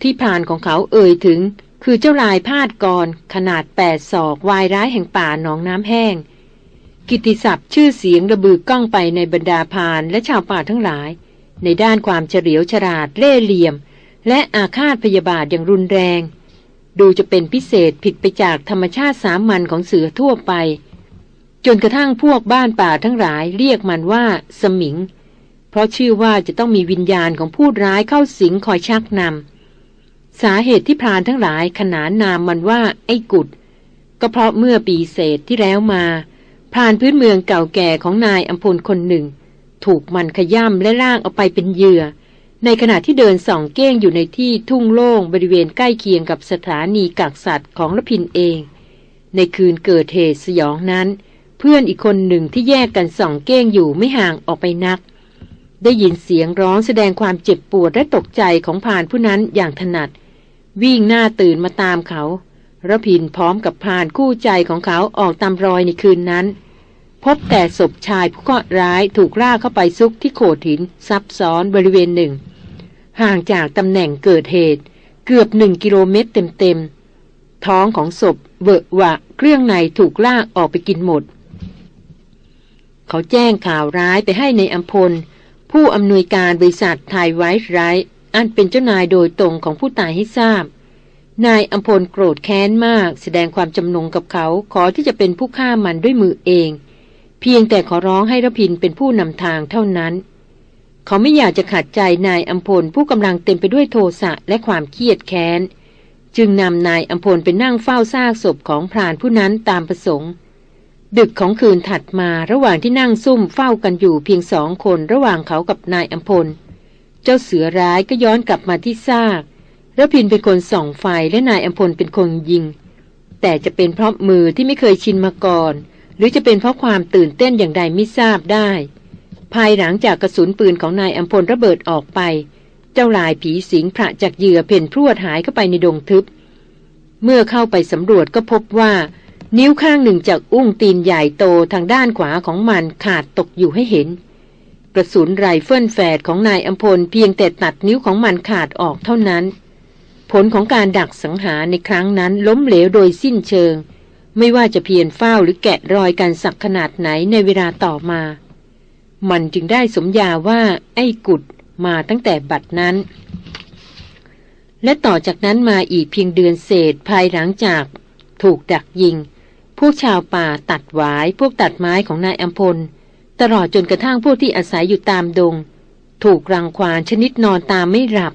ที่พรานของเขาเอ่ยถึง คือเจ้าลายพาดกรขนาดแปดศอกวายร้ายแห่งป่าหนองน้ำแห้ง กิติศัพท์ชื่อเสียงระบือก้องไปในบรรดาพรานและชาวป่าทั้งหลาย ในด้านความเฉลียวฉลาดเล่ห์เหลี่ยม และอาฆาตพยาบาทอย่างรุนแรง ดูจะเป็นพิเศษผิดไปจากธรรมชาติสามัญของเสือทั่วไป จนกระทั่งพวกบ้านป่าทั้งหลายเรียกมันว่า สมิง เพราะชื่อว่าจะต้องมีวิญญาณของผู้ร้ายเข้าสิงคอยชักนำสาเหตุที่พรานทั้งหลายขนานนามมันว่า ไอ้กุด ก็เพราะเมื่อปีเศษที่แล้วมาพรานพื้นเมืองเก่าแก่ของนายอัมพลคนหนึ่ง ถูกมันขย่ำและล่างเอาไปเป็นเหยื่อ ในขณะที่เดินส่องเก้งอยู่ในที่ทุ่งโล่งบริเวณใกล้เคียงกับสถานีกักสัตว์ของรพินเอง ในคืนเกิดเหตุสยองนั้น เพื่อนอีกคนหนึ่งที่แยกกันส่องเก้งอยู่ไม่ห่างออกไปนัก ได้ยินเสียงร้องแสดงความเจ็บปวดและตกใจของพานผู้นั้นอย่างถนัด วิ่งหน้าตื่นมาตามเขาระพินพร้อมกับพานคู่ใจของเขาออกตามรอยในคืนนั้น พบแต่ศพชายผู้เคราะห์ร้ายถูกล่ากเข้าไปซุกที่โขดหินซับซ้อนบริเวณหนึ่ง ห่างจากตำแหน่งเกิดเหตุ เกือบหนึ่งกิโลเมตรเต็มๆ ท้องของศพเบอะวะเครื่องในถูกลากออกไปกินหมด เขาแจ้งข่าวร้ายไปให้ในอัมพล ผู้อำนวยการบริษัทไทยไวท์ไรท์อันเป็นเจ้านายโดยตรงของผู้ตายให้ทราบนายอัมพลโกรธแค้นมาก แสดงความจำนงกับเขาขอที่จะเป็นผู้ฆ่ามันด้วยมือเอง เพียงแต่ขอร้องให้รพินเป็นผู้นำทางเท่านั้น เขาไม่อยากจะขัดใจนายอัมพลผู้กำลังเต็มไปด้วยโทสะและความเครียดแค้น จึงนำนายอัมพลไปนั่งเฝ้าซากศพของพรานผู้นั้นตามประสงค์ ดึกของคืนถัดมาระหว่างที่นั่งซุ่มเฝ้ากันอยู่เพียงสองคนระหว่างเขากับนายอัมพล เจ้าเสือร้ายก็ย้อนกลับมาที่ซากระพินเป็นคนส่องไฟและนายอัมพลเป็นคนยิง แต่จะเป็นเพราะมือที่ไม่เคยชินมาก่อน หรือจะเป็นเพราะความตื่นเต้นอย่างใดไม่ทราบได้ ภายหลังจากกระสุนปืนของนายอัมพลระเบิดออกไป เจ้าลายผีสิงผละจากเหยื่อเผ่นพรวดหายเข้าไปในดงทึบ เมื่อเข้าไปสำรวจก็พบว่า นิ้วข้างหนึ่งจากอุ้งตีนใหญ่โตทางด้านขวาของมันขาดตกอยู่ให้เห็น กระสุนไรเฟิลแฝดของนายอัมพลเพียงแต่ตัดนิ้วของมันขาดออกเท่านั้น ผลของการดักสังหารในครั้งนั้นล้มเหลวโดยสิ้นเชิง ไม่ว่าจะเพียรเฝ้าหรือแกะรอยกันสักขนาดไหนในเวลาต่อมา มันจึงได้สมญาว่าไอ้กุดมาตั้งแต่บัดนั้น และต่อจากนั้นมาอีกเพียงเดือนเศษภายหลังจาก ถูกดักยิง พวกชาวป่าตัดหวาย พวกตัดไม้ของนายอัมพล ตลอดจนกระทั่งพวกที่อาศัยอยู่ตามดง ถูกรังควานชนิดนอนตามไม่หลับ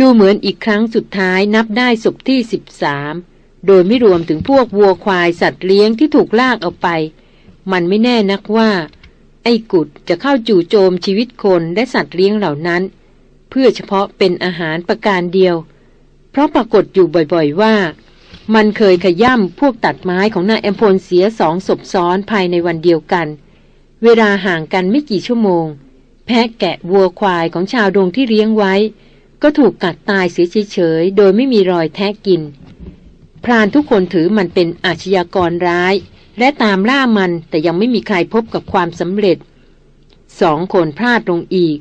ดูเหมือนอีกครั้งสุดท้ายนับได้ศพที่สิบสาม โดยไม่รวมถึงพวกวัวควายสัตว์เลี้ยงที่ถูกลากเอาไป มันไม่แน่นักว่า ไอ้กุดจะเข้าจู่โจมชีวิตคนและสัตว์เลี้ยงเหล่านั้น เพื่อเฉพาะเป็นอาหารประการเดียว เพราะปรากฏอยู่บ่อยๆว่า มันเคยขย่ำพวกตัดไม้ของนายแอมพลเสียสองศพซ้อนภายในวันเดียวกัน เวลาห่างกันไม่กี่ชั่วโมง แพะแกะวัวควายของชาวดงที่เลี้ยงไว้ ก็ถูกกัดตายเสียเฉยๆโดยไม่มีรอยแทะกิน พรานทุกคนถือมันเป็นอาชญากรร้าย และตามล่ามันแต่ยังไม่มีใครพบกับความสำเร็จสองคนพลาดลงอีก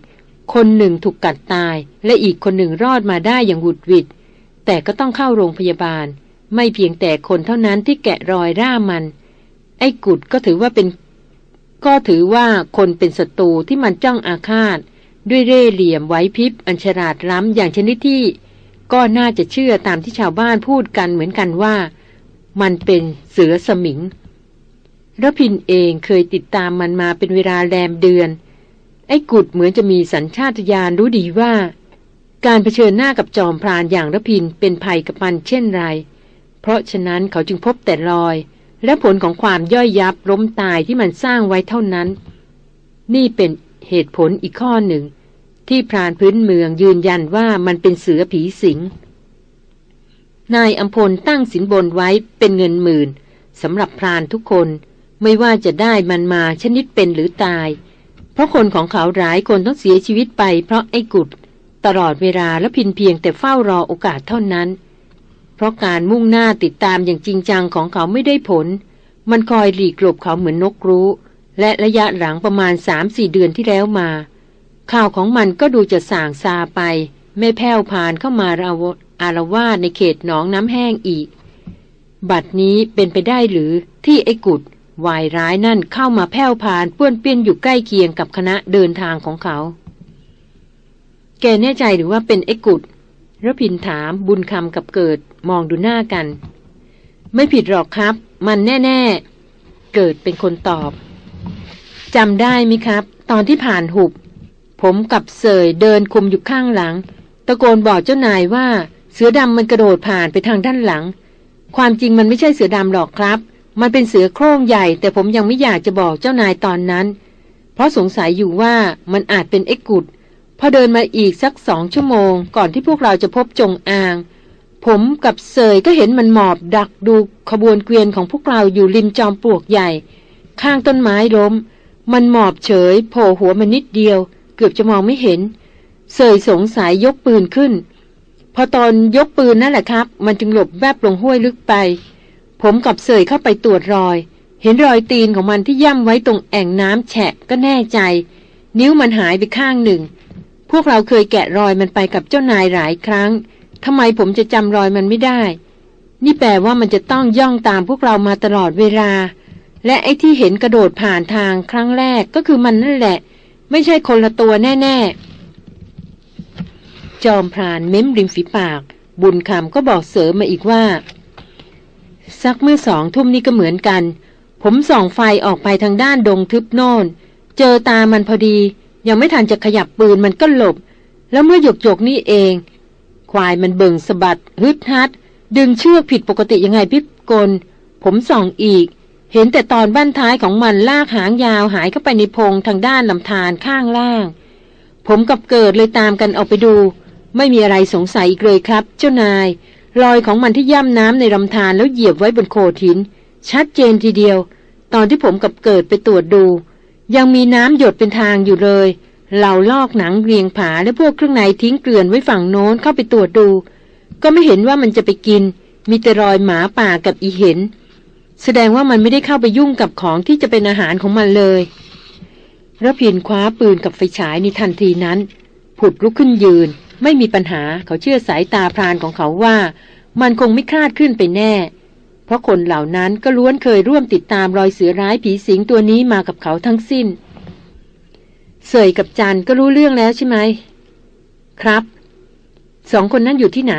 คนหนึ่งถูกกัดตาย และอีกคนหนึ่งรอดมาได้อย่างหวุดหวิด แต่ก็ต้องเข้าโรงพยาบาล ไม่เพียงแต่คนเท่านั้นที่แกะรอยร่ามัน ไอ้กุดก็ถือว่าเป็น ก็ถือว่าคนเป็นศัตรูที่มันจ้องอาฆาต ด้วยเร่เหลี่ยมไหวพริบอันฉลาดล้ำอย่างชนิดที่ ก็น่าจะเชื่อตามที่ชาวบ้านพูดกันเหมือนกันว่า มันเป็นเสือสมิงระพินเองเคยติดตามมันมาเป็นเวลาแรมเดือน ไอ้กุดเหมือนจะมีสัญชาตญาณรู้ดีว่า การเผชิญหน้ากับจอมพรานอย่างระพินเป็นภัยกับมันเช่นไร เพราะฉะนั้นเขาจึงพบแต่รอย และผลของความย่อยยับล้มตายที่มันสร้างไว้เท่านั้น นี่เป็นเหตุผลอีกข้อหนึ่ง ที่พรานพื้นเมืองยืนยันว่ามันเป็นเสือผีสิง นายอัมพลตั้งสินบนไว้เป็นเงินหมื่นสำหรับพรานทุกคนไม่ว่าจะได้มันมาชนิดเป็นหรือตาย เพราะคนของเขาหลายคนต้องเสียชีวิตไปเพราะไอ้กุด ตลอดเวลาและพินเพียงแต่เฝ้ารอโอกาสเท่านั้น เพราะการมุ่งหน้าติดตามอย่างจริงจังของเขาไม่ได้ผล มันคอยหลีกหลบเขาเหมือนนกรู้ และระยะหลังประมาณสามสี่เดือนที่แล้วมา ข่าวของมันก็ดูจะส่างซาไป ไม่แผ่วพานเข้ามาอารวาสในเขตหนองน้ำแห้งอีก บัดนี้เป็นไปได้หรือที่ไอ้กุดวายร้ายนั่นเข้ามาแผ่วพานป้วนเปี้ยนอยู่ใกล้เคียงกับคณะเดินทางของเขา แกแน่ใจหรือว่าเป็นไอ้กุดระพินถามบุญคำกับเกิดมองดูหน้ากัน ไม่ผิดหรอกครับ มันแน่ ๆ เกิดเป็นคนตอบจำได้ไหมครับ ตอนที่ผ่านหุบ ผมกับเสยเดินคุมอยู่ข้างหลัง ตะโกนบอกเจ้านายว่า เสือดำมันกระโดดผ่านไปทางด้านหลัง ความจริงมันไม่ใช่เสือดำหรอกครับ มันเป็นเสือโคร่งใหญ่ แต่ผมยังไม่อยากจะบอกเจ้านายตอนนั้น เพราะสงสัยอยู่ว่ามันอาจเป็นเอ็กกุดพอเดินมาอีกสักสองชั่วโมง ก่อนที่พวกเราจะพบจงอาง ผมกับเสยก็เห็นมันหมอบดักดูขบวนเกวียนของพวกเราอยู่ริมจอมปลวกใหญ่ ข้างต้นไม้ล้ม มันหมอบเฉยโผล่หัวมันนิดเดียว เกือบจะมองไม่เห็น เสยสงสัยยกปืนขึ้น พอตอนยกปืนนั่นแหละครับ มันจึงหลบแวบลงห้วยลึกไป ผมกับเสยเข้าไปตรวจรอย เห็นรอยตีนของมันที่ย่ำไว้ตรงแอ่งน้ำแฉะก็แน่ใจ นิ้วมันหายไปข้างหนึ่ง พวกเราเคยแกะรอยมันไปกับเจ้านายหลายครั้งทำไมผมจะจำรอยมันไม่ได้ นี่แปลว่ามันจะต้องย่องตามพวกเรามาตลอดเวลา และไอ้ที่เห็นกระโดดผ่านทางครั้งแรกก็คือมันนั่นแหละ ไม่ใช่คนละตัวแน่ ๆ จอมพรานเม้มริมฝีปาก บุญคำก็บอกเสริมมาอีกว่า สักเมื่อสองทุ่มนี้ก็เหมือนกัน ผมส่องไฟออกไปทางด้านดงทึบโน่น เจอตามันพอดี ยังไม่ทันจะขยับปืนมันก็หลบ แล้วเมื่อหยกหยกนี่เอง ควายมันเบิ่งสะบัดฮึดฮัด ดึงเชือกผิดปกติยังไงพิกลผมส่องอีก เห็นแต่ตอนบ้านท้ายของมันลากหางยาวหายเข้าไปในพงทางด้านลำธารข้างล่าง ผมกับเกิดเลยตามกันออกไปดู ไม่มีอะไรสงสัยอีกเลยครับ เจ้านาย รอยของมันที่ย่ำน้ำในลำธารแล้วเหยียบไว้บนโขดหิน ชัดเจนทีเดียว ตอนที่ผมกับเกิดไปตรวจดู ยังมีน้ำหยดเป็นทางอยู่เลย เราลอกหนังเรียงผาและพวกเครื่องในทิ้งเกลื่อนไว้ฝั่งโน้นเข้าไปตรวจดู ก็ไม่เห็นว่ามันจะไปกิน มีแต่รอยหมาป่ากับอีเห็น แสดงว่ามันไม่ได้เข้าไปยุ่งกับของที่จะเป็นอาหารของมันเลยระพินคว้าปืนกับไฟฉายในทันทีนั้น ผุดลุกขึ้นยืน ไม่มีปัญหาเขาเชื่อสายตาพรานของเขาว่า มันคงไม่คลาดขึ้นไปแน่ เพราะคนเหล่านั้นก็ล้วนเคยร่วมติดตามรอยเสือร้ายผีสิงตัวนี้มากับเขาทั้งสิ้น เสยกับจันก็รู้เรื่องแล้วใช่ไหม ครับ สองคนนั้นอยู่ที่ไหน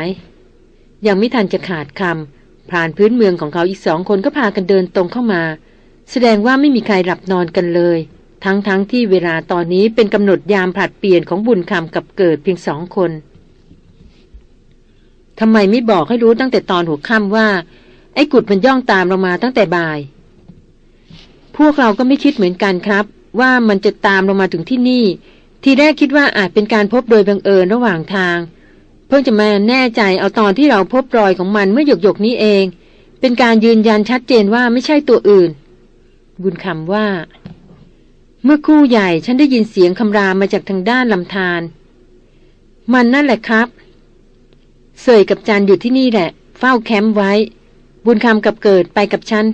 ยังไม่ทันจะขาดคำ พรานพื้นเมืองของเขาอีกสองคนก็พากันเดินตรงเข้ามา แสดงว่าไม่มีใครหลับนอนกันเลย ทั้งๆทที่เวลาตอนนี้เป็นกำหนดยามผลัดเปลี่ยนของบุญคำกับเกิดเพียงสองคนทำไมไม่บอกให้รู้ตั้งแต่ตอนหัวค่ำว่า ไอ้กุดมันย่องตามเรามาตั้งแต่บ่าย พวกเราก็ไม่คิดเหมือนกันครับ ว่ามันจะตามเรามาถึงที่นี่ ทีแรกคิดว่าอาจเป็นการพบโดยบังเอิญระหว่างทาง เพิ่งจะมาแน่ใจเอาตอนที่เราพบรอยของมันเมื่อหยกหยกนี้เอง เป็นการยืนยันชัดเจนว่าไม่ใช่ตัวอื่น บุญคำว่า เมื่อคู่ใหญ่ฉันได้ยินเสียงคำรามมาจากทางด้านลำธารมันนั่นแหละครับ เสยกับจันอยู่ที่นี่แหละ เฝ้าแคมป์ไว้ บุญคำกับเกิดไปกับฉัน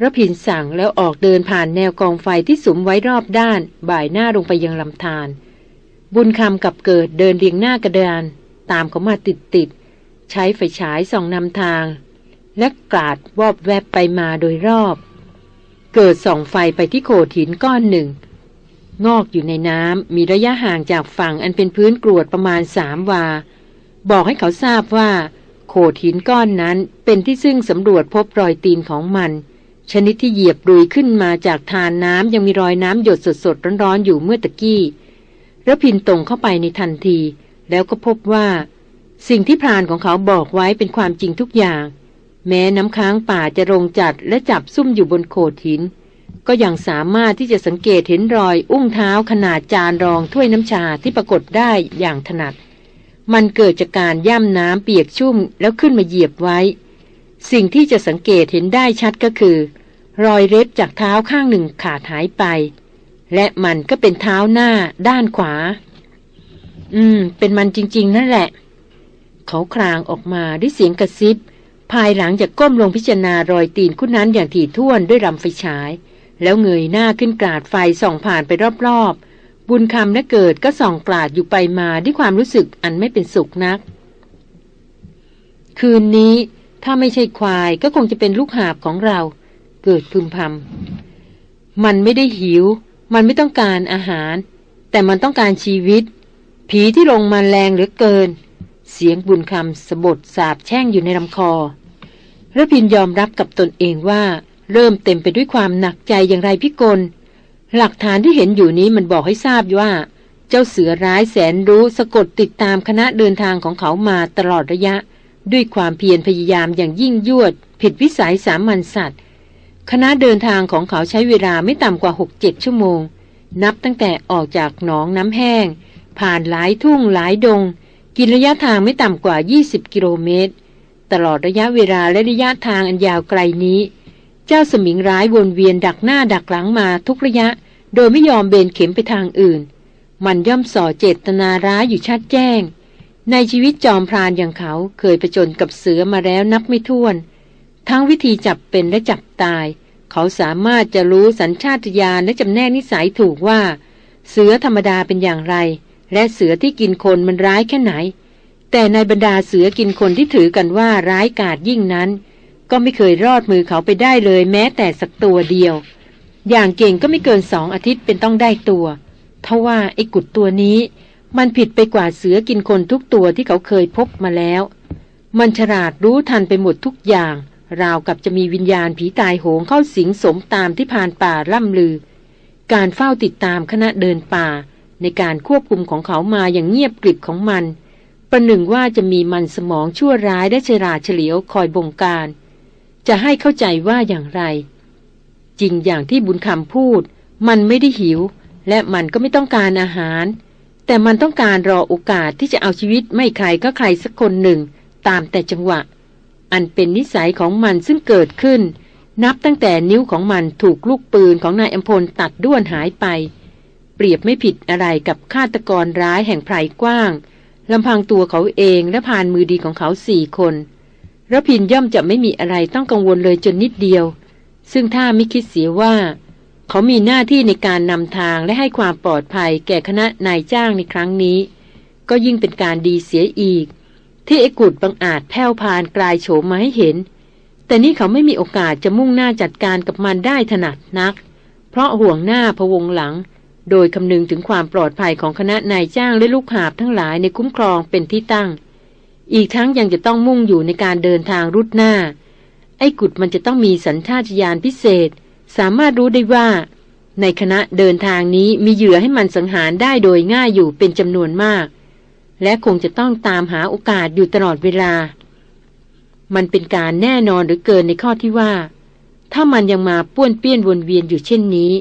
ระพินสั่งแล้วออกเดินผ่านแนวกองไฟที่สุมไว้รอบด้าน บ่ายหน้าลงไปยังลำธารบุญคำกับเกิดเดินเรียงหน้ากระดาน ตามเขามาติดติดใช้ไฟฉายส่องนำทาง และกราดวอบแวบไปมาโดยรอบ เกิดส่องไฟไปที่โขดหินก้อนหนึ่ง งอกอยู่ในน้ำมีระยะห่างจากฝั่งอันเป็นพื้นกรวดประมาณสามวา บอกให้เขาทราบว่า โขดหินก้อนนั้นเป็นที่ซึ่งสำรวจพบรอยตีนของมัน ชนิดที่เหยียบรุยขึ้นมาจากทานน้ำยังมีรอยน้ำหยดสดๆร้อนๆอยู่เมื่อตะกี้ระพินตรงเข้าไปในทันที แล้วก็พบว่า สิ่งที่พรานของเขาบอกไว้เป็นความจริงทุกอย่าง แม้น้ำค้างป่าจะรงจัดและจับซุ่มอยู่บนโขดหิน ก็ยังสามารถที่จะสังเกตเห็นรอยอุ้งเท้าขนาดจานรองถ้วยน้ำชาที่ปรากฏได้อย่างถนัด มันเกิดจากการย่ำน้ำเปียกชุ่มแล้วขึ้นมาเหยียบไว้ สิ่งที่จะสังเกตเห็นได้ชัดก็คือ รอยเล็บจากเท้าข้างหนึ่งขาดหายไปและมันก็เป็นเท้าหน้าด้านขวา อืม เป็นมันจริง ๆ นั่นแหละ เขาครางออกมาด้วยเสียงกระซิบ ภายหลังจากก้มลงพิจารณารอยตีนคุณนั้นอย่างถี่ถ้วนด้วยลำไฟฉาย แล้วเงยหน้าขึ้นกราดไฟส่องผ่านไปรอบๆ บุญคำและเกิดก็ส่องกราดอยู่ไปมาด้วยความรู้สึกอันไม่เป็นสุขนัก คืนนี้ถ้าไม่ใช่ควายก็คงจะเป็นลูกหาบของเรา เกิดพึมพำมันไม่ได้หิว มันไม่ต้องการอาหาร แต่มันต้องการชีวิต ผีที่ลงมาแรงเหลือเกิน เสียงบุญคำสะบดสาบแช่งอยู่ในลำคอระพินยอมรับกับตนเองว่า เริ่มเต็มไปด้วยความหนักใจอย่างไรพิกล หลักฐานที่เห็นอยู่นี้มันบอกให้ทราบว่า เจ้าเสือร้ายแสนรู้สะกดติดตามคณะเดินทางของเขามาตลอดระยะ ด้วยความเพียรพยายามอย่างยิ่งยวด ผิดวิสัยสามัญสัตว์ คณะเดินทางของเขาใช้เวลาไม่ต่ำกว่าหกเจ็ดชั่วโมง นับตั้งแต่ออกจากหนองน้ำแห้ง ผ่านหลายทุ่งหลายดง กินระยะทางไม่ต่ำกว่า 20 กิโลเมตร ตลอดระยะเวลาและระยะทางอันยาวไกลนี้ เจ้าสมิงร้ายวนเวียนดักหน้าดักหลังมาทุกระยะ โดยไม่ยอมเบนเข็มไปทางอื่น มันย่อมส่อเจตนาร้ายอยู่ชัดแจ้ง ในชีวิตจอมพรานอย่างเขาเคยประจนกับเสือมาแล้วนับไม่ถ้วน ทั้งวิธีจับเป็นและจับตาย เขาสามารถจะรู้สัญชาตญาณและจำแนกนิสัยถูกว่า เสือธรรมดาเป็นอย่างไร และเสือที่กินคนมันร้ายแค่ไหน แต่ในบรรดาเสือกินคนที่ถือกันว่าร้ายกาจยิ่งนั้น ก็ไม่เคยรอดมือเขาไปได้เลยแม้แต่สักตัวเดียว อย่างเก่งก็ไม่เกินสองอาทิตย์เป็นต้องได้ตัวทว่าไอ้กุดตัวนี้ มันผิดไปกว่าเสือกินคนทุกตัวที่เขาเคยพบมาแล้ว มันฉลาดรู้ทันไปหมดทุกอย่าง ราวกับจะมีวิญญาณผีตายโหงเข้าสิงสมตามที่ผ่านป่าล่ำลือ การเฝ้าติดตามคณะเดินป่า ในการควบคุมของเขามาอย่างเงียบกริบของมัน ประหนึ่งว่าจะมีมันสมองชั่วร้ายและเฉลาเฉลียวคอยบงการ จะให้เข้าใจว่าอย่างไร จริงอย่างที่บุญคำพูด มันไม่ได้หิว และมันก็ไม่ต้องการอาหาร แต่มันต้องการรอโอกาสที่จะเอาชีวิตไม่ใครก็ใครสักคนหนึ่ง ตามแต่จังหวะ อันเป็นนิสัยของมันซึ่งเกิดขึ้น นับตั้งแต่นิ้วของมันถูกลูกปืนของนายอัมพลตัดด้วนหายไป ปรียบไม่ผิดอะไรกับฆาตกรร้ายแห่งไพรกว้างลำพังตัวเขาเองและพานมือดีของเขาสี่คนระพินย่อมจะไม่มีอะไรต้องกังวลเลยจนนิดเดียว ซึ่งถ้าไม่คิดเสียว่า เขามีหน้าที่ในการนำทางและให้ความปลอดภัยแก่คณะนายจ้างในครั้งนี้ ก็ยิ่งเป็นการดีเสียอีก ที่ไอ้กุดบังอาจแผ่วพานกลายโฉมมาให้เห็น แต่นี่เขาไม่มีโอกาสจะมุ่งหน้าจัดการกับมันได้ถนัดนัก เพราะห่วงหน้าพวงหลัง โดยคำนึงถึงความปลอดภัยของคณะนายจ้างและลูกหาบทั้งหลายในคุ้มครองเป็นที่ตั้ง อีกทั้งยังจะต้องมุ่งอยู่ในการเดินทางรุดหน้า ไอ้กุดมันจะต้องมีสัญชาตญาณพิเศษ สามารถรู้ได้ว่า ในคณะเดินทางนี้มีเหยื่อให้มันสังหารได้โดยง่ายอยู่เป็นจำนวนมาก และคงจะต้องตามหาโอกาสอยู่ตลอดเวลา มันเป็นการแน่นอนหรือเกินในข้อที่ว่า ถ้ามันยังมาป้วนเปี้ยนวนเวียนอยู่เช่นนี้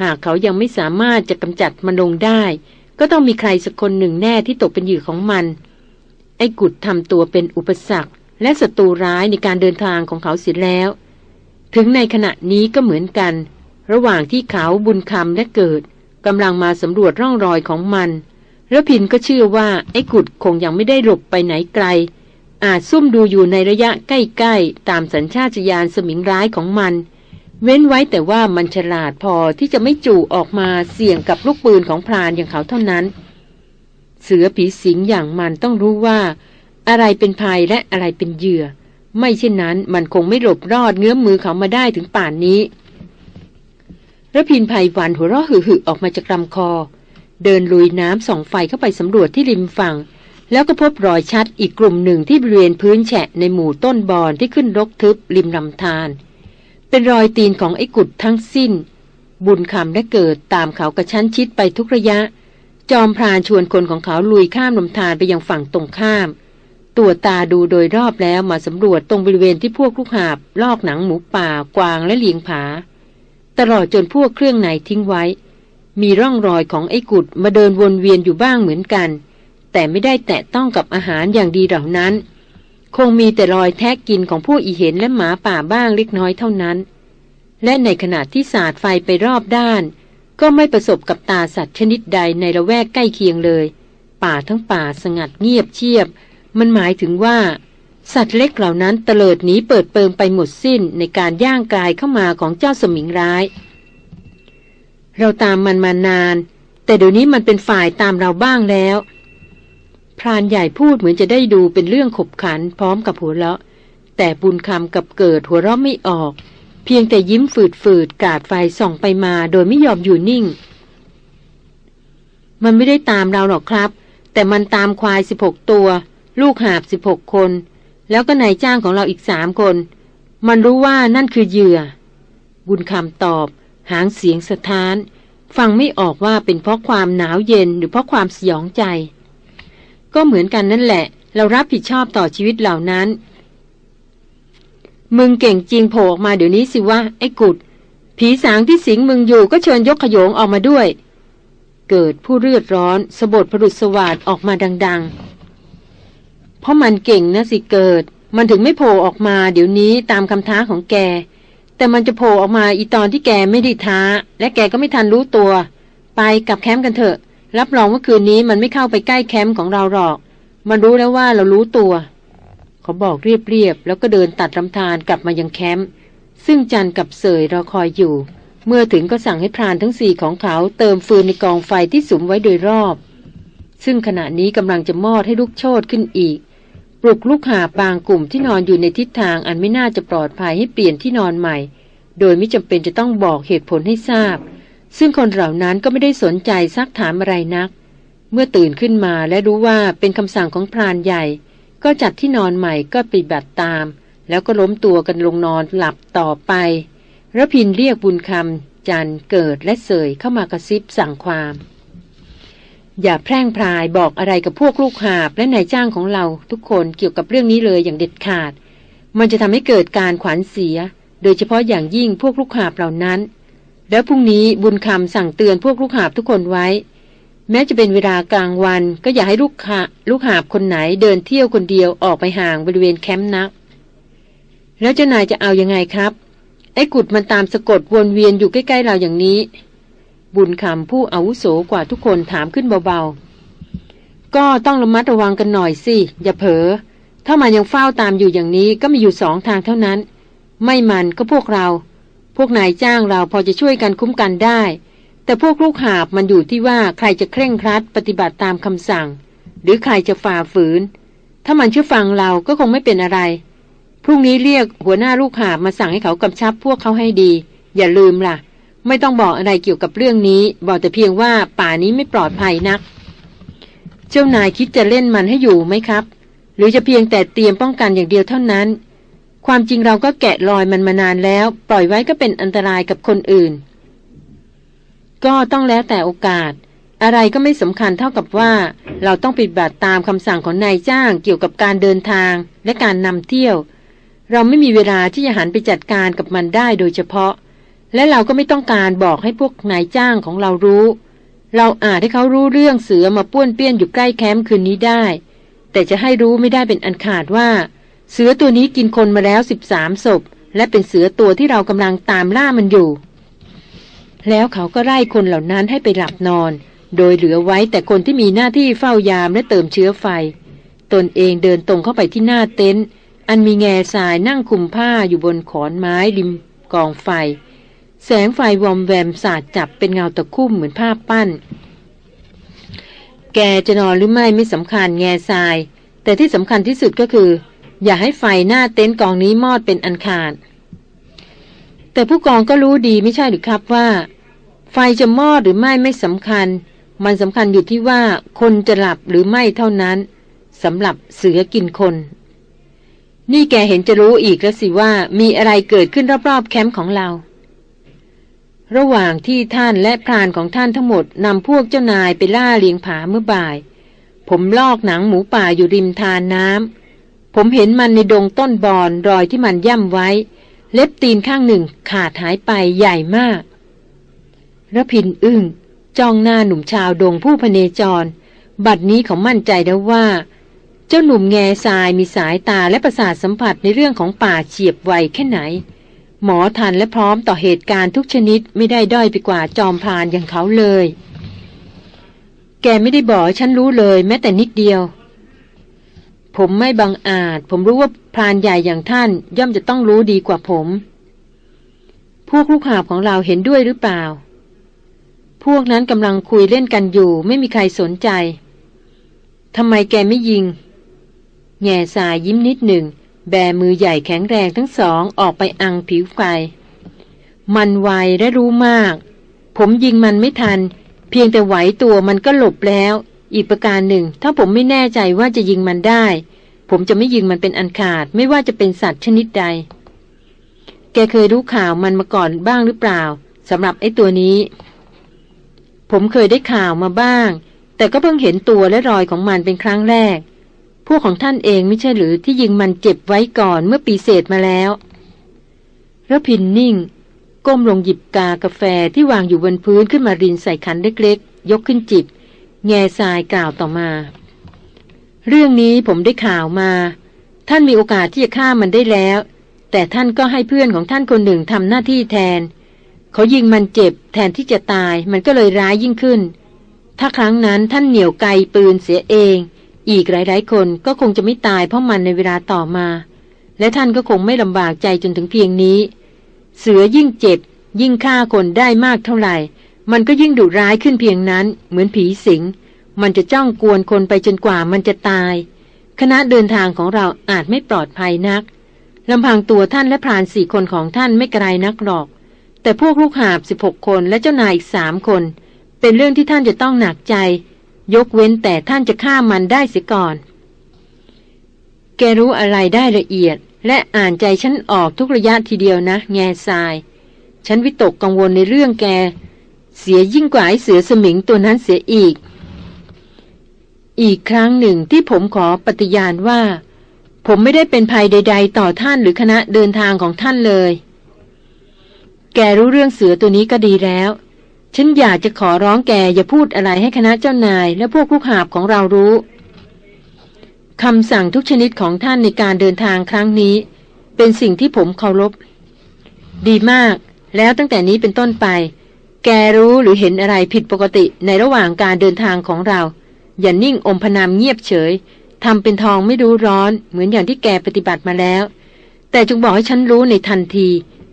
หากเขายังไม่สามารถจะกำจัดมันลงได้ ก็ต้องมีใครสักคนหนึ่งแน่ที่ตกเป็นเหยื่อของมัน ไอ้กุดทำตัวเป็นอุปสรรค และศัตรูร้ายในการเดินทางของเขาเสียแล้ว ถึงในขณะนี้ก็เหมือนกัน ระหว่างที่เขาบุญคำและเกิดกำลังมาสำรวจร่องรอยของมันระพินก็เชื่อว่าไอ้กุดคงยังไม่ได้หลบไปไหนไกล อาจซุ่มดูอยู่ในระยะใกล้ๆ ตามสัญชาตญาณสมิงร้ายของมัน เว้นไว้แต่ว่ามันฉลาดพอที่จะไม่จู่ออกมาเสี่ยงกับลูกปืนของพรานอย่างเขาเท่านั้น เสือผีสิงอย่างมันต้องรู้ว่า อะไรเป็นภัยและอะไรเป็นเหยื่อ ไม่เช่นนั้นมันคงไม่หลบรอดเงื้อมมือเขามาได้ถึงป่านนี้ระพินภัยวันหัวเราะหึ่ๆออกมาจากลำคอ เดินลุยน้ำส่องไฟเข้าไปสำรวจที่ริมฝั่ง แล้วก็พบรอยชัดอีกกลุ่มหนึ่งที่บริเวณพื้นแฉะในหมู่ต้นบอนที่ขึ้นรกทึบริมลำธาร เป็นรอยตีนของไอ้กุดทั้งสิ้น บุญคำและเกิดตามเขากระชั้นชิดไปทุกระยะ จอมพรานชวนคนของเขาลุยข้ามลำธารไปยังฝั่งตรงข้าม ตัวตาดูโดยรอบแล้วมาสำรวจตรงบริเวณที่พวกลูกหาบ ลอกหนังหมูป่า กวางและเลียงผา ตลอดจนพวกเครื่องในทิ้งไว้ มีร่องรอยของไอ้กุดมาเดินวนเวียนอยู่บ้างเหมือนกัน แต่ไม่ได้แตะต้องกับอาหารอย่างดีเหล่านั้น คงมีแต่รอยแทะกกินของพวกอีเห็นและหมาป่าบ้างเล็กน้อยเท่านั้น และในขณะที่สาดไฟไปรอบด้าน ก็ไม่ประสบกับตาสัตว์ชนิดใดในละแวกใกล้เคียงเลย ป่าทั้งป่าสงัดเงียบเชียบ มันหมายถึงว่า สัตว์เล็กเหล่านั้นเตลิดหนีเปิดเปิงไปหมดสิ้นในการย่างกายเข้ามาของเจ้าสมิงร้าย เราตามมันมานาน แต่เดี๋ยวนี้มันเป็นฝ่ายตามเราบ้างแล้ว พรานใหญ่พูดเหมือนจะได้ดูเป็นเรื่องขบขันพร้อมกับหัวเราะ แต่บุญคำกับเกิดหัวเราะไม่ออก เพียงแต่ยิ้มฝืดๆกาดไฟส่องไปมาโดยไม่ยอมอยู่นิ่ง มันไม่ได้ตามเราหรอกครับ แต่มันตามควายสิบหกตัว ลูกหาบสิบหกคน แล้วก็นายจ้างของเราอีกสามคน มันรู้ว่านั่นคือเหยื่อ บุญคำตอบ หางเสียงสะท้าน ฟังไม่ออกว่าเป็นเพราะความหนาวเย็นหรือเพราะความสยองใจ ก็เหมือนกันนั่นแหละ เรารับผิดชอบต่อชีวิตเหล่านั้น มึงเก่งจริงโผล่ออกมาเดี๋ยวนี้สิวะไอ้กุด ผีสางที่สิงมึงอยู่ก็เชิญยกขยงออกมาด้วย เกิดผู้เลือดร้อนสะบดผรุษสวาดออกมาดัง ๆ เพราะมันเก่งนะสิเกิด มันถึงไม่โผล่ออกมาเดี๋ยวนี้ตามคำท้าของแก แต่มันจะโผล่ออกมาอีตอนที่แกไม่ได้ท้า และแกก็ไม่ทันรู้ตัว ไปกับแคมป์กันเถอะ รับรองว่าคืนนี้มันไม่เข้าไปใกล้แคมป์ของเราหรอก มันรู้แล้วว่าเรารู้ตัว เขาบอกเรียบๆแล้วก็เดินตัดลำธารกลับมายังแคมป์ซึ่งจันกับเสยรอคอยอยู่ เมื่อถึงก็สั่งให้พรานทั้งสี่ของเขาเติมฟืนในกองไฟที่สุมไว้โดยรอบ ซึ่งขณะนี้กำลังจะมอดให้ลุกโชนขึ้นอีก ปลุกลูกหาบางกลุ่มที่นอนอยู่ในทิศทางอันไม่น่าจะปลอดภัยให้เปลี่ยนที่นอนใหม่ โดยไม่จำเป็นจะต้องบอกเหตุผลให้ทราบ ซึ่งคนเหล่านั้นก็ไม่ได้สนใจซักถามอะไรนัก เมื่อตื่นขึ้นมาและรู้ว่าเป็นคำสั่งของพรานใหญ่ ก็จัดที่นอนใหม่ก็ปฏิบัติตาม แล้วก็ล้มตัวกันลงนอนหลับต่อไประพินเรียกบุญคำจันเกิดและเสยเข้ามากระซิบสั่งความ อย่าแพร่งพรายบอกอะไรกับพวกลูกหาบและนายจ้างของเราทุกคนเกี่ยวกับเรื่องนี้เลยอย่างเด็ดขาด มันจะทำให้เกิดการขวัญเสีย โดยเฉพาะอย่างยิ่งพวกลูกหาบเหล่านั้น แล้วพรุ่งนี้บุญคำสั่งเตือนพวกลูกหาบทุกคนไว้ แม้จะเป็นเวลากลางวัน ก็อย่าให้ลูกหาลูกหาบคนไหนเดินเที่ยวคนเดียวออกไปห่างบริเวณแคมป์นัก แล้วเจ้านายจะเอาอยัางไงครับ ไอ้กุดมันตามสะกดวนเวียนอยู่ใกล้ๆเราอย่างนี้ บุญคำผู้อาวุโสกว่าทุกคนถามขึ้นเบาๆ ก็ต้องระมัดระวังกันหน่อยสิอย่าเผลอถ้ามันยังเฝ้าตามอยู่อย่างนี้ก็มีอยู่สองทางเท่านั้น ไม่มันก็พวกเรา พวกนายจ้างเราพอจะช่วยกันคุ้มกันได้ แต่พวกลูกหาบมันอยู่ที่ว่าใครจะเคร่งครัดปฏิบัติตามคำสั่ง หรือใครจะฝ่าฝืน ถ้ามันเชื่อฟังเราก็คงไม่เป็นอะไร พรุ่งนี้เรียกหัวหน้าลูกหาบมาสั่งให้เขากำชับพวกเขาให้ดี อย่าลืมล่ะ ไม่ต้องบอกอะไรเกี่ยวกับเรื่องนี้ บอกแต่เพียงว่าป่านี้ไม่ปลอดภัยนัก เจ้านายคิดจะเล่นมันให้อยู่ไหมครับ หรือจะเพียงแต่เตรียมป้องกันอย่างเดียวเท่านั้น ความจริงเราก็แกะรอยมันมานานแล้ว ปล่อยไว้ก็เป็นอันตรายกับคนอื่น ก็ต้องแล้วแต่โอกาส อะไรก็ไม่สำคัญเท่ากับว่า เราต้องปฏิบัติตามคำสั่งของนายจ้างเกี่ยวกับการเดินทางและการนำเที่ยว เราไม่มีเวลาที่จะหันไปจัดการกับมันได้โดยเฉพาะ และเราก็ไม่ต้องการบอกให้พวกนายจ้างของเรารู้ เราอาจให้เขารู้เรื่องเสือมาป้วนเปี้ยนอยู่ใกล้แคมป์คืนนี้ได้ แต่จะให้รู้ไม่ได้เป็นอันขาดว่า เสือตัวนี้กินคนมาแล้วสิบสามศพ และเป็นเสือตัวที่เรากำลังตามล่ามันอยู่ แล้วเขาก็ไล่คนเหล่านั้นให้ไปหลับนอน โดยเหลือไว้แต่คนที่มีหน้าที่เฝ้ายามและเติมเชื้อไฟ ตนเองเดินตรงเข้าไปที่หน้าเต็นท์อันมีแง่ทรายนั่งคุมผ้าอยู่บนขอนไม้ริมกองไฟ แสงไฟวอมแวมสาดจับเป็นเงาตะคุ่มเหมือนภาพปั้น แกจะนอนหรือไม่ไม่สำคัญแง่ทราย แต่ที่สำคัญที่สุดก็คือ อย่าให้ไฟหน้าเต็นท์กองนี้มอดเป็นอันขาด แต่ผู้กองก็รู้ดีไม่ใช่หรือครับว่า ไฟจะมอดหรือไม่ไม่สำคัญ มันสำคัญอยู่ที่ว่าคนจะหลับหรือไม่เท่านั้นสำหรับเสือกินคน นี่แกเห็นจะรู้อีกแล้วสิว่ามีอะไรเกิดขึ้นรอบๆแคมป์ของเรา ระหว่างที่ท่านและพรานของท่านทั้งหมดนำพวกเจ้านายไปล่าเลียงผาเมื่อบ่าย ผมลอกหนังหมูป่าอยู่ริมทานน้ำ ผมเห็นมันในดงต้นบอนรอยที่มันย่ำไว้ เล็บตีนข้างหนึ่งขาดหายไปใหญ่มากระพินอึง้งจ้องหน้าหนุ่มชาวดงผู้พเนจร บัดนี้เขามั่นใจแล้วว่า เจ้าหนุ่มแง่ทรายมีสายตาและประสาทสัมผัสในเรื่องของป่าเฉียบไวแค่ไหน หมอทันและพร้อมต่อเหตุการณ์ทุกชนิดไม่ได้ด้อยไปกว่าจอมพรานอย่างเขาเลย แกไม่ได้บอกฉันรู้เลยแม้แต่นิดเดียว ผมไม่บังอาจ ผมรู้ว่าพรานใหญ่อย่างท่าน ย่อมจะต้องรู้ดีกว่าผม พวกลูกหาบของเราเห็นด้วยหรือเปล่า พวกนั้นกำลังคุยเล่นกันอยู่ ไม่มีใครสนใจทำไมแกไม่ยิง แง่สายยิ้มนิดหนึ่ง แบมือใหญ่แข็งแรงทั้งสองออกไปอังผิวไฟ มันไวและรู้มาก ผมยิงมันไม่ทัน เพียงแต่ไหวตัวมันก็หลบแล้ว อีกประการหนึ่ง ถ้าผมไม่แน่ใจว่าจะยิงมันได้ ผมจะไม่ยิงมันเป็นอันขาด ไม่ว่าจะเป็นสัตว์ชนิดใด แกเคยรู้ข่าวมันมาก่อนบ้างหรือเปล่าสำหรับไอ้ตัวนี้ ผมเคยได้ข่าวมาบ้าง แต่ก็เพิ่งเห็นตัวและรอยของมันเป็นครั้งแรก พวกของท่านเองไม่ใช่หรือที่ยิงมันเจ็บไว้ก่อนเมื่อปีเศษมาแล้วระพินนิ่ง ก้มลงหยิบกากาแฟที่วางอยู่บนพื้นขึ้นมารินใส่ขันเล็กๆ ยกขึ้นจิบ แง่ทรายกล่าวต่อมา เรื่องนี้ผมได้ข่าวมา ท่านมีโอกาสที่จะฆ่ามันได้แล้ว แต่ท่านก็ให้เพื่อนของท่านคนหนึ่งทำหน้าที่แทน เขายิงมันเจ็บแทนที่จะตายมันก็เลยร้ายยิ่งขึ้น ถ้าครั้งนั้นท่านเหนี่ยวไกปืนเสียเอง อีกหลายๆ คนก็คงจะไม่ตายเพราะมันในเวลาต่อมา และท่านก็คงไม่ลำบากใจจนถึงเพียงนี้ เสือยิ่งเจ็บยิ่งฆ่าคนได้มากเท่าไหร่ มันก็ยิ่งดุร้ายขึ้นเพียงนั้น เหมือนผีสิง มันจะจ้องกวนคนไปจนกว่ามันจะตาย คณะเดินทางของเราอาจไม่ปลอดภัยนักลำพังตัวท่านและพรานสี่คนของท่านไม่ไกลนักหรอก แต่พวกลูกหาบสิบหกคนและเจ้านายอีกสามคน เป็นเรื่องที่ท่านจะต้องหนักใจ ยกเว้นแต่ท่านจะฆ่ามันได้เสียก่อน แกรู้อะไรได้ละเอียด และอ่านใจฉันออกทุกระยะทีเดียวนะ แง่ทราย ฉันวิตกกังวลในเรื่องแก เสียยิ่งกว่าไอเสือสมิงตัวนั้นเสียอีก อีกครั้งหนึ่งที่ผมขอปฏิญาณว่า ผมไม่ได้เป็นภัยใด ๆ ต่อท่านหรือคณะเดินทางของท่านเลย แกรู้เรื่องเสือตัวนี้ก็ดีแล้ว ฉันอยากจะขอร้องแกอย่าพูดอะไรให้คณะเจ้านายและพวกผู้หาบของเรารู้คำสั่งทุกชนิดของท่านในการเดินทางครั้งนี้ เป็นสิ่งที่ผมเคารพ ดีมาก แล้วตั้งแต่นี้เป็นต้นไป แกรู้หรือเห็นอะไรผิดปกติในระหว่างการเดินทางของเรา อย่านิ่งอมพนามเงียบเฉยทำเป็นทองไม่รู้ร้อนเหมือนอย่างที่แกปฏิบัติมาแล้ว แต่จงบอกให้ฉันรู้ในทันที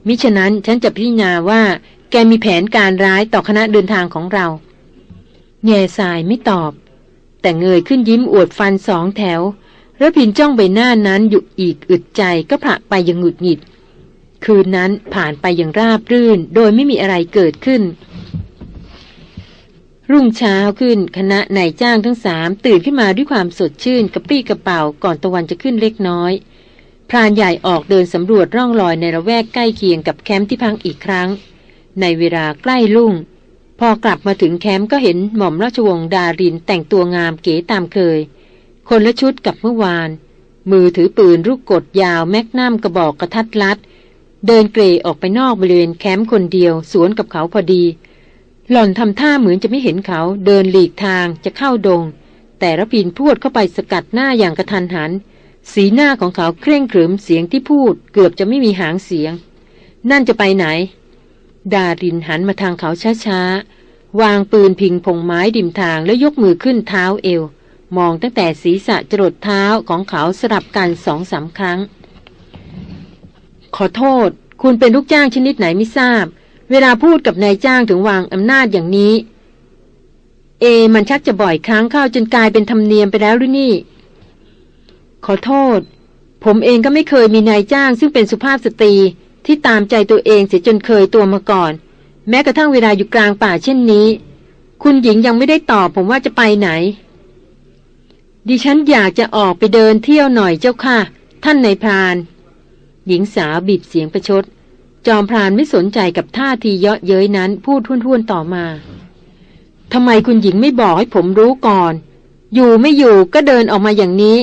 มิฉะนั้นฉันจะพิจารณาว่า แกมีแผนการร้ายต่อคณะเดินทางของเรา แง่สายไม่ตอบ แต่เงยขึ้นยิ้มอวดฟันสองแถวระพินจ้องใบหน้านั้นอยู่อีกอึดใจก็ผละไปย่างหงุดหงิด คืนนั้นผ่านไปอย่างราบรื่น โดยไม่มีอะไรเกิดขึ้น รุ่งเช้าขึ้นคณะนายจ้างทั้งสามตื่นขึ้นมาด้วยความสดชื่นกระปี้กระเป๋าก่อนตะวันจะขึ้นเล็กน้อยพรานใหญ่ออกเดินสำรวจร่องรอยในระแวกใกล้เคียงกับแคมป์ที่พังอีกครั้ง ในเวลาใกล้ลุ่ง พอกลับมาถึงแคมป์ก็เห็นหม่อมราชวงศ์ดารินแต่งตัวงามเก๋ตามเคย คนละชุดกับเมื่อวาน มือถือปืนลูกกดยาวแมกนัมกระบอกกระทัดรัด เดินเกรออกไปนอกบริเวณแคมป์คนเดียว สวนกับเขาพอดี หล่อนทำท่าเหมือนจะไม่เห็นเขาเดินหลีกทางจะเข้าดง แต่ระพินพูดเข้าไปสกัดหน้าอย่างกระทันหัน สีหน้าของเขาเคร่งขรึมเสียงที่พูด เกือบจะไม่มีหางเสียง นั่นจะไปไหน ดารินหันมาทางเขาช้าวางปืนพิงพงไม้ดิมทางแล้วยกมือขึ้นเท้าเอว มองตั้งแต่ศีรษะจรดเท้าของเขาสลับกันสองสาครั้ง ขอโทษ คุณเป็นลูกจ้างชนิดไหนไม่ทราบ เวลาพูดกับนายจ้างถึงวางอำนาจอย่างนี้ เอ มันชักจะบ่อยครั้งเข้าจนกลายเป็นธรรมเนียมไปแล้วหรือนี่ ขอโทษ ผมเองก็ไม่เคยมีนายจ้าง ซึ่งเป็นสุภาพสตรีที่ตามใจตัวเองเสียจนเคยตัวมาก่อน แม้กระทั่งเวลาอยู่กลางป่าเช่นนี้ คุณหญิงยังไม่ได้ตอบผมว่าจะไปไหน ดิฉันอยากจะออกไปเดินเที่ยวหน่อยเจ้าค่ะ ท่านนายพราน หญิงสาวบีบเสียงประชด จอมพรานไม่สนใจกับท่าทีเยาะเย้ยนั้นพูดทุ่นๆต่อมาทำไมคุณหญิงไม่บอกให้ผมรู้ก่อน อยู่ไม่อยู่ก็เดินออกมาอย่างนี้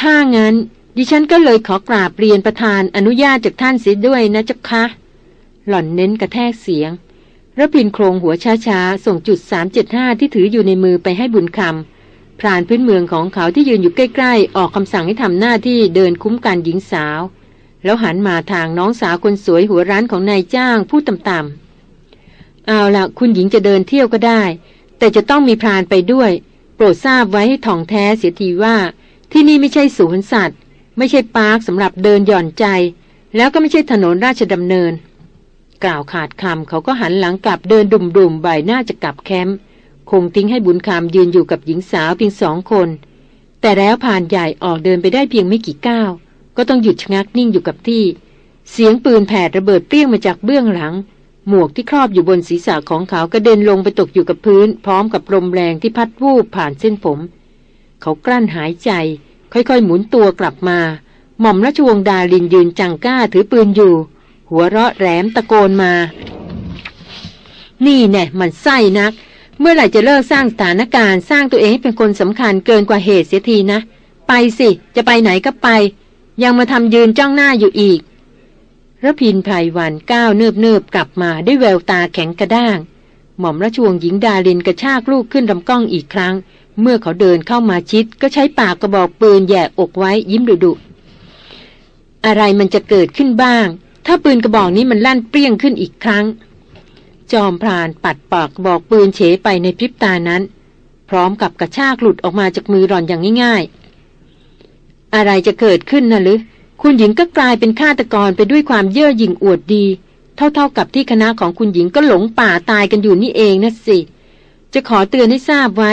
ถ้างั้น ดิฉันก็เลยขอกราบเรียนประธานอนุญาตจากท่านเสียด้วยนะจ๊ะคะ หล่อนเน้นกระแทกเสียงระพินโครงหัวช้าๆ ส่งจุด 375 ที่ถืออยู่ในมือไปให้บุญคำ พรานพื้นเมืองของเขาที่ยืนอยู่ใกล้ ๆ ออกคำสั่งให้ทำหน้าที่เดินคุ้มกันหญิงสาว แล้วหันมาทางน้องสาวคนสวยหัวร้านของนายจ้างพูดต่ำๆเอาละคุณหญิงจะเดินเที่ยวก็ได้ แต่จะต้องมีพรานไปด้วย โปรดทราบไว้ให้ถ่องแท้เสียทีว่า ที่นี่ไม่ใช่สวนสัตว์ ไม่ใช่ park สำหรับเดินหย่อนใจ แล้วก็ไม่ใช่ถนนราชดำเนิน กล่าวขาดคำเขาก็หันหลังกลับเดินดุ่มๆบ่ายหน้าจะกลับแคมป์ คงทิ้งให้บุญคำยืนอยู่กับหญิงสาวเพียงสองคน แต่แล้วพรานใหญ่ออกเดินไปได้เพียงไม่กี่ก้าวก็ต้องหยุดชะงักนิ่งอยู่กับที่ เสียงปืนแผดระเบิดเปรี้ยงมาจากเบื้องหลัง หมวกที่ครอบอยู่บนศีรษะของเขากระเด็นลงไปตกอยู่กับพื้น พร้อมกับลมแรงที่พัดวูบผ่านเส้นผม เขากลั้นหายใจ ค่อยๆ หมุนตัวกลับมา หม่อมราชวงศ์ดาลินยืนจังก้าถือปืนอยู่ หัวเราะแหลมตะโกนมา นี่แน่มันไส้นัก เมื่อไหร่จะเลิกสร้างสถานการณ์สร้างตัวเองให้เป็นคนสำคัญเกินกว่าเหตุเสียทีนะ ไปสิ จะไปไหนก็ไป ยังมาทำยืนจ้องหน้าอยู่อีกระพินไพรวันก้าวเนิบเนิบกลับมาด้วยแววตาแข็งกระด้าง หม่อมราชวงศ์หญิงดาลินกระชากลูกขึ้นลำกล้องอีกครั้ง เมื่อเขาเดินเข้ามาชิดก็ใช้ปากกระบอกปืนแย่อกไว้ยิ้มดุดุอะไรมันจะเกิดขึ้นบ้าง ถ้าปืนกระบอกนี้มันลั่นเปรี้ยงขึ้นอีกครั้ง จอมพรานปัดปากบอกปืนเฉไปในพริบตานั้น พร้อมกับกระชากหลุดออกมาจากมือหล่อนอย่างง่าย ๆ อะไรจะเกิดขึ้นนะหรือคุณหญิงก็กลายเป็นฆาตกรไปด้วยความเย่อหยิ่งอวดดี เท่าๆกับที่คณะของคุณหญิงก็หลงป่าตายกันอยู่นี่เองนะสิ จะขอเตือนให้ทราบไว้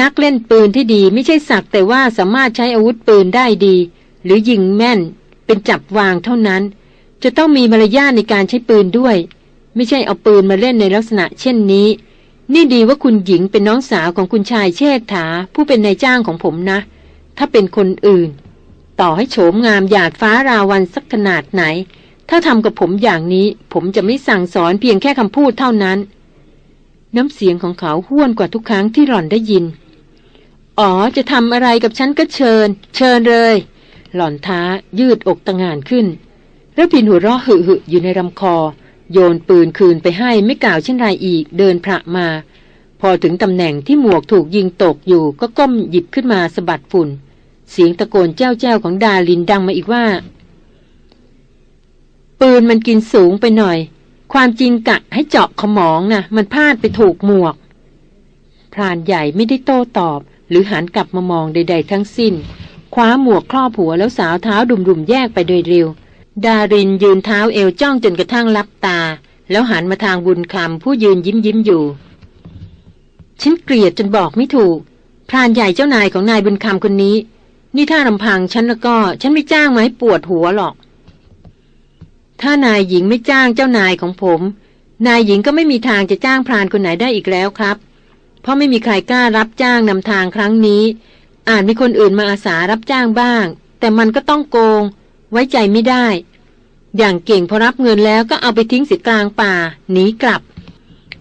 นักเล่นปืนที่ดีไม่ใช่สักแต่ว่าสามารถใช้อาวุธปืนได้ดี หรือยิงแม่น เป็นจับวางเท่านั้น จะต้องมีมารยาทในการใช้ปืนด้วย ไม่ใช่เอาปืนมาเล่นในลักษณะเช่นนี้ นี่ดีว่าคุณหญิงเป็นน้องสาวของคุณชายเชษฐา ผู้เป็นนายจ้างของผมนะ ถ้าเป็นคนอื่น ต่อให้โฉมงามหยาดฟ้าราวันสักขนาดไหน ถ้าทำกับผมอย่างนี้ ผมจะไม่สั่งสอนเพียงแค่คำพูดเท่านั้น น้ำเสียงของเขาห้วนกว่าทุกครั้งที่หล่อนได้ยิน อ๋อจะทำอะไรกับฉันก็เชิญ เชิญเลย หล่อนท้ายืดอกตะงานขึ้นแล้วพินหัวเราะหึหึอยู่ในลำคอ โยนปืนคืนไปให้ไม่กล่าวเช่นไรอีกเดินพระมา พอถึงตำแหน่งที่หมวกถูกยิงตกอยู่ก็ก้มหยิบขึ้นมาสะบัดฝุ่น เสียงตะโกนเจ้าเจ้าของดาลินดังมาอีกว่า ปืนมันกินสูงไปหน่อย ความจริงกะให้เจาะขมองนะ่ะมันพลาดไปถูกหมวก พรานใหญ่ไม่ได้โต้ตอบ หรือหันกลับมามองใด ๆ ทั้งสิ้น คว้าหมวกครอบหัวแล้วสาวเท้าดุมๆแยกไปโดยเร็ว ดารินยืนเท้าเอวจ้องจนกระทั่งลับตา แล้วหันมาทางบุญคำผู้ยืนยิ้มยิ้มอยู่ ฉันเกลียดจนบอกไม่ถูก พรานใหญ่เจ้านายของนายบุญคำคนนี้ นี่ถ้าลำพังฉันแล้วก็ฉันไม่จ้างมาให้ปวดหัวหรอก ถ้านายหญิงไม่จ้างเจ้านายของผม นายหญิงก็ไม่มีทางจะจ้างพรานคนไหนได้อีกแล้วครับ เพราะไม่มีใครกล้ารับจ้างนำทางครั้งนี้ อาจมีคนอื่นมาอาสารับจ้างบ้าง แต่มันก็ต้องโกง ไว้ใจไม่ได้ อย่างเก่งพอรับเงินแล้วก็เอาไปทิ้งสียกลางป่าหนีกลับ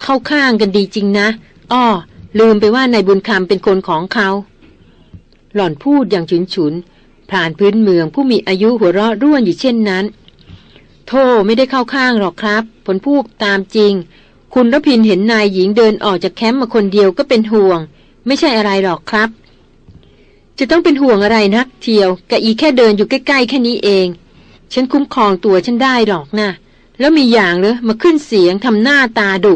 เข้าข้างกันดีจริงนะ อ้อ ลืมไปว่านายบุญคำเป็นคนของเขา หล่อนพูดอย่างฉุนฉุนผ่านพื้นเมืองผู้มีอายุหัวเราะร่วนอยู่เช่นนั้นโทไม่ได้เข้าข้างหรอกครับ ผลพูดตามจริง คุณรพินเห็นนายหญิงเดินออกจากแคมป์มาคนเดียวก็เป็นห่วง ไม่ใช่อะไรหรอกครับ จะต้องเป็นห่วงอะไรนักเที่ยวกะอีแค่เดินอยู่ใกล้ๆแค่นี้เอง ฉันคุ้มครองตัวฉันได้หรอกนะแล้วมีอย่างเลยมาขึ้นเสียงทำหน้าตาดุ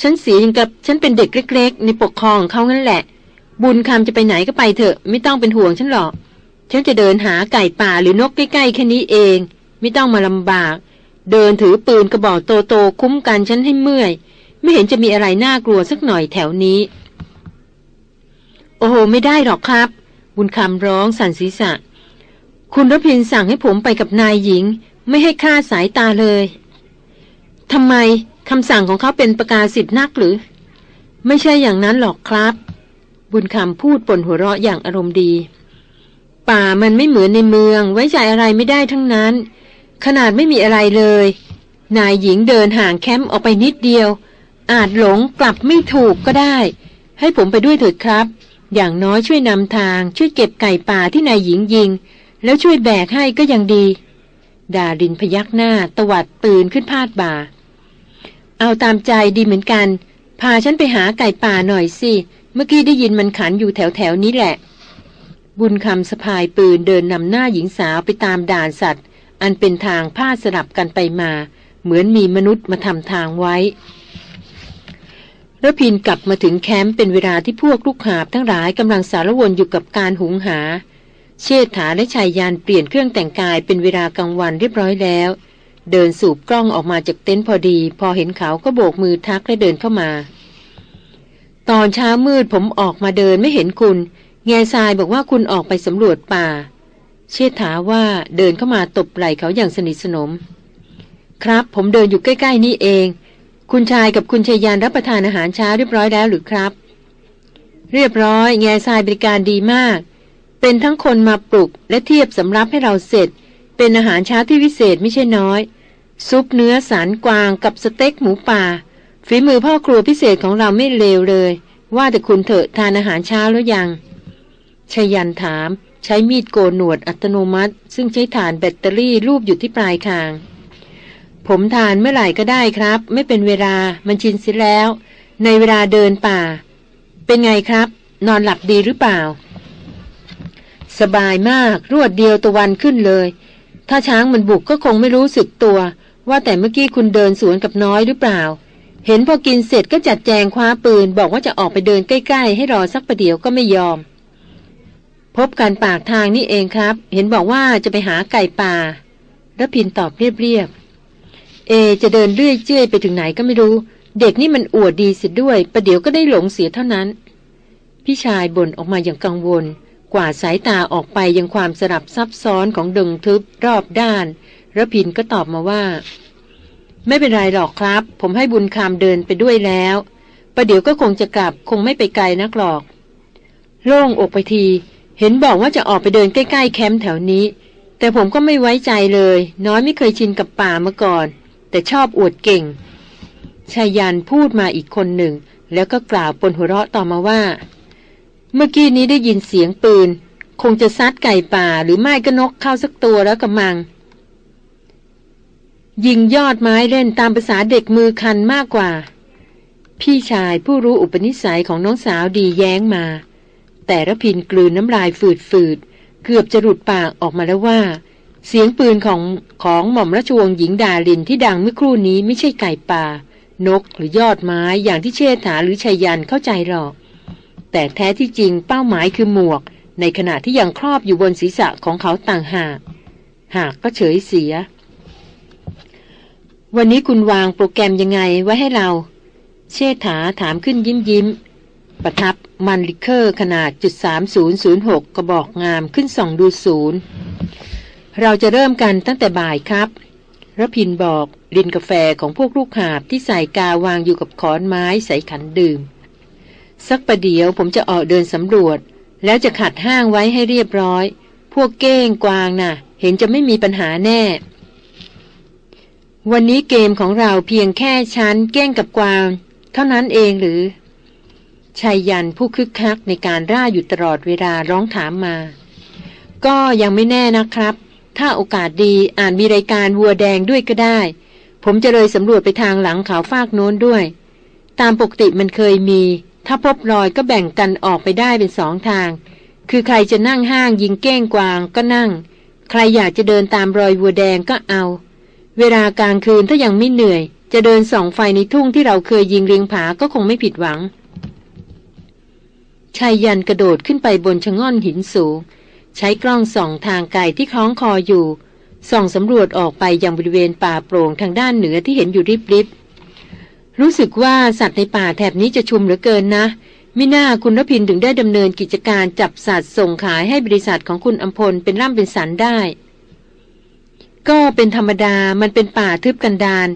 ฉันเสียงกับฉันเป็นเด็กเล็ก ๆ ในปกครองเขางั้นแหละ บุญคำจะไปไหนก็ไปเถอะ ไม่ต้องเป็นห่วงฉันหรอก ฉันจะเดินหาไก่ป่าหรือนกใกล้ๆแค่นี้เอง ไม่ต้องมาลำบาก เดินถือปืนกระบอกโตๆคุ้มกันฉันให้เมื่อย ไม่เห็นจะมีอะไรน่ากลัวสักหน่อยแถวนี้ โอ้โหไม่ได้หรอกครับ บุญคำร้องสั่นศีรษะ คุณรพินสั่งให้ผมไปกับนายหญิง ไม่ให้คลาสายตาเลยทำไมคำสั่งของเขาเป็นประกาศสิทธิ์นักหรือ ไม่ใช่อย่างนั้นหรอกครับ บุญคำพูดปนหัวเราะอย่างอารมณ์ดี ป่ามันไม่เหมือนในเมืองไว้ใจอะไรไม่ได้ทั้งนั้น ขนาดไม่มีอะไรเลย นายหญิงเดินห่างแคมป์ออกไปนิดเดียว อาจหลงกลับไม่ถูกก็ได้ ให้ผมไปด้วยเถิดครับ อย่างน้อยช่วยนำทาง ช่วยเก็บไก่ป่าที่นายหญิงยิง แล้วช่วยแบกให้ก็ยังดี ดารินพยักหน้า ตวัดปืนขึ้นพาดบ่า เอาตามใจดีเหมือนกัน พาฉันไปหาไก่ป่าหน่อยสิ เมื่อกี้ได้ยินมันขันอยู่แถวแถวนี้แหละ บุญคำสะพายปืนเดินนำหน้าหญิงสาวไปตามด่านสัตว์ อันเป็นทางผ้าสลับกันไปมา เหมือนมีมนุษย์มาทำทางไว้ ระพินกลับมาถึงแคมป์เป็นเวลาที่พวกลูกหาบทั้งหลายกำลังสารวนอยู่กับการหุงหา เชษฐาและชายยานเปลี่ยนเครื่องแต่งกายเป็นเวลากลางวันเรียบร้อยแล้ว เดินสูบกล้องออกมาจากเต็นท์พอดี พอเห็นเขาก็โบกมือทักและเดินเข้ามา ตอนเช้ามืดผมออกมาเดินไม่เห็นคุณ แง่ทรายบอกว่าคุณออกไปสำรวจป่า เชษฐาว่าเดินเข้ามาตบไหล่เขาอย่างสนิทสนม ครับผมเดินอยู่ใกล้ ๆ นี่เอง คุณชายกับคุณชายยานรับประทานอาหารเช้าเรียบร้อยแล้วหรือครับ เรียบร้อย แง่ทรายบริการดีมาก เป็นทั้งคนมาปลุกและเทียบสำรับให้เราเสร็จ เป็นอาหารเช้าที่วิเศษไม่ใช่น้อย ซุปเนื้อสารกวางกับสเต็กหมูป่า ฝีมือพ่อครัวพิเศษของเราไม่เลวเลย ว่าแต่คุณเถอะทานอาหารเช้าแล้วยังชยันถาม ใช้มีดโกนหนวดอัตโนมัติ ซึ่งใช้ฐานแบตเตอรี่รูปอยู่ที่ปลายคาง ผมทานเมื่อไหร่ก็ได้ครับ ไม่เป็นเวลามันชินเสียแล้ว ในเวลาเดินป่า เป็นไงครับ นอนหลับดีหรือเปล่า สบายมากรวดเดียวตะวันขึ้นเลย ถ้าช้างมันบุกก็คงไม่รู้สึกตัว ว่าแต่เมื่อกี้คุณเดินสวนกับน้อยหรือเปล่า เห็นพอกินเสร็จก็จัดแจงคว้าปืน บอกว่าจะออกไปเดินใกล้ ๆ ให้รอสักประเดี๋ยวก็ไม่ยอม พบกันปากทางนี่เองครับ เห็นบอกว่าจะไปหาไก่ป่าระพินตอบเรียบๆ เอ จะเดินเรื่อยเจื้อยไปถึงไหนก็ไม่รู้ เด็กนี่มันอวดดีเสียด้วย ประเดี๋ยวก็ได้หลงเสียเท่านั้น พี่ชายบ่นออกมาอย่างกังวล กว่าสายตาออกไปยังความสลับซับซ้อนของดงทึบรอบด้านระพินก็ตอบมาว่า ไม่เป็นไรหรอกครับ ผมให้บุญคำเดินไปด้วยแล้วประเดี๋ยวก็คงจะกลับคงไม่ไปไกลนักหรอก โล่งอกไปที เห็นบอกว่าจะออกไปเดินใกล้ ๆ แคมป์แถวนี้ แต่ผมก็ไม่ไว้ใจเลย น้อยไม่เคยชินกับป่ามาก่อน แต่ชอบอวดเก่งชายันพูดมาอีกคนหนึ่ง แล้วก็กล่าวปนหัวเราะต่อมาว่า เมื่อกี้นี้ได้ยินเสียงปืน คงจะซัดไก่ป่าหรือไม่ก็นกเข้าสักตัวแล้วกำมัง ยิงยอดไม้เล่นตามภาษาเด็กมือคันมากกว่า พี่ชายผู้รู้อุปนิสัยของน้องสาวดีแย้งมา แต่ระพินกลืนน้ำลายฝืดๆเกือบจะหลุดปากออกมาแล้วว่า เสียงปืนของของหม่อมราชวงศ์หญิงดาลินที่ดังเมื่อครู่นี้ไม่ใช่ไก่ป่า นกหรือยอดไม้อย่างที่เชษฐาหรือชัยยันเข้าใจหรอก แต่แท้ที่จริงเป้าหมายคือหมวก ในขณะที่ยังครอบอยู่บนศีรษะของเขาต่างหาก หากก็เฉยเสีย วันนี้คุณวางโปรแกรมยังไงไว้ให้เรา เชษฐาถามขึ้นยิ้มยิ้ม ประทับ Mannlicher ขนาดจุดสามศูนย์ศูนย์หกกระบอกงามขึ้นส่องดูศูนย์ เราจะเริ่มกันตั้งแต่บ่ายครับรพินทร์บอกรินกาแฟของพวกลูกหาบที่ใส่กาวางอยู่กับขอนไม้ใส่ขันดื่ม สักประเดี๋ยวผมจะออกเดินสำรวจ แล้วจะขัดห้างไว้ให้เรียบร้อย พวกเก้งกวางน่ะ เห็นจะไม่มีปัญหาแน่ วันนี้เกมของเราเพียงแค่ชั้นแก้งกับกวาง เท่านั้นเองหรือชายยันผู้คึกคักในการร่าอยู่ตลอดเวลาร้องถามมา ก็ยังไม่แน่นะครับ ถ้าโอกาสดีอ่านมีรายการวัวแดงด้วยก็ได้ ผมจะเลยสำรวจไปทางหลังเขาฟากโน้นด้วย ตามปกติมันเคยมี ถ้าพบรอยก็แบ่งกันออกไปได้เป็นสองทาง คือใครจะนั่งห้างยิงเก้งกวางก็นั่ง ใครอยากจะเดินตามรอยวัวแดงก็เอา เวลากลางคืนถ้ายังไม่เหนื่อย จะเดินส่องไฟในทุ่งที่เราเคยยิงเรียงผาก็คงไม่ผิดหวังชายยันกระโดดขึ้นไปบนชะง่อนหินสูง ใช้กล้องส่องทางไกลที่คล้องคออยู่ ส่องสำรวจออกไปยังบริเวณป่าโปร่งทางด้านเหนือที่เห็นอยู่ริบๆ รู้สึกว่าสัตว์ในป่าแถบนี้จะชุมเหลือเกินนะ มิน่าคุณรพินถึงได้ดำเนินกิจการจับสัตว์ส่งขายให้บริษัทของคุณอัมพลเป็นร่ำเป็นสันได้ ก็เป็นธรรมดามันเป็นป่าทึบกันดาน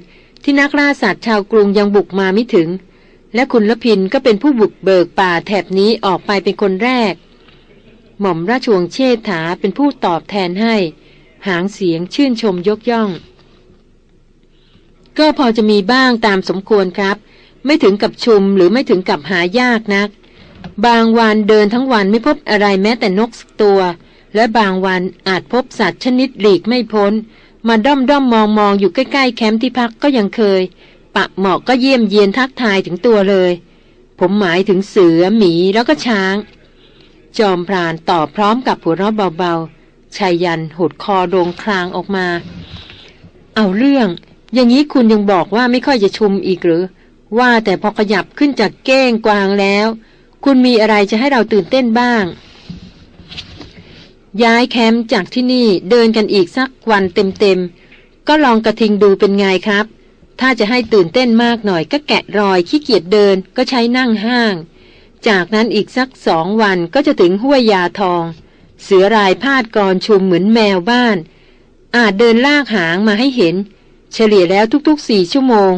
ที่นักล่าสัตว์ชาวกรุงยังบุกมาไม่ถึง และคุณละพินก็เป็นผู้บุกเบิกป่าแถบนี้ออกไปเป็นคนแรก หม่อมราชวงศ์เชษฐาเป็นผู้ตอบแทนให้ หางเสียงชื่นชมยกย่อง ก็พอจะมีบ้างตามสมควรครับ ไม่ถึงกับชุมหรือไม่ถึงกับหายากนัก บางวันเดินทั้งวันไม่พบอะไรแม้แต่นกสักตัว และบางวันอาจพบสัตว์ชนิดหลีกไม่พ้น มาด้อมด้อมมองมองอยู่ใกล้ๆแคมป์ที่พักก็ยังเคย ปะหมอกก็เยี่ยมเยียนทักทายถึงตัวเลย ผมหมายถึงเสือหมีแล้วก็ช้าง จอมพรานตอบพร้อมกับหัวเราะเบาๆชายยันหดคอโดงคลางออกมา เอาเรื่อง อย่างนี้คุณยังบอกว่าไม่ค่อยจะชุมอีกหรือ ว่าแต่พอขยับขึ้นจากเก้งกวางแล้ว คุณมีอะไรจะให้เราตื่นเต้นบ้าง ย้ายแคมป์จากที่นี่เดินกันอีกสักวันเต็มๆ ก็ลองกระทิงดูเป็นไงครับ ถ้าจะให้ตื่นเต้นมากหน่อยก็แกะรอยขี้เกียจเดินก็ใช้นั่งห้าง จากนั้นอีกสักสองวันก็จะถึงห้วยยาทอง เสือรายพาดกรชุมเหมือนแมวบ้าน อาจเดินลากหางมาให้เห็น เฉลี่ยแล้วทุกๆสี่ชั่วโมง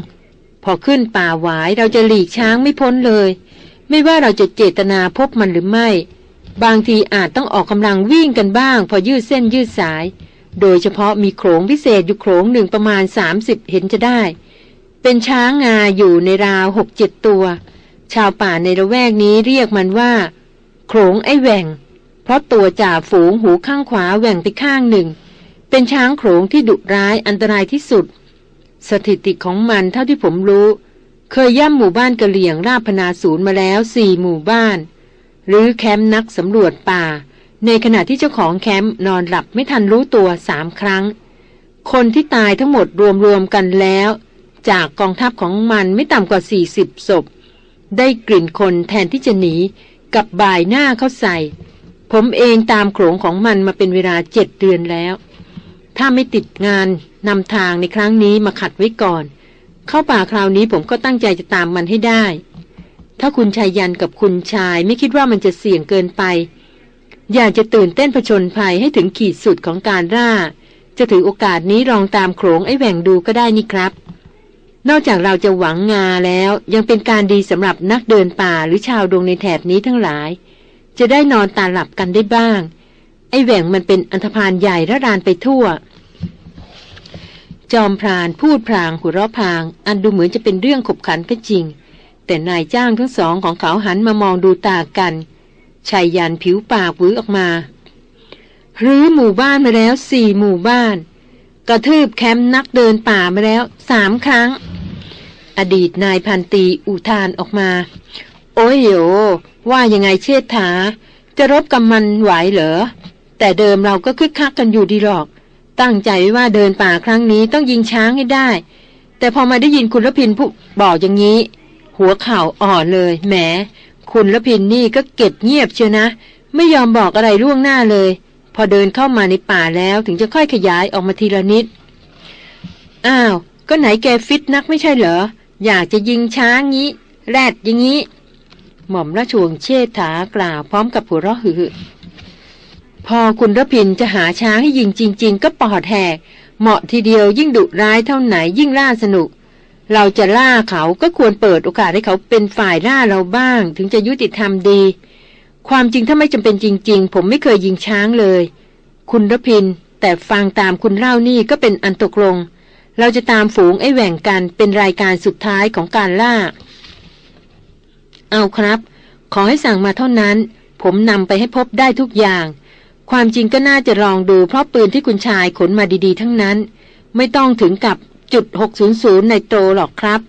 พอขึ้นป่าหวายเราจะหลีกช้างไม่พ้นเลย ไม่ว่าเราจะเจตนาพบมันหรือไม่ บางทีอาจต้องออกกำลังวิ่งกันบ้าง พอยืดเส้นยืดสาย โดยเฉพาะมีโขงพิเศษอยู่โขงหนึ่งประมาณ 30 เห็นจะได้ เป็นช้างงาอยู่ในราวหกเจ็ดตัว ชาวป่าในระแวกนี้เรียกมันว่า โขงไอแหว่ง เพราะตัวจ่าฝูงหูข้างขวาแหว่งไปข้างหนึ่ง เป็นช้างโขงที่ดุร้ายอันตรายที่สุด สถิติของมันเท่าที่ผมรู้ เคยย่ำหมู่บ้านกะเหลี่ยงราบพนาศูนย์มาแล้วสี่หมู่บ้าน หรือแคมป์นักสำรวจป่า ในขณะที่เจ้าของแคมป์นอนหลับไม่ทันรู้ตัวสามครั้ง คนที่ตายทั้งหมดรวมๆกันแล้ว จากกองทัพของมันไม่ต่ำกว่า40ศพ ได้กลิ่นคนแทนที่จะหนี กับบ่ายหน้าเขาใส่ ผมเองตามโขงของมันมาเป็นเวลาเจ็ดเดือนแล้ว ถ้าไม่ติดงานนำทางในครั้งนี้มาขัดไว้ก่อน เข้าป่าคราวนี้ผมก็ตั้งใจจะตามมันให้ได้ ถ้าคุณชายยันกับคุณชายไม่คิดว่ามันจะเสี่ยงเกินไป อยากจะตื่นเต้นผชนภัยให้ถึงขีดสุดของการร่า จะถือโอกาสนี้ลองตามโขงไอ้แหว่งดูก็ได้นี่ครับ นอกจากเราจะหวังงาแล้วยังเป็นการดีสำหรับนักเดินป่าหรือชาวดงในแถบนี้ทั้งหลาย จะได้นอนตาหลับกันได้บ้าง ไอ้แหว่งมันเป็นอันธพาลใหญ่ระรานไปทั่ว จอมพรานพูดพรางหัวเราะพาง อันดูเหมือนจะเป็นเรื่องขบขันก็จริง แต่นายจ้างทั้งสองของเขาหันมามองดูตากันชายยันผิวปากวือออกมา หรือหมู่บ้านมาแล้วสี่หมู่บ้าน กระทืบแคมป์นักเดินป่ามาแล้วสามครั้ง อดีตนายพันตีอุทานออกมา โอ้ยโยว่ายังไงเชิดถา จะรบกับมันไหวเหรอ แต่เดิมเราก็คึกคักกันอยู่ดีหรอก ตั้งใจว่าเดินป่าครั้งนี้ต้องยิงช้างให้ได้ แต่พอมาได้ยินคุณรพินผู้บอกอย่างนี้ หัวเข่าอ่อนเลยแหมคุณละพินนี่ก็เก็บเงียบเชียวนะ ไม่ยอมบอกอะไรล่วงหน้าเลย พอเดินเข้ามาในป่าแล้วถึงจะค่อยขยายออกมาทีละนิด อ้าว ก็ไหนแกฟิตนักไม่ใช่เหรอ อยากจะยิงช้างงี้ แรดอย่างงี้ หม่อมราชวงเชษฐากล่าวพร้อมกับหัวเราะหือพอคุณระพินจะหาช้างให้ยิงจริง ๆ ก็ปอดแหก เหมาะทีเดียวยิ่งดุร้ายเท่าไหนยิ่งล่าสนุก เราจะล่าเขาก็ควรเปิดโอกาสให้เขาเป็นฝ่ายล่าเราบ้าง ถึงจะยุติธรรมดี ความจริงถ้าไม่จำเป็นจริง ๆ ผมไม่เคยยิงช้างเลย คุณรพิน แต่ฟังตามคุณเล่านี่ก็เป็นอันตกลง เราจะตามฝูงไอ้แหว่งกันเป็นรายการสุดท้ายของการล่า เอาครับ ขอให้สั่งมาเท่านั้น ผมนำไปให้พบได้ทุกอย่าง ความจริงก็น่าจะลองดูเพราะปืนที่คุณชายขนมาดีๆ ทั้งนั้น ไม่ต้องถึงกับจุด600ในโตหรอกครับ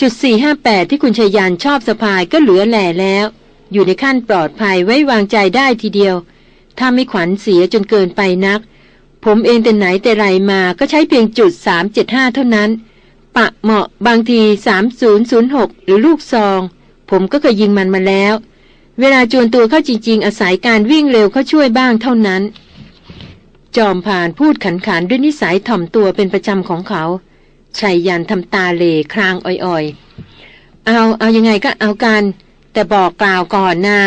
จุด458ที่คุณชายานชอบสะพายก็เหลือแหล่แล้ว อยู่ในขั้นปลอดภัยไว้วางใจได้ทีเดียว ถ้าไม่ขวัญเสียจนเกินไปนัก ผมเองแต่ไหนแต่ไรมาก็ใช้เพียงจุด 375 เท่านั้น ปะเหมาะบางที 3006 หรือลูกซอง ผมก็เคยยิงมันมาแล้ว เวลาจวนตัวเข้าจริง ๆ อาศัยการวิ่งเร็วเข้าช่วยบ้างเท่านั้น จอมผ่านพูดขันขานด้วยนิสัยถ่อมตัวเป็นประจำของเขาชัยยันทำตาเหล่คลางอ่อยๆ เอา เอายังไงก็เอากัน แต่บอกกล่าวก่อนนา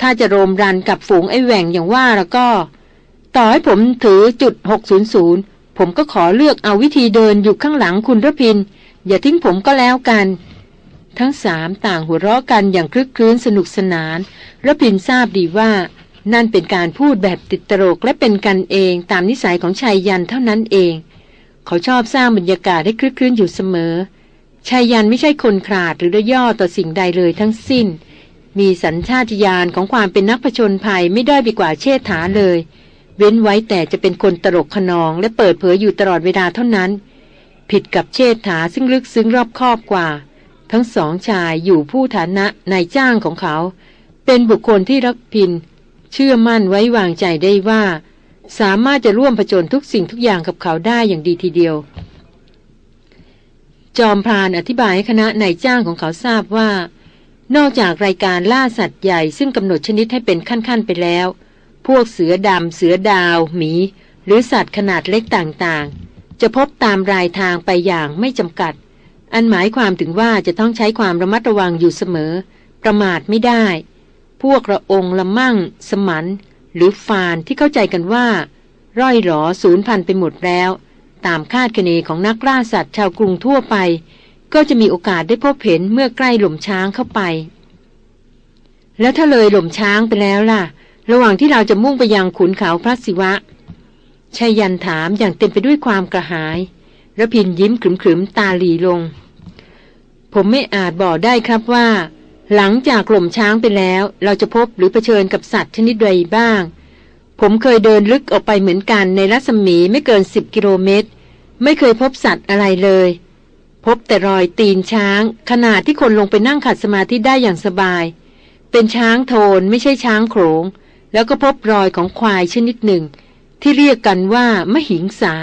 ถ้าจะโรมรันกับฝูงไอ้แหว่งอย่างว่าแล้วก็ ต่อให้ผมถือจุด600 ผมก็ขอเลือกเอาวิธีเดินอยู่ข้างหลังคุณรพิน อย่าทิ้งผมก็แล้วกัน ทั้งสามต่างหัวเราะกันอย่างคลึกคลื้นสนุกสนานรพินทราบดีว่า นั่นเป็นการพูดแบบติดตลกและเป็นกันเองตามนิสัยของชายยันเท่านั้นเอง เขาชอบสร้างบรรยากาศให้คลึกคลื้นอยู่เสมอ ชายยันไม่ใช่คนขาดหรือย่อต่อสิ่งใดเลยทั้งสิ้น มีสัญชาตญาณของความเป็นนักผชนภัยไม่ได้ไปกว่าเชษฐาเลย เว้นไว้แต่จะเป็นคนตลกขนองและเปิดเผยอยู่ตลอดเวลาเท่านั้น ผิดกับเชษฐาซึ่งลึกซึ้งรอบคอบกว่า ทั้งสองชายอยู่ผู้ฐานะนายจ้างของเขา เป็นบุคคลที่รักพิน เชื่อมั่นไว้วางใจได้ว่า สามารถจะร่วมผจญทุกสิ่งทุกอย่างกับเขาได้อย่างดีทีเดียว จอมพรานอธิบายให้คณะนายจ้างของเขาทราบว่า นอกจากรายการล่าสัตว์ใหญ่ซึ่งกำหนดชนิดให้เป็นขั้นๆไปแล้ว พวกเสือดำเสือดาว หมี หรือสัตว์ขนาดเล็กต่างๆ จะพบตามรายทางไปอย่างไม่จำกัด อันหมายความถึงว่าจะต้องใช้ความระมัดระวังอยู่เสมอ ประมาทไม่ได้ พวกระองละมั่ง สมันหรือฟานที่เข้าใจกันว่า ร่อยหรอศูนย์พันไปหมดแล้ว ตามคาดคะเนของนักล่าสัตว์ชาวกรุงทั่วไป ก็จะมีโอกาสได้พบเห็นเมื่อใกล้หล่มช้างเข้าไป แล้วถ้าเลยหล่มช้างไปแล้วล่ะ ระหว่างที่เราจะมุ่งไปยังขุนเขาพระศิวะชายันถามอย่างเต็มไปด้วยความกระหายระพินยิ้มขรึมๆตาหลีลง ผมไม่อาจบอกได้ครับว่า หลังจากหล่มช้างไปแล้ว เราจะพบหรือเผชิญกับสัตว์ชนิดใดบ้าง ผมเคยเดินลึกออกไปเหมือนกันในรัศมีไม่เกินสิบกิโลเมตร ไม่เคยพบสัตว์อะไรเลย พบแต่รอยตีนช้าง ขนาดที่คนลงไปนั่งขัดสมาธิได้อย่างสบาย เป็นช้างโทนไม่ใช่ช้างโขงแล้วก็พบรอยของควายชนิดหนึ่ง ที่เรียกกันว่ามหิงสา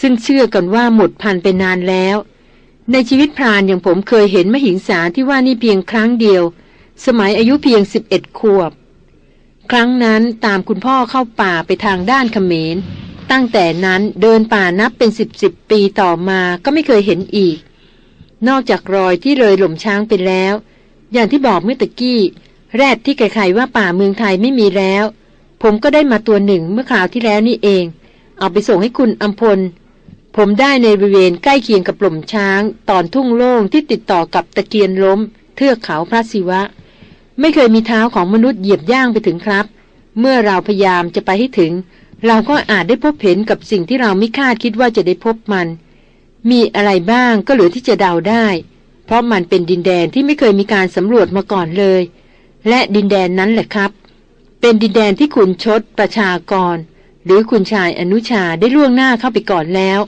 ซึ่งเชื่อกันว่าหมดพันไปนานแล้ว ในชีวิตพรานอย่างผมเคยเห็นมหิงสาที่ว่านี่เพียงครั้งเดียว สมัยอายุเพียงสิบเอ็ดขวบ ครั้งนั้นตามคุณพ่อเข้าป่าไปทางด้านเขมร ตั้งแต่นั้นเดินป่านับเป็นสิบสิบปีต่อมาก็ไม่เคยเห็นอีก นอกจากรอยที่เลยหล่มช้างไปแล้ว อย่างที่บอกเมื่อตะกี้ แรดที่ใครๆว่าป่าเมืองไทยไม่มีแล้ว ผมก็ได้มาตัวหนึ่งเมื่อคราวที่แล้วนี่เอง เอาไปส่งให้คุณอัมพล ผมได้ในบริเวณใกล้เคียงกับหล่มช้าง ตอนทุ่งโล่งที่ติดต่อกับตะเกียนล้ม เทือกเขาพระศิวะ ไม่เคยมีเท้าของมนุษย์เหยียบย่างไปถึงครับ เมื่อเราพยายามจะไปให้ถึง เราก็อาจได้พบเห็นกับสิ่งที่เราไม่คาดคิดว่าจะได้พบมัน มีอะไรบ้างก็เหลือที่จะเดาได้ เพราะมันเป็นดินแดนที่ไม่เคยมีการสำรวจมาก่อนเลย และดินแดนนั้นแหละครับ เป็นดินแดนที่คุณชดประชากร หรือคุณชายอนุชาได้ล่วงหน้าเข้าไปก่อนแล้ว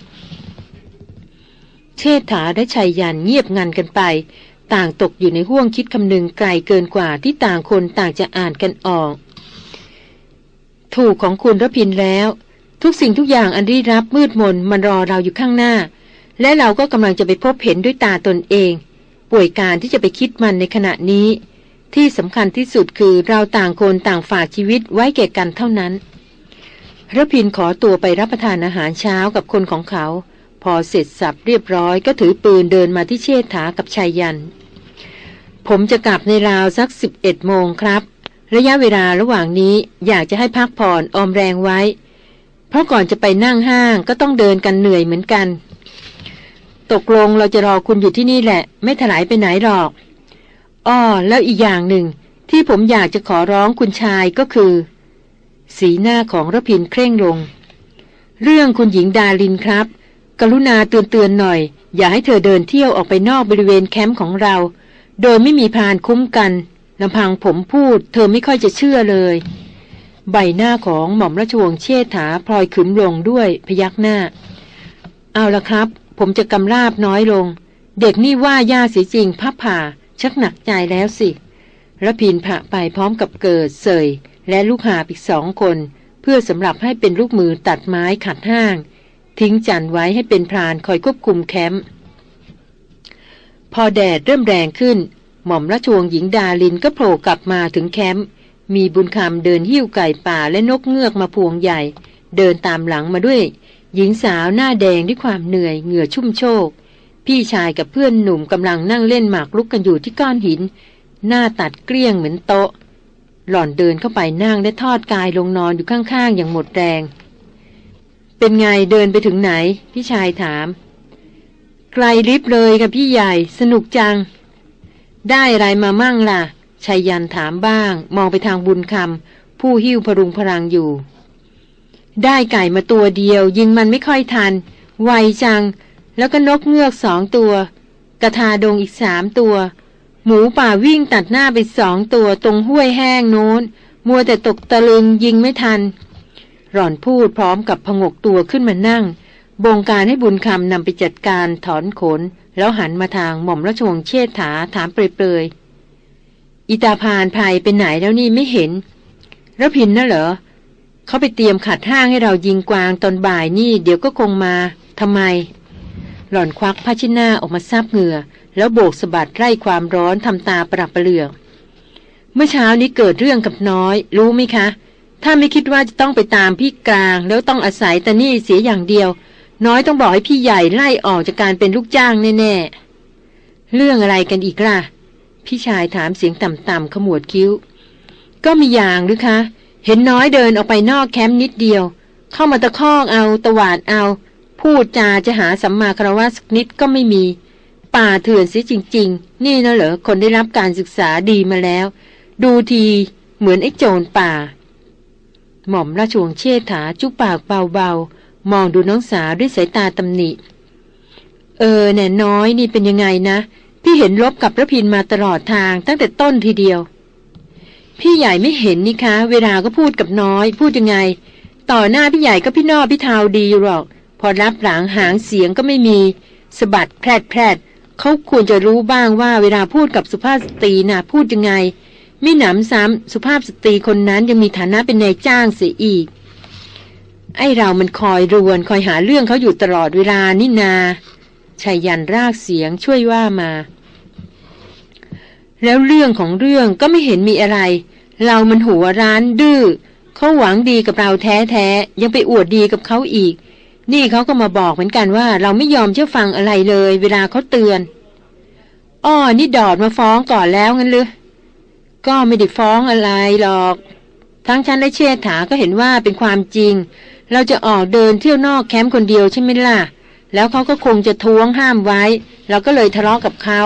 เชษฐาและชัยยันเงียบงันกันไป ต่างตกอยู่ในห่วงคิดคำนึงไกลเกินกว่าที่ต่างคนต่างจะอ่านกันออก ถูกของคุณรพินแล้ว ทุกสิ่งทุกอย่างอันรีรับมืดมนมันรอเราอยู่ข้างหน้า และเราก็กำลังจะไปพบเห็นด้วยตาตนเอง ป่วยการที่จะไปคิดมันในขณะนี้ ที่สำคัญที่สุดคือเราต่างคนต่างฝากชีวิตไว้แก่กันเท่านั้นรพินขอตัวไปรับประทานอาหารเช้ากับคนของเขา พอเสร็จสับเรียบร้อยก็ถือปืนเดินมาที่เชษฐากับชายยัน ผมจะกลับในราวสักสิบเอ็ดโมงครับ ระยะเวลาระหว่างนี้อยากจะให้พักผ่อนออมแรงไว้ เพราะก่อนจะไปนั่งห้างก็ต้องเดินกันเหนื่อยเหมือนกัน ตกลงเราจะรอคุณอยู่ที่นี่แหละ ไม่ถลายไปไหนหรอก อ้อ แล้วอีกอย่างหนึ่ง ที่ผมอยากจะขอร้องคุณชายก็คือ สีหน้าของระพินเคร่งลง เรื่องคุณหญิงดาลินครับ กรุณาเตือนๆหน่อย อย่าให้เธอเดินเที่ยวออกไปนอกบริเวณแคมป์ของเรา โดยไม่มีพานคุ้มกันลำพังผมพูด เธอไม่ค่อยจะเชื่อเลย ใบหน้าของหม่อมราชวงศ์เชษฐาพลอยขึ้นลงด้วยพยักหน้า เอาละครับ ผมจะกำราบน้อยลง เด็กนี่ว่าย่าเสียจริงพับผ่า ชักหนักใจแล้วสิระพินผ่าไปพร้อมกับเกิดเสย และลูกหาอีกสองคน เพื่อสำหรับให้เป็นลูกมือตัดไม้ขัดห้าง ทิ้งจันไว้ให้เป็นพรานคอยควบคุมแคมป์ พอแดดเริ่มแรงขึ้น หม่อมราชวงศ์หญิงดาลินก็โผล่กลับมาถึงแคมป์มีบุญคำเดินหิ้วไก่ป่าและนกเงือกมาพวงใหญ่ เดินตามหลังมาด้วย หญิงสาวหน้าแดงด้วยความเหนื่อยเหงื่อชุ่มโชก พี่ชายกับเพื่อนหนุ่มกำลังนั่งเล่นหมากรุกกันอยู่ที่ก้อนหิน หน้าตัดเกลี้ยงเหมือนโต๊ะ หล่อนเดินเข้าไปนั่งและทอดกายลงนอนอยู่ข้างๆอย่างหมดแรง เป็นไงเดินไปถึงไหน พี่ชายถาม ไกลลิบเลยกับพี่ใหญ่ สนุกจัง ได้อะไรมามั่งล่ะชายยันถามบ้าง มองไปทางบุญคำผู้หิ้วพรุงพรังอยู่ ได้ไก่มาตัวเดียว ยิงมันไม่ค่อยทัน ไวจัง แล้วก็นกเงือกสองตัว กระทาดงอีกสามตัว หมูป่าวิ่งตัดหน้าไปสองตัวตรงห้วยแห้งโน้น มัวแต่ตกตะลึงยิงไม่ทัน หล่อนพูดพร้อมกับพงกตัวขึ้นมานั่ง บงการให้บุญคำนำไปจัดการถอนขน แล้วหันมาทางหม่อมราชวงศ์เชษฐาถามเปรยๆอิตาพานภัยเป็นไหนแล้วนี่ไม่เห็นระพินน่ะเหรอเขาไปเตรียมขัดห้างให้เรายิงกวางตอนบ่ายนี่ เดี๋ยวก็คงมาทำไม หล่อนควักผ้าชิ้นหน้าออกมาซับเหงื่อ แล้วโบกสะบัดไล่ความร้อนทำตาประดับประเหลือกเมื่อเช้านี้เกิดเรื่องกับน้อย รู้ไหมคะ ถ้าไม่คิดว่าจะต้องไปตามพี่กลาง แล้วต้องอาศัยแต่นี่เสียอย่างเดียว น้อยต้องบอกให้พี่ใหญ่ไล่ออกจากการเป็นลูกจ้างแน่ๆ เรื่องอะไรกันอีกล่ะ พี่ชายถามเสียงต่ำๆขมวดคิ้ว ก็มีอย่างหรือคะ เห็นน้อยเดินออกไปนอกแคมป์นิดเดียว เข้ามาตะคอกเอาตวาดเอา พูดจาจะหาสัมมาคารวะสักนิดก็ไม่มี ป่าเถื่อนเสียจริง ๆ นี่นะเหรอคนได้รับการศึกษาดีมาแล้ว ดูทีเหมือนไอ้โจรป่า หม่อมราชวงศ์เชษฐาจุปากเบาๆ มองดูน้องสาวด้วยสายตาตำหนิ เออแน่น้อยนี่เป็นยังไงนะ พี่เห็นรบกับพระพินมาตลอดทางตั้งแต่ต้นทีเดียว พี่ใหญ่ไม่เห็นนี่คะ เวลาก็พูดกับน้อย พูดยังไง ต่อหน้าพี่ใหญ่ก็พี่นอพี่เทาดีอยู่หรอก พอรับหลังหางเสียงก็ไม่มีสะบัดแพรดแพรดเขาควรจะรู้บ้างว่าเวลาพูดกับสุภาพสตรีน่ะพูดยังไง ไม่หนำซ้ำสุภาพสตรีคนนั้นยังมีฐานะเป็นนายจ้างเสียอีก ไอเรามันคอยรวนคอยหาเรื่องเขาอยู่ตลอดเวลานี่นาชายันรากเสียงช่วยว่ามา แล้วเรื่องของเรื่องก็ไม่เห็นมีอะไร เรามันหัวร้านดื้อเขาหวังดีกับเราแท้ๆยังไปอวดดีกับเขาอีก นี่เขาก็มาบอกเหมือนกันว่า เราไม่ยอมเชื่อฟังอะไรเลย เวลาเขาเตือนอ้อนี่ดอดมาฟ้องก่อนแล้วงั้นหรือก็ไม่ได้ฟ้องอะไรหรอก ทั้งฉันและเชษฐาก็เห็นว่าเป็นความจริง เราจะออกเดินเที่ยวนอกแคมป์คนเดียวใช่ไหมล่ะ แล้วเขาก็คงจะท้วงห้ามไว้ เราก็เลยทะเลาะกับเขา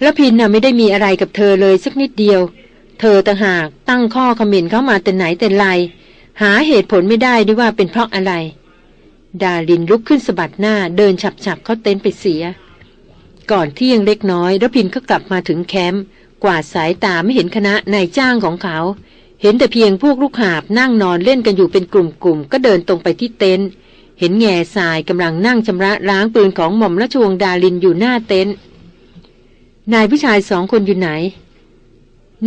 รพินทร์น่ะไม่ได้มีอะไรกับเธอเลยสักนิดเดียว เธอต่างหากตั้งข้อคอมเมนต์เข้ามาแต่ไหนแต่ไร หาเหตุผลไม่ได้ด้วยว่าเป็นเพราะอะไร ดารินลุกขึ้นสะบัดหน้าเดินฉับๆเข้าเต็นท์ไปเสีย ก่อนเที่ยงเล็กน้อย รพินทร์ก็กลับมาถึงแคมป์กวาดสายตาไม่เห็นคณะนายจ้างของเขา เห็นแต่เพียงพวกลูกหาบนั่งนอนเล่นกันอยู่เป็นกลุ่มๆก็เดินตรงไปที่เต็นท์เห็นแง่ทรายกำลังนั่งชำระล้างปืนของหม่อมราชวงศ์ดาลินอยู่หน้าเต็นท์นายผู้ชายสองคนอยู่ไหน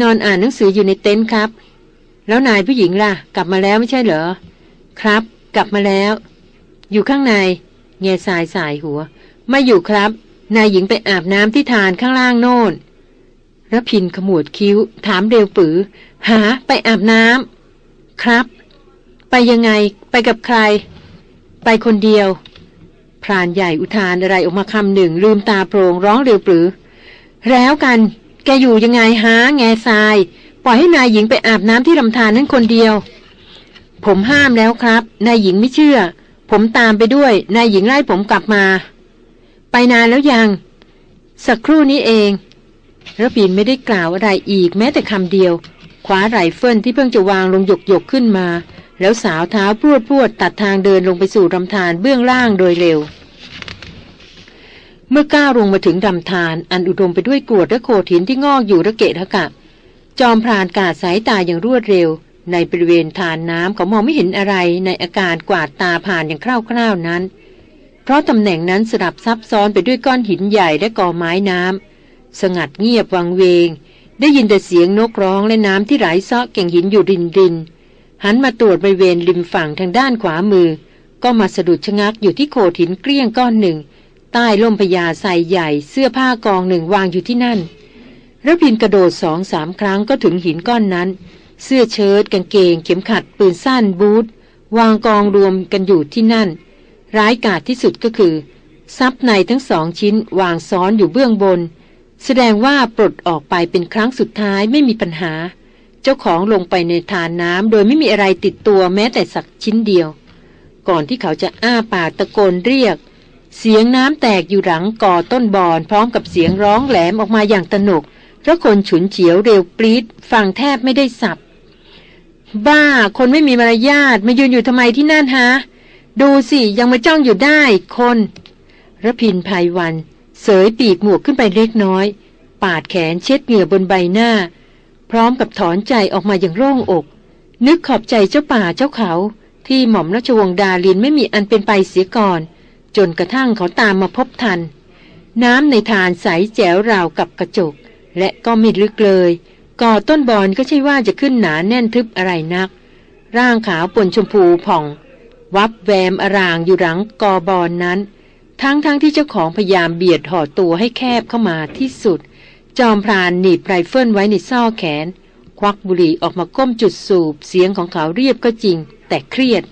นอนอ่านหนังสืออยู่ในเต็นท์ครับ แล้วนายผู้หญิงล่ะ กลับมาแล้วไม่ใช่เหรอ ครับ กลับมาแล้ว อยู่ข้างใน แง่ทรายสายหัว ไม่อยู่ครับ นายหญิงไปอาบน้ำที่ทานข้างล่างโน่น ระพินขมวดคิ้ว ถามเร็วปือ หาไปอาบน้ำครับ ไปยังไง ไปกับใคร ไปคนเดียว พรานใหญ่อุทานอะไรออกมาคำหนึ่ง ลืมตาโปรงร้องเร็วปือ แล้วกัน แกอยู่ยังไงฮะแง่ทราย ปล่อยให้นายหญิงไปอาบน้ำที่ลำธารนั้นคนเดียว ผมห้ามแล้วครับ นายหญิงไม่เชื่อ ผมตามไปด้วย นายหญิงไล่ผมกลับมา ไปนานแล้วยัง สักครู่นี้เอง ระพินไม่ได้กล่าวอะไรอีกแม้แต่คำเดียวคว้าไรเฟิลที่เพิ่งจะวางลงหยกหยกขึ้นมา แล้วสาวเท้าพรวดพรวดตัดทางเดินลงไปสู่ลำธารเบื้องล่างโดยเร็ว เมื่อก้าวลงมาถึงลำธารอันอุดมไปด้วยกรวดและโขดหินที่งอกอยู่ระเกะระกะ จอมพรานกาดสายตาอย่างรวดเร็ว ในบริเวณทานน้ำเขามองไม่เห็นอะไรในอาการกวาดตาผ่านอย่างคร่าวๆนั้น เพราะตำแหน่งนั้นสลับซับซ้อนไปด้วยก้อนหินใหญ่และกอไม้น้ำ สงัดเงียบวังเวง ได้ยินแต่เสียงนกร้องและน้ำที่ไหลซาะเก่งหินอยู่รินริน หันมาตรวจบริเวณริมฝั่งทางด้านขวามือ ก็มาสะดุดชะงักอยู่ที่โขดหินเกลี้ยงก้อนหนึ่ง ใต้ล่มพญาใส่ใหญ่เสื้อผ้ากองหนึ่งวางอยู่ที่นั่นระพินกระโดดสองสามครั้งก็ถึงหินก้อนนั้น เสื้อเชิ้ตกางเกง เข็มขัดปืนสั้นบูทวางกองรวมกันอยู่ที่นั่น ร้ายกาจที่สุดก็คือซับในทั้งสองชิ้นวางซ้อนอยู่เบื้องบน แสดงว่าปลดออกไปเป็นครั้งสุดท้ายไม่มีปัญหา เจ้าของลงไปในทานน้ำโดยไม่มีอะไรติดตัวแม้แต่สักชิ้นเดียว ก่อนที่เขาจะอ้าปากตะโกนเรียก เสียงน้ำแตกอยู่หลังก่อต้นบอนพร้อมกับเสียงร้องแหลมออกมาอย่างตนกเพราะคนฉุนเฉียวเร็วปรีดฟังแทบไม่ได้สับ บ้า คนไม่มีมารยาทมายืนอยู่ทำไมที่นั่นฮะ ดูสิยังมาจ้องอยู่ได้คนระพินภัยวัน เสยปีกหมวกขึ้นไปเล็กน้อย ปาดแขนเช็ดเหงื่อบนใบหน้า พร้อมกับถอนใจออกมาอย่างโล่งอก นึกขอบใจเจ้าป่าเจ้าเขา ที่หม่อมราชวงศ์ดาลินไม่มีอันเป็นไปเสียก่อน จนกระทั่งเขาตามมาพบทัน น้ำในทานใสแจ๋วราวกับกระจก และก็ไม่ลึกเลย ก่อต้นบอนก็ใช่ว่าจะขึ้นหนาแน่นทึบอะไรนัก ร่างขาวปนชมพูผ่อง วับแวมอรางอยู่หลังกอบอนนั้น ทั้งๆทที่เจ้าของพยายามเบียดห่อตัวให้แคบเข้ามาที่สุด จอมพรานหนีบไรเฟิลไว้ในซ่อแขน ควักบุหรี่ออกมาก้มจุดสูบเสียงของเขาเรียบก็จริง แต่เครียด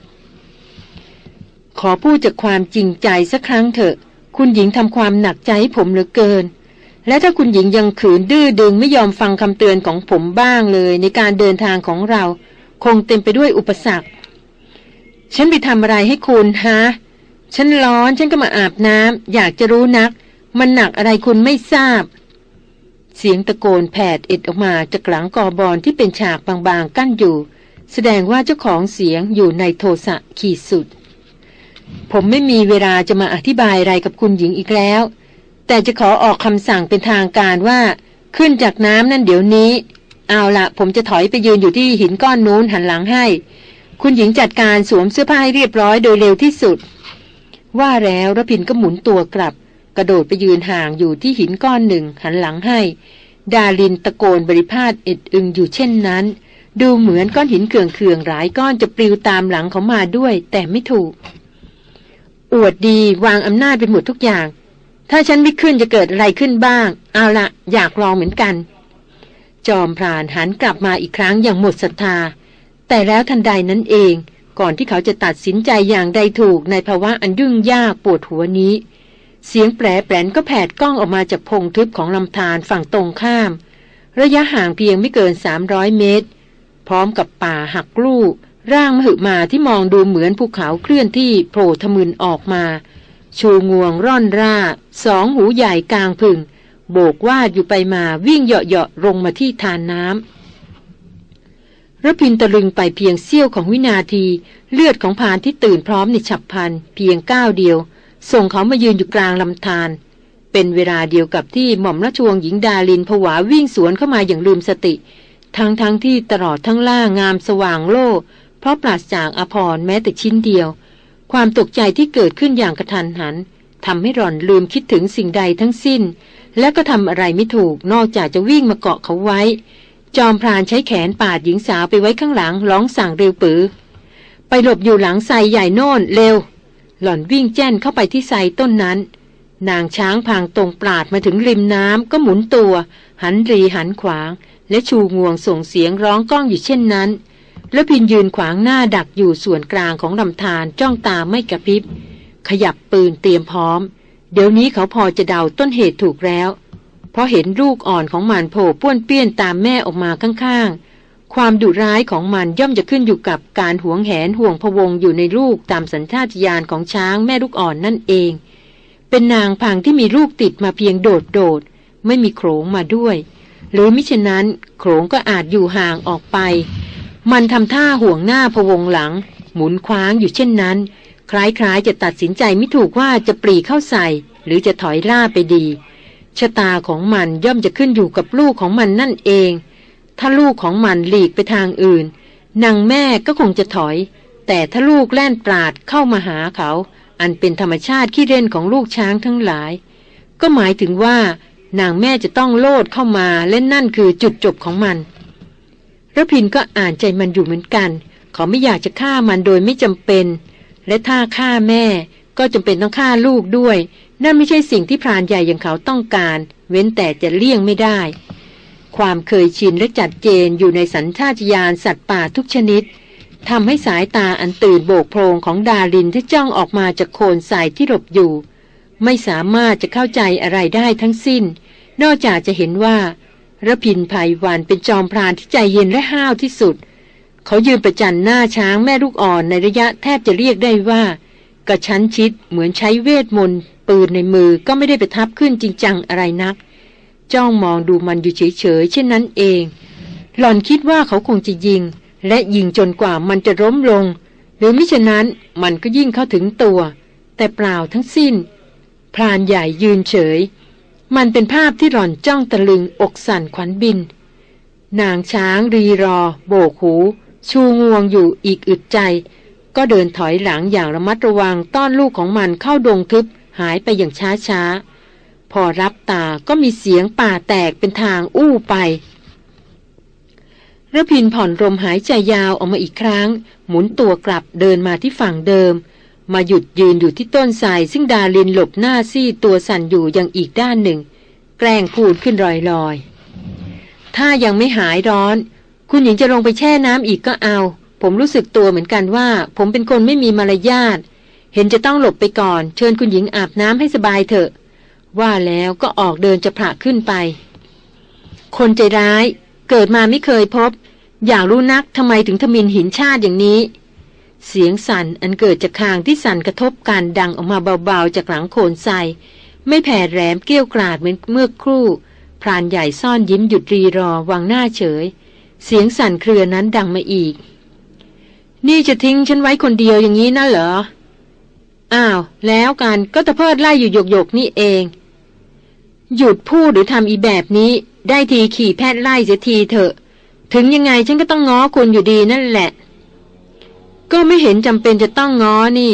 ขอพูดจากความจริงใจสักครั้งเถอะ คุณหญิงทำความหนักใจให้ผมเหลือเกิน และถ้าคุณหญิงยังขืนดื้อดึงไม่ยอมฟังคำเตือนของผมบ้างเลย ในการเดินทางของเรา คงเต็มไปด้วยอุปสรรค ฉันไปทำอะไรให้คุณฮะ ฉันร้อนฉันก็มาอาบน้ำอยากจะรู้นัก มันหนักอะไรคุณไม่ทราบ เสียงตะโกนแผดเอ็ดออกมาจากหลังกอบอลที่เป็นฉากบางๆกั้นอยู่ แสดงว่าเจ้าของเสียงอยู่ในโทสะขีดสุด ผมไม่มีเวลาจะมาอธิบายอะไรกับคุณหญิงอีกแล้ว แต่จะขอออกคำสั่งเป็นทางการว่า ขึ้นจากน้ำนั่นเดี๋ยวนี้ เอาละผมจะถอยไปยืนอยู่ที่หินก้อนนู้นหันหลังให้ คุณหญิงจัดการสวมเสื้อผ้าให้เรียบร้อยโดยเร็วที่สุด ว่าแล้วระพินก็หมุนตัวกลับ กระโดดไปยืนห่างอยู่ที่หินก้อนหนึ่งหันหลังให้ ดาลินตะโกนบริพาทเอ็ดอึงอยู่เช่นนั้น ดูเหมือนก้อนหินเขื่องๆหลายก้อนจะปลิวตามหลังเขามาด้วย แต่ไม่ถูก อวดดีวางอำนาจเป็นหมดทุกอย่าง ถ้าฉันไม่ขึ้นจะเกิดอะไรขึ้นบ้าง เอาละอยากลองเหมือนกัน จอมพรานหันกลับมาอีกครั้งอย่างหมดศรัทธา แต่แล้วทันใดนั้นเอง ก่อนที่เขาจะตัดสินใจอย่างใดถูกในภาวะอันยุ่งยากปวดหัวนี้ เสียงแปรแปรนก็แผดกล้องออกมาจากพงทึบของลำธารฝั่งตรงข้าม ระยะห่างเพียงไม่เกิน 300 เมตร พร้อมกับป่าหักลูกร่างมหึมาที่มองดูเหมือนภูเขาเคลื่อนที่โผล่ทะมึนออกมา ชูงวงร่อนร่า สองหูใหญ่กลางพึ่งโบกวาดอยู่ไปมาวิ่งเหาะๆลงมาที่ทานน้ำ ระพินตะลึงไปเพียงเสี้ยวของวินาที เลือดของพานที่ตื่นพร้อมในฉับพลัน เพียงก้าวเดียว ส่งเขามายืนอยู่กลางลำธารเป็นเวลาเดียวกับที่หม่อมราชวงศ์หญิงดาลินผวาวิ่งสวนเข้ามาอย่างลืมสติ ทั้งทั้งที่ตลอดทั้งล่างงามสว่างโล่ เพราะปราศจากอภรแม้แต่ชิ้นเดียว ความตกใจที่เกิดขึ้นอย่างกระทันหันทำให้หล่อนลืมคิดถึงสิ่งใดทั้งสิ้น และก็ทำอะไรไม่ถูกนอกจากจะวิ่งมาเกาะเขาไว้ จอมพรานใช้แขนปาดหญิงสาวไปไว้ข้างหลังร้องสั่งเร็วปือ ไปหลบอยู่หลังไซใหญ่โน่นเร็ว หล่อนวิ่งแจ้นเข้าไปที่ไซต้นนั้น นางช้างพางตรงปราดมาถึงริมน้ำก็หมุนตัว หันรีหันขวาง และชูงวงส่งเสียงร้องก้องอยู่เช่นนั้น แล้วพินยืนขวางหน้าดักอยู่ส่วนกลางของลำธารจ้องตาไม่กระพริบ ขยับปืนเตรียมพร้อม เดี๋ยวนี้เขาพอจะเดาต้นเหตุถูกแล้ว เพราะเห็นลูกอ่อนของมันโผล่ป้วนเปี้ยนตามแม่ออกมาข้างๆ ความดุร้ายของมันย่อมจะขึ้นอยู่กับการหวงแหนห่วงพวงอยู่ในลูกตามสัญชาตญาณของช้างแม่ลูกอ่อนนั่นเอง เป็นนางพังที่มีลูกติดมาเพียงโดดโดดไม่มีโขงมาด้วย หรือมิฉะนั้นโขงก็อาจอยู่ห่างออกไป มันทำท่าห่วงหน้าพวงหลัง หมุนคว้างอยู่เช่นนั้น คล้ายๆจะตัดสินใจไม่ถูกว่าจะปรีเข้าใส่ หรือจะถอยล่าไปดี ชะตาของมันย่อมจะขึ้นอยู่กับลูกของมันนั่นเอง ถ้าลูกของมันหลีกไปทางอื่น นางแม่ก็คงจะถอย แต่ถ้าลูกแล่นปราดเข้ามาหาเขา อันเป็นธรรมชาติขี้เล่นของลูกช้างทั้งหลาย ก็หมายถึงว่านางแม่จะต้องโลดเข้ามาและนั่นคือจุดจบของมันระพินก็อ่านใจมันอยู่เหมือนกัน เขาไม่อยากจะฆ่ามันโดยไม่จำเป็น และถ้าฆ่าแม่ก็จำเป็นต้องฆ่าลูกด้วย นั่นไม่ใช่สิ่งที่พรานใหญ่อย่างเขาต้องการ เว้นแต่จะเลี่ยงไม่ได้ ความเคยชินและจัดเจนอยู่ในสัญชาตญาณสัตว์ป่าทุกชนิดทำให้สายตาอันตื่นโบกโพรงของดารินที่จ้องออกมาจากโคนสายที่หลบอยู่ ไม่สามารถจะเข้าใจอะไรได้ทั้งสิ้น นอกจากจะเห็นว่าระพินภัยวันเป็นจอมพรานที่ใจเย็นและห้าวที่สุด เขายืนประจันหน้าช้างแม่ลูกอ่อนในระยะแทบจะเรียกได้ว่า กระชั้นชิดเหมือนใช้เวทมนต์ปืนในมือก็ไม่ได้ไปทับขึ้นจริงจังอะไรนัก จ้องมองดูมันอยู่เฉยๆเช่นนั้นเอง หล่อนคิดว่าเขาคงจะยิง และยิงจนกว่ามันจะล้มลง หรือมิฉะนั้นมันก็ยิ่งเข้าถึงตัว แต่เปล่าทั้งสิ้น พรานใหญ่ยืนเฉย มันเป็นภาพที่หล่อนจ้องตะลึงอกสั่นขวัญบิน นางช้างรีรอ โบกหู ชูงวงอยู่อีกอึดใจ ก็เดินถอยหลังอย่างระมัดระวังต้อนลูกของมันเข้าดงทึบหายไปอย่างช้าช้าพอรับตาก็มีเสียงป่าแตกเป็นทางอู้ไประพินผ่อนลมหายใจยาวออกมาอีกครั้ง หมุนตัวกลับเดินมาที่ฝั่งเดิม มาหยุดยืนอยู่ที่ต้นไทรซึ่งดาลินหลบหน้าซี่ตัวสั่นอยู่ยังอีกด้านหนึ่ง แกล้งพูดขึ้นลอยๆ ถ้ายังไม่หายร้อน คุณหญิงจะลงไปแช่น้ำอีกก็เอา ผมรู้สึกตัวเหมือนกันว่า ผมเป็นคนไม่มีมารยาท เห็นจะต้องหลบไปก่อน เชิญคุณหญิงอาบน้ำให้สบายเถอะ ว่าแล้วก็ออกเดินจะผละขึ้นไป คนใจร้าย เกิดมาไม่เคยพบ อยากรู้นักทำไมถึงทมินหินชาติอย่างนี้ เสียงสั่นอันเกิดจากคางที่สั่นกระทบกันดังออกมาเบาๆจากหลังโคนใสไม่แผ่แรมเกี้ยวกราดเหมือนเมื่อครู่พรานใหญ่ซ่อนยิ้มหยุดรีรอวางหน้าเฉย เสียงสั่นเครือนั้นดังมาอีก นี่จะทิ้งฉันไว้คนเดียวอย่างนี้น่ะเหรอ อ้าว แล้วกันก็ตะเพิดไล่อยู่หยกหยกนี่เอง หยุดพูดหรือทำอีแบบนี้ ได้ทีขี่แพทย์ไล่เสียทีเถอะ ถึงยังไงฉันก็ต้องง้อคุณอยู่ดีนั่นแหละ ก็ไม่เห็นจำเป็นจะต้องง้อนี่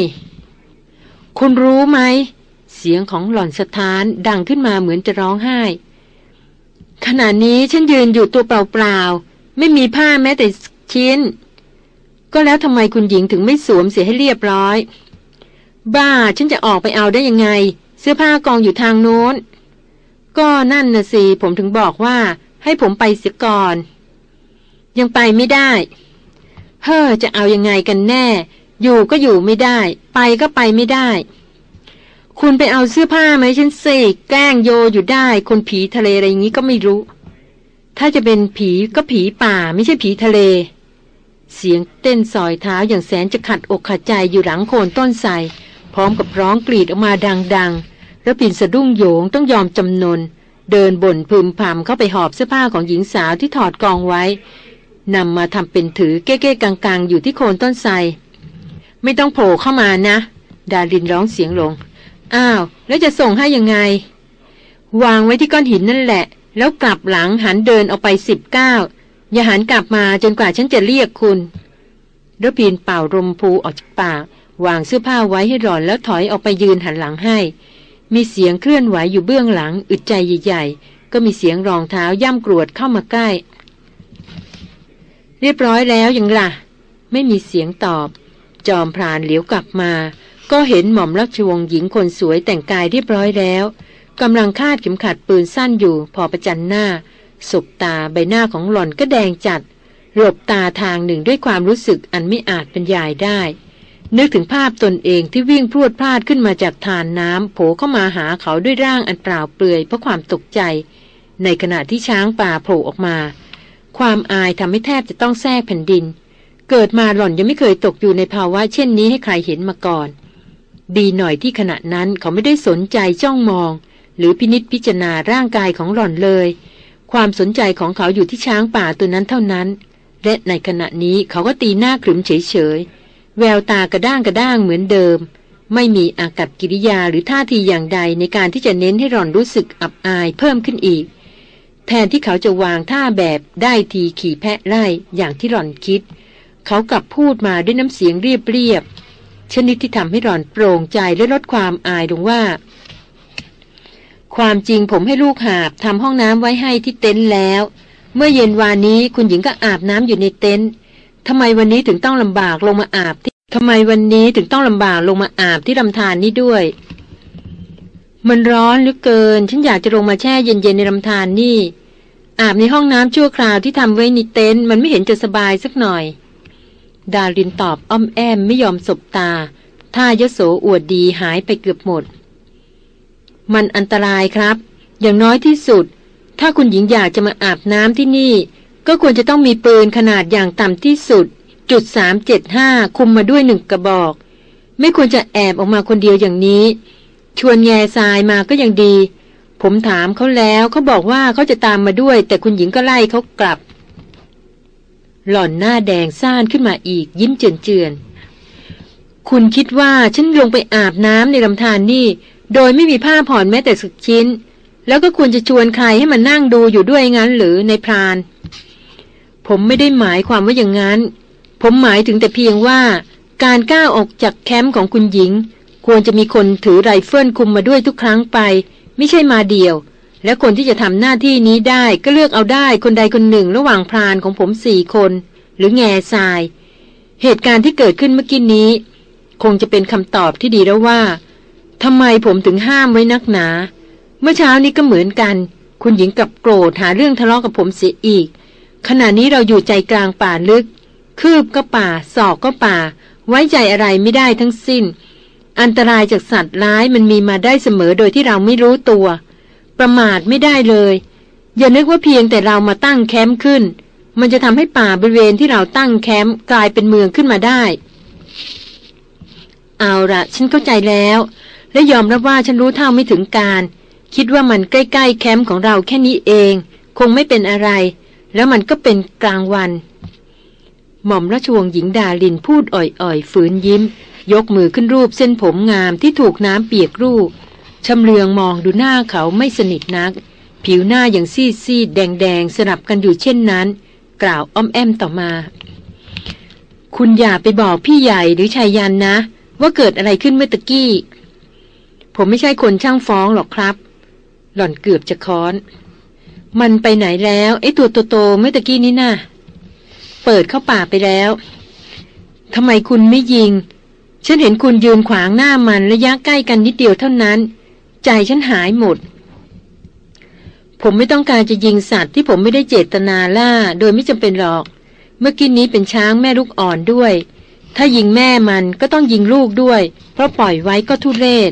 คุณรู้ไหม เสียงของหล่อนสถานดังขึ้นมาเหมือนจะร้องไห้ ขณะนี้ฉันยืนอยู่ตัวเปล่าๆ ไม่มีผ้าแม้แต่ชิ้น ก็แล้วทำไมคุณหญิงถึงไม่สวมเสียให้เรียบร้อย บ้าฉันจะออกไปเอาได้ยังไง เสื้อผ้ากองอยู่ทางโน้น ก็นั่นนะสิผมถึงบอกว่า ให้ผมไปเสียก่อน ยังไปไม่ได้ เฮ้อจะเอายังไงกันแน่ อยู่ก็อยู่ไม่ได้ ไปก็ไปไม่ได้ คุณไปเอาเสื้อผ้าไหมฉันสิแกล้งโยอยู่ได้ คนผีทะเลอะไรอย่างนี้ก็ไม่รู้ ถ้าจะเป็นผีก็ผีป่าไม่ใช่ผีทะเล เสียงเต้นสอยเท้าอย่างแสนจะขัดอกขัดใจอยู่หลังโคนต้นไทรพร้อมกับร้องกรีดออกมาดังๆแล้วปินสะดุ้งโยงต้องยอมจำนน เดินบ่นพึมพำเข้าไปหอบเสื้อผ้าของหญิงสาวที่ถอดกองไว้นำมาทำเป็นถือเก้ๆกังๆ อยู่ที่โคนต้นไทรไม่ต้องโผล่เข้ามานะ ดารินร้องเสียงลง อ้าว แล้วจะส่งให้ยังไง วางไว้ที่ก้อนหินนั่นแหละ แล้วกลับหลังหันเดินออกไปสิบเก้า อย่าหันกลับมาจนกว่าฉันจะเรียกคุณรพินเป่ารมพูออกจากปากวางเสื้อผ้าไว้ให้หล่อนแล้วถอยออกไปยืนหันหลังให้ มีเสียงเคลื่อนไหวอยู่เบื้องหลัง อึดใจใหญ่ๆ ก็มีเสียงรองเท้าย่ำกรวดเข้ามาใกล้ เรียบร้อยแล้วยังล่ะ ไม่มีเสียงตอบ จอมพรานเหลียวกลับมา ก็เห็นหม่อมราชวงศ์หญิงคนสวยแต่งกายเรียบร้อยแล้วกำลังคาดเข็มขัดปืนสั้นอยู่พอประจันหน้า สบตาใบหน้าของหล่อนก็แดงจัด หลบตาทางหนึ่งด้วยความรู้สึกอันไม่อาจบรรยายได้ นึกถึงภาพตนเองที่วิ่งพรวดพลาดขึ้นมาจากทานน้ำโผล่เข้ามาหาเขาด้วยร่างอันเปล่าเปลือยเพราะความตกใจ ในขณะที่ช้างป่าโผล่ออกมา ความอายทำให้แทบจะต้องแทรกแผ่นดิน เกิดมาหล่อนยังไม่เคยตกอยู่ในภาวะเช่นนี้ให้ใครเห็นมาก่อน ดีหน่อยที่ขณะนั้นเขาไม่ได้สนใจจ้องมอง หรือพินิษพิจารณาร่างกายของหล่อนเลย ความสนใจของเขาอยู่ที่ช้างป่าตัวนั้นเท่านั้น และในขณะนี้เขาก็ตีหน้าขรึมเฉยๆ แววตากระด้างกระด้างเหมือนเดิม ไม่มีอากับกิริยาหรือท่าทีอย่างใดในการที่จะเน้นให้หล่อนรู้สึกอับอายเพิ่มขึ้นอีก แทนที่เขาจะวางท่าแบบได้ทีขี่แพะไล่อย่างที่หล่อนคิด เขากลับพูดมาด้วยน้ำเสียงเรียบเรียบชนิดที่ทำให้หล่อนโปร่งใจและลดความอายลงว่า ความจริงผมให้ลูกหาบทำห้องน้ำไว้ให้ที่เต็นท์แล้ว เมื่อเย็นวานนี้คุณหญิงก็อาบน้ำอยู่ในเต็นท์ทำไมวันนี้ถึงต้องลำบากลงมาอาบที่ทำไมวันนี้ถึงต้องลำบากลงมาอาบที่ลำธารนนี้ด้วย มันร้อนเหลือเกิน ฉันอยากจะลงมาแช่เย็นๆในลำธารนนี่ อาบในห้องน้ำชั่วคราวที่ทำไว้ในเต็นท์มันไม่เห็นจะสบายสักหน่อย ดารินตอบอ้อมแอมไม่ยอมสบตาท่ายโสอวดดีหายไปเกือบหมด มันอันตรายครับ อย่างน้อยที่สุด ถ้าคุณหญิงอยากจะมาอาบน้ำที่นี่ ก็ควรจะต้องมีปืนขนาดอย่างต่ำที่สุด จุดสามเจ็ดห้าคุมมาด้วยหนึ่งกระบอก ไม่ควรจะแอบออกมาคนเดียวอย่างนี้ ชวนแง่ทรายมาก็ยังดี ผมถามเขาแล้วเขาบอกว่าเขาจะตามมาด้วย แต่คุณหญิงก็ไล่เขากลับ หล่อนหน้าแดงซ่านขึ้นมาอีก ยิ้มเจือนๆคุณคิดว่าฉันลงไปอาบน้ำในลำธารนี่ โดยไม่มีผ้าผ่อนแม้แต่สักชิ้น แล้วก็ควรจะชวนใครให้มันนั่งดูอยู่ด้วยงั้นหรือนายพราน ผมไม่ได้หมายความว่าอย่างนั้น ผมหมายถึงแต่เพียงว่าการก้าวออกจากแคมป์ของคุณหญิง ควรจะมีคนถือไรเฟิลคุมมาด้วยทุกครั้งไป ไม่ใช่มาเดี่ยว และคนที่จะทำหน้าที่นี้ได้ก็เลือกเอาได้คนใดคนหนึ่งระหว่างพรานของผมสี่คน หรือแง่ทราย เหตุการณ์ที่เกิดขึ้นเมื่อกี้นี้ คงจะเป็นคำตอบที่ดีแล้วว่า ทำไมผมถึงห้ามไว้นักหนา เมื่อเช้านี้ก็เหมือนกัน คุณหญิงกับโกรธหาเรื่องทะเลาะกับผมเสียอีก ขณะนี้เราอยู่ใจกลางป่าลึก คืบก็ป่า ศอกก็ป่า ไว้ใจอะไรไม่ได้ทั้งสิ้น อันตรายจากสัตว์ร้ายมันมีมาได้เสมอโดยที่เราไม่รู้ตัว ประมาทไม่ได้เลย อย่านึกว่าเพียงแต่เรามาตั้งแคมป์ขึ้น มันจะทำให้ป่าบริเวณที่เราตั้งแคมป์กลายเป็นเมืองขึ้นมาได้ เอาละฉันเข้าใจแล้ว และยอมรับว่าฉันรู้เท่าไม่ถึงการ คิดว่ามันใกล้ๆแคมป์ของเราแค่นี้เอง คงไม่เป็นอะไร แล้วมันก็เป็นกลางวัน หม่อมราชวงศ์หญิงดาลินพูดอ่อยๆ ฝืนยิ้ม ยกมือขึ้นรูปเส้นผมงามที่ถูกน้ำเปียกรูปชำเลืองมองดูหน้าเขาไม่สนิทนัก ผิวหน้าอย่างซีดซีดแดงแดงสลับกันอยู่เช่นนั้น กล่าวอ้อมแอมต่อมา คุณอย่าไปบอกพี่ใหญ่หรือชายยันนะ ว่าเกิดอะไรขึ้นเมื่อตะกี้ ผมไม่ใช่คนช่างฟ้องหรอกครับ หล่อนเกือบจะค้อน มันไปไหนแล้วไอ้ตัวโตๆเมื่อตะกี้นี้น่ะ เปิดเข้าป่าไปแล้วทำไมคุณไม่ยิง ฉันเห็นคุณยืนขวางหน้ามันระยะใกล้กันนิดเดียวเท่านั้น ใจฉันหายหมด ผมไม่ต้องการจะยิงสัตว์ที่ผมไม่ได้เจตนาล่า โดยไม่จำเป็นหรอก เมื่อกี้นี้เป็นช้างแม่ลูกอ่อนด้วย ถ้ายิงแม่มันก็ต้องยิงลูกด้วย เพราะปล่อยไว้ก็ทุเรศ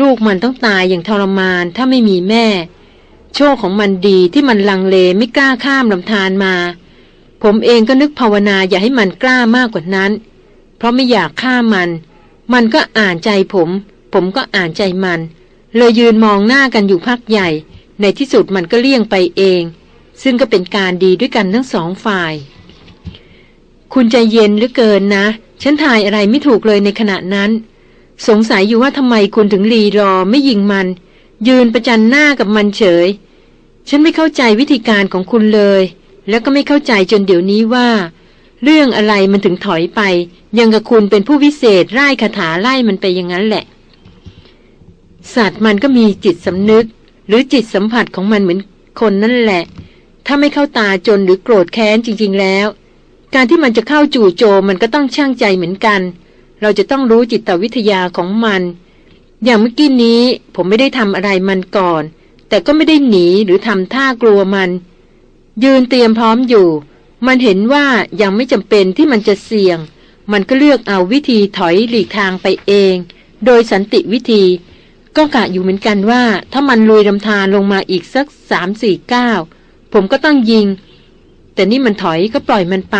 ลูกมันต้องตายอย่างทรมานถ้าไม่มีแม่ โชคของมันดีที่มันลังเลไม่กล้าข้ามลำธารมา ผมเองก็นึกภาวนาอย่าให้มันกล้ามากกว่านั้น เพราะไม่อยากฆ่ามัน มันก็อ่านใจผม ผมก็อ่านใจมัน เลยยืนมองหน้ากันอยู่พักใหญ่ ในที่สุดมันก็เลี่ยงไปเอง ซึ่งก็เป็นการดีด้วยกันทั้งสองฝ่าย คุณใจเย็นหลือเกินนะ ฉันทายอะไรไม่ถูกเลยในขณะนั้น สงสัยอยู่ว่าทำไมคุณถึงรีรอไม่ยิงมัน ยืนประจันหน้ากับมันเฉย ฉันไม่เข้าใจวิธีการของคุณเลย แล้วก็ไม่เข้าใจจนเดี๋ยวนี้ว่า เรื่องอะไรมันถึงถอยไป ยังกับคุณเป็นผู้วิเศษไล่คาถาไล่มันไปอย่างนั้นแหละ สัตว์มันก็มีจิตสำนึก หรือจิตสัมผัสของมันเหมือนคนนั่นแหละ ถ้าไม่เข้าตาจนหรือโกรธแค้นจริง ๆแล้ว การที่มันจะเข้าจู่โจมมันก็ต้องช่างใจเหมือนกัน เราจะต้องรู้จิตวิทยาของมัน อย่างเมื่อกี้นี้ผมไม่ได้ทำอะไรมันก่อน แต่ก็ไม่ได้หนีหรือทำท่ากลัวมัน ยืนเตรียมพร้อมอยู่ มันเห็นว่ายังไม่จำเป็นที่มันจะเสี่ยง มันก็เลือกเอาวิธีถอยหลีกทางไปเอง โดยสันติวิธี ก็กะอยู่เหมือนกันว่า ถ้ามันลุยลำธารลงมาอีกสักสามสี่เก้าผมก็ต้องยิง แต่นี่มันถอยก็ปล่อยมันไป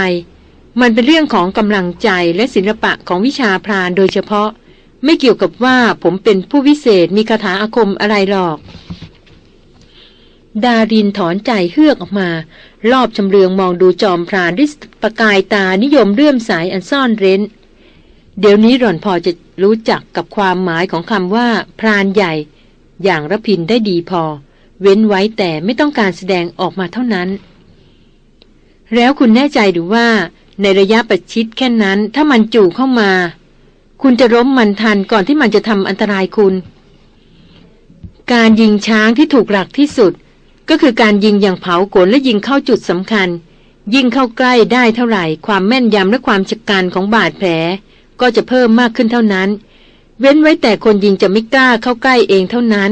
มันเป็นเรื่องของกำลังใจและศิลปะของวิชาพรานโดยเฉพาะ ไม่เกี่ยวกับว่าผมเป็นผู้วิเศษมีคาถาอาคมอะไรหรอก ดารินถอนใจเฮือกออกมา รอบชำเลืองมองดูจอมพรานด้วยประกายตานิยมเลื่อมสายอันซ่อนเร้น เดี๋ยวนี้หล่อนพอจะรู้จักกับความหมายของคำว่า พรานใหญ่ อย่างระพินได้ดีพอ เว้นไว้แต่ไม่ต้องการแสดงออกมาเท่านั้น แล้วคุณแน่ใจหรือว่า ในระยะประชิดแค่นั้น ถ้ามันจู่เข้ามา คุณจะล้มมันทันก่อนที่มันจะทำอันตรายคุณ การยิงช้างที่ถูกหลักที่สุด ก็คือการยิงอย่างเผากลและยิงเข้าจุดสำคัญ ยิ่งเข้าใกล้ได้เท่าไหร่ ความแม่นยำและความฉกการของบาดแผล ก็จะเพิ่มมากขึ้นเท่านั้น เว้นไว้แต่คนยิงจะไม่กล้าเข้าใกล้เองเท่านั้น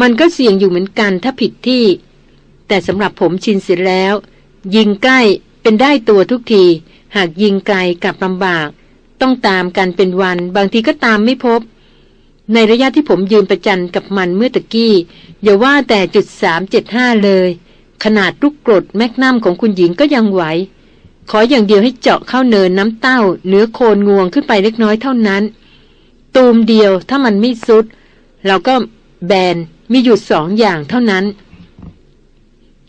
มันก็เสี่ยงอยู่เหมือนกันถ้าผิดที่ แต่สำหรับผมชินเสร็จแล้ว ยิงใกล้เป็นได้ตัวทุกที หากยิงไกลกับลำบาก ต้องตามกันเป็นวัน บางทีก็ตามไม่พบ ในระยะที่ผมยืนประจันกับมันเมื่อตะกี้ อย่าว่าแต่จุดสามเจ็ดห้าเลย ขนาดลูกกรดแมกนัมของคุณหญิงก็ยังไหว ขออย่างเดียวให้เจาะเข้าเนินน้ำเต้าเนื้อโคนงวงขึ้นไปเล็กน้อยเท่านั้น ตูมเดียวถ้ามันไม่สุด เราก็แบนมีหยุดสองอย่างเท่านั้น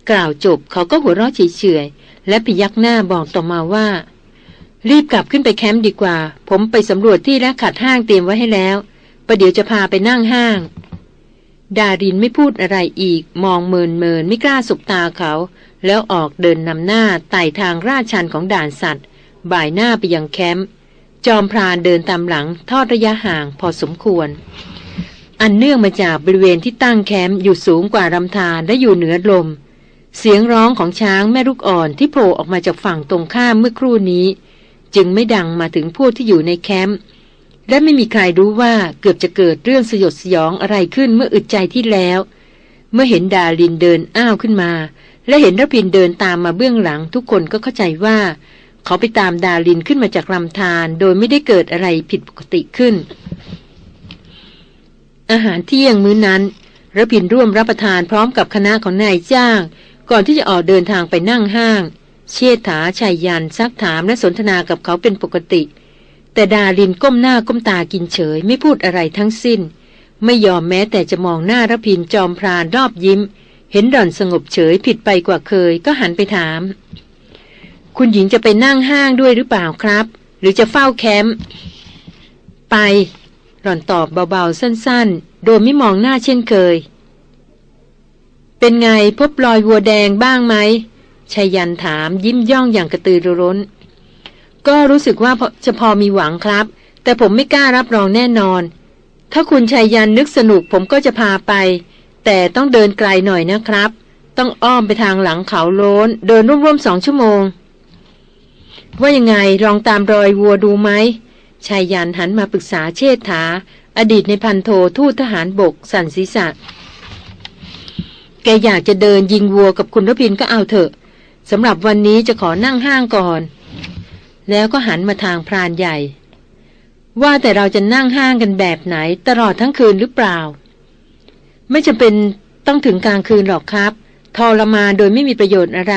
กล่าวจบเขาก็หัวเราะเฉยๆ และพยักหน้าบอกต่อมาว่า รีบกลับขึ้นไปแคมป์ดีกว่า ผมไปสำรวจที่และขัดห้างเตรียมไว้ให้แล้วประเดี๋ยวจะพาไปนั่งห้าง ดารินไม่พูดอะไรอีก มองเมินเมินไม่กล้าสบตาเขา แล้วออกเดินนำหน้าไต่ทางลาดชันของด่านสัตว์ บ่ายหน้าไปยังแคมป์จอมพรานเดินตามหลังทอดระยะห่างพอสมควร อันเนื่องมาจากบริเวณที่ตั้งแคมป์อยู่สูงกว่าลำธารและอยู่เหนือลม เสียงร้องของช้างแม่ลูกอ่อนที่โผล่ออกมาจากฝั่งตรงข้ามเมื่อครู่นี้ จึงไม่ดังมาถึงผู้ที่อยู่ในแคมป์และไม่มีใครรู้ว่าเกือบจะเกิดเรื่องสยดสยองอะไรขึ้นเมื่ออึดใจที่แล้ว เมื่อเห็นดาลินเดินอ้าวขึ้นมา และเห็นรพินเดินตามมาเบื้องหลัง ทุกคนก็เข้าใจว่า เขาไปตามดาลินขึ้นมาจากลำธารโดยไม่ได้เกิดอะไรผิดปกติขึ้น อาหารเที่ยงมื้อนั้นรพินร่วมรับประทานพร้อมกับคณะของนายจ้าง ก่อนที่จะออกเดินทางไปนั่งห้าง เชษฐาชายยันซักถามและสนทนากับเขาเป็นปกติ แต่ดารินก้มหน้าก้มตากินเฉย ไม่พูดอะไรทั้งสิ้น ไม่ยอมแม้แต่จะมองหน้ารพินจอมพรานรอบยิ้ม เห็นดอนสงบเฉยผิดไปกว่าเคย ก็หันไปถาม คุณหญิงจะไปนั่งห้างด้วยหรือเปล่าครับ หรือจะเฝ้าแคมป์ไปหล่อนตอบเบาๆสั้นๆ โดยไม่มองหน้าเช่นเคย เป็นไงพบรอยวัวแดงบ้างไหมชายันถามยิ้มย่องอย่างกระตือรือร้น ก็รู้สึกว่าจะพอมีหวังครับ แต่ผมไม่กล้ารับรองแน่นอน ถ้าคุณชายยันนึกสนุกผมก็จะพาไป แต่ต้องเดินไกลหน่อยนะครับ ต้องอ้อมไปทางหลังเขาโล้น เดินร่วมๆสองชั่วโมง ว่ายังไงลองตามรอยวัวดูไหมชายยันหันมาปรึกษาเชษฐา อดีตในพันโททูตทหารบกสันศีษะ แกอยากจะเดินยิงวัวกับคุณรพินก็เอาเถอะสำหรับวันนี้จะขอนั่งห้างก่อน แล้วก็หันมาทางพรานใหญ่ ว่าแต่เราจะนั่งห้างกันแบบไหน ตลอดทั้งคืนหรือเปล่า ไม่จำเป็นต้องถึงกลางคืนหรอกครับทรมาโดยไม่มีประโยชน์อะไร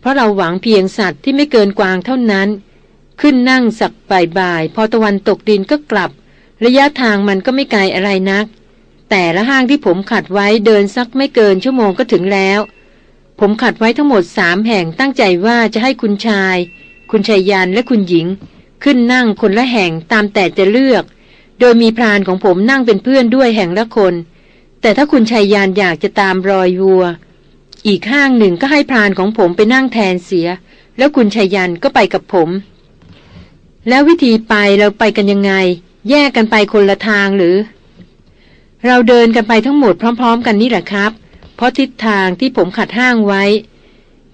เพราะเราหวังเพียงสัตว์ที่ไม่เกินกวางเท่านั้น ขึ้นนั่งสักบ่ายๆพอตะวันตกดินก็กลับ ระยะทางมันก็ไม่ไกลอะไรนัก แต่ละห้างที่ผมขัดไว้เดินสักไม่เกินชั่วโมงก็ถึงแล้ว ผมขัดไว้ทั้งหมดสามแห่งตั้งใจว่าจะให้คุณชาย คุณชายยานและคุณหญิง ขึ้นนั่งคนละแห่งตามแต่จะเลือก โดยมีพรานของผมนั่งเป็นเพื่อนด้วยแห่งละคน แต่ถ้าคุณชายยานอยากจะตามรอยวัว อีกห้างหนึ่งก็ให้พรานของผมไปนั่งแทนเสีย แล้วคุณชายยานก็ไปกับผม แล้ววิธีไปเราไปกันยังไง แยกกันไปคนละทางหรือ เราเดินกันไปทั้งหมดพร้อม ๆ กันนี่แหละครับ เพราะทิศทางที่ผมขัดห้างไว้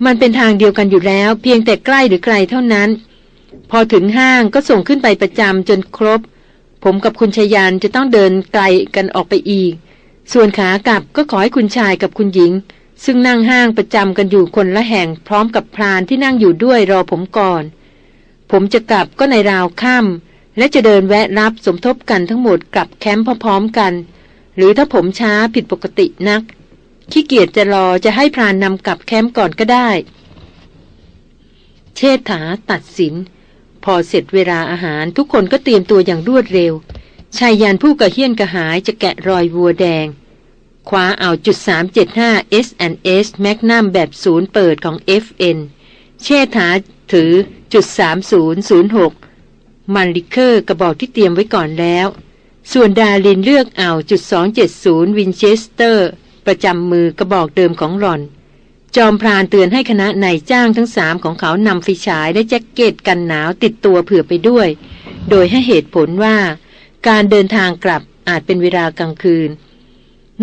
มันเป็นทางเดียวกันอยู่แล้ว เพียงแต่ใกล้หรือไกลเท่านั้น พอถึงห้างก็ส่งขึ้นไปประจำจนครบ ผมกับคุณชยานจะต้องเดินไกลกันออกไปอีก ส่วนขากลับก็ขอให้คุณชายกับคุณหญิง ซึ่งนั่งห้างประจำกันอยู่คนละแห่งพร้อมกับพรานที่นั่งอยู่ด้วยรอผมก่อน ผมจะกลับก็ในราวค่ำและจะเดินแวะรับสมทบกันทั้งหมดกลับแคมป์พร้อมๆกัน หรือถ้าผมช้าผิดปกตินัก ขี้เกียจจะรอจะให้พรานนำกลับแคมป์ก่อนก็ได้ เชษฐาตัดสิน พอเสร็จเวลาอาหารทุกคนก็เตรียมตัวอย่างรวดเร็วไชยยันต์ผู้กระเหี้ยนกระหายจะแกะรอยวัวแดงคว้าเอาจุด375 H&H Magnum แบบศูนย์เปิดของ FN เชษฐาถือจุด3006 Mannlicher กระบอกที่เตรียมไว้ก่อนแล้ว ส่วนดารินเลือกเอาจุด 270 Winchester ประจำมือกระบอกเดิมของหล่อน จอมพรานเตือนให้คณะนายจ้างทั้งสามของเขานำไฟฉายและแจ็คเก็ตกันหนาวติดตัวเผื่อไปด้วย โดยให้เหตุผลว่า การเดินทางกลับอาจเป็นเวลากลางคืน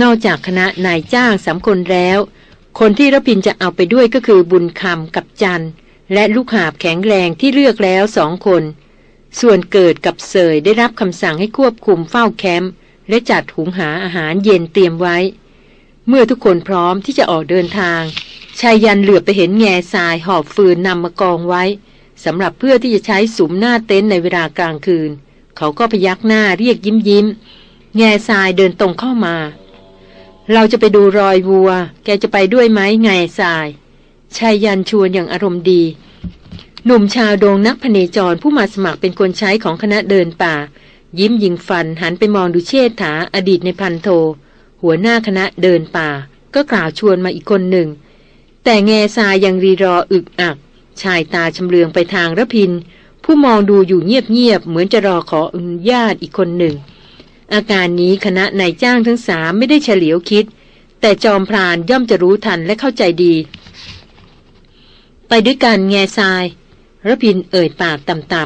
นอกจากคณะนายจ้างสามคนแล้ว คนที่รพินจะเอาไปด้วยก็คือบุญคำกับจันและลูกหาบแข็งแรงที่เลือกแล้วสองคน ส่วนเกิดกับเสยได้รับคำสั่งให้ควบคุมเฝ้าแคมป์และจัดหุงหาอาหารเย็นเตรียมไว้ เมื่อทุกคนพร้อมที่จะออกเดินทางชายยันเหลือไปเห็นแง่ทรายหอบฟืนนำมากองไว้สำหรับเพื่อที่จะใช้สุมหน้าเต็นท์ในเวลากลางคืน เขาก็พยักหน้าเรียกยิ้มยิ้ม แง่ทรายเดินตรงเข้ามา เราจะไปดูรอยวัว แกจะไปด้วยไหมแง่ทรายชายยันชวนอย่างอารมณ์ดี หนุ่มชาวโดงนักพเนจรผู้มาสมัครเป็นคนใช้ของคณะเดินป่า ยิ้มยิงฟันหันไปมองดูเชษฐาอดีตในพันโท หัวหน้าคณะเดินป่า ก็กล่าวชวนมาอีกคนหนึ่ง แต่แง่ทรายยังรีรออึกอัก ชายตาชำเลืองไปทางระพิน ผู้มองดูอยู่เงียบๆเหมือนจะรอขออนุญาตอีกคนหนึ่ง อาการนี้คณะนายจ้างทั้งสามไม่ได้เฉลียวคิด แต่จอมพรานย่อมจะรู้ทันและเข้าใจดี ไปด้วยกันแง่ทราย ระพินเอ่ยปากต่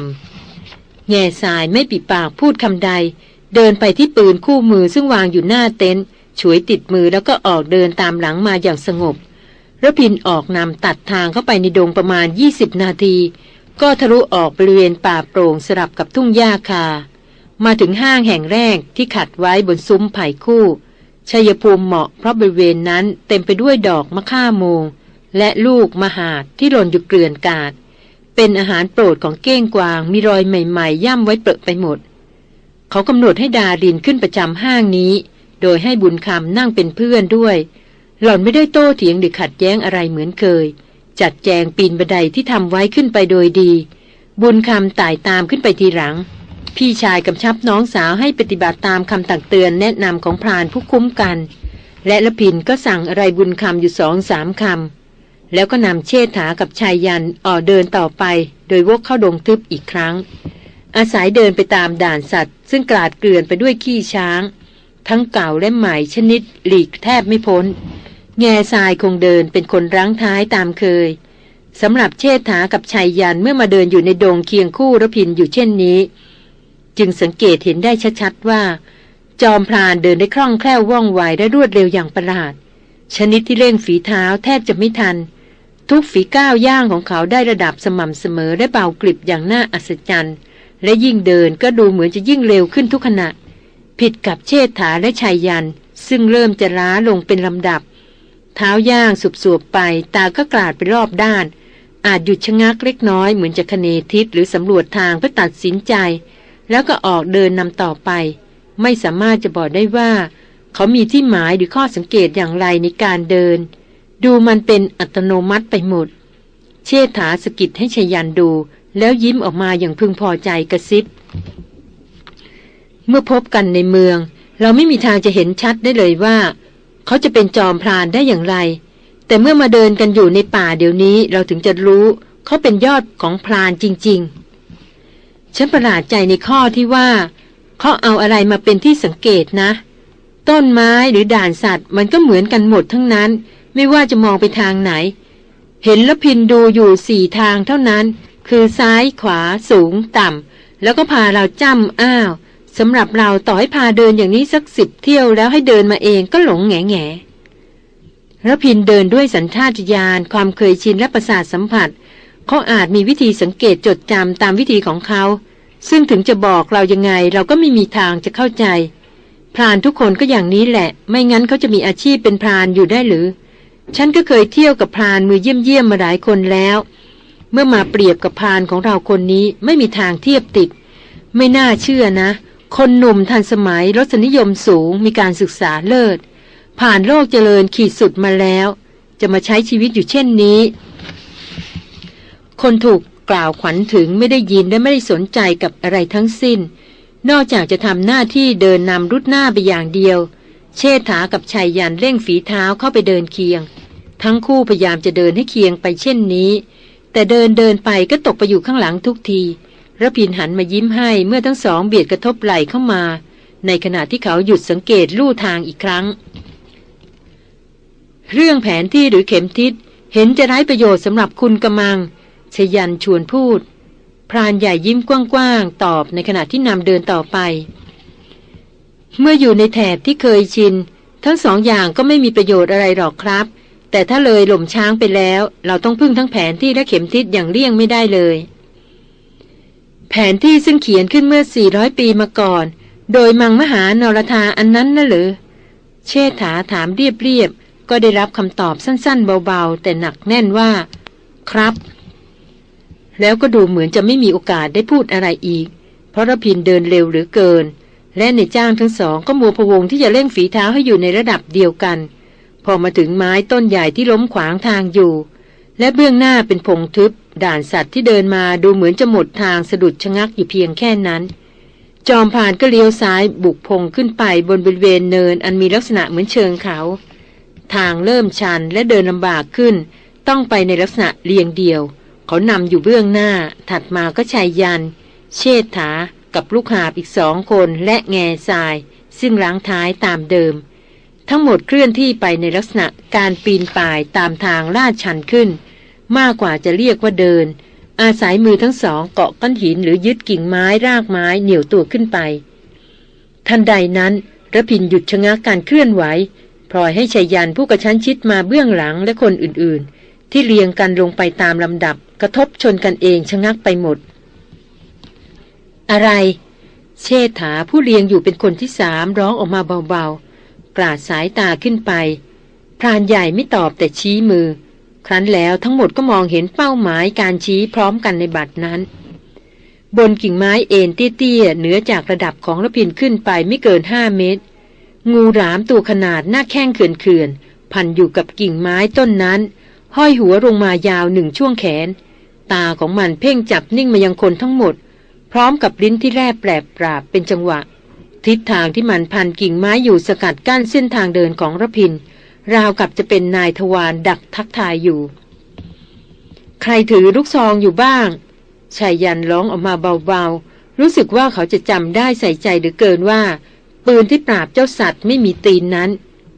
ำๆแง่ทรายไม่ปิดปากพูดคำใด เดินไปที่ปืนคู่มือซึ่งวางอยู่หน้าเต็นท์ฉวยติดมือแล้วก็ออกเดินตามหลังมาอย่างสงบระพินออกนำตัดทางเข้าไปในดงประมาณ 20 นาที ก็ทะลุออกบริเวณป่าโปร่งสลับกับทุ่งหญ้าคา มาถึงห้างแห่งแรกที่ขัดไว้บนซุ้มไผ่คู่ชัยภูมิเหมาะเพราะบริเวณนั้นเต็มไปด้วยดอกมะข่าโมง และลูกมหาดที่หล่นอยู่เกลื่อนกาด เป็นอาหารโปรดของเก้งกวาง มีรอยใหม่ ๆ ย่ำไว้เปรอะไปหมด เขากำหนดให้ดารินขึ้นประจำห้างนี้ โดยให้บุญคำนั่งเป็นเพื่อนด้วย หล่อนไม่ได้โต้เถียงหรือขัดแย้งอะไรเหมือนเคย จัดแจงปีนบันไดที่ทำไว้ขึ้นไปโดยดี บุญคำไต่ตามขึ้นไปทีหลัง พี่ชายกำชับน้องสาวให้ปฏิบัติตามคำตักเตือนแนะนำของพรานผู้คุ้มกัน และละพินก็สั่งอะไรบุญคำอยู่สองสามคำ แล้วก็นำเชษฐากับชายยันออกเดินต่อไป โดยวกเข้าดงทึบอีกครั้ง อาศัยเดินไปตามด่านสัตว์ ซึ่งกลาดเกลื่อนไปด้วยขี้ช้าง ทั้งเก่าและใหม่ชนิดหลีกแทบไม่พ้น แง่ทรายคงเดินเป็นคนรั้งท้ายตามเคยสำหรับเชษฐากับชายยันเมื่อมาเดินอยู่ในดงเคียงคู่ระพินอยู่เช่นนี้ จึงสังเกตเห็นได้ชัดๆว่า จอมพรานเดินได้คล่องแคล่วว่องไวและรวดเร็วอย่างประหลาด ชนิดที่เร่งฝีเท้าแทบจะไม่ทัน ทุกฝีก้าวย่างของเขาได้ระดับสม่ำเสมอและเบากริบอย่างน่าอัศจรรย์ และยิ่งเดินก็ดูเหมือนจะยิ่งเร็วขึ้นทุกขณะ ผิดกับเชษฐาและชายยัน ซึ่งเริ่มจะล้าลงเป็นลำดับ เท้าย่างสุบๆไป ตาก็กลาดไปรอบด้าน อาจหยุดชะงักเล็กน้อยเหมือนจะคเนทิศหรือสำรวจทางเพื่อตัดสินใจ แล้วก็ออกเดินนำต่อไป ไม่สามารถจะบอกได้ว่า เขามีที่หมายหรือข้อสังเกตอย่างไรในการเดิน ดูมันเป็นอัตโนมัติไปหมด เชษฐาสกิดให้ชยันดู แล้วยิ้มออกมาอย่างพึงพอใจกระซิบ เมื่อพบกันในเมือง เราไม่มีทางจะเห็นชัดได้เลยว่า เขาจะเป็นจอมพรานได้อย่างไร แต่เมื่อมาเดินกันอยู่ในป่าเดี๋ยวนี้เราถึงจะรู้ เขาเป็นยอดของพรานจริง ๆ ฉันประหลาดใจในข้อที่ว่า เขาเอาอะไรมาเป็นที่สังเกตนะ ต้นไม้หรือด่านสัตว์ มันก็เหมือนกันหมดทั้งนั้น ไม่ว่าจะมองไปทางไหน เห็นล้วพินดูอยู่สี่ทางเท่านั้น คือซ้ายขวาสูงต่ำ แล้วก็พาเราจ้ำอ้าวสำหรับเราต่อให้พาเดินอย่างนี้สักสิบเที่ยวแล้วให้เดินมาเองก็หลงแง่แง่ระพินเดินด้วยสัญชาตญาณความเคยชินและประสาทสัมผัส เขาอาจมีวิธีสังเกตจดจำตามวิธีของเขา ซึ่งถึงจะบอกเรายังไงเราก็ไม่มีทางจะเข้าใจ พรานทุกคนก็อย่างนี้แหละ ไม่งั้นเขาจะมีอาชีพเป็นพรานอยู่ได้หรือ ฉันก็เคยเที่ยวกับพรานมือเยี่ยมเยี่ยมมาหลายคนแล้ว เมื่อมาเปรียบกับพรานของเราคนนี้ไม่มีทางเทียบติด ไม่น่าเชื่อนะ คนหนุ่มทันสมัยรสนิยมสูงมีการศึกษาเลิศ ผ่านโลกเจริญขีดสุดมาแล้ว จะมาใช้ชีวิตอยู่เช่นนี้ คนถูกกล่าวขวัญถึงไม่ได้ยินและไม่ได้สนใจกับอะไรทั้งสิ้น นอกจากจะทำหน้าที่เดินนำรุดหน้าไปอย่างเดียว เชษฐากับชายยันเร่งฝีเท้าเข้าไปเดินเคียง ทั้งคู่พยายามจะเดินให้เคียงไปเช่นนี้ แต่เดินเดินไปก็ตกไปอยู่ข้างหลังทุกทีระพินหันมายิ้มให้เมื่อทั้งสองเบียดกระทบไหล่เข้ามา ในขณะที่เขาหยุดสังเกตลู่ทางอีกครั้ง เรื่องแผนที่หรือเข็มทิศเห็นจะไร้ประโยชน์สำหรับคุณกำมังชยันชวนพูด พรานใหญ่ยิ้มกว้างๆตอบในขณะที่นำเดินต่อไป เมื่ออยู่ในแถบที่เคยชิน ทั้งสองอย่างก็ไม่มีประโยชน์อะไรหรอกครับ แต่ถ้าเลยหล่มช้างไปแล้ว เราต้องพึ่งทั้งแผนที่และเข็มทิศอย่างเลี่ยงไม่ได้เลย แผนที่ซึ่งเขียนขึ้นเมื่อ 400 ปีมาก่อน โดยมังมหานรธาอันนั้นน่ะหรือ เชษฐาถามเรียบๆก็ได้รับคำตอบสั้นๆ เบาๆ แต่หนักแน่นว่า ครับ แล้วก็ดูเหมือนจะไม่มีโอกาสได้พูดอะไรอีก เพราะระพินเดินเร็วหรือเกิน และในจ้างทั้งสองก็มัวพวงที่จะเร่งฝีเท้าให้อยู่ในระดับเดียวกัน พอมาถึงไม้ต้นใหญ่ที่ล้มขวางทางอยู่ และเบื้องหน้าเป็นพงทึบ ด่านสัตว์ที่เดินมาดูเหมือนจะหมดทางสะดุดชะงักอยู่เพียงแค่นั้น จอมผ่านก็เลี้ยวซ้ายบุกพงขึ้นไปบนบริเวณเนินอันมีลักษณะเหมือนเชิงเขา ทางเริ่มชันและเดินลำบากขึ้น ต้องไปในลักษณะเรียงเดียว เขานำอยู่เบื้องหน้า ถัดมาก็ชายยัน เชษฐา กับลูกหาบอีกสองคนและแง่ทราย ซึ่งล้างท้ายตามเดิม ทั้งหมดเคลื่อนที่ไปในลักษณะการปีนป่ายตามทางลาดชันขึ้น มากกว่าจะเรียกว่าเดิน อาศัยมือทั้งสองเกาะก้อนหินหรือยึดกิ่งไม้รากไม้เหนี่ยวตัวขึ้นไป ทันใดนั้นระพินหยุดชะงักการเคลื่อนไหวพลอยให้ชายันผู้กระชั้นชิดมาเบื้องหลังและคนอื่นๆ ที่เรียงกันลงไปตามลำดับ กระทบชนกันเองชะงักไปหมด อะไร เชษฐาผู้เรียงอยู่เป็นคนที่สามร้องออกมาเบาๆ กราดสายตาขึ้นไป พรานใหญ่ไม่ตอบแต่ชี้มือ ครั้นแล้วทั้งหมดก็มองเห็นเป้าหมายการชี้พร้อมกันในบัตรนั้น บนกิ่งไม้เอ็นเตี้ยๆเหนือจากระดับของระพินขึ้นไปไม่เกินห้าเมตร งูหลามตัวขนาดหน้าแข้งเขื่อนๆพันอยู่กับกิ่งไม้ต้นนั้น ห้อยหัวลงมายาวหนึ่งช่วงแขน ตาของมันเพ่งจับนิ่งมายังคนทั้งหมด พร้อมกับลิ้นที่แรบแปรบปราบเป็นจังหวะ ทิศทางที่มันพันกิ่งไม้อยู่สกัดกั้นเส้นทางเดินของระพิน ราวกับจะเป็นนายทวารดักทักทายอยู่ ใครถือลูกซองอยู่บ้างชายยันร้องออกมาเบาๆ รู้สึกว่าเขาจะจำได้ใส่ใจหรือเกินว่า ปืนที่ปราบเจ้าสัตว์ไม่มีตีนนั้น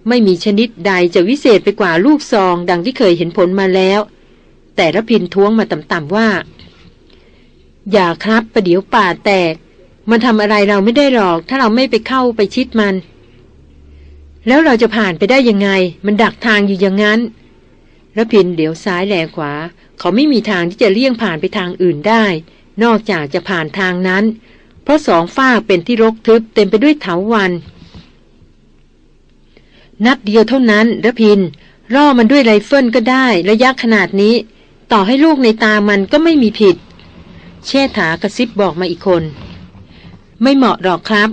ไม่มีชนิดใดจะวิเศษไปกว่าลูกซองดังที่เคยเห็นผลมาแล้ว แต่ระพินท้วงมาต่ำๆว่า อย่าครับประเดี๋ยวป่าแตก มันทำอะไรเราไม่ได้หรอก ถ้าเราไม่ไปเข้าไปชิดมัน แล้วเราจะผ่านไปได้ยังไง มันดักทางอยู่อย่างนั้นระพินเดี๋ยวซ้ายแลขวา เขาไม่มีทางที่จะเลี่ยงผ่านไปทางอื่นได้ นอกจากจะผ่านทางนั้น เพราะสองฝ้าเป็นที่รกทึบเต็มไปด้วยเถาวัน นัดเดียวเท่านั้นระพินล่อมันด้วยไรเฟิลก็ได้ระยะขนาดนี้ ต่อให้ลูกในตามันก็ไม่มีผิด เชษฐากระซิบบอกมาอีกคน ไม่เหมาะหรอกครับ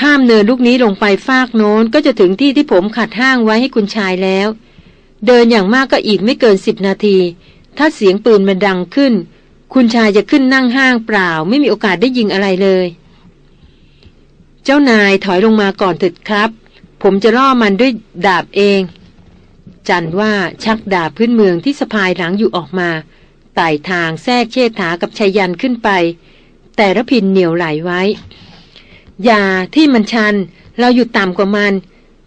ข้ามเนินลูกนี้ลงไปฟากโน้นก็จะถึงที่ที่ผมขัดห้างไว้ให้คุณชายแล้ว เดินอย่างมากก็อีกไม่เกินสิบนาที ถ้าเสียงปืนมันดังขึ้น คุณชายจะขึ้นนั่งห้างเปล่า ไม่มีโอกาสได้ยิงอะไรเลย เจ้านายถอยลงมาก่อนเถิดครับ ผมจะล่อมันด้วยดาบเอง จันว่าชักดาบพื้นเมืองที่สะพายหลังอยู่ออกมา ไต่ทางแทรกเชษฐากับชายันขึ้นไป แต่ระพินเหนียวไหลไว้ อย่าที่มันชัน เราอยู่ต่ำกว่ามัน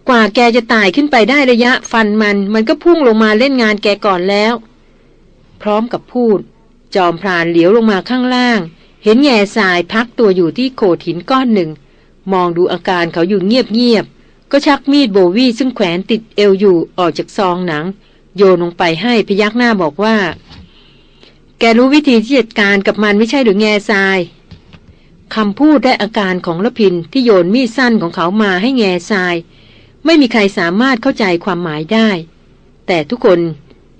กว่าแกจะตายขึ้นไปได้ระยะฟันมัน มันก็พุ่งลงมาเล่นงานแกก่อนแล้ว พร้อมกับพูด จอมพรานเหลียวลงมาข้างล่าง เห็นแง่ทรายพักตัวอยู่ที่โขดหินก้อนหนึ่ง มองดูอาการเขาอยู่เงียบๆก็ชักมีดโบวี่ซึ่งแขวนติดเอวอยู่ออกจากซองหนัง โยนลงไปให้พยักหน้าบอกว่า แกรู้วิธีที่จัดการกับมันไม่ใช่หรือแง่ทรายคำพูดและอาการของละพินที่โยนมีดสั้นของเขามาให้แง่ทราย ไม่มีใครสามารถเข้าใจความหมายได้ แต่ทุกคน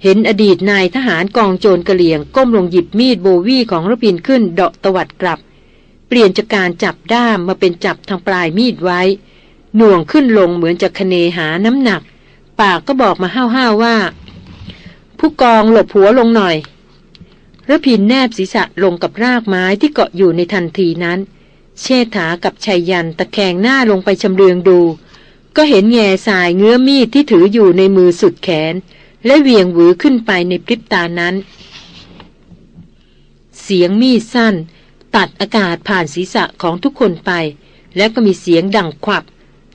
เห็นอดีตนายทหารกองโจรกระเหลี่ยง ก้มลงหยิบมีดโบวี่ของระพินขึ้นเดาะตวัดกลับ เปลี่ยนจากการจับด้ามมาเป็นจับทางปลายมีดไว้ หน่วงขึ้นลงเหมือนจะคเนหาน้ำหนัก ปากก็บอกมาห้าวๆว่า ผู้กองหลบหัวลงหน่อย ระพินแนบศีรษะลงกับรากไม้ที่เกาะอยู่ในทันทีนั้น เชษฐากับชายยันตะแคงหน้าลงไปชำเลืองดู ก็เห็นแง่สายเงื้อมีดที่ถืออยู่ในมือสุดแขน และเวียงหวือขึ้นไปในพริบตานั้น เสียงมีดสั้น ตัดอากาศผ่านศีรษะของทุกคนไป แล้วก็มีเสียงดังควับ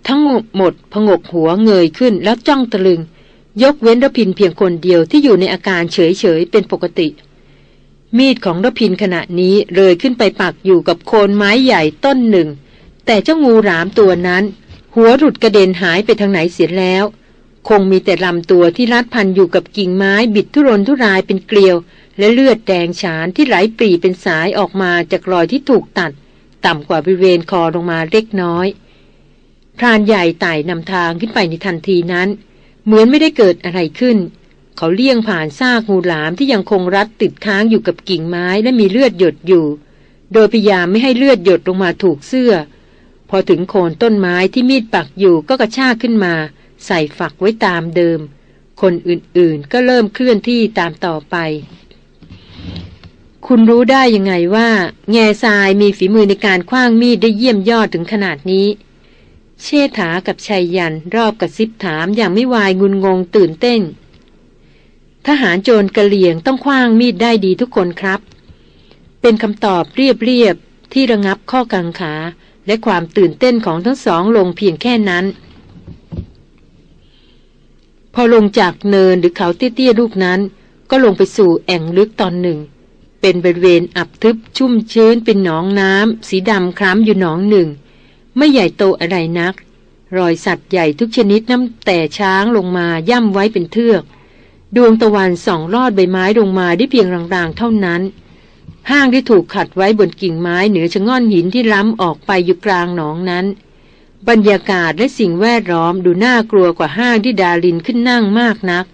ทั้งหมดพงกหัวเงยขึ้นแล้วจ้องตะลึง ยกเว้นระพินเพียงคนเดียวที่อยู่ในอาการเฉยๆเป็นปกติ มีดของรพินขณะนี้เลยขึ้นไปปักอยู่กับโคนไม้ใหญ่ต้นหนึ่ง แต่เจ้างูหลามตัวนั้น หัวหลุดกระเด็นหายไปทางไหนเสียแล้ว คงมีแต่ลำตัวที่รัดพันอยู่กับกิ่งไม้บิดทุรนทุรายเป็นเกลียว และเลือดแดงฉานที่ไหลปรีเป็นสายออกมาจากรอยที่ถูกตัด ต่ำกว่าบริเวณคอลงมาเล็กน้อยพรานใหญ่ไต่นำทางขึ้นไปในทันทีนั้น เหมือนไม่ได้เกิดอะไรขึ้น เขาเลี่ยงผ่านซากงูหลามที่ยังคงรัดติดค้างอยู่กับกิ่งไม้และมีเลือดหยดอยู่ โดยพยายามไม่ให้เลือดหยดลงมาถูกเสื้อ พอถึงโคนต้นไม้ที่มีดปักอยู่ก็กระชากขึ้นมา ใส่ฝักไว้ตามเดิม คนอื่นๆก็เริ่มเคลื่อนที่ตามต่อไป คุณรู้ได้ยังไงว่า แง่ทรายมีฝีมือในการคว้างมีดได้เยี่ยมยอดถึงขนาดนี้เชษฐากับชัยยันรอบกระซิบถามอย่างไม่วายงุนงงตื่นเต้น ทหารโจรกระเหลี่ยงต้องคว้างมีดได้ดีทุกคนครับ เป็นคำตอบเรียบๆที่ระงับข้อกังขา และความตื่นเต้นของทั้งสองลงเพียงแค่นั้น พอลงจากเนินหรือเขาเตี้ยๆลูกนั้น ก็ลงไปสู่แอ่งลึกตอนหนึ่ง เป็นบริเวณอับทึบชุ่มชื้นเป็นหนองน้ำสีดำคล้ำอยู่หนองหนึ่ง ไม่ใหญ่โตอะไรนักรอยสัตว์ใหญ่ทุกชนิดน้ำแต่ช้างลงมาย่ำไว้เป็นเทือก ดวงตะวันส่องลอดใบไม้ลงมาได้เพียงรางๆเท่านั้น ห้างที่ถูกขัดไว้บนกิ่งไม้เหนือชะง่อนหินที่ล้ำออกไปอยู่กลางหนองนั้น บรรยากาศและสิ่งแวดล้อมดูน่ากลัวกว่าห้างที่ดาลินขึ้นนั่งมากนัก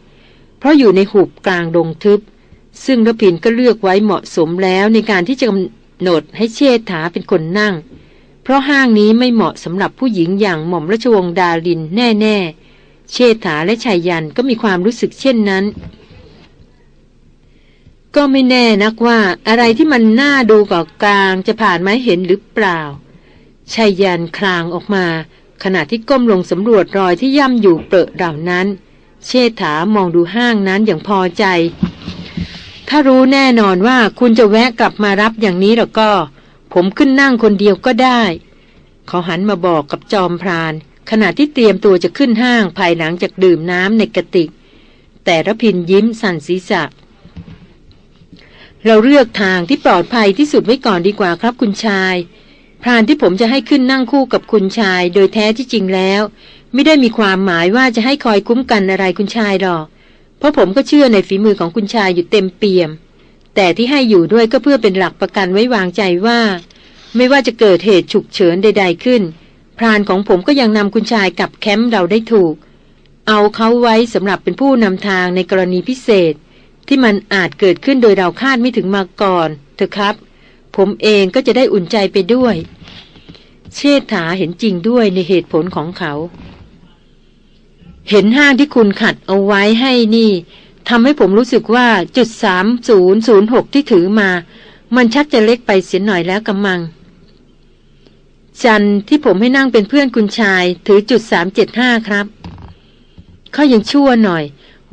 เพราะอยู่ในหุบกลางดงทึบ ซึ่งรพินก็เลือกไว้เหมาะสมแล้วในการที่จะกำหนดให้เชษฐาเป็นคนนั่ง เพราะห้างนี้ไม่เหมาะสำหรับผู้หญิงอย่างหม่อมราชวงศ์ดาลินแน่ๆ เชษฐาและชายยันก็มีความรู้สึกเช่นนั้น ก็ไม่แน่นักว่าอะไรที่มันน่าดูกว่ากลางจะผ่านมาเห็นหรือเปล่าชายยันคลางออกมา ขณะที่ก้มลงสำรวจรอยที่ย่ำอยู่เปรอะเหล่านั้น เชษฐามองดูห้างนั้นอย่างพอใจ ถ้ารู้แน่นอนว่าคุณจะแวะกลับมารับอย่างนี้แล้วก็ ผมขึ้นนั่งคนเดียวก็ได้ เขาหันมาบอกกับจอมพราน ขณะที่เตรียมตัวจะขึ้นห้างภายหลังจากดื่มน้ำในกระติก แต่ระพินยิ้มสั่นศีรษะ เราเลือกทางที่ปลอดภัยที่สุดไว้ก่อนดีกว่าครับคุณชายพรานที่ผมจะให้ขึ้นนั่งคู่กับคุณชาย โดยแท้ที่จริงแล้ว ไม่ได้มีความหมายว่าจะให้คอยคุ้มกันอะไรคุณชายหรอก เพราะผมก็เชื่อในฝีมือของคุณชายอยู่เต็มเปี่ยม แต่ที่ให้อยู่ด้วยก็เพื่อเป็นหลักประกันไว้วางใจว่า ไม่ว่าจะเกิดเหตุฉุกเฉินใด ๆขึ้น พรานของผมก็ยังนำคุณชายกลับแคมป์เราได้ถูก เอาเขาไว้สำหรับเป็นผู้นำทางในกรณีพิเศษ ที่มันอาจเกิดขึ้นโดยเราคาดไม่ถึงมาก่อนเถอะครับ ผมเองก็จะได้อุ่นใจไปด้วย เชษฐาเห็นจริงด้วยในเหตุผลของเขา เห็นห้างที่คุณขัดเอาไว้ให้นี่ทำให้ผมรู้สึกว่าจุดสามศูนย์ศูนย์หกที่ถือมา มันชักจะเล็กไปเสียหน่อยแล้วกำมัง จันที่ผมให้นั่งเป็นเพื่อนคุณชายถือจุดสามเจ็ดห้าครับเขายังชั่วหน่อย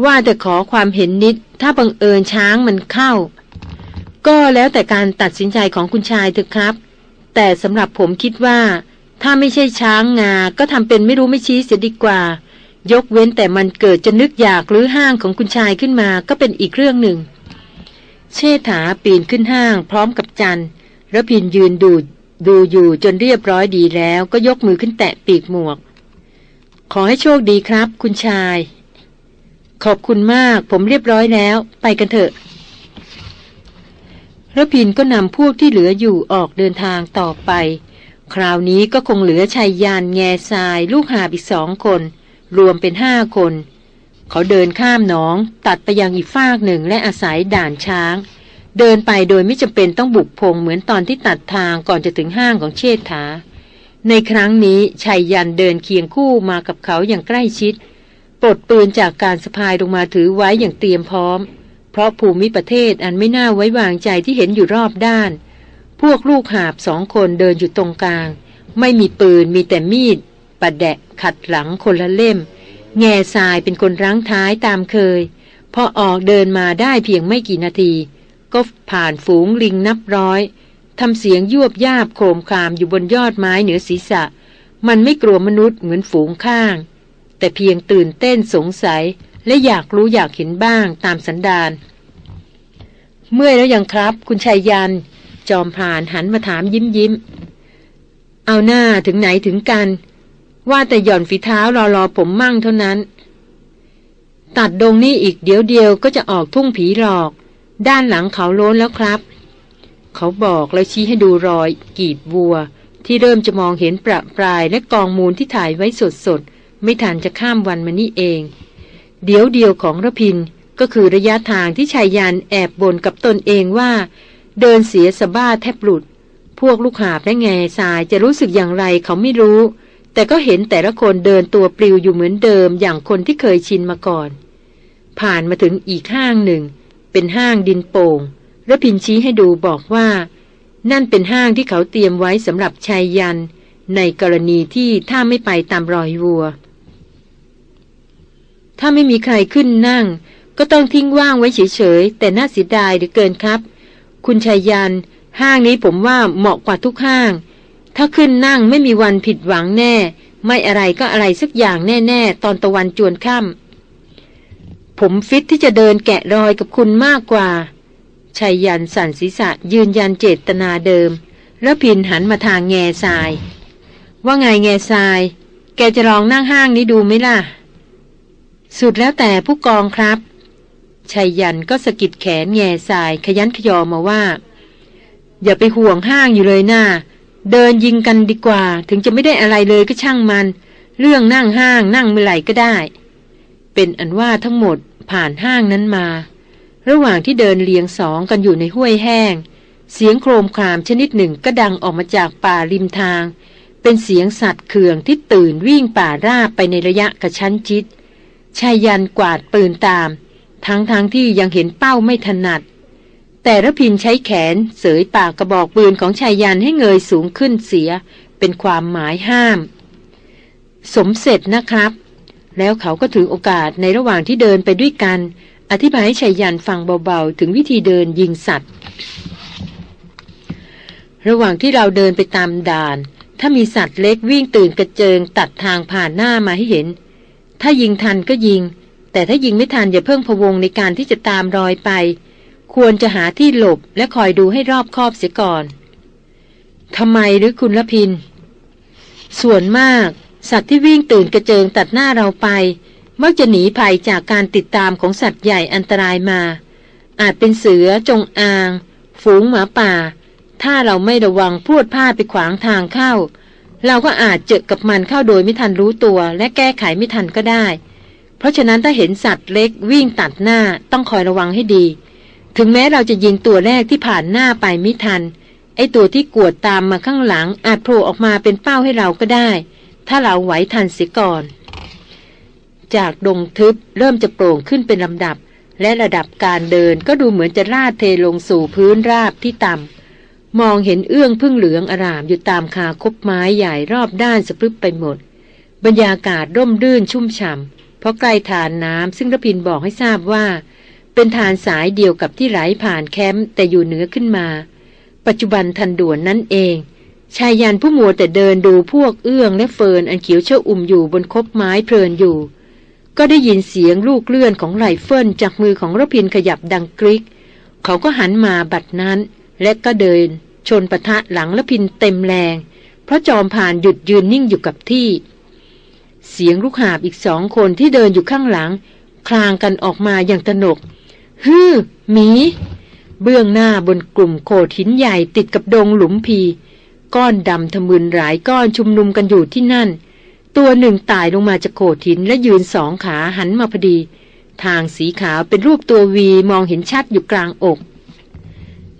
ว่าแต่ขอความเห็นนิด ถ้าบังเอิญช้างมันเข้า ก็แล้วแต่การตัดสินใจของคุณชายเถอะครับ แต่สำหรับผมคิดว่า ถ้าไม่ใช่ช้างงา ก็ทำเป็นไม่รู้ไม่ชี้เสียดีกว่า ยกเว้นแต่มันเกิดจะนึกอยากหรือห้างของคุณชายขึ้นมาก็เป็นอีกเรื่องหนึ่ง เชษฐาปีนขึ้นห้างพร้อมกับจันระพินยืนดู ดูอยู่จนเรียบร้อยดีแล้วก็ยกมือขึ้นแตะปีกหมวก ขอให้โชคดีครับ คุณชาย ขอบคุณมากผมเรียบร้อยแล้ว ไปกันเถอะระพินก็นำพวกที่เหลืออยู่ออกเดินทางต่อไป คราวนี้ก็คงเหลือชายยานแง่ทราย ลูกหาบอีกสองคน รวมเป็นห้าคน เขาเดินข้ามหนอง ตัดไปยังอีกฟากหนึ่งและอาศัยด่านช้าง เดินไปโดยไม่จำเป็นต้องบุกพงเหมือนตอนที่ตัดทางก่อนจะถึงห้างของเชษฐา ในครั้งนี้ชายยันเดินเคียงคู่มากับเขาอย่างใกล้ชิด ปลดปืนจากการสะพายลงมาถือไว้อย่างเตรียมพร้อม เพราะภูมิประเทศอันไม่น่าไว้วางใจที่เห็นอยู่รอบด้าน พวกลูกหาบสองคนเดินอยู่ตรงกลาง ไม่มีปืนมีแต่มีดปะแดะขัดหลังคนละเล่ม แง่ทรายเป็นคนรั้งท้ายตามเคย พอออกเดินมาได้เพียงไม่กี่นาที ก็ผ่านฝูงลิงนับร้อยทำเสียงยวบยาบโคมคามอยู่บนยอดไม้เหนือศีรษะ มันไม่กลัวมนุษย์เหมือนฝูงข้าง แต่เพียงตื่นเต้นสงสัย และอยากรู้อยากเห็นบ้างตามสันดานเมื่อยแล้วยังครับ คุณชายยัน จอมผ่านหันมาถามยิ้มยิ้ม เอาหน้าถึงไหนถึงกัน ว่าแต่หย่อนฝีเท้ารอรอผมมั่งเท่านั้น ตัดดงนี่อีกเดี๋ยวเดียวก็จะออกทุ่งผีหลอก ด้านหลังเขาโล้นแล้วครับ เขาบอกแล้วชี้ให้ดูรอย กีบวัว ที่เริ่มจะมองเห็นประปรายและกองมูลที่ถ่ายไว้สดๆ ไม่ทันจะข้ามวันมานี่เอง เดี๋ยวเดียวของระพินก็คือระยะทางที่ชายยานแอบบ่นกับตนเองว่า เดินเสียสะบ้าแทบหลุด พวกลูกหาบและแง่ทรายจะรู้สึกอย่างไรเขาไม่รู้ แต่ก็เห็นแต่ละคนเดินตัวปลิวอยู่เหมือนเดิมอย่างคนที่เคยชินมาก่อน ผ่านมาถึงอีกห้างหนึ่ง เป็นห้างดินโป่งระพินชี้ให้ดูบอกว่า นั่นเป็นห้างที่เขาเตรียมไว้สำหรับชายยัน ในกรณีที่ถ้าไม่ไปตามรอยวัว ถ้าไม่มีใครขึ้นนั่ง ก็ต้องทิ้งว่างไว้เฉยๆ แต่น่าเสียดายเหลือเกินครับ คุณชายยัน ห้างนี้ผมว่าเหมาะกว่าทุกห้าง ถ้าขึ้นนั่งไม่มีวันผิดหวังแน่ ไม่อะไรก็อะไรสักอย่างแน่ ๆ ตอนตะวันจวนค่ำ ผมฟิตที่จะเดินแกะรอยกับคุณมากกว่าชายยันสั่นศีรษะยืนยันเจตนาเดิม แล้วพินหันมาทางแง่ทราย ว่าไงแง่ทราย แกจะลองนั่งห้างนี้ดูไหมล่ะ สุดแล้วแต่ผู้กองครับชายยันก็สะกิดแขนแง่ทรายขยันขยอมาว่า อย่าไปห่วงห้างอยู่เลยนะ่าเดินยิงกันดีกว่า ถึงจะไม่ได้อะไรเลยก็ช่างมัน เรื่องนั่งห้างนั่งเมื่อไหร่ก็ได้ เป็นอันว่าทั้งหมดผ่านห้างนั้นมา ระหว่างที่เดินเลียงสองกันอยู่ในห้วยแห้ง เสียงโครมครามชนิดหนึ่งก็ดังออกมาจากป่าริมทาง เป็นเสียงสัตว์เขื่องที่ตื่นวิ่งป่าราบไปในระยะกระชั้นชิดชายยันกวาดปืนตาม ทั้งๆทที่ยังเห็นเป้าไม่ถนัด แต่ระพินใช้แขนเสยปากกระบอกปืนของชายยันให้เงยสูงขึ้นเสีย เป็นความหมายห้าม สมเสร็จนะครับ แล้วเขาก็ถือโอกาสในระหว่างที่เดินไปด้วยกัน อธิบายให้ชัยยันฟังเบาๆ ถึงวิธีเดินยิงสัตว์ ระหว่างที่เราเดินไปตามด่าน ถ้ามีสัตว์เล็กวิ่งตื่นกระเจิงตัดทางผ่านหน้ามาให้เห็น ถ้ายิงทันก็ยิง แต่ถ้ายิงไม่ทันอย่าเพิ่งพวงในการที่จะตามรอยไป ควรจะหาที่หลบและคอยดูให้รอบคอบเสียก่อนทำไมหรือคุณละพิน ส่วนมาก สัตว์ที่วิ่งตื่นกระเจิงตัดหน้าเราไป มักจะหนีภัยจากการติดตามของสัตว์ใหญ่อันตรายมา อาจเป็นเสือจงอาง ฝูงหมาป่า ถ้าเราไม่ระวังพูดพลาดไปขวางทางเข้า เราก็อาจเจอกับมันเข้าโดยไม่ทันรู้ตัว และแก้ไขไม่ทันก็ได้ เพราะฉะนั้นถ้าเห็นสัตว์เล็กวิ่งตัดหน้าต้องคอยระวังให้ดี ถึงแม้เราจะยิงตัวแรกที่ผ่านหน้าไปไม่ทัน ไอตัวที่กวดตามมาข้างหลังอาจโผล่ออกมาเป็นเป้าให้เราก็ได้ ถ้าเราไหวทันเสียก่อน จากดงทึบเริ่มจะโปร่งขึ้นเป็นลำดับ และระดับการเดินก็ดูเหมือนจะลาดเทลงสู่พื้นราบที่ต่ำมองเห็นเอื้องพึ่งเหลืองอารามอยู่ตามคาคบไม้ใหญ่รอบด้านสะพรึบไปหมด บรรยากาศร่มรื่นชุ่มฉ่ำเพราะใกล้ธารน้ำซึ่งรพินทร์บอกให้ทราบว่า เป็นธารสายเดียวกับที่ไหลผ่านแคมป์แต่อยู่เหนือขึ้นมา ปัจจุบันทันด่วนนั่นเอง ไชยยันต์ผู้มัวแต่เดินดูพวกเอื้องและเฟินอันเขียวเชื่ออุ่มอยู่บนคบไม้เพลินอยู่ ก็ได้ยินเสียงลูกเลื่อนของไรเฟิลจากมือของรพินทร์ขยับดังกริก เขาก็หันมาบัดนั้น และก็เดิน ชนปะทะหลังรพินทร์เต็มแรง เพราะจอมผ่านหยุดยืนนิ่งอยู่กับที่ เสียงลูกหาบอีกสองคนที่เดินอยู่ข้างหลัง คลางกันออกมาอย่างตนกฮือหมี เบื้องหน้าบนกลุ่มโขดหินใหญ่ติดกับดงหลุมพี ก้อนดำทะมึนหลายก้อนชุมนุมกันอยู่ที่นั่น ตัวหนึ่งตายลงมาจากโขดหินและยืนสองขาหันมาพอดี ทางสีขาวเป็นรูปตัววีมองเห็นชัดอยู่กลางอก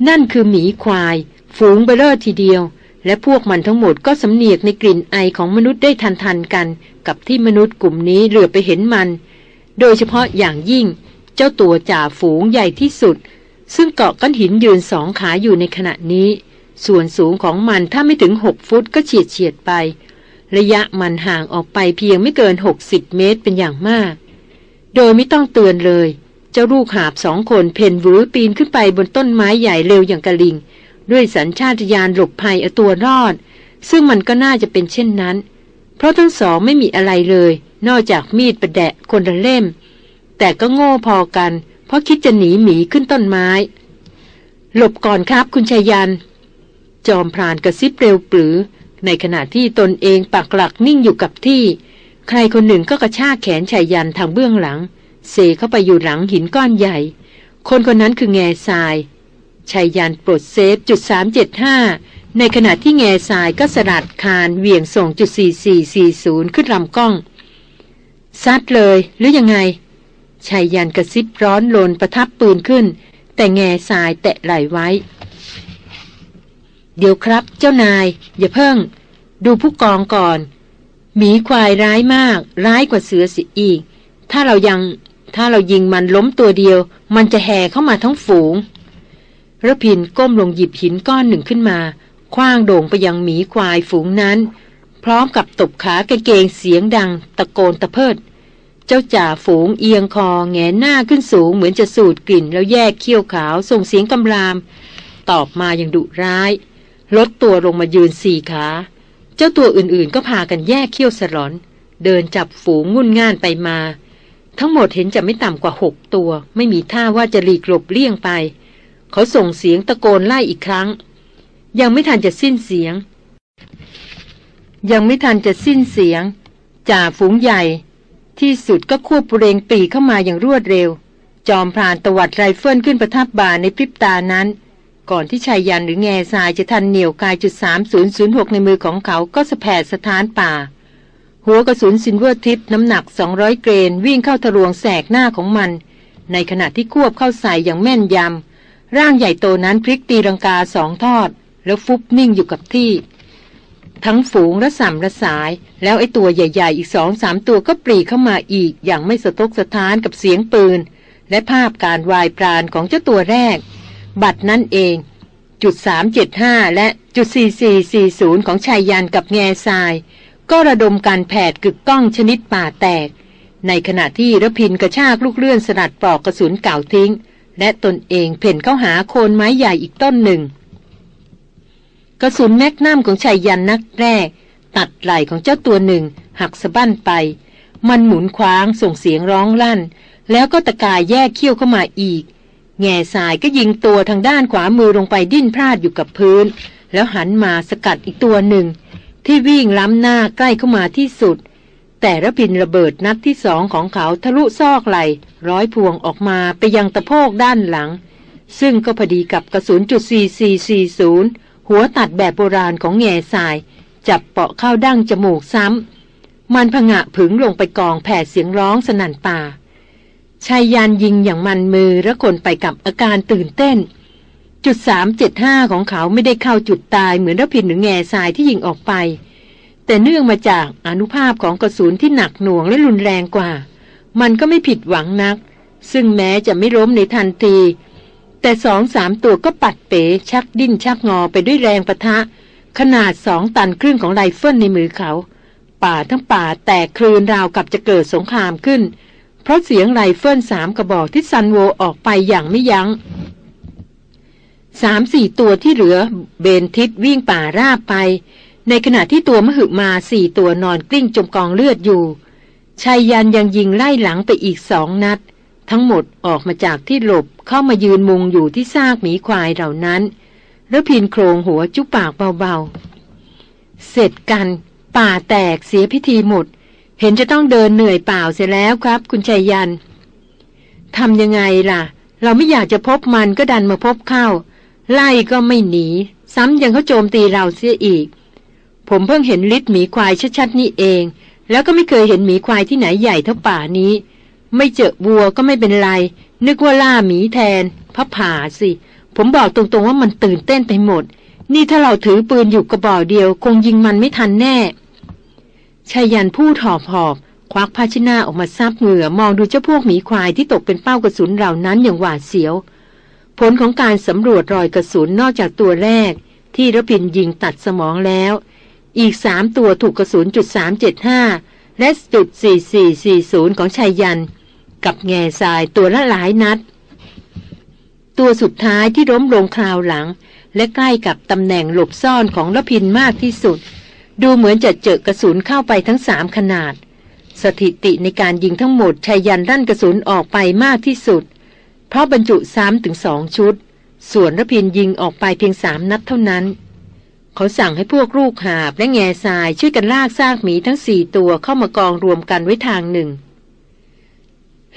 นั่นคือหมีควาย ฝูงเบ้อเร่อทีเดียว และพวกมันทั้งหมดก็สำเหนียกในกลิ่นไอของมนุษย์ได้ทันทันกัน กับที่มนุษย์กลุ่มนี้เหลือบไปเห็นมัน โดยเฉพาะอย่างยิ่ง เจ้าตัวจ่าฝูงใหญ่ที่สุด ซึ่งเกาะก้อนหินยืนสองขาอยู่ในขณะนี้ ส่วนสูงของมันถ้าไม่ถึงหกฟุตก็เฉียดเฉียดไป ระยะมันห่างออกไปเพียงไม่เกิน 60 เมตรเป็นอย่างมาก โดยไม่ต้องเตือนเลย เจ้าลูกหาบสองคนเพนวือปีนขึ้นไปบนต้นไม้ใหญ่เร็วอย่างกระลิง ด้วยสัญชาตญาณหลบภัยเอาตัวรอด ซึ่งมันก็น่าจะเป็นเช่นนั้น เพราะทั้งสองไม่มีอะไรเลย นอกจากมีดประแดะคนละเล่ม แต่ก็โง่พอกัน เพราะคิดจะหนีหมีขึ้นต้นไม้ หลบก่อนครับคุณชายัน จอมพรานกระซิบเร็วปรือ ในขณะที่ตนเองปักหลักนิ่งอยู่กับที่ ใครคนหนึ่งก็กระชากแขนชายยันทางเบื้องหลัง เซเข้าไปอยู่หลังหินก้อนใหญ่ คนคนนั้นคือแง่ทรายชายยันปลดเซฟจุด375 ในขณะที่แง่ทรายก็สลัดคานเวี่ยงส่งจุด4440 ขึ้นลำกล้อง ซัดเลยหรือยังไงชายยันกระซิบร้อนลนประทับปืนขึ้น แต่แง่ทรายแตะไหลไว้ เดี๋ยวครับ เจ้านาย อย่าเพิ่ง ดูผู้กองก่อน หมีควายร้ายมาก ร้ายกว่าเสือสียอีก ถ้าเรายังถ้าเรายิงมันล้มตัวเดียว มันจะแห่เข้ามาทั้งฝูงระพินก้มลงหยิบหินก้อนหนึ่งขึ้นมาคว้างโด่งไปยังหมีควายฝูงนั้น พร้อมกับตบขากางเกงเสียงดัง ตะโกนตะเพิด เจ้าจ่าฝูงเอียงคอแงหน้าขึ้นสูงเหมือนจะสูดกลิ่นแล้วแยกเขี้ยวขาวส่งเสียงกำราม ตอบมาอย่างดุร้าย ลดตัวลงมายืนสี่ขา เจ้าตัวอื่นๆก็พากันแยกเขี้ยวสลอน เดินจับฝูงงุ่นง่านไปมา ทั้งหมดเห็นจะไม่ต่ำกว่าหกตัว ไม่มีท่าว่าจะหลีกหลบเลี่ยงไป เขาส่งเสียงตะโกนไล่อีกครั้ง ยังไม่ทันจะสิ้นเสียง ยังไม่ทันจะสิ้นเสียงจ่าฝูงใหญ่ ที่สุดก็ควบเรงปีเข้ามาอย่างรวดเร็ว จอมพรานตวัดไรเฟิลขึ้นประทับบ่าในพริบตานั้น ก่อนที่ไชยยันต์หรือแงซายจะทันเหนี่ยวไกจุดสามศูนย์ศูนย์หกในมือของเขาก็แผดสะท้านป่า หัวกระสุน Silvertip น้ำหนัก 200 เกรน วิ่งเข้าทะลวงแสกหน้าของมัน ในขณะที่ควบเข้าใส่อย่างแม่นยำ ร่างใหญ่โตนั้นพลิกตีลังกาสองทอด แล้วฟุบนิ่งอยู่กับที่ ทั้งฝูงระส่ำระสาย แล้วไอ้ตัวใหญ่ ๆ อีกสองสามตัวก็ปรีเข้ามาอีก อย่างไม่สะทกสะท้านกับเสียงปืน และภาพการวายปราณของเจ้าตัวแรก บัตรนั่นเอง จุด 375 และจุด 4440 ของชายยันกับแง่ทราย ก็ระดมการแผดกึกก้องชนิดป่าแตก ในขณะที่ระพินกระชากลูกเลื่อนสลัดปลอกกระสุนเก่าทิ้ง และตนเองเพ่นเข้าหาโคนไม้ใหญ่อีกต้นหนึ่ง กระสุนแมกนัมของชายยันนักแรก ตัดไหล่ของเจ้าตัวหนึ่ง หักสะบั้นไป มันหมุนคว้างส่งเสียงร้องลั่น แล้วก็ตะกายแยกเขี้ยวเข้ามาอีก แง่สายก็ยิงตัวทางด้านขวามือลงไปดิ้นพลาดอยู่กับพื้น แล้วหันมาสกัดอีกตัวหนึ่ง ที่วิ่งล้ำหน้าใกล้เข้ามาที่สุด แต่ระพินระเบิดนัดที่สองของเขาทะลุซอกไหลร้อยพวงออกมาไปยังตะโพกด้านหลัง ซึ่งก็พอดีกับกระสุนจุด4440 หัวตัดแบบโบราณของแง่ทราย จับเปาะเข้าดั้งจมูกซ้ำมันผงะผึงลงไปกองแผ่เสียงร้องสนั่นป่า ชายยานยิงอย่างมันมือและคนไปกับอาการตื่นเต้น จุด375ของเขาไม่ได้เข้าจุดตายเหมือนระพินหรือแง่ทรายที่ยิงออกไป แต่เนื่องมาจากอนุภาพของกระสุนที่หนักหน่วงและรุนแรงกว่า มันก็ไม่ผิดหวังนัก ซึ่งแม้จะไม่ล้มในทันที แต่สองสามตัวก็ปัดเป๋ชักดิ้นชักงอไปด้วยแรงปะทะ ขนาดสองตันครึ่งของไรเฟิลในมือเขา ป่าทั้งป่าแตกครืนราวกับจะเกิดสงครามขึ้น เพราะเสียงไรเฟิลสามกระบอกที่ salvo ออกไปอย่างไม่ยั้งสามสี่ตัวที่เหลือเบนทิศวิ่งป่าราบไป ในขณะที่ตัวมหึมาสี่ตัวนอนกลิ้งจมกองเลือดอยู่ไชยยันต์ยังยิงไล่หลังไปอีกสองนัด ทั้งหมดออกมาจากที่หลบเข้ามายืนมุงอยู่ที่ซากหมีควายเหล่านั้นแล้วพินโครงหัวจุปากเบาๆ เสร็จกัน ป่าแตกเสียพิธีหมด เห็นจะต้องเดินเหนื่อยเปล่าเสียแล้วครับ คุณชายยันทำยังไงล่ะ เราไม่อยากจะพบมันก็ดันมาพบเข้า ไล่ก็ไม่หนี ซ้ำยังเขาโจมตีเราเสียอีก ผมเพิ่งเห็นลิ์หมีควายชัดๆนี่เอง แล้วก็ไม่เคยเห็นหมีควายที่ไหนใหญ่เท่าป่านี้ ไม่เจอวัวก็ไม่เป็นไร นึกว่าล่าหมีแทนพระผาสิ ผมบอกตรงๆว่ามันตื่นเต้นไปหมด นี่ถ้าเราถือปืนอยู่กระบอกเดียว คงยิงมันไม่ทันแน่ ชายันพูดหอบหอบ ควักผ้าชนาออกมาซับเหงื่อมองดูเจ้าพวกหมีควายที่ตกเป็นเป้ากระสุนเหล่านั้นอย่างหวาดเสียว ผลของการสำรวจรอยกระสุนนอกจากตัวแรก ที่ระพินยิงตัดสมองแล้ว อีกสามตัวถูกกระสุนจุดสามเจ็ดห้าและจุดสี่สี่สี่ศูนย์ของชายัน กับแง่ทรายตัวละหลายนัด ตัวสุดท้ายที่ล้มลงคราวหลัง และใกล้กับตำแหน่งหลบซ่อนของละพินมากที่สุด ดูเหมือนจะเจอกระสุนเข้าไปทั้งสามขนาด สถิติในการยิงทั้งหมดชายยันด้านกระสุนออกไปมากที่สุด เพราะบรรจุซ้ำถึงสองชุด ส่วนระพินยิงออกไปเพียงสามนัดเท่านั้น เขาสั่งให้พวกลูกหาบและแง่ทรายช่วยกันลากซากหมีทั้งสี่ตัวเข้ามากองรวมกันไว้ทางหนึ่ง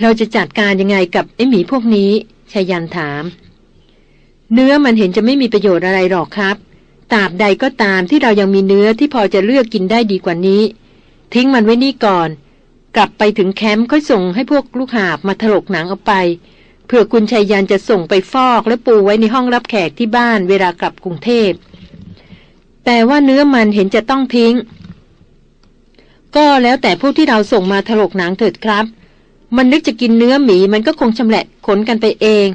เราจะจัดการยังไงกับไอหมีพวกนี้ชายันถาม เนื้อมันเห็นจะไม่มีประโยชน์อะไรหรอกครับ ตราบใดก็ตามที่เรายังมีเนื้อที่พอจะเลือกกินได้ดีกว่านี้ ทิ้งมันไว้นี่ก่อน กลับไปถึงแคมป์ค่อยส่งให้พวกลูกหาบมาถลกหนังเอาไปเพื่อคุณชัยยันจะส่งไปฟอกและปูไว้ในห้องรับแขกที่บ้านเวลากลับกรุงเทพ แต่ว่าเนื้อมันเห็นจะต้องทิ้ง ก็แล้วแต่พวกที่เราส่งมาถลกหนังเถิดครับ มันนึกจะกินเนื้อหมีมันก็คงชำแหละขนกันไปเอง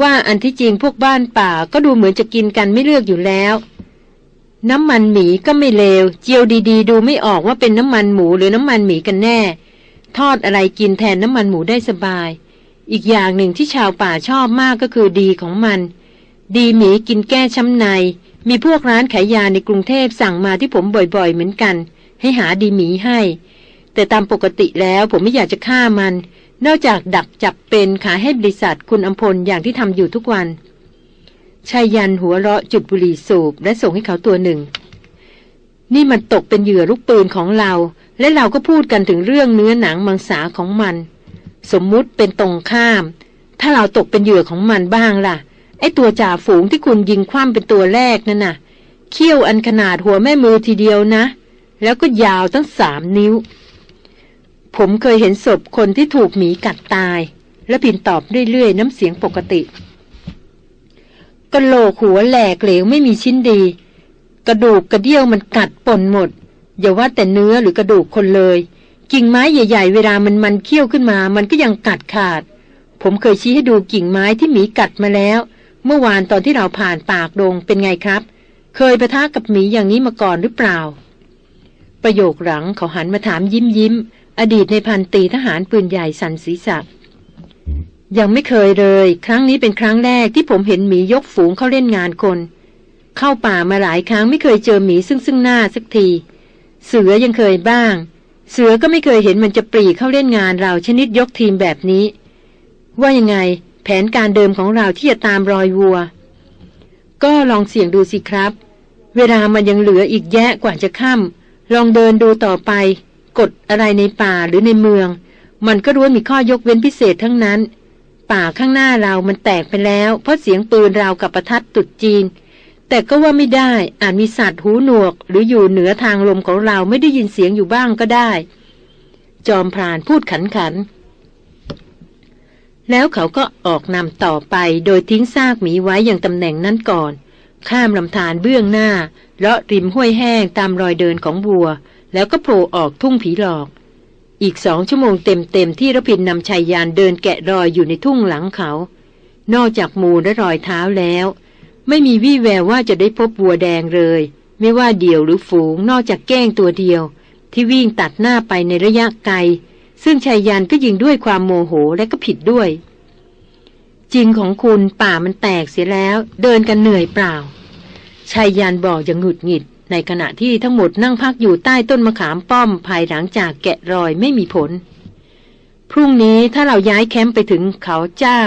ว่าอันที่จริงพวกบ้านป่าก็ดูเหมือนจะกินกันไม่เลือกอยู่แล้ว น้ำมันหมีก็ไม่เลว เจียวดีๆ ดูไม่ออกว่าเป็นน้ำมันหมูหรือน้ำมันหมีกันแน่ ทอดอะไรกินแทนน้ำมันหมูได้สบาย อีกอย่างหนึ่งที่ชาวป่าชอบมากก็คือดีของมัน ดีหมีกินแก้ช้ำใน มีพวกร้านขายยาในกรุงเทพสั่งมาที่ผมบ่อยๆ เหมือนกัน ให้หาดีหมีให้ แต่ตามปกติแล้วผมไม่อยากจะฆ่ามัน นอกจากดักจับเป็นขายให้บริษัทคุณอัมพลอย่างที่ทำอยู่ทุกวัน ชายยันหัวเราะจุดบุหรี่สูบและส่งให้เขาตัวหนึ่ง นี่มันตกเป็นเหยื่อลูกปืนของเรา และเราก็พูดกันถึงเรื่องเนื้อหนังมังสาของมัน สมมุติเป็นตรงข้าม ถ้าเราตกเป็นเหยื่อของมันบ้างล่ะ ไอตัวจ่าฝูงที่คุณยิงคว่ำเป็นตัวแรกนั่นน่ะ เขี้ยวอันขนาดหัวแม่มือทีเดียวนะ แล้วก็ยาวตั้งสามนิ้ว ผมเคยเห็นศพคนที่ถูกหมีกัดตาย และพินตอบเรื่อยๆน้ำเสียงปกติ กระโหลกหัวแหลกเหลวไม่มีชิ้นดี กระดูกกระเดี่ยวมันกัดป่นหมด อย่าว่าแต่เนื้อหรือกระดูกคนเลย กิ่งไม้ใหญ่ ๆ เวลามันมันเคี้ยวขึ้นมา มันก็ยังกัดขาด ผมเคยชี้ให้ดูกิ่งไม้ที่หมีกัดมาแล้ว เมื่อวานตอนที่เราผ่านปากดงเป็นไงครับ เคยประทะกับหมีอย่างนี้มาก่อนหรือเปล่า ประโยคหลังเขาหันมาถามยิ้มยิ้มอดีตในพันตีทหารปืนใหญ่สันศีษะ ยังไม่เคยเลย ครั้งนี้เป็นครั้งแรกที่ผมเห็นหมียกฝูงเข้าเล่นงานคน เข้าป่ามาหลายครั้งไม่เคยเจอหมีซึ่งซึ่งหน้าสักที เสือยังเคยบ้าง เสือก็ไม่เคยเห็นมันจะปรีเข้าเล่นงานเราชนิดยกทีมแบบนี้ ว่ายังไงแผนการเดิมของเราที่จะตามรอยวัว ก็ลองเสี่ยงดูสิครับ เวลามันยังเหลืออีกแยะกว่าจะค่ำลองเดินดูต่อไป กดอะไรในป่าหรือในเมือง มันก็รู้มีข้อยกเว้นพิเศษทั้งนั้น ป่าข้างหน้าเรามันแตกไปแล้ว เพราะเสียงปืนราวกับประทัดตุดจีน แต่ก็ว่าไม่ได้อาจมีสัตว์หูหนวก หรืออยู่เหนือทางลมของเราไม่ได้ยินเสียงอยู่บ้างก็ได้ จอมพรานพูดขันขัน แล้วเขาก็ออกนำต่อไปโดยทิ้งซากหมีไว้อย่างตำแหน่งนั้นก่อน ข้ามลำธารเบื้องหน้าเลาะริมห้วยแห้งตามรอยเดินของบัว แล้วก็โผล่ออกทุ่งผีหลอก อีกสองชั่วโมงเต็มๆที่รพินนำชายยานเดินแกะรอยอยู่ในทุ่งหลังเขา นอกจากมูและรอยเท้าแล้ว ไม่มีวี่แววว่าจะได้พบวัวแดงเลย ไม่ว่าเดี่ยวหรือฝูง นอกจากแก้งตัวเดียว ที่วิ่งตัดหน้าไปในระยะไกล ซึ่งชายยันก็ยิงด้วยความโมโหและก็ผิดด้วย จริงของคุณป่ามันแตกเสียแล้ว เดินกันเหนื่อยเปล่าไชยยันต์บอกอย่างหงุดหงิด ในขณะที่ทั้งหมดนั่งพักอยู่ใต้ต้นมะขามป้อมภายหลังจากแกะรอยไม่มีผล พรุ่งนี้ถ้าเราย้ายแคมป์ไปถึงเขาเจ้า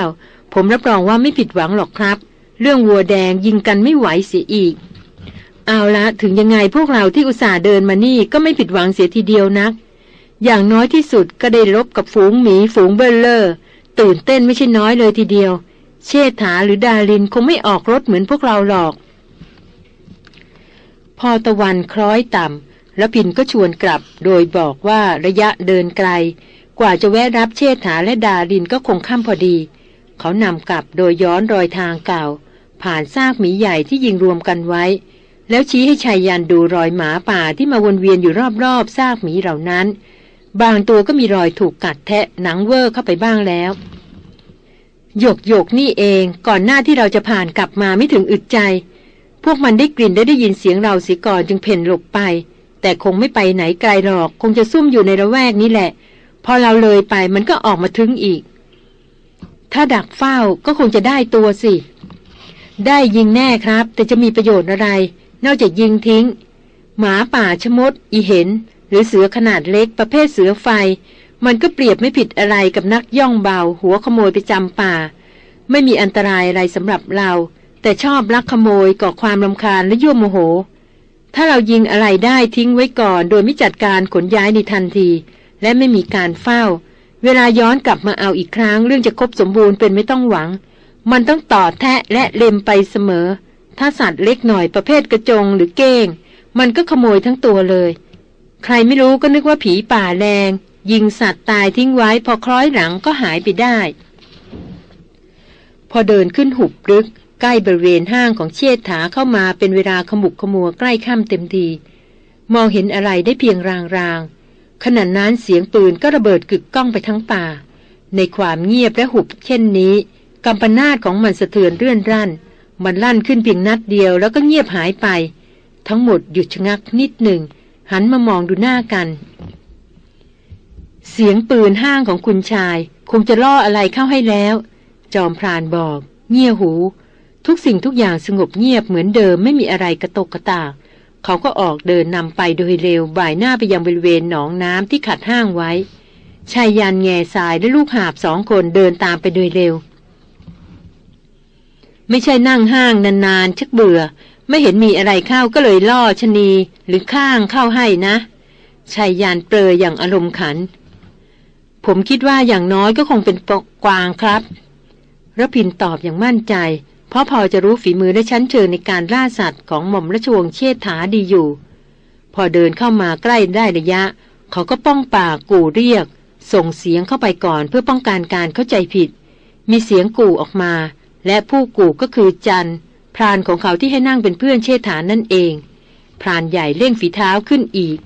ผมรับรองว่าไม่ผิดหวังหรอกครับ เรื่องวัวแดงยิงกันไม่ไหวเสียอีก เอาละถึงยังไงพวกเราที่อุตส่าห์เดินมานี่ก็ไม่ผิดหวังเสียทีเดียวนัก อย่างน้อยที่สุดก็ได้รบกับฝูงหมีฝูงเบ้อเร่อตื่นเต้นไม่ใช่น้อยเลยทีเดียว เชษฐาหรือดารินคงไม่ออกรถเหมือนพวกเราหรอก พอตะวันคล้อยต่ำแล้วพินก็ชวนกลับ โดยบอกว่าระยะเดินไกล กว่าจะแวะรับเชษฐาและดารินก็คงค่ำพอดี เขานำกลับโดยย้อนรอยทางเก่า ผ่านซากหมีใหญ่ที่ยิงรวมกันไว้ แล้วชี้ให้ชายยันดูรอยหมาป่าที่มาวนเวียนอยู่รอบๆซากหมีเหล่านั้น บางตัวก็มีรอยถูกกัดแทะหนังเวอร์เข้าไปบ้างแล้วหยกหยกนี่เองก่อนหน้าที่เราจะผ่านกลับมาไม่ถึงอึดใจ วกมันได้กลิ่นได้ได้ยินเสียงเราเสียก่อนจึงเพ่นหลบไป แต่คงไม่ไปไหนไกลหรอก คงจะซุ่มอยู่ในระแวกนี้แหละ พอเราเลยไปมันก็ออกมาทึงอีก ถ้าดักเฝ้าก็คงจะได้ตัวสิ ได้ยิงแน่ครับ แต่จะมีประโยชน์อะไร นอกจากยิงทิ้ง หมาป่าชมด อีเห็น หรือเสือขนาดเล็กประเภทเสือไฟ มันก็เปรียบไม่ผิดอะไรกับนักย่องเบา หัวขโมยไปจำป่า ไม่มีอันตรายอะไรสำหรับเรา แต่ชอบลักขโมยก่อความรำคาญและยั่วโมโห ถ้าเรายิงอะไรได้ทิ้งไว้ก่อน โดยไม่จัดการขนย้ายในทันที และไม่มีการเฝ้า เวลาย้อนกลับมาเอาอีกครั้ง เรื่องจะครบสมบูรณ์เป็นไม่ต้องหวัง มันต้องต่อแทะและเล็มไปเสมอ ถ้าสัตว์เล็กหน่อยประเภทกระจงหรือเก้ง มันก็ขโมยทั้งตัวเลย ใครไม่รู้ก็นึกว่าผีป่าแรงยิงสัตว์ตายทิ้งไว้พอคล้อยหลังก็หายไปได้ พอเดินขึ้นหุบลึก ใกล้บริเวณห้างของเชษฐาเข้ามาเป็นเวลาขมุกขมัวใกล้ค่ำเต็มที มองเห็นอะไรได้เพียงรางๆขณะนั้นเสียงปืนก็ระเบิดกึกก้องไปทั้งป่า ในความเงียบและหุบเช่นนี้กำปนาตของมันสะเทือนเรื่อนรั่น มันลั่นขึ้นเพียงนัดเดียวแล้วก็เงียบหายไป ทั้งหมดหยุดชะงักนิดหนึ่ง หันมามองดูหน้ากัน เสียงปืนห้างของคุณชาย คงจะล่ออะไรเข้าให้แล้ว จอมพรานบอก เงี่ยหู ทุกสิ่งทุกอย่างสงบเงียบเหมือนเดิมไม่มีอะไรกระตกกระตาก เขาก็ออกเดินนำไปโดยเร็วบ่ายหน้าไปยังบริเวณหนองน้ำที่ขัดห้างไว้ชายยันแง่สายและลูกหาบสองคนเดินตามไปโดยเร็ว ไม่ใช่นั่งห้างนานๆชักเบื่อ ไม่เห็นมีอะไรเข้าก็เลยล่อชนีหรือข้างเข้าให้นะชายยานเปรยอย่างอารมณ์ขัน ผมคิดว่าอย่างน้อยก็คงเป็นกวางครับรพินตอบอย่างมั่นใจ เพราะพอจะรู้ฝีมือและชั้นเชิงในการล่าสัตว์ของหม่อมราชวงศ์เชษฐาดีอยู่ พอเดินเข้ามาใกล้ได้ระยะ เขาก็ป้องปากกู่เรียก ส่งเสียงเข้าไปก่อนเพื่อป้องกันการเข้าใจผิด มีเสียงกู่ออกมา และผู้กู่ก็คือจันพรานของเขาที่ให้นั่งเป็นเพื่อนเชษฐานั่นเอง พรานใหญ่เร่งฝีเท้าขึ้นอีก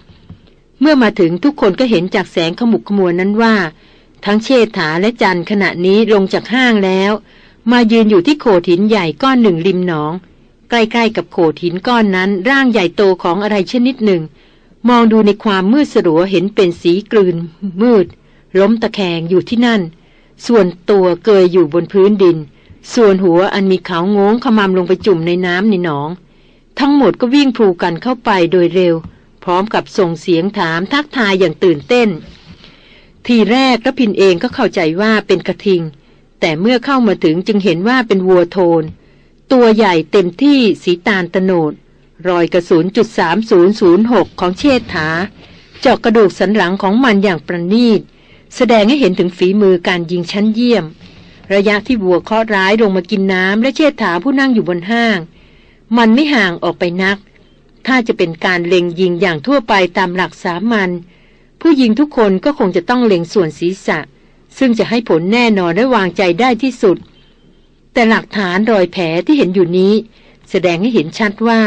เมื่อมาถึงทุกคนก็เห็นจากแสงขมุกขมัวนั้นว่า ทั้งเชษฐาและจันขณะนี้ลงจากห้างแล้ว มายืนอยู่ที่โขดหินใหญ่ก้อนหนึ่งริมหนอง ใกล้ๆกับโขดหินก้อนนั้นร่างใหญ่โตของอะไรชนิดหนึ่ง มองดูในความมืดสลัวเห็นเป็นสีกลืน มืด ล้มตะแคงอยู่ที่นั่น ส่วนตัวเกยอยู่บนพื้นดิน ส่วนหัวอันมีเขางงขมำลงไปจุ่มในน้ำในหนอง ทั้งหมดก็วิ่งพลูกันเข้าไปโดยเร็ว พร้อมกับส่งเสียงถามทักทายอย่างตื่นเต้น ทีแรกกระพินเองก็เข้าใจว่าเป็นกระทิง แต่เมื่อเข้ามาถึงจึงเห็นว่าเป็นวัวโทน ตัวใหญ่เต็มที่สีตาลตโนด รอยกระสุนจุดสามศูนย์ศูนย์หกของเชษฐา เจาะกระดูกสันหลังของมันอย่างประณีต แสดงให้เห็นถึงฝีมือการยิงชั้นเยี่ยม ระยะที่วัวเคาะร้ายลงมากินน้ำและเชษฐาผู้นั่งอยู่บนห้าง มันไม่ห่างออกไปนัก ถ้าจะเป็นการเล็งยิงอย่างทั่วไปตามหลักสามัญผู้ยิงทุกคนก็คงจะต้องเล็งส่วนศีรษะ ซึ่งจะให้ผลแน่นอนและวางใจได้ที่สุด แต่หลักฐานรอยแผลที่เห็นอยู่นี้ แสดงให้เห็นชัดว่า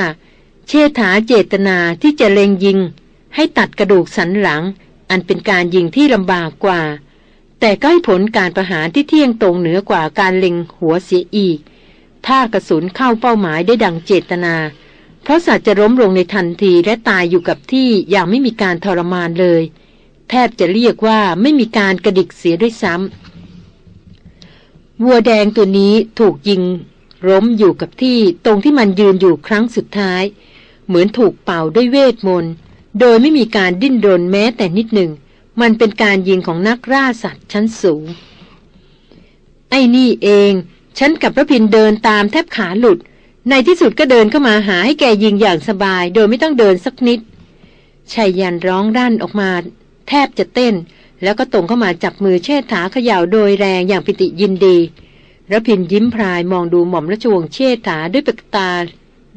เชษฐาเจตนาที่จะเล็งยิง ให้ตัดกระดูกสันหลัง อันเป็นการยิงที่ลำบากกว่า แต่ก็ให้ผลการประหารที่เที่ยงตรงเหนือกว่าการเล็งหัวเสียอีก ถ้ากระสุนเข้าเป้าหมายได้ดังเจตนา เพราะสัตว์จะล้มลงในทันทีและตายอยู่กับที่อย่างไม่มีการทรมานเลย แทบจะเรียกว่าไม่มีการกระดิกเสียด้วยซ้ำวัวแดงตัวนี้ถูกยิงล้มอยู่กับที่ตรงที่มันยืนอยู่ครั้งสุดท้าย เหมือนถูกเป่าด้วยเวทมนต์ โดยไม่มีการดิ้นรนแม้แต่นิดหนึ่ง มันเป็นการยิงของนักล่าสัตว์ชั้นสูง ไอ้นี่เอง ฉันกับพระพินเดินตามแทบขาหลุด ในที่สุดก็เดินเข้ามาหาให้แกยิงอย่างสบาย โดยไม่ต้องเดินสักนิดชายยันร้องรั่นออกมา แทบจะเต้น แล้วก็ตรงเข้ามาจับมือเชิดถาเขย่าโดยแรงอย่างปิติยินดีระพินยิ้มพรายมองดูหม่อมราชวงศ์เชิดถาด้วยประตา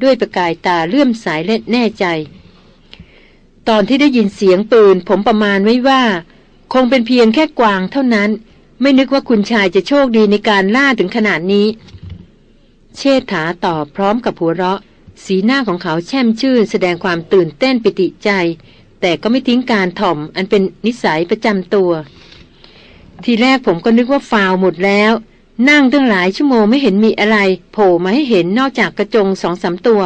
ด้วยประกายตาเลื่อมสายและแน่ใจ ตอนที่ได้ยินเสียงปืน ผมประมาณไว้ว่า คงเป็นเพียงแค่กวางเท่านั้น ไม่นึกว่าคุณชายจะโชคดีในการล่าถึงขนาดนี้ เชษฐาตอบพร้อมกับหัวเราะ สีหน้าของเขาแช่มชื่นแสดงความตื่นเต้นปิติใจ แต่ก็ไม่ทิ้งการถ่อมอันเป็นนิสัยประจำตัว ทีแรกผมก็นึกว่าฟาวหมดแล้ว นั่งตั้งหลายชั่วโมงไม่เห็นมีอะไร โผล่มาให้เห็นนอกจากกระจงสองสาตัว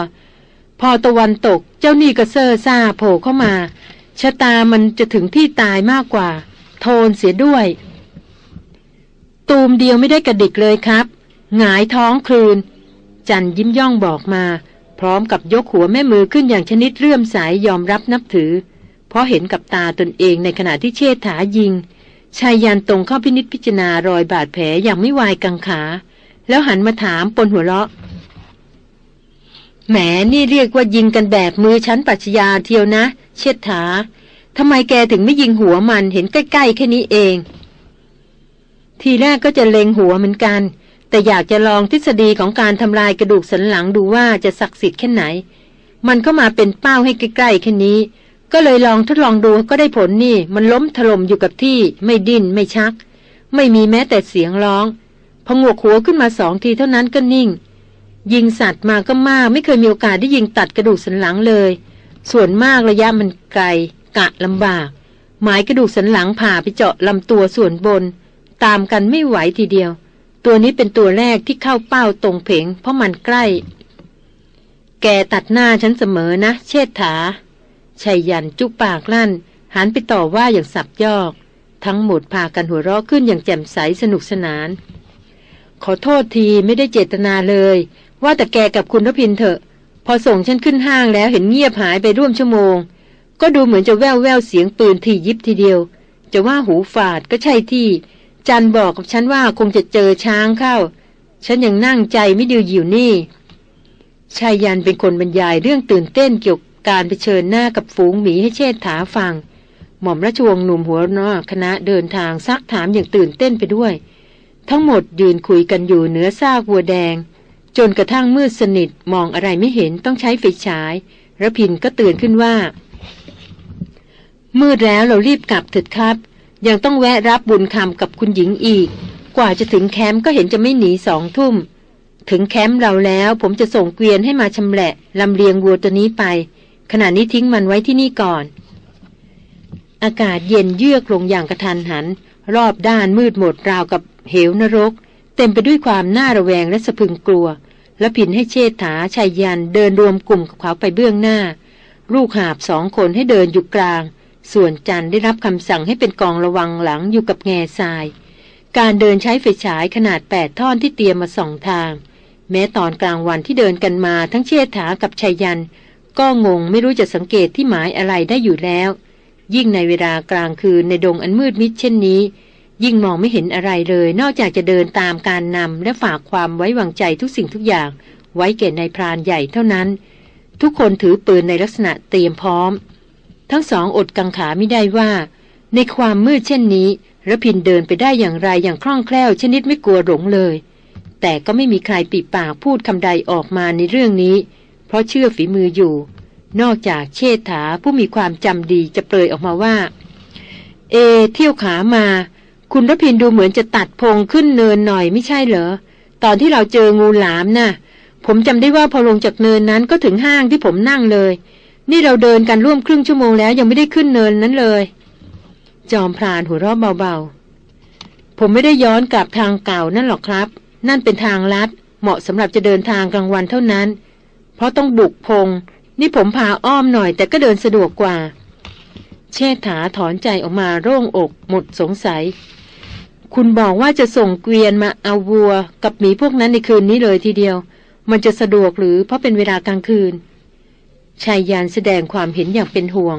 พอตะวันตกเจ้านี่ก็เซอร์ซ่าโผล่เข้ามาชะตามันจะถึงที่ตายมากกว่า โทนเสียด้วย ตูมเดียวไม่ได้กระดิกเลยครับหงายท้องคลืน จันยิ้มย่องบอกมา พร้อมกับยกหัวแม่มือขึ้นอย่างชนิดเลื่อมสายยอมรับนับถือ เพราะเห็นกับตาตนเองในขณะที่เชษฐายิง ชายยันตรงเข้าพินิษพิจารณารอยบาดแผลอย่างไม่วายกังขา แล้วหันมาถามปนหัวเราะ แหมนี่เรียกว่ายิงกันแบบมือชั้นปัชญาเทียวนะ เชษฐาทำไมแกถึงไม่ยิงหัวมันเห็นใกล้ๆแค่นี้เอง ทีแรกก็จะเล็งหัวเหมือนกัน แต่อยากจะลองทฤษฎีของการทำลายกระดูกสันหลังดูว่าจะศักดิ์สิทธิ์แค่ไหน มันก็มาเป็นเป้าให้ใกล้ๆแค่นี้ ก็เลยลองทดลองดูก็ได้ผลนี่ มันล้มถล่มอยู่กับที่ ไม่ดิ้นไม่ชัก ไม่มีแม้แต่เสียงร้องพองวกหัวขึ้นมาสองทีเท่านั้นก็นิ่ง ยิงสัตว์มาก็มาก ไม่เคยมีโอกาสได้ยิงตัดกระดูกสันหลังเลย ส่วนมากระยะมันไกล กะลำบาก หมายกระดูกสันหลังผ่าไปเจาะลำตัวส่วนบน ตามกันไม่ไหวทีเดียว ตัวนี้เป็นตัวแรกที่เข้าเป้าตรงเพงเพราะมันใกล้ แกตัดหน้าฉันเสมอนะ เชษฐา ชัยยันจุปากลั่น หันไปต่อว่าอย่างสับยอก ทั้งหมดพากันหัวเราะขึ้นอย่างแจ่มใสสนุกสนาน ขอโทษทีไม่ได้เจตนาเลย ว่าแต่แกกับคุณรพินเถอะ พอส่งฉันขึ้นห้างแล้วเห็นเงียบหายไปร่วมชั่วโมง ก็ดูเหมือนจะแววแววเสียงปืนทียิบทีเดียว จะว่าหูฝาดก็ใช่ที่ จันบอกกับฉันว่าคงจะเจอช้างเข้า ฉันยังนั่งใจไม่ดูอยู่นี่ชายยันเป็นคนบรรยายเรื่องตื่นเต้นเกี่ยว การเผชิญหน้ากับฝูงหมีให้เชษฐาฟัง หม่อมราชวงศ์หนุ่มหัวหน้าคณะเดินทางซักถามอย่างตื่นเต้นไปด้วย ทั้งหมดยืนคุยกันอยู่เหนือซากวัวแดง จนกระทั่งมืดสนิทมองอะไรไม่เห็นต้องใช้ไฟฉายระพินก็เตือนขึ้นว่า มืดแล้วเรารีบกลับเถิดครับ ยังต้องแวะรับบุญคำกับคุณหญิงอีก กว่าจะถึงแคมป์ก็เห็นจะไม่หนีสองทุ่ม ถึงแคมป์เราแล้วผมจะส่งเกวียนให้มาชำแหละลำเลียงวัวตัวนี้ไป ขณะนี้ทิ้งมันไว้ที่นี่ก่อน อากาศเย็นเยือกลงอย่างกระทันหัน รอบด้านมืดหมดราวกับเหวนรก เต็มไปด้วยความน่าระแวงและสะพึงกลัว และผินให้เชษฐาชายยันเดินรวมกลุ่มกับเขาไปเบื้องหน้า ลูกหาบสองคนให้เดินอยู่กลาง ส่วนจันได้รับคำสั่งให้เป็นกองระวังหลังอยู่กับแง่ทราย การเดินใช้ไฟฉายขนาดแปดท่อนที่เตรียมมาสองทาง แม้ตอนกลางวันที่เดินกันมาทั้งเชษฐากับชายยัน ก็งงไม่รู้จะสังเกตที่หมายอะไรได้อยู่แล้ว ยิ่งในเวลากลางคืนในดงอันมืดมิดเช่นนี้ ยิ่งมองไม่เห็นอะไรเลย นอกจากจะเดินตามการนำและฝากความไว้วางใจทุกสิ่งทุกอย่าง ไว้แก่ในพรานใหญ่เท่านั้น ทุกคนถือปืนในลักษณะเตรียมพร้อม ทั้งสองอดกังขาไม่ได้ว่า ในความมืดเช่นนี้ระพินเดินไปได้อย่างไรอย่างคล่องแคล่วชนิดไม่กลัวหลงเลย แต่ก็ไม่มีใครปิดปากพูดคำใดออกมาในเรื่องนี้ เพราะเชื่อฝีมืออยู่ นอกจากเชษฐาผู้มีความจำดีจะเปรยออกมาว่า เอ เที่ยวขามา คุณรพินดูเหมือนจะตัดพงขึ้นเนินหน่อยไม่ใช่เหรอ ตอนที่เราเจองูหลามนะ่ะ ผมจำได้ว่าพอลงจากเนินนั้นก็ถึงห้างที่ผมนั่งเลย นี่เราเดินกันร่วมครึ่งชั่วโมงแล้วยังไม่ได้ขึ้นเนินนั้นเลย จอมพรานหัวเราะเบาๆ ผมไม่ได้ย้อนกลับทางเก่านั่นหรอกครับ นั่นเป็นทางลัดเหมาะสำหรับจะเดินทางกลางวันเท่านั้น เพราะต้องบุกพง นี่ผมพาอ้อมหน่อยแต่ก็เดินสะดวกกว่า เชษฐาถอนใจออกมาโล่งอกหมดสงสัย คุณบอกว่าจะส่งเกวียนมาเอาวัว กับหมีพวกนั้นในคืนนี้เลยทีเดียว มันจะสะดวกหรือเพราะเป็นเวลากลางคืนชายยานแสดงความเห็นอย่างเป็นห่วง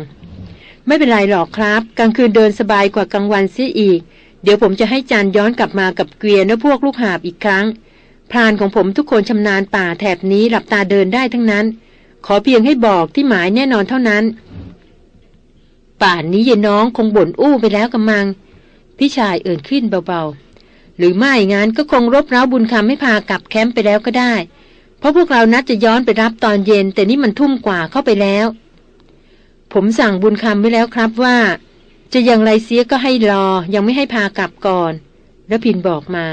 ไม่เป็นไรหรอกครับ กลางคืนเดินสบายกว่ากลางวันเสียอีก เดี๋ยวผมจะให้จานย้อนกลับมากับเกวียนและพวกลูกหาบอีกครั้ง พรานของผมทุกคนชำนาญป่าแถบนี้หลับตาเดินได้ทั้งนั้น ขอเพียงให้บอกที่หมายแน่นอนเท่านั้น ป่านนี้เยนน้องคงบ่นอู้ไปแล้วกำมัง พี่ชายเอ่นขึ้นเบาๆ หรือไม่งั้นก็คงรบเร้าบุญคำให้พากลับแคมป์ไปแล้วก็ได้ เพราะพวกเรานัดจะย้อนไปรับตอนเย็น แต่นี่มันทุ่มกว่าเข้าไปแล้ว ผมสั่งบุญคำไว้แล้วครับว่า จะอย่างไรเสียก็ให้รอยังไม่ให้พากลับก่อนระพินบอกมา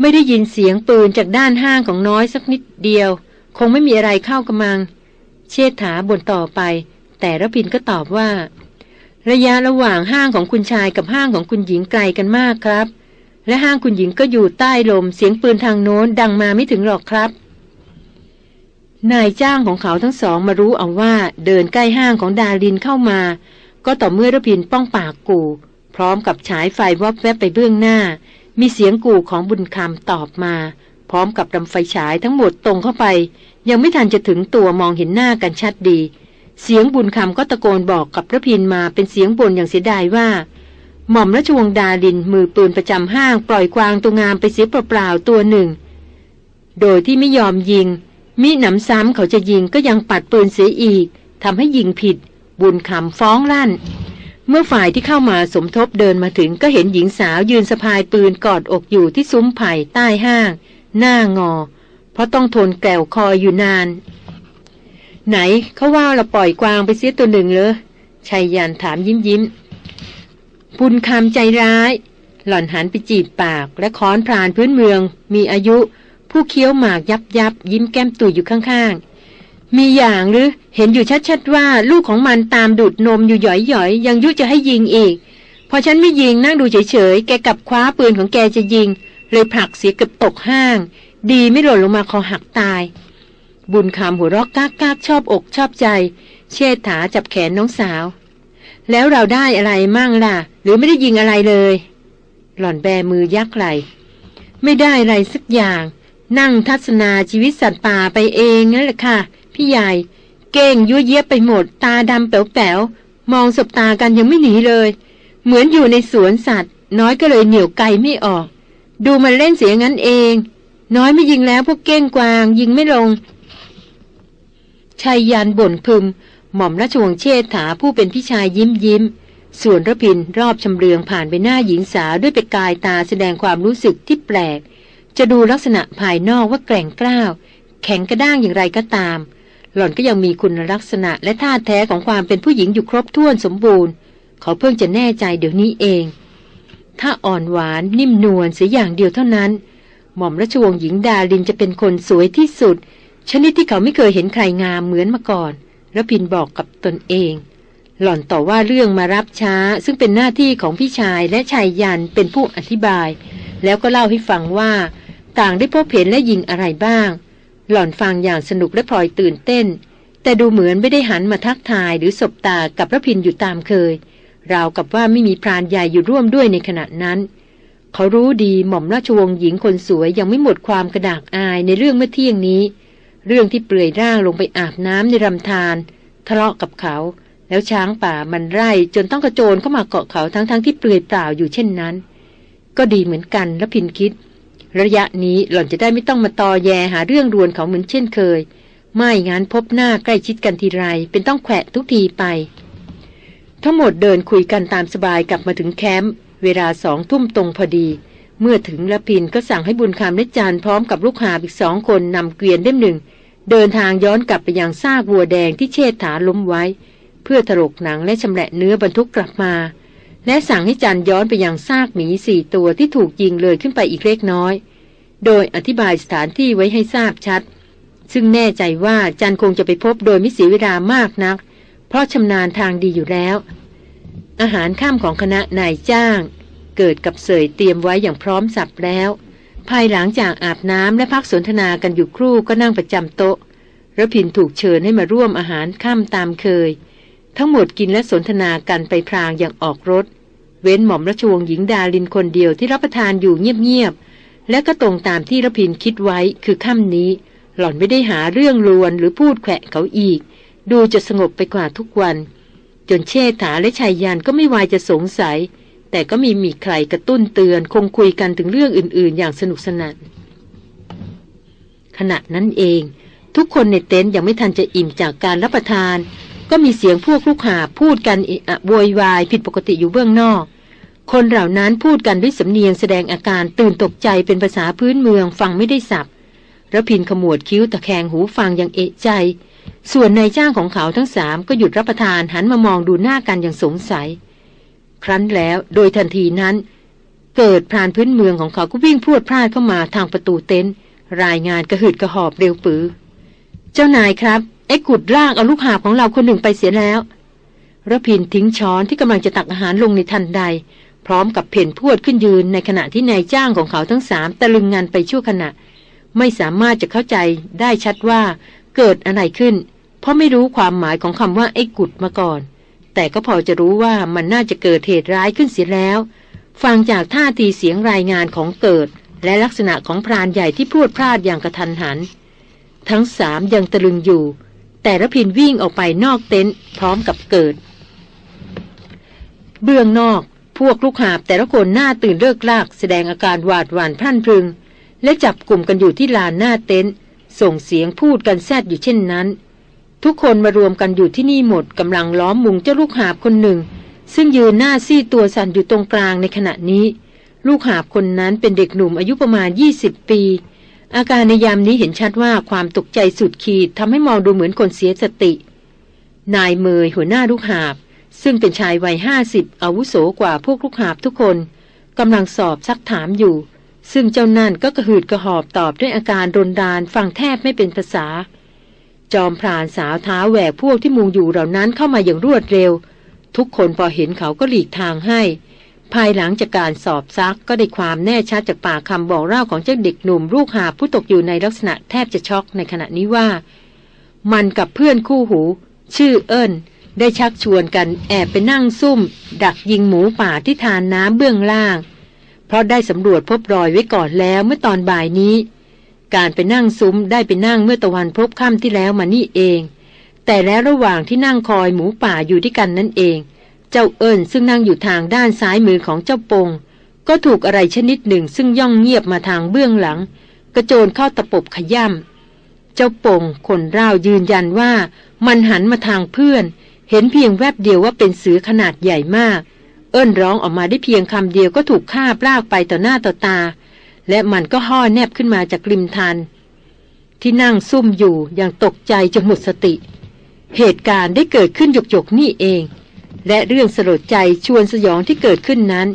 ไม่ได้ยินเสียงปืนจากด้านห้างของน้อยสักนิดเดียว คงไม่มีอะไรเข้ากำมัง เชษฐาบ่นต่อไป แต่ระพินก็ตอบว่า ระยะระหว่างห้างของคุณชายกับห้างของคุณหญิงไกลกันมากครับ และห้างคุณหญิงก็อยู่ใต้ลม เสียงปืนทางโน้นดังมาไม่ถึงหรอกครับ นายจ้างของเขาทั้งสองมารู้เอาว่าเดินใกล้ห้างของดารินเข้ามา ก็ต่อเมื่อระพินป้องปากกู พร้อมกับฉายไฟวับแวบไปเบื้องหน้า มีเสียงกู่ของบุญคำตอบมา พร้อมกับลำไฟฉายทั้งหมดตรงเข้าไป ยังไม่ทันจะถึงตัวมองเห็นหน้ากันชัดดี เสียงบุญคำก็ตะโกนบอกกับพระพินมาเป็นเสียงบ่นอย่างเสียดายว่า หม่อมราชวงศ์ดาลินมือปืนประจำห้างปล่อยกวางตัวงามไปเสียเปล่าๆตัวหนึ่ง โดยที่ไม่ยอมยิง มิหนำซ้ำเขาจะยิงก็ยังปัดปืนเสียอีกทำให้ยิงผิด บุญคำฟ้องลั่น เมื่อฝ่ายที่เข้ามาสมทบเดินมาถึงก็เห็นหญิงสาวยืนสะพายปืนกอดอกอยู่ที่ซุ้มไผ่ใต้ห้าง หน้างอ เพราะต้องทนแกวคอยอยู่นาน ไหนเขาว่าเราปล่อยกวางไปเสียตัวหนึ่งเลยชายยันถามยิ้มยิ้มบุญคำใจร้าย หล่อนหันไปจีบปากและค้อนพรานพื้นเมือง มีอายุ ผู้เคี้ยวหมากยับยับยิ้มแก้มตุยอยู่ข้างๆ มีอย่างหรือเห็นอยู่ชัดๆว่า ลูกของมันตามดูดนมอยู่หย่อยๆ ยังยุจะให้ยิงอีก พอฉันไม่ยิงนั่งดูเฉยๆ แกกลับคว้าปืนของแกจะยิง เลยผลักเสียเกือบตกห้าง ดีไม่หล่นลงมาคอหักตาย บุญคำหัวเราะกากกชอบอกชอบใจ เชษฐาจับแขนน้องสาว แล้วเราได้อะไรมั่งล่ะ หรือไม่ได้ยิงอะไรเลย หล่อนแบมือยักไหลไม่ได้อะไรสักอย่าง นั่งทัศนาชีวิตสัตว์ป่าไปเองนั่นแหละค่ะ พี่ใหญ่ เก่งยั่วเยียบไปหมด ตาดำแป๋วๆ มองสบตากันยังไม่หนีเลย เหมือนอยู่ในสวนสัตว์ น้อยก็เลยเหนียวไกลไม่ออก ดูมันเล่นเสียงั้นเอง น้อยไม่ยิงแล้วพวกเก้งกวาง ยิงไม่ลงชายยันบ่นพึม หม่อมราชวงศ์เชษฐาผู้เป็นพี่ชายยิ้มยิ้ม ส่วนระพินรอบชำเลืองผ่านไปหน้าหญิงสาวด้วยไปกายตาแสดงความรู้สึกที่แปลก จะดูลักษณะภายนอกว่าแกร่งกล้าว แข็งกระด้างอย่างไรก็ตาม หล่อนก็ยังมีคุณลักษณะและท่าแท้ของความเป็นผู้หญิงอยู่ครบถ้วนสมบูรณ์ เขาเพิ่งจะแน่ใจเดี๋ยวนี้เอง ถ้าอ่อนหวานนิ่มนวลเสียอย่างเดียวเท่านั้น หม่อมราชวงศ์หญิงดาลินจะเป็นคนสวยที่สุด ชนิดที่เขาไม่เคยเห็นใครงามเหมือนมาก่อนระพินบอกกับตนเอง หล่อนต่อว่าเรื่องมารับช้า ซึ่งเป็นหน้าที่ของพี่ชายและชายยันเป็นผู้อธิบาย แล้วก็เล่าให้ฟังว่า ต่างได้พบเห็นและยิงอะไรบ้าง หล่อนฟังอย่างสนุกและพลอยตื่นเต้น แต่ดูเหมือนไม่ได้หันมาทักทายหรือสบตากับพระพินอยู่ตามเคย ราวกับว่าไม่มีพรานใหญ่อยู่ร่วมด้วยในขณะนั้น เขารู้ดีหม่อมราชวงศ์หญิงคนสวยยังไม่หมดความกระดากอายในเรื่องเมื่อเที่ยงนี้ เรื่องที่เปลือยร่างลงไปอาบน้ำในลำธารทะเลาะกับเขา แล้วช้างป่ามันไร่จนต้องกระโจนเข้ามาเกาะเขาทั้งๆทที่เปลือยเปล่าอยู่เช่นนั้น ก็ดีเหมือนกันและพินคิด ระยะนี้หล่อนจะได้ไม่ต้องมาตอแยหาเรื่องรวนเขาเหมือนเช่นเคย ไม่งั้นพบหน้าใกล้ชิดกันทีไร เป็นต้องแขวะทุกทีไป ทั้งหมดเดินคุยกันตามสบายกลับมาถึงแคมป์เวลาสองทุ่มตรงพอดี เมื่อถึงละพินก็สั่งให้บุญคำและจานพร้อมกับลูกหาอีกสองคนนำเกวียนเล่มหนึ่ง เดินทางย้อนกลับไปยังซากวัวแดงที่เชษฐาล้มไว้ เพื่อถลกหนังและชำแหละเนื้อบรรทุกกลับมา และสั่งให้จันย้อนไปยังซากหมีสี่ตัวที่ถูกยิงเลยขึ้นไปอีกเล็กน้อย โดยอธิบายสถานที่ไว้ให้ทราบชัด ซึ่งแน่ใจว่าจันคงจะไปพบโดยไม่เสียเวลามากนัก เพราะชำนาญทางดีอยู่แล้ว อาหารข้ามของคณะนายจ้าง เกิดกับเสยเตรียมไว้อย่างพร้อมสับแล้ว ภายหลังจากอาบน้ำและพักสนทนากันอยู่ครู่ก็นั่งประจำโต๊ะระพินถูกเชิญให้มาร่วมอาหารข้ามตามเคย ทั้งหมดกินและสนทนากันไปพรางอย่างออกรถ เว้นหม่อมราชวงศ์หญิงดาลินคนเดียวที่รับประทานอยู่เงียบๆ และก็ตรงตามที่ระพินคิดไว้คือค่ำนี้ หล่อนไม่ได้หาเรื่องลวนหรือพูดแขวะเขาอีก ดูจะสงบไปกว่าทุกวัน จนเชษฐาและชายยานก็ไม่วายจะสงสัย แต่ก็มีมีใครกระตุ้นเตือน คงคุยกันถึงเรื่องอื่นๆ อย่างสนุกสนาน ขณะนั้นเอง ทุกคนในเต็นท์ยังไม่ทันจะอิ่มจากการรับประทานก็มีเสียงพวกลูกหาพูดกันอะอะโวยวายผิดปกติอยู่เบื้องนอก คนเหล่านั้นพูดกันด้วยสำเนียงแสดงอาการตื่นตกใจเป็นภาษาพื้นเมืองฟังไม่ได้สับระพินขมวดคิ้วตะแคงหูฟังอย่างเอะใจ ส่วนนายจ้างของเขาทั้งสามก็หยุดรับประทานหันมามองดูหน้ากันอย่างสงสัย ครั้นแล้วโดยทันทีนั้น เกิดพรานพื้นเมืองของเขาก็วิ่งพรวดพลาดเข้ามาทางประตูเต็นท์รายงานกระหืดกระหอบเร็วปือ เจ้านายครับไอ้กุดลากเอาลูกหาบของเราคนหนึ่งไปเสียแล้วระพินทิ้งช้อนที่กำลังจะตักอาหารลงในทันใด พร้อมกับเพ่นพวดขึ้นยืนในขณะที่นายจ้างของเขาทั้งสามตะลึงงานไปชั่วขณะ ไม่สามารถจะเข้าใจได้ชัดว่าเกิดอะไรขึ้น เพราะไม่รู้ความหมายของคำว่าไอ้กุดมาก่อน แต่ก็พอจะรู้ว่ามันน่าจะเกิดเหตุร้ายขึ้นเสียแล้ว ฟังจากท่าทีเสียงรายงานของเกิด และลักษณะของพรานใหญ่ที่พูดพลาดอย่างกระทันหัน ทั้งสามยังตะลึงอยู่ แต่ระพินวิ่งออกไปนอกเต็นท์พร้อมกับเกิด เบื้องนอก พวกลูกหาบแต่ละคนหน้าตื่นเลิกลากแสดงอาการหวาดหวั่นพรั่นพรึง และจับกลุ่มกันอยู่ที่ลานหน้าเต็นท์ส่งเสียงพูดกันแซดอยู่เช่นนั้น ทุกคนมารวมกันอยู่ที่นี่หมดกำลังล้อมมุงเจ้าลูกหาบคนหนึ่ง ซึ่งยืนหน้าซี่ตัวสั่นอยู่ตรงกลางในขณะนี้ ลูกหาบคนนั้นเป็นเด็กหนุ่มอายุประมาณ 20 ปี อาการในยามนี้เห็นชัดว่าความตกใจสุดขีดทำให้มองดูเหมือนคนเสียสติ นายเมยหัวหน้าลูกหาบ ซึ่งเป็นชายวัยห้าสิบอาวุโสกว่าพวกลูกหาบทุกคนกำลังสอบซักถามอยู่ ซึ่งเจ้านั่นก็กระหืดกระหอบตอบด้วยอาการรนดานฟังแทบไม่เป็นภาษา จอมพรานสาวเท้าแหวกพวกที่มุงอยู่เหล่านั้นเข้ามาอย่างรวดเร็ว ทุกคนพอเห็นเขาก็หลีกทางให้ ภายหลังจากการสอบซักก็ได้ความแน่ชัดจากปากคำบอกเล่าของเจ้าเด็กหนุ่มลูกหาผู้ตกอยู่ในลักษณะแทบจะช็อกในขณะนี้ว่า มันกับเพื่อนคู่หู ชื่อเอิญ ได้ชักชวนกันแอบไปนั่งซุ่ม ดักยิงหมูป่าที่ทานน้ำเบื้องล่าง เพราะได้สำรวจพบรอยไว้ก่อนแล้วเมื่อตอนบ่ายนี้ การไปนั่งซุ้มได้ไปนั่งเมื่อตะวันพบค่ำที่แล้วมานี่เอง แต่แล้วระหว่างที่นั่งคอยหมูป่าอยู่ที่กันนั่นเอง เจ้าเอิญซึ่งนั่งอยู่ทางด้านซ้ายมือของเจ้าปง ก็ถูกอะไรชนิดหนึ่งซึ่งย่องเงียบมาทางเบื้องหลัง กระโจนเข้าตะปบขย่ำเจ้าปงคนร่าวยืนยันว่ามันหันมาทางเพื่อน เห็นเพียงแวบเดียวว่าเป็นเสือขนาดใหญ่มาก เอิ้นร้องออกมาได้เพียงคำเดียวก็ถูกฆ่าปลากไปต่อหน้าต่อตา และมันก็ห่อแนบขึ้นมาจากริมทันที่นั่งซุ่มอยู่อย่างตกใจจนหมดสติ เหตุการณ์ได้เกิดขึ้นหยกๆนี่เอง และเรื่องสลดใจชวนสยองที่เกิดขึ้นนั้น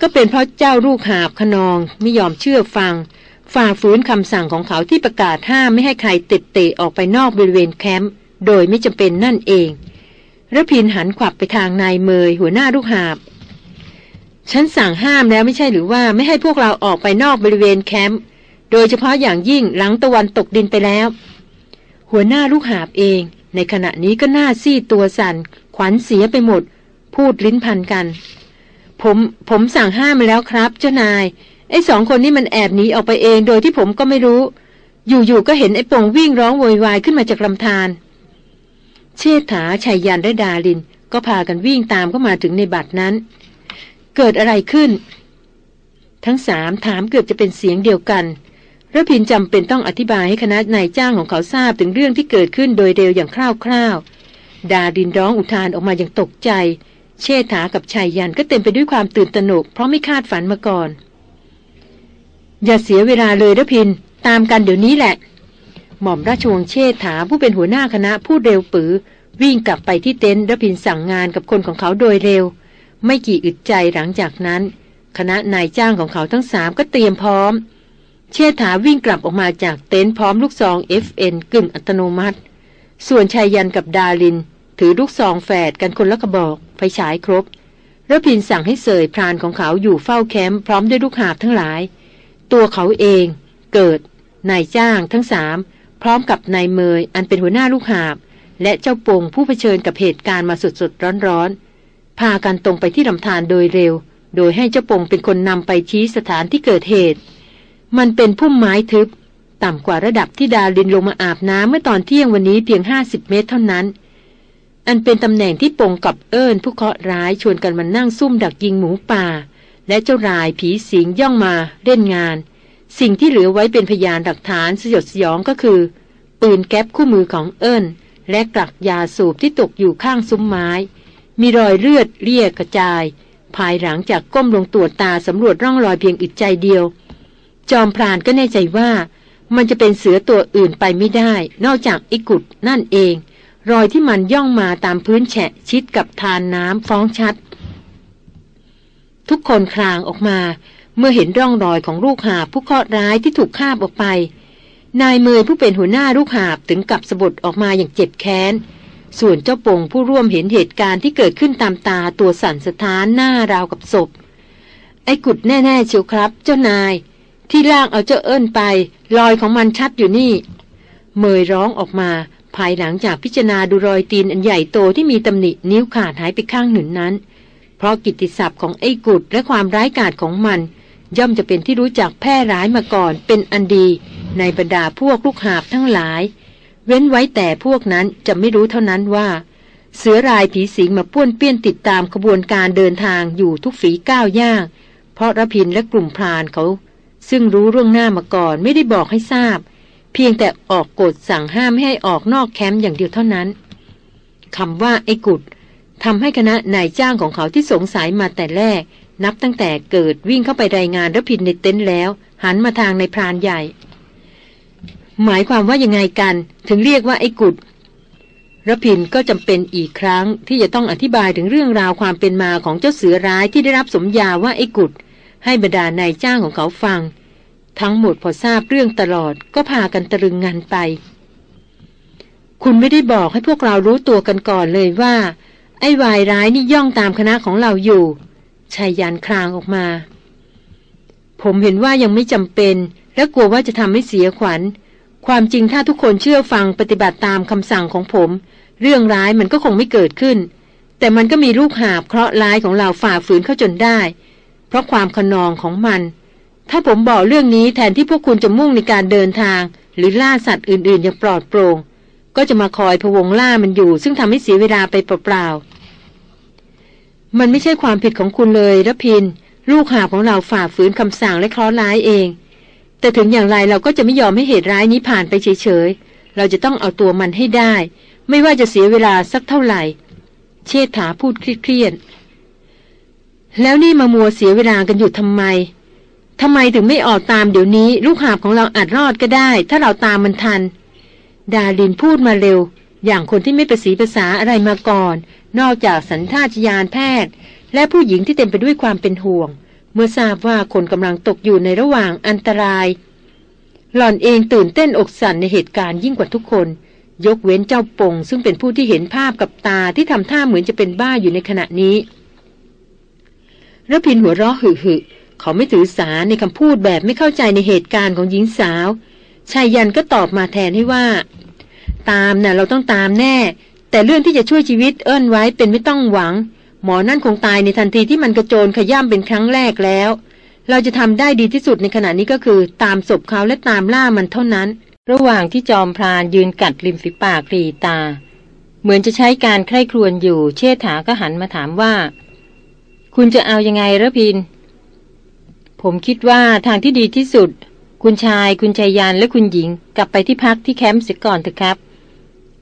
ก็เป็นเพราะเจ้าลูกหาบขนองไม่ยอมเชื่อฟัง ฝ่าฝืนคำสั่งของเขาที่ประกาศห้ามไม่ให้ใครเตะเตะออกไปนอกบริเวณแคมป์โดยไม่จำเป็นนั่นเอง ระพินหันขวับไปทางนายเมยหัวหน้าลูกหาบ ฉันสั่งห้ามแล้วไม่ใช่หรือว่าไม่ให้พวกเราออกไปนอกบริเวณแคมป์ โดยเฉพาะอย่างยิ่งหลังตะวันตกดินไปแล้ว หัวหน้าลูกหาบเอง ในขณะนี้ก็หน้าซีดตัวสัน่น ขวัญเสียไปหมด พูดลิ้นพันกัน ผมผมสั่งห้ามมาแล้วครับเจ้านาย ไอ้สองคนนี้มันแอบหนีออกไปเองโดยที่ผมก็ไม่รู้ อยู่ๆก็เห็นไอ้ปงวิ่งร้องโวยวายขึ้นมาจากลำธาร เชษฐาชัยยันและดาลิน ก็พากันวิ่งตามเข้ามาถึงในบัตรนั้น เกิดอะไรขึ้น ทั้งสามถามเกือบจะเป็นเสียงเดียวกันระพินจำเป็นต้องอธิบายให้คณะนายจ้างของเขาทราบถึงเรื่องที่เกิดขึ้นโดยเร็วอย่างคร่าวๆ ดาดินร้องอุทานออกมาอย่างตกใจ เชษฐากับชายยันก็เต็มไปด้วยความตื่นตระหนกเพราะไม่คาดฝันมาก่อน อย่าเสียเวลาเลยระพิน ตามกันเดี๋ยวนี้แหละ หม่อมราชวงศ์เชษฐาผู้เป็นหัวหน้าคณะพูดเร็วปือ วิ่งกลับไปที่เต็นท์ระพินสั่งงานกับคนของเขาโดยเร็ว ไม่กี่อึดใจหลังจากนั้น คณะนายจ้างของเขาทั้งสามก็เตรียมพร้อม เชษฐาวิ่งกลับออกมาจากเต็นท์พร้อมลูกซอง FN กึ่งอัตโนมัติ ส่วนชายยันกับดาลิน ถือลูกซองแฝดกันคนละกระบอกไฟฉายครบระพินสั่งให้เสยพรานของเขาอยู่เฝ้าแคมป์พร้อมด้วยลูกหาบทั้งหลาย ตัวเขาเอง เกิดนายจ้างทั้งสาม พร้อมกับนายเมยอันเป็นหัวหน้าลูกหาบ และเจ้าปงผู้เผชิญกับเหตุการณ์มาสดๆร้อนๆ พากันตรงไปที่ลำธารโดยเร็ว โดยให้เจ้าปงเป็นคนนำไปชี้สถานที่เกิดเหตุ มันเป็นพุ่มไม้ทึบ ต่ำกว่าระดับที่ดาลินลงมาอาบน้ำเมื่อตอนเที่ยงวันนี้เพียงห้าสิบเมตรเท่านั้น อันเป็นตำแหน่งที่ปงกับเอิญผู้เคาะร้ายชวนกันมานั่งซุ่มดักยิงหมูป่า และเจ้ารายผีสิงย่องมาเล่นงาน สิ่งที่เหลือไว้เป็นพยานหลักฐานสยดสยองก็คือ ปืนแก๊ปคู่มือของเอิญและกลักยาสูบที่ตกอยู่ข้างซุ้มไม้ มีรอยเลือดเรียกกระจาย ภายหลังจากก้มลงตรวจตาสำรวจร่องรอยเพียงอึดใจเดียว จอมพรานก็แน่ใจว่ามันจะเป็นเสือตัวอื่นไปไม่ได้ นอกจากไอ้กุดนั่นเอง รอยที่มันย่องมาตามพื้นแฉะชิดกับทานน้ำฟ้องชัด ทุกคนคลางออกมา เมื่อเห็นร่องรอยของลูกหาบผู้เคราะห์ร้ายที่ถูกฆ่าออกไป นายเมยผู้เป็นหัวหน้าลูกหาบถึงกับสะบดออกมาอย่างเจ็บแค้น ส่วนเจ้าปงผู้ร่วมเห็นเหตุการณ์ที่เกิดขึ้นตามตาตัวสั่นสะท้านหน้าราวกับศพ ไอ้กุดแน่ๆเชียวครับ เจ้านาย ที่ล่างเอาเจ้าเอิ้นไปรอยของมันชัดอยู่นี่ เมยร้องออกมาภายหลังจากพิจารณาดูรอยตีนอันใหญ่โตที่มีตำหนินิ้วขาดหายไปข้างหนึ่งนั้น เพราะกิตติศัพท์ของไอ้กุดและความร้ายกาจของมัน ย่อมจะเป็นที่รู้จักแพร่ร้ายมาก่อนเป็นอันดี ในบรรดาพวกลูกหาบทั้งหลาย เว้นไว้แต่พวกนั้นจะไม่รู้เท่านั้นว่า เสือรายผีสิงมาป้วนเปี้ยนติดตามขบวนการเดินทางอยู่ทุกฝีก้าวย่าง เพราะระพินและกลุ่มพรานเขา ซึ่งรู้เรื่องหน้ามาก่อนไม่ได้บอกให้ทราบ เพียงแต่ออกกฎสั่งห้ามไม่ให้ออกนอกแคมป์อย่างเดียวเท่านั้นคำว่าไอ้กุดทำให้คณะนายจ้างของเขาที่สงสัยมาแต่แรก นับตั้งแต่เกิดวิ่งเข้าไปรายงานรพินในเต็นท์แล้ว หันมาทางในพรานใหญ่ หมายความว่ายังไงกัน ถึงเรียกว่าไอ้กุดรพินก็จำเป็นอีกครั้งที่จะต้องอธิบายถึงเรื่องราวความเป็นมาของเจ้าเสือร้ายที่ได้รับสมญาว่าไอ้กุด ให้บรรดานายจ้างของเขาฟัง ทั้งหมดพอทราบเรื่องตลอดก็พากันตะลึงงันไป คุณไม่ได้บอกให้พวกเรารู้ตัวกันก่อนเลยว่า ไอ้วายร้ายนี่ย่องตามคณะของเราอยู่ ชายยันคลางออกมา ผมเห็นว่ายังไม่จำเป็น และกลัวว่าจะทำให้เสียขวัญ ความจริงถ้าทุกคนเชื่อฟังปฏิบัติตามคำสั่งของผม เรื่องร้ายมันก็คงไม่เกิดขึ้น แต่มันก็มีลูกหาบเคราะห์ร้ายของเราฝ่าฝืนเข้าจนได้ เพราะความขนองของมัน ถ้าผมบอกเรื่องนี้แทนที่พวกคุณจะมุ่งในการเดินทาง หรือล่าสัตว์อื่นๆอย่างปลอดโปร่งก็จะมาคอยพวงล่ามันอยู่ ซึ่งทำให้เสียเวลาไปเปล่าๆ มันไม่ใช่ความผิดของคุณเลยระพิน ลูกหาของเราฝ่าฝืนคำสั่งและเคราะห์ร้ายเอง แต่ถึงอย่างไรเราก็จะไม่ยอมให้เหตุร้ายนี้ผ่านไปเฉยๆ เราจะต้องเอาตัวมันให้ได้ ไม่ว่าจะเสียเวลาสักเท่าไหร่ เชษฐาพูดเครียดๆแล้วนี่มามัวเสียเวลากันอยู่ทำไมทำไมถึงไม่ออกตามเดี๋ยวนี้ ลูกหาบของเราอาจรอดก็ได้ ถ้าเราตามมันทัน ดาลินพูดมาเร็ว อย่างคนที่ไม่ประสีภาษาอะไรมาก่อน นอกจากสัญชาตญาณแพทย์ และผู้หญิงที่เต็มไปด้วยความเป็นห่วง เมื่อทราบว่าคนกำลังตกอยู่ในระหว่างอันตราย หล่อนเองตื่นเต้นอกสั่นในเหตุการณ์ยิ่งกว่าทุกคน ยกเว้นเจ้าปงซึ่งเป็นผู้ที่เห็นภาพกับตาที่ทำท่าเหมือนจะเป็นบ้าอยู่ในขณะนี้ระพินหัวเราะหึหึเขาไม่ถือสาในคำพูดแบบไม่เข้าใจในเหตุการณ์ของหญิงสาวชายยันก็ตอบมาแทนให้ว่า ตามนะ่ะเราต้องตามแน่ แต่เรื่องที่จะช่วยชีวิตเอิ้นไว้เป็นไม่ต้องหวัง หมอนั่นคงตายในทันทีที่มันกระโจนขย่ำเป็นครั้งแรกแล้ว เราจะทำได้ดีที่สุดในขณะนี้ก็คือ ตามศพเขาและตามล่ามันเท่านั้น ระหว่างที่จอมพรานยืนกัดริมฝีปากรีตา เหมือนจะใช้การใคร่ครวญอยู่ เชษฐาก็หันมาถามว่า คุณจะเอายังไงระพิน ผมคิดว่าทางที่ดีที่สุด คุณชาย คุณชายยานและคุณหญิง กลับไปที่พักที่แคมป์เสียก่อนเถอะครับ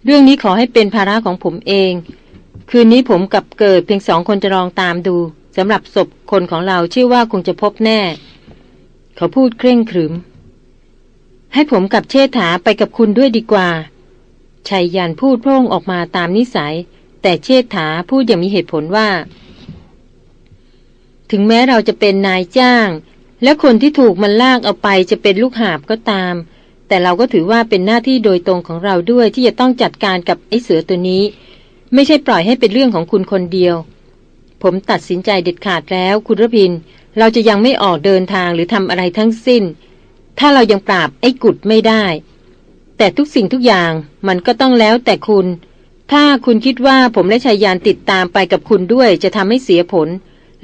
เรื่องนี้ขอให้เป็นภาระของผมเอง คืนนี้ผมกับเกิดเพียงสองคนจะลองตามดูสำหรับศพคนของเราเชื่อว่าคงจะพบแน่ เขาพูดเคร่งครึม ให้ผมกับเชษฐาไปกับคุณด้วยดีกว่าชายยันพูดโพร่งออกมาตามนิสัย แต่เชษฐาพูดอย่างมีเหตุผลว่า ถึงแม้เราจะเป็นนายจ้าง และคนที่ถูกมันลากเอาไปจะเป็นลูกหาบก็ตาม แต่เราก็ถือว่าเป็นหน้าที่โดยตรงของเราด้วยที่จะต้องจัดการกับไอ้เสือตัวนี้ ไม่ใช่ปล่อยให้เป็นเรื่องของคุณคนเดียว ผมตัดสินใจเด็ดขาดแล้ว คุณรพิน เราจะยังไม่ออกเดินทางหรือทำอะไรทั้งสิ้น ถ้าเรายังปราบไอ้กุดไม่ได้ แต่ทุกสิ่งทุกอย่างมันก็ต้องแล้วแต่คุณ ถ้าคุณคิดว่าผมและชายยานติดตามไปกับคุณด้วยจะทำให้เสียผล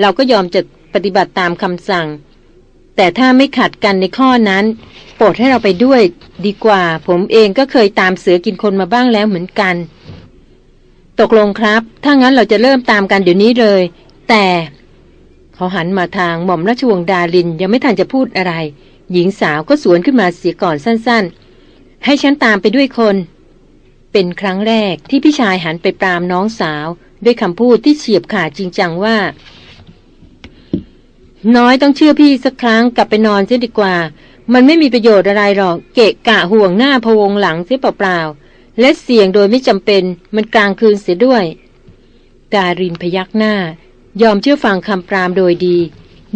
เราก็ยอมจะปฏิบัติตามคำสั่ง แต่ถ้าไม่ขัดกันในข้อนั้น โปรดให้เราไปด้วย ดีกว่า ผมเองก็เคยตามเสือกินคนมาบ้างแล้วเหมือนกัน ตกลงครับ ถ้างั้นเราจะเริ่มตามกันเดี๋ยวนี้เลย แต่เขาหันมาทางหม่อมราชวงศ์ดาลินยังไม่ทันจะพูดอะไร หญิงสาวก็สวนขึ้นมาเสียก่อนสั้น ๆ ให้ฉันตามไปด้วยคน เป็นครั้งแรกที่พี่ชายหันไปปรามน้องสาว ด้วยคำพูดที่เฉียบขาดจริงจังว่า น้อยต้องเชื่อพี่สักครั้งกลับไปนอนเสียดีกว่า มันไม่มีประโยชน์อะไรหรอก เกะกะห่วงหน้าพวงหลังเสียเปล่าๆและเสี่ยงโดยไม่จำเป็นมันกลางคืนเสียด้วย ดารินพยักหน้า ยอมเชื่อฟังคำปรามโดยดี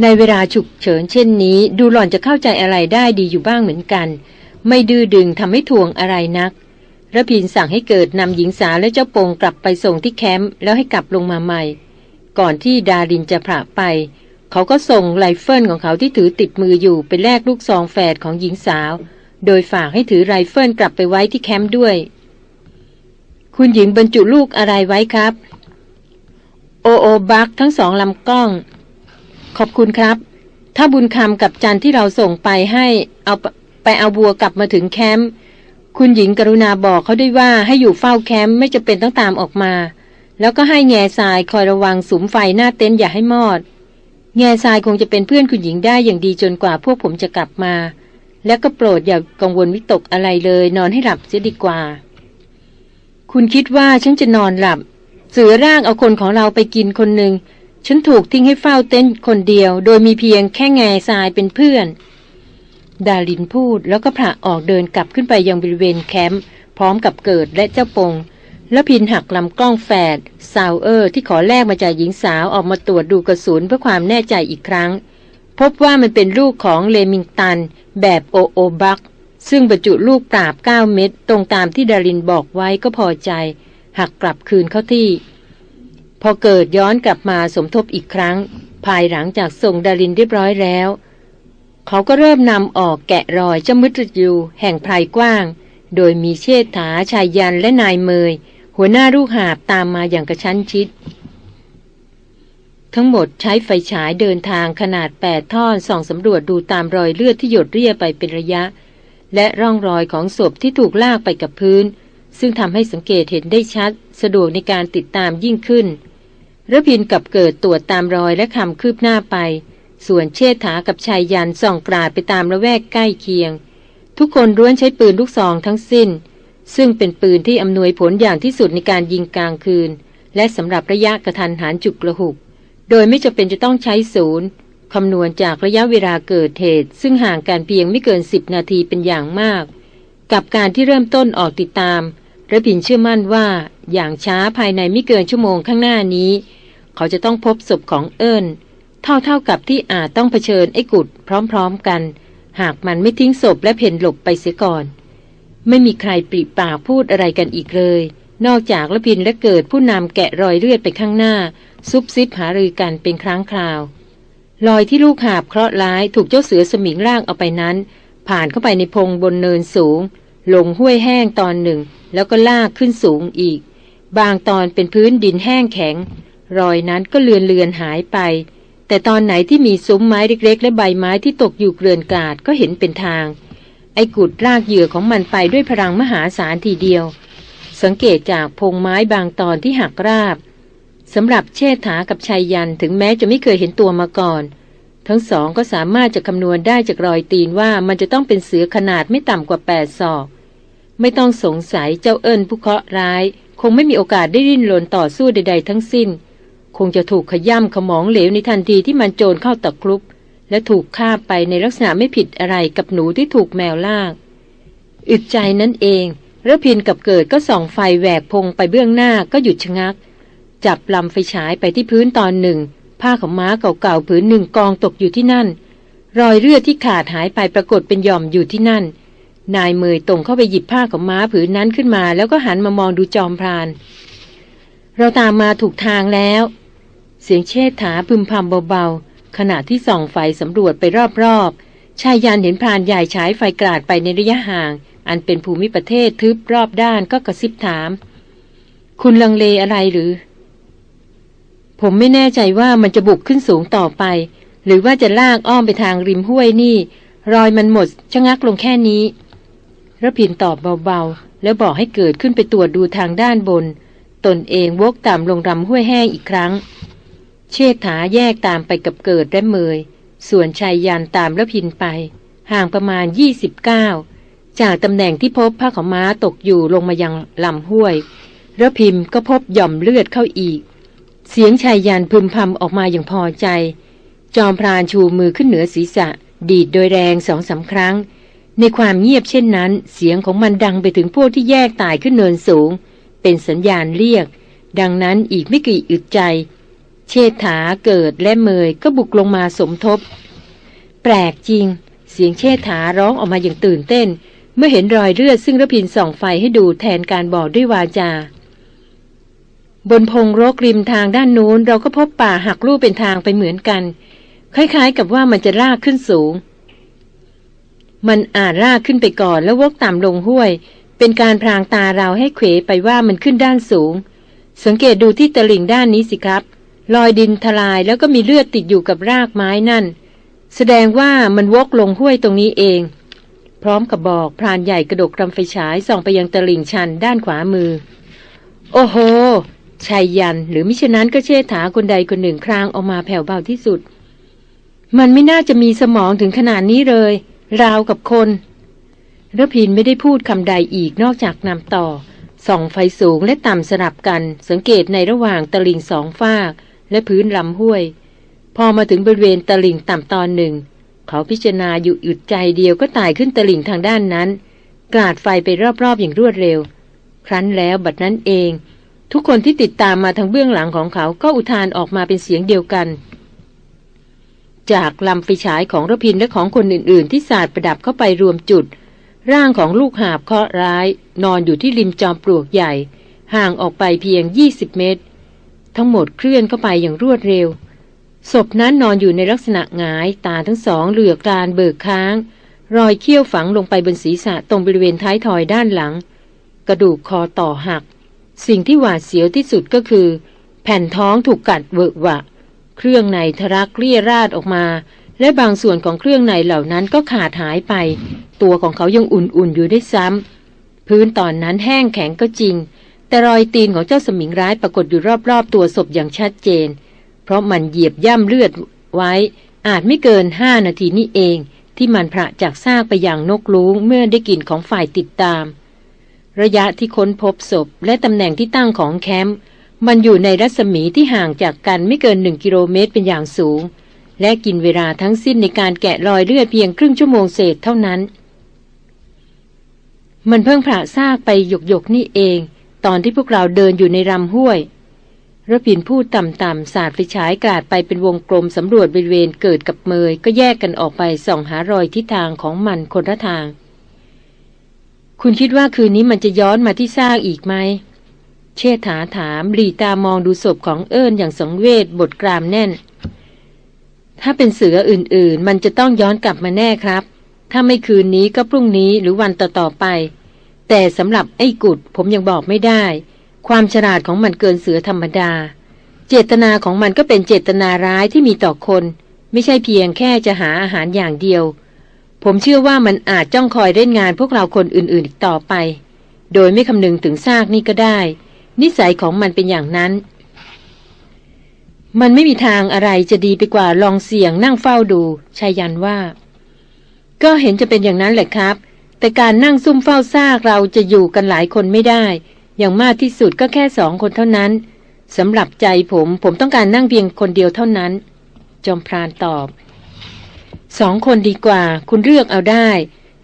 ในเวลาฉุกเฉินเช่นนี้ ดูหล่อนจะเข้าใจอะไรได้ดีอยู่บ้างเหมือนกัน ไม่ดื้อดึงทำให้ทวงอะไรนักรพินทร์สั่งให้เกิดนำหญิงสาวและเจ้าโปงกลับไปส่งที่แคมป์แล้วให้กลับลงมาใหม่ ก่อนที่ดารินจะผละไป เขาก็ส่งไรเฟิลของเขาที่ถือติดมืออยู่ไปแลกลูกซองแฝดของหญิงสาว โดยฝากให้ถือไรเฟิลกลับไปไว้ที่แคมป์ด้วย คุณหญิงบรรจุลูกอะไรไว้ครับ โอโอบักทั้งสองลำกล้อง ขอบคุณครับ ถ้าบุญคำกับจันที่เราส่งไปให้เอาไปเอาบัวกลับมาถึงแคมป์คุณหญิงกรุณาบอกเขาด้วยว่าให้อยู่เฝ้าแคมป์ไม่จะเป็นต้องตามออกมา แล้วก็ให้แง่ทรายคอยระวังสุมไฟหน้าเต็นท์อย่าให้มอด แง่ทรายคงจะเป็นเพื่อนคุณหญิงได้อย่างดีจนกว่าพวกผมจะกลับมา แล้วก็โปรดอย่ากังวลวิตกอะไรเลย นอนให้หลับเสียดีกว่า คุณคิดว่าฉันจะนอนหลับ เสือร่างเอาคนของเราไปกินคนหนึ่งฉันถูกทิ้งให้เฝ้าเต้นคนเดียว โดยมีเพียงแค่แง่ทรายเป็นเพื่อน ดาลินพูดแล้วก็ผละออกเดินกลับขึ้นไปยังบริเวณแคมป์พร้อมกับเกิดและเจ้าปง แล้วพินหักลำกล้องแฝดซาวเออร์ ที่ขอแลกมาจากหญิงสาวออกมาตรวจดูกระสุนเพื่อความแน่ใจอีกครั้ง พบว่ามันเป็นลูกของเลมิงตัน แบบโอโอบัก ซึ่งบรรจุลูกปราบ 9 เม็ดตรงตามที่ดารินบอกไว้ก็พอใจ หักกลับคืนเข้าที่ พอเกิดย้อนกลับมาสมทบอีกครั้ง ภายหลังจากส่งดารินเรียบร้อยแล้ว เขาก็เริ่มนำออกแกะรอยเจ้ามุตยูแห่งไพรกว้าง โดยมีเชษฐาชายยันและนายเมย หัวหน้าลูกหาบตามมาอย่างกระชั้นชิด ทั้งหมดใช้ไฟฉายเดินทางขนาดแปดท่อนส่องสำรวจดูตามรอยเลือดที่หยดเรียไปเป็นระยะ และร่องรอยของศพที่ถูกลากไปกับพื้น ซึ่งทำให้สังเกตเห็นได้ชัด สะดวกในการติดตามยิ่งขึ้นระพินกับเกิดตรวจตามรอยและคำคืบหน้าไป ส่วนเชษฐากับชายยันส่องกราดไปตามละแวกใกล้เคียง ทุกคนร้วนใช้ปืนลูกซองทั้งสิ้น ซึ่งเป็นปืนที่อำนวยผลอย่างที่สุดในการยิงกลางคืน และสำหรับระยะกระทันหันจุกระหุก โดยไม่จำเป็นจะต้องใช้ศูนย์คำนวณจากระยะเวลาเกิดเหตุ ซึ่งห่างกันเพียงไม่เกินสิบนาทีเป็นอย่างมาก กับการที่เริ่มต้นออกติดตามระพินเชื่อมั่นว่า อย่างช้าภายในไม่เกินชั่วโมงข้างหน้านี้ เขาจะต้องพบศพของเอิญเท่าๆกับที่อาจต้องเผชิญไอ้กุดพร้อมๆกัน หากมันไม่ทิ้งศพและเพ่นหลบไปเสียก่อน ไม่มีใครปริปากพูดอะไรกันอีกเลย นอกจากละพินและเกิดผู้นำแกะรอยเลือดไปข้างหน้า ซุบซิบหารือกันเป็นครั้งคราวรอยที่ลูกหาบเคราะห์ร้ายถูกเจ้าเสือสมิงล่างเอาไปนั้น ผ่านเข้าไปในพงบนเนินสูง ลงห้วยแห้งตอนหนึ่ง แล้วก็ลากขึ้นสูงอีก บางตอนเป็นพื้นดินแห้งแข็ง รอยนั้นก็เลือนเลือนหายไป แต่ตอนไหนที่มีซุ้มไม้เล็กๆ และใบไม้ที่ตกอยู่เกลื่อนกาดก็เห็นเป็นทาง อ้กุดลากเหยื่อของมันไปด้วยพลังมหาศาลทีเดียว สังเกตจากพงไม้บางตอนที่หักราบสำหรับเชษฐากับชายยันถึงแม้จะไม่เคยเห็นตัวมาก่อน ทั้งสองก็สามารถจะคำนวณได้จากรอยตีนว่ามันจะต้องเป็นเสือขนาดไม่ต่ำกว่าแปดศอก ไม่ต้องสงสัยเจ้าเอิญผู้เคราะห์ร้าย คงไม่มีโอกาสได้ริ้นรนต่อสู้ใด ๆ ทั้งสิ้น คงจะถูกขย่ำขมองเหลวในทันทีที่มันโจรเข้าตะครุบ และถูกฆ่าไปในลักษณะไม่ผิดอะไรกับหนูที่ถูกแมวลาก อึดใจนั่นเองระพินกับเกิดก็ส่องไฟแหวกพงไปเบื้องหน้าก็หยุดชะงัก จับลำไฟฉายไปที่พื้นตอนหนึ่ง ผ้าของม้าเก่าๆผืนหนึ่งกองตกอยู่ที่นั่น รอยเลือดที่ขาดหายไปปรากฏเป็นหย่อมอยู่ที่นั่น นายเมยตรงเข้าไปหยิบผ้าของม้าผืนนั้นขึ้นมา แล้วก็หันมามองดูจอมพราน เราตามมาถูกทางแล้ว เสียงเชษฐาพึมพำเบาๆ ขณะที่ส่องไฟสำรวจไปรอบๆ ชายยันเห็นพรานใหญ่ฉายไฟกราดไปในระยะห่าง อันเป็นภูมิประเทศทึบรอบด้านก็กระซิบถาม คุณลังเลอะไรหรือ ผมไม่แน่ใจว่ามันจะบุกขึ้นสูงต่อไป หรือว่าจะลากอ้อมไปทางริมห้วยนี่ รอยมันหมดชะงักลงแค่นี้ระพินตอบเบาๆ แล้วบอกให้เกิดขึ้นไปตรวจดูทางด้านบน ตนเองวกต่ำลงรำห้วยแห้งอีกครั้ง เชษฐาแยกตามไปกับเกิดและเมย ส่วนชายยันตามระพินไป ห่างประมาณ 29 จากตำแหน่งที่พบผ้าขม้าตกอยู่ลงมายังลำห้วยระพิมก็พบหย่อมเลือดเข้าอีก เสียงชายยานพึมพำออกมาอย่างพอใจ จอมพรานชูมือขึ้นเหนือศีรษะ ดีดโดยแรงสองสาครั้ง ในความเงียบเช่นนั้น เสียงของมันดังไปถึงพวกที่แยกตายขึ้นเนินสูง เป็นสัญญาณเรียก ดังนั้นอีกไม่กี่อึดใจ เชษฐาเกิดและเมยก็บุกลงมาสมทบ แปลกจริง เสียงเชษฐาร้องออกมาอย่างตื่นเต้น เมื่อเห็นรอยเลือดซึ่งระพินส่องไฟให้ดูแทนการบอกด้วยวาจา บนพงรกริมทางด้านนู้นเราก็พบป่าหักรูปเป็นทางไปเหมือนกัน คล้ายๆกับว่ามันจะลากขึ้นสูง มันอาจลากขึ้นไปก่อนแล้ววกต่ำลงห้วย เป็นการพรางตาเราให้เขวไปว่ามันขึ้นด้านสูง สังเกตดูที่ตลิ่งด้านนี้สิครับ รอยดินทลายแล้วก็มีเลือดติดอยู่กับรากไม้นั่น แสดงว่ามันวกลงห้วยตรงนี้เอง พร้อมกับบอกพรานใหญ่กระดกกำไฟฉายส่องไปยังตลิ่งชันด้านขวามือ โอ้โหชายยันหรือมิฉะนั้นก็เชษฐาคนใดคนหนึ่งครางออกมาแผ่วเบาที่สุด มันไม่น่าจะมีสมองถึงขนาดนี้เลย ราวกับคนระพินไม่ได้พูดคำใดอีกนอกจากนำต่อส่องไฟสูงและต่ำสลับกัน สังเกตในระหว่างตลิ่งสองฟาก และพื้นลำห้วย พอมาถึงบริเวณตลิ่งต่ำตอนหนึ่ง เขาพิจารณาอยู่อึดใจเดียวก็ไต่ขึ้นตลิ่งทางด้านนั้นกราดไฟไปรอบๆอย่างรวดเร็ว ครั้นแล้วบัดนั้นเอง ทุกคนที่ติดตามมาทางเบื้องหลังของเขาก็อุทานออกมาเป็นเสียงเดียวกัน จากลำไฟฉายของระพินและของคนอื่น ๆ ที่สาดประดับเข้าไปรวมจุด ร่างของลูกหาบเคราะห์ร้าย นอนอยู่ที่ริมจอมปลวกใหญ่ ห่างออกไปเพียง 20 เมตร ทั้งหมดเคลื่อนเข้าไปอย่างรวดเร็ว ศพนั้นนอนอยู่ในลักษณะหงายตาทั้งสองเหลือกานเบิกค้าง รอยเขี้ยวฝังลงไปบนศีรษะตรงบริเวณท้ายทอยด้านหลัง กระดูกคอต่อหัก สิ่งที่หวาดเสียวที่สุดก็คือ แผ่นท้องถูกกัดเวอะวะ เครื่องในทะลักเลี่ยราดออกมา และบางส่วนของเครื่องในเหล่านั้นก็ขาดหายไป ตัวของเขายังอุ่นๆอยู่ได้ซ้ำพื้นตอนนั้นแห้งแข็งก็จริง แต่รอยตีนของเจ้าสมิงร้ายปรากฏอยู่รอบๆ ตัวศพอย่างชัดเจน เพราะมันเหยียบย่ำเลือดไว้ อาจไม่เกินห้านาทีนี้เอง ที่มันพระจากซากไปอย่างนกลุงเมื่อได้กลิ่นของฝ่ายติดตาม ระยะที่ค้นพบศพและตำแหน่งที่ตั้งของแคมป์มันอยู่ในรัศมีที่ห่างจากกันไม่เกินหนึ่งกิโลเมตรเป็นอย่างสูง และกินเวลาทั้งสิ้นในการแกะรอยเลือดเพียงครึ่งชั่วโมงเศษเท่านั้น มันเพิ่งผ่าซากไปหยกๆนี่เอง ตอนที่พวกเราเดินอยู่ในรำห้วยระพินพูดต่ำๆสาดไฟฉายกราดไปเป็นวงกลมสำรวจบริเวณเกิดกับเมย ก็แยกกันออกไปส่องหารอยทิศทางของมันคนละทาง คุณคิดว่าคืนนี้มันจะย้อนมาที่ซากอีกไหม เชษฐาถามหลีตามองดูศพของเอิญอย่างสังเวชบทกรามแน่น ถ้าเป็นเสืออื่นๆ มันจะต้องย้อนกลับมาแน่ครับ ถ้าไม่คืนนี้ก็พรุ่งนี้หรือวันต่อๆไป แต่สำหรับไอ้กุดผมยังบอกไม่ได้ ความฉลาดของมันเกินเสือธรรมดา เจตนาของมันก็เป็นเจตนาร้ายที่มีต่อคน ไม่ใช่เพียงแค่จะหาอาหารอย่างเดียว ผมเชื่อว่ามันอาจจ้องคอยเล่นงานพวกเราคนอื่นๆอีกต่อไป โดยไม่คำนึงถึงซากนี่ก็ได้ นิสัยของมันเป็นอย่างนั้น มันไม่มีทางอะไรจะดีไปกว่าลองเสี่ยงนั่งเฝ้าดูชายันว่า ก็เห็นจะเป็นอย่างนั้นแหละครับ แต่การนั่งซุ่มเฝ้าซากเราจะอยู่กันหลายคนไม่ได้ อย่างมากที่สุดก็แค่สองคนเท่านั้นสำหรับใจผมผมต้องการนั่งเพียงคนเดียวเท่านั้น จอมพรานตอบสองคนดีกว่า คุณเลือกเอาได้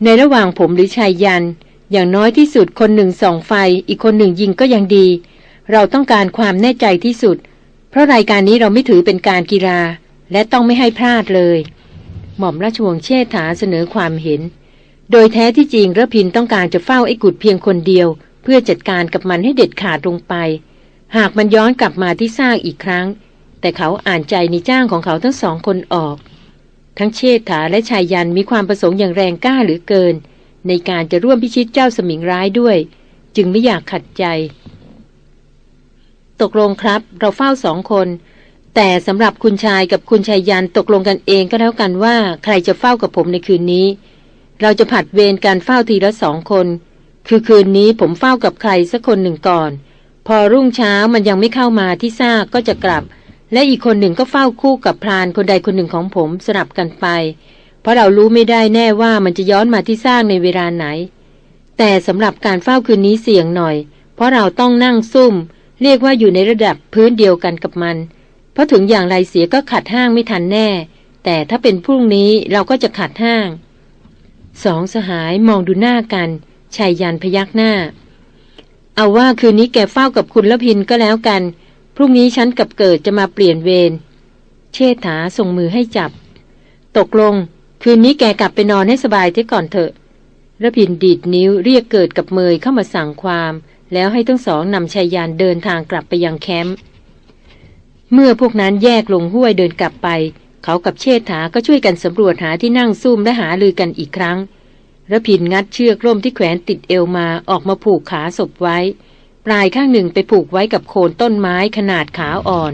ในระหว่างผมหรือชายยัน อย่างน้อยที่สุดคนหนึ่งส่องไฟ อีกคนหนึ่งยิงก็ยังดี เราต้องการความแน่ใจที่สุด เพราะรายการนี้เราไม่ถือเป็นการกีฬา และต้องไม่ให้พลาดเลย หม่อมราชวงศ์เชษฐาเสนอความเห็น โดยแท้ที่จริงระพินต้องการจะเฝ้าไอ้กุดเพียงคนเดียว เพื่อจัดการกับมันให้เด็ดขาดลงไป หากมันย้อนกลับมาที่ซากอีกครั้ง แต่เขาอ่านใจในจ้างของเขาทั้งสองคนออก ทั้งเชษฐาและชายยันมีความประสงค์อย่างแรงกล้าหรือเกิน ในการจะร่วมพิชิตเจ้าสมิงร้ายด้วย จึงไม่อยากขัดใจ ตกลงครับ เราเฝ้าสองคน แต่สำหรับคุณชายกับคุณชายยันตกลงกันเองก็แล้วกันว่า ใครจะเฝ้ากับผมในคืนนี้ เราจะผัดเวรการเฝ้าทีละสองคน คือคืนนี้ผมเฝ้ากับใครสักคนหนึ่งก่อน พอรุ่งเช้ามันยังไม่เข้ามาที่ซากก็จะกลับ และอีกคนหนึ่งก็เฝ้าคู่กับพรานคนใดคนหนึ่งของผมสลับกันไป เพราะเรารู้ไม่ได้แน่ว่ามันจะย้อนมาที่ซากในเวลาไหน แต่สำหรับการเฝ้าคืนนี้เสี่ยงหน่อย เพราะเราต้องนั่งซุ่ม เรียกว่าอยู่ในระดับพื้นเดียวกันกับมัน เพราะถึงอย่างไรเสียก็ขัดห้างไม่ทันแน่ แต่ถ้าเป็นพรุ่งนี้เราก็จะขัดห้าง สองสหายมองดูหน้ากันชายยันพยักหน้า เอาว่าคืนนี้แกเฝ้ากับคุณละพินก็แล้วกัน พรุ่งนี้ฉันกับเกิดจะมาเปลี่ยนเวร เชษฐาส่งมือให้จับ ตกลง คืนนี้แกกลับไปนอนให้สบายเที่ก่อนเถอะระพินดีดนิ้วเรียกเกิดกับเมยเข้ามาสั่งความ แล้วให้ทั้งสองนำชายยานเดินทางกลับไปยังแคมป์ เมื่อพวกนั้นแยกลงห้วยเดินกลับไป เขากับเชษฐาก็ช่วยกันสำรวจหาที่นั่งซุ่มและหาลือกันอีกครั้งระพินงัดเชือกร่มที่แขวนติดเอวมาออกมาผูกขาศพไว้ ปลายข้างหนึ่งไปผูกไว้กับโคนต้นไม้ขนาดขาอ่อน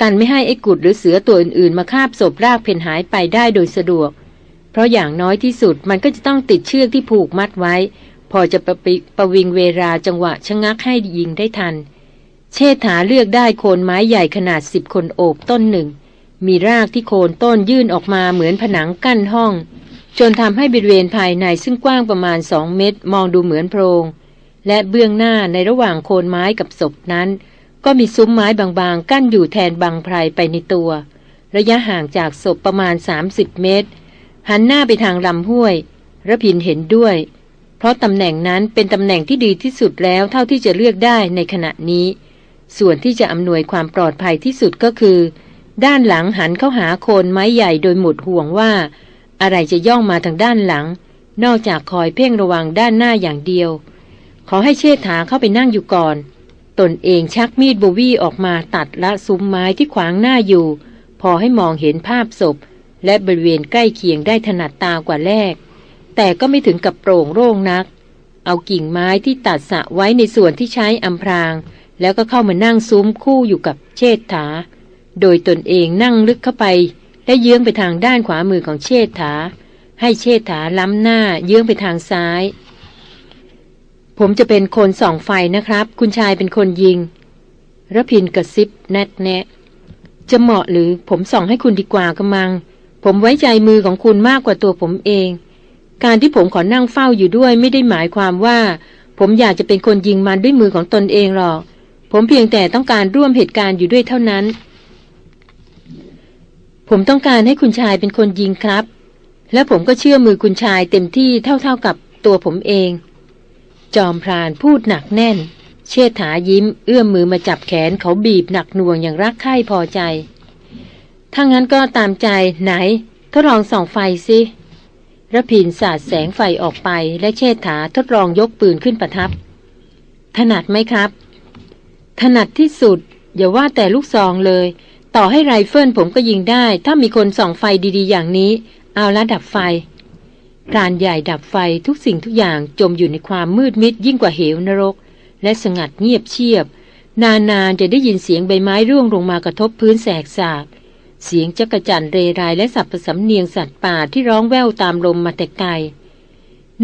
กันไม่ให้ไอ้กุดหรือเสือตัวอื่นๆ มาคาบศพรากเพนหายไปได้โดยสะดวก เพราะอย่างน้อยที่สุดมันก็จะต้องติดเชือกที่ผูกมัดไว้ พอจะประปประวิงเวลาจังหวะชะงักให้ยิงได้ทัน เชษฐาเลือกได้โคนไม้ใหญ่ขนาดสิบคนโอบต้นหนึ่ง มีรากที่โคนต้นยื่นออกมาเหมือนผนังกั้นห้อง จนทำให้บริเวณภายในซึ่งกว้างประมาณสองเมตรมองดูเหมือนโพรง และเบื้องหน้าในระหว่างโคนไม้กับศพนั้น ก็มีซุ้มไม้บางๆ กั้นอยู่แทนบังไพรไปในตัว ระยะห่างจากศพประมาณ 30 เมตร หันหน้าไปทางลำห้วยระพินเห็นด้วย เพราะตำแหน่งนั้นเป็นตำแหน่งที่ดีที่สุดแล้วเท่าที่จะเลือกได้ในขณะนี้ ส่วนที่จะอำนวยความปลอดภัยที่สุดก็คือ ด้านหลังหันเข้าหาโคนไม้ใหญ่โดยหมดห่วงว่า อะไรจะย่องมาทางด้านหลัง นอกจากคอยเพ่งระวังด้านหน้าอย่างเดียว ขอให้เชษฐาเข้าไปนั่งอยู่ก่อน ตนเองชักมีดโบวี่ออกมาตัดละซุ้มไม้ที่ขวางหน้าอยู่ พอให้มองเห็นภาพศพ และบริเวณใกล้เคียงได้ถนัดตากว่าแรก แต่ก็ไม่ถึงกับโปร่งโล่งนัก เอากิ่งไม้ที่ตัดสะไว้ในส่วนที่ใช้อำพราง แล้วก็เข้ามานั่งซุ้มคู่อยู่กับเชษฐา โดยตนเองนั่งลึกเข้าไป และเยื้องไปทางด้านขวามือของเชษฐา ให้เชษฐาล้ำหน้าเยื้องไปทางซ้าย ผมจะเป็นคนส่องไฟนะครับ คุณชายเป็นคนยิงระพินกระซิบแนทแนะจะเหมาะหรือผมส่องให้คุณดีกว่ากำมัง ผมไว้ใจมือของคุณมากกว่าตัวผมเอง การที่ผมขอนั่งเฝ้าอยู่ด้วยไม่ได้หมายความว่า ผมอยากจะเป็นคนยิงมันด้วยมือของตนเองหรอก ผมเพียงแต่ต้องการร่วมเหตุการณ์อยู่ด้วยเท่านั้น ผมต้องการให้คุณชายเป็นคนยิงครับ และผมก็เชื่อมือคุณชายเต็มที่เท่าๆกับตัวผมเอง จอมพรานพูดหนักแน่น เชษฐายิ้ม เอื้อมมือมาจับแขนเขาบีบหนักหน่วงอย่างรักใคร่พอใจ ถ้างั้นก็ตามใจไหน ทดลองส่องไฟสิระพินสาดแสงไฟออกไปและเชษฐาทดลองยกปืนขึ้นประทับ ถนัดไหมครับ ถนัดที่สุด อย่าว่าแต่ลูกซองเลย ต่อให้ไรเฟิลผมก็ยิงได้ ถ้ามีคนส่องไฟดีๆ อย่างนี้ เอาละดับไฟพรานใหญ่ดับไฟทุกสิ่งทุกอย่างจมอยู่ในความมืดมิดยิ่งกว่าเหวนรก และสงัดเงียบเชียบ นานๆจะได้ยินเสียงใบไม้ร่วงลงมากระทบพื้นแสกสากเสียงจักจั่นเรไรและสับประสำเนียงสัตว์ป่าที่ร้องแว่วตามลมมาแต่ไกล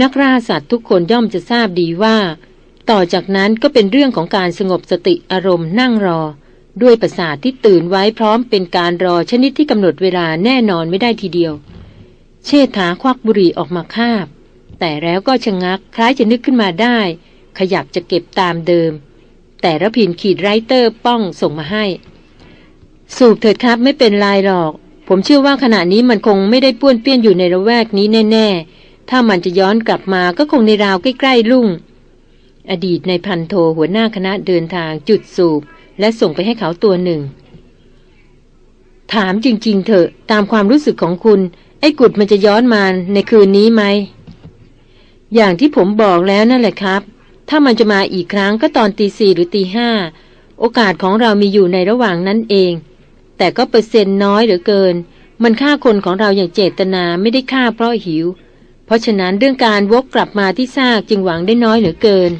นักล่าสัตว์ทุกคนย่อมจะทราบดีว่า ต่อจากนั้นก็เป็นเรื่องของการสงบสติอารมณ์นั่งรอ ด้วยประสาทที่ตื่นไว้พร้อมเป็นการรอชนิดที่กำหนดเวลาแน่นอนไม่ได้ทีเดียว เชษฐาควักบุหรี่ออกมาคาบ แต่แล้วก็ชะงักคล้ายจะนึกขึ้นมาได้ ขยับจะเก็บตามเดิม แต่ระพินขีดไรเตอร์ป้องส่งมาให้ สูบเถิดครับไม่เป็นไรหรอก ผมเชื่อว่าขณะนี้มันคงไม่ได้ป้วนเปี้ยนอยู่ในระแวกนี้แน่ ๆ ถ้ามันจะย้อนกลับมาก็คงในราวใกล้ๆลุ่ง อดีตในพันโทหัวหน้าคณะเดินทางจุดสูบ และส่งไปให้เขาตัวหนึ่ง ถามจริง ๆ เถอะ ตามความรู้สึกของคุณ ไอ้กุดมันจะย้อนมาในคืนนี้ไหม อย่างที่ผมบอกแล้วนั่นแหละครับ ถ้ามันจะมาอีกครั้งก็ตอนตีสี่หรือตีห้า โอกาสของเรามีอยู่ในระหว่างนั้นเอง แต่ก็เปอร์เซ็นต์น้อยเหลือเกิน มันฆ่าคนของเราอย่างเจตนาไม่ได้ฆ่าเพราะหิว เพราะฉะนั้นเรื่องการวกกลับมาที่ซากจึงหวังได้น้อยเหลือเกิน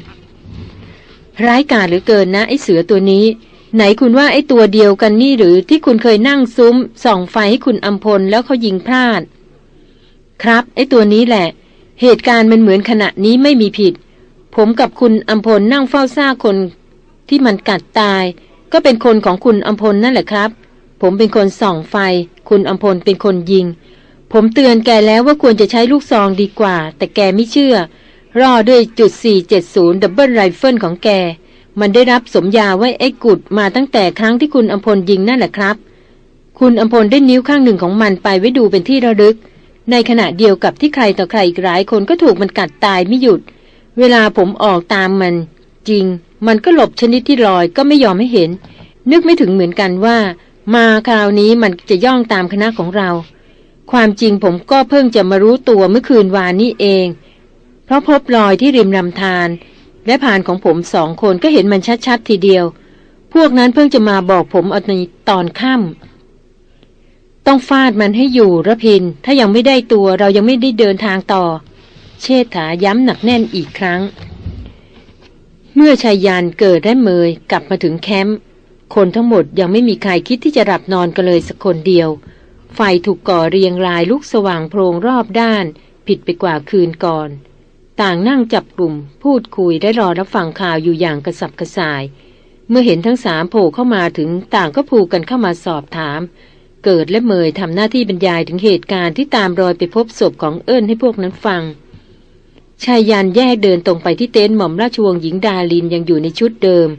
ร้ายกาจเหลือเกินนะไอ้เสือตัวนี้ ไหนคุณว่าไอ้ตัวเดียวกันนี่หรือที่คุณเคยนั่งซุ้มส่องไฟให้คุณอัมพลแล้วเขายิงพลาด ครับ ไอ้ตัวนี้แหละ เหตุการณ์มันเหมือนขณะนี้ไม่มีผิด ผมกับคุณอัมพลนั่งเฝ้าซากคน ที่มันกัดตาย ก็เป็นคนของคุณอัมพลนั่นแหละครับ ผมเป็นคนส่องไฟ คุณอำพลเป็นคนยิง ผมเตือนแกแล้วว่าควรจะใช้ลูกซองดีกว่า แต่แกไม่เชื่อ รอด้วยจุด470 double rifle ของแก มันได้รับสมญาว่าไอ้กุดมาตั้งแต่ครั้งที่คุณอำพลยิงนั่นแหละครับ คุณอำพลได้นิ้วข้างหนึ่งของมันไปไว้ดูเป็นที่ระลึก ในขณะเดียวกับที่ใครต่อใครอีกหลายคนก็ถูกมันกัดตายไม่หยุด เวลาผมออกตามมัน จริง มันก็หลบชนิดที่รอยก็ไม่ยอมให้เห็น นึกไม่ถึงเหมือนกันว่า มาคราวนี้มันจะย่องตามคณะของเรา ความจริงผมก็เพิ่งจะมารู้ตัวเมื่อคืนวานนี้เอง เพราะพบรอยที่ริมลำธาร และผ่านของผมสองคนก็เห็นมันชัดๆทีเดียว พวกนั้นเพิ่งจะมาบอกผมอในตอนค่ำต้องฟาดมันให้อยู่ระพิน ถ้ายังไม่ได้ตัวเรายังไม่ได้เดินทางต่อ เชษฐาย้ำหนักแน่นอีกครั้ง เมื่อชายยานเกิดและเมยกลับมาถึงแคมป์คนทั้งหมดยังไม่มีใครคิดที่จะหลับนอนกันเลยสักคนเดียว ไฟถูกก่อเรียงรายลุกสว่างโพรงรอบด้าน ผิดไปกว่าคืนก่อน ต่างนั่งจับกลุ่ม พูดคุยได้รอรับฟังข่าวอยู่อย่างกระสับกระส่าย เมื่อเห็นทั้งสามโผล่เข้ามาถึงต่างก็พูกันเข้ามาสอบถาม เกิดและเมยทำหน้าที่บรรยายถึงเหตุการณ์ที่ตามรอยไปพบศพของเอิญให้พวกนั้นฟังชายยันแยกเดินตรงไปที่เต็นท์หม่อมราชวงศ์หญิงดาลินยังอยู่ในชุดเดิม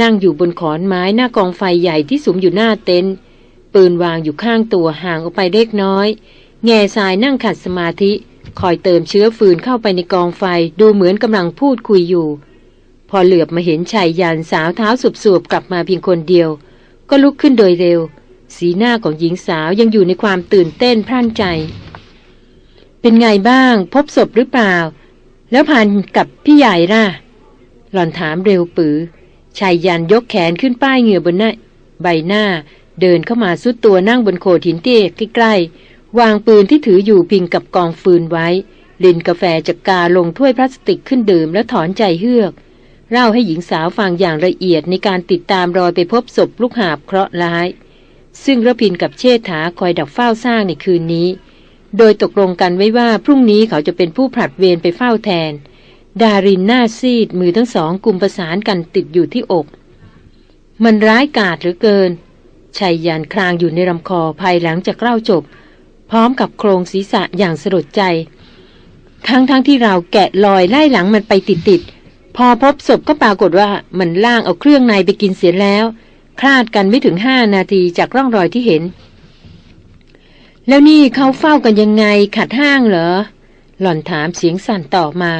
นั่งอยู่บนขอนไม้หน้ากองไฟใหญ่ที่สุมอยู่หน้าเต็นท์ปืนวางอยู่ข้างตัวห่างออกไปเล็กน้อย แง่ทรายนั่งขัดสมาธิ คอยเติมเชื้อฟืนเข้าไปในกองไฟดูเหมือนกำลังพูดคุยอยู่ พอเหลือบมาเห็นชายยันสาวเท้าสูบๆกลับมาเพียงคนเดียว ก็ลุกขึ้นโดยเร็ว สีหน้าของหญิงสาวยังอยู่ในความตื่นเต้นพร่านใจ เป็นไงบ้าง พบศพหรือเปล่า แล้วผ่านกับพี่ใหญ่ล่ะหล่อนถามเร็วปือชายยันยกแขนขึ้นป้ายเหงื่อบนหน้าใบหน้า เดินเข้ามาสุดตัวนั่งบนโขดหินเตี้ยใกล้ๆ วางปืนที่ถืออยู่พิงกับกองฟืนไว้ลินกาแฟจากกาลงถ้วยพลาสติกขึ้นดื่มแล้วถอนใจเฮือก เล่าให้หญิงสาวฟังอย่างละเอียดในการติดตามรอยไปพบศพลูกหาบเคราะห์ร้าย ซึ่งระพินกับเชษฐาคอยดักเฝ้าสร้างในคืนนี้ โดยตกลงกันไว้ว่าพรุ่งนี้เขาจะเป็นผู้ผลัดเวรไปเฝ้าแทน ดารินหน้าซีดมือทั้งสองกุมประสานกันติดอยู่ที่อก มันร้ายกาจเหลือเกินชายยันคลางอยู่ในลำคอภายหลังจากเล่าจบ พร้อมกับโครงศีรษะอย่างสลดใจ ทั้งทั้งที่เราแกะลอยไล่หลังมันไปติดๆพอพบศพก็ปรากฏว่ามันล่างเอาเครื่องในไปกินเสียแล้ว คลาดกันไม่ถึงห้านาทีจากร่องรอยที่เห็น แล้วนี่เขาเฝ้ากันยังไงขัดห้างเหรอ หล่อนถามเสียงสั่นต่อมา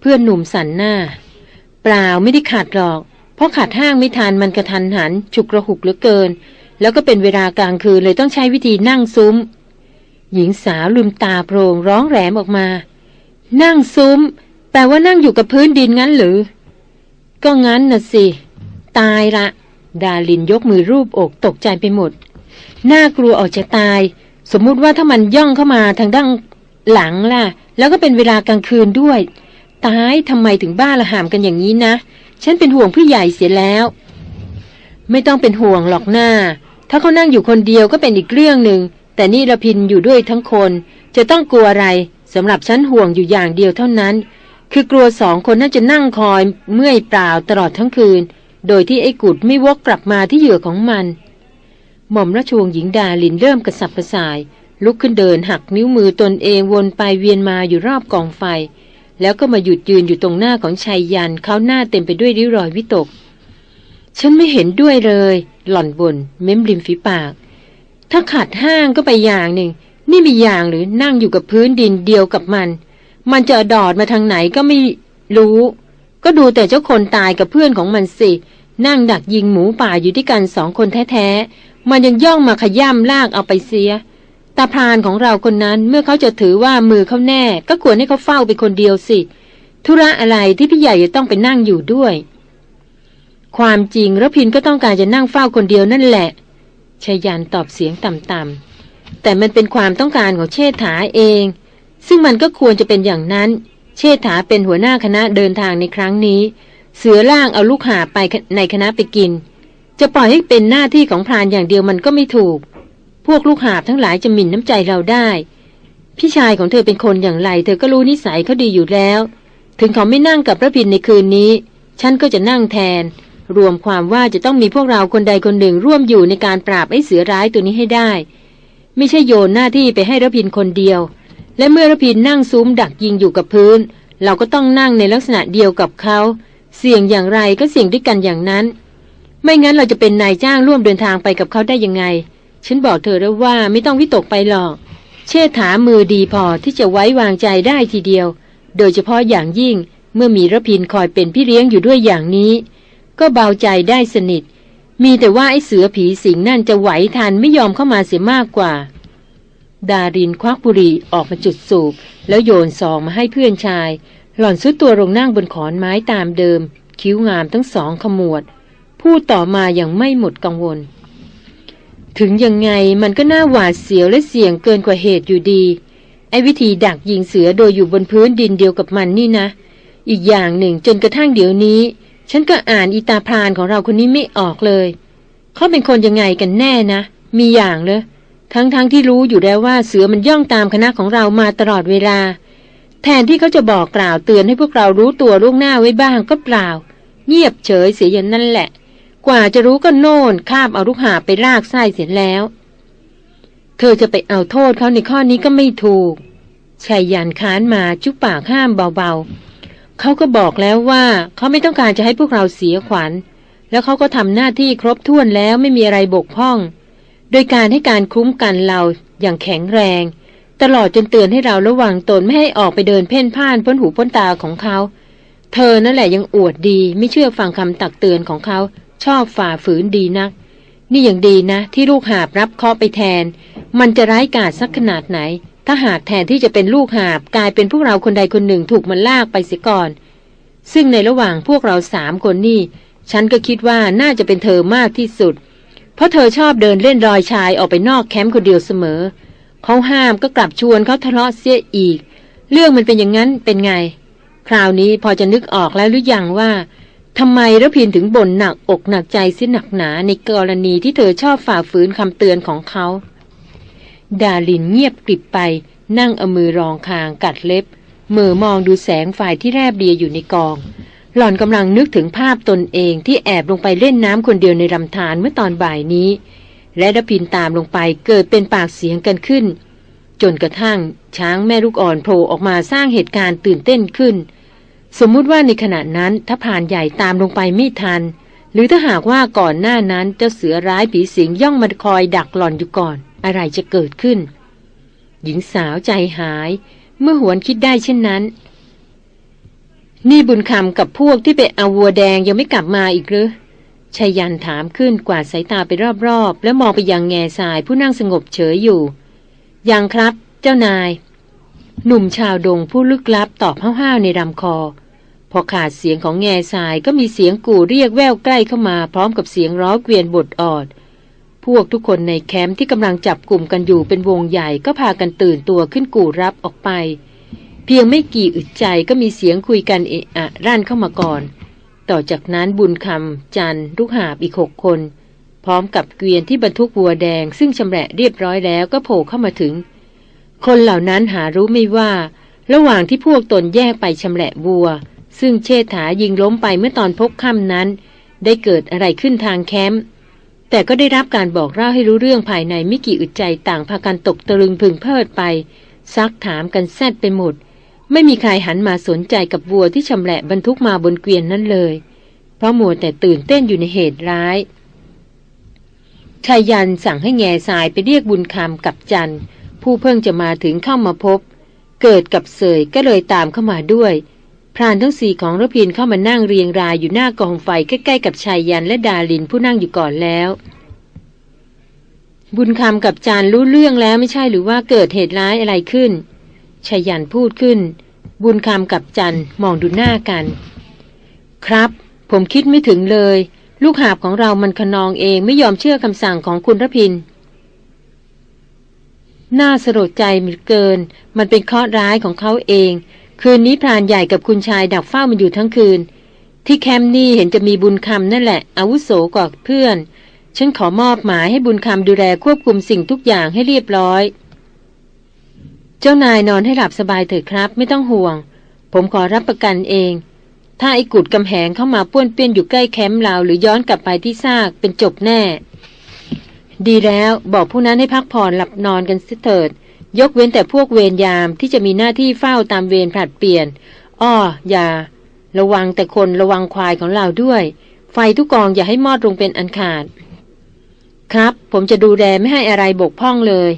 เพื่อนหนุ่มสั่นหน้า เปล่าไม่ได้ขัดหรอกเพราะขัดห้างไม่ทันมันกระทันหัน ฉุกระหุกเหลือเกิน แล้วก็เป็นเวลากลางคืนเลยต้องใช้วิธีนั่งซุ้ม หญิงสาวลืมตาโพรงร้องแหลมออกมา นั่งซุ้ม แปลว่านั่งอยู่กับพื้นดินงั้นหรือ ก็งั้นน่ะสิ ตายละ ดาลินยกมือรูปอกตกใจไปหมด น่ากลัวออกจะตาย สมมุติว่าถ้ามันย่องเข้ามาทางด้านหลังล่ะ แล้วก็เป็นเวลากลางคืนด้วย ตายทำไมถึงบ้าละหามกันอย่างนี้นะ ฉันเป็นห่วงพี่ใหญ่เสียแล้ว ไม่ต้องเป็นห่วงหรอกหน้า ถ้าเขานั่งอยู่คนเดียวก็เป็นอีกเรื่องหนึ่ง แต่นี่ระพินอยู่ด้วยทั้งคน จะต้องกลัวอะไรสำหรับฉันห่วงอยู่อย่างเดียวเท่านั้น คือกลัวสองคนน่าจะนั่งคอยเมื่อยเปล่าตลอดทั้งคืน โดยที่ไอ้กุดไม่วกกลับมาที่เหยื่อของมัน หม่อมราชวงศ์หญิงดาลินเริ่มกระสับกระส่าย ลุกขึ้นเดินหักนิ้วมือตนเองวนไปเวียนมาอยู่รอบกองไฟ แล้วก็มาหยุดยืนอยู่ตรงหน้าของชายยันเขาหน้าเต็มไปด้วยริ้วรอยวิตก ฉันไม่เห็นด้วยเลย หล่อนบนเม้มริมฝีปาก ถ้าขาดห้างก็ไปอย่างหนึ่ง นี่มีอย่างหรือนั่งอยู่กับพื้นดินเดียวกับมัน มันจะดอดมาทางไหนก็ไม่รู้ ก็ดูแต่เจ้าคนตายกับเพื่อนของมันสิ นั่งดักยิงหมูป่าอยู่ที่กันสองคนแท้ๆ มันยังย่องมาขย่ำลากเอาไปเสีย ตาพรานของเราคนนั้นเมื่อเขาจะถือว่ามือเขาแน่ ก็ควรให้เขาเฝ้าไปคนเดียวสิ ธุระอะไรที่พี่ใหญ่จะต้องไปนั่งอยู่ด้วย ความจริงระพินก็ต้องการจะนั่งเฝ้าคนเดียวนั่นแหละ ชายันตอบเสียงต่ำๆ แต่มันเป็นความต้องการของเชษฐาเอง ซึ่งมันก็ควรจะเป็นอย่างนั้น เชษฐาเป็นหัวหน้าคณะเดินทางในครั้งนี้ เสือล่างเอาลูกหาไปในคณะไปกิน จะปล่อยให้เป็นหน้าที่ของพรานอย่างเดียวมันก็ไม่ถูก พวกลูกหาทั้งหลายจะหมิ่นน้ำใจเราได้ พี่ชายของเธอเป็นคนอย่างไร เธอก็รู้นิสัยเขาดีอยู่แล้ว ถึงเขาไม่นั่งกับพระพินในคืนนี้ ฉันก็จะนั่งแทน รวมความว่าจะต้องมีพวกเราคนใดคนหนึ่งร่วมอยู่ในการปราบไอ้เสือร้ายตัวนี้ให้ได้ ไม่ใช่โยนหน้าที่ไปให้ระพินคนเดียว และเมื่อระพินนั่งซุ้มดักยิงอยู่กับพื้น เราก็ต้องนั่งในลักษณะเดียวกับเขาเสี่ยงอย่างไรก็เสี่ยงด้วยกันอย่างนั้น ไม่งั้นเราจะเป็นนายจ้างร่วมเดินทางไปกับเขาได้ยังไง ฉันบอกเธอแล้วว่าไม่ต้องวิตกไปหรอก เชษฐามือดีพอที่จะไว้วางใจได้ทีเดียว โดยเฉพาะอย่างยิ่งเมื่อมีระพินคอยเป็นพี่เลี้ยงอยู่ด้วยอย่างนี้ ก็เบาใจได้สนิท มีแต่ว่าไอ้เสือผีสิงนั่นจะไหวทันไม่ยอมเข้ามาเสียมากกว่า ดารินควักบุหรี่ออกมาจุดสูบ แล้วโยนซองมาให้เพื่อนชาย หล่อนซุดตัวลงนั่งบนขอนไม้ตามเดิม คิ้วงามทั้งสองขมวด พูดต่อมาอย่างไม่หมดกังวล ถึงยังไงมันก็น่าหวาดเสียวและเสี่ยงเกินกว่าเหตุอยู่ดีไอ้วิธีดักยิงเสือโดยอยู่บนพื้นดินเดียวกับมันนี่นะ อีกอย่างหนึ่งจนกระทั่งเดี๋ยวนี้ ฉันก็อ่านอีตาพรานของเราคนนี้ไม่ออกเลย เขาเป็นคนยังไงกันแน่นะ มีอย่างเลยทั้งๆทที่รู้อยู่แล้วว่าเสือมันย่องตามคณะของเรามาตลอดเวลา แทนที่เขาจะบอกกล่าวเตือนให้พวกเรารู้ตัวล่วงหน้าไว้บ้างก็เปล่า เงียบเฉยเสียอย่างนั่นแหละ กว่าจะรู้ก็โน่นคาบเอาลูกหาไปลากไส้เสร็จแล้ว เธอจะไปเอาโทษเขาในข้อนี้ก็ไม่ถูกชายยันค้านมาจุปากห้ามเบาๆ เขาก็บอกแล้วว่าเขาไม่ต้องการจะให้พวกเราเสียขวัญ แล้วเขาก็ทำหน้าที่ครบถ้วนแล้วไม่มีอะไรบกพร่อง โดยการให้การคุ้มกันเราอย่างแข็งแรง ตลอดจนเตือนให้เราระวังตนไม่ให้ออกไปเดินเพ่นพ่านพ้นหูพ้นตาของเขา เธอนั่นแหละยังอวดดี ไม่เชื่อฟังคำตักเตือนของเขาชอบฝ่าฝืนดีนัก นี่อยังดีนะ ที่ลูกหาบรับเคาะไปแทน มันจะร้ายกาจสักขนาดไหน ถ้าหากแทนที่จะเป็นลูกหาบกลายเป็นพวกเราคนใดคนหนึ่งถูกมันลากไปเสียก่อน ซึ่งในระหว่างพวกเราสามคนนี่ ฉันก็คิดว่าน่าจะเป็นเธอมากที่สุด เพราะเธอชอบเดินเล่นรอยชายออกไปนอกแคมป์คนเดียวเสมอ เขาห้ามก็กลับชวนเขาทะเลาะเสียอีก เรื่องมันเป็นอย่างนั้นเป็นไง คราวนี้พอจะนึกออกแล้วหรือยังว่าทำไมระพินถึงบ่นหนักอกหนักใจเสียหนักหนาในกรณีที่เธอชอบฝ่าฝืนคำเตือนของเขา ดาลินเงียบกริบไป นั่งเอามือรองคางกัดเล็บมือมองดูแสงไฟที่แรบเดียอยู่ในกอง หล่อนกำลังนึกถึงภาพตนเองที่แอบลงไปเล่นน้ำคนเดียวในลำธารเมื่อตอนบ่ายนี้ และระพินตามลงไปเกิดเป็นปากเสียงกันขึ้น จนกระทั่งช้างแม่ลูกอ่อนโผล่ออกมาสร้างเหตุการณ์ตื่นเต้นขึ้น สมมุติว่าในขณะนั้นถ้าผ่านใหญ่ตามลงไปไม่ทัน หรือถ้าหากว่าก่อนหน้านั้นเจ้าเสือร้ายผีสิงย่องมาคอยดักหล่อนอยู่ก่อน อะไรจะเกิดขึ้น หญิงสาวใจหาย เมื่อหวนคิดได้เช่นนั้น นี่บุญคำกับพวกที่ไปเอาวัวแดงยังไม่กลับมาอีกหรือชายันถามขึ้นกวาดสายตาไปรอบๆ แล้วมองไปยังแง่ทรายผู้นั่งสงบเฉยอยู่ ยังครับ เจ้านาย หนุ่มชาวดงผู้ลึกลับตอบห้าวๆในลำคอ พอขาดเสียงของแง่ทรายก็มีเสียงกู่เรียกแววใกล้เข้ามาพร้อมกับเสียงร้อเกวียนบทออด พวกทุกคนในแคมป์ที่กำลังจับกลุ่มกันอยู่เป็นวงใหญ่ก็พากันตื่นตัวขึ้นกู่รับออกไป เพียงไม่กี่อึดใจก็มีเสียงคุยกันเอะอะรั่นเข้ามาก่อน ต่อจากนั้นบุญคำจันลูกหาบอีกหกคน พร้อมกับเกวียนที่บรรทุกวัวแดง ซึ่งชำแหละเรียบร้อยแล้วก็โผล่เข้ามาถึง คนเหล่านั้นหารู้ไม่ว่า ระหว่างที่พวกตนแยกไปชำแหละวัว ซึ่งเชษฐายิงล้มไปเมื่อตอนพบค่ำนั้น ได้เกิดอะไรขึ้นทางแคมป์ แต่ก็ได้รับการบอกเล่าให้รู้เรื่องภายในไม่กี่อึดใจต่างพากันตกตะลึงพึงเพลิดไป ซักถามกันแซดไปหมด ไม่มีใครหันมาสนใจกับวัวที่ชำแหละบรรทุกมาบนเกวียนนั้นเลย เพราะมัวแต่ตื่นเต้นอยู่ในเหตุร้ายชายยันสั่งให้แง่ทรายไปเรียกบุญคำกับจันผู้เพิ่งจะมาถึงเข้ามาพบ เกิดกับเสยก็เลยตามเข้ามาด้วย พรานทั้งสี่ของระพินเข้ามานั่งเรียงรายอยู่หน้ากองไฟใกล้ๆกับชายยันและดาลินผู้นั่งอยู่ก่อนแล้ว บุญคำกับจานรู้เรื่องแล้วไม่ใช่หรือว่าเกิดเหตุร้ายอะไรขึ้นชายันพูดขึ้น บุญคำกับจันมองดูหน้ากัน ครับ ผมคิดไม่ถึงเลย ลูกหาบของเรามันขนองเองไม่ยอมเชื่อคำสั่งของคุณรพินน่าสลดใจมเกิน มันเป็นเคราะห์ร้ายของเขาเอง คืนนี้พรานใหญ่กับคุณชายดักเฝ้ามันอยู่ทั้งคืน ที่แคมป์นี่เห็นจะมีบุญคำนั่นแหละ อาวุโสกว่าเพื่อน ฉันขอมอบหมายให้บุญคำดูแลควบคุมสิ่งทุกอย่างให้เรียบร้อย เจ้านายนอนให้หลับสบายเถิดครับ ไม่ต้องห่วง ผมขอรับประกันเอง ถ้าไอ้กุดกำแหงเข้ามาป้วนเปี้ยนอยู่ใกล้แคมป์เราหรือย้อนกลับไปที่ซากเป็นจบแน่ ดีแล้วบอกผู้นั้นให้พักผ่อนหลับนอนกันเสถิด ยกเว้นแต่พวกเวรยามที่จะมีหน้าที่เฝ้าตามเวรผลัดเปลี่ยน อ้อ อย่า ระวังแต่คนระวังควายของเราด้วย ไฟทุกกองอย่าให้มอดลงเป็นอันขาด ครับ ผมจะดูแลไม่ให้อะไรบกพร่องเลย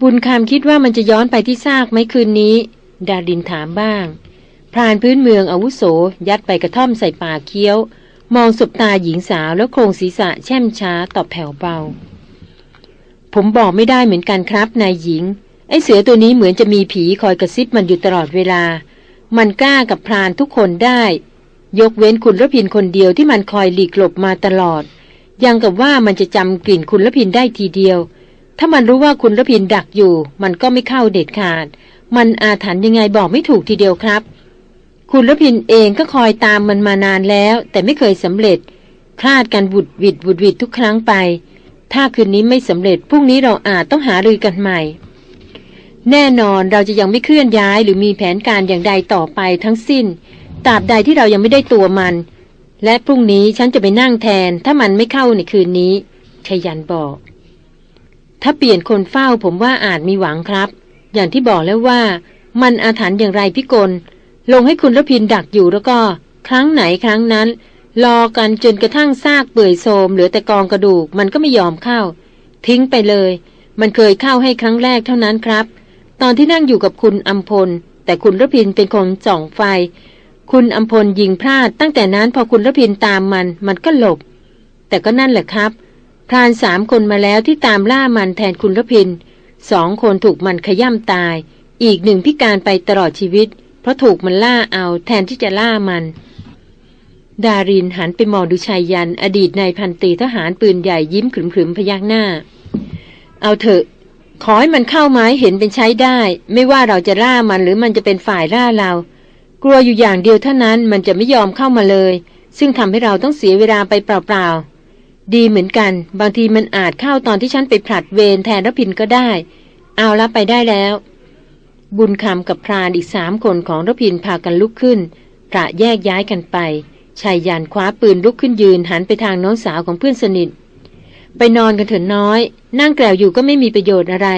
บุญคำคิดว่ามันจะย้อนไปที่ซากไหมคืนนี้ ดาดินถามบ้าง พรานพื้นเมืองอาวุโส ยัดไปกระท่อมใส่ปากเคี้ยว มองสบตาหญิงสาวแล้วโครงศีรษะแช่มช้าตอบแผ่วเบา ผมบอกไม่ได้เหมือนกันครับ นายหญิง ไอ้เสือตัวนี้เหมือนจะมีผีคอยกระซิบมันอยู่ตลอดเวลา มันกล้ากับพรานทุกคนได้ ยกเว้นคุณระพินคนเดียวที่มันคอยหลีกหลบมาตลอด ยังกับว่ามันจะจำกลิ่นคุณระพินได้ทีเดียว ถ้ามันรู้ว่าคุณระพินดักอยู่ มันก็ไม่เข้าเด็ดขาด มันอาถรรพ์ยังไงบอกไม่ถูกทีเดียวครับ คุณระพินเองก็คอยตามมันมานานแล้ว แต่ไม่เคยสำเร็จคลาดกันบุดวิดบุดวิดทุกครั้งไป ถ้าคืนนี้ไม่สำเร็จพรุ่งนี้เราอาจต้องหารือกันใหม่ แน่นอนเราจะยังไม่เคลื่อนย้ายหรือมีแผนการอย่างใดต่อไปทั้งสิ้นตราบใดที่เรายังไม่ได้ตัวมัน และพรุ่งนี้ฉันจะไปนั่งแทน ถ้ามันไม่เข้าในคืนนี้ชยันบอก ถ้าเปลี่ยนคนเฝ้าผมว่าอาจมีหวังครับ อย่างที่บอกแล้วว่า มันอาถรรพ์อย่างไรพิกล ลงให้คุณรพินดักอยู่แล้วก็ ครั้งไหนครั้งนั้น รอกันจนกระทั่งซากเปื่อยโทมเหลือแต่กองกระดูกมันก็ไม่ยอมเข้า ทิ้งไปเลย มันเคยเข้าให้ครั้งแรกเท่านั้นครับ ตอนที่นั่งอยู่กับคุณอัมพล แต่คุณรพินเป็นคนส่องไฟ คุณอัมพลยิงพลาด ตั้งแต่นั้นพอคุณรพินตามมัน มันก็หลบ แต่ก็นั่นแหละครับ พรานสามคนมาแล้วที่ตามล่ามันแทนคุณรพินสองคนถูกมันขย่ำตาย อีกหนึ่งพิการไปตลอดชีวิต เพราะถูกมันล่าเอาแทนที่จะล่ามัน ดารินหันไปมองดูชายยัน อดีตนายพันตีทหารปืนใหญ่ยิ้มขรึมๆพยักหน้า เอาเถอะ ขอให้มันเข้าไม้เห็นเป็นใช้ได้ ไม่ว่าเราจะล่ามันหรือมันจะเป็นฝ่ายล่าเรา กลัวอยู่อย่างเดียวเท่านั้นมันจะไม่ยอมเข้ามาเลย ซึ่งทำให้เราต้องเสียเวลาไปเปล่าๆ ดีเหมือนกัน บางทีมันอาจเข้าตอนที่ฉันไปผลัดเวรแทนรพินก็ได้ เอาละไปได้แล้ว บุญคำกับพรานอีกสามคนของรพินพากันลุกขึ้นพระแยกย้ายกันไป ชายยันคว้าปืนลุกขึ้นยืนหันไปทางน้องสาวของเพื่อนสนิท ไปนอนกันเถอะน้อย นั่งแกลวอยู่ก็ไม่มีประโยชน์อะไร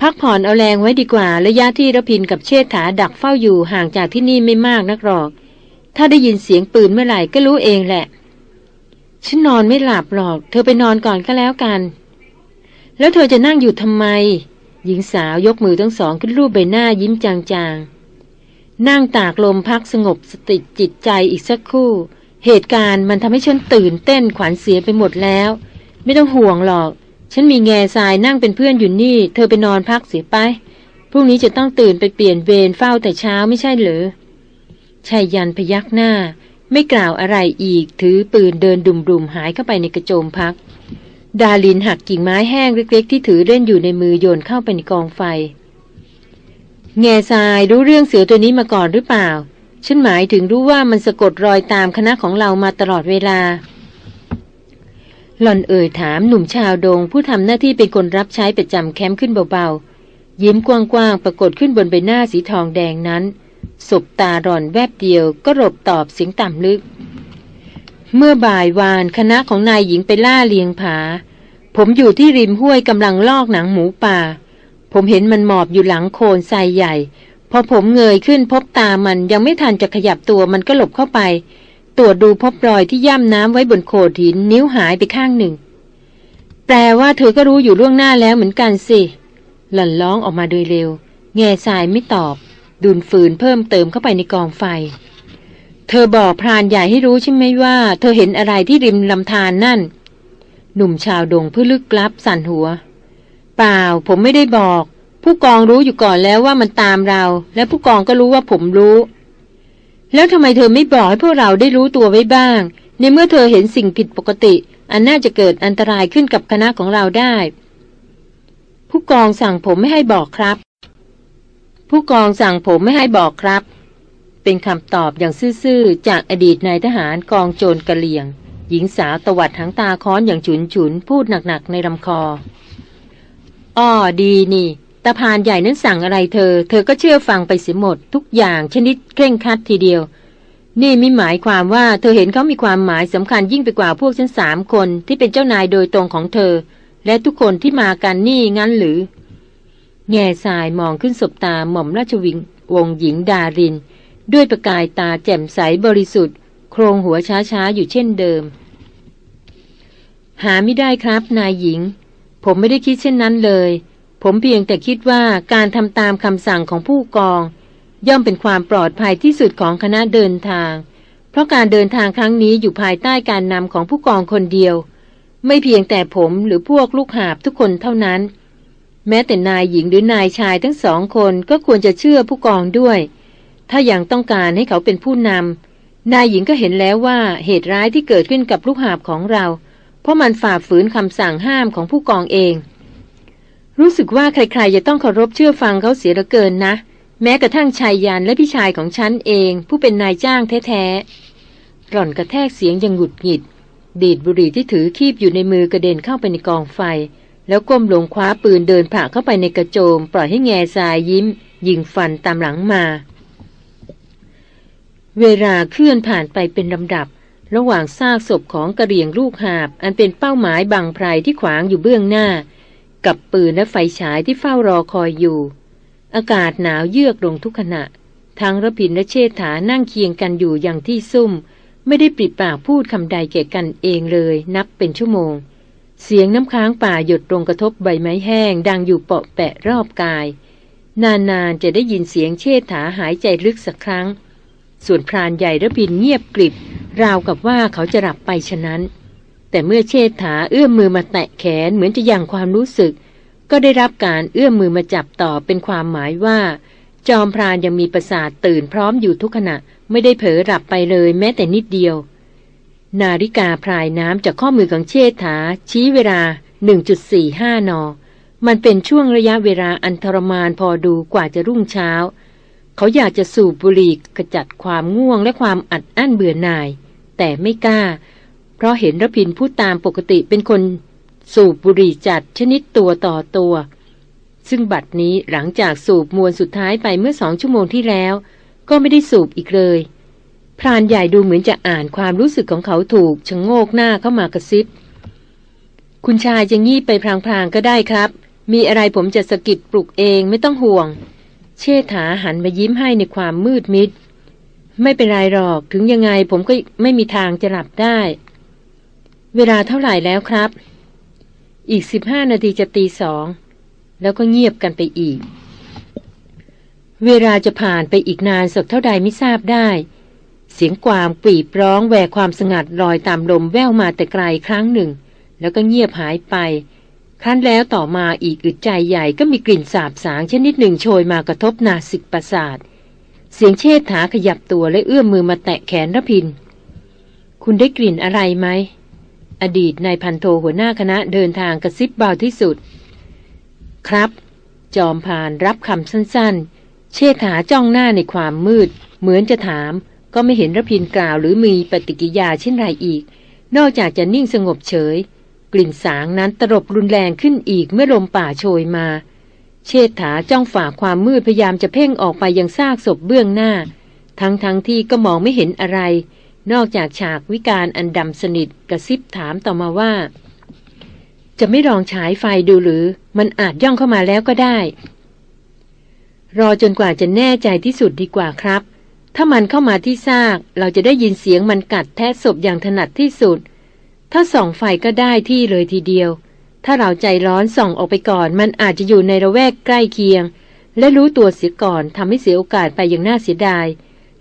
พักผ่อนเอาแรงไว้ดีกว่าระยะที่ระพินกับเชษฐาดักเฝ้าอยู่ห่างจากที่นี่ไม่มากนักหรอก ถ้าได้ยินเสียงปืนเมื่อไหร่ก็รู้เองแหละ ฉันนอนไม่หลับหรอก เธอไปนอนก่อนก็แล้วกัน แล้วเธอจะนั่งอยู่ทำไม หญิงสาวยกมือทั้งสองขึ้นรูปใบหน้ายิ้มจางๆ นั่งตากลมพักสงบสติจิตใจอีกสักครู่ เหตุการณ์มันทำให้ฉันตื่นเต้นขวัญเสียไปหมดแล้ว ไม่ต้องห่วงหรอก ฉันมีแง่ทรายนั่งเป็นเพื่อนอยู่นี่ เธอไปนอนพักเสียไปพรุ่งนี้จะต้องตื่นไปเปลี่ยนเวรเฝ้าแต่เช้าไม่ใช่เหรอชายยันพยักหน้า ไม่กล่าวอะไรอีก ถือปืนเดินดุมๆหายเข้าไปในกระโจมพัก ดาลินหักกิ่งไม้แห้งเล็กๆ ที่ถือเล่นอยู่ในมือโยนเข้าไปในกองไฟ แง่ทรายรู้เรื่องเสือตัวนี้มาก่อนหรือเปล่า ฉันหมายถึงรู้ว่ามันสะกดรอยตามคณะของเรามาตลอดเวลา หล่อนเอ่ยถามหนุ่มชาวดง ผู้ทำหน้าที่เป็นคนรับใช้ประจำแคมป์ขึ้นเบาๆ ยิ้มกว้างๆ ปรากฏขึ้นบนใบหน้าสีทองแดงนั้น สบตาหล่อนแวบเดียวก็รบตอบเสียงต่ำลึก เมื่อบ่ายวานคณะของนายหญิงไปล่าเลียงผา ผมอยู่ที่ริมห้วยกำลังลอกหนังหมูป่า ผมเห็นมันหมอบอยู่หลังโคนทรายใหญ่ พอผมเงยขึ้นพบตามันยังไม่ทันจะขยับตัวมันก็หลบเข้าไป ตรวจดูพบรอยที่ย่ำน้ำไว้บนโขดหินนิ้วหายไปข้างหนึ่ง แปลว่าเธอก็รู้อยู่ล่วงหน้าแล้วเหมือนกันสิ หล่อนร้องออกมาโดยเร็ว แง่ทรายไม่ตอบ ดุนฝืนเพิ่มเติมเข้าไปในกองไฟ เธอบอกพรานใหญ่ให้รู้ใช่ไหมว่า เธอเห็นอะไรที่ริมลำธารนนั่น หนุ่มชาวดงเพื่อลึกลับสั่นหัว เปล่า ผมไม่ได้บอก ผู้กองรู้อยู่ก่อนแล้วว่ามันตามเรา และผู้กองก็รู้ว่าผมรู้ แล้วทำไมเธอไม่บอกให้พวกเราได้รู้ตัวไว้บ้าง ในเมื่อเธอเห็นสิ่งผิดปกติ อันน่าจะเกิดอันตรายขึ้นกับคณะของเราได้ ผู้กองสั่งผมไม่ให้บอกครับ ผู้กองสั่งผมไม่ให้บอกครับ เป็นคำตอบอย่างซื่อๆจากอดีตนายทหารกองโจรกะเหลี่ยง หญิงสาวตวัดทั้งตาค้อนอย่างฉุนฉุนพูดหนักๆในลำคอ อ้อดีนี่ตาพานใหญ่นั้นสั่งอะไรเธอ เธอก็เชื่อฟังไปเสียหมด ทุกอย่างชนิดเคร่งครัดทีเดียว นี่ไม่หมายความว่าเธอเห็นเขามีความหมายสำคัญยิ่งไปกว่าพวกฉันสามคนที่เป็นเจ้านายโดยตรงของเธอ และทุกคนที่มากันนี่งั้นหรือ แง่ทรายมองขึ้นสบตาหม่อมราชวิงวงหญิงดาริน ด้วยประกายตาแจ่มใสบริสุทธิ์ โครงหัวช้าๆอยู่เช่นเดิม หาไม่ได้ครับนายหญิง ผมไม่ได้คิดเช่นนั้นเลย ผมเพียงแต่คิดว่าการทำตามคำสั่งของผู้กอง ย่อมเป็นความปลอดภัยที่สุดของคณะเดินทาง เพราะการเดินทางครั้งนี้อยู่ภายใต้การนำของผู้กองคนเดียว ไม่เพียงแต่ผมหรือพวกลูกหาบทุกคนเท่านั้น แม้แต่นายหญิงหรือนายชายทั้งสองคนก็ควรจะเชื่อผู้กองด้วย ถ้ายังต้องการให้เขาเป็นผู้นำนายหญิงก็เห็นแล้วว่าเหตุร้ายที่เกิดขึ้นกับลูกหาบของเรา เพราะมันฝ่าฝืนคำสั่งห้ามของผู้กองเอง รู้สึกว่าใครๆจะต้องเคารพเชื่อฟังเขาเสียเหลือเกินนะ แม้กระทั่งชายยันและพี่ชายของฉันเอง ผู้เป็นนายจ้างแท้ๆหล่อนกระแทกเสียงยังหงุดหงิด ดีดบุหรี่ที่ถือคีบอยู่ในมือกระเด็นเข้าไปในกองไฟ แล้วก้มลงคว้าปืนเดินผ่าเข้าไปในกระโจม ปล่อยให้แง่ทรายยิ้ม ยิงฟันตามหลังมาเวลาเคลื่อนผ่านไปเป็นลำดับ ระหว่างซากศพของกระเหรี่ยงลูกหาบ อันเป็นเป้าหมายบังไพรที่ขวางอยู่เบื้องหน้า กับปืนและไฟฉายที่เฝ้ารอคอยอยู่ อากาศหนาวเยือกลงทุกขณะ ทั้งระพินและเชษฐานั่งเคียงกันอยู่อย่างที่ซุ่ม ไม่ได้ปิดปากพูดคำใดแก่กันเองเลย นับเป็นชั่วโมง เสียงน้ำค้างป่าหยดตรงกระทบใบไม้แห้ง ดังอยู่เปาะแปะรอบกาย นานๆจะได้ยินเสียงเชษฐาหายใจลึกสักครั้ง ส่วนพรานใหญ่ระพินเงียบกริบราวกับว่าเขาจะหลับไปฉะนั้น แต่เมื่อเชษฐาเอื้อมมือมาแตะแขนเหมือนจะยังความรู้สึก ก็ได้รับการเอื้อมมือมาจับต่อเป็นความหมายว่า จอมพรานยังมีประสาทตื่นพร้อมอยู่ทุกขณะไม่ได้เผลอหลับไปเลยแม้แต่นิดเดียว นาฬิกาพรายน้ำจากข้อมือของเชษฐา ชี้เวลา 1.45 น มันเป็นช่วงระยะเวลาอันทรมานพอดูกว่าจะรุ่งเช้า เขาอยากจะสูบบุหรี่กระจัดความง่วงและความอัดอั้นเบื่อหน่าย แต่ไม่กล้า เพราะเห็นระพินผู้ตามปกติเป็นคนสูบบุหรี่จัดชนิดตัวต่อตัว ซึ่งบัดนี้หลังจากสูบมวลสุดท้ายไปเมื่อสองชั่วโมงที่แล้ว ก็ไม่ได้สูบอีกเลย พรานใหญ่ดูเหมือนจะอ่านความรู้สึกของเขาถูกชะงโงกหน้าเข้ามากระซิบ คุณชายจะงีบไปพลางๆก็ได้ครับ มีอะไรผมจะสะกิดปลุกเองไม่ต้องห่วง เชษฐาหันมายิ้มให้ในความมืดมิด ไม่เป็นไรหรอกถึงยังไงผมก็ไม่มีทางจะหลับได้ เวลาเท่าไหร่แล้วครับ อีกสิบห้านาทีจะตีสอง แล้วก็เงียบกันไปอีก เวลาจะผ่านไปอีกนานสักเท่าใดไม่ทราบได้ เสียงกวางปีบร้องแหวกความสงัดลอยตามลมแว่วมาแต่ไกลครั้งหนึ่ง แล้วก็เงียบหายไป ครั้นแล้วต่อมาอีกอึดใจใหญ่ก็มีกลิ่นสาบสางชนิดหนึ่งโชยมากระทบนาสิกประสาท เสียงเชษฐาขยับตัวและเอื้อมมือมาแตะแขนรพิน คุณได้กลิ่นอะไรไหม อดีตนายพันโทหัวหน้าคณะเดินทางกระซิบเบาที่สุด ครับ จอมพานรับคำสั้นๆ เชษฐาจ้องหน้าในความมืด เหมือนจะถาม ก็ไม่เห็นรพินกล่าวหรือมีปฏิกิยาเช่นไรอีก นอกจากจะนิ่งสงบเฉย กลิ่นสางนั้นตรบรุนแรงขึ้นอีกเมื่อลมป่าโชยมา เชษฐาจ้องฝ่าความมืดพยายามจะเพ่งออกไปยังซากศพเบื้องหน้า ทั้งทั้งที่ก็มองไม่เห็นอะไร นอกจากฉากวิการอันดำสนิทกระซิบถามต่อมาว่า จะไม่ลองฉายไฟดูหรือ มันอาจย่องเข้ามาแล้วก็ได้ รอจนกว่าจะแน่ใจที่สุดดีกว่าครับ ถ้ามันเข้ามาที่ซาก เราจะได้ยินเสียงมันกัดแทะศพอย่างถนัดที่สุด ถ้าส่องไฟก็ได้ที่เลยทีเดียว ถ้าเราใจร้อนส่องออกไปก่อน มันอาจจะอยู่ในระแวกใกล้เคียง และรู้ตัวเสียก่อนทำให้เสียโอกาสไปอย่างน่าเสียดาย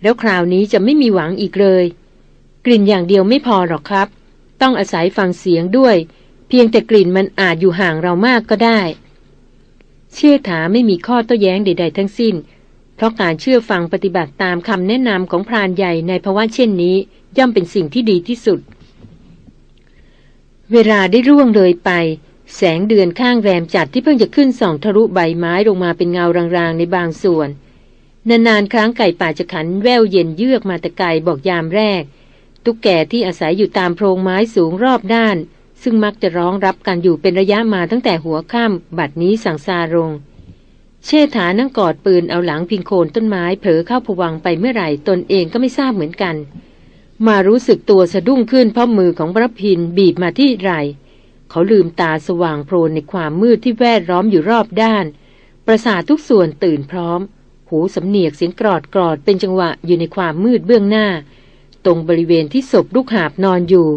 แล้วคราวนี้จะไม่มีหวังอีกเลย กลิ่นอย่างเดียวไม่พอหรอกครับ ต้องอาศัยฟังเสียงด้วย เพียงแต่กลิ่นมันอาจอยู่ห่างเรามากก็ได้ เชื่อถาไม่มีข้อโต้แย้งใด ๆ ทั้งสิ้น เพราะการเชื่อฟังปฏิบัติตามคำแนะนำของพรานใหญ่ในภาวะเช่นนี้ ย่อมเป็นสิ่งที่ดีที่สุด เวลาได้ร่วงเลยไป แสงเดือนข้างแรมจัดที่เพิ่งจะขึ้นส่องทะลุใบไม้ลงมาเป็นเงารางๆในบางส่วน นานๆครั้งไก่ป่าจะขันแววเย็นเยือกมาแต่ไกลบอกยามแรก ตุ๊กแกที่อาศัยอยู่ตามโพรงไม้สูงรอบด้าน ซึ่งมักจะร้องรับกันอยู่เป็นระยะมาตั้งแต่หัวค่ำบัดนี้สั่งซาลงเชษฐานั่งกอดปืนเอาหลังพิงโคนต้นไม้เผลอเข้าผวังไปเมื่อไหร่ตนเองก็ไม่ทราบเหมือนกัน มารู้สึกตัวสะดุ้งขึ้นเพราะมือของพระพินบีบมาที่ไหล่เขาลืมตาสว่างโพลนในความมืดที่แวดล้อมอยู่รอบด้าน ประสาททุกส่วนตื่นพร้อม หูสำเนียกเสียงกรอดกรอดเป็นจังหวะอยู่ในความมืดเบื้องหน้า ตรงบริเวณที่ศพลูกหาบนอนอยู่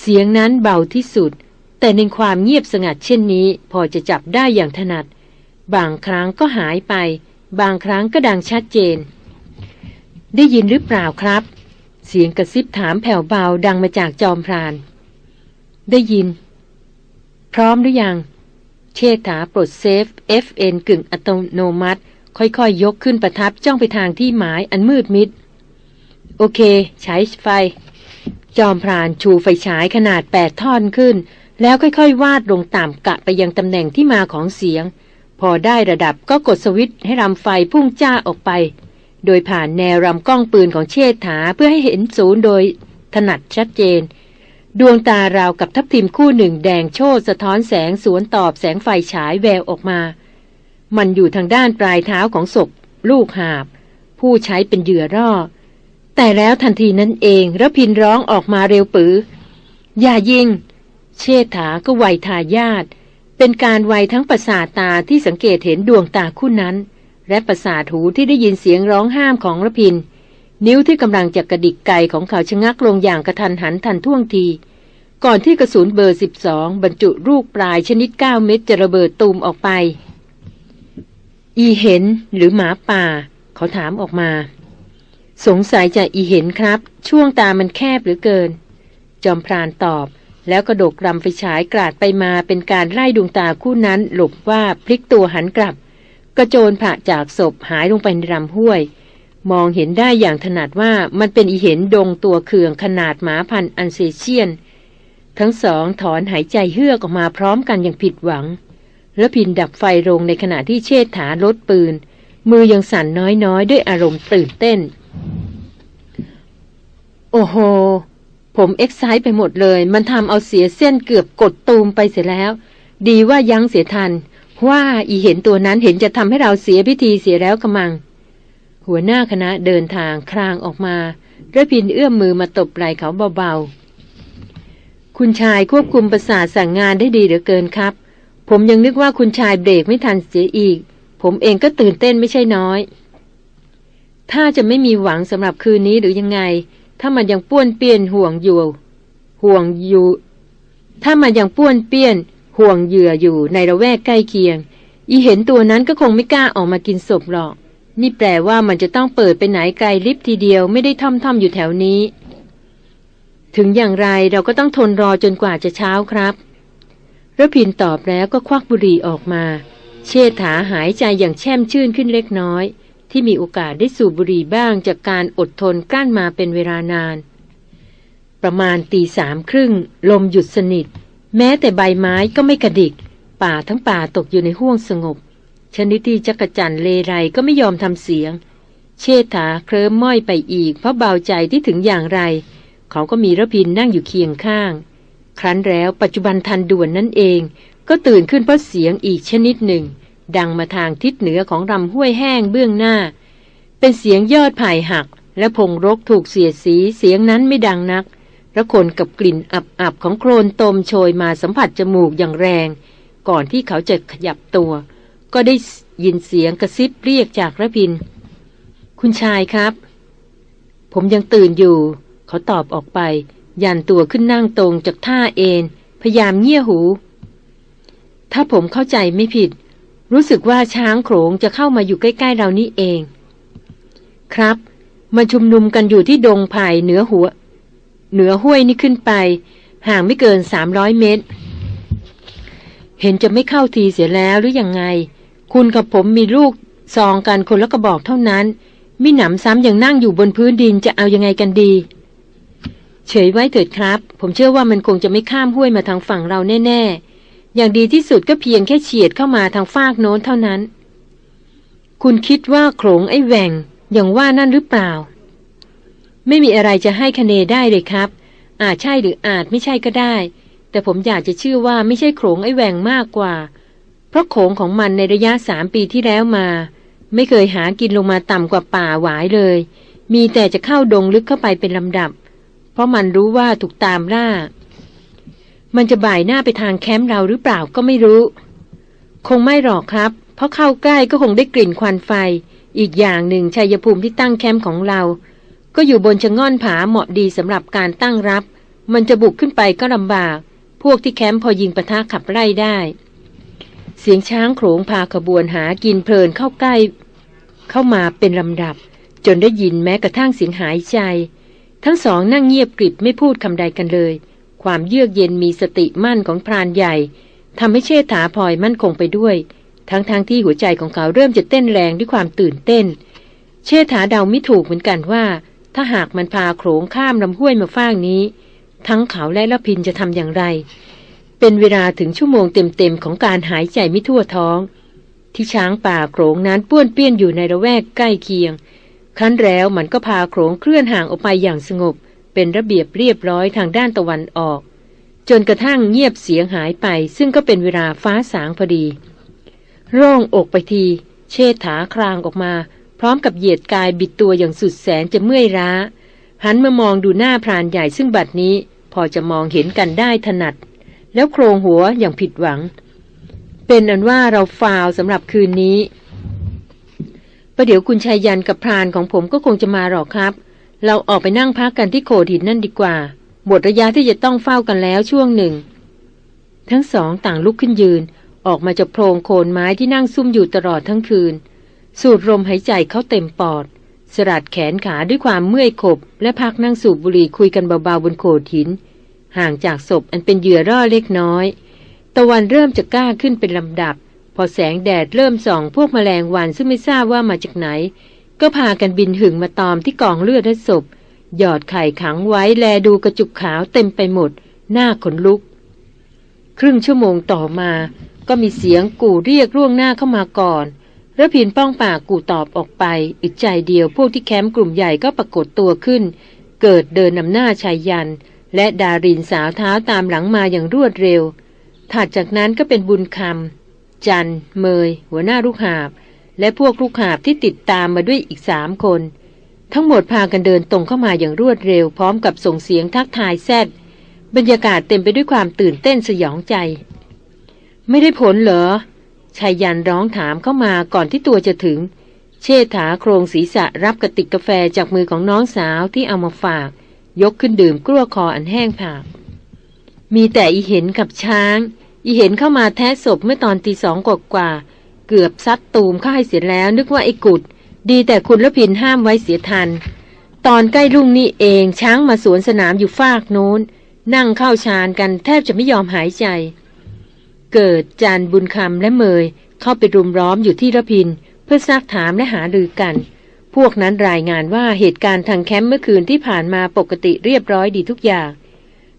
เสียงนั้นเบาที่สุด แต่ในความเงียบสงัดเช่นนี้ พอจะจับได้อย่างถนัด บางครั้งก็หายไป บางครั้งก็ดังชัดเจน ได้ยินหรือเปล่าครับ เสียงกระซิบถามแผ่วเบาดังมาจากจอมพราน ได้ยิน พร้อมหรือยัง เชษฐาปลดเซฟ FN กึ่งอัตโนมัติ ค่อยๆยยกขึ้นประทับจ้องไปทางที่หมายอันมืดมิด โอเค ใช้ไฟ จอมพรานชูไฟฉายขนาดแปดท่อนขึ้น แล้วค่อยๆ วาดลงต่ำกะไปยังตำแหน่งที่มาของเสียง พอได้ระดับก็กดสวิตช์ให้รำไฟพุ่งจ้าออกไป โดยผ่านแนวรำกล้องปืนของเชษฐาเพื่อให้เห็นศูนย์โดยถนัดชัดเจน ดวงตาราวกับทับทิมคู่หนึ่งแดงโชดสะท้อนแสงสวนตอบแสงไฟฉายแววออกมา มันอยู่ทางด้านปลายเท้าของศพ ลูกหาบ ผู้ใช้เป็นเหยื่อร่อ แต่แล้วทันทีนั้นเองระพินร้องออกมาเร็วปือ อย่ายิง เชษฐาก็ไวทายาทเป็นการไวทั้งประสาตาที่สังเกตเห็นดวงตาคู่นั้น และประสาทหูที่ได้ยินเสียงร้องห้ามของระพิน นิ้วที่กำลังจะกระดิกไกของเขาชะงักลงอย่างกระทันหันทันท่วงที ก่อนที่กระสุนเบอร์ 12 บรรจุลูกปลายชนิด 9 เม็ดจะระเบิดตูมออกไป อีเห็นหรือหมาป่า เขาถามออกมา สงสัยจะอีเห็นครับ ช่วงตามันแคบหรือเกิน จอมพรานตอบแล้วกระดกรำไฟฉายกราดไปมาเป็นการไล่ดวงตาคู่นั้นหลบว่าพลิกตัวหันกลับ กระโจนผ่าจากศพหายลงไปในลำห้วย มองเห็นได้อย่างถนัดว่ามันเป็นอีเห็นดงตัวเคืองขนาดหมาพันธุ์อันเซเชียน ทั้งสองถอนหายใจเฮือกออกมาพร้อมกันอย่างผิดหวัง แล้วพินดับไฟลงในขณะที่เชษฐาลดปืน มือยังสั่นน้อยๆ ด้วยอารมณ์ตื่นเต้น โอ้โห ผมเอ็กไซต์ไปหมดเลย มันทำเอาเสียเส้นเกือบกดตูมไปเสียแล้ว ดีว่ายั้งเสียทัน ว่าอีเห็นตัวนั้นเห็นจะทำให้เราเสียพิธีเสียแล้วกระมัง หัวหน้าคณะเดินทางคลางออกมาระพินเอื้อมมือมาตบไหล่เขาเบาๆ คุณชายควบคุมประสาทสั่งงานได้ดีเหลือเกินครับ ผมยังนึกว่าคุณชายเบรกไม่ทันเสียอีก ผมเองก็ตื่นเต้นไม่ใช่น้อย ถ้าจะไม่มีหวังสำหรับคืนนี้หรือยังไง ถ้ามันยังป้วนเปี้ยนห่วงอยู่ ห่วงอยู่ ถ้ามันยังป้วนเปี้ยน ห่วงเหยื่ออยู่ในระแวกใกล้เคียง อีเห็นตัวนั้นก็คงไม่กล้าออกมากินศพหรอก นี่แปลว่ามันจะต้องเปิดไปไหนไกลลิฟทีเดียวไม่ได้ท่อมๆอยู่แถวนี้ ถึงอย่างไรเราก็ต้องทนรอจนกว่าจะเช้าครับระพินตอบแล้วก็ควักบุหรี่ออกมา เชษฐาหายใจอย่างแช่มชื่นขึ้นเล็กน้อย ที่มีโอกาสได้สูบบุหรี่บ้างจากการอดทนกลั้นมาเป็นเวลานาน ประมาณตีสามครึ่งลมหยุดสนิท แม้แต่ใบไม้ก็ไม่กระดิก ป่าทั้งป่าตกอยู่ในห้วงสงบ ชนิดที่จักรจันเลไรก็ไม่ยอมทำเสียง เชษฐาเคลิ้มม้อยไปอีก เพราะเบาใจที่ถึงอย่างไร เขาก็มีระพินนั่งอยู่เคียงข้าง ครั้นแล้วปัจจุบันทันด่วนนั่นเอง ก็ตื่นขึ้นเพราะเสียงอีกชนิดหนึ่ง ดังมาทางทิศเหนือของลำห้วยแห้งเบื้องหน้า เป็นเสียงยอดไผ่หัก และพงรกถูกเสียดสีเสียงนั้นไม่ดังนัก ระคนกับกลิ่นอับๆของโคลนตมโชยมาสัมผัสจมูกอย่างแรง ก่อนที่เขาจะขยับตัว ก็ได้ยินเสียงกระซิบเรียกจากระพิน คุณชายครับ ผมยังตื่นอยู่ เขาตอบออกไป ยันตัวขึ้นนั่งตรงจากท่าเอนพยายามเงี่ยหู ถ้าผมเข้าใจไม่ผิด รู้สึกว่าช้างโขงจะเข้ามาอยู่ใกล้ๆเรานี่เอง ครับ มาชุมนุมกันอยู่ที่ดงไผ่เหนือหัว เหนือห้วยนี่ขึ้นไป ห่างไม่เกินสามร้อยเมตร เห็นจะไม่เข้าทีเสียแล้วหรืออยังไง คุณกับผมมีลูกซองกันคนละกระบอกเท่านั้นมิหนำซ้ำยังนั่งอยู่บนพื้นดินจะเอายังไงกันดี เฉยไว้เถิดครับ ผมเชื่อว่ามันคงจะไม่ข้ามห้วยมาทางฝั่งเราแน่ ๆ อย่างดีที่สุดก็เพียงแค่เฉียดเข้ามาทางฟากโน้นเท่านั้น คุณคิดว่าโขงไอ้แหว่งอย่างว่านั่นหรือเปล่า ไม่มีอะไรจะให้คะเนได้เลยครับ อาจใช่หรืออาจไม่ใช่ก็ได้ แต่ผมอยากจะเชื่อว่าไม่ใช่โขงไอ้แหวงมากกว่า เพราะโขงของมันในระยะสามปีที่แล้วมา ไม่เคยหากินลงมาต่ำกว่าป่าหวายเลย มีแต่จะเข้าดงลึกเข้าไปเป็นลำดับ เพราะมันรู้ว่าถูกตามล่า มันจะบ่ายหน้าไปทางแคมป์เราหรือเปล่าก็ไม่รู้ คงไม่หรอกครับ เพราะเข้าใกล้ก็คงได้กลิ่นควันไฟ อีกอย่างหนึ่งชัยภูมิที่ตั้งแคมป์ของเรา ก็อยู่บนชะง่อนผาเหมาะดีสำหรับการตั้งรับ มันจะบุกขึ้นไปก็ลำบาก พวกที่แคมป์พอยิงปะทะขับไล่ได้ เสียงช้างโขงพาขบวนหากินเพลินเข้าใกล้ เข้ามาเป็นลำดับ จนได้ยินแม้กระทั่งเสียงหายใจ ทั้งสองนั่งเงียบกริบไม่พูดคำใดกันเลย ความเยือกเย็นมีสติมั่นของพรานใหญ่ทำให้เชษฐาพลอยมั่นคงไปด้วย ทั้งๆทที่หัวใจของเขาเริ่มจะเต้นแรงด้วยความตื่นเต้น เชษฐาเดาไม่ถูกเหมือนกันว่า ถ้าหากมันพาโขงข้ามลำห้วยมาฟางนี้ ทั้งเขาและละพินจะทำอย่างไร เป็นเวลาถึงชั่วโมงเต็มๆของการหายใจไม่ทั่วท้อง ที่ช้างป่าโขงนั้นป้วนเปี้ยนอยู่ในระแวกใกล้เคียง ครั้นแล้วมันก็พาโขงเคลื่อนห่างออกไปอย่างสงบ เป็นระเบียบเรียบร้อยทางด้านตะวันออก จนกระทั่งเงียบเสียงหายไป ซึ่งก็เป็นเวลาฟ้าสางพอดี ร่องอกไปที เชษฐาคลางออกมา พร้อมกับเหยียดกายบิดตัวอย่างสุดแสนจะเมื่อยล้า หันมามองดูหน้าพรานใหญ่ซึ่งบัดนี้พอจะมองเห็นกันได้ถนัด แล้วโครงหัวอย่างผิดหวัง เป็นอันว่าเราฟาวสำหรับคืนนี้ประเดี๋ยวคุณชายยันกับพรานของผมก็คงจะมาหรอกครับ เราออกไปนั่งพักกันที่โขดหินนั่นดีกว่า หมดระยะที่จะต้องเฝ้ากันแล้วช่วงหนึ่ง ทั้งสองต่างลุกขึ้นยืน ออกมาจากโพรงโคนไม้ที่นั่งซุ่มอยู่ตลอดทั้งคืน สูดลมหายใจเขาเต็มปอด สลัดแขนขาด้วยความเมื่อยขบ และพักนั่งสูบบุหรี่คุยกันเบาๆบนโขดหิน ห่างจากศพอันเป็นเหยื่อร่อเล็กน้อย ตะวันเริ่มจะกล้าขึ้นเป็นลำดับ พอแสงแดดเริ่มส่องพวกแมลงวันซึ่งไม่ทราบว่ามาจากไหน ก็พากันบินหึงมาตอมที่กองเลือดและศพ หยอดไข่ขังไว้แลดูกระจุกขาวเต็มไปหมด หน้าขนลุก ครึ่งชั่วโมงต่อมา ก็มีเสียงกู่เรียกร่วงหน้าเข้ามาก่อน ระพินป้องปากกูตอบออกไปอึดใจเดียวพวกที่แคมป์กลุ่มใหญ่ก็ปรากฏตัวขึ้น เกิดเดินนำหน้าชายยัน และดารินสาวเท้าตามหลังมาอย่างรวดเร็ว ถัดจากนั้นก็เป็นบุญคำจัน เมย หัวหน้าลูกหาบ และพวกลูกหาบที่ติดตามมาด้วยอีกสามคน ทั้งหมดพากันเดินตรงเข้ามาอย่างรวดเร็ว พร้อมกับส่งเสียงทักทายแซดบรรยากาศเต็มไปด้วยความตื่นเต้นสยองใจ ไม่ได้ผลเหรอ ชายยันร้องถามเข้ามาก่อนที่ตัวจะถึง เชษฐาโครงศีรษะรับกระติกกาแฟจากมือของน้องสาวที่เอามาฝาก ยกขึ้นดื่มกลั้วคออันแห้งผาก มีแต่อีเห็นกับช้าง อีเห็นเข้ามาแท้ศพเมื่อตอนตีสองกว่าเกือบซัดตูมเข้าให้เสียแล้ว นึกว่าไอ้กุด ดีแต่คุณละพินห้ามไว้เสียทัน ตอนใกล้รุ่งนี้เองช้างมาสวนสนามอยู่ฟากโน้น นั่งเข้าชานกันแทบจะไม่ยอมหายใจ เกิดจานบุญคำและเมยเข้าไปรุมร้อมอยู่ที่ระพิน เพื่อซักถามและหารือกัน พวกนั้นรายงานว่าเหตุการณ์ทางแคมป์เมื่อคืนที่ผ่านมาปกติเรียบร้อยดีทุกอย่าง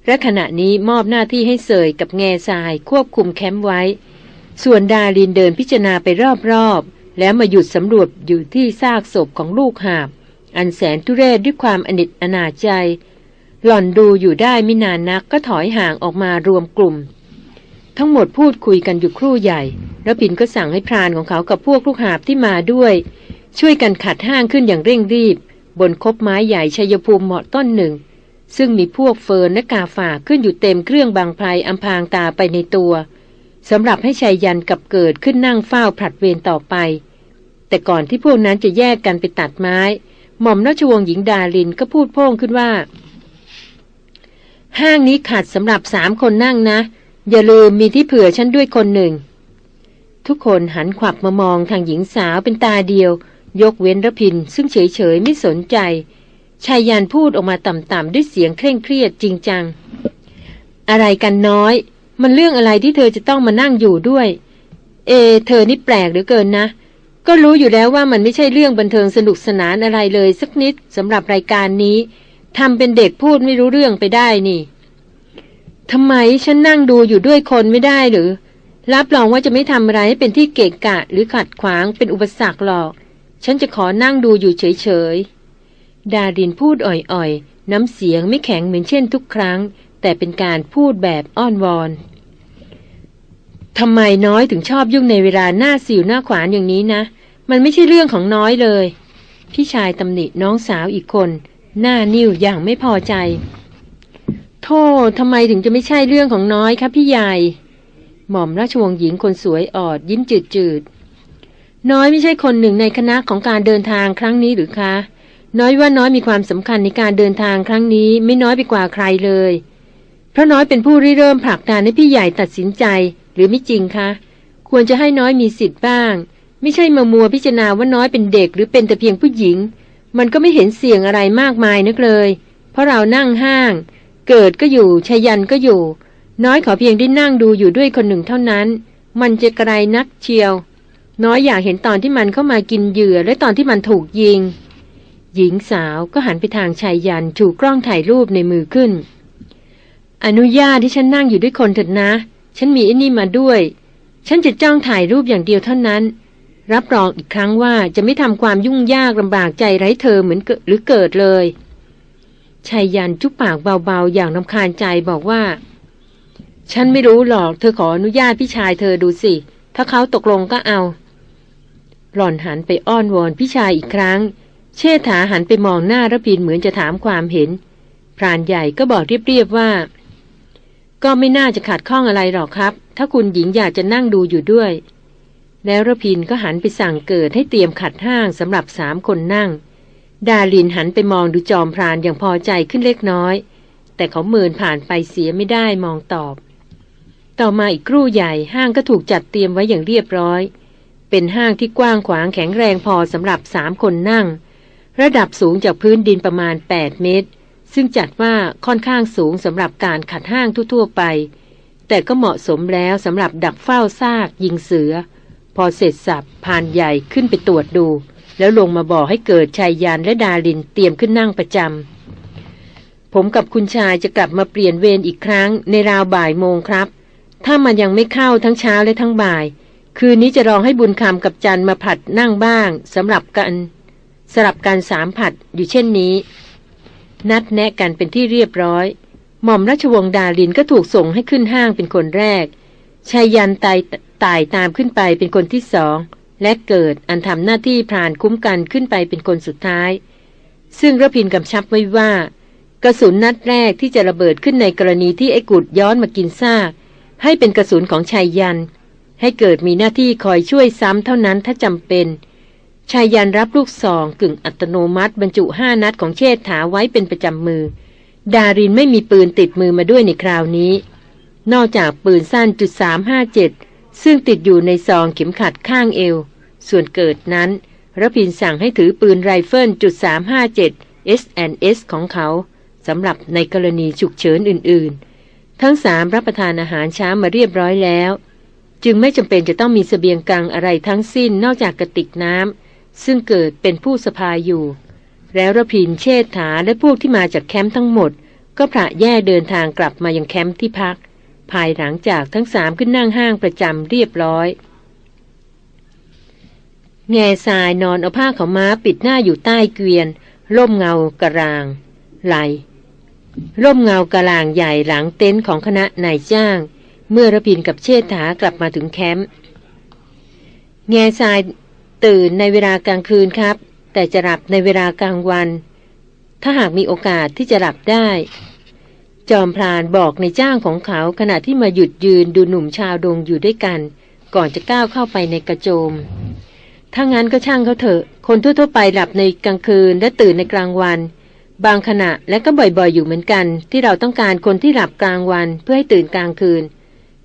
และขณะนี้มอบหน้าที่ให้เสยกับแง่ทรายควบคุมแคมป์ไว้ ส่วนดาลินเดินพิจารณาไปรอบๆ แล้วมาหยุดสำรวจอยู่ที่ซากศพของลูกหาบ อันแสนทุเรศด้วยความอนิจอนาใจ หล่อนดูอยู่ได้ไม่นานนักก็ถอยห่างออกมารวมกลุ่ม ทั้งหมดพูดคุยกันอยู่ครู่ใหญ่ แล้วปินก็สั่งให้พรานของเขากับพวกลูกหาบที่มาด้วย ช่วยกันขัดห้างขึ้นอย่างเร่งรีบ บนคบไม้ใหญ่ชัยภูมิเหมาะต้นหนึ่ง ซึ่งมีพวกเฟิร์นและกาฝากขึ้นอยู่เต็มเครื่องบางไพรอัมพางตาไปในตัวสำหรับให้ชายยันกับเกิดขึ้นนั่งเฝ้าผลัดเวรต่อไป แต่ก่อนที่พวกนั้นจะแยกกันไปตัดไม้ หม่อมราชวงศ์หญิงดาลินก็พูดโพ่งขึ้นว่า ห้างนี้ขัดสำหรับสามคนนั่งนะ อย่าลืมมีที่เผื่อฉันด้วยคนหนึ่ง ทุกคนหันขวับมามองทางหญิงสาวเป็นตาเดียว ยกเว้นระพิน ซึ่งเฉยๆไม่สนใจชายยานพูดออกมาต่ำๆด้วยเสียงเคร่งเครียดจริงจัง อะไรกันน้อย มันเรื่องอะไรที่เธอจะต้องมานั่งอยู่ด้วย เอ เธอนี่แปลกเหลือเกินนะ ก็รู้อยู่แล้วว่ามันไม่ใช่เรื่องบันเทิงสนุกสนานอะไรเลยสักนิดสำหรับรายการนี้ทำเป็นเด็กพูดไม่รู้เรื่องไปได้นี่ ทำไมฉันนั่งดูอยู่ด้วยคนไม่ได้หรือ รับรองว่าจะไม่ทำอะไรให้เป็นที่เกะกะหรือขัดขวางเป็นอุปสรรคหรอก ฉันจะขอนั่งดูอยู่เฉยๆ ดาดินพูดอ่อยๆ น้ำเสียงไม่แข็งเหมือนเช่นทุกครั้ง แต่เป็นการพูดแบบอ้อนวอนทำไมน้อยถึงชอบยุ่งในเวลาหน้าสิวหน้าขวานอย่างนี้นะ มันไม่ใช่เรื่องของน้อยเลย พี่ชายตำหนิน้องสาวอีกคน หน้านิ่วอย่างไม่พอใจ ทำไมถึงจะไม่ใช่เรื่องของน้อยคะพี่ใหญ่ หม่อมราชวงศ์หญิงคนสวยออด ยิ้มจืดจืดน้อยไม่ใช่คนหนึ่งในคณะของการเดินทางครั้งนี้หรือคะ น้อยว่าน้อยมีความสำคัญในการเดินทางครั้งนี้ไม่น้อยไปกว่าใครเลย เพราะน้อยเป็นผู้ริเริ่มผลักดันให้พี่ใหญ่ตัดสินใจหรือไม่จริงคะ ควรจะให้น้อยมีสิทธิ์บ้าง ไม่ใช่มามัวพิจารณาว่าน้อยเป็นเด็กหรือเป็นแต่เพียงผู้หญิง มันก็ไม่เห็นเสี่ยงอะไรมากมายนักเลย เพราะเรานั่งห้าง เกิดก็อยู่ชายันก็อยู่ น้อยขอเพียงได้นั่งดูอยู่ด้วยคนหนึ่งเท่านั้น มันจะไกระไรนักเชียว น้อยอยากเห็นตอนที่มันเข้ามากินเหยื่อและตอนที่มันถูกยิง หญิงสาวก็หันไปทางชายยันถูกกล้องถ่ายรูปในมือขึ้น อนุญาตที่ฉันนั่งอยู่ด้วยคนเถิดนะ ฉันมีไอ้นี่มาด้วย ฉันจะจ้องถ่ายรูปอย่างเดียวเท่านั้น รับรองอีกครั้งว่าจะไม่ทำความยุ่งยากลำบากใจไร้เธอเหมือนหรือเกิดเลย ชายยันจุบปากเบาๆ อย่างนำคาญใจบอกว่า ฉันไม่รู้หรอกเธอขออนุญาตพี่ชายเธอดูสิ ถ้าเขาตกลงก็เอา หล่อนหันไปอ้อนวอนพี่ชายอีกครั้ง เชษฐาหันไปมองหน้าระพินเหมือนจะถามความเห็น พรานใหญ่ก็บอกเรียบๆว่า ก็ไม่น่าจะขัดข้องอะไรหรอกครับ ถ้าคุณหญิงอยากจะนั่งดูอยู่ด้วย แล้วระพินก็หันไปสั่งเกิดให้เตรียมขัดห้างสำหรับสามคนนั่ง ดาลินหันไปมองดูจอมพรานอย่างพอใจขึ้นเล็กน้อย แต่เขาเมินผ่านไปเสียไม่ได้มองตอบ ต่อมาอีกครู่ใหญ่ห้างก็ถูกจัดเตรียมไว้อย่างเรียบร้อย เป็นห้างที่กว้างขวางแข็งแรงพอสำหรับสามคนนั่ง ระดับสูงจากพื้นดินประมาณ 8 เมตร ซึ่งจัดว่าค่อนข้างสูงสำหรับการขัดห้างทั่วๆไป แต่ก็เหมาะสมแล้วสำหรับดักเฝ้าซากยิงเสือ พอเสร็จสับพานใหญ่ขึ้นไปตรวจดู แล้วลงมาบอกให้เกิดชายยานและดาลินเตรียมขึ้นนั่งประจำ ผมกับคุณชายจะกลับมาเปลี่ยนเวรอีกครั้งในราวบ่ายโมงครับ ถ้ามันยังไม่เข้าทั้งเช้าและทั้งบ่าย คืนนี้จะรองให้บุญคำกับจันมาผัดนั่งบ้างสำหรับกันสลับการสามผัดอยู่เช่นนี้ นัดแนะกันเป็นที่เรียบร้อย หม่อมราชวงศ์ดาลินก็ถูกส่งให้ขึ้นห้างเป็นคนแรกชายยันไตตายตามขึ้นไปเป็นคนที่สอง และเกิดอันทำหน้าที่พรานคุ้มกันขึ้นไปเป็นคนสุดท้าย ซึ่งระพินกำชับไว้ว่า กระสุนนัดแรกที่จะระเบิดขึ้นในกรณีที่ไอ้กุดย้อนมากินซาก ให้เป็นกระสุนของชายยัน ให้เกิดมีหน้าที่คอยช่วยซ้ำเท่านั้นถ้าจำเป็นชายยันรับลูกซองกึ่งอัตโนมัติบรรจุห้านัดของเชษฐาไว้เป็นประจำมือ ดารินไม่มีปืนติดมือมาด้วยในคราวนี้ นอกจากปืนสั้นจุดสามห้าเจ็ดซึ่งติดอยู่ในซองเข็มขัดข้างเอว ส่วนเกิดนั้นรพินทร์สั่งให้ถือปืนไรเฟิลจุดสามห้าเจ็ด S&S ของเขาสำหรับในกรณีฉุกเฉินอื่นๆ ทั้งสามรับประทานอาหารเช้ามาเรียบร้อยแล้ว จึงไม่จำเป็นจะต้องมีเสบียงกรังอะไรทั้งสิ้นนอกจากกระติกน้ำซึ่งเกิดเป็นผู้สะพายอยู่ แล้วรพินทร์เชษฐาและพวกที่มาจากแคมป์ทั้งหมด ก็ผละแยกเดินทางกลับมายังแคมป์ที่พัก ภายหลังจากทั้งสามขึ้นนั่งห้างประจำเรียบร้อย แง่ทรายนอนเอาผ้าเขาม้าปิดหน้าอยู่ใต้เกวียน ร่มเงากระราง ไหล ร่มเงากระรางใหญ่หลังเต็นท์ของคณะนายจ้าง เมื่อระพินกับเชษฐากลับมาถึงแคมป์แง่ทรายตื่นในเวลากลางคืนครับ แต่จะหลับในเวลากลางวัน ถ้าหากมีโอกาสที่จะหลับได้ จอมพรานบอกในจ้างของเขาขณะที่มาหยุดยืนดูหนุ่มชาวดงอยู่ด้วยกัน ก่อนจะก้าวเข้าไปในกระโจม ถ้างั้นก็ช่างเขาเถอะ คนทั่วๆไปหลับในกลางคืนและตื่นในกลางวัน บางขณะและก็บ่อยๆอยู่เหมือนกัน ที่เราต้องการคนที่หลับกลางวันเพื่อให้ตื่นกลางคืน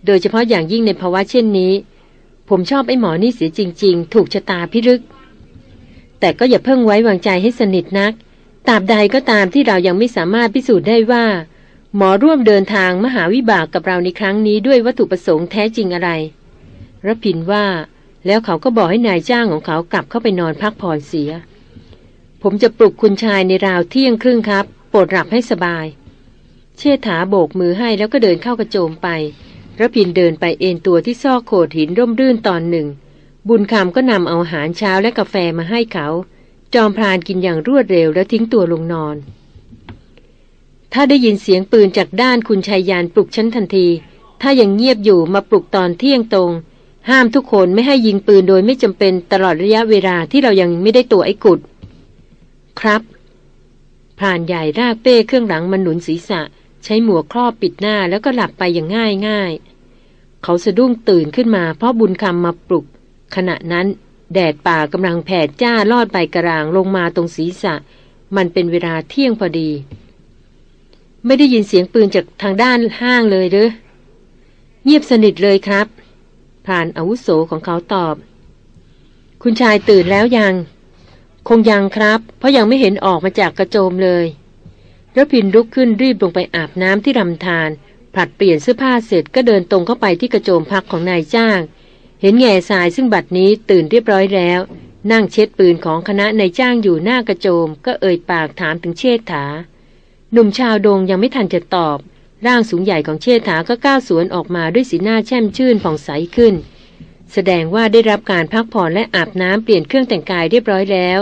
โดยเฉพาะอย่างยิ่งในภาวะเช่นนี้ ผมชอบไอ้หมอนี่เสียจริง ๆ ถูกชะตาพิรึก แต่ก็อย่าเพิ่งไว้วางใจให้สนิทนักตราบใดก็ตามที่เรายังไม่สามารถพิสูจน์ได้ว่า หมอร่วมเดินทางมหาวิบากกับเราในครั้งนี้ด้วยวัตถุประสงค์แท้จริงอะไรรพินว่า แล้วเขาก็บอกให้นายจ้างของเขากลับเข้าไปนอนพักผ่อนเสีย ผมจะปลุกคุณชายในราวเที่ยงครึ่งครับ โปรดหลับให้สบาย เชษฐาโบกมือให้แล้วก็เดินเข้ากระโจมไประพินเดินไปเอนตัวที่ซอกโขดหินร่มรื่นตอนหนึ่ง บุญคำก็นำเอาอาหารเช้าและกาแฟมาให้เขา จอมพรานกินอย่างรวดเร็วแล้วทิ้งตัวลงนอน ถ้าได้ยินเสียงปืนจากด้านคุณชายยานปลุกฉันทันที ถ้ายังเงียบอยู่มาปลุกตอนเที่ยงตรง ห้ามทุกคนไม่ให้ยิงปืนโดยไม่จำเป็นตลอดระยะเวลาที่เรายังไม่ได้ตัวไอ้กุด ครับพรานใหญ่รากเป้เครื่องหลังมันหนุนศีรษะ ใช้หมวกครอบปิดหน้าแล้วก็หลับไปอย่างง่ายง่ายเขาสะดุ้งตื่นขึ้นมาเพราะบุญคำมาปลุก ขณะนั้นแดดป่ากำลังแผดจ้าลอดใบกระรางลงมาตรงศีรษะ มันเป็นเวลาเที่ยงพอดี ไม่ได้ยินเสียงปืนจากทางด้านห้างเลยหรือเงียบสนิทเลยครับ พรานอาวุโสของเขาตอบ คุณชายตื่นแล้วยัง คงยังครับ เพราะยังไม่เห็นออกมาจากกระโจมเลยระพินลุกขึ้นรีบลงไปอาบน้ำที่ลำธารผัดเปลี่ยนเสื้อผ้าเสร็จก็เดินตรงเข้าไปที่กระโจมพักของนายจ้าง เห็นแง่ทรายซึ่งบัดนี้ตื่นเรียบร้อยแล้ว นั่งเช็ดปืนของคณะนายจ้างอยู่หน้ากระโจม ก็เอ่ยปากถามถึงเชษฐา หนุ่มชาวดงยังไม่ทันจะตอบ ร่างสูงใหญ่ของเชษฐาก็ก้าวสวนออกมาด้วยสีหน้าแช่มชื่นผ่องใสขึ้น แสดงว่าได้รับการพักผ่อนและอาบน้ำเปลี่ยนเครื่องแต่งกายเรียบร้อยแล้ว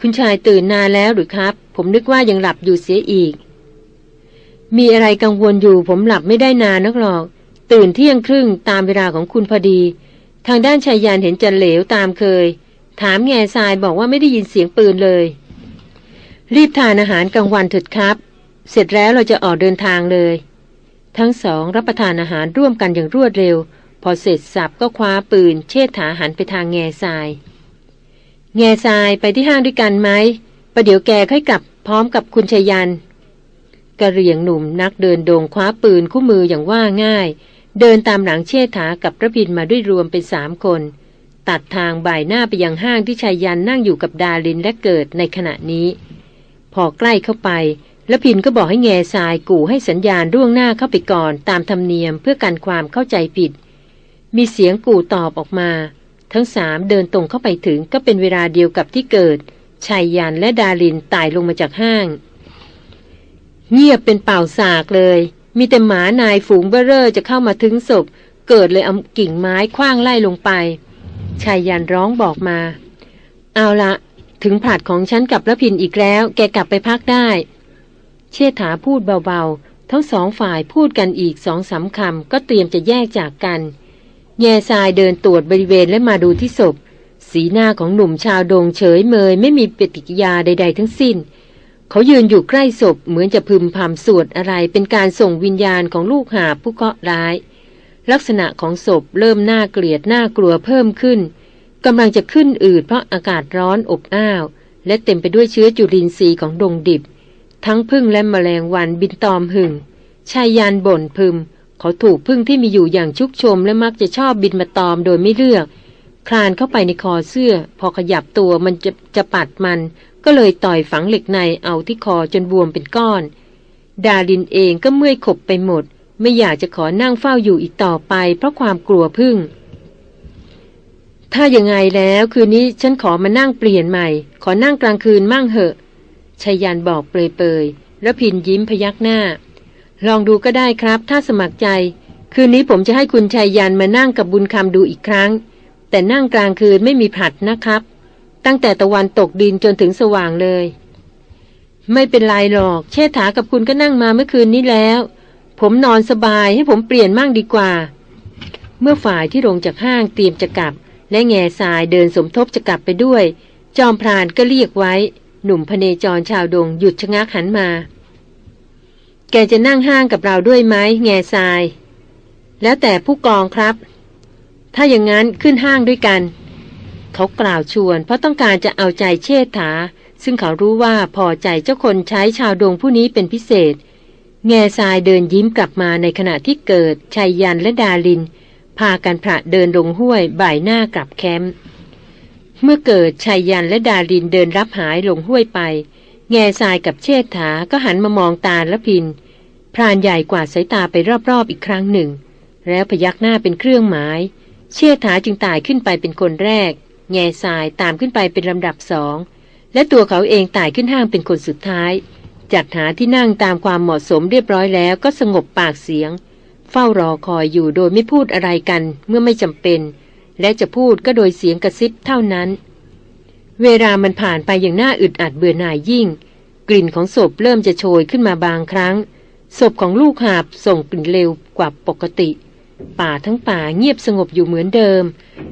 คุณชายตื่นนานแล้วหรือครับ ผมนึกว่ายังหลับอยู่เสียอีก มีอะไรกังวลอยู่ผมหลับไม่ได้นานนักหรอก ตื่นเที่ยงครึ่งตามเวลาของคุณพอดี ทางด้านชายยานเห็นจะเหลวตามเคย ถามแง่ทรายบอกว่าไม่ได้ยินเสียงปืนเลย รีบทานอาหารกลางวันเถิดครับ เสร็จแล้วเราจะออกเดินทางเลย ทั้งสองรับประทานอาหารร่วมกันอย่างรวดเร็ว พอเสร็จสับก็คว้าปืน เชิดถาหันไปทางแง่ทราย แง่ทรายไปที่ห้างด้วยกันไหมประเดี๋ยวแกค่อยกลับพร้อมกับคุณชยันกระเรียงหนุ่มนักเดินโดงคว้าปืนคู่มืออย่างว่าง่าย เดินตามหลังเชษฐากับพระพินมาด้วยรวมเป็นสามคน ตัดทางบ่ายหน้าไปยังห้างที่ชายยันนั่งอยู่กับดาลินและเกิดในขณะนี้ พอใกล้เข้าไป ระพินก็บอกให้แง่ทรายกู่ให้สัญญาณร่วงหน้าเข้าไปก่อนตามธรรมเนียมเพื่อกันความเข้าใจผิด มีเสียงกู่ตอบออกมา ทั้งสามเดินตรงเข้าไปถึงก็เป็นเวลาเดียวกับที่เกิดชายยันและดาลินตายลงมาจากห้าง เงียบเป็นเป่าสากเลย มีแต่หมานายฝูงเบอเรอร์จะเข้ามาถึงศพ เกิดเลยเอากิ่งไม้คว้างไล่ลงไปชายยันร้องบอกมา เอาละถึงผาดของฉันกับระพินอีกแล้ว แกกลับไปพักได้ เชษฐาพูดเบาๆ ทั้งสองฝ่ายพูดกันอีกสองสาคำก็เตรียมจะแยกจากกัน แง่ทรายเดินตรวจบริเวณและมาดูที่ศพ สีหน้าของหนุ่มชาวโดงเฉยเมยไม่มีปฏิกิยาใด ๆ ทั้งสิ้น เขายืนอยู่ใกล้ศพเหมือนจะพึมพำสวดอะไรเป็นการส่งวิญญาณของลูกหาผู้เคราะห์ร้าย ลักษณะของศพเริ่มน่าเกลียดน่ากลัวเพิ่มขึ้นกำลังจะขึ้นอืดเพราะอากาศร้อนอบอ้าว และเต็มไปด้วยเชื้อจุลินทรีย์ของดงดิบ ทั้งพึ่งและมแมลงวันบินตอมหึ่ง ชายยานบ่นพึม เขาถูกพึ่งที่มีอยู่อย่างชุกชม และมักจะชอบบินมาตอมโดยไม่เลือก คลานเข้าไปในคอเสื้อ พอขยับตัวมันจะจะปัดมัน ก็เลยต่อยฝังเหล็กในเอาที่คอจนบวมเป็นก้อน ดาลินเองก็เมื่อยขบไปหมด ไม่อยากจะขอนั่งเฝ้าอยู่อีกต่อไป เพราะความกลัวพึ่งถ้าอย่างไงแล้วคืนนี้ฉันขอมานั่งเปลี่ยนใหม่ ขอนั่งกลางคืนมั่งเหอะ ชายันบอกเปรยๆแล้วพินยิ้มพยักหน้า ลองดูก็ได้ครับ ถ้าสมัครใจ คืนนี้ผมจะให้คุณชายยันมานั่งกับบุญคำดูอีกครั้ง แต่นั่งกลางคืนไม่มีผัดนะครับ ตั้งแต่ตะวันตกดินจนถึงสว่างเลย ไม่เป็นไรหรอก เชษฐากับคุณก็นั่งมาเมื่อคืนนี้แล้ว ผมนอนสบายให้ผมเปลี่ยนมั่งดีกว่า เมื่อฝ่ายที่ลงจากห้างเตรียมจะกลับ และแง่ทรายเดินสมทบจะกลับไปด้วย จอมพรานก็เรียกไว้ หนุ่มพเนจรชาวดงหยุดชะงักหันมา แกจะนั่งห้างกับเราด้วยไหมแง่ทราย แล้วแต่ผู้กองครับ ถ้าอย่างนั้นขึ้นห้างด้วยกัน เขากล่าวชวน เพราะต้องการจะเอาใจเชษฐา ซึ่งเขารู้ว่าพอใจเจ้าคนใช้ชาวดงผู้นี้เป็นพิเศษ แง่ทรายเดินยิ้มกลับมาในขณะที่เกิดชัยยันและดาลิน พากันพระเดินลงห้วยบ่ายหน้ากลับแคมป์ เมื่อเกิดชัยยันและดาลินเดินรับหายลงห้วยไป แง่ทรายกับเชษฐาก็หันมามองตาละพิน พรานใหญ่กว่าสายตาไปรอบๆอีกครั้งหนึ่ง แล้วพยักหน้าเป็นเครื่องหมาย เชี่ยถาจึงตายขึ้นไปเป็นคนแรก แง่ทรายตามขึ้นไปเป็นลำดับสองและตัวเขาเองตายขึ้นห้างเป็นคนสุดท้าย จัดหาที่นั่งตามความเหมาะสมเรียบร้อยแล้วก็สงบปากเสียง เฝ้ารอคอยอยู่โดยไม่พูดอะไรกันเมื่อไม่จำเป็น และจะพูดก็โดยเสียงกระซิบเท่านั้น เวลามันผ่านไปอย่างน่าอึดอัดเบื่อหน่ายยิ่ง กลิ่นของศพเริ่มจะโชยขึ้นมาบางครั้ง ศพของลูกหาบส่งกลิ่นเร็วกว่าปกติ ป่าทั้งป่าเงียบสงบอยู่เหมือนเดิม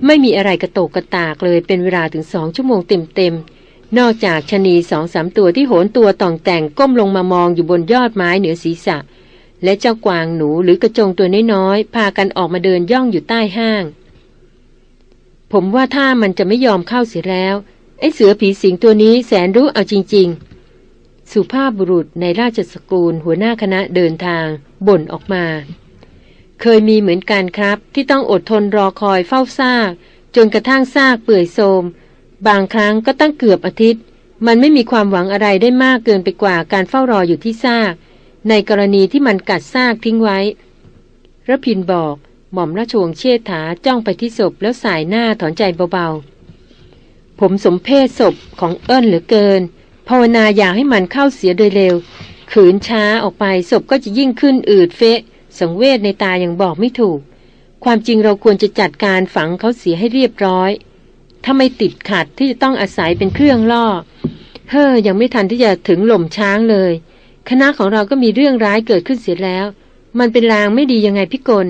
ไม่มีอะไรกระโตกกระตากเลยเป็นเวลาถึงสองชั่วโมงเต็มๆ นอกจากชนีสองสามตัวที่โหนตัวต่องแต่งก้มลงมามองอยู่บนยอดไม้เหนือศีรษะ และเจ้ากวางหนูหรือกระจงตัวน้อยๆพากันออกมาเดินย่องอยู่ใต้ห้าง ผมว่าถ้ามันจะไม่ยอมเข้าเสียแล้ว ไอ้เสือผีสิงตัวนี้แสนรู้เอาจริง ๆ สุภาพบุรุษในราชสกุลหัวหน้าคณะเดินทาง บ่นออกมา เคยมีเหมือนกันครับ ที่ต้องอดทนรอคอยเฝ้าซาก จนกระทั่งซากเปื่อยโทมบางครั้งก็ตั้งเกือบอาทิตย์ มันไม่มีความหวังอะไรได้มากเกินไปกว่าการเฝ้ารออยู่ที่ซาก ในกรณีที่มันกัดซากทิ้งไว้ระพินบอก หม่อมราชวงศ์เชษฐาจ้องไปที่ศพแล้วสายหน้าถอนใจเบาๆ ผมสมเพศศพของเอิญเหลือเกิน ภาวนาอยากให้มันเข้าเสียโดยเร็ว ขืนช้าออกไปศพก็จะยิ่งขึ้นอืดเฟะ สังเวชในตายังบอกไม่ถูก ความจริงเราควรจะจัดการฝังเขาเสียให้เรียบร้อย ถ้าไม่ติดขัดที่จะต้องอาศัยเป็นเครื่องล่อ เฮ้อยังไม่ทันที่จะถึงหล่มช้างเลย คณะของเราก็มีเรื่องร้ายเกิดขึ้นเสียแล้ว มันเป็นลางไม่ดียังไงพี่กล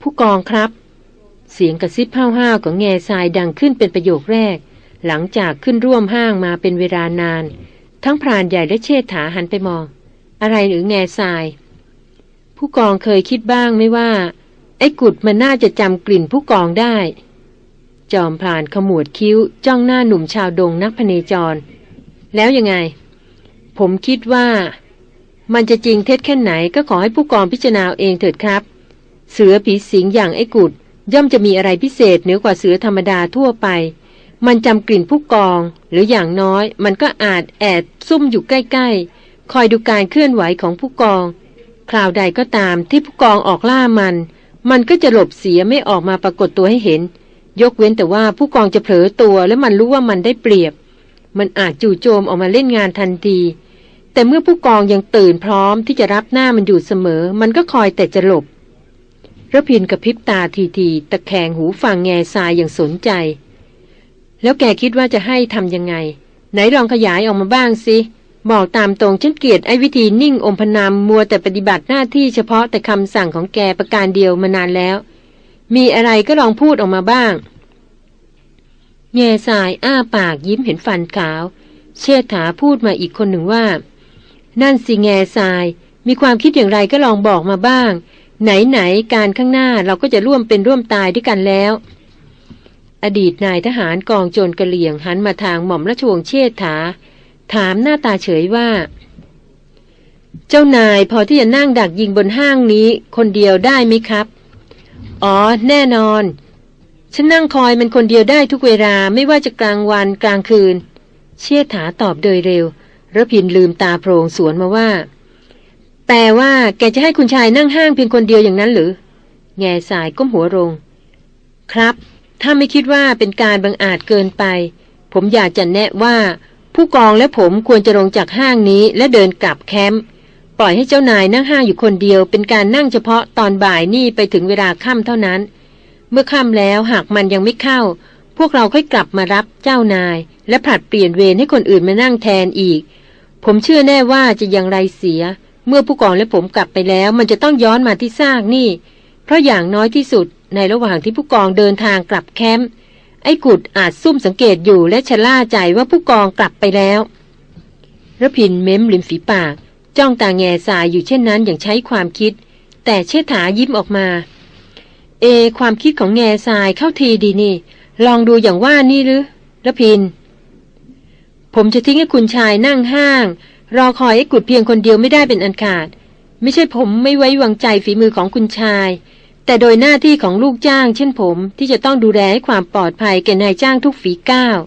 ผู้กองครับ เสียงกระซิบห้าวๆของแง่ทรายดังขึ้นเป็นประโยคแรก หลังจากขึ้นร่วมห้างมาเป็นเวลานาน ทั้งพรานใหญ่และเชษฐาหันไปมอง อะไรหรือแง่ทราย ผู้กองเคยคิดบ้างไหมว่า ไอ้กุดมันน่าจะจำกลิ่นผู้กองได้ จอมพรานขมวดคิ้วจ้องหน้าหนุ่มชาวดงนักพเนจร แล้วยังไง ผมคิดว่า มันจะจริงเท็จแค่ไหนก็ขอให้ผู้กองพิจารณาเองเถิดครับ เสือผีสิงอย่างไอ้กุด ย่อมจะมีอะไรพิเศษเหนือกว่าเสือธรรมดาทั่วไป มันจำกลิ่นผู้กอง หรืออย่างน้อย มันก็อาจแอบซุ่มอยู่ใกล้ๆ คอยดูการเคลื่อนไหวของผู้กอง คราวใดก็ตามที่ผู้กองออกล่ามัน มันก็จะหลบเสียไม่ออกมาปรากฏตัวให้เห็น ยกเว้นแต่ว่าผู้กองจะเผลอตัวและมันรู้ว่ามันได้เปรียบ มันอาจจู่โจมออกมาเล่นงานทันทีแต่เมื่อผู้กองยังตื่นพร้อมที่จะรับหน้ามันอยู่เสมอ มันก็คอยแต่จะหลบ ระพินกระพริบตาทีทีตะแคงหูฟังแง่ทรายอย่างสนใจ แล้วแกคิดว่าจะให้ทำยังไง ไหนลองขยายออกมาบ้างสิ บอกตามตรงฉันเกลียดไอ้วิธีนิ่งอมพนามมัวแต่ปฏิบัติหน้าที่เฉพาะแต่คำสั่งของแกประการเดียวมานานแล้ว มีอะไรก็ลองพูดออกมาบ้าง แง่ทรายอ้าปากยิ้มเห็นฟันขาว เชษฐาพูดมาอีกคนหนึ่งว่า นั่นสิแง่ทรายมีความคิดอย่างไรก็ลองบอกมาบ้าง ไหนๆการข้างหน้าเราก็จะร่วมเป็นร่วมตายด้วยกันแล้ว อดีตนายทหารกองโจรกระเหลี่ยงหันมาทางหม่อมราชวงศ์เชษฐา ถามหน้าตาเฉยว่า เจ้านายพอที่จะนั่งดักยิงบนห้างนี้ คนเดียวได้ไหมครับ อ๋อ แน่นอน ฉันนั่งคอยมันคนเดียวได้ทุกเวลาไม่ว่าจะกลางวันกลางคืน เชษฐาตอบโดยเร็วระพินลืมตาโพรงสวนมาว่า แต่ว่าแกจะให้คุณชายนั่งห้างเพียงคนเดียวอย่างนั้นหรือ แง่สายก้มหัวลง ครับ ถ้าไม่คิดว่าเป็นการบังอาจเกินไป ผมอยากจะแนะว่า ผู้กองและผมควรจะลงจากห้างนี้และเดินกลับแคมป์ปล่อยให้เจ้านายนั่งห้างอยู่คนเดียว เป็นการนั่งเฉพาะตอนบ่ายนี่ไปถึงเวลาค่ำเท่านั้น เมื่อค่ำแล้วหากมันยังไม่เข้า พวกเราค่อยกลับมารับเจ้านาย และผลัดเปลี่ยนเวรให้คนอื่นมานั่งแทนอีก ผมเชื่อแน่ว่าจะยังไรเสีย เมื่อผู้กองและผมกลับไปแล้ว มันจะต้องย้อนมาที่ซากนี่ เพราะอย่างน้อยที่สุดในระหว่างที่ผู้กองเดินทางกลับแคมป์ไอ้กุดอาจซุ่มสังเกตอยู่และชะล่าใจว่าผู้กองกลับไปแล้วระพินเม้มริมฝีปาก จ้องตาแง่สายอยู่เช่นนั้นอย่างใช้ความคิด แต่เชษฐายิ้มออกมา เอ ความคิดของแง่ทรายเข้าทีดีนี่ ลองดูอย่างว่านี่หรือระพิน ผมจะทิ้งให้คุณชายนั่งห้าง รอคอยไอ้กุดเพียงคนเดียวไม่ได้เป็นอันขาด ไม่ใช่ผมไม่ไว้วางใจฝีมือของคุณชาย แต่โดยหน้าที่ของลูกจ้าง เช่นผมที่จะต้องดูแลให้ความปลอดภัยแก่นายจ้างทุกฝีก้าว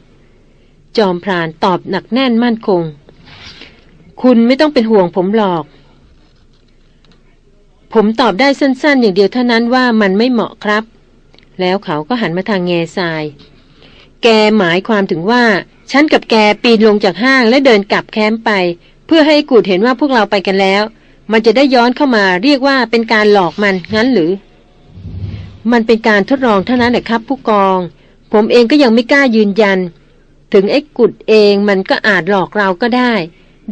จอมพรานตอบหนักแน่นมั่นคง คุณไม่ต้องเป็นห่วงผมหรอก ผมตอบได้สั้น ๆ อย่างเดียวเท่านั้นว่ามันไม่เหมาะครับ แล้วเขาก็หันมาทางแง่ทราย แกหมายความถึงว่า ฉันกับแกปีนลงจากห้างและเดินกลับแคมป์ไป พื่อให้กูดเห็นว่าพวกเราไปกันแล้ว มันจะได้ย้อนเข้ามาเรียกว่าเป็นการหลอกมันงั้นหรือ มันเป็นการทดลองเท่านั้นแหละครับ ผู้กอง ผมเองก็ยังไม่กล้ายืนยัน ถึงไอ้กุดเองมันก็อาจหลอกเราก็ได้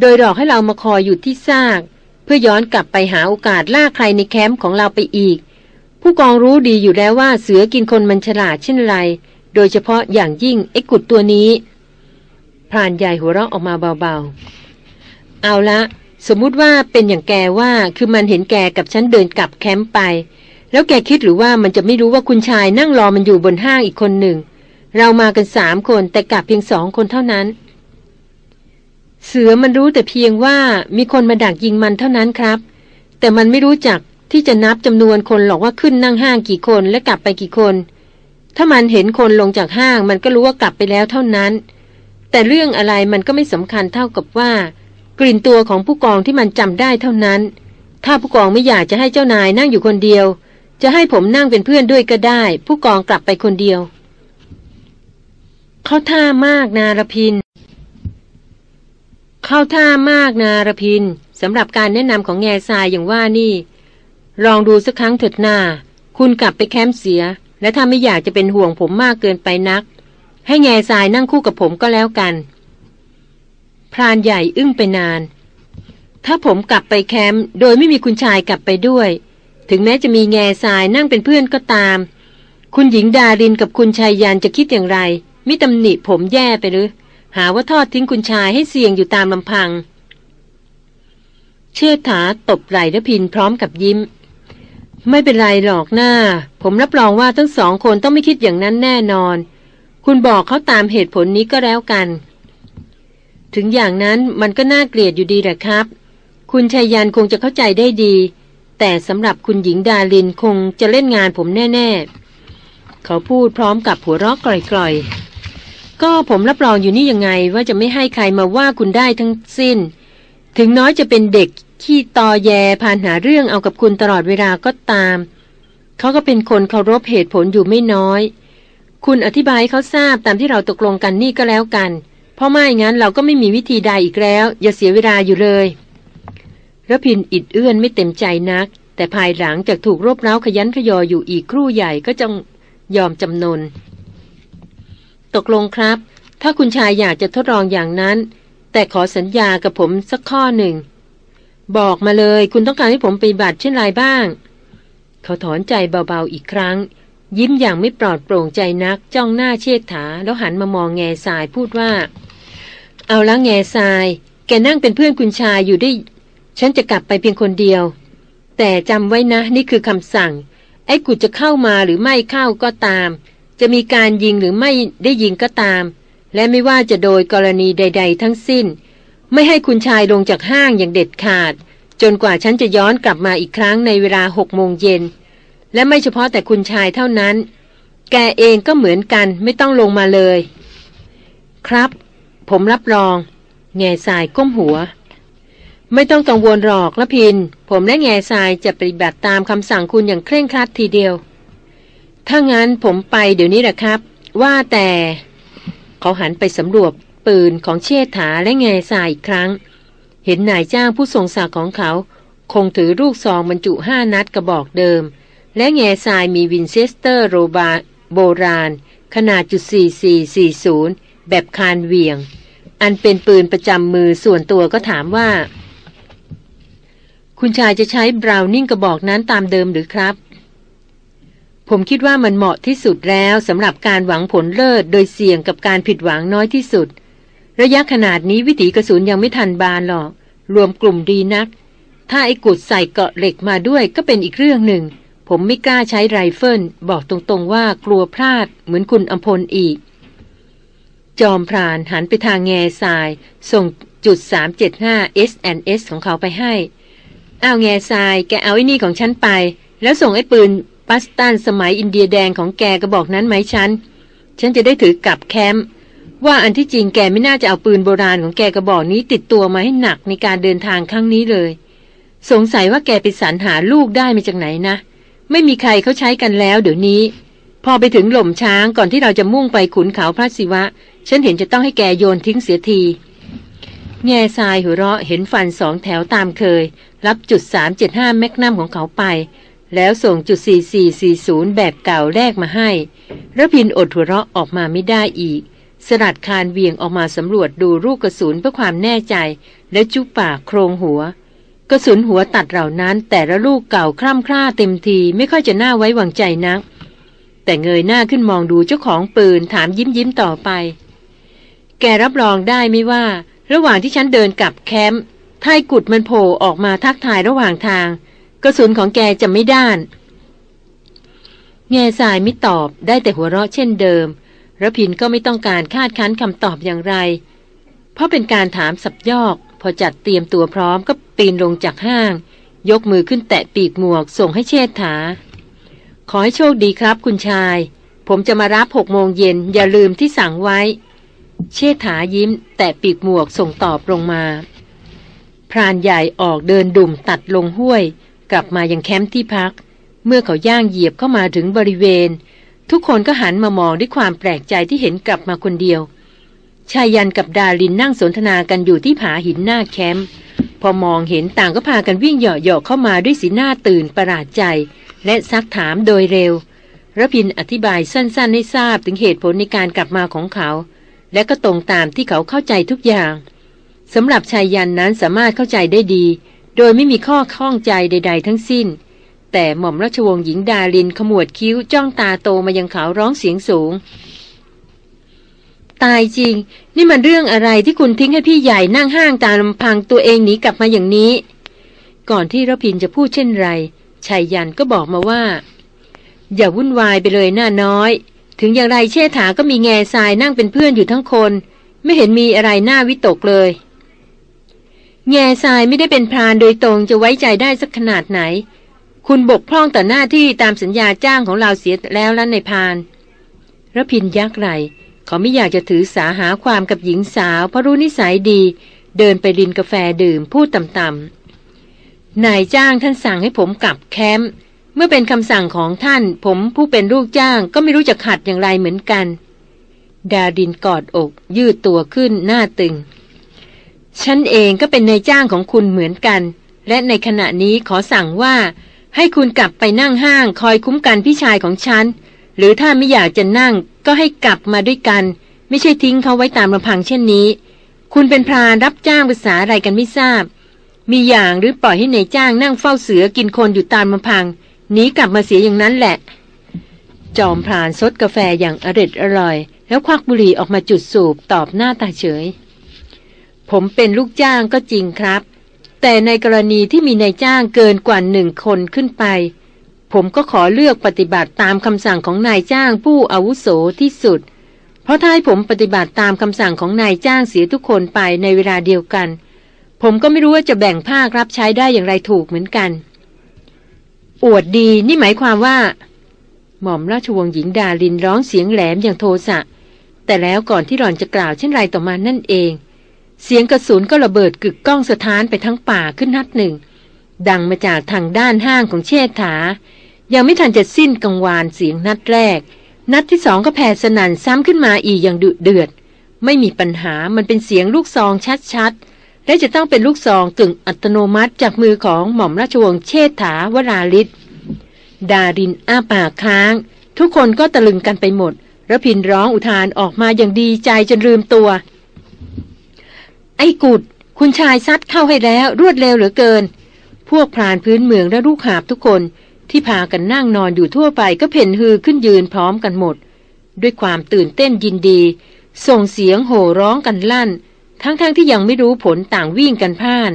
โดยหลอกให้เรามาคอยอยู่ที่ซาก เพื่อย้อนกลับไปหาโอกาสล่าใครในแคมป์ของเราไปอีก ผู้กองรู้ดีอยู่แล้วว่าเสือกินคนมันฉลาดเช่นไร โดยเฉพาะอย่างยิ่งไอ้กุดตัวนี้พรานใหญ่หัวเราะออกมาเบาๆ เอาละ สมมุติว่าเป็นอย่างแกว่าคือมันเห็นแกกับฉันเดินกลับแคมป์ไป แล้วแกคิดหรือว่ามันจะไม่รู้ว่าคุณชายนั่งรอมันอยู่บนห้างอีกคนหนึ่ง เรามากันสามคนแต่กลับเพียงสองคนเท่านั้น เสือมันรู้แต่เพียงว่ามีคนมาดักยิงมันเท่านั้นครับ แต่มันไม่รู้จักที่จะนับจำนวนคนหรอกว่าขึ้นนั่งห้างกี่คนและกลับไปกี่คน ถ้ามันเห็นคนลงจากห้างมันก็รู้ว่ากลับไปแล้วเท่านั้น แต่เรื่องอะไรมันก็ไม่สำคัญเท่ากับว่า ลิ่นตัวของผู้กองที่มันจำได้เท่านั้น ถ้าผู้กองไม่อยากจะให้เจ้านายนั่งอยู่คนเดียว จะให้ผมนั่งเป็นเพื่อนด้วยก็ได้ ผู้กองกลับไปคนเดียว เข้าท่ามากนารพิน เข้าท่ามากนารพินสำหรับการแนะนำของแง่ทรายอย่างว่านี่ ลองดูสักครั้งเถิดหน้า คุณกลับไปแคมป์เสีย และถ้าไม่อยากจะเป็นห่วงผมมากเกินไปนัก ให้แง่ทรายนั่งคู่กับผมก็แล้วกัน พรานใหญ่อึ้งไปนาน ถ้าผมกลับไปแคมป์โดยไม่มีคุณชายกลับไปด้วย ถึงแม้จะมีแง่ทรายนั่งเป็นเพื่อนก็ตาม คุณหญิงดารินกับคุณชายยันจะคิดอย่างไร มิตำหนิผมแย่ไปหรือ หาว่าทอดทิ้งคุณชายให้เสี่ยงอยู่ตามลำพัง เชิดถาตบไหล่ระพินพร้อมกับยิ้ม ไม่เป็นไรหรอกหน้า ผมรับรองว่าทั้งสองคนต้องไม่คิดอย่างนั้นแน่นอน คุณบอกเขาตามเหตุผลนี้ก็แล้วกัน ถึงอย่างนั้นมันก็น่าเกลียดอยู่ดีแหละครับ คุณชายยันคงจะเข้าใจได้ดี แต่สำหรับคุณหญิงดาลินคงจะเล่นงานผมแน่ ๆ เขาพูดพร้อมกับหัวเราะกร่อยๆ ก็ผมรับรองอยู่นี่ยังไงว่าจะไม่ให้ใครมาว่าคุณได้ทั้งสิ้น ถึงน้อยจะเป็นเด็กขี้ตอแยพานหาเรื่องเอากับคุณตลอดเวลาก็ตาม เขาก็เป็นคนเคารพเหตุผลอยู่ไม่น้อย คุณอธิบายเขาทราบตามที่เราตกลงกันนี่ก็แล้วกัน ราะไม่งั้นเราก็ไม่มีวิธีใดอีกแล้ว อย่าเสียเวลาอยู่เลยระพินอิดเอื้อนไม่เต็มใจนัก แต่ภายหลังจากถูกรบเร้าขยันขยออยู่อีกครู่ใหญ่ก็จงยอมจำนน ตกลงครับ ถ้าคุณชายอยากจะทดลองอย่างนั้น แต่ขอสัญญากับผมสักข้อหนึ่ง บอกมาเลยคุณต้องการให้ผมไปบัตรเช่นไรบ้าง เขาถอนใจเบาๆอีกครั้ง ยิ้มอย่างไม่ปลอดโปร่งใจนัก จ้องหน้าเชิดถาแล้วหันมามองแง่ทรายพูดว่า เอาละแง่ทราย แกนั่งเป็นเพื่อนคุณชายอยู่ได้ ฉันจะกลับไปเพียงคนเดียว แต่จำไว้นะนี่คือคำสั่ง ไอ้กุจะเข้ามาหรือไม่เข้าก็ตาม จะมีการยิงหรือไม่ได้ยิงก็ตาม และไม่ว่าจะโดยกรณีใด ๆ ทั้งสิ้น ไม่ให้คุณชายลงจากห้างอย่างเด็ดขาด จนกว่าฉันจะย้อนกลับมาอีกครั้งในเวลาหกโมงเย็น และไม่เฉพาะแต่คุณชายเท่านั้น แกเองก็เหมือนกันไม่ต้องลงมาเลย ครับ ผมรับรอง แง่สายก้มหัว ไม่ต้องกังวลหรอกละพิน ผมและแง่ทรายจะปฏิบัติตามคำสั่งคุณอย่างเคร่งครัดทีเดียว ถ้างั้นผมไปเดี๋ยวนี้แหละครับ ว่าแต่ เขาหันไปสำรวจปืนของเชษฐาและแง่ทรายอีกครั้ง เห็นนายจ้างผู้ทรงศักดิ์ของเขา คงถือลูกซองบรรจุห้านัดกระบอกเดิม และแง่ทรายมีวินเชสเตอร์โรบาโบราณขนาดจุด 4440 แบบคานเวียง อันเป็นปืนประจำมือส่วนตัวก็ถามว่า คุณชายจะใช้บราวนิ่งกระบอกนั้นตามเดิมหรือครับ ผมคิดว่ามันเหมาะที่สุดแล้วสำหรับการหวังผลเลิศ โดยเสี่ยงกับการผิดหวังน้อยที่สุด ระยะขนาดนี้วิถีกระสุนยังไม่ทันบานหรอก รวมกลุ่มดีนัก ถ้าไอ้กุดใส่เกาะเหล็กมาด้วยก็เป็นอีกเรื่องหนึ่ง ผมไม่กล้าใช้ไรเฟิลบอกตรงๆว่ากลัวพลาดเหมือนคุณอำพลอีก จอมพรานหันไปทางแง่ทราย ส่งจุด 375 S&S ของเขาไปให้ เอาแง่ทราย แกเอาไอ้นี่ของฉันไป แล้วส่งไอ้ปืนปัสตันสมัยอินเดียแดงของแกกระบอกนั้นไหมฉัน ฉันจะได้ถือกลับแคมป์ว่าอันที่จริงแกไม่น่าจะเอาปืนโบราณของแกกระบอกนี้ติดตัวมาให้หนักในการเดินทางครั้งนี้เลย สงสัยว่าแกไปสรรหาลูกได้มาจากไหนนะ ไม่มีใครเขาใช้กันแล้วเดี๋ยวนี้ พอไปถึงหล่มช้างก่อนที่เราจะมุ่งไปขุนเขาพระศิวะ ฉันเห็นจะต้องให้แกโยนทิ้งเสียที แง่ทรายหัวเราะเห็นฟันสองแถวตามเคย รับจุด 375 แมกนัมของเขาไป แล้วส่งจุด 4440 แบบเก่าแรกมาให้ระพินอดหัวเราะออกมาไม่ได้อีก สลัดคานเวียงออกมาสำรวจดูลูกกระสุนเพื่อความแน่ใจ และจุปากโครงหัว กระสุนหัวตัดเหล่านั้น แต่ละลูกเก่าคร่ำคร่าเต็มทีไม่ค่อยจะน่าไว้วางใจนักแต่เงยหน้าขึ้นมองดูเจ้าของปืนถามยิ้มยิ้มต่อไป แกรับรองได้ไหมว่า ระหว่างที่ฉันเดินกลับแคมป์ท้ายกุดมันโผล่ออกมาทักทายระหว่างทาง กระสุนของแกจะไม่ด้าน แง่สายไม่ตอบได้แต่หัวเราะเช่นเดิมระพินก็ไม่ต้องการคาดคั้นคำตอบอย่างไร เพราะเป็นการถามสับยอก พอจัดเตรียมตัวพร้อมก็ปีนลงจากห้าง ยกมือขึ้นแตะปีกหมวกส่งให้เชษฐา ขอให้โชคดีครับคุณชาย ผมจะมารับหกโมงเย็นอย่าลืมที่สั่งไว้ เชษฐายิ้ม แตะปีกหมวกส่งตอบลงมา พรานใหญ่ออกเดินดุ่มตัดลงห้วย กลับมายังแคมป์ที่พัก เมื่อเขาย่างเหยียบเข้ามาถึงบริเวณ ทุกคนก็หันมามองด้วยความแปลกใจที่เห็นกลับมาคนเดียวชายยันกับดาลินนั่งสนทนากันอยู่ที่ผาหินหน้าแคมป์พอมองเห็นต่างก็พากันวิ่งเหยาะๆเข้ามาด้วยสีหน้าตื่นประหลาดใจ และซักถามโดยเร็วระพินอธิบายสั้นๆให้ทราบถึงเหตุผลในการกลับมาของเขา และก็ตรงตามที่เขาเข้าใจทุกอย่างสำหรับชายยันนั้นสามารถเข้าใจได้ดี โดยไม่มีข้อข้องใจใด ๆ ทั้งสิ้น แต่หม่อมราชวงศ์หญิงดาลินขมวดคิ้วจ้องตาโตมายังเขาร้องเสียงสูง ตายจริง นี่มันเรื่องอะไรที่คุณทิ้งให้พี่ใหญ่นั่งห้างตามลำพังตัวเองหนีกลับมาอย่างนี้ ก่อนที่ระพินจะพูดเช่นไรชายยันก็บอกมาว่า อย่าวุ่นวายไปเลยหน้าน้อย ถึงอย่างไรเชษฐาก็มีแง่ทรายนั่งเป็นเพื่อนอยู่ทั้งคน ไม่เห็นมีอะไรน่าวิตกเลย แง่ทรายไม่ได้เป็นพรานโดยตรงจะไว้ใจได้สักขนาดไหน คุณบกพร่องต่อหน้าที่ตามสัญญาจ้างของเราเสียแล้วล้วในพานระพินยักไหลเขาไม่อยากจะถือสาหาความกับหญิงสาวเพราะรู้นิสัยดี เดินไปรินกาแฟดื่มพูดต่ำๆนายจ้างท่านสั่งให้ผมกลับแคมป์ เมื่อเป็นคำสั่งของท่าน ผมผู้เป็นลูกจ้างก็ไม่รู้จะขัดอย่างไรเหมือนกัน ดาดินกอดอก ยืดตัวขึ้นหน้าตึง ฉันเองก็เป็นนายจ้างของคุณเหมือนกัน และในขณะนี้ขอสั่งว่า ให้คุณกลับไปนั่งห้างคอยคุ้มกันพี่ชายของฉัน หรือถ้าไม่อยากจะนั่งก็ให้กลับมาด้วยกัน ไม่ใช่ทิ้งเขาไว้ตามลำพังเช่นนี้ คุณเป็นพรานรับจ้างภาษาอะไรกันไม่ทราบ มีอย่างหรือปล่อยให้นายจ้างนั่งเฝ้าเสือกินคนอยู่ตามลำพัง หนีกลับมาเสียอย่างนั้นแหละ จอมพรานซดกาแฟอย่างอร็ดอร่อย แล้วควักบุหรี่ออกมาจุดสูบตอบหน้าตาเฉย ผมเป็นลูกจ้างก็จริงครับ แต่ในกรณีที่มีนายจ้างเกินกว่าหนึ่งคนขึ้นไป ผมก็ขอเลือกปฏิบัติตามคำสั่งของนายจ้างผู้อาวุโสที่สุด เพราะถ้าให้ผมปฏิบัติตามคำสั่งของนายจ้างเสียทุกคนไปในเวลาเดียวกัน ผมก็ไม่รู้ว่าจะแบ่งภาครับใช้ได้อย่างไรถูกเหมือนกัน อวดดีนี่หมายความว่า หม่อมราชวงศ์หญิงดาลินร้องเสียงแหลมอย่างโทสะ แต่แล้วก่อนที่หล่อนจะกล่าวเช่นไรต่อมานั่นเอง เสียงกระสุนก็ระเบิดกึกก้องสถานไปทั้งป่าขึ้นนัดหนึ่ง ดังมาจากทางด้านห้างของเชษฐา ยังไม่ทันจะสิ้นกังวานเสียงนัดแรก นัดที่สองก็แผ่สนั่นซ้ำขึ้นมาอีกอย่างดุเดือด ไม่มีปัญหามันเป็นเสียงลูกซองชัดๆ และจะต้องเป็นลูกซองกึ่งอัตโนมัติจากมือของหม่อมราชวงศ์เชษฐาวราลิศดารินอ้าปากค้าง ทุกคนก็ตะลึงกันไปหมดระพินร้องอุทานออกมาอย่างดีใจจนลืมตัว ไอ้กุด คุณชายซัดเข้าให้แล้วรวดเร็วเหลือเกิน พวกพรานพื้นเมืองและลูกหาบทุกคนที่พากันนั่งนอนอยู่ทั่วไปก็เพ่นฮือขึ้นยืนพร้อมกันหมด ด้วยความตื่นเต้นยินดี ส่งเสียงโห่ร้องกันลั่น ทั้งๆทที่ยังไม่รู้ผลต่างวิ่งกันพ่าน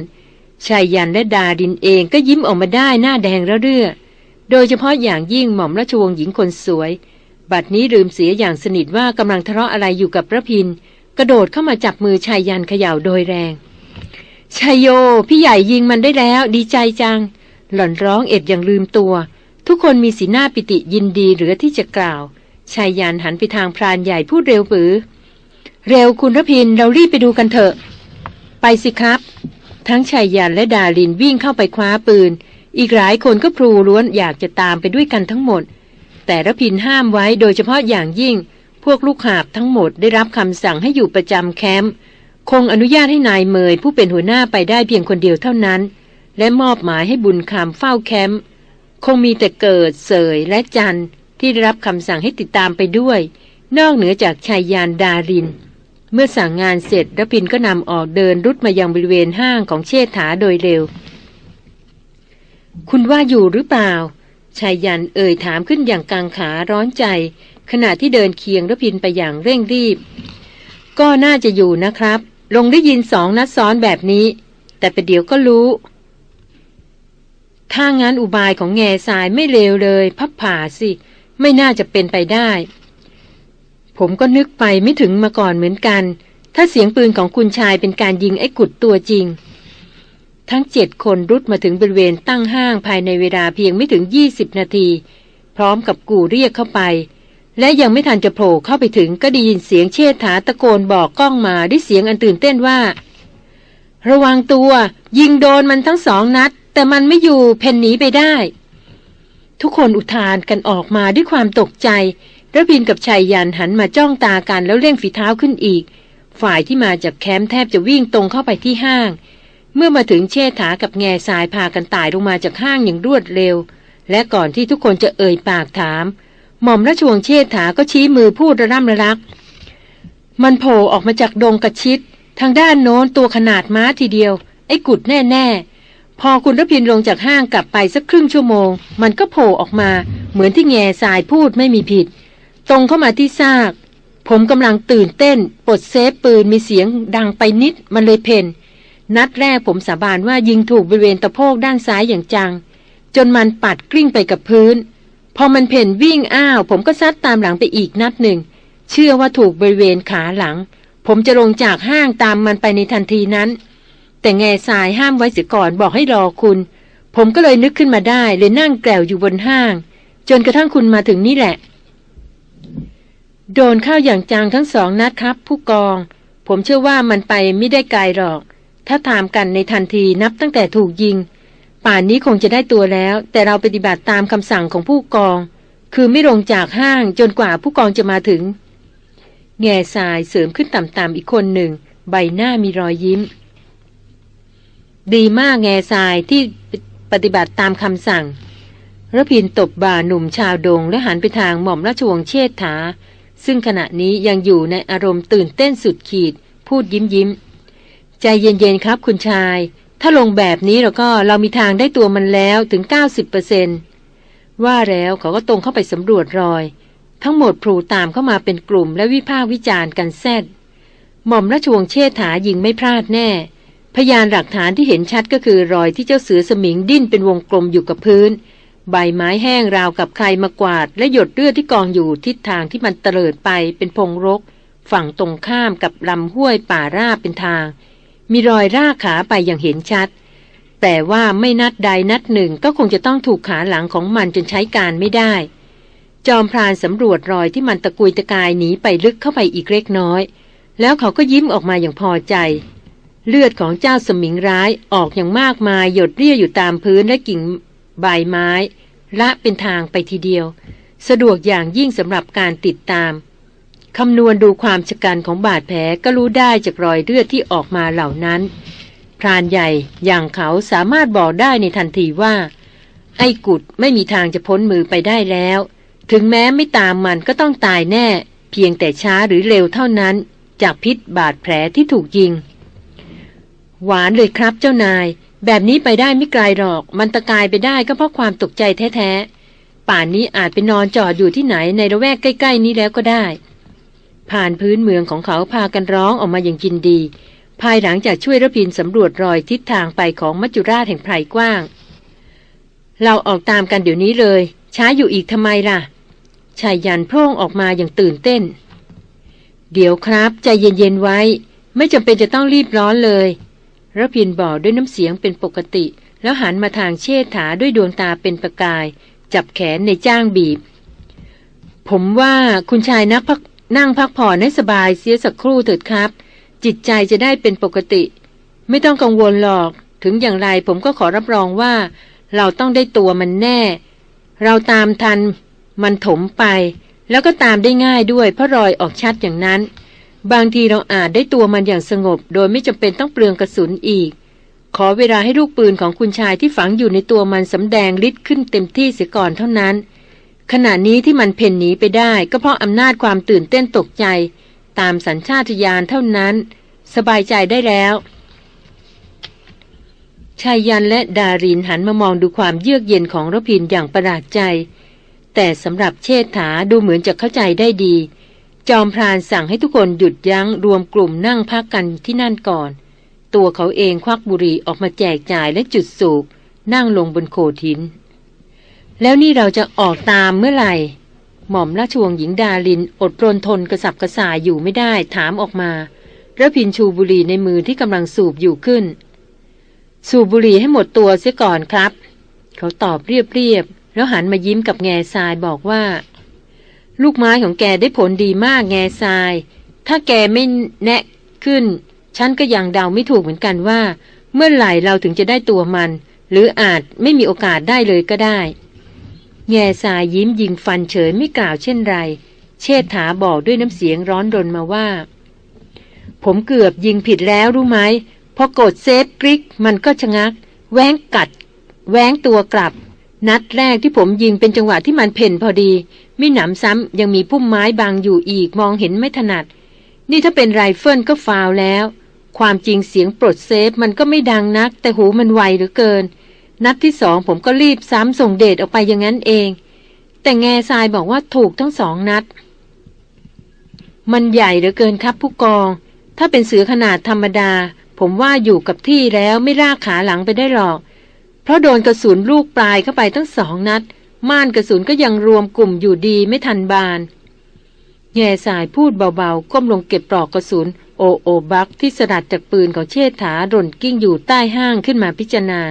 ชายยันและดาดินเองก็ยิ้มออกมาได้หน้าแดงระเรื่อ โดยเฉพาะอย่างยิ่งหม่อมราชวงศ์หญิงคนสวย บัดนี้ลืมเสียอย่างสนิทว่ากำลังทะเลาะอะไรอยู่กับพระพิน กระโดดเข้ามาจับมือชายยันเขย่าโดยแรงชายโย พี่ใหญ่ยิงมันได้แล้ว ดีใจจัง หล่อนร้องเอ็ดอย่างลืมตัว ทุกคนมีสีหน้าปิติยินดีเหลือที่จะกล่าวชายยันหันไปทางพรานใหญ่พูดเร็วปือ เร็วคุณรพินเรารีบไปดูกันเถอะ ไปสิครับ ทั้งชายยันและดาลินวิ่งเข้าไปคว้าปืน อีกหลายคนก็พลูล้วนอยากจะตามไปด้วยกันทั้งหมด แต่รพินห้ามไว้โดยเฉพาะอย่างยิ่ง พวกลูกหาบทั้งหมดได้รับคำสั่งให้อยู่ประจำแคมป์คงอนุญาตให้นายเมยผู้เป็นหัวหน้าไปได้เพียงคนเดียวเท่านั้น และมอบหมายให้บุญคำเฝ้าแคมป์คงมีแต่เกิดเสยและจันที่ได้รับคำสั่งให้ติดตามไปด้วย นอกเหนือจากชายยานดาริน เมื่อสั่งงานเสร็จรพินก็นำออกเดินรุดมายังบริเวณห้างของเชษฐาโดยเร็ว คุณว่าอยู่หรือเปล่าชายยันเอ่ยถามขึ้นอย่างกังขาร้อนใจ ขณะที่เดินเคียงรพินไปอย่างเร่งรีบ ก็น่าจะอยู่นะครับ ลงได้ยินสองนัดซ้อนแบบนี้ แต่ประเดี๋ยวก็รู้ถ้างั้นอุบายของแง่ทรายไม่เลวเลย พับผ่าสิ ไม่น่าจะเป็นไปได้ ผมก็นึกไปไม่ถึงมาก่อนเหมือนกัน ถ้าเสียงปืนของคุณชายเป็นการยิงไอ้กุดตัวจริง ทั้งเจ็ดคนรุดมาถึงบริเวณตั้งห้างภายในเวลาเพียงไม่ถึงยี่สิบนาที พร้อมกับกูเรียกเข้าไป และยังไม่ทันจะโผล่เข้าไปถึงก็ได้ยินเสียงเชษฐาตะโกนบอกกล้องมาด้วยเสียงอันตื่นเต้นว่า ระวังตัว ยิงโดนมันทั้งสองนัด แต่มันไม่อยู่เพนหนีไปได้ ทุกคนอุทานกันออกมาด้วยความตกใจ ระพินกับชายยันหันมาจ้องตากันแล้วเร่งฝีเท้าขึ้นอีก ฝ่ายที่มาจากแคมป์แทบจะวิ่งตรงเข้าไปที่ห้าง เมื่อมาถึงเชษฐากับแง่สายพากันตายลงมาจากห้างอย่างรวดเร็ว และก่อนที่ทุกคนจะเอ่ยปากถาม หม่อมราชวงศ์เชษฐาก็ชี้มือพูดระร่ำระลัก มันโผล่ออกมาจากดงกระชิด ทางด้านโน้นตัวขนาดม้าทีเดียว ไอ้กุดแน่ๆ พอคุณรพินลงจากห้างกลับไปสักครึ่งชั่วโมง มันก็โผล่ออกมา เหมือนที่แง่สายพูดไม่มีผิด ตรงเข้ามาที่ซาก ผมกำลังตื่นเต้น ปลดเซฟปืนมีเสียงดังไปนิดมันเลยเพนนัดแรกผมสาบานว่ายิงถูกบริเวณตะโพกด้านซ้ายอย่างจัง จนมันปัดกลิ้งไปกับพื้น พอมันเพ่นวิ่งอ้าว ผมก็ซัดตามหลังไปอีกนัดหนึ่ง เชื่อว่าถูกบริเวณขาหลัง ผมจะลงจากห้างตามมันไปในทันทีนั้น แต่แง่สายห้ามไว้เสียก่อนบอกให้รอคุณ ผมก็เลยนึกขึ้นมาได้เลยนั่งแกลวอยู่บนห้าง จนกระทั่งคุณมาถึงนี่แหละ โดนเข้าอย่างจังทั้งสองนัดครับ ผู้กอง ผมเชื่อว่ามันไปไม่ได้ไกลหรอก ถ้าถามกันในทันทีนับตั้งแต่ถูกยิง ป่านนี้คงจะได้ตัวแล้ว แต่เราปฏิบัติตามคำสั่งของผู้กอง คือไม่ลงจากห้างจนกว่าผู้กองจะมาถึง แง่ทรายเสริมขึ้นต่ำๆอีกคนหนึ่ง ใบหน้ามีรอยยิ้ม ดีมากแง่ทรายที่ปฏิบัติตามคำสั่ง ระพินตบบ่าหนุ่มชาวดงและหันไปทางหม่อมราชวงศ์เชษฐา ซึ่งขณะนี้ยังอยู่ในอารมณ์ตื่นเต้นสุดขีด พูดยิ้มยิ้ม ใจเย็นๆครับคุณชาย ถ้าลงแบบนี้เราก็เรามีทางได้ตัวมันแล้วถึง 90%ว่าแล้วเขาก็ตรงเข้าไปสำรวจรอย ทั้งหมดพลูตามเข้ามาเป็นกลุ่มและวิพากษ์วิจารณ์กันแซดหม่อมราชวงศ์เชษฐายิงไม่พลาดแน่ พยานหลักฐานที่เห็นชัดก็คือรอยที่เจ้าเสือสมิงดิ้นเป็นวงกลมอยู่กับพื้น ใบไม้แห้งราวกับใครมากวาด และหยดเลือดที่กองอยู่ทิศทางที่มันเตลิดไปเป็นพงรก ฝั่งตรงข้ามกับลำห้วยป่าราบเป็นทาง มีรอยรากขาไปอย่างเห็นชัด แต่ว่าไม่นัดใดนัดหนึ่งก็คงจะต้องถูกขาหลังของมันจนใช้การไม่ได้ จอมพรานสำรวจรอยที่มันตะกุยตะกายหนีไปลึกเข้าไปอีกเล็กน้อย แล้วเขาก็ยิ้มออกมาอย่างพอใจเลือดของเจ้าสมิงร้ายออกอย่างมากมายหยดเรี่ยอยู่ตามพื้นและกิ่ง ใบไม้ ละเป็นทางไปทีเดียว สะดวกอย่างยิ่งสำหรับการติดตามคำนวณดูความชะกันของบาดแผลก็รู้ได้จากรอยเลือดที่ออกมาเหล่านั้น พรานใหญ่อย่างเขาสามารถบอกได้ในทันทีว่า ไอ้กุดไม่มีทางจะพ้นมือไปได้แล้ว ถึงแม้ไม่ตามมันก็ต้องตายแน่ เพียงแต่ช้าหรือเร็วเท่านั้น จากพิษบาดแผลที่ถูกยิง หวานเลยครับเจ้านาย แบบนี้ไปได้ไม่ไกลหรอก มันตะกายไปได้ก็เพราะความตกใจแท้ๆ ป่านนี้อาจไปนอนจอดอยู่ที่ไหนในระแวกใกล้ ๆ นี้แล้วก็ได้ ผ่านพื้นเมืองของเขาพากันร้องออกมาอย่างกินดี ภายหลังจากช่วยระพินสำรวจรอยทิศทางไปของมัจจุราชแห่งไพรกว้าง เราออกตามกันเดี๋ยวนี้เลย ช้าอยู่อีกทำไมล่ะชายยันโพร่งออกมาอย่างตื่นเต้น เดี๋ยวครับ ใจเย็นๆไว้ ไม่จำเป็นจะต้องรีบร้อนเลย ระพินบอกด้วยน้ำเสียงเป็นปกติ แล้วหันมาทางเชษฐาด้วยดวงตาเป็นประกาย จับแขนในจ้างบีบ ผมว่าคุณชายนักพักนั่งพักผ่อนให้สบายเสียสักครู่เถิดครับ จิตใจจะได้เป็นปกติ ไม่ต้องกังวลหรอก ถึงอย่างไรผมก็ขอรับรองว่า เราต้องได้ตัวมันแน่ เราตามทัน มันถมไป แล้วก็ตามได้ง่ายด้วยเพราะรอยออกชัดอย่างนั้น บางทีเราอาจได้ตัวมันอย่างสงบ โดยไม่จำเป็นต้องเปลืองกระสุนอีก ขอเวลาให้ลูกปืนของคุณชายที่ฝังอยู่ในตัวมันสำแดงฤทธิ์ขึ้นเต็มที่เสียก่อนเท่านั้น ขณะนี้ที่มันเพ่นหนีไปได้ ก็เพราะอำนาจความตื่นเต้นตกใจ ตามสัญชาตญาณเท่านั้น สบายใจได้แล้วชายยันและดารินหันมามองดูความเยือกเย็นของรพินอย่างประหลาดใจ แต่สำหรับเชษฐาดูเหมือนจะเข้าใจได้ดี จอมพรานสั่งให้ทุกคนหยุดยั้งรวมกลุ่มนั่งพักกันที่นั่นก่อน ตัวเขาเองควักบุหรี่ออกมาแจกจ่ายและจุดสูบนั่งลงบนโขดหิน แล้วนี่เราจะออกตามเมื่อไหร่ หม่อมราชวงศ์หญิงดาลินอดปรนทนกระสับกระส่ายอยู่ไม่ได้ถามออกมาระพินชูบุหรี่ในมือที่กำลังสูบอยู่ขึ้น สูบบุหรี่ให้หมดตัวเสียก่อนครับ เขาตอบเรียบๆแล้วหันมายิ้มกับแง่ทรายบอกว่า ลูกไม้ของแกได้ผลดีมากแง่ทราย ถ้าแกไม่แนะขึ้น ฉันก็ยังเดาไม่ถูกเหมือนกันว่า เมื่อไหร่เราถึงจะได้ตัวมัน หรืออาจไม่มีโอกาสได้เลยก็ได้ แง่ทรายยิ้มยิงฟันเฉยไม่กล่าวเช่นไร เชษฐาบอกด้วยน้ำเสียงร้อนรนมาว่า ผมเกือบยิงผิดแล้วรู้ไหมพอกด safe กริกมันก็ชะงัก แว้งกัด แว้งตัวกลับ นัดแรกที่ผมยิงเป็นจังหวะที่มันเผ่นพอดี มิหนำซ้ำยังมีพุ่มไม้บางอยู่อีกมองเห็นไม่ถนัด นี่ถ้าเป็นไรเฟิลก็ฟาวล์แล้ว ความจริงเสียงปลด safe มันก็ไม่ดังนัก แต่หูมันไวเหลือเกิน นัดที่สองผมก็รีบซ้ำส่งเดชออกไปอย่างนั้นเอง แต่แง่ทรายบอกว่าถูกทั้งสองนัด มันใหญ่เหลือเกินครับผู้กอง ถ้าเป็นเสือขนาดธรรมดา ผมว่าอยู่กับที่แล้วไม่รากขาหลังไปได้หรอก เพราะโดนกระสุนลูกปลายเข้าไปทั้งสองนัด ม่านกระสุนก็ยังรวมกลุ่มอยู่ดีไม่ทันบาน แง่สายพูดเบาๆ ก้มลงเก็บปลอกกระสุน โอโอบักที่สลัดจากปืนของเชษฐาหล่นกิ้งอยู่ใต้ห้างขึ้นมาพิจารณา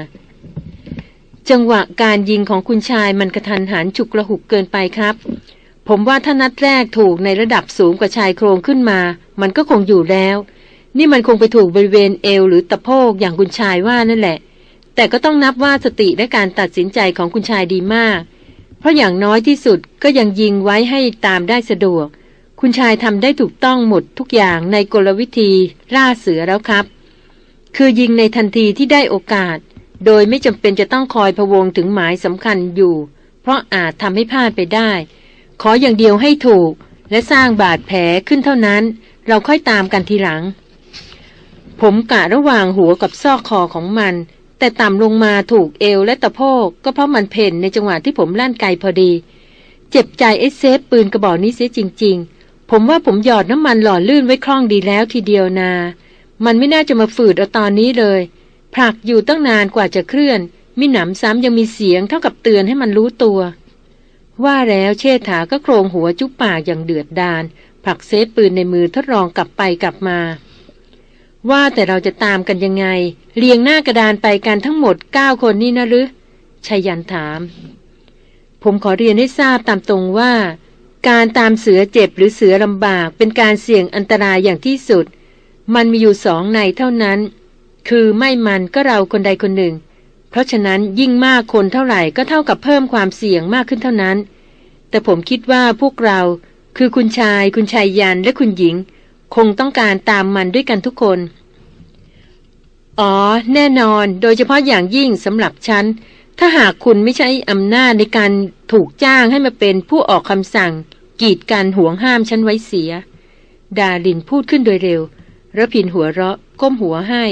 จังหวะการยิงของคุณชายมันกระทันหันฉุกระหุกเกินไปครับ ผมว่าถ้านัดแรกถูกในระดับสูงกว่าชายโครงขึ้นมา มันก็คงอยู่แล้ว นี่มันคงไปถูกบริเวณเอวหรือตะโพกอย่างคุณชายว่านั่นแหละ แต่ก็ต้องนับว่าสติและการตัดสินใจของคุณชายดีมาก ราะอย่างน้อยที่สุดก็ยังยิงไว้ให้ตามได้สะดวก คุณชายทำได้ถูกต้องหมดทุกอย่างในกลวิธีล่าเสือแล้วครับ คือยิงในทันทีที่ได้โอกาส โดยไม่จำเป็นจะต้องคอยพะวงถึงหมายสำคัญอยู่ เพราะอาจทำให้พลาดไปได้ ขออย่างเดียวให้ถูก และสร้างบาดแผลขึ้นเท่านั้น เราค่อยตามกันทีหลัง ผมกะระหว่างหัวกับซอกคอของมัน แต่ต่ำลงมาถูกเอวและตะโพกก็เพราะมันเพ่นในจังหวะที่ผมลั่นไกพอดี เจ็บใจไอ้เซฟปืนกระบอกนี้เสียจริง ๆ ผมว่าผมหยอดน้ำมันหล่อลื่นไว้คล่องดีแล้วทีเดียวนา มันไม่น่าจะมาฝืดเอาตอนนี้เลย ผลักอยู่ตั้งนานกว่าจะเคลื่อน มิหนำซ้ำยังมีเสียงเท่ากับเตือนให้มันรู้ตัว ว่าแล้วเชษฐาก็โคลงหัวจุ๊บปากอย่างเดือดดาลผลัก safe ปืนในมือทดลองกลับไปกลับมา ว่าแต่เราจะตามกันยังไง เรียงหน้ากระดานไปกันทั้งหมดเก้าคนนี่นะหรือไชยยันต์ถาม ผมขอเรียนให้ทราบตามตรงว่า การตามเสือเจ็บหรือเสือลำบากเป็นการเสี่ยงอันตรายอย่างที่สุด มันมีอยู่สองในเท่านั้น คือไม่มันก็เราคนใดคนหนึ่ง เพราะฉะนั้นยิ่งมากคนเท่าไหร่ก็เท่ากับเพิ่มความเสี่ยงมากขึ้นเท่านั้น แต่ผมคิดว่าพวกเราคือคุณชาย คุณชายยันและคุณหญิง คงต้องการตามมันด้วยกันทุกคน อ๋อ แน่นอน โดยเฉพาะอย่างยิ่งสำหรับฉัน ถ้าหากคุณไม่ใช้อำนาจในการถูกจ้างให้มาเป็นผู้ออกคำสั่ง กีดกันห่วงห้ามฉันไว้เสีย ดาลินพูดขึ้นโดยเร็วระพินหัวเราะก้มหัวให้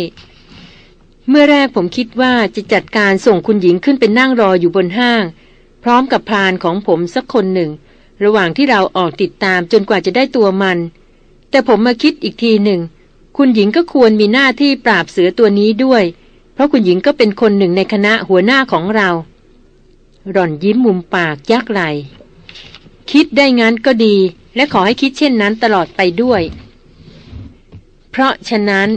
เมื่อแรกผมคิดว่าจะจัดการส่งคุณหญิงขึ้นเป็นนั่งรออยู่บนห้าง พร้อมกับพรานของผมสักคนหนึ่ง ระหว่างที่เราออกติดตามจนกว่าจะได้ตัวมัน แต่ผมมาคิดอีกทีหนึ่ง คุณหญิงก็ควรมีหน้าที่ปราบเสือตัวนี้ด้วย เพราะคุณหญิงก็เป็นคนหนึ่งในคณะหัวหน้าของเรา หล่อนยิ้มมุมปากยักไหลคิดได้งั้นก็ดี และขอให้คิดเช่นนั้นตลอดไปด้วย เพราะฉะนั้น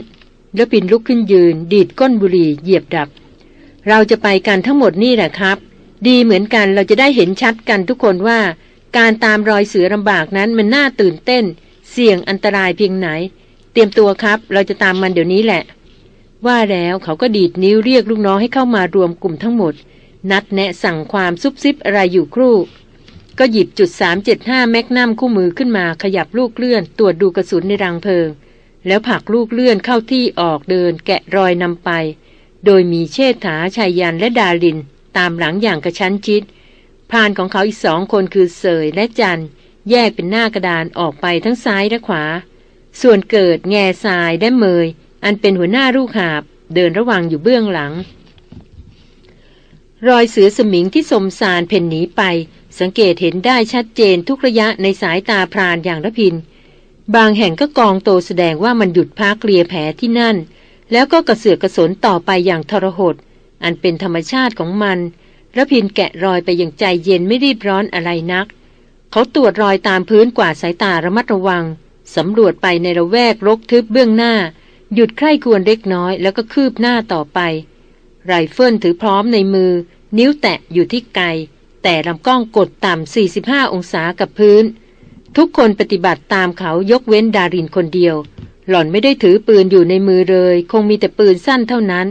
แล้วปินลุกขึ้นยืน ดีดก้นบุหรี่เหยียบดับ เราจะไปกันทั้งหมดนี่แหละครับ ดีเหมือนกันเราจะได้เห็นชัดกันทุกคนว่า การตามรอยเสือลำบากนั้นมันน่าตื่นเต้น เสี่ยงอันตรายเพียงไหน เตรียมตัวครับ เราจะตามมันเดี๋ยวนี้แหละ ว่าแล้วเขาก็ดีดนิ้วเรียกลูกน้องให้เข้ามารวมกลุ่มทั้งหมด นัดแนะสั่งความซุบซิบอะไรอยู่ครู่ ก็หยิบจุด375แมกนัมคู่มือขึ้นมาขยับลูกเลื่อน ตรวจดูกระสุนในรังเพลิง แล้วผลักลูกเลื่อนเข้าที่ออกเดิน แกะรอยนำไป โดยมีเชษฐาชายยันและดาลิน ตามหลังอย่างกระชั้นชิดพานของเขาอีกสองคนคือเสยและจัน แยกเป็นหน้ากระดานออกไปทั้งซ้ายและขวา ส่วนเกิดแง่ทรายและเมย อันเป็นหัวหน้าลูกหาบ เดินระวังอยู่เบื้องหลัง รอยเสือสมิงที่สมสารเพ่นหนีไป สังเกตเห็นได้ชัดเจนทุกระยะในสายตาพรานอย่างระพิน บางแห่งก็กองโตแสดงว่ามันหยุดพักเลียแผลที่นั่น แล้วก็กระเสือกกระสนต่อไปอย่างทรหดอันเป็นธรรมชาติของมันระพินแกะรอยไปอย่างใจเย็นไม่รีบร้อนอะไรนัก เขาตรวจรอยตามพื้นกว่าสายตาระมัดระวังสำรวจไปในระแวกรกทึบเบื้องหน้า หยุดใคร่ควรเล็กน้อยแล้วก็คืบหน้าต่อไป ไรเฟิลถือพร้อมในมือ นิ้วแตะอยู่ที่ไกลแต่ลำกล้องกดต่ำ 45 องศากับพื้น ทุกคนปฏิบัติตามเขายกเว้นดารินคนเดียว หล่อนไม่ได้ถือปืนอยู่ในมือเลย คงมีแต่ปืนสั้นเท่านั้น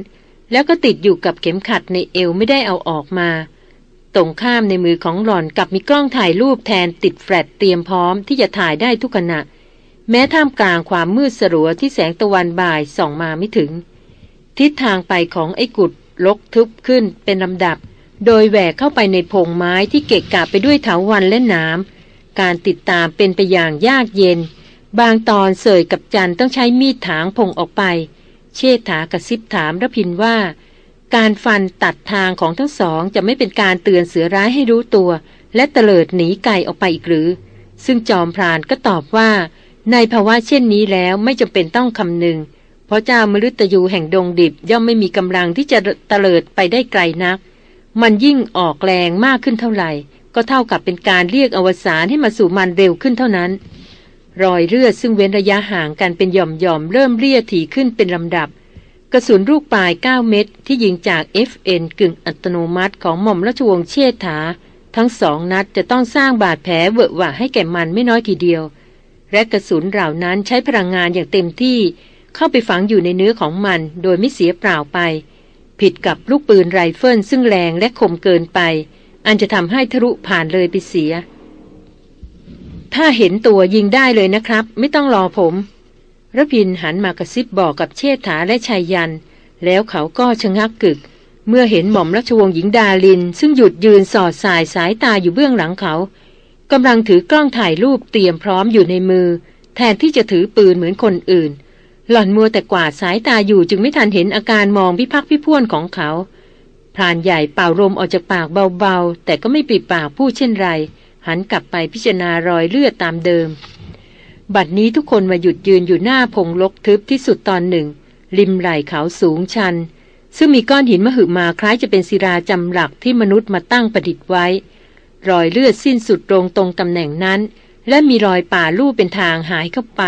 แล้วก็ติดอยู่กับเข็มขัดในเอวไม่ได้เอาออกมา ตรงข้ามในมือของหล่อนกับมีกล้องถ่ายรูปแทนติดแฟลชเตรียมพร้อมที่จะถ่ายได้ทุกขณะ แม้ท่ามกลางความมืดสลัวที่แสงตะวันบ่ายส่องมาไม่ถึง ทิศทางไปของไอ้กุดลกทึบขึ้นเป็นลำดับ โดยแหวกเข้าไปในพงไม้ที่เกะกะไปด้วยเถาวันและนามการติดตามเป็นไปอย่างยากเย็น บางตอนเสยกับจันต้องใช้มีดถางพงออกไป เชษฐากระซิบถามระพินว่า การฟันตัดทางของทั้งสองจะไม่เป็นการเตือนเสือร้ายให้รู้ตัว และเตลิดหนีไกลออกไปอีกหรือ ซึ่งจอมพรานก็ตอบว่า ในภาวะเช่นนี้แล้วไม่จำเป็นต้องคำนึง เพราะเจ้ามฤตยูแห่งดงดิบย่อมไม่มีกำลังที่จะเตลิดไปได้ไกลนัก มันยิ่งออกแรงมากขึ้นเท่าไหร่ ก็เท่ากับเป็นการเรียกอวสานให้มาสู่มันเร็วขึ้นเท่านั้น รอยเลือดซึ่งเว้นระยะห่างกันเป็นหยหย่อมๆเริ่มเรี่ยถี่ขึ้นเป็นลำดับ กระสุนลูกปราย 9 เม็ดที่ยิงจาก FN กึ่งอัตโนมัติของหม่อมราชวงศ์เชษฐา ทั้งสองนัดจะต้องสร้างบาดแผลเหวอะหวะให้แก่มันไม่น้อยทีเดียว และกระสุนเหล่านั้นใช้พลังงานอย่างเต็มที่ เข้าไปฝังอยู่ในเนื้อของมัน โดยไม่เสียเปล่าไป ผิดกับลูกปืนไรเฟิลซึ่งแรงและคมเกินไป อันจะทำให้ทะลุผ่านเลยไปเสีย ถ้าเห็นตัวยิงได้เลยนะครับ ไม่ต้องรอผม ระพินหันมากระซิบบอกกับเชษฐาและชายยัน แล้วเขาก็ชะงักกึก เมื่อเห็นหม่อมราชวงศ์หญิงดาลิน ซึ่งหยุดยืนสอดสายสายตาอยู่เบื้องหลังเขากำลังถือกล้องถ่ายรูปเตรียมพร้อมอยู่ในมือ แทนที่จะถือปืนเหมือนคนอื่น หล่อนมัวแต่กวาดสายตาอยู่จึงไม่ทันเห็นอาการมองพิพักพิพ่วนของเขาพรานใหญ่เป่าลมออกจากปากเบาๆ แต่ก็ไม่ปิดปากพูดเช่นไร หันกลับไปพิจารณารอยเลือดตามเดิม บัดนี้ทุกคนมาหยุดยืนอยู่หน้าพงลกทึบที่สุดตอนหนึ่ง ริมไหล่เขาสูงชัน ซึ่งมีก้อนหินมหึมาคล้ายจะเป็นศิราจำหลักที่มนุษย์มาตั้งประดิษฐ์ไว้ รอยเลือดสิ้นสุดตรงตรงตำแหน่งนั้น และมีรอยป่าลู่เป็นทางหายเข้าไป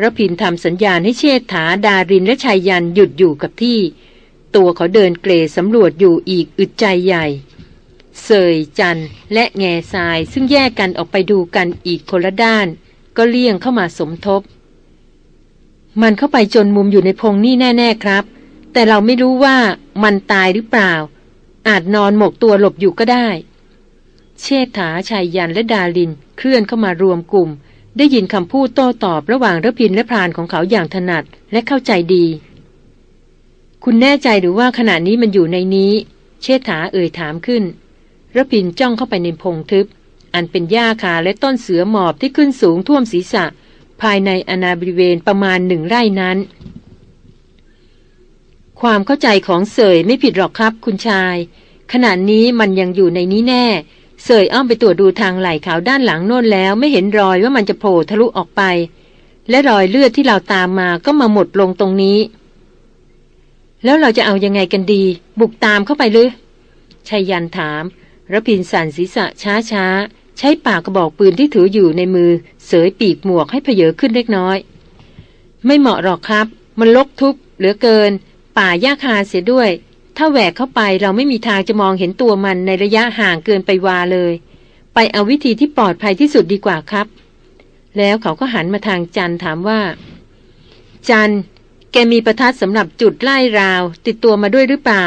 ระพินทำสัญญาณให้เชษฐาดารินและชายยันหยุดอยู่กับที่ ตัวเขาเดินเกรสำรวจอยู่อีกอึดใจใหญ่เสยจันและแง่ทรายซึ่งแยกกันออกไปดูกันอีกคนละด้าน ก็เลี่ยงเข้ามาสมทบ มันเข้าไปจนมุมอยู่ในพงนี่แน่ ๆ ครับ แต่เราไม่รู้ว่ามันตายหรือเปล่า อาจนอนหมกตัวหลบอยู่ก็ได้ เชษฐาชายยันและดาลินเคลื่อนเข้ามารวมกลุ่ม ได้ยินคำพูดโต้ตอบระหว่างระพินและพรานของเขาอย่างถนัดและเข้าใจดี คุณแน่ใจหรือว่าขณะนี้มันอยู่ในนี้ เชษฐาเอ่ยถามขึ้นระพินจ้องเข้าไปในพงทึบ อันเป็นหญ้าคาและต้นเสือหมอบที่ขึ้นสูงท่วมศีรษะ ภายในอนาบริเวณประมาณหนึ่งไร่นั้น ความเข้าใจของเสยไม่ผิดหรอกครับคุณชาย ขณะนี้มันยังอยู่ในนี้แน่ เสยอ้อมไปตรวจดูทางไหล่ขาวด้านหลังโน่นแล้วไม่เห็นรอยว่ามันจะโผล่ทะลุออกไป และรอยเลือดที่เราตามมาก็มาหมดลงตรงนี้ แล้วเราจะเอายังไงกันดี บุกตามเข้าไปหรือชายันถามระพินสันศีรษะช้าช้า ใช้ปากกระบอกปืนที่ถืออยู่ในมือ เสยปีกหมวกให้เพเยอขึ้นเล็กน้อย ไม่เหมาะหรอกครับ มันลกทุกเหลือเกิน ป่าหญ้าคาเสียด้วย ถ้าแหวกเข้าไปเราไม่มีทางจะมองเห็นตัวมันในระยะห่างเกินไปวาเลย ไปเอาวิธีที่ปลอดภัยที่สุดดีกว่าครับ แล้วเขาก็หันมาทางจันถามว่า จันแกมีประทัดสำหรับจุดไล่ราว ติดตัวมาด้วยหรือเปล่า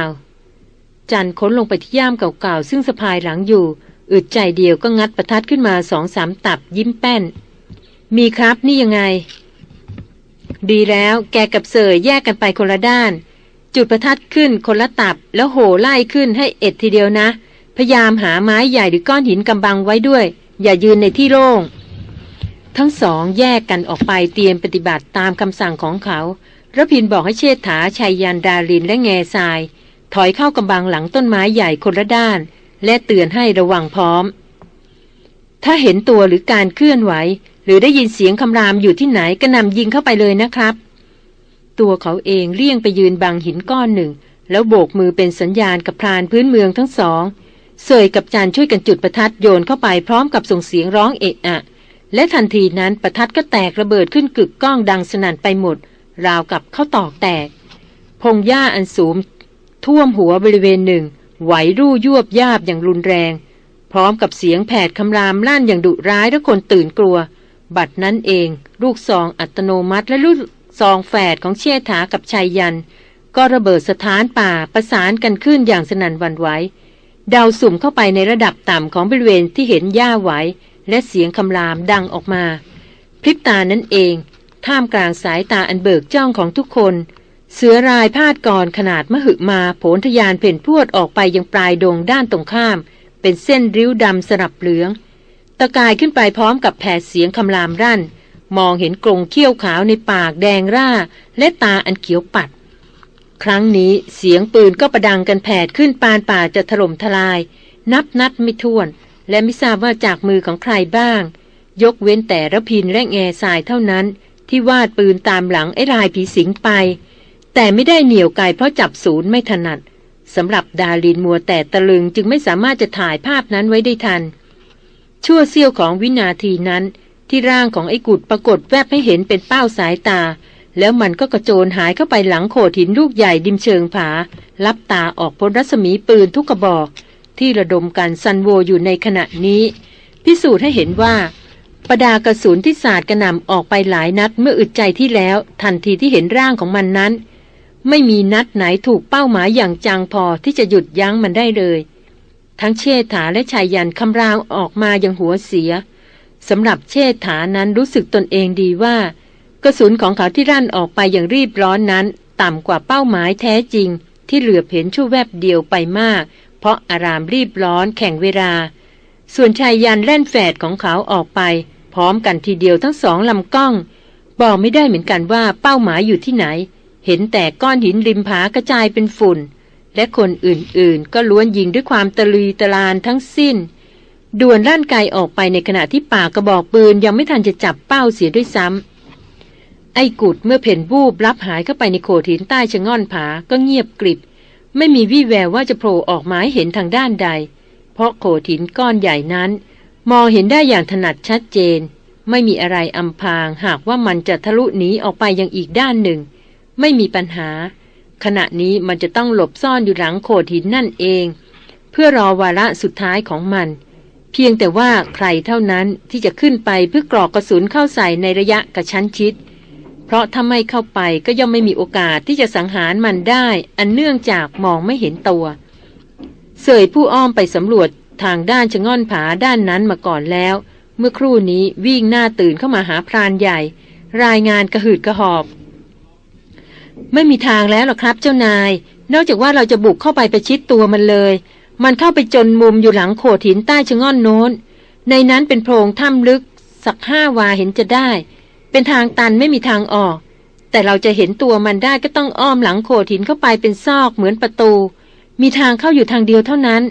จันค้นลงไปที่ย่ามเก่าๆซึ่งสะพายหลังอยู่ อึดใจเดียวก็งัดประทัดขึ้นมาสองสามตับยิ้มแป้น มีครับนี่ยังไง ดีแล้วแกกับเสยแยกกันไปคนละด้าน จุดประทัดขึ้นคนละตับ แล้วโห่ไล่ขึ้นให้เอ็ดทีเดียวนะ พยายามหาไม้ใหญ่หรือก้อนหินกำบังไว้ด้วย อย่ายืนในที่โล่งทั้งสองแยกกันออกไปเตรียมปฏิบัติตามคำสั่งของเขาระพินบอกให้เชษฐาชัยยันดารินและแง่ทราย ถอยเข้ากำบังหลังต้นไม้ใหญ่คนละด้าน และเตือนให้ระวังพร้อม ถ้าเห็นตัวหรือการเคลื่อนไหว หรือได้ยินเสียงคำรามอยู่ที่ไหนก็นำยิงเข้าไปเลยนะครับ ตัวเขาเองเลี่ยงไปยืนบังหินก้อนหนึ่ง แล้วโบกมือเป็นสัญญาณกับพรานพื้นเมืองทั้งสองเสยกับจานช่วยกันจุดประทัดโยนเข้าไปพร้อมกับส่งเสียงร้องเอะอะ และทันทีนั้นประทัดก็แตกระเบิดขึ้นกึกก้องดังสนั่นไปหมด ราวกับเข้าตอกแตก พงหญ้าอันสูงท่วมหัวบริเวณหนึ่ง ไหวรู่ยวบยาบอย่างรุนแรง พร้อมกับเสียงแผดคำรามลั่นอย่างดุร้ายและคนตื่นกลัว บัดนั้นเอง ลูกซองอัตโนมัติและลูกซองแฝดของเชี่ยถากับชายยัน ก็ระเบิดสถานป่าประสานกันขึ้นอย่างสนั่นวันไหวดาวสุ่มเข้าไปในระดับต่ำของบริเวณที่เห็นหญ้าไหว และเสียงคำรามดังออกมา พริบตานั้นเอง ท่ามกลางสายตาอันเบิกจ้องของทุกคน เสือรายพาดก่อนขนาดมหึมาโผนทยานเพ่นพวดออกไปยังปลายดงด้านตรงข้าม เป็นเส้นริ้วดำสลับเหลือง ตะกายขึ้นไปพร้อมกับแผดเสียงคำรามรั่น มองเห็นกรงเขี้ยวขาวในปากแดงร่า และตาอันเขียวปัด ครั้งนี้เสียงปืนก็ประดังกันแผดขึ้นปานป่าจะถล่มทลาย นับนัดไม่ถ้วน และไม่ทราบว่าจากมือของใครบ้าง ยกเว้นแต่ระพินและแง่สายเท่านั้นที่ที่วาดปืนตามหลังไอ้รายผีสิงไป แต่ไม่ได้เหนี่ยวไกเพราะจับศูนย์ไม่ถนัดสำหรับดาลินมัวแต่ตะลึงจึงไม่สามารถจะถ่ายภาพนั้นไว้ได้ทัน ชั่วเสี้ยวของวินาทีนั้น ที่ร่างของไอ้กุดปรากฏแวบให้เห็นเป็นเป้าสายตา แล้วมันก็กระโจนหายเข้าไปหลังโขดหินลูกใหญ่ดิมเชิงผารับตาออกพ้นรัศมีปืนทุกกระบอก ที่ระดมการซันโวอยู่ในขณะนี้ พิสูจน์ให้เห็นว่าประดากระสุนที่สาดกระหน่ำออกไปหลายนัดเมื่ออึดใจที่แล้ว ทันทีที่เห็นร่างของมันนั้น ไม่มีนัดไหนถูกเป้าหมายอย่างจังพอที่จะหยุดยั้งมันได้เลย ทั้งเชษฐาและชายยันคำรางออกมาอย่างหัวเสียสำหรับเชษฐานั้นรู้สึกตนเองดีว่า กระสุนของเขาที่รั่นออกไปอย่างรีบร้อนนั้น ต่ำกว่าเป้าหมายแท้จริง ที่เหลือเห็นชั่วแวบเดียวไปมาก เพราะอารามรีบร้อนแข่งเวลา ส่วนชายยันแล่นแฝดของเขาออกไป พร้อมกันทีเดียวทั้งสองลำกล้อง บอกไม่ได้เหมือนกันว่าเป้าหมายอยู่ที่ไหน เห็นแต่ก้อนหินริมผากระจายเป็นฝุ่น และคนอื่นๆ ก็ล้วนยิงด้วยความตะลีตะลานทั้งสิ้น ด่วนร่านไกออกไปในขณะที่ปากกระบอกปืนยังไม่ทันจะจับเป้าเสียด้วยซ้ำไอ้กุดเมื่อเพ่นบูบรับหายเข้าไปในโขดหินใต้ชะง่อนผาก็เงียบกริบ ไม่มีวี่แววว่าจะโผล่ออกมาให้เห็นทางด้านใด เพราะโขดหินก้อนใหญ่นั้น มองเห็นได้อย่างถนัดชัดเจน ไม่มีอะไรอำพางหากว่ามันจะทะลุหนีออกไปยังอีกด้านหนึ่ง ไม่มีปัญหา ขณะนี้มันจะต้องหลบซ่อนอยู่หลังโขดหินนั่นเอง เพื่อรอวาระสุดท้ายของมัน เพียงแต่ว่าใครเท่านั้นที่จะขึ้นไปเพื่อกรอกกระสุนเข้าใส่ในระยะกระชั้นชิด เพราะถ้าไม่เข้าไปก็ย่อมไม่มีโอกาสที่จะสังหารมันได้ อันเนื่องจากมองไม่เห็นตัว เสยผู้อ้อมไปสำรวจทางด้านชะง่อนผาด้านนั้นมาก่อนแล้ว เมื่อครู่นี้วิ่งหน้าตื่นเข้ามาหาพรานใหญ่ รายงานกระหืดกระหอบ ไม่มีทางแล้วหรอกครับเจ้านาย นอกจากว่าเราจะบุกเข้าไปประชิดตัวมันเลย มันเข้าไปจนมุมอยู่หลังโขดหินใต้ชะง่อนโน้น ในนั้นเป็นโพรงถ้ำลึก สักห้าวาเห็นจะได้ เป็นทางตันไม่มีทางออก แต่เราจะเห็นตัวมันได้ก็ต้องอ้อมหลังโขดหินเข้าไปเป็นซอกเหมือนประตู มีทางเข้าอยู่ทางเดียวเท่านั้น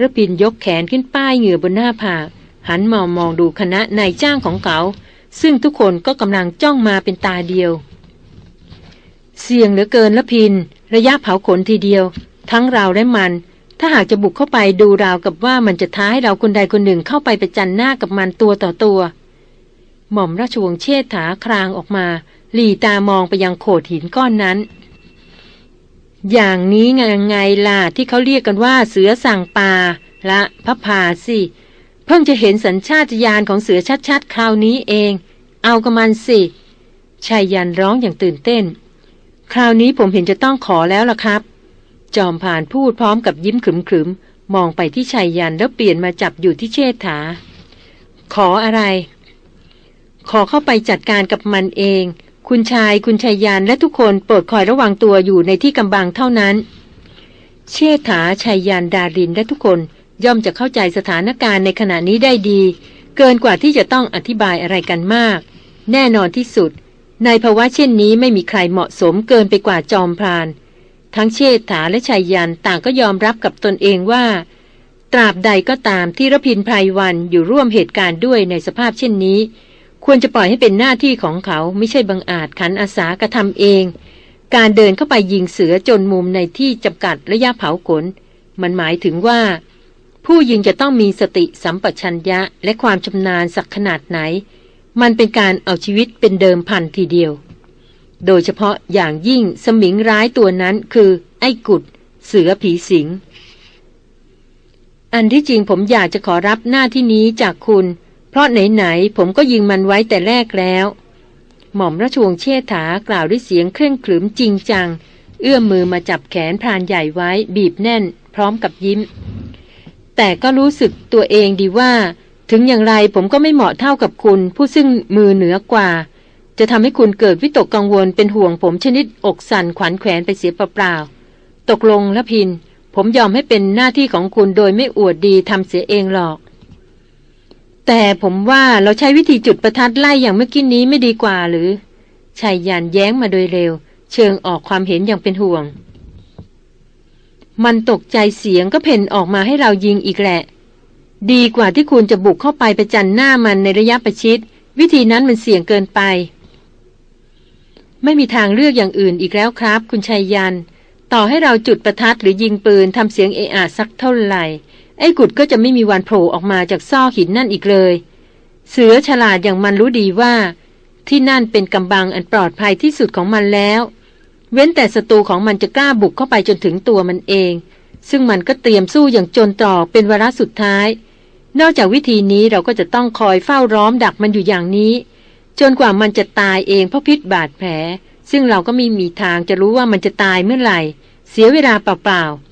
ระปินยกแขนขึ้นป้ายเหงื่อบนหน้าผากหันมองมองดูคณะนายจ้างของเขา ซึ่งทุกคนก็กำลังจ้องมาเป็นตาเดียว เสี่ยงเหลือเกินละพิน ระยะเผาขนทีเดียว ทั้งเราและมัน ถ้าหากจะบุกเข้าไปดูราวกับว่ามันจะท้าให้เราคนใดคนหนึ่งเข้าไปประจันหน้ากับมันตัวต่อตัว หม่อมราชวงศ์เชษฐาครางออกมา หลีตามองไปยังโขดหินก้อนนั้น อย่างนี้ไงไงล่ะที่เขาเรียกกันว่าเสือสั่งปลาละพระพาสิเพิ่งจะเห็นสัญชาตญาณของเสือชัดๆคราวนี้เอง เอากับมันสิชายยันร้องอย่างตื่นเต้น คราวนี้ผมเห็นจะต้องขอแล้วล่ะครับ จอมผ่านพูดพร้อมกับยิ้มขรึมๆ มองไปที่ชายยันแล้วเปลี่ยนมาจับอยู่ที่เชษฐา ขออะไร ขอเข้าไปจัดการกับมันเอง คุณชายคุณชายยันและทุกคนโปรดคอยระวังตัวอยู่ในที่กำบังเท่านั้น เชษฐาชายยันดารินและทุกคนย่อมจะเข้าใจสถานการณ์ในขณะนี้ได้ดี เกินกว่าที่จะต้องอธิบายอะไรกันมาก แน่นอนที่สุด ในภาวะเช่นนี้ไม่มีใครเหมาะสมเกินไปกว่าจอมพราน ทั้งเชษฐาและชายยันต่างก็ยอมรับกับตนเองว่า ตราบใดก็ตามที่รพินไพรวันอยู่ร่วมเหตุการณ์ด้วยในสภาพเช่นนี้ ควรจะปล่อยให้เป็นหน้าที่ของเขาไม่ใช่บังอาจขันอาสากระทำเอง การเดินเข้าไปยิงเสือจนมุมในที่จำกัดระยะเผาขน มันหมายถึงว่า ผู้ยิงจะต้องมีสติสัมปชัญญะและความชำนาญสักขนาดไหน มันเป็นการเอาชีวิตเป็นเดิมพันทีเดียว โดยเฉพาะอย่างยิ่งสมิงร้ายตัวนั้นคือ ไอ้กุด เสือผีสิง อันที่จริงผมอยากจะขอรับหน้าที่นี้จากคุณ เพราะไหนๆผมก็ยิงมันไว้แต่แรกแล้ว หม่อมราชวงศ์เชษฐากล่าวด้วยเสียงเคร่งขรึมจริงจัง เอื้อมมือมาจับแขนพรานใหญ่ไว้บีบแน่น พร้อมกับยิ้ม แต่ก็รู้สึกตัวเองดีว่า ถึงอย่างไรผมก็ไม่เหมาะเท่ากับคุณ ผู้ซึ่งมือเหนือกว่า จะทำให้คุณเกิดวิตกกังวลเป็นห่วงผมชนิดอกสั่นขวัญแขวนไปเสียเปล่าๆตกลงละพิน ผมยอมให้เป็นหน้าที่ของคุณโดยไม่อวดดีทำเสียเองหรอก แต่ผมว่าเราใช้วิธีจุดประทัดไล่อย่างเมื่อกี้นี้ไม่ดีกว่าหรือชายยานแย้งมาโดยเร็ว เชิงออกความเห็นอย่างเป็นห่วง มันตกใจเสียงก็เพ่นออกมาให้เรายิงอีกแหละ ดีกว่าที่คุณจะบุกเข้าไปประจันหน้ามันในระยะประชิด วิธีนั้นมันเสี่ยงเกินไป ไม่มีทางเลือกอย่างอื่นอีกแล้วครับ คุณชายยัน ต่อให้เราจุดประทัดหรือยิงปืนทำเสียงเอะอะสักเท่าไหร่ ไอ้กุดก็จะไม่มีวันโผล่ออกมาจากซอกหินนั่นอีกเลย เสือฉลาดอย่างมันรู้ดีว่า ที่นั่นเป็นกำบังอันปลอดภัยที่สุดของมันแล้ว เว้นแต่ศัตรูของมันจะกล้าบุกเข้าไปจนถึงตัวมันเอง ซึ่งมันก็เตรียมสู้อย่างจนตรอกเป็นวาระสุดท้าย นอกจากวิธีนี้เราก็จะต้องคอยเฝ้าร้อมดักมันอยู่อย่างนี้ จนกว่ามันจะตายเองเพราะพิษบาดแผล ซึ่งเราก็ไม่มีทางจะรู้ว่ามันจะตายเมื่อไหร่ เสียเวลาเปล่าๆ